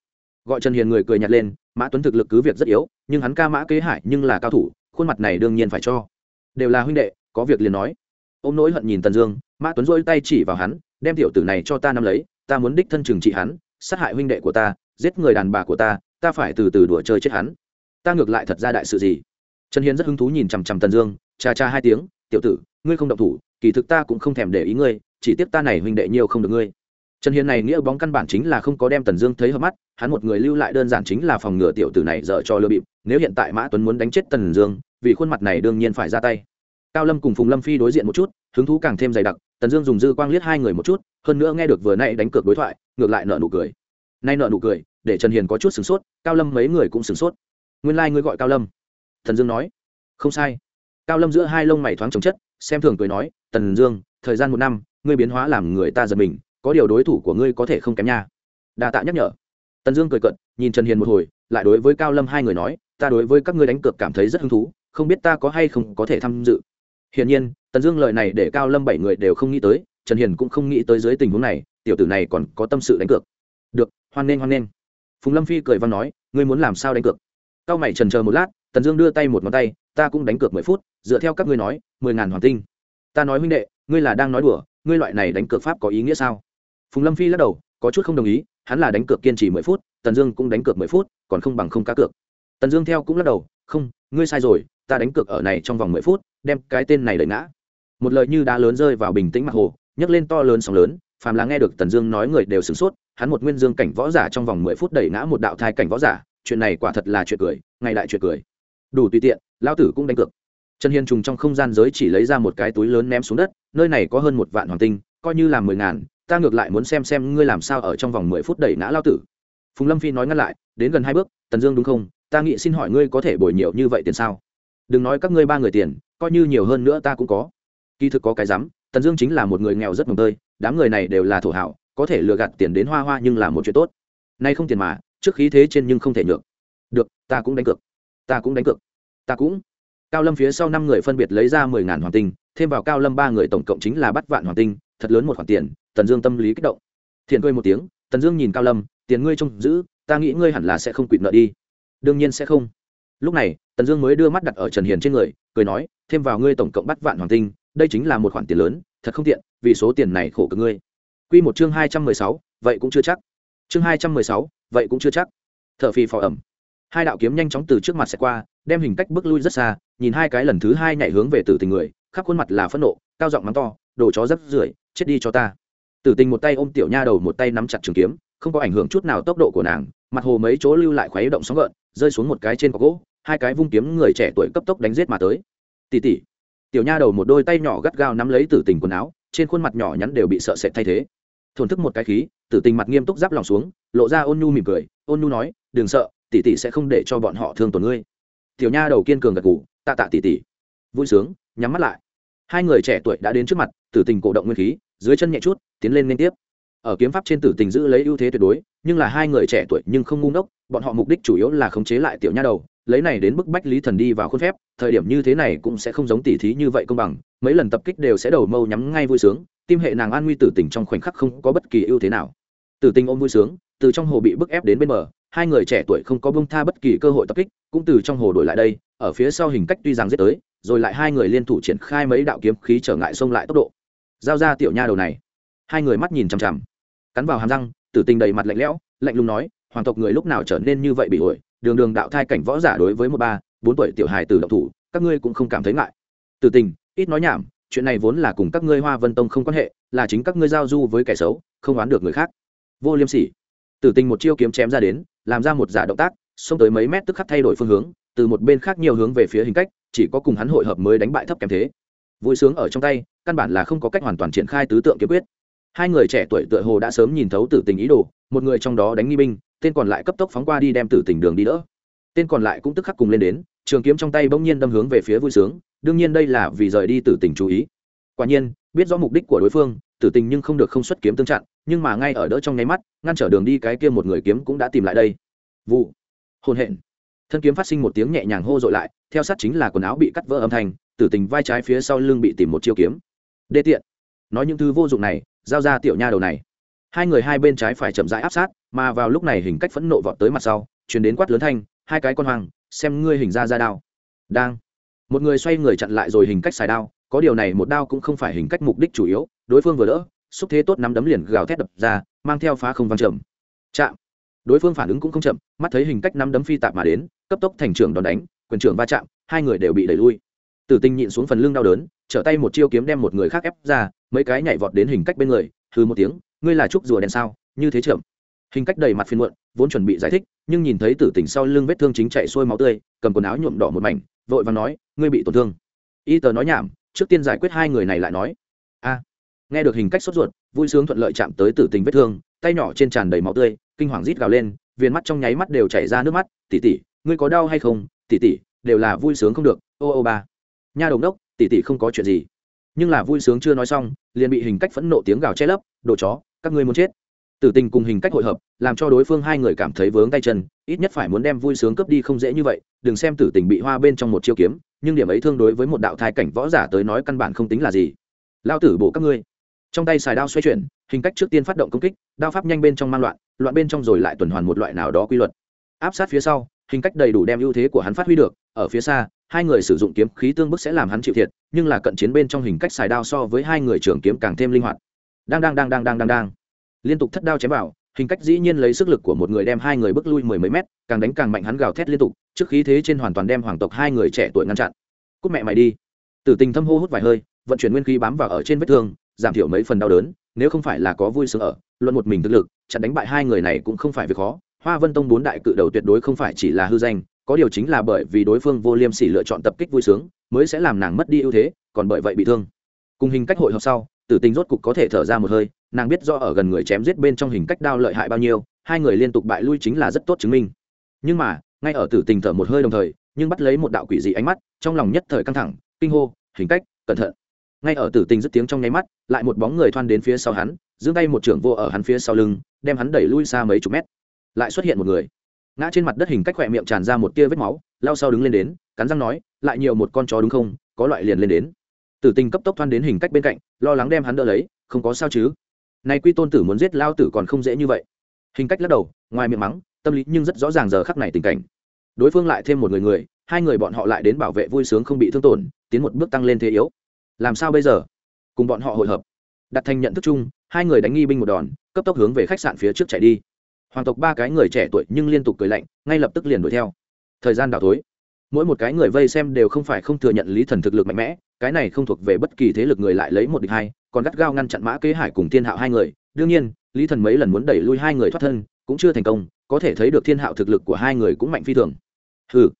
Speaker 1: Gọi trần hiền người cười nhặt lên, mã tuấn thực lực cứ việc rất yếu, nhưng hắn ca mã kế hải nhưng là cao thủ, khuôn mặt này đương nhiên phải cho. Đều là huynh đệ, có việc liền nói. Ô m nỗi hận nhìn tần dương, mã tuấn dôi tay chỉ vào hắn, đem tiểu tử này cho ta nắm lấy, ta muốn đích thân trừng trị hắn, sát hại huynh đệ của ta, giết người đàn bà của ta ta phải từ từ đùa chơi chết hắn. Ta ngược lại thật ra đại sự gì? Trần hiền rất hứng thú nhìn chằm chằm tần dương, cha cha hai tiếng, tiểu tử, ngươi không động thủ, kỳ thực ta cũng không thèm để ý ngươi chỉ tiếp ta này huynh đệ nhiều không được ngươi. Trần hiền này nghĩa bóng căn bản chính là không có đem tần dương thấy hợp mắt, hắn một người lưu lại đơn giản chính là phòng ngừa tiểu tử này dở cho lừa bịp, nếu hiện tại mã tuấn muốn đánh chết tần dương, vì khuôn mặt này đương nhiên phải ra tay. Cao lâm cùng phùng lâm phi đối diện một chút, hứng thú càng thêm dày đặc, tần dương dùng dư quang liếc hai người một chút, hơn nữa nghe được vừa nay đánh cược đối thoại, ngược lại nợ nụ cười. Nay nợ nụ cười, để trần hiền có chút sửng sốt, cao lâm mấy người cũng sửng sốt. Nguyên lai、like、ngươi gọi cao lâm. Tần dương nói. Không sai. Cao lâm giữa hai lông mày thoáng trồng chất, xem thường cười nói, tần dương, thời gian một năm ngươi biến hóa làm người ta giật mình, có điều đối thủ của ngươi có thể không kém nha. Đa tạ nhắc nhở. Tần dương cười cận nhìn trần hiền một hồi, lại đối với cao lâm hai người nói, ta đối với các ngươi đánh cược cảm thấy rất hứng thú, không biết ta có hay không có thể tham dự. Hiển nhiên, tần dương lời này để cao lâm bảy người đều không nghĩ tới, trần hiền cũng không nghĩ tới dưới tình huống này, tiểu tử này còn có tâm sự đánh cược. Được, hoan nghênh hoan nghênh. Phùng lâm phi cười văn nói, ngươi muốn làm sao đánh cược? Cao mày trần chờ một lát, tần dương đưa tay một ngón tay, ta cũng đánh cược mười phút, dựa theo các ngươi nói, mười ngàn hoàng tinh. Ta nói huynh đệ, ngươi là đang nói đùa ngươi loại này đánh cược pháp có ý nghĩa sao? Phùng lâm phi lắc đầu, có chút không đồng ý, hắn là đánh cược kiên trì mười phút, tần dương cũng đánh cược mười phút, còn không bằng không cá cược. Tần dương theo cũng lắc đầu, không, ngươi sai rồi, ta đánh cược ở này trong vòng mười phút, đem cái tên này đẩy ngã. Một lời như đá lớn rơi vào bình tĩnh mặt hồ, nhấc lên to lớn sóng lớn, phàm là nghe được tần dương nói người đều sửng sốt, hắn một nguyên dương cảnh võ giả trong vòng mười phút đẩy ngã một đạo thai cảnh võ giả, chuyện này quả thật là chuyện cười, ngày đại chuyện cười. Đủ tùy tiện lao tử cũng đánh cược trần hiền trùng trong không gian giới chỉ lấy ra một cái túi lớn ném xuống đất, nơi này có hơn một vạn hoàng tinh, coi như là mười ngàn, ta ngược lại muốn xem xem ngươi làm sao ở trong vòng mười phút đẩy ngã lao tử. Phùng lâm phi nói ngăn lại, đến gần hai bước, tần dương đúng không? Ta nghĩ xin hỏi ngươi có thể bồi nhiều như vậy tiền sao? Đừng nói các ngươi ba người tiền, coi như nhiều hơn nữa ta cũng có. Kỳ thực có cái rắm, tần dương chính là một người nghèo rất mồm tơi, đám người này đều là thổ hảo, có thể lừa gạt tiền đến hoa hoa nhưng là một chuyện tốt. Nay không tiền mà, trước khí thế trên nhưng không thể nhược được, ta cũng đánh cược. Ta cũng đánh cược. Ta cũng cao lâm phía sau năm người phân biệt lấy ra mười ngàn hoàng tinh, thêm vào cao lâm ba người tổng cộng chính là bắt vạn hoàng tinh, thật lớn một khoản tiền, tần dương tâm lý kích động. Thiện cười một tiếng, tần dương nhìn cao lâm, tiền ngươi trông giữ, ta nghĩ ngươi hẳn là sẽ không quỵt nợ đi. Đương nhiên sẽ không. Lúc này, tần dương mới đưa mắt đặt ở trần hiền trên người, cười nói, thêm vào ngươi tổng cộng bắt vạn hoàng tinh, đây chính là một khoản tiền lớn, thật không tiện, vì số tiền này khổ cực ngươi. Quy một chương hai trăm mười sáu, vậy cũng chưa chắc. Chương hai trăm mười sáu, vậy cũng chưa chắc. T h ở phì phò ẩm. Hai đạo kiếm nhanh chóng từ trước mặt sẽ qua đem hình cách bước lui rất xa, nhìn hai cái lần thứ hai nhảy hướng về tử tình người, khắp khuôn mặt là phẫn nộ, cao giọng mắng to, đồ chó rất rưởi, chết đi cho ta. Tử tình một tay ôm tiểu nha đầu một tay nắm chặt trường kiếm, không có ảnh hưởng chút nào tốc độ của nàng, mặt hồ mấy chỗ lưu lại khuấy động sóng gợn, rơi xuống một cái trên có gỗ, hai cái vung kiếm người trẻ tuổi cấp tốc đánh giết mà tới. Tỉ tỉ. Tiểu nha đầu một đôi tay nhỏ gắt gao nắm lấy tử tình quần áo, trên khuôn mặt nhỏ nhắn đều bị sợ sệt thay thế. Thổn thức một cái khí, tử tình mặt nghiêm túc giáp lòng xuống, lộ ra ôn nhu mỉm cười, ôn nhu nói, đừng sợ tỷ tỷ sẽ không để cho bọn họ thương tổn ngươi tiểu nha đầu kiên cường gật gù, tạ tạ tỷ tỷ vui sướng, nhắm mắt lại. Hai người trẻ tuổi đã đến trước mặt, tử tình cổ động nguyên khí, dưới chân nhẹ chút, tiến lên liên tiếp. Ở kiếm pháp trên tử tình giữ lấy ưu thế tuyệt đối, nhưng là hai người trẻ tuổi nhưng không ngu ngốc, bọn họ mục đích chủ yếu là khống chế lại tiểu nha đầu, lấy này đến bức bách lý thần đi vào khuôn phép, thời điểm như thế này cũng sẽ không giống tỉ thí như vậy công bằng, mấy lần tập kích đều sẽ đầu mâu nhắm ngay vui sướng, tim hệ nàng an nguy tử tình trong khoảnh khắc không có bất kỳ ưu thế nào. Tử tình ôm vui sướng, từ trong hồ bị bức ép đến bên bờ hai người trẻ tuổi không có bông tha bất kỳ cơ hội tập kích, cũng từ trong hồ đổi lại đây, ở phía sau hình cách tuy rằng giết tới, rồi lại hai người liên thủ triển khai mấy đạo kiếm khí trở ngại xông lại tốc độ. Giao ra tiểu nha đầu này. Hai người mắt nhìn chằm chằm. Cắn vào hàm răng, tử tình đầy mặt lạnh lẽo, lạnh lùng nói, hoàng tộc người lúc nào trở nên như vậy bị ổi đường đường đạo thai cảnh võ giả đối với một ba, bốn tuổi tiểu hài từ động thủ, các ngươi cũng không cảm thấy ngại. Tử tình, ít nói nhảm, chuyện này vốn là cùng các ngươi hoa vân tông không quan hệ, là chính các ngươi giao du với kẻ xấu, không oán được người khác. Vô liêm sỉ. Tử tình một chiêu kiếm chém ra đến làm ra một giả động tác, xông tới mấy mét tức khắc thay đổi phương hướng, từ một bên khác nhiều hướng về phía hình cách, chỉ có cùng hắn hội hợp mới đánh bại thấp kém thế. Vui sướng ở trong tay, căn bản là không có cách hoàn toàn triển khai tứ tượng kiếm quyết. Hai người trẻ tuổi tựa hồ đã sớm nhìn thấu tử tình ý đồ, một người trong đó đánh nghi binh, tên còn lại cấp tốc phóng qua đi đem tử tình đường đi đỡ. Tên còn lại cũng tức khắc cùng lên đến, trường kiếm trong tay bỗng nhiên đâm hướng về phía vui sướng, đương nhiên đây là vì rời đi tử tình chú ý. Quả nhiên, biết rõ mục đích của đối phương, tử tình nhưng không được không xuất kiếm tương chặn nhưng mà ngay ở đỡ trong nháy mắt, ngăn trở đường đi cái kia một người kiếm cũng đã tìm lại đây. Vụ. Hôn hẹn thân kiếm phát sinh một tiếng nhẹ nhàng hô dội lại, theo sát chính là quần áo bị cắt vỡ âm thanh, tử tình vai trái phía sau lưng bị tìm một chiêu kiếm. Đê tiện. Nói những thứ vô dụng này, giao ra tiểu nha đầu này. Hai người hai bên trái phải chậm rãi áp sát, mà vào lúc này hình cách phẫn nộ vọt tới mặt sau chuyển đến quát lớn thanh, hai cái con hoàng xem ngươi hình ra ra đao. Đang. Một người xoay người chặn lại rồi hình cách xài đao, có điều này một đao cũng không phải hình cách mục đích chủ yếu, đối phương vừa đỡ xúc thế tốt nắm đấm liền gào thét đập ra, mang theo phá không văng trầm chạm. Đối phương phản ứng cũng không chậm, mắt thấy hình cách nắm đấm phi tạp mà đến, cấp tốc thành trưởng đòn đánh, quyền trưởng va chạm, hai người đều bị đẩy lui. Tử tinh nhịn xuống phần lưng đau đớn, trở tay một chiêu kiếm đem một người khác ép ra, mấy cái nhảy vọt đến hình cách bên người, hừ một tiếng, ngươi là trúc rùa đèn sao? Như thế chậm. Hình cách đầy mặt phiền muộn, vốn chuẩn bị giải thích, nhưng nhìn thấy tử tình sau lưng vết thương chính chạy xuôi máu tươi, cầm quần áo nhuộm đỏ một mảnh, vội và nói, ngươi bị tổn thương. Y tờ nói nhảm, trước tiên giải quyết hai người này lại nói nghe được hình cách sốt ruột, vui sướng thuận lợi chạm tới tử tình vết thương, tay nhỏ trên tràn đầy máu tươi, kinh hoàng rít gào lên viên mắt trong nháy mắt đều chảy ra nước mắt tỉ tỉ ngươi có đau hay không? Tỉ tỉ đều là vui sướng không được. Ô ô ba. Nha đồng đốc tỉ tỉ không có chuyện gì. Nhưng là vui sướng chưa nói xong, liền bị hình cách phẫn nộ tiếng gào che lấp, đồ chó, các ngươi muốn chết. Tử tình cùng hình cách hội hợp, làm cho đối phương hai người cảm thấy vướng tay chân, ít nhất phải muốn đem vui sướng cướp đi không dễ như vậy, đừng xem tử tình bị hoa bên trong một chiêu kiếm, nhưng điểm ấy thương đối với một đạo thai cảnh võ giả tới nói căn bản không tính là gì. Lao tử bộ các ngươi trong tay xài đao xoay chuyển, hình cách trước tiên phát động công kích, đao pháp nhanh bên trong mang loạn loạn bên trong rồi lại tuần hoàn một loại nào đó quy luật. Áp sát phía sau, hình cách đầy đủ đem ưu thế của hắn phát huy được, ở phía xa, hai người sử dụng kiếm khí tương bức sẽ làm hắn chịu thiệt, nhưng là cận chiến bên trong hình cách xài đao so với hai người trưởng kiếm càng thêm linh hoạt. Đang đang đang đang đang đang đang. Liên tục thất đao chém vào, hình cách dĩ nhiên lấy sức lực của một người đem hai người bước lui mười mấy mét, càng đánh càng mạnh hắn gào thét liên tục, trước khí thế trên hoàn toàn đem hoàng tộc hai người trẻ tuổi ngăn chặn. Cúc mẹ mày đi. Tử tình thâm hô hút vài hơi, vận chuyển nguyên khí bám vào ở trên vết thương giảm thiểu mấy phần đau đớn, nếu không phải là có vui sướng ở, luận một mình thực lực, chặn đánh bại hai người này cũng không phải việc khó. Hoa vân tông bốn đại cự đầu tuyệt đối không phải chỉ là hư danh, có điều chính là bởi vì đối phương vô liêm sỉ lựa chọn tập kích vui sướng, mới sẽ làm nàng mất đi ưu thế, còn bởi vậy bị thương. Cùng hình cách hội họp sau, tử tình rốt cục có thể thở ra một hơi, nàng biết do ở gần người chém giết bên trong hình cách đao lợi hại bao nhiêu, hai người liên tục bại lui chính là rất tốt chứng minh. Nhưng mà, ngay ở tử tình thở một hơi đồng thời, nhưng bắt lấy một đạo quỷ dị ánh mắt, trong lòng nhất thời căng thẳng, kinh hô, hình cách, cẩn thận ngay ở tử tình dứt tiếng trong nháy mắt, lại một bóng người thoan đến phía sau hắn, giương tay một trưởng vô ở hắn phía sau lưng, đem hắn đẩy lui xa mấy chục mét. Lại xuất hiện một người. Ngã trên mặt đất hình cách khỏe miệng tràn ra một tia vết máu, lao sau đứng lên đến, cắn răng nói, lại nhiều một con chó đúng không? Có loại liền lên đến. Tử tình cấp tốc thoan đến hình cách bên cạnh, lo lắng đem hắn đỡ lấy, không có sao chứ? Này quy tôn tử muốn giết lao tử còn không dễ như vậy. Hình cách lắc đầu, ngoài miệng mắng, tâm lý nhưng rất rõ ràng giờ khắc này tình cảnh. Đối phương lại thêm một người người, hai người bọn họ lại đến bảo vệ vui sướng không bị thương tổn, tiến một bước tăng lên thế yếu làm sao bây giờ? Cùng bọn họ hội hợp. Đặt thành nhận thức chung, hai người đánh nghi binh một đòn, cấp tốc hướng về khách sạn phía trước chạy đi. Hoàng tộc ba cái người trẻ tuổi nhưng liên tục cười lạnh, ngay lập tức liền đuổi theo. Thời gian đảo tối mỗi một cái người vây xem đều không phải không thừa nhận lý thần thực lực mạnh mẽ, cái này không thuộc về bất kỳ thế lực người lại lấy một địch hai, còn gắt gao ngăn chặn mã kế hải cùng thiên hạo hai người. Đương nhiên, lý thần mấy lần muốn đẩy lui hai người thoát thân, cũng chưa thành công, có thể thấy được thiên hạo thực lực của hai người cũng mạnh phi thường. Ừ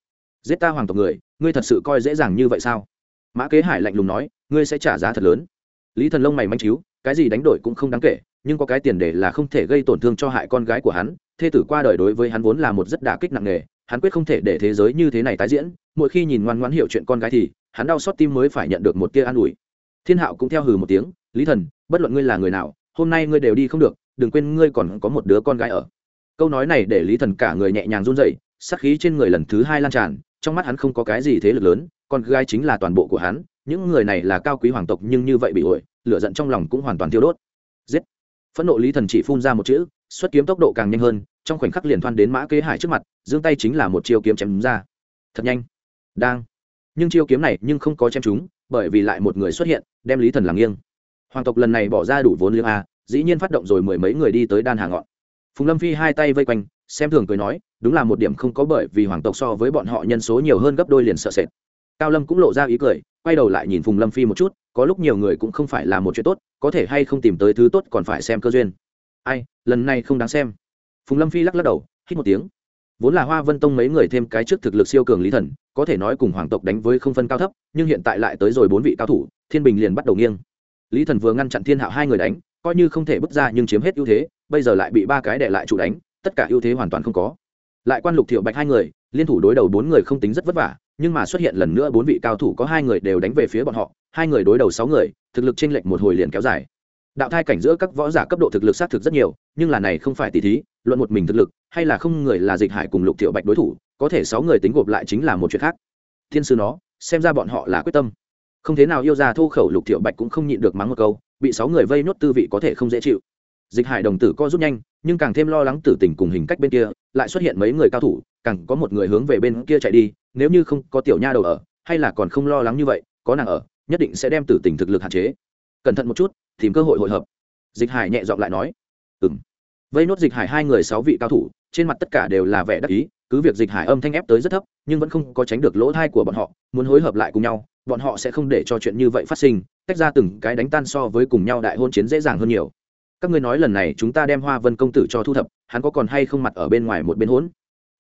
Speaker 1: giết ta hoàng tộc người, ngươi thật sự coi dễ dàng như vậy sao? Mã kế hải lạnh lùng nói, ngươi sẽ trả giá thật lớn. Lý thần lông mày manh chiếu, cái gì đánh đổi cũng không đáng kể, nhưng có cái tiền để là không thể gây tổn thương cho hại con gái của hắn. Thê tử qua đời đối với hắn vốn là một rất đả kích nặng nề, hắn quyết không thể để thế giới như thế này tái diễn. Mỗi khi nhìn ngoan ngoãn hiểu chuyện con gái thì, hắn đau xót tim mới phải nhận được một tia an ủi. Thiên hạo cũng theo hừ một tiếng, lý thần, bất luận ngươi là người nào, hôm nay ngươi đều đi không được, đừng quên ngươi còn có một đứa con gái ở. Câu nói này để lý thần cả người nhẹ nhàng run dậy sắc khí trên người lần thứ hai lan tràn, trong mắt hắn không có cái gì thế lực lớn con gái chính là toàn bộ của hắn, những người này là cao quý hoàng tộc nhưng như vậy bị ổi, lửa giận trong lòng cũng hoàn toàn tiêu đốt. Giết! Phẫn nộ lý thần chỉ phun ra một chữ, xuất kiếm tốc độ càng nhanh hơn, trong khoảnh khắc liền thoan đến mã kế hải trước mặt, giương tay chính là một chiêu kiếm chém ra. Thật nhanh! Đang! Nhưng chiêu kiếm này nhưng không có chém chúng bởi vì lại một người xuất hiện, đem lý thần làm nghiêng. Hoàng tộc lần này bỏ ra đủ vốn liếng a, dĩ nhiên phát động rồi mười mấy người đi tới đan hà ngọn. Phùng lâm phi hai tay vây quanh, xem thường cười nói, đúng là một điểm không có bởi vì hoàng tộc so với bọn họ nhân số nhiều hơn gấp đôi liền sợ sệt cao lâm cũng lộ ra ý cười, quay đầu lại nhìn phùng lâm phi một chút, có lúc nhiều người cũng không phải là một chuyện tốt, có thể hay không tìm tới thứ tốt còn phải xem cơ duyên. Ai, lần này không đáng xem. Phùng lâm phi lắc lắc đầu, hít một tiếng. Vốn là hoa vân tông mấy người thêm cái trước thực lực siêu cường lý thần, có thể nói cùng hoàng tộc đánh với không phân cao thấp, nhưng hiện tại lại tới rồi bốn vị cao thủ, thiên bình liền bắt đầu nghiêng. Lý thần vừa ngăn chặn thiên hạo hai người đánh, coi như không thể bước ra nhưng chiếm hết ưu thế, bây giờ lại bị ba cái để lại chủ đánh, tất cả ưu thế hoàn toàn không có. Lại quan lục thiệu bạch hai người, liên thủ đối đầu bốn người không tính rất vất vả nhưng mà xuất hiện lần nữa bốn vị cao thủ có hai người đều đánh về phía bọn họ, hai người đối đầu sáu người, thực lực chênh lệch một hồi liền kéo dài. Đạo thai cảnh giữa các võ giả cấp độ thực lực xác thực rất nhiều, nhưng là này không phải tỷ thí, luận một mình thực lực, hay là không người là dịch hải cùng lục thiệu bạch đối thủ, có thể sáu người tính gộp lại chính là một chuyện khác. Thiên sư nó, xem ra bọn họ là quyết tâm. Không thế nào yêu ra thô khẩu lục thiệu bạch cũng không nhịn được mắng một câu, bị sáu người vây nốt tư vị có thể không dễ chịu. Dịch hải đồng tử co rút nhanh, nhưng càng thêm lo lắng tử tình cùng hình cách bên kia, lại xuất hiện mấy người cao thủ càng có một người hướng về bên kia chạy đi, nếu như không có tiểu nha đầu ở, hay là còn không lo lắng như vậy, có nàng ở, nhất định sẽ đem tử tình thực lực hạn chế. Cẩn thận một chút, tìm cơ hội hội hợp. Dịch hải nhẹ giọng lại nói. Ừ vây nốt dịch hải hai người sáu vị cao thủ, trên mặt tất cả đều là vẻ đắc ý, cứ việc dịch hải âm thanh ép tới rất thấp, nhưng vẫn không có tránh được lỗ thai của bọn họ, muốn hối hợp lại cùng nhau, bọn họ sẽ không để cho chuyện như vậy phát sinh, tách ra từng cái đánh tan so với cùng nhau đại hôn chiến dễ dàng hơn nhiều. Các ngươi nói lần này chúng ta đem hoa vân công tử cho thu thập, hắn có còn hay không mặt ở bên ngoài một bên hỗn?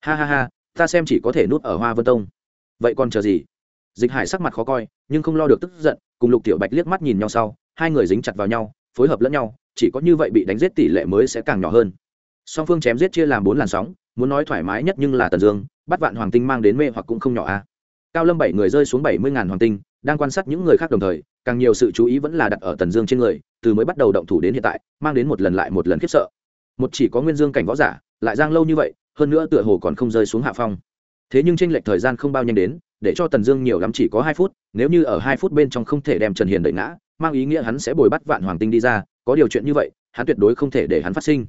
Speaker 1: Ha ha ha, ta xem chỉ có thể nút ở hoa vân tông. Vậy còn chờ gì? Dịch hải sắc mặt khó coi, nhưng không lo được tức giận, cùng lục tiểu bạch liếc mắt nhìn nhau sau, hai người dính chặt vào nhau, phối hợp lẫn nhau, chỉ có như vậy bị đánh giết tỷ lệ mới sẽ càng nhỏ hơn. Song phương chém giết chia làm bốn làn sóng, muốn nói thoải mái nhất nhưng là tần dương, bắt vạn hoàng tinh mang đến mê hoặc cũng không nhỏ a cao lâm bảy người rơi xuống bảy mươi ngàn hoàng tinh, đang quan sát những người khác đồng thời, càng nhiều sự chú ý vẫn là đặt ở tần dương trên người, từ mới bắt đầu động thủ đến hiện tại, mang đến một lần lại một lần khiếp sợ. Một chỉ có nguyên dương cảnh võ giả, lại giang lâu như vậy hơn nữa tựa hồ còn không rơi xuống hạ phong. Thế nhưng tranh lệch thời gian không bao nhanh đến, để cho tần dương nhiều lắm chỉ có hai phút, nếu như ở hai phút bên trong không thể đem trần hiền đợi ngã, mang ý nghĩa hắn sẽ bồi bắt vạn hoàng tinh đi ra, có điều chuyện như vậy, hắn tuyệt đối không thể để hắn phát sinh.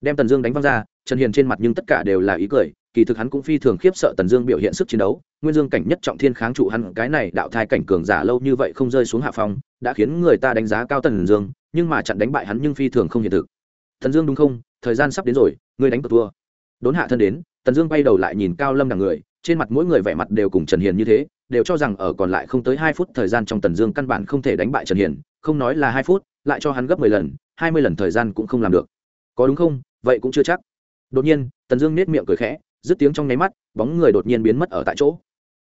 Speaker 1: Đem tần dương đánh văng ra, trần hiền trên mặt nhưng tất cả đều là ý cười, kỳ thực hắn cũng phi thường khiếp sợ tần dương biểu hiện sức chiến đấu, nguyên dương cảnh nhất trọng thiên kháng trụ hắn, cái này đạo thai cảnh cường giả lâu như vậy không rơi xuống hạ phong, đã khiến người ta đánh giá cao tần dương, nhưng mà chặn đánh bại hắn nhưng phi thường không hiện thực. Tần dương đúng không? Thời gian sắp đến rồi, ngươi đánh cược thua đốn hạ thân đến, tần dương bay đầu lại nhìn cao lâm đằng người, trên mặt mỗi người vẻ mặt đều cùng trần hiền như thế, đều cho rằng ở còn lại không tới hai phút thời gian trong tần dương căn bản không thể đánh bại trần hiền, không nói là hai phút, lại cho hắn gấp mười lần, hai mươi lần thời gian cũng không làm được. Có đúng không? Vậy cũng chưa chắc. Đột nhiên, tần dương nết miệng cười khẽ, dứt tiếng trong nháy mắt, bóng người đột nhiên biến mất ở tại chỗ.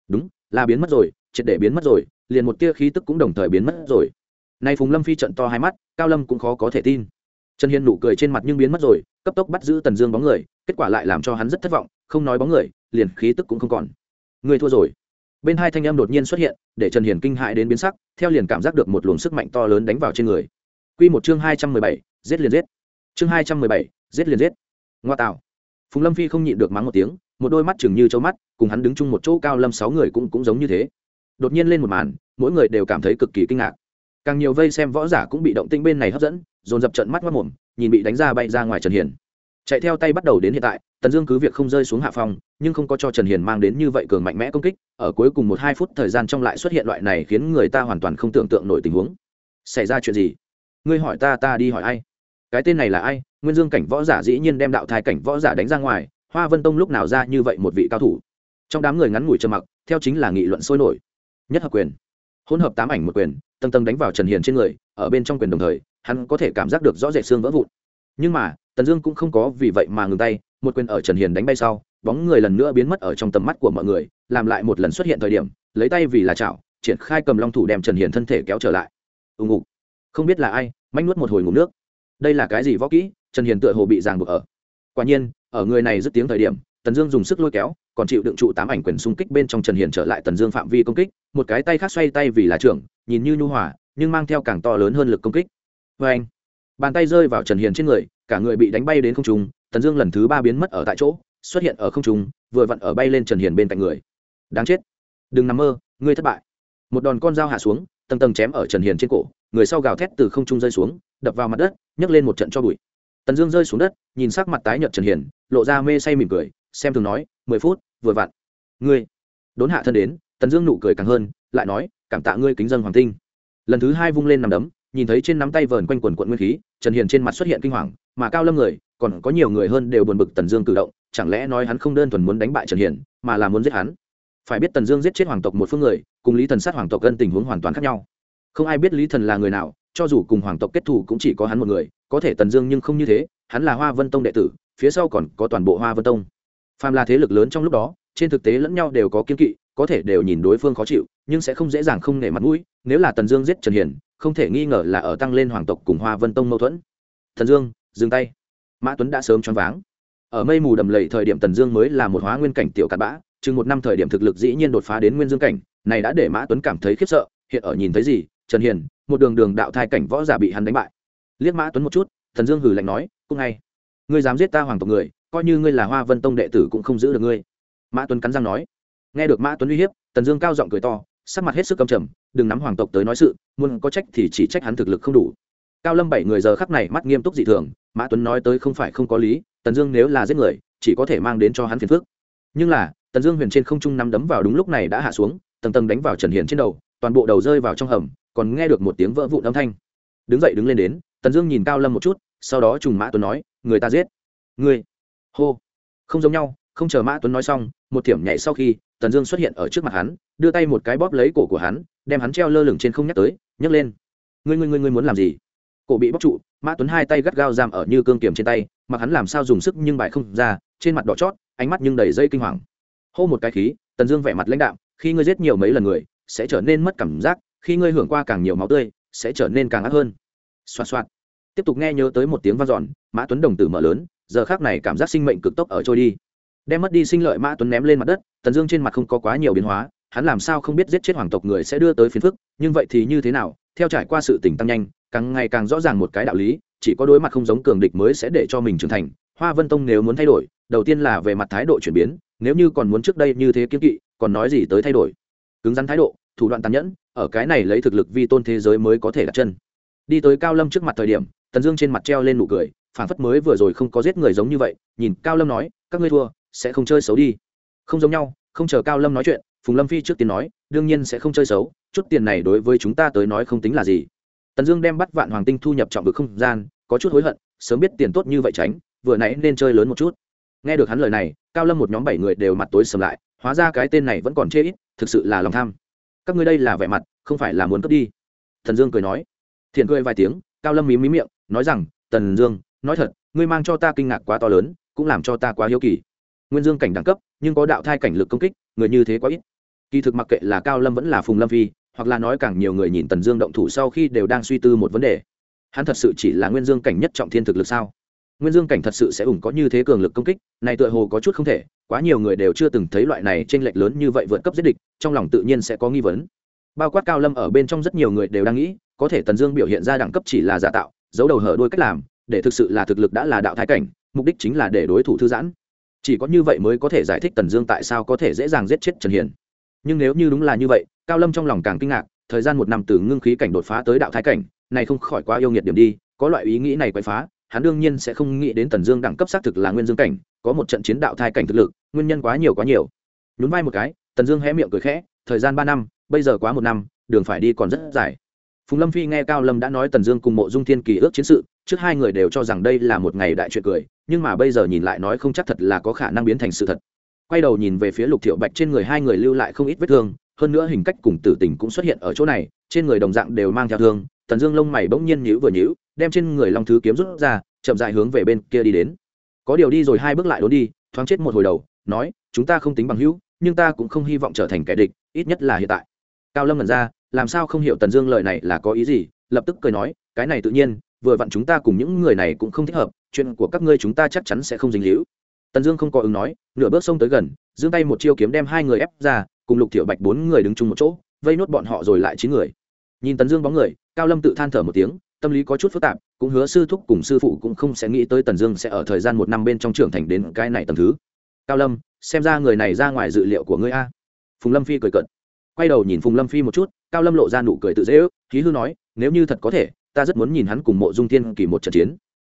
Speaker 1: Đúng, là biến mất rồi, triệt để biến mất rồi, liền một tia khí tức cũng đồng thời biến mất rồi. Nay phùng lâm phi trận to hai mắt, cao lâm cũng khó có thể tin. Trần hiền nụ cười trên mặt nhưng biến mất rồi, cấp tốc bắt giữ tần dương bóng người kết quả lại làm cho hắn rất thất vọng, không nói bóng người, liền khí tức cũng không còn. Người thua rồi. Bên hai thanh em đột nhiên xuất hiện, để trần hiền kinh hại đến biến sắc, theo liền cảm giác được một luồng sức mạnh to lớn đánh vào trên người. Q một chương hai trăm mười bảy, giết liền giết. Chương hai trăm mười bảy, giết liền giết. Ngoa tạo. Phùng lâm phi không nhịn được mắng một tiếng, một đôi mắt chừng như trâu mắt, cùng hắn đứng chung một chỗ cao lâm sáu người cũng cũng giống như thế. Đột nhiên lên một màn, mỗi người đều cảm thấy cực kỳ kinh ngạc. Càng nhiều vây xem võ giả cũng bị động tinh bên này hấp dẫn, dồn dập trận mắt mất mồm, nhìn bị đánh ra bay ra ngoài trần hiền chạy theo tay bắt đầu đến hiện tại, tần dương cứ việc không rơi xuống hạ phong nhưng không có cho trần hiền mang đến như vậy cường mạnh mẽ công kích, ở cuối cùng một hai phút thời gian trong lại xuất hiện loại này khiến người ta hoàn toàn không tưởng tượng nổi tình huống. Xảy ra chuyện gì? Ngươi hỏi ta ta đi hỏi ai? Cái tên này là ai? Nguyên dương cảnh võ giả dĩ nhiên đem đạo thai cảnh võ giả đánh ra ngoài, hoa vân tông lúc nào ra như vậy một vị cao thủ? Trong đám người ngắn ngủi trầm mặc, theo chính là nghị luận sôi nổi. Nhất hợp quyền. Hỗn hợp tám ảnh một quyền, tầng tầng đánh vào trần hiền trên người, ở bên trong quyền đồng thời, hắn có thể cảm giác được rõ rệt xương vỡ vụn. Nhưng mà tần dương cũng không có vì vậy mà ngừng tay, một quyền ở trần hiền đánh bay sau, bóng người lần nữa biến mất ở trong tầm mắt của mọi người, làm lại một lần xuất hiện thời điểm, lấy tay vì là chảo, triển khai cầm long thủ đem trần hiền thân thể kéo trở lại. Ù ngục. Không biết là ai, manh nuốt một hồi ngủ nước. Đây là cái gì võ kỹ? Trần hiền tựa hồ bị ràng buộc ở. Quả nhiên, ở người này dứt tiếng thời điểm, tần dương dùng sức lôi kéo, còn chịu đựng trụ tám ảnh quyền xung kích bên trong trần hiền trở lại tần dương phạm vi công kích, một cái tay khác xoay tay vì là trưởng, nhìn như nhu hòa, nhưng mang theo càng to lớn hơn lực công kích. Vê anh bàn tay rơi vào trần hiền trên người cả người bị đánh bay đến không trung, tần dương lần thứ ba biến mất ở tại chỗ, xuất hiện ở không trung, vừa vặn ở bay lên trần hiền bên cạnh người. Đáng chết. Đừng nằm mơ, ngươi thất bại. Một đòn con dao hạ xuống, tầng tầng chém ở trần hiền trên cổ, người sau gào thét từ không trung rơi xuống, đập vào mặt đất, nhấc lên một trận cho bụi. Tần dương rơi xuống đất, nhìn sắc mặt tái nhợt trần hiền, lộ ra mê say mỉm cười, xem thường nói, mười phút, vừa vặn. Ngươi. Đốn hạ thân đến, tần dương nụ cười càng hơn, lại nói, cảm tạ ngươi kính dân hoàng tinh. Lần thứ hai vung lên nằm đấm nhìn thấy trên nắm tay vờn quanh quần quận nguyên khí, trần hiền trên mặt xuất hiện kinh hoàng, mà cao lâm người, còn có nhiều người hơn đều buồn bực tần dương cử động, chẳng lẽ nói hắn không đơn thuần muốn đánh bại trần hiền, mà là muốn giết hắn? Phải biết tần dương giết chết hoàng tộc một phương người, cùng lý thần sát hoàng tộc gân tình huống hoàn toàn khác nhau. Không ai biết lý thần là người nào, cho dù cùng hoàng tộc kết thù cũng chỉ có hắn một người, có thể tần dương nhưng không như thế, hắn là hoa vân tông đệ tử, phía sau còn có toàn bộ hoa vân tông. Phàm là thế lực lớn trong lúc đó, trên thực tế lẫn nhau đều có kiên kỵ, có thể đều nhìn đối phương khó chịu, nhưng sẽ không dễ dàng không nể mặt mũi, nếu là tần dương giết trần hiền không thể nghi ngờ là ở tăng lên hoàng tộc cùng hoa vân tông mâu thuẫn. Thần dương, dừng tay. Mã tuấn đã sớm choáng váng. Ở mây mù đầm lầy thời điểm tần dương mới là một hóa nguyên cảnh tiểu cặn bã, chừng một năm thời điểm thực lực dĩ nhiên đột phá đến nguyên dương cảnh, này đã để mã tuấn cảm thấy khiếp sợ, hiện ở nhìn thấy gì, trần hiền, một đường đường đạo thai cảnh võ giả bị hắn đánh bại. Liếc mã tuấn một chút, thần dương hử lạnh nói, cũng ngay. Ngươi dám giết ta hoàng tộc người, coi như ngươi là hoa vân tông đệ tử cũng không giữ được ngươi. Mã tuấn cắn răng nói. Nghe được mã tuấn uy hiếp tần dương cao giọng cười to sắc mặt hết sức cầm trầm, đừng nắm hoàng tộc tới nói sự, muốn có trách thì chỉ trách hắn thực lực không đủ. Cao lâm bảy người giờ khắc này mắt nghiêm túc dị thường, mã tuấn nói tới không phải không có lý, tần dương nếu là giết người, chỉ có thể mang đến cho hắn phiền phức. Nhưng là, tần dương huyền trên không trung nắm đấm vào đúng lúc này đã hạ xuống, tầng tầng đánh vào trần hiền trên đầu, toàn bộ đầu rơi vào trong hầm, còn nghe được một tiếng vỡ vụn âm thanh. Đứng dậy đứng lên đến, tần dương nhìn cao lâm một chút, sau đó trùng mã tuấn nói, người ta giết. Người hô. Không giống nhau, không chờ mã tuấn nói xong, một thiểm nhảy sau khi tần dương xuất hiện ở trước mặt hắn, đưa tay một cái bóp lấy cổ của hắn, đem hắn treo lơ lửng trên không nhắc tới, nhấc lên. Ngươi ngươi ngươi ngươi muốn làm gì? Cổ bị bóc trụ, mã tuấn hai tay gắt gao giam ở như cương kiềm trên tay, mặc hắn làm sao dùng sức nhưng bài không ra, trên mặt đỏ chót, ánh mắt nhưng đầy dây kinh hoàng. Hô một cái khí, tần dương vẻ mặt lãnh đạm, khi ngươi giết nhiều mấy lần người, sẽ trở nên mất cảm giác, khi ngươi hưởng qua càng nhiều máu tươi, sẽ trở nên càng ác hơn. Xoa xoa tiếp tục nghe nhớ tới một tiếng vang dọn, mã tuấn đồng tử mở lớn, giờ khác này cảm giác sinh mệnh cực tốc ở trôi đi đem mất đi sinh lợi mã tuấn ném lên mặt đất, tần dương trên mặt không có quá nhiều biến hóa, hắn làm sao không biết giết chết hoàng tộc người sẽ đưa tới phiền phức, nhưng vậy thì như thế nào, theo trải qua sự tỉnh tăng nhanh, càng ngày càng rõ ràng một cái đạo lý, chỉ có đối mặt không giống cường địch mới sẽ để cho mình trưởng thành. Hoa vân tông nếu muốn thay đổi, đầu tiên là về mặt thái độ chuyển biến, nếu như còn muốn trước đây như thế kiếm kỵ, còn nói gì tới thay đổi? Cứng rắn thái độ, thủ đoạn tàn nhẫn, ở cái này lấy thực lực vi tôn thế giới mới có thể đặt chân. Đi tới cao lâm trước mặt thời điểm, tần dương trên mặt treo lên nụ cười phản phất mới vừa rồi không có giết người giống như vậy, nhìn cao lâm nói, các ngươi thua sẽ không chơi xấu đi. Không giống nhau, không chờ cao lâm nói chuyện, phùng lâm phi trước tiên nói, đương nhiên sẽ không chơi xấu, chút tiền này đối với chúng ta tới nói không tính là gì. Tần dương đem bắt vạn hoàng tinh thu nhập trọng vực không gian, có chút hối hận, sớm biết tiền tốt như vậy tránh, vừa nãy nên chơi lớn một chút. Nghe được hắn lời này, cao lâm một nhóm bảy người đều mặt tối sầm lại, hóa ra cái tên này vẫn còn chê ít, thực sự là lòng tham. Các ngươi đây là vẻ mặt, không phải là muốn cướp đi. Thần dương cười nói. Thiện cười vài tiếng, cao lâm mí mí miệng, nói rằng, tần dương, nói thật, ngươi mang cho ta kinh ngạc quá to lớn, cũng làm cho ta quá hiếu kỳ nguyên dương cảnh đẳng cấp, nhưng có đạo thai cảnh lực công kích, người như thế quá ít. Kỳ thực mặc kệ là cao lâm vẫn là phùng lâm phi, hoặc là nói càng nhiều người nhìn tần dương động thủ sau khi đều đang suy tư một vấn đề. Hắn thật sự chỉ là nguyên dương cảnh nhất trọng thiên thực lực sao? Nguyên dương cảnh thật sự sẽ ủng có như thế cường lực công kích, này tựa hồ có chút không thể, quá nhiều người đều chưa từng thấy loại này t r ê n lệch lớn như vậy vượt cấp giết địch, trong lòng tự nhiên sẽ có nghi vấn. Bao quát cao lâm ở bên trong rất nhiều người đều đang nghĩ, có thể tần dương biểu hiện ra đẳng cấp chỉ là giả tạo, giấu đầu hở đôi cách làm, để thực sự là thực lực đã là đạo thái cảnh, mục đích chính là để đối thủ thư giãn chỉ có như vậy mới có thể giải thích tần dương tại sao có thể dễ dàng giết chết trần hiền. Nhưng nếu như đúng là như vậy, cao lâm trong lòng càng kinh ngạc, thời gian một năm từ ngưng khí cảnh đột phá tới đạo thái cảnh, này không khỏi quá yêu nghiệt điểm đi, có loại ý nghĩ này quậy phá, hắn đương nhiên sẽ không nghĩ đến tần dương đẳng cấp xác thực là nguyên dương cảnh, có một trận chiến đạo thai cảnh thực lực, nguyên nhân quá nhiều quá nhiều. Nhún vai một cái, tần dương hé miệng cười khẽ, thời gian ba năm, bây giờ quá một năm, đường phải đi còn rất dài. Phùng lâm phi nghe cao lâm đã nói tần dương cùng mộ dung thiên kỳ ước chiến sự trước hai người đều cho rằng đây là một ngày đại chuyện cười, nhưng mà bây giờ nhìn lại nói không chắc thật là có khả năng biến thành sự thật. Quay đầu nhìn về phía lục thiệu bạch trên người hai người lưu lại không ít vết thương, hơn nữa hình cách cùng tử tình cũng xuất hiện ở chỗ này, trên người đồng dạng đều mang theo thương, tần dương lông mày bỗng nhiên nhíu vừa nhíu, đem trên người long thứ kiếm rút ra, chậm dại hướng về bên kia đi đến. Có điều đi rồi hai bước lại đốn đi, thoáng chết một hồi đầu, nói, chúng ta không tính bằng hữu, nhưng ta cũng không hy vọng trở thành kẻ địch, ít nhất là hiện tại. Cao lâm ngẩn ra, làm sao không hiểu tần dương lời này là có ý gì? Lập tức cười nói, cái này tự nhiên vừa vặn chúng ta cùng những người này cũng không thích hợp, chuyện của các ngươi chúng ta chắc chắn sẽ không dính líu. Tần dương không có ứng nói, nửa bước xông tới gần, giương tay một chiêu kiếm đem hai người ép ra, cùng lục thiểu bạch bốn người đứng chung một chỗ, vây nốt bọn họ rồi lại chín người. Nhìn tần dương bóng người, cao lâm tự than thở một tiếng, tâm lý có chút phức tạp, cũng hứa sư thúc cùng sư phụ cũng không sẽ nghĩ tới tần dương sẽ ở thời gian một năm bên trong trưởng thành đến cái này tầm thứ. Cao lâm, xem ra người này ra ngoài dự liệu của ngươi a. Phùng lâm phi cười cận quay đầu nhìn phùng lâm phi một chút, cao lâm lộ ra nụ cười tự dễ ước khí hư nói, nếu như thật có thể ta rất muốn nhìn hắn cùng mộ dung thiên kỳ một trận chiến.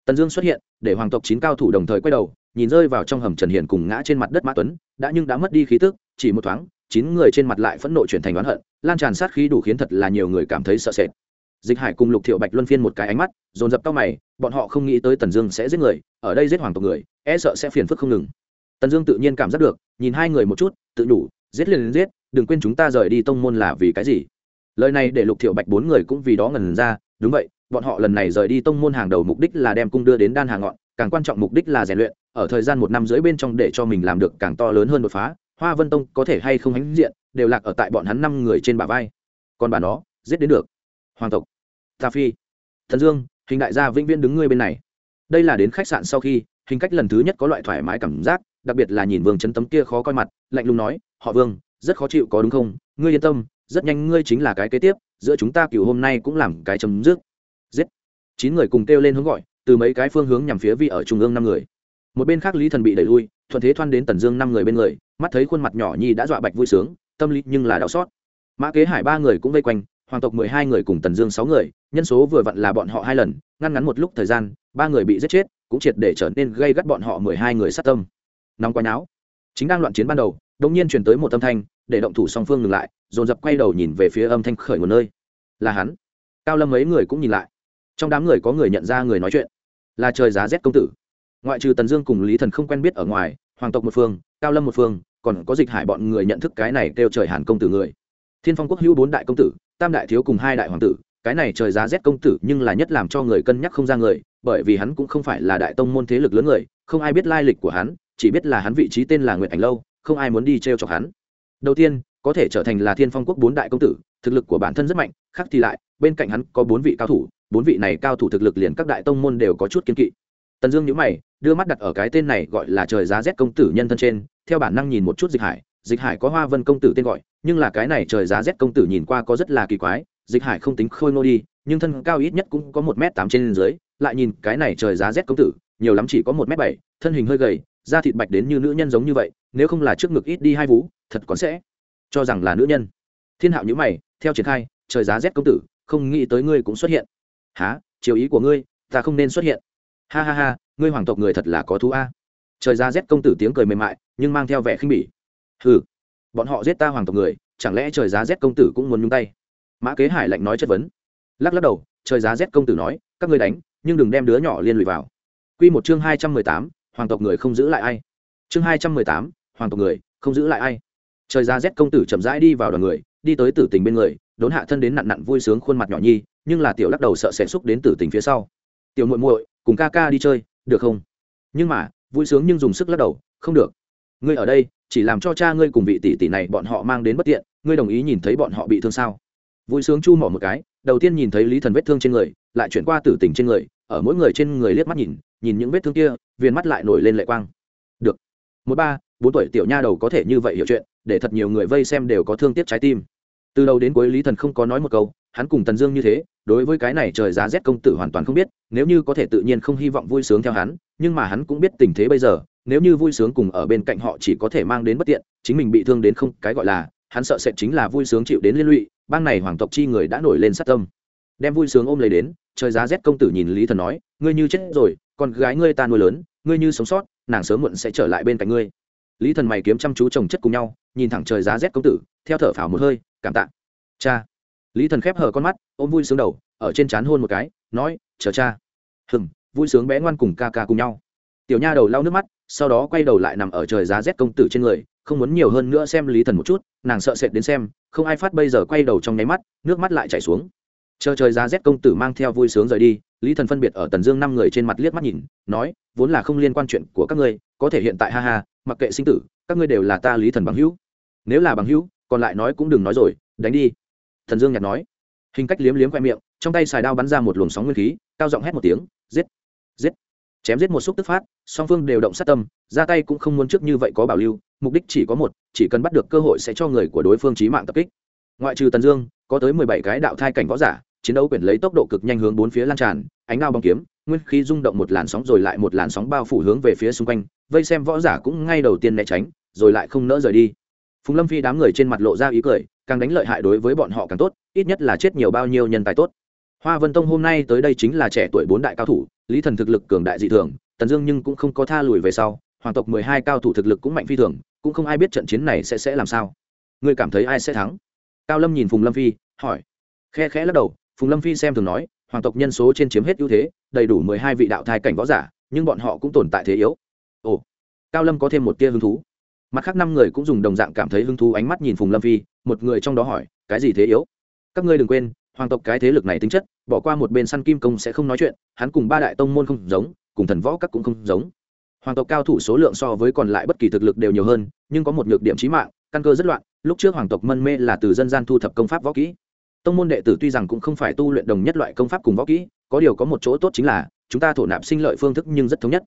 Speaker 1: Tần dương xuất hiện, để hoàng tộc chín cao thủ đồng thời quay đầu, nhìn rơi vào trong hầm trần hiền cùng ngã trên mặt đất mã tuấn, đã nhưng đã mất đi khí tức, chỉ một thoáng, chín người trên mặt lại phẫn nộ chuyển thành oán hận, lan tràn sát khí đủ khiến thật là nhiều người cảm thấy sợ sệt. Dịch hải cùng lục thiệu bạch luân phiên một cái ánh mắt, dồn dập tao mày, bọn họ không nghĩ tới tần dương sẽ giết người, ở đây giết hoàng tộc người e sợ sẽ phiền phức không ngừng. Tần dương tự nhiên cảm giác được, nhìn hai người một chút, tự đủ, giết liền đến giết, đừng quên chúng ta rời đi tông môn là vì cái gì. Lời này để lục thiệu bạch bốn người cũng vì đó ngần ra đúng vậy, bọn họ lần này rời đi tông môn hàng đầu mục đích là đem cung đưa đến đan hàng ngọn, càng quan trọng mục đích là rèn luyện, ở thời gian một năm rưỡi bên trong để cho mình làm được càng to lớn hơn đột phá, hoa vân tông có thể hay không hãnh diện, đều lạc ở tại bọn hắn năm người trên bả vai. Còn bà nó, giết đến được. Hoàng tộc ta phi, thần dương, hình đại gia vĩnh viễn đứng ngươi bên này. Đây là đến khách sạn sau khi, hình cách lần thứ nhất có loại thoải mái cảm giác, đặc biệt là nhìn vương chấn tấm kia khó coi mặt, lạnh lùng nói, họ vương, rất khó chịu có đúng không? Ngươi yên tâm, rất nhanh ngươi chính là cái kế tiếp giữa chúng ta cựu hôm nay cũng làm cái chấm dứt. Giết. Chín người cùng kêu lên hướng gọi, từ mấy cái phương hướng nhằm phía vị ở trung ương năm người. Một bên khác lý thần bị đẩy lui, thuận thế thoan đến tần dương năm người bên người, mắt thấy khuôn mặt nhỏ nhi đã dọa bạch vui sướng, tâm lý nhưng là đau xót. Mã kế hải ba người cũng vây quanh, hoàng tộc mười hai người cùng tần dương sáu người, nhân số vừa vặn là bọn họ hai lần, ngăn ngắn một lúc thời gian, ba người bị giết chết, cũng triệt để trở nên gây gắt bọn họ mười hai người sát tâm. Nóng quá nháo. Chính đang loạn chiến ban đầu đột nhiên truyền tới một âm thanh, để động thủ song phương ngừng lại, dồn dập quay đầu nhìn về phía âm thanh khởi nguồn nơi. Là hắn. Cao lâm mấy người cũng nhìn lại. Trong đám người có người nhận ra người nói chuyện. Là trời giá rét công tử. Ngoại trừ tần dương cùng lý thần không quen biết ở ngoài, hoàng tộc một phương, cao lâm một phương, còn có dịch hải bọn người nhận thức cái này kêu trời hàn công tử người. Thiên phong quốc hữu bốn đại công tử, tam đại thiếu cùng hai đại hoàng tử, cái này trời giá rét công tử nhưng là nhất làm cho người cân nhắc không ra người, bởi vì hắn cũng không phải là đại tông môn thế lực lớn người, không ai biết lai lịch của hắn, chỉ biết là hắn vị trí tên là nguyện ảnh lâu không ai muốn đi t r e o chọc hắn. Đầu tiên, có thể trở thành là thiên phong quốc bốn đại công tử, thực lực của bản thân rất mạnh, khác thì lại, bên cạnh hắn có bốn vị cao thủ, bốn vị này cao thủ thực lực liền các đại tông môn đều có chút kiên kỵ. Tần dương nhữ mày, đưa mắt đặt ở cái tên này gọi là trời giá rét công tử nhân thân trên, theo bản năng nhìn một chút dịch hải. Dịch hải có hoa vân công tử tên gọi, nhưng là cái này trời giá rét công tử nhìn qua có rất là kỳ quái, dịch hải không tính khôi ngô đi, nhưng thân cao ít nhất cũng có một m tám trên dưới, lại nhìn cái này trời giá rét công tử, nhiều lắm chỉ có một m bảy, thân hình hơi gầy da thịt bạch đến như nữ nhân giống như vậy, nếu không là trước ngực ít đi hai vú, thật còn sẽ cho rằng là nữ nhân. Thiên hạo nhữ mày, theo triển khai, trời giá rét công tử, không nghĩ tới ngươi cũng xuất hiện. Há chiều ý của ngươi, ta không nên xuất hiện. Ha ha ha, ngươi hoàng tộc người thật là có thú a. Trời giá rét công tử tiếng cười mềm mại, nhưng mang theo vẻ khinh bỉ. Hừ, bọn họ giết ta hoàng tộc người, chẳng lẽ trời giá rét công tử cũng muốn nhung tay? Mã kế hải lạnh nói chất vấn. Lắc lắc đầu, trời giá rét công tử nói, các ngươi đánh, nhưng đừng đem đứa nhỏ liên lụy vào. Quy một chương hai trăm mười tám hoàng tộc người không giữ lại ai. Chương hai trăm mười tám, hoàng tộc người không giữ lại ai. Trời ra rét công tử chậm rãi đi vào đoàn người, đi tới tử tình bên người, đốn hạ thân đến nặn nặn vui sướng khuôn mặt nhỏ nhi, nhưng là tiểu lắc đầu sợ sẽ xúc đến tử tình phía sau. Tiểu muội muội, cùng ca ca đi chơi, được không? Nhưng mà, vui sướng nhưng dùng sức lắc đầu, không được. Ngươi ở đây, chỉ làm cho cha ngươi cùng vị tỷ tỷ này bọn họ mang đến bất tiện, ngươi đồng ý nhìn thấy bọn họ bị thương sao? Vui sướng chu mỏ một cái, đầu tiên nhìn thấy lý thần vết thương trên người, lại chuyển qua tử tình trên người, ở mỗi người trên người liếc mắt nhìn nhìn những vết thương kia viên mắt lại nổi lên lệ quang. Được. Một ba, bốn tuổi tiểu nha đầu có thể như vậy hiểu chuyện, để thật nhiều người vây xem đều có thương tiếc trái tim. Từ đầu đến cuối lý thần không có nói một câu, hắn cùng tần dương như thế, đối với cái này trời giá rét công tử hoàn toàn không biết, nếu như có thể tự nhiên không hy vọng vui sướng theo hắn, nhưng mà hắn cũng biết tình thế bây giờ, nếu như vui sướng cùng ở bên cạnh họ chỉ có thể mang đến bất tiện, chính mình bị thương đến không, cái gọi là, hắn sợ sẽ chính là vui sướng chịu đến liên lụy, bang này hoàng tộc chi người đã nổi lên sát tâm. Đem vui sướng ôm lấy đến, trời giá rét công tử nhìn lý thần nói, ngươi như chết rồi con gái ngươi ta nuôi lớn, ngươi như sống sót, nàng sớm muộn sẽ trở lại bên cạnh ngươi. Lý thần mày kiếm chăm chú chồng chất cùng nhau, nhìn thẳng trời giá rét công tử, theo thở phào một hơi, cảm tạ. Cha. Lý thần khép hờ con mắt, ôm vui sướng đầu, ở trên trán hôn một cái, nói, chờ cha. Hừng vui sướng bé ngoan cùng ca ca cùng nhau. Tiểu nha đầu lau nước mắt, sau đó quay đầu lại nằm ở trời giá rét công tử trên người, không muốn nhiều hơn nữa xem lý thần một chút, nàng sợ sệt đến xem, không ai phát bây giờ quay đầu trong nháy mắt, nước mắt lại chảy xuống. Chờ trời giá rét công tử mang theo vui sướng rời đi lý thần phân biệt ở tần dương năm người trên mặt liếc mắt nhìn, nói, vốn là không liên quan chuyện của các ngươi, có thể hiện tại ha ha, mặc kệ sinh tử, các ngươi đều là ta lý thần bằng hữu. Nếu là bằng hữu, còn lại nói cũng đừng nói rồi, đánh đi. Thần dương nhạt nói. Hình cách liếm liếm khoe miệng, trong tay xài đao bắn ra một luồng sóng nguyên khí, cao giọng hét một tiếng, giết! Giết! Chém giết một xúc tức phát, song phương đều động sát tâm, ra tay cũng không muốn trước như vậy có bảo lưu, mục đích chỉ có một, chỉ cần bắt được cơ hội sẽ cho người của đối phương trí mạng tập kích. Ngoại trừ tần dương, có tới mười bảy cái đạo thai cảnh võ giả chiến đấu quyển lấy tốc độ cực nhanh hướng bốn phía lan tràn, ánh ngao bóng kiếm, nguyên khí rung động một làn sóng rồi lại một làn sóng bao phủ hướng về phía xung quanh, vây xem võ giả cũng ngay đầu tiên né tránh, rồi lại không nỡ rời đi. Phùng lâm phi đám người trên mặt lộ ra ý cười, càng đánh lợi hại đối với bọn họ càng tốt, ít nhất là chết nhiều bao nhiêu nhân tài tốt. Hoa vân tông hôm nay tới đây chính là trẻ tuổi bốn đại cao thủ, lý thần thực lực cường đại dị thường, tần dương nhưng cũng không có tha lùi về sau, hoàng tộc mười hai cao thủ thực lực cũng mạnh phi thường, cũng không ai biết trận chiến này sẽ sẽ làm sao. Ngươi cảm thấy ai sẽ thắng? Cao lâm nhìn phùng lâm phi, hỏi. Khe khẽ lắc đầu phùng lâm phi xem thường nói, hoàng tộc nhân số trên chiếm hết ưu thế, đầy đủ mười hai vị đạo thai cảnh võ giả, nhưng bọn họ cũng tồn tại thế yếu. Ồ, cao lâm có thêm một tia hứng thú. Mặt khác năm người cũng dùng đồng dạng cảm thấy hứng thú ánh mắt nhìn phùng lâm phi, một người trong đó hỏi, cái gì thế yếu? Các ngươi đừng quên, hoàng tộc cái thế lực này tính chất, bỏ qua một bên săn kim công sẽ không nói chuyện, hắn cùng ba đại tông môn không giống, cùng thần võ các cũng không giống. Hoàng tộc cao thủ số lượng so với còn lại bất kỳ thực lực đều nhiều hơn, nhưng có một nhược điểm trí mạng, căn cơ rất loạn, lúc trước hoàng tộc mân mê là từ dân gian thu thập công pháp võ kỹ tông môn đệ tử tuy rằng cũng không phải tu luyện đồng nhất loại công pháp cùng võ kỹ, có điều có một chỗ tốt chính là, chúng ta thổ nạp sinh lợi phương thức nhưng rất thống nhất.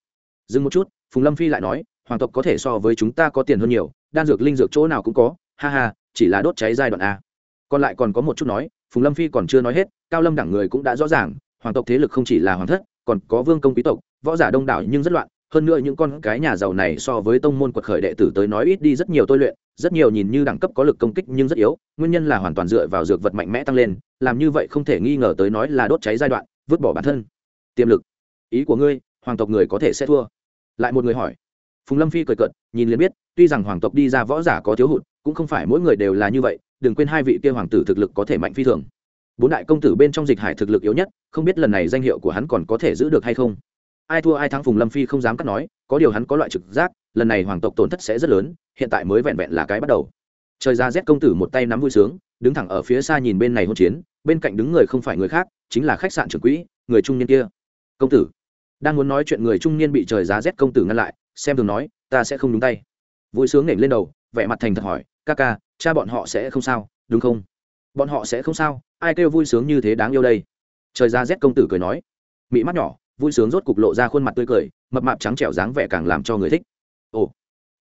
Speaker 1: Dừng một chút, phùng lâm phi lại nói, hoàng tộc có thể so với chúng ta có tiền hơn nhiều, đan dược linh dược chỗ nào cũng có, ha ha, chỉ là đốt cháy giai đoạn a. Còn lại còn có một chút nói, phùng lâm phi còn chưa nói hết, cao lâm đẳng người cũng đã rõ ràng, hoàng tộc thế lực không chỉ là hoàng thất, còn có vương công quý tộc, võ giả đông đảo nhưng rất loạn hơn nữa những con cái nhà giàu này so với tông môn quật khởi đệ tử tới nói ít đi rất nhiều tôi luyện, rất nhiều nhìn như đẳng cấp có lực công kích nhưng rất yếu, nguyên nhân là hoàn toàn dựa vào dược vật mạnh mẽ tăng lên, làm như vậy không thể nghi ngờ tới nói là đốt cháy giai đoạn, vứt bỏ bản thân. Tiềm lực. Ý của ngươi, hoàng tộc người có thể sẽ thua. Lại một người hỏi. Phùng lâm phi cười cợt, nhìn liền biết, tuy rằng hoàng tộc đi ra võ giả có thiếu hụt, cũng không phải mỗi người đều là như vậy, đừng quên hai vị kia hoàng tử thực lực có thể mạnh phi thường. Bốn đại công tử bên trong dịch hải thực lực yếu nhất, không biết lần này danh hiệu của hắn còn có thể giữ được hay không ai thua ai thắng phùng lâm phi không dám cắt nói, có điều hắn có loại trực giác, lần này hoàng tộc tổn thất sẽ rất lớn, hiện tại mới vẹn vẹn là cái bắt đầu. Trời ra rét công tử một tay nắm vui sướng, đứng thẳng ở phía xa nhìn bên này hôn chiến, bên cạnh đứng người không phải người khác, chính là khách sạn trưởng quỹ, người trung niên kia. Công tử, đang muốn nói chuyện người trung niên bị trời giá rét công tử ngăn lại, xem thường nói, ta sẽ không đúng tay. Vui sướng nghển lên đầu, vẻ mặt thành thật hỏi, ca ca, cha bọn họ sẽ không sao, đúng không? Bọn họ sẽ không sao, ai kêu vui sướng như thế đáng yêu đây? Trời ra rét công tử cười nói. Mị mắt nhỏ vui sướng rốt cục lộ ra khuôn mặt tươi cười, mập mạp trắng trẻo dáng vẻ càng làm cho người thích. Ồ,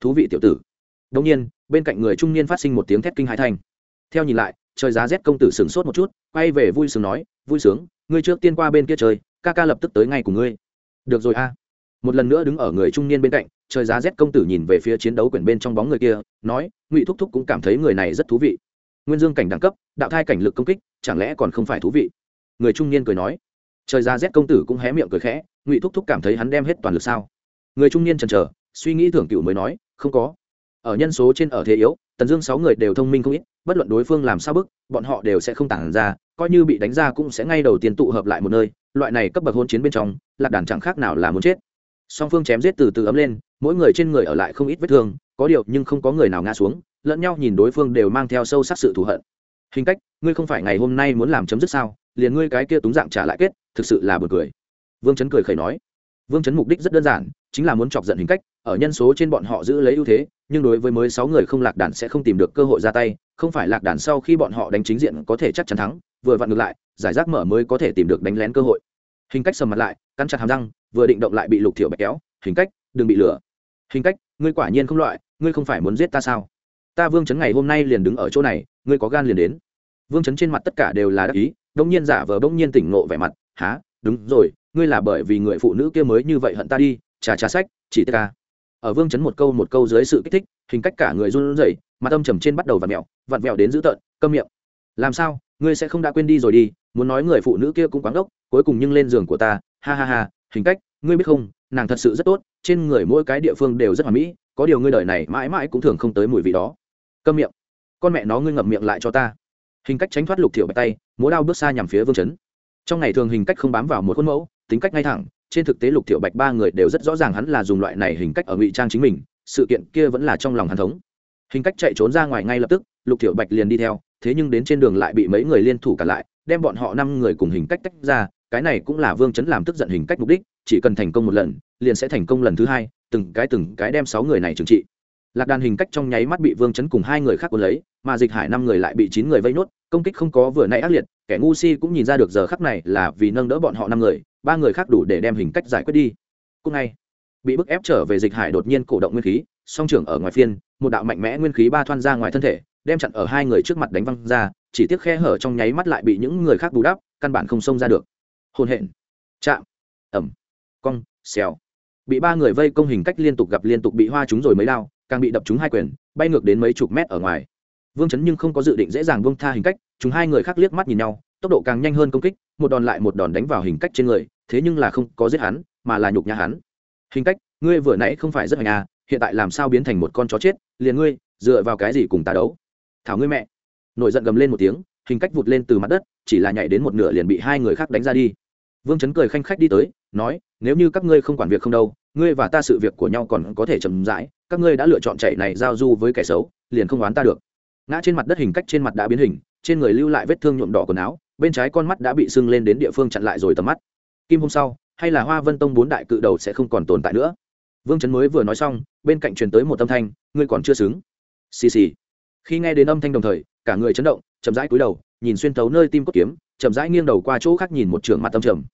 Speaker 1: thú vị tiểu tử. Đông nhiên, bên cạnh người trung niên phát sinh một tiếng thét kinh hãi thanh. Theo nhìn lại, trời giá rét công tử sửng sốt một chút, quay về vui sướng nói, vui sướng, ngươi trước tiên qua bên kia chơi, ca ca lập tức tới ngay của ngươi. Được rồi a. Một lần nữa đứng ở người trung niên bên cạnh, trời giá rét công tử nhìn về phía chiến đấu quyển bên trong bóng người kia, nói, ngụy thúc thúc cũng cảm thấy người này rất thú vị. Nguyên dương cảnh đẳng cấp, đạo thai cảnh lực công kích, chẳng lẽ còn không phải thú vị? Người trung niên cười nói trời ra rét công tử cũng hé miệng cười khẽ, ngụy thúc thúc cảm thấy hắn đem hết toàn lực sao? Người trung niên chần chờ, suy nghĩ thưởng cựu mới nói, không có. Ở nhân số trên ở thế yếu, tần dương sáu người đều thông minh không ít, bất luận đối phương làm sao bức, bọn họ đều sẽ không tản ra, coi như bị đánh ra cũng sẽ ngay đầu tiên tụ hợp lại một nơi, loại này cấp bậc hôn chiến bên trong, lạc đàn chẳng khác nào là muốn chết. Song phương chém giết từ từ ấm lên, mỗi người trên người ở lại không ít vết thương, có điều nhưng không có người nào ngã xuống, lẫn nhau nhìn đối phương đều mang theo sâu sắc sự thù hận. Hình cách, ngươi không phải ngày hôm nay muốn làm chấm dứt sao? Liền ngươi cái kia túng dạng trả lại kết thực sự là buồn cười. Vương chấn cười khẩy nói, vương chấn mục đích rất đơn giản, chính là muốn chọc giận hình cách, ở nhân số trên bọn họ giữ lấy ưu thế, nhưng đối với mới sáu người không lạc đàn sẽ không tìm được cơ hội ra tay, không phải lạc đàn sau khi bọn họ đánh chính diện có thể chắc chắn thắng, vừa vặn ngược lại, giải rác mở mới có thể tìm được đánh lén cơ hội. Hình cách sầm mặt lại, cắn chặt hàm răng, vừa định động lại bị lục thiểu bạch kéo, hình cách, đừng bị lửa hình cách, ngươi quả nhiên không loại, ngươi không phải muốn giết ta sao? Ta vương chấn ngày hôm nay liền đứng ở chỗ này, ngươi có gan liền đến. Vương chấn trên mặt tất cả đều là đắc ý, đông nhiên giả vờ bỗng nhiên tỉnh ngộ vẻ mặt há đúng rồi, ngươi là bởi vì người phụ nữ kia mới như vậy hận ta đi trà trà sách, chỉ ta. Ở vương chấn một câu một câu dưới sự kích thích, hình cách cả người run rẩy mà tâm trầm trên bắt đầu vặn mẹo vặn mẹo đến dữ tợn, câm miệng. Làm sao? Ngươi sẽ không đã quên đi rồi đi, muốn nói người phụ nữ kia cũng quáng ốc cuối cùng nhưng lên giường của ta. Ha ha ha, hình cách, ngươi biết không, nàng thật sự rất tốt, trên người mỗi cái địa phương đều rất hoàn mỹ, có điều ngươi đời này mãi mãi cũng thường không tới mùi vị đó. Câm miệng. Con mẹ nó, ngươi ngậm miệng lại cho ta. Hình cách tránh thoát lục thiểu bạch tay, múa đao bước xa nhằm phía vương chấn trong ngày thường hình cách không bám vào một khuôn mẫu, tính cách ngay thẳng, trên thực tế lục thiệu bạch ba người đều rất rõ ràng hắn là dùng loại này hình cách ở ngụy trang chính mình, sự kiện kia vẫn là trong lòng hắn thống. Hình cách chạy trốn ra ngoài ngay lập tức, lục thiệu bạch liền đi theo, thế nhưng đến trên đường lại bị mấy người liên thủ cả lại, đem bọn họ năm người cùng hình cách tách ra, cái này cũng là vương chấn làm tức giận hình cách mục đích, chỉ cần thành công một lần, liền sẽ thành công lần thứ hai, từng cái từng cái đem sáu người này trừng trị. Lạc đàn hình cách trong nháy mắt bị vương chấn cùng hai người khác cuốn lấy, mà dịch hải năm người lại bị chín người vây nốt, công kích không có vừa nãy ác liệt kẻ ngu si cũng nhìn ra được giờ khắc này là vì nâng đỡ bọn họ năm người ba người khác đủ để đem hình cách giải quyết đi. Cùng ngay bị bức ép trở về dịch hải đột nhiên cổ động nguyên khí song trưởng ở ngoài phiên một đạo mạnh mẽ nguyên khí ba thoan ra ngoài thân thể đem chặn ở hai người trước mặt đánh văng ra chỉ tiếc khe hở trong nháy mắt lại bị những người khác bù đắp căn bản không xông ra được. Hôn hẹn chạm ẩm cong xèo. Bị ba người vây công hình cách liên tục gặp liên tục bị hoa chúng rồi mới lao, càng bị đập chúng hai quyền bay ngược đến mấy chục mét ở ngoài vương chấn nhưng không có dự định dễ dàng buông tha hình cách, chúng hai người khác liếc mắt nhìn nhau, tốc độ càng nhanh hơn công kích, một đòn lại một đòn đánh vào hình cách trên người, thế nhưng là không có giết hắn, mà là nhục nhã hắn. Hình cách, ngươi vừa nãy không phải rất hành à hiện tại làm sao biến thành một con chó chết, liền ngươi, dựa vào cái gì cùng ta đấu? Thảo ngươi mẹ. Nổi giận gầm lên một tiếng, hình cách vụt lên từ mặt đất, chỉ là nhảy đến một nửa liền bị hai người khác đánh ra đi. Vương chấn cười khanh khách đi tới, nói, nếu như các ngươi không quản việc không đâu, ngươi và ta sự việc của nhau còn có thể chậm rãi, các ngươi đã lựa chọn chạy này giao du với kẻ xấu, liền không oán ta được ngã trên mặt đất hình cách trên mặt đã biến hình, trên người lưu lại vết thương nhuộm đỏ quần áo, bên trái con mắt đã bị sưng lên đến địa phương chặn lại rồi tầm mắt. Kim hôm sau, hay là hoa vân tông bốn đại cự đầu sẽ không còn tồn tại nữa. Vương trấn mới vừa nói xong, bên cạnh truyền tới một âm thanh, ngươi còn chưa xứng. Xì xì. Khi nghe đến âm thanh đồng thời, cả người chấn động, chậm rãi cúi đầu, nhìn xuyên thấu nơi tim cốt kiếm, chậm rãi nghiêng đầu qua chỗ khác nhìn một trường mặt tâm trầm.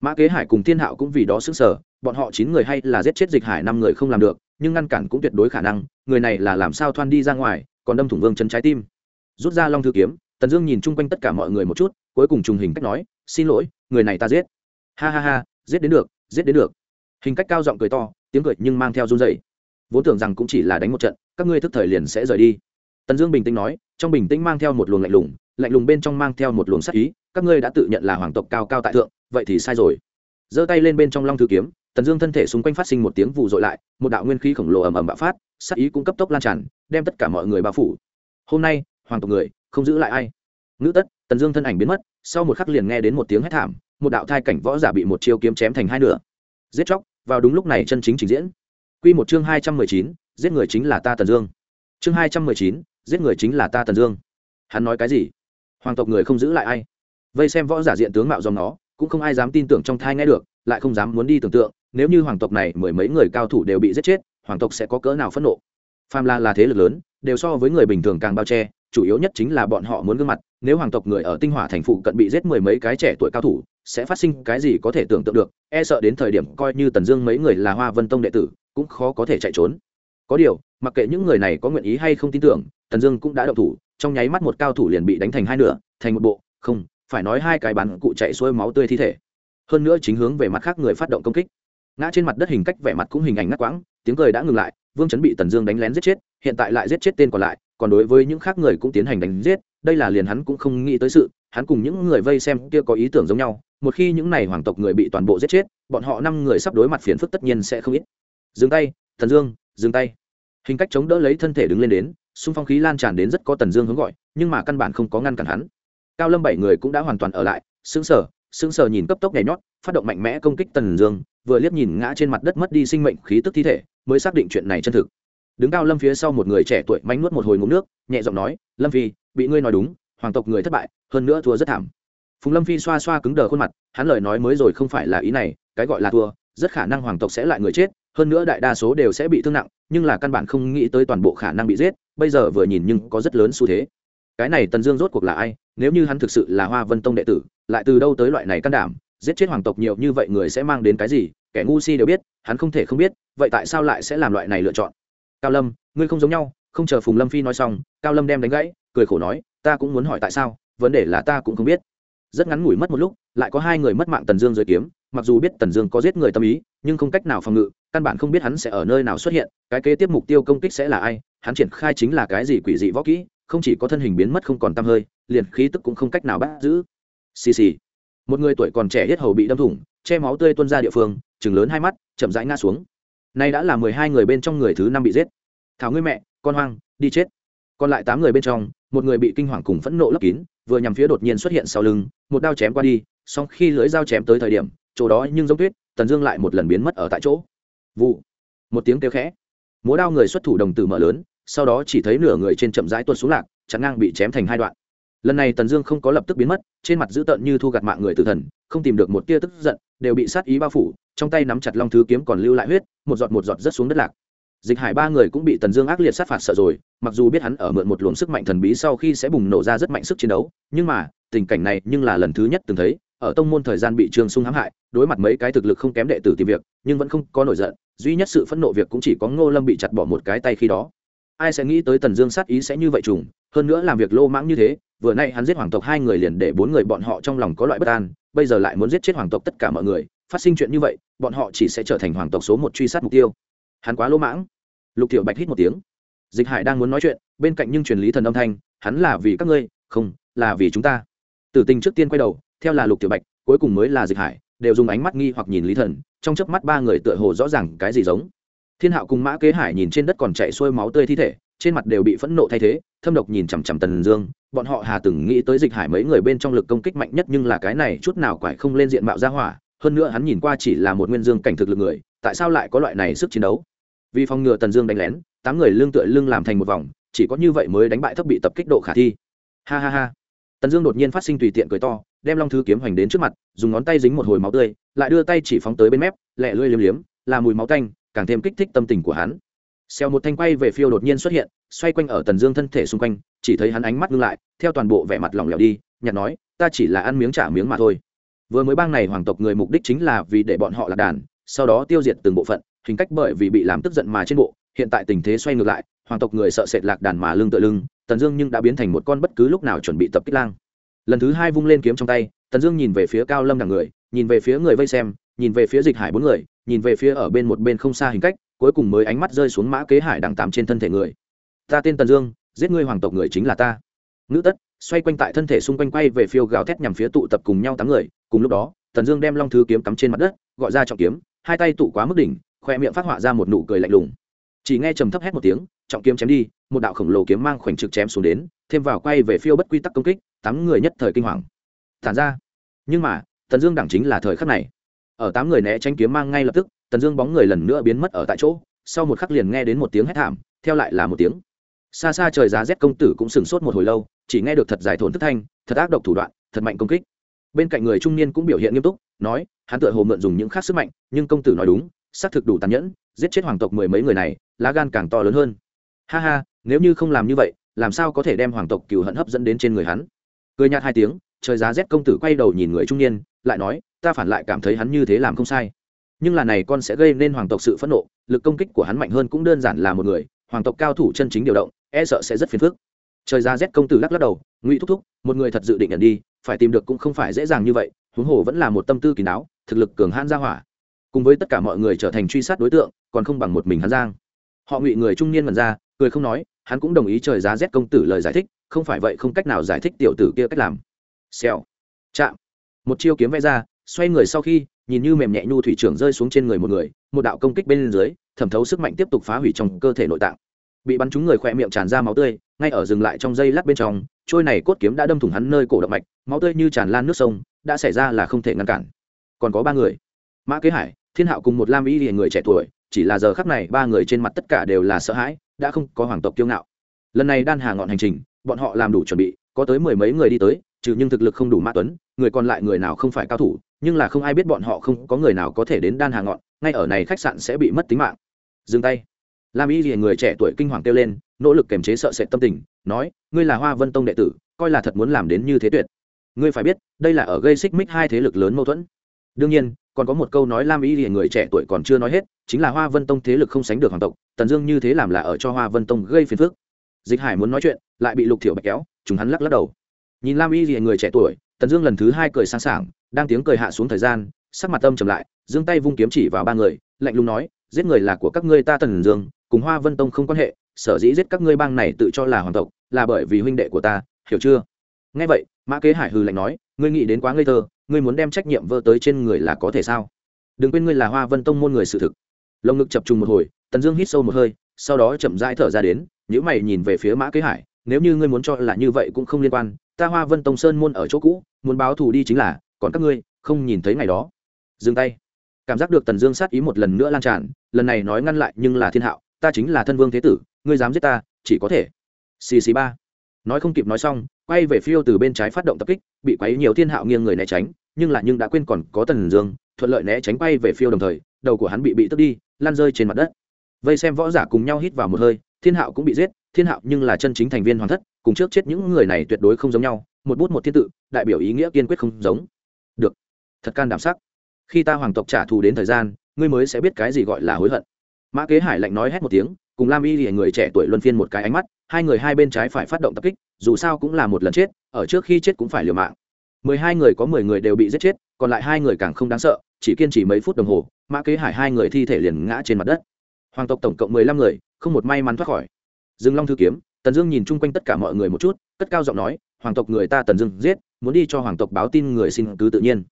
Speaker 1: Mã kế hải cùng thiên hạo cũng vì đó xứng sở bọn họ chín người hay là giết chết dịch hải năm người không làm được, nhưng ngăn cản cũng tuyệt đối khả năng, người này là làm sao thoan đi ra ngoài còn đâm thủng vương chân trái tim. Rút ra long thư kiếm, tần dương nhìn chung quanh tất cả mọi người một chút, cuối cùng trùng hình cách nói, xin lỗi, người này ta giết. Ha ha ha, giết đến được, giết đến được. Hình cách cao giọng cười to, tiếng cười nhưng mang theo run dày vốn tưởng rằng cũng chỉ là đánh một trận, các ngươi thức thời liền sẽ rời đi. Tần dương bình tĩnh nói, trong bình tĩnh mang theo một luồng lạnh lùng lạnh lùng bên trong mang theo một luồng sắc ý, các ngươi đã tự nhận là hoàng tộc cao cao tại thượng, vậy thì sai rồi. Giơ tay lên bên trong long thư kiếm, tần dương thân thể xung quanh phát sinh một tiếng vụ dội lại, một đạo nguyên khí khổng lồ ầm ầm bạo phát sắc ý cũng cấp tốc lan tràn đem tất cả mọi người bao phủ. Hôm nay, hoàng tộc người, không giữ lại ai. Ngữ tất, tần dương thân ảnh biến mất, sau một khắc liền nghe đến một tiếng hét thảm, một đạo thai cảnh võ giả bị một chiêu kiếm chém thành hai nửa. Giết chóc, vào đúng lúc này chân chính trình diễn. Q một chương hai trăm mười chín, giết người chính là ta tần dương. Chương hai trăm mười chín, giết người chính là ta tần dương. Hắn nói cái gì? Hoàng tộc người không giữ lại ai. Vây xem võ giả diện tướng mạo dòng nó, cũng không ai dám tin tưởng trong thai nghe được, lại không dám muốn đi tưởng tượng, nếu như hoàng tộc này mười mấy người cao thủ đều bị giết chết, hoàng tộc sẽ có cỡ nào phẫn nộ? Phàm la là thế lực lớn, đều so với người bình thường càng bao che, chủ yếu nhất chính là bọn họ muốn gương mặt. Nếu hoàng tộc người ở tinh hỏa thành phụ cận bị giết mười mấy cái trẻ tuổi cao thủ, sẽ phát sinh cái gì có thể tưởng tượng được e sợ đến thời điểm coi như tần dương mấy người là hoa vân tông đệ tử, cũng khó có thể chạy trốn. Có điều, mặc kệ những người này có nguyện ý hay không tin tưởng, tần dương cũng đã động thủ, trong nháy mắt một cao thủ liền bị đánh thành hai nửa, thành một bộ. Không, phải nói hai cái bắn cụ chạy xuôi máu tươi thi thể. Hơn nữa chính hướng về mặt khác người phát động công kích. Ngã trên mặt đất hình cách vẻ mặt cũng hình ảnh ngắt quãng, tiếng cười đã ngừng lại vương chấn bị tần dương đánh lén giết chết, hiện tại lại giết chết tên còn lại, còn đối với những khác người cũng tiến hành đánh giết, đây là liền hắn cũng không nghĩ tới sự, hắn cùng những người vây xem kia có ý tưởng giống nhau, một khi những này hoàng tộc người bị toàn bộ giết chết, bọn họ năm người sắp đối mặt phiền phức tất nhiên sẽ không ít. Dừng tay thần dương, dừng tay. Hình cách chống đỡ lấy thân thể đứng lên đến, xung phong khí lan tràn đến rất có tần dương hướng gọi, nhưng mà căn bản không có ngăn cản hắn. Cao lâm bảy người cũng đã hoàn toàn ở lại, sững sờ sững sờ nhìn cấp tốc nhảy nhót, phát động mạnh mẽ công kích tần dương vừa liếc nhìn ngã trên mặt đất mất đi sinh mệnh khí tức thi thể, mới xác định chuyện này chân thực. Đứng cao lâm phía sau một người trẻ tuổi mánh nuốt một hồi ngụm nước, nhẹ giọng nói, lâm phi, bị ngươi nói đúng, hoàng tộc người thất bại, hơn nữa thua rất thảm. Phùng lâm phi xoa xoa cứng đờ khuôn mặt, hắn lời nói mới rồi không phải là ý này, cái gọi là thua, rất khả năng hoàng tộc sẽ lại người chết, hơn nữa đại đa số đều sẽ bị thương nặng, nhưng là căn bản không nghĩ tới toàn bộ khả năng bị giết, bây giờ vừa nhìn nhưng có rất lớn xu thế. Cái này tần dương rốt cuộc là ai, nếu như hắn thực sự là hoa vân tông đệ tử, lại từ đâu tới loại này can đảm, giết chết hoàng tộc nhiều như vậy người sẽ mang đến cái gì kẻ ngu si đều biết, hắn không thể không biết, vậy tại sao lại sẽ làm loại này lựa chọn? Cao lâm, ngươi không giống nhau, không chờ phùng lâm phi nói xong, cao lâm đem đánh gãy, cười khổ nói, ta cũng muốn hỏi tại sao, vấn đề là ta cũng không biết. Rất ngắn ngủi mất một lúc, lại có hai người mất mạng tần dương dưới kiếm, mặc dù biết tần dương có giết người tâm ý, nhưng không cách nào phòng ngự, căn bản không biết hắn sẽ ở nơi nào xuất hiện, cái kế tiếp mục tiêu công kích sẽ là ai, hắn triển khai chính là cái gì quỷ dị võ kỹ, không chỉ có thân hình biến mất không còn t hơi, liền khí tức cũng không cách nào bắt giữ. Xì xì. Một người tuổi còn trẻ hết hầu bị đâm thủng, che máu tươi tuôn ra địa phương chừng lớn hai mắt, chậm rãi ngã xuống. Nay đã là mười hai người bên trong người thứ năm bị giết. Thảo ngươi mẹ, con hoang, đi chết. Còn lại tám người bên trong, một người bị kinh hoàng cùng phẫn nộ lấp kín, vừa nhằm phía đột nhiên xuất hiện sau lưng, một đao chém qua đi, song khi lưỡi dao chém tới thời điểm, chỗ đó nhưng giống tuyết, tần dương lại một lần biến mất ở tại chỗ. Vụ. Một tiếng kêu khẽ. Múa đao người xuất thủ đồng tử mở lớn, sau đó chỉ thấy nửa người trên chậm rãi tuột xuống lạc chắn ngang bị chém thành hai đoạn. Lần này tần dương không có lập tức biến mất, trên mặt dữ tợn như thu gặt mạng người tử thần không tìm được một tia tức giận, đều bị sát ý bao phủ, trong tay nắm chặt long thứ kiếm còn lưu lại huyết, một giọt một giọt rớt xuống đất lạc. Dịch hải ba người cũng bị tần dương ác liệt sát phạt sợ rồi, mặc dù biết hắn ở mượn một luồng sức mạnh thần bí sau khi sẽ bùng nổ ra rất mạnh sức chiến đấu, nhưng mà, tình cảnh này nhưng là lần thứ nhất từng thấy, ở tông môn thời gian bị trương sung hãm hại, đối mặt mấy cái thực lực không kém đệ tử tìm việc, nhưng vẫn không có nổi giận, duy nhất sự phẫn nộ việc cũng chỉ có ngô lâm bị chặt bỏ một cái tay khi đó. Ai sẽ nghĩ tới tần dương sát ý sẽ như vậy trùng, hơn nữa làm việc lô mãng như thế, vừa nay hắn giết hoàng tộc hai người liền để bốn người bọn họ trong lòng có loại bất an bây giờ lại muốn giết chết hoàng tộc tất cả mọi người, phát sinh chuyện như vậy, bọn họ chỉ sẽ trở thành hoàng tộc số một truy sát mục tiêu. Hắn quá lỗ mãng. Lục tiểu bạch hít một tiếng. Dịch hải đang muốn nói chuyện, bên cạnh nhưng truyền lý thần âm thanh, hắn là vì các ngươi, không, là vì chúng ta. Tử tình trước tiên quay đầu, theo là lục tiểu bạch, cuối cùng mới là dịch hải, đều dùng ánh mắt nghi hoặc nhìn lý thần, trong chớp mắt ba người tựa hồ rõ ràng cái gì giống. Thiên hạo cùng mã kế hải nhìn trên đất còn chạy xuôi máu tươi thi thể trên mặt đều bị phẫn nộ thay thế, thâm độc nhìn chằm chằm tần dương, bọn họ hà từng nghĩ tới dịch hải mấy người bên trong lực công kích mạnh nhất nhưng là cái này chút nào quải không lên diện mạo ra hỏa, hơn nữa hắn nhìn qua chỉ là một nguyên dương cảnh thực lực người, tại sao lại có loại này sức chiến đấu? Vì phòng ngừa tần dương đánh lén, tám người lương tựa lưng làm thành một vòng, chỉ có như vậy mới đánh bại thấp bị tập kích độ khả thi. Ha ha ha. Tần dương đột nhiên phát sinh tùy tiện cười to, đem long thư kiếm hoành đến trước mặt, dùng ngón tay dính một hồi máu tươi, lại đưa tay chỉ phóng tới bên mép, lẹ lưỡi liếm liếm, là mùi máu tanh, càng thêm kích thích tâm tình của hắn xèo một thanh quay về phiêu đột nhiên xuất hiện, xoay quanh ở tần dương thân thể xung quanh, chỉ thấy hắn ánh mắt ngưng lại, theo toàn bộ vẻ mặt lỏng lẻo đi nhặt nói, ta chỉ là ăn miếng trả miếng mà thôi. Vừa mới bang này hoàng tộc người mục đích chính là vì để bọn họ lạc đàn, sau đó tiêu diệt từng bộ phận, hình cách bởi vì bị làm tức giận mà trên bộ, hiện tại tình thế xoay ngược lại, hoàng tộc người sợ sệt lạc đàn mà lưng tựa lưng, tần dương nhưng đã biến thành một con bất cứ lúc nào chuẩn bị tập kích lang. Lần thứ hai vung lên kiếm trong tay, tần dương nhìn về phía cao lâm đằng người, nhìn về phía người vây xem, nhìn về phía dịch hải bốn người, nhìn về phía ở bên một bên không xa hình cách cuối cùng mới ánh mắt rơi xuống mã kế hải đằng tám trên thân thể người. Ta tên tần dương, giết ngươi hoàng tộc người chính là ta. Ngữ tất, xoay quanh tại thân thể xung quanh quay về phiêu gào thét nhằm phía tụ tập cùng nhau tám người. Cùng lúc đó, tần dương đem long thứ kiếm cắm trên mặt đất, gọi ra trọng kiếm, hai tay tụ quá mức đỉnh, khoe miệng phát họa ra một nụ cười lạnh lùng. Chỉ nghe trầm thấp hét một tiếng, trọng kiếm chém đi, một đạo khổng lồ kiếm mang khoảnh trực chém xuống đến, thêm vào quay về phiêu bất quy tắc công kích, tám người nhất thời kinh hoàng. Thản ra. Nhưng mà, tần dương đẳng chính là thời khắc này. Ở tám người né tránh kiếm mang ngay lập tức tần dương bóng người lần nữa biến mất ở tại chỗ, sau một khắc liền nghe đến một tiếng hét thảm, theo lại là một tiếng. Xa xa trời giá rét công tử cũng sừng sốt một hồi lâu, chỉ nghe được thật dài thốn thức thanh, thật ác độc thủ đoạn, thật mạnh công kích. Bên cạnh người trung niên cũng biểu hiện nghiêm túc, nói, hắn tựa hồ mượn dùng những khác sức mạnh, nhưng công tử nói đúng, xác thực đủ tàn nhẫn, giết chết hoàng tộc mười mấy người này, lá gan càng to lớn hơn. Ha ha, nếu như không làm như vậy, làm sao có thể đem hoàng tộc cừu hận hấp dẫn đến trên người hắn? Cười nhạt hai tiếng, trời giá rét công tử quay đầu nhìn người trung niên, lại nói, ta phản lại cảm thấy hắn như thế làm không sai nhưng là này con sẽ gây nên hoàng tộc sự phẫn nộ, lực công kích của hắn mạnh hơn cũng đơn giản là một người, hoàng tộc cao thủ chân chính điều động e sợ sẽ rất phiền phức. Trời ra rét công tử lắc lắc đầu, ngụy thúc thúc, một người thật dự định nhận đi, phải tìm được cũng không phải dễ dàng như vậy, huống hồ vẫn là một tâm tư kỳ đáo, thực lực cường hãn gia hỏa. Cùng với tất cả mọi người trở thành truy sát đối tượng, còn không bằng một mình hắn giang. Họ ngụy người trung niên mần ra, cười không nói, hắn cũng đồng ý trời giá rét công tử lời giải thích, không phải vậy không cách nào giải thích tiểu tử kia cách làm. Xèo. Chạm. Một chiêu kiếm vẽ ra, xoay người sau khi nhìn như mềm nhẹ nhu thủy trưởng rơi xuống trên người một người, một đạo công kích bên dưới, thẩm thấu sức mạnh tiếp tục phá hủy trong cơ thể nội tạng. Bị bắn trúng người khỏe miệng tràn ra máu tươi, ngay ở dừng lại trong dây lát bên trong, trôi này cốt kiếm đã đâm thủng hắn nơi cổ động mạch, máu tươi như tràn lan nước sông, đã xảy ra là không thể ngăn cản. Còn có ba người, mã kế hải, thiên hạo cùng một lam y liền người trẻ tuổi, chỉ là giờ khắc này ba người trên mặt tất cả đều là sợ hãi, đã không có hoàng tộc kiêu ngạo. Lần này đan hà ngọn hành trình, bọn họ làm đủ chuẩn bị, có tới mười mấy người đi tới trừ nhưng thực lực không đủ mã tuấn, người còn lại người nào không phải cao thủ, nhưng là không ai biết bọn họ không có người nào có thể đến đan hà ngọn, ngay ở này khách sạn sẽ bị mất tính mạng. Dừng tay. Lam y vì người trẻ tuổi kinh hoàng kêu lên, nỗ lực kềm chế sợ sệt tâm tình, nói, ngươi là hoa vân tông đệ tử, coi là thật muốn làm đến như thế tuyệt. Ngươi phải biết, đây là ở gây xích mích hai thế lực lớn mâu thuẫn. Đương nhiên, còn có một câu nói lam y vì người trẻ tuổi còn chưa nói hết, chính là hoa vân tông thế lực không sánh được hoàng tộc, tần dương như thế làm là ở cho hoa vân tông gây phiền phức. Dịch hải muốn nói chuyện, lại bị lục thiểu bạch kéo chúng hắn lắc lắc đầu nhìn lam y liền người trẻ tuổi, tần dương lần thứ hai cười sáng sảng, đang tiếng cười hạ xuống thời gian, sắc mặt tâm trầm lại, giương tay vung kiếm chỉ vào ba người, lạnh lùng nói, giết người là của các ngươi ta tần dương, cùng hoa vân tông không quan hệ, sở dĩ giết các ngươi bang này tự cho là hoàng tộc, là bởi vì huynh đệ của ta, hiểu chưa? Nghe vậy, mã kế hải hư lạnh nói, ngươi nghĩ đến quá ngây thơ, ngươi muốn đem trách nhiệm vơ tới trên người là có thể sao? Đừng quên ngươi là hoa vân tông môn người sự thực. Lồng ngực chập trùng một hồi, tần dương hít sâu một hơi, sau đó chậm rãi thở ra đến nhữ mày nhìn về phía mã kế hải, nếu như ngươi muốn cho là như vậy cũng không liên quan ta hoa vân tông sơn môn ở chỗ cũ, muốn báo thù đi chính là, còn các ngươi, không nhìn thấy ngày đó. Dừng tay. Cảm giác được tần dương sát ý một lần nữa lan tràn, lần này nói ngăn lại nhưng là thiên hạo, ta chính là thân vương thế tử, ngươi dám giết ta, chỉ có thể. Xì xì ba. Nói không kịp nói xong, quay về phiêu từ bên trái phát động tập kích, bị quấy nhiều thiên hạo nghiêng người né tránh, nhưng là nhưng đã quên còn có tần dương, thuận lợi né tránh quay về phiêu đồng thời, đầu của hắn bị bị tức đi lan rơi trên mặt đất. Vây xem võ giả cùng nhau hít vào một hơi, thiên hạo cũng bị giết, thiên hạo nhưng là chân chính thành viên hoàn thất cùng trước chết những người này tuyệt đối không giống nhau, một bút một thiên tự, đại biểu ý nghĩa kiên quyết không giống. Được. Thật can đảm sắc. Khi ta hoàng tộc trả thù đến thời gian, ngươi mới sẽ biết cái gì gọi là hối hận. Mã kế hải lạnh nói hét một tiếng, cùng lam y thì người trẻ tuổi luân phiên một cái ánh mắt, hai người hai bên trái phải phát động tập kích, dù sao cũng là một lần chết, ở trước khi chết cũng phải liều mạng. Mười hai người có mười người đều bị giết chết, còn lại hai người càng không đáng sợ, chỉ kiên trì mấy phút đồng hồ, mã kế hải hai người thi thể liền ngã trên mặt đất. Hoàng tộc tổng cộng mười lăm người, không một may mắn thoát khỏi. Dương long thư kiếm tần dương nhìn chung quanh tất cả mọi người một chút, cất cao giọng nói, hoàng tộc người ta tần dương giết, muốn đi cho hoàng tộc báo tin người xin cứ tự nhiên.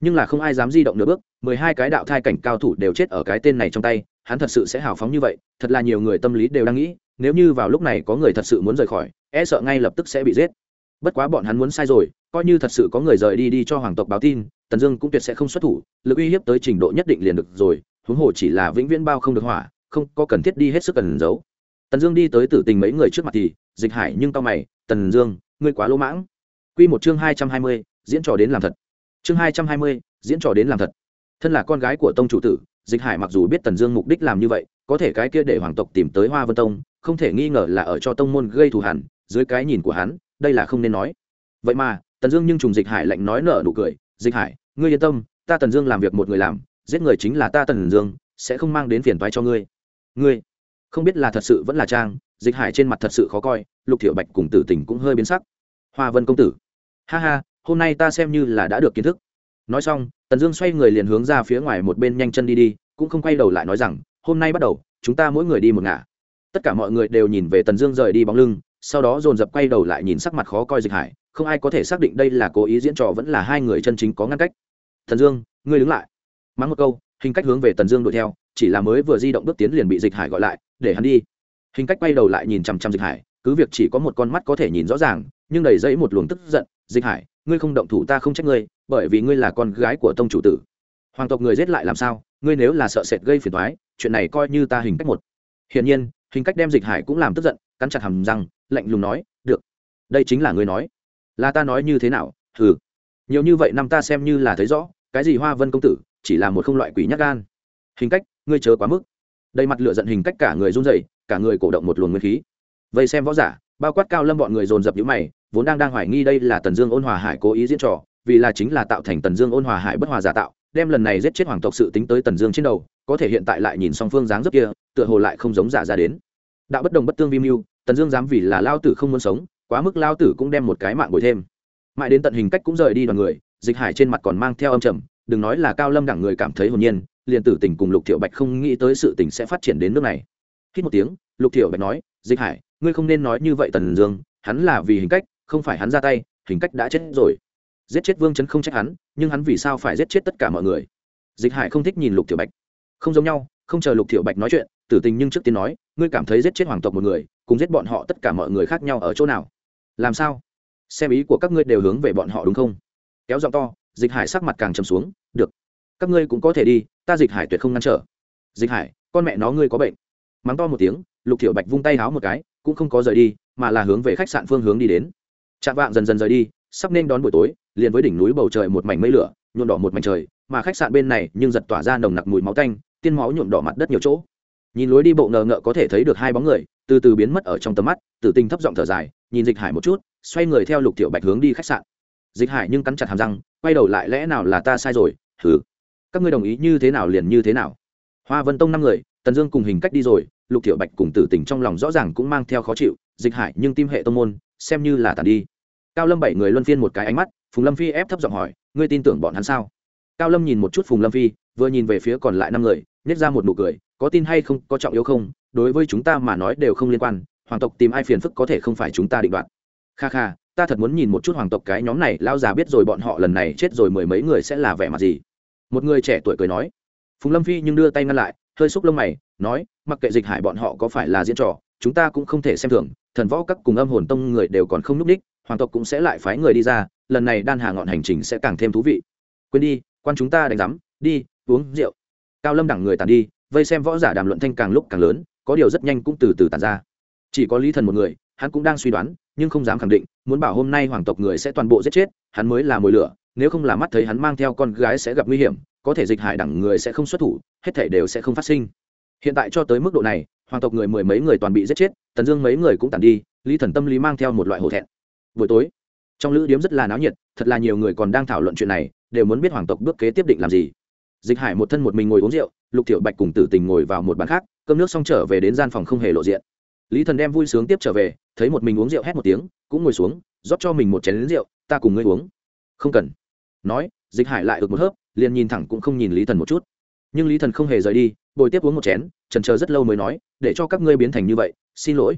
Speaker 1: Nhưng là không ai dám di động nửa bước, mười hai cái đạo thai cảnh cao thủ đều chết ở cái tên này trong tay, hắn thật sự sẽ hào phóng như vậy, thật là nhiều người tâm lý đều đang nghĩ, nếu như vào lúc này có người thật sự muốn rời khỏi e sợ ngay lập tức sẽ bị giết. Bất quá bọn hắn muốn sai rồi, coi như thật sự có người rời đi đi cho hoàng tộc báo tin, tần dương cũng tuyệt sẽ không xuất thủ, lực uy hiếp tới trình độ nhất định liền được rồi, huống hồ chỉ là vĩnh viễn bao không được hỏa, không có cần thiết đi hết sức cần giấu tần dương đi tới tử tình mấy người trước mặt thì, dịch hải nhưng tao mày, tần dương, ngươi quá lỗ mãng. Q một chương hai trăm hai mươi, diễn trò đến làm thật. Chương hai trăm hai mươi, diễn trò đến làm thật. Thân là con gái của tông chủ tử, dịch hải mặc dù biết tần dương mục đích làm như vậy, có thể cái kia để hoàng tộc tìm tới hoa vân tông, không thể nghi ngờ là ở cho tông môn gây thù hẳn dưới cái nhìn của hắn, đây là không nên nói. Vậy mà, tần dương nhưng trùng dịch hải lạnh nói nở nụ cười, dịch hải, ngươi yên tâm, ta tần dương làm việc một người làm, giết người chính là ta tần dương, sẽ không mang đến phiền toái cho ngươi. Ngươi? Không biết là thật sự vẫn là trang, dịch hải trên mặt thật sự khó coi, lục thiểu bạch cùng tử tình cũng hơi biến sắc. Hoa vân công tử. Ha ha, hôm nay ta xem như là đã được kiến thức. Nói xong, tần dương xoay người liền hướng ra phía ngoài một bên nhanh chân đi đi, cũng không quay đầu lại nói rằng, hôm nay bắt đầu, chúng ta mỗi người đi một ngả. Tất cả mọi người đều nhìn về tần dương rời đi bóng lưng, sau đó dồn dập quay đầu lại nhìn sắc mặt khó coi dịch hải, không ai có thể xác định đây là cố ý diễn trò vẫn là hai người chân chính có ngăn cách. Thần dương, ngươi đứng lại. Mắng một câu hình cách hướng về tần dương đuổi theo, chỉ là mới vừa di động bước tiến liền bị dịch hải gọi lại, để hắn đi. Hình cách quay đầu lại nhìn chằm chằm dịch hải, cứ việc chỉ có một con mắt có thể nhìn rõ ràng, nhưng đầy dẫy một luồng tức giận, dịch hải, ngươi không động thủ ta không trách ngươi, bởi vì ngươi là con gái của tông chủ tử. Hoàng tộc người giết lại làm sao, ngươi nếu là sợ sệt gây phiền thoái chuyện này coi như ta hình cách một. Hiển nhiên, hình cách đem dịch hải cũng làm tức giận, cắn chặt hầm răng, lạnh lùng nói, được, đây chính là ngươi nói. Là ta nói như thế nào? Ừ nhiều như vậy năm ta xem như là thấy rõ, cái gì hoa vân công tử chỉ là một không loại quỷ nhắc gan. Hình cách, ngươi chớ quá mức. Đầy mặt lửa giận hình cách cả người run rẩy, cả người cổ động một luồng nguyên khí. Vậy xem võ giả, bao quát cao lâm bọn người dồn dập nhíu mày, vốn đang đang hoài nghi đây là tần dương ôn hòa hải cố ý diễn trò, vì là chính là tạo thành tần dương ôn hòa hải bất hòa giả tạo, đem lần này giết chết hoàng tộc sự tính tới tần dương trên đầu, có thể hiện tại lại nhìn song phương dáng dấp kia, tựa hồ lại không giống giả ra đến. Đạo bất đồng bất tương vi mưu, tần dương dám vì là lao tử không muốn sống, quá mức lao tử cũng đem một cái mạng bồi thêm. Mãi đến tận hình cách cũng rời đi đoàn người, dịch hải trên mặt còn mang theo âm trầm đừng nói là cao lâm đẳng người cảm thấy hồn nhiên, liền tử tình cùng lục thiệu bạch không nghĩ tới sự tình sẽ phát triển đến nước này. Hít một tiếng, lục thiệu bạch nói, dịch hải, ngươi không nên nói như vậy tần dương, hắn là vì hình cách, không phải hắn ra tay, hình cách đã chết rồi. Giết chết vương chấn không trách hắn, nhưng hắn vì sao phải giết chết tất cả mọi người? Dịch hải không thích nhìn lục thiệu bạch. Không giống nhau, không chờ lục thiệu bạch nói chuyện, tử tình nhưng trước tiên nói, ngươi cảm thấy giết chết hoàng tộc một người, cùng giết bọn họ tất cả mọi người khác nhau ở chỗ nào? Làm sao? Xem ý của các ngươi đều hướng về bọn họ đúng không? Kéo giọng to dịch hải sắc mặt càng trầm xuống, được, các ngươi cũng có thể đi, ta dịch hải tuyệt không ngăn trở. Dịch hải, con mẹ nó ngươi có bệnh. Mắng to một tiếng, lục thiểu bạch vung tay háo một cái, cũng không có rời đi, mà là hướng về khách sạn phương hướng đi đến. Chạm vạng dần dần rời đi, sắp nên đón buổi tối, liền với đỉnh núi bầu trời một mảnh mây lửa, nhuộm đỏ một mảnh trời, mà khách sạn bên này nhưng giật tỏa ra nồng nặc mùi máu tanh, tiên máu nhuộm đỏ mặt đất nhiều chỗ. Nhìn lối đi bộ ngờ ngợ có thể thấy được hai bóng người, từ từ biến mất ở trong tầm mắt, tử tinh thấp giọng thở dài, nhìn dịch hải một chút, xoay người theo lục tiểu bạch hướng đi khách sạn dịch hải nhưng cắn chặt hàm răng, quay đầu lại, lẽ nào là ta sai rồi? Thử các ngươi đồng ý như thế nào liền như thế nào. Hoa vân tông năm người, tần dương cùng hình cách đi rồi, lục tiểu bạch cùng tử tình trong lòng rõ ràng cũng mang theo khó chịu, dịch hải nhưng tim hệ tông môn, xem như là tàn đi. Cao lâm bảy người luân phiên một cái ánh mắt, phùng lâm phi ép thấp giọng hỏi, ngươi tin tưởng bọn hắn sao? Cao lâm nhìn một chút phùng lâm phi, vừa nhìn về phía còn lại năm người nhét ra một nụ cười, có tin hay không, có trọng yếu không? Đối với chúng ta mà nói đều không liên quan, hoàng tộc tìm ai phiền phức có thể không phải chúng ta định đoạt. Kha kha ta thật muốn nhìn một chút hoàng tộc cái nhóm này lao già biết rồi bọn họ lần này chết rồi mười mấy người sẽ là vẻ mặt gì. Một người trẻ tuổi cười nói. Phùng lâm phi nhưng đưa tay ngăn lại, hơi xúc lông mày, nói, mặc kệ dịch hải bọn họ có phải là diễn trò, chúng ta cũng không thể xem thường, thần võ các cùng âm hồn tông người đều còn không núp đích, hoàng tộc cũng sẽ lại phái người đi ra, lần này đan hà ngọn hành trình sẽ càng thêm thú vị. Quên đi, quan chúng ta đánh giám, đi, uống rượu. Cao lâm đẳng người tàn đi, vây xem võ giả đàm luận thanh càng lúc càng lớn, có điều rất nhanh cũng từ từ tàn ra. Chỉ có lý thần một người hắn cũng đang suy đoán, nhưng không dám khẳng định, muốn bảo hôm nay hoàng tộc người sẽ toàn bộ giết chết, hắn mới là mồi lửa, nếu không là mắt thấy hắn mang theo con gái sẽ gặp nguy hiểm, có thể dịch hại đẳng người sẽ không xuất thủ, hết thể đều sẽ không phát sinh. Hiện tại cho tới mức độ này, hoàng tộc người mười mấy người toàn bị giết chết, tần dương mấy người cũng tàn đi, lý thần tâm lý mang theo một loại hổ thẹn. Buổi tối, trong lữ điếm rất là náo nhiệt, thật là nhiều người còn đang thảo luận chuyện này, đều muốn biết hoàng tộc bước kế tiếp định làm gì. Dịch hải một thân một mình ngồi uống rượu, lục thiệu bạch cùng tử tình ngồi vào một bàn khác, cơm nước xong trở về đến gian phòng không hề lộ diện lý thần đem vui sướng tiếp trở về, thấy một mình uống rượu hét một tiếng, cũng ngồi xuống, rót cho mình một chén lính rượu, ta cùng ngươi uống. Không cần. Nói, dịch hải lại ực một hớp, liền nhìn thẳng cũng không nhìn lý thần một chút. Nhưng lý thần không hề rời đi, bồi tiếp uống một chén, trần chờ rất lâu mới nói, để cho các ngươi biến thành như vậy, xin lỗi.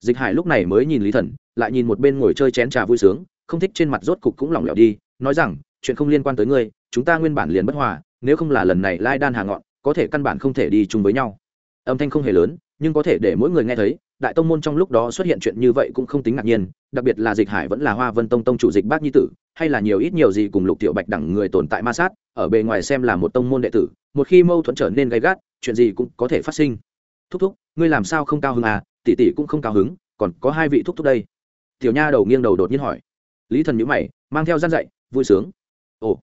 Speaker 1: Dịch hải lúc này mới nhìn lý thần, lại nhìn một bên ngồi chơi chén trà vui sướng, không thích trên mặt rốt cục cũng lỏng lẻo đi, nói rằng, chuyện không liên quan tới ngươi, chúng ta nguyên bản liền bất hòa, nếu không là lần này lai đan hà ngọn, có thể căn bản không thể đi chung với nhau. Âm thanh không hề lớn nhưng có thể để mỗi người nghe thấy, đại tông môn trong lúc đó xuất hiện chuyện như vậy cũng không tính ngạc nhiên, đặc biệt là dịch hải vẫn là hoa vân tông tông chủ dịch bác nhi tử, hay là nhiều ít nhiều gì cùng lục tiểu bạch đẳng người tồn tại ma sát, ở bề ngoài xem là một tông môn đệ tử, một khi mâu thuẫn trở nên gay gắt, chuyện gì cũng có thể phát sinh. Thúc thúc, ngươi làm sao không cao hứng à? Tỷ tỷ cũng không cao hứng, còn có hai vị thúc thúc đây. Tiểu nha đầu nghiêng đầu đột nhiên hỏi. Lý thần nhữ mày, mang theo gian dạy, vui sướng. Ồ.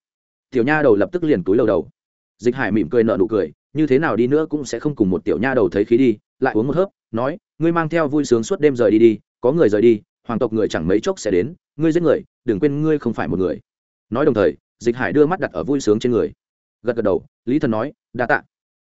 Speaker 1: Tiểu nha đầu lập tức liền túi lầu đầu. Dịch hải mỉm cười nợ nụ cười, như thế nào đi nữa cũng sẽ không cùng một tiểu nha đầu thấy khí đi lại uống một hớp, nói, ngươi mang theo vui sướng suốt đêm rời đi đi, có người rời đi, hoàng tộc người chẳng mấy chốc sẽ đến, ngươi giết người, đừng quên ngươi không phải một người. Nói đồng thời, dịch hải đưa mắt đặt ở vui sướng trên người. Gật gật đầu, lý thần nói, đa tạ.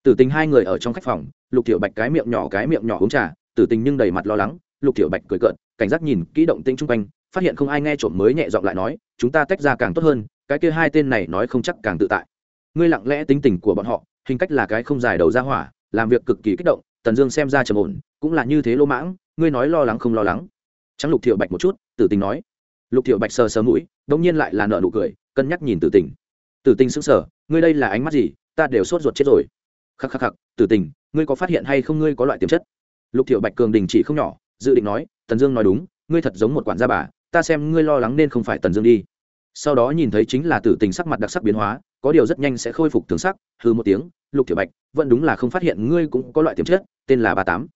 Speaker 1: Tử tình hai người ở trong khách phòng, lục tiểu bạch cái miệng nhỏ cái miệng nhỏ uống trà, tử tình nhưng đầy mặt lo lắng, lục tiểu bạch cười cợt, cảnh giác nhìn kỹ động tĩnh chung quanh, phát hiện không ai nghe trộm mới nhẹ giọng lại nói, chúng ta tách ra càng tốt hơn, cái kia hai tên này nói không chắc càng tự tại. Ngươi lặng lẽ tính tình của bọn họ, hình cách là cái không dài đầu ra hỏa, làm việc cực kỳ kích động tần dương xem ra trầm ổn, cũng là như thế lỗ mãng, ngươi nói lo lắng không lo lắng. Trắng lục thiệu bạch một chút, tử tình nói. Lục thiệu bạch sờ sờ mũi đống nhiên lại là nợ nụ cười, cân nhắc nhìn tử tình. Tử tình sững sờ, ngươi đây là ánh mắt gì, ta đều sốt ruột chết rồi. Khắc khắc khắc, tử tình, ngươi có phát hiện hay không ngươi có loại tiềm chất? Lục thiệu bạch cường đình chỉ không nhỏ, dự định nói, tần dương nói đúng, ngươi thật giống một quản gia bà, ta xem ngươi lo lắng nên không phải tần dương đi. Sau đó nhìn thấy chính là tử tình sắc mặt đặc sắc biến hóa có điều rất nhanh sẽ khôi phục tướng sắc, hư một tiếng, lục tiểu bạch, vẫn đúng là không phát hiện ngươi cũng có loại tiềm chất, tên là ba tám.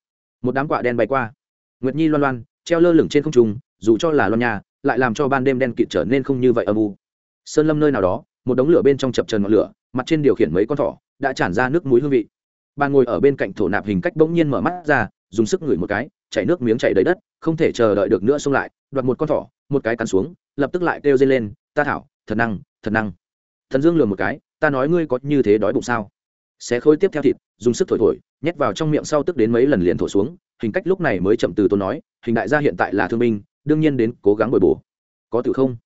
Speaker 1: Một đám quạ đen bay qua. Nguyệt nhi loan loan, treo lơ lửng trên không trung, dù cho là loan nhà, lại làm cho ban đêm đen kịt trở nên không như vậy âm u. Sơn lâm nơi nào đó, một đống lửa bên trong chập trần ngọn lửa, mặt trên điều khiển mấy con thỏ, đã tràn ra nước muối hương vị. Bà ngồi ở bên cạnh thổ nạp hình cách bỗng nhiên mở mắt ra, dùng sức ngửi một cái, chảy nước miếng chảy đầy đất, không thể chờ đợi được nữa xông lại, đoạt một con thỏ, một cái cắn xuống, lập tức lại kêu dây lên, ta thảo, thật năng thật năng thần dương lừa một cái, ta nói ngươi có như thế đói bụng sao? Xé khối tiếp theo thịt, dùng sức thổi thổi, nhét vào trong miệng sau tức đến mấy lần liền thổi xuống, hình cách lúc này mới chậm từ tôi nói, hình đại gia hiện tại là thương binh, đương nhiên đến cố gắng bồi bổ. Có tự không?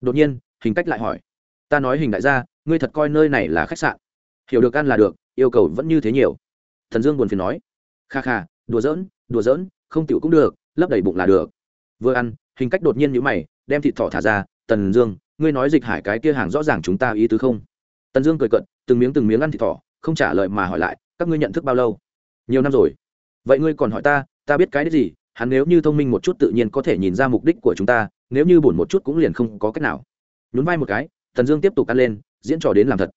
Speaker 1: Đột nhiên, hình cách lại hỏi. Ta nói hình đại gia, ngươi thật coi nơi này là khách sạn. Hiểu được ăn là được, yêu cầu vẫn như thế nhiều. Thần dương buồn phiền nói. Kha kha, đùa giỡn đùa giỡn, không tiểu cũng được, lấp đầy bụng là được. Vừa ăn, hình cách đột nhiên nhíu mày, đem thịt thỏ thả ra tần dương ngươi nói dịch hải cái kia hàng rõ ràng chúng ta ý tứ không? Tần dương cười cận từng miếng từng miếng ăn thịt thỏ, không trả lời mà hỏi lại, các ngươi nhận thức bao lâu? Nhiều năm rồi. Vậy ngươi còn hỏi ta ta biết cái đấy gì, hắn nếu như thông minh một chút tự nhiên có thể nhìn ra mục đích của chúng ta, nếu như buồn một chút cũng liền không có cách nào. Nhún vai một cái, tần dương tiếp tục ăn lên, diễn trò đến làm thật.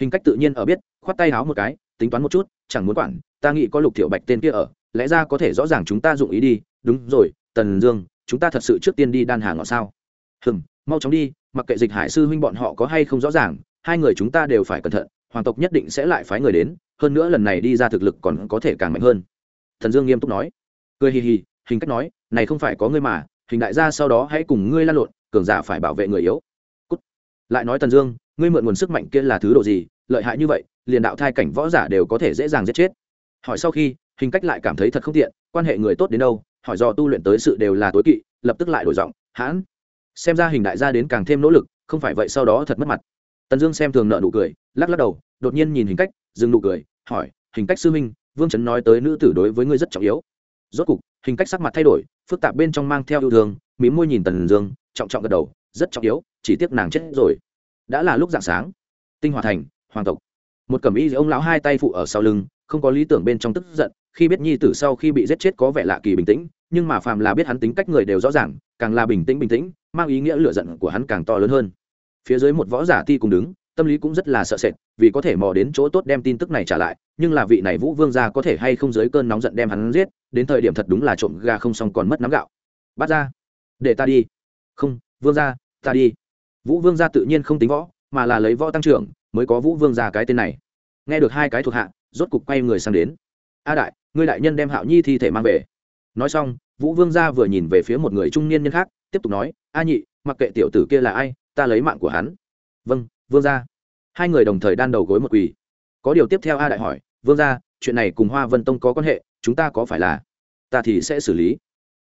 Speaker 1: Hình cách tự nhiên ở biết, khoát tay háo một cái, tính toán một chút, chẳng muốn quản, ta nghĩ có lục thiệu bạch tên kia ở, lẽ ra có thể rõ ràng chúng ta dụng ý đi. Đúng rồi, tần dương, chúng ta thật sự trước tiên đi đan hà ngọ sao? Hừm, mau chóng đi mặc kệ dịch hải sư huynh bọn họ có hay không rõ ràng, hai người chúng ta đều phải cẩn thận, hoàng tộc nhất định sẽ lại phái người đến, hơn nữa lần này đi ra thực lực còn có thể càng mạnh hơn. Thần dương nghiêm túc nói. Cười hì hì, hình cách nói, này không phải có ngươi mà, hình đại gia sau đó hãy cùng ngươi lan lộn, cường giả phải bảo vệ người yếu. Cút. lại nói tần dương, ngươi mượn nguồn sức mạnh kia là thứ độ gì, lợi hại như vậy, liền đạo thai cảnh võ giả đều có thể dễ dàng giết chết. Hỏi sau khi, hình cách lại cảm thấy thật không tiện, quan hệ người tốt đến đâu, hỏi do tu luyện tới sự đều là tối kỵ, lập tức lại đổi giọng, hãn xem ra hình đại gia đến càng thêm nỗ lực, không phải vậy sau đó thật mất mặt. Tần dương xem thường nợ nụ cười, lắc lắc đầu, đột nhiên nhìn hình cách, dừng nụ cười, hỏi, hình cách sư minh vương trấn nói tới nữ tử đối với ngươi rất trọng yếu. Rốt cục, hình cách sắc mặt thay đổi, phức tạp bên trong mang theo yêu thương, mí môi nhìn tần dương, trọng trọng gật đầu, rất trọng yếu, chỉ tiếc nàng chết rồi. Đã là lúc dạng sáng. Tinh hòa thành, hoàng tộc. Một cẩm y ông lão hai tay phụ ở sau lưng, không có lý tưởng bên trong tức giận khi biết nhi tử sau khi bị giết chết có vẻ lạ kỳ bình tĩnh, nhưng mà phàm là biết hắn tính cách người đều rõ ràng, càng là bình tĩnh bình tĩnh, mang ý nghĩa lựa giận của hắn càng to lớn hơn. Phía dưới một võ giả ti cùng đứng, tâm lý cũng rất là sợ sệt, vì có thể mò đến chỗ tốt đem tin tức này trả lại, nhưng là vị này vũ vương gia có thể hay không dưới cơn nóng giận đem hắn giết, đến thời điểm thật đúng là trộm gà không xong còn mất nắm gạo. Bắt ra. Để ta đi. Không, vương gia, ta đi. Vũ vương gia tự nhiên không tính võ, mà là lấy võ tăng trưởng, mới có vũ vương gia cái tên này. Nghe được hai cái thuộc hạ, rốt cục quay người sang đến a đại, ngươi đại nhân đem hạo nhi thi thể mang về. Nói xong, vũ vương gia vừa nhìn về phía một người trung niên nhân khác, tiếp tục nói, a nhị, mặc kệ tiểu tử kia là ai, ta lấy mạng của hắn. Vâng vương gia. Hai người đồng thời đan đầu gối một quỳ. Có điều tiếp theo a đại hỏi, vương gia, chuyện này cùng hoa vân tông có quan hệ, chúng ta có phải là? Ta thì sẽ xử lý.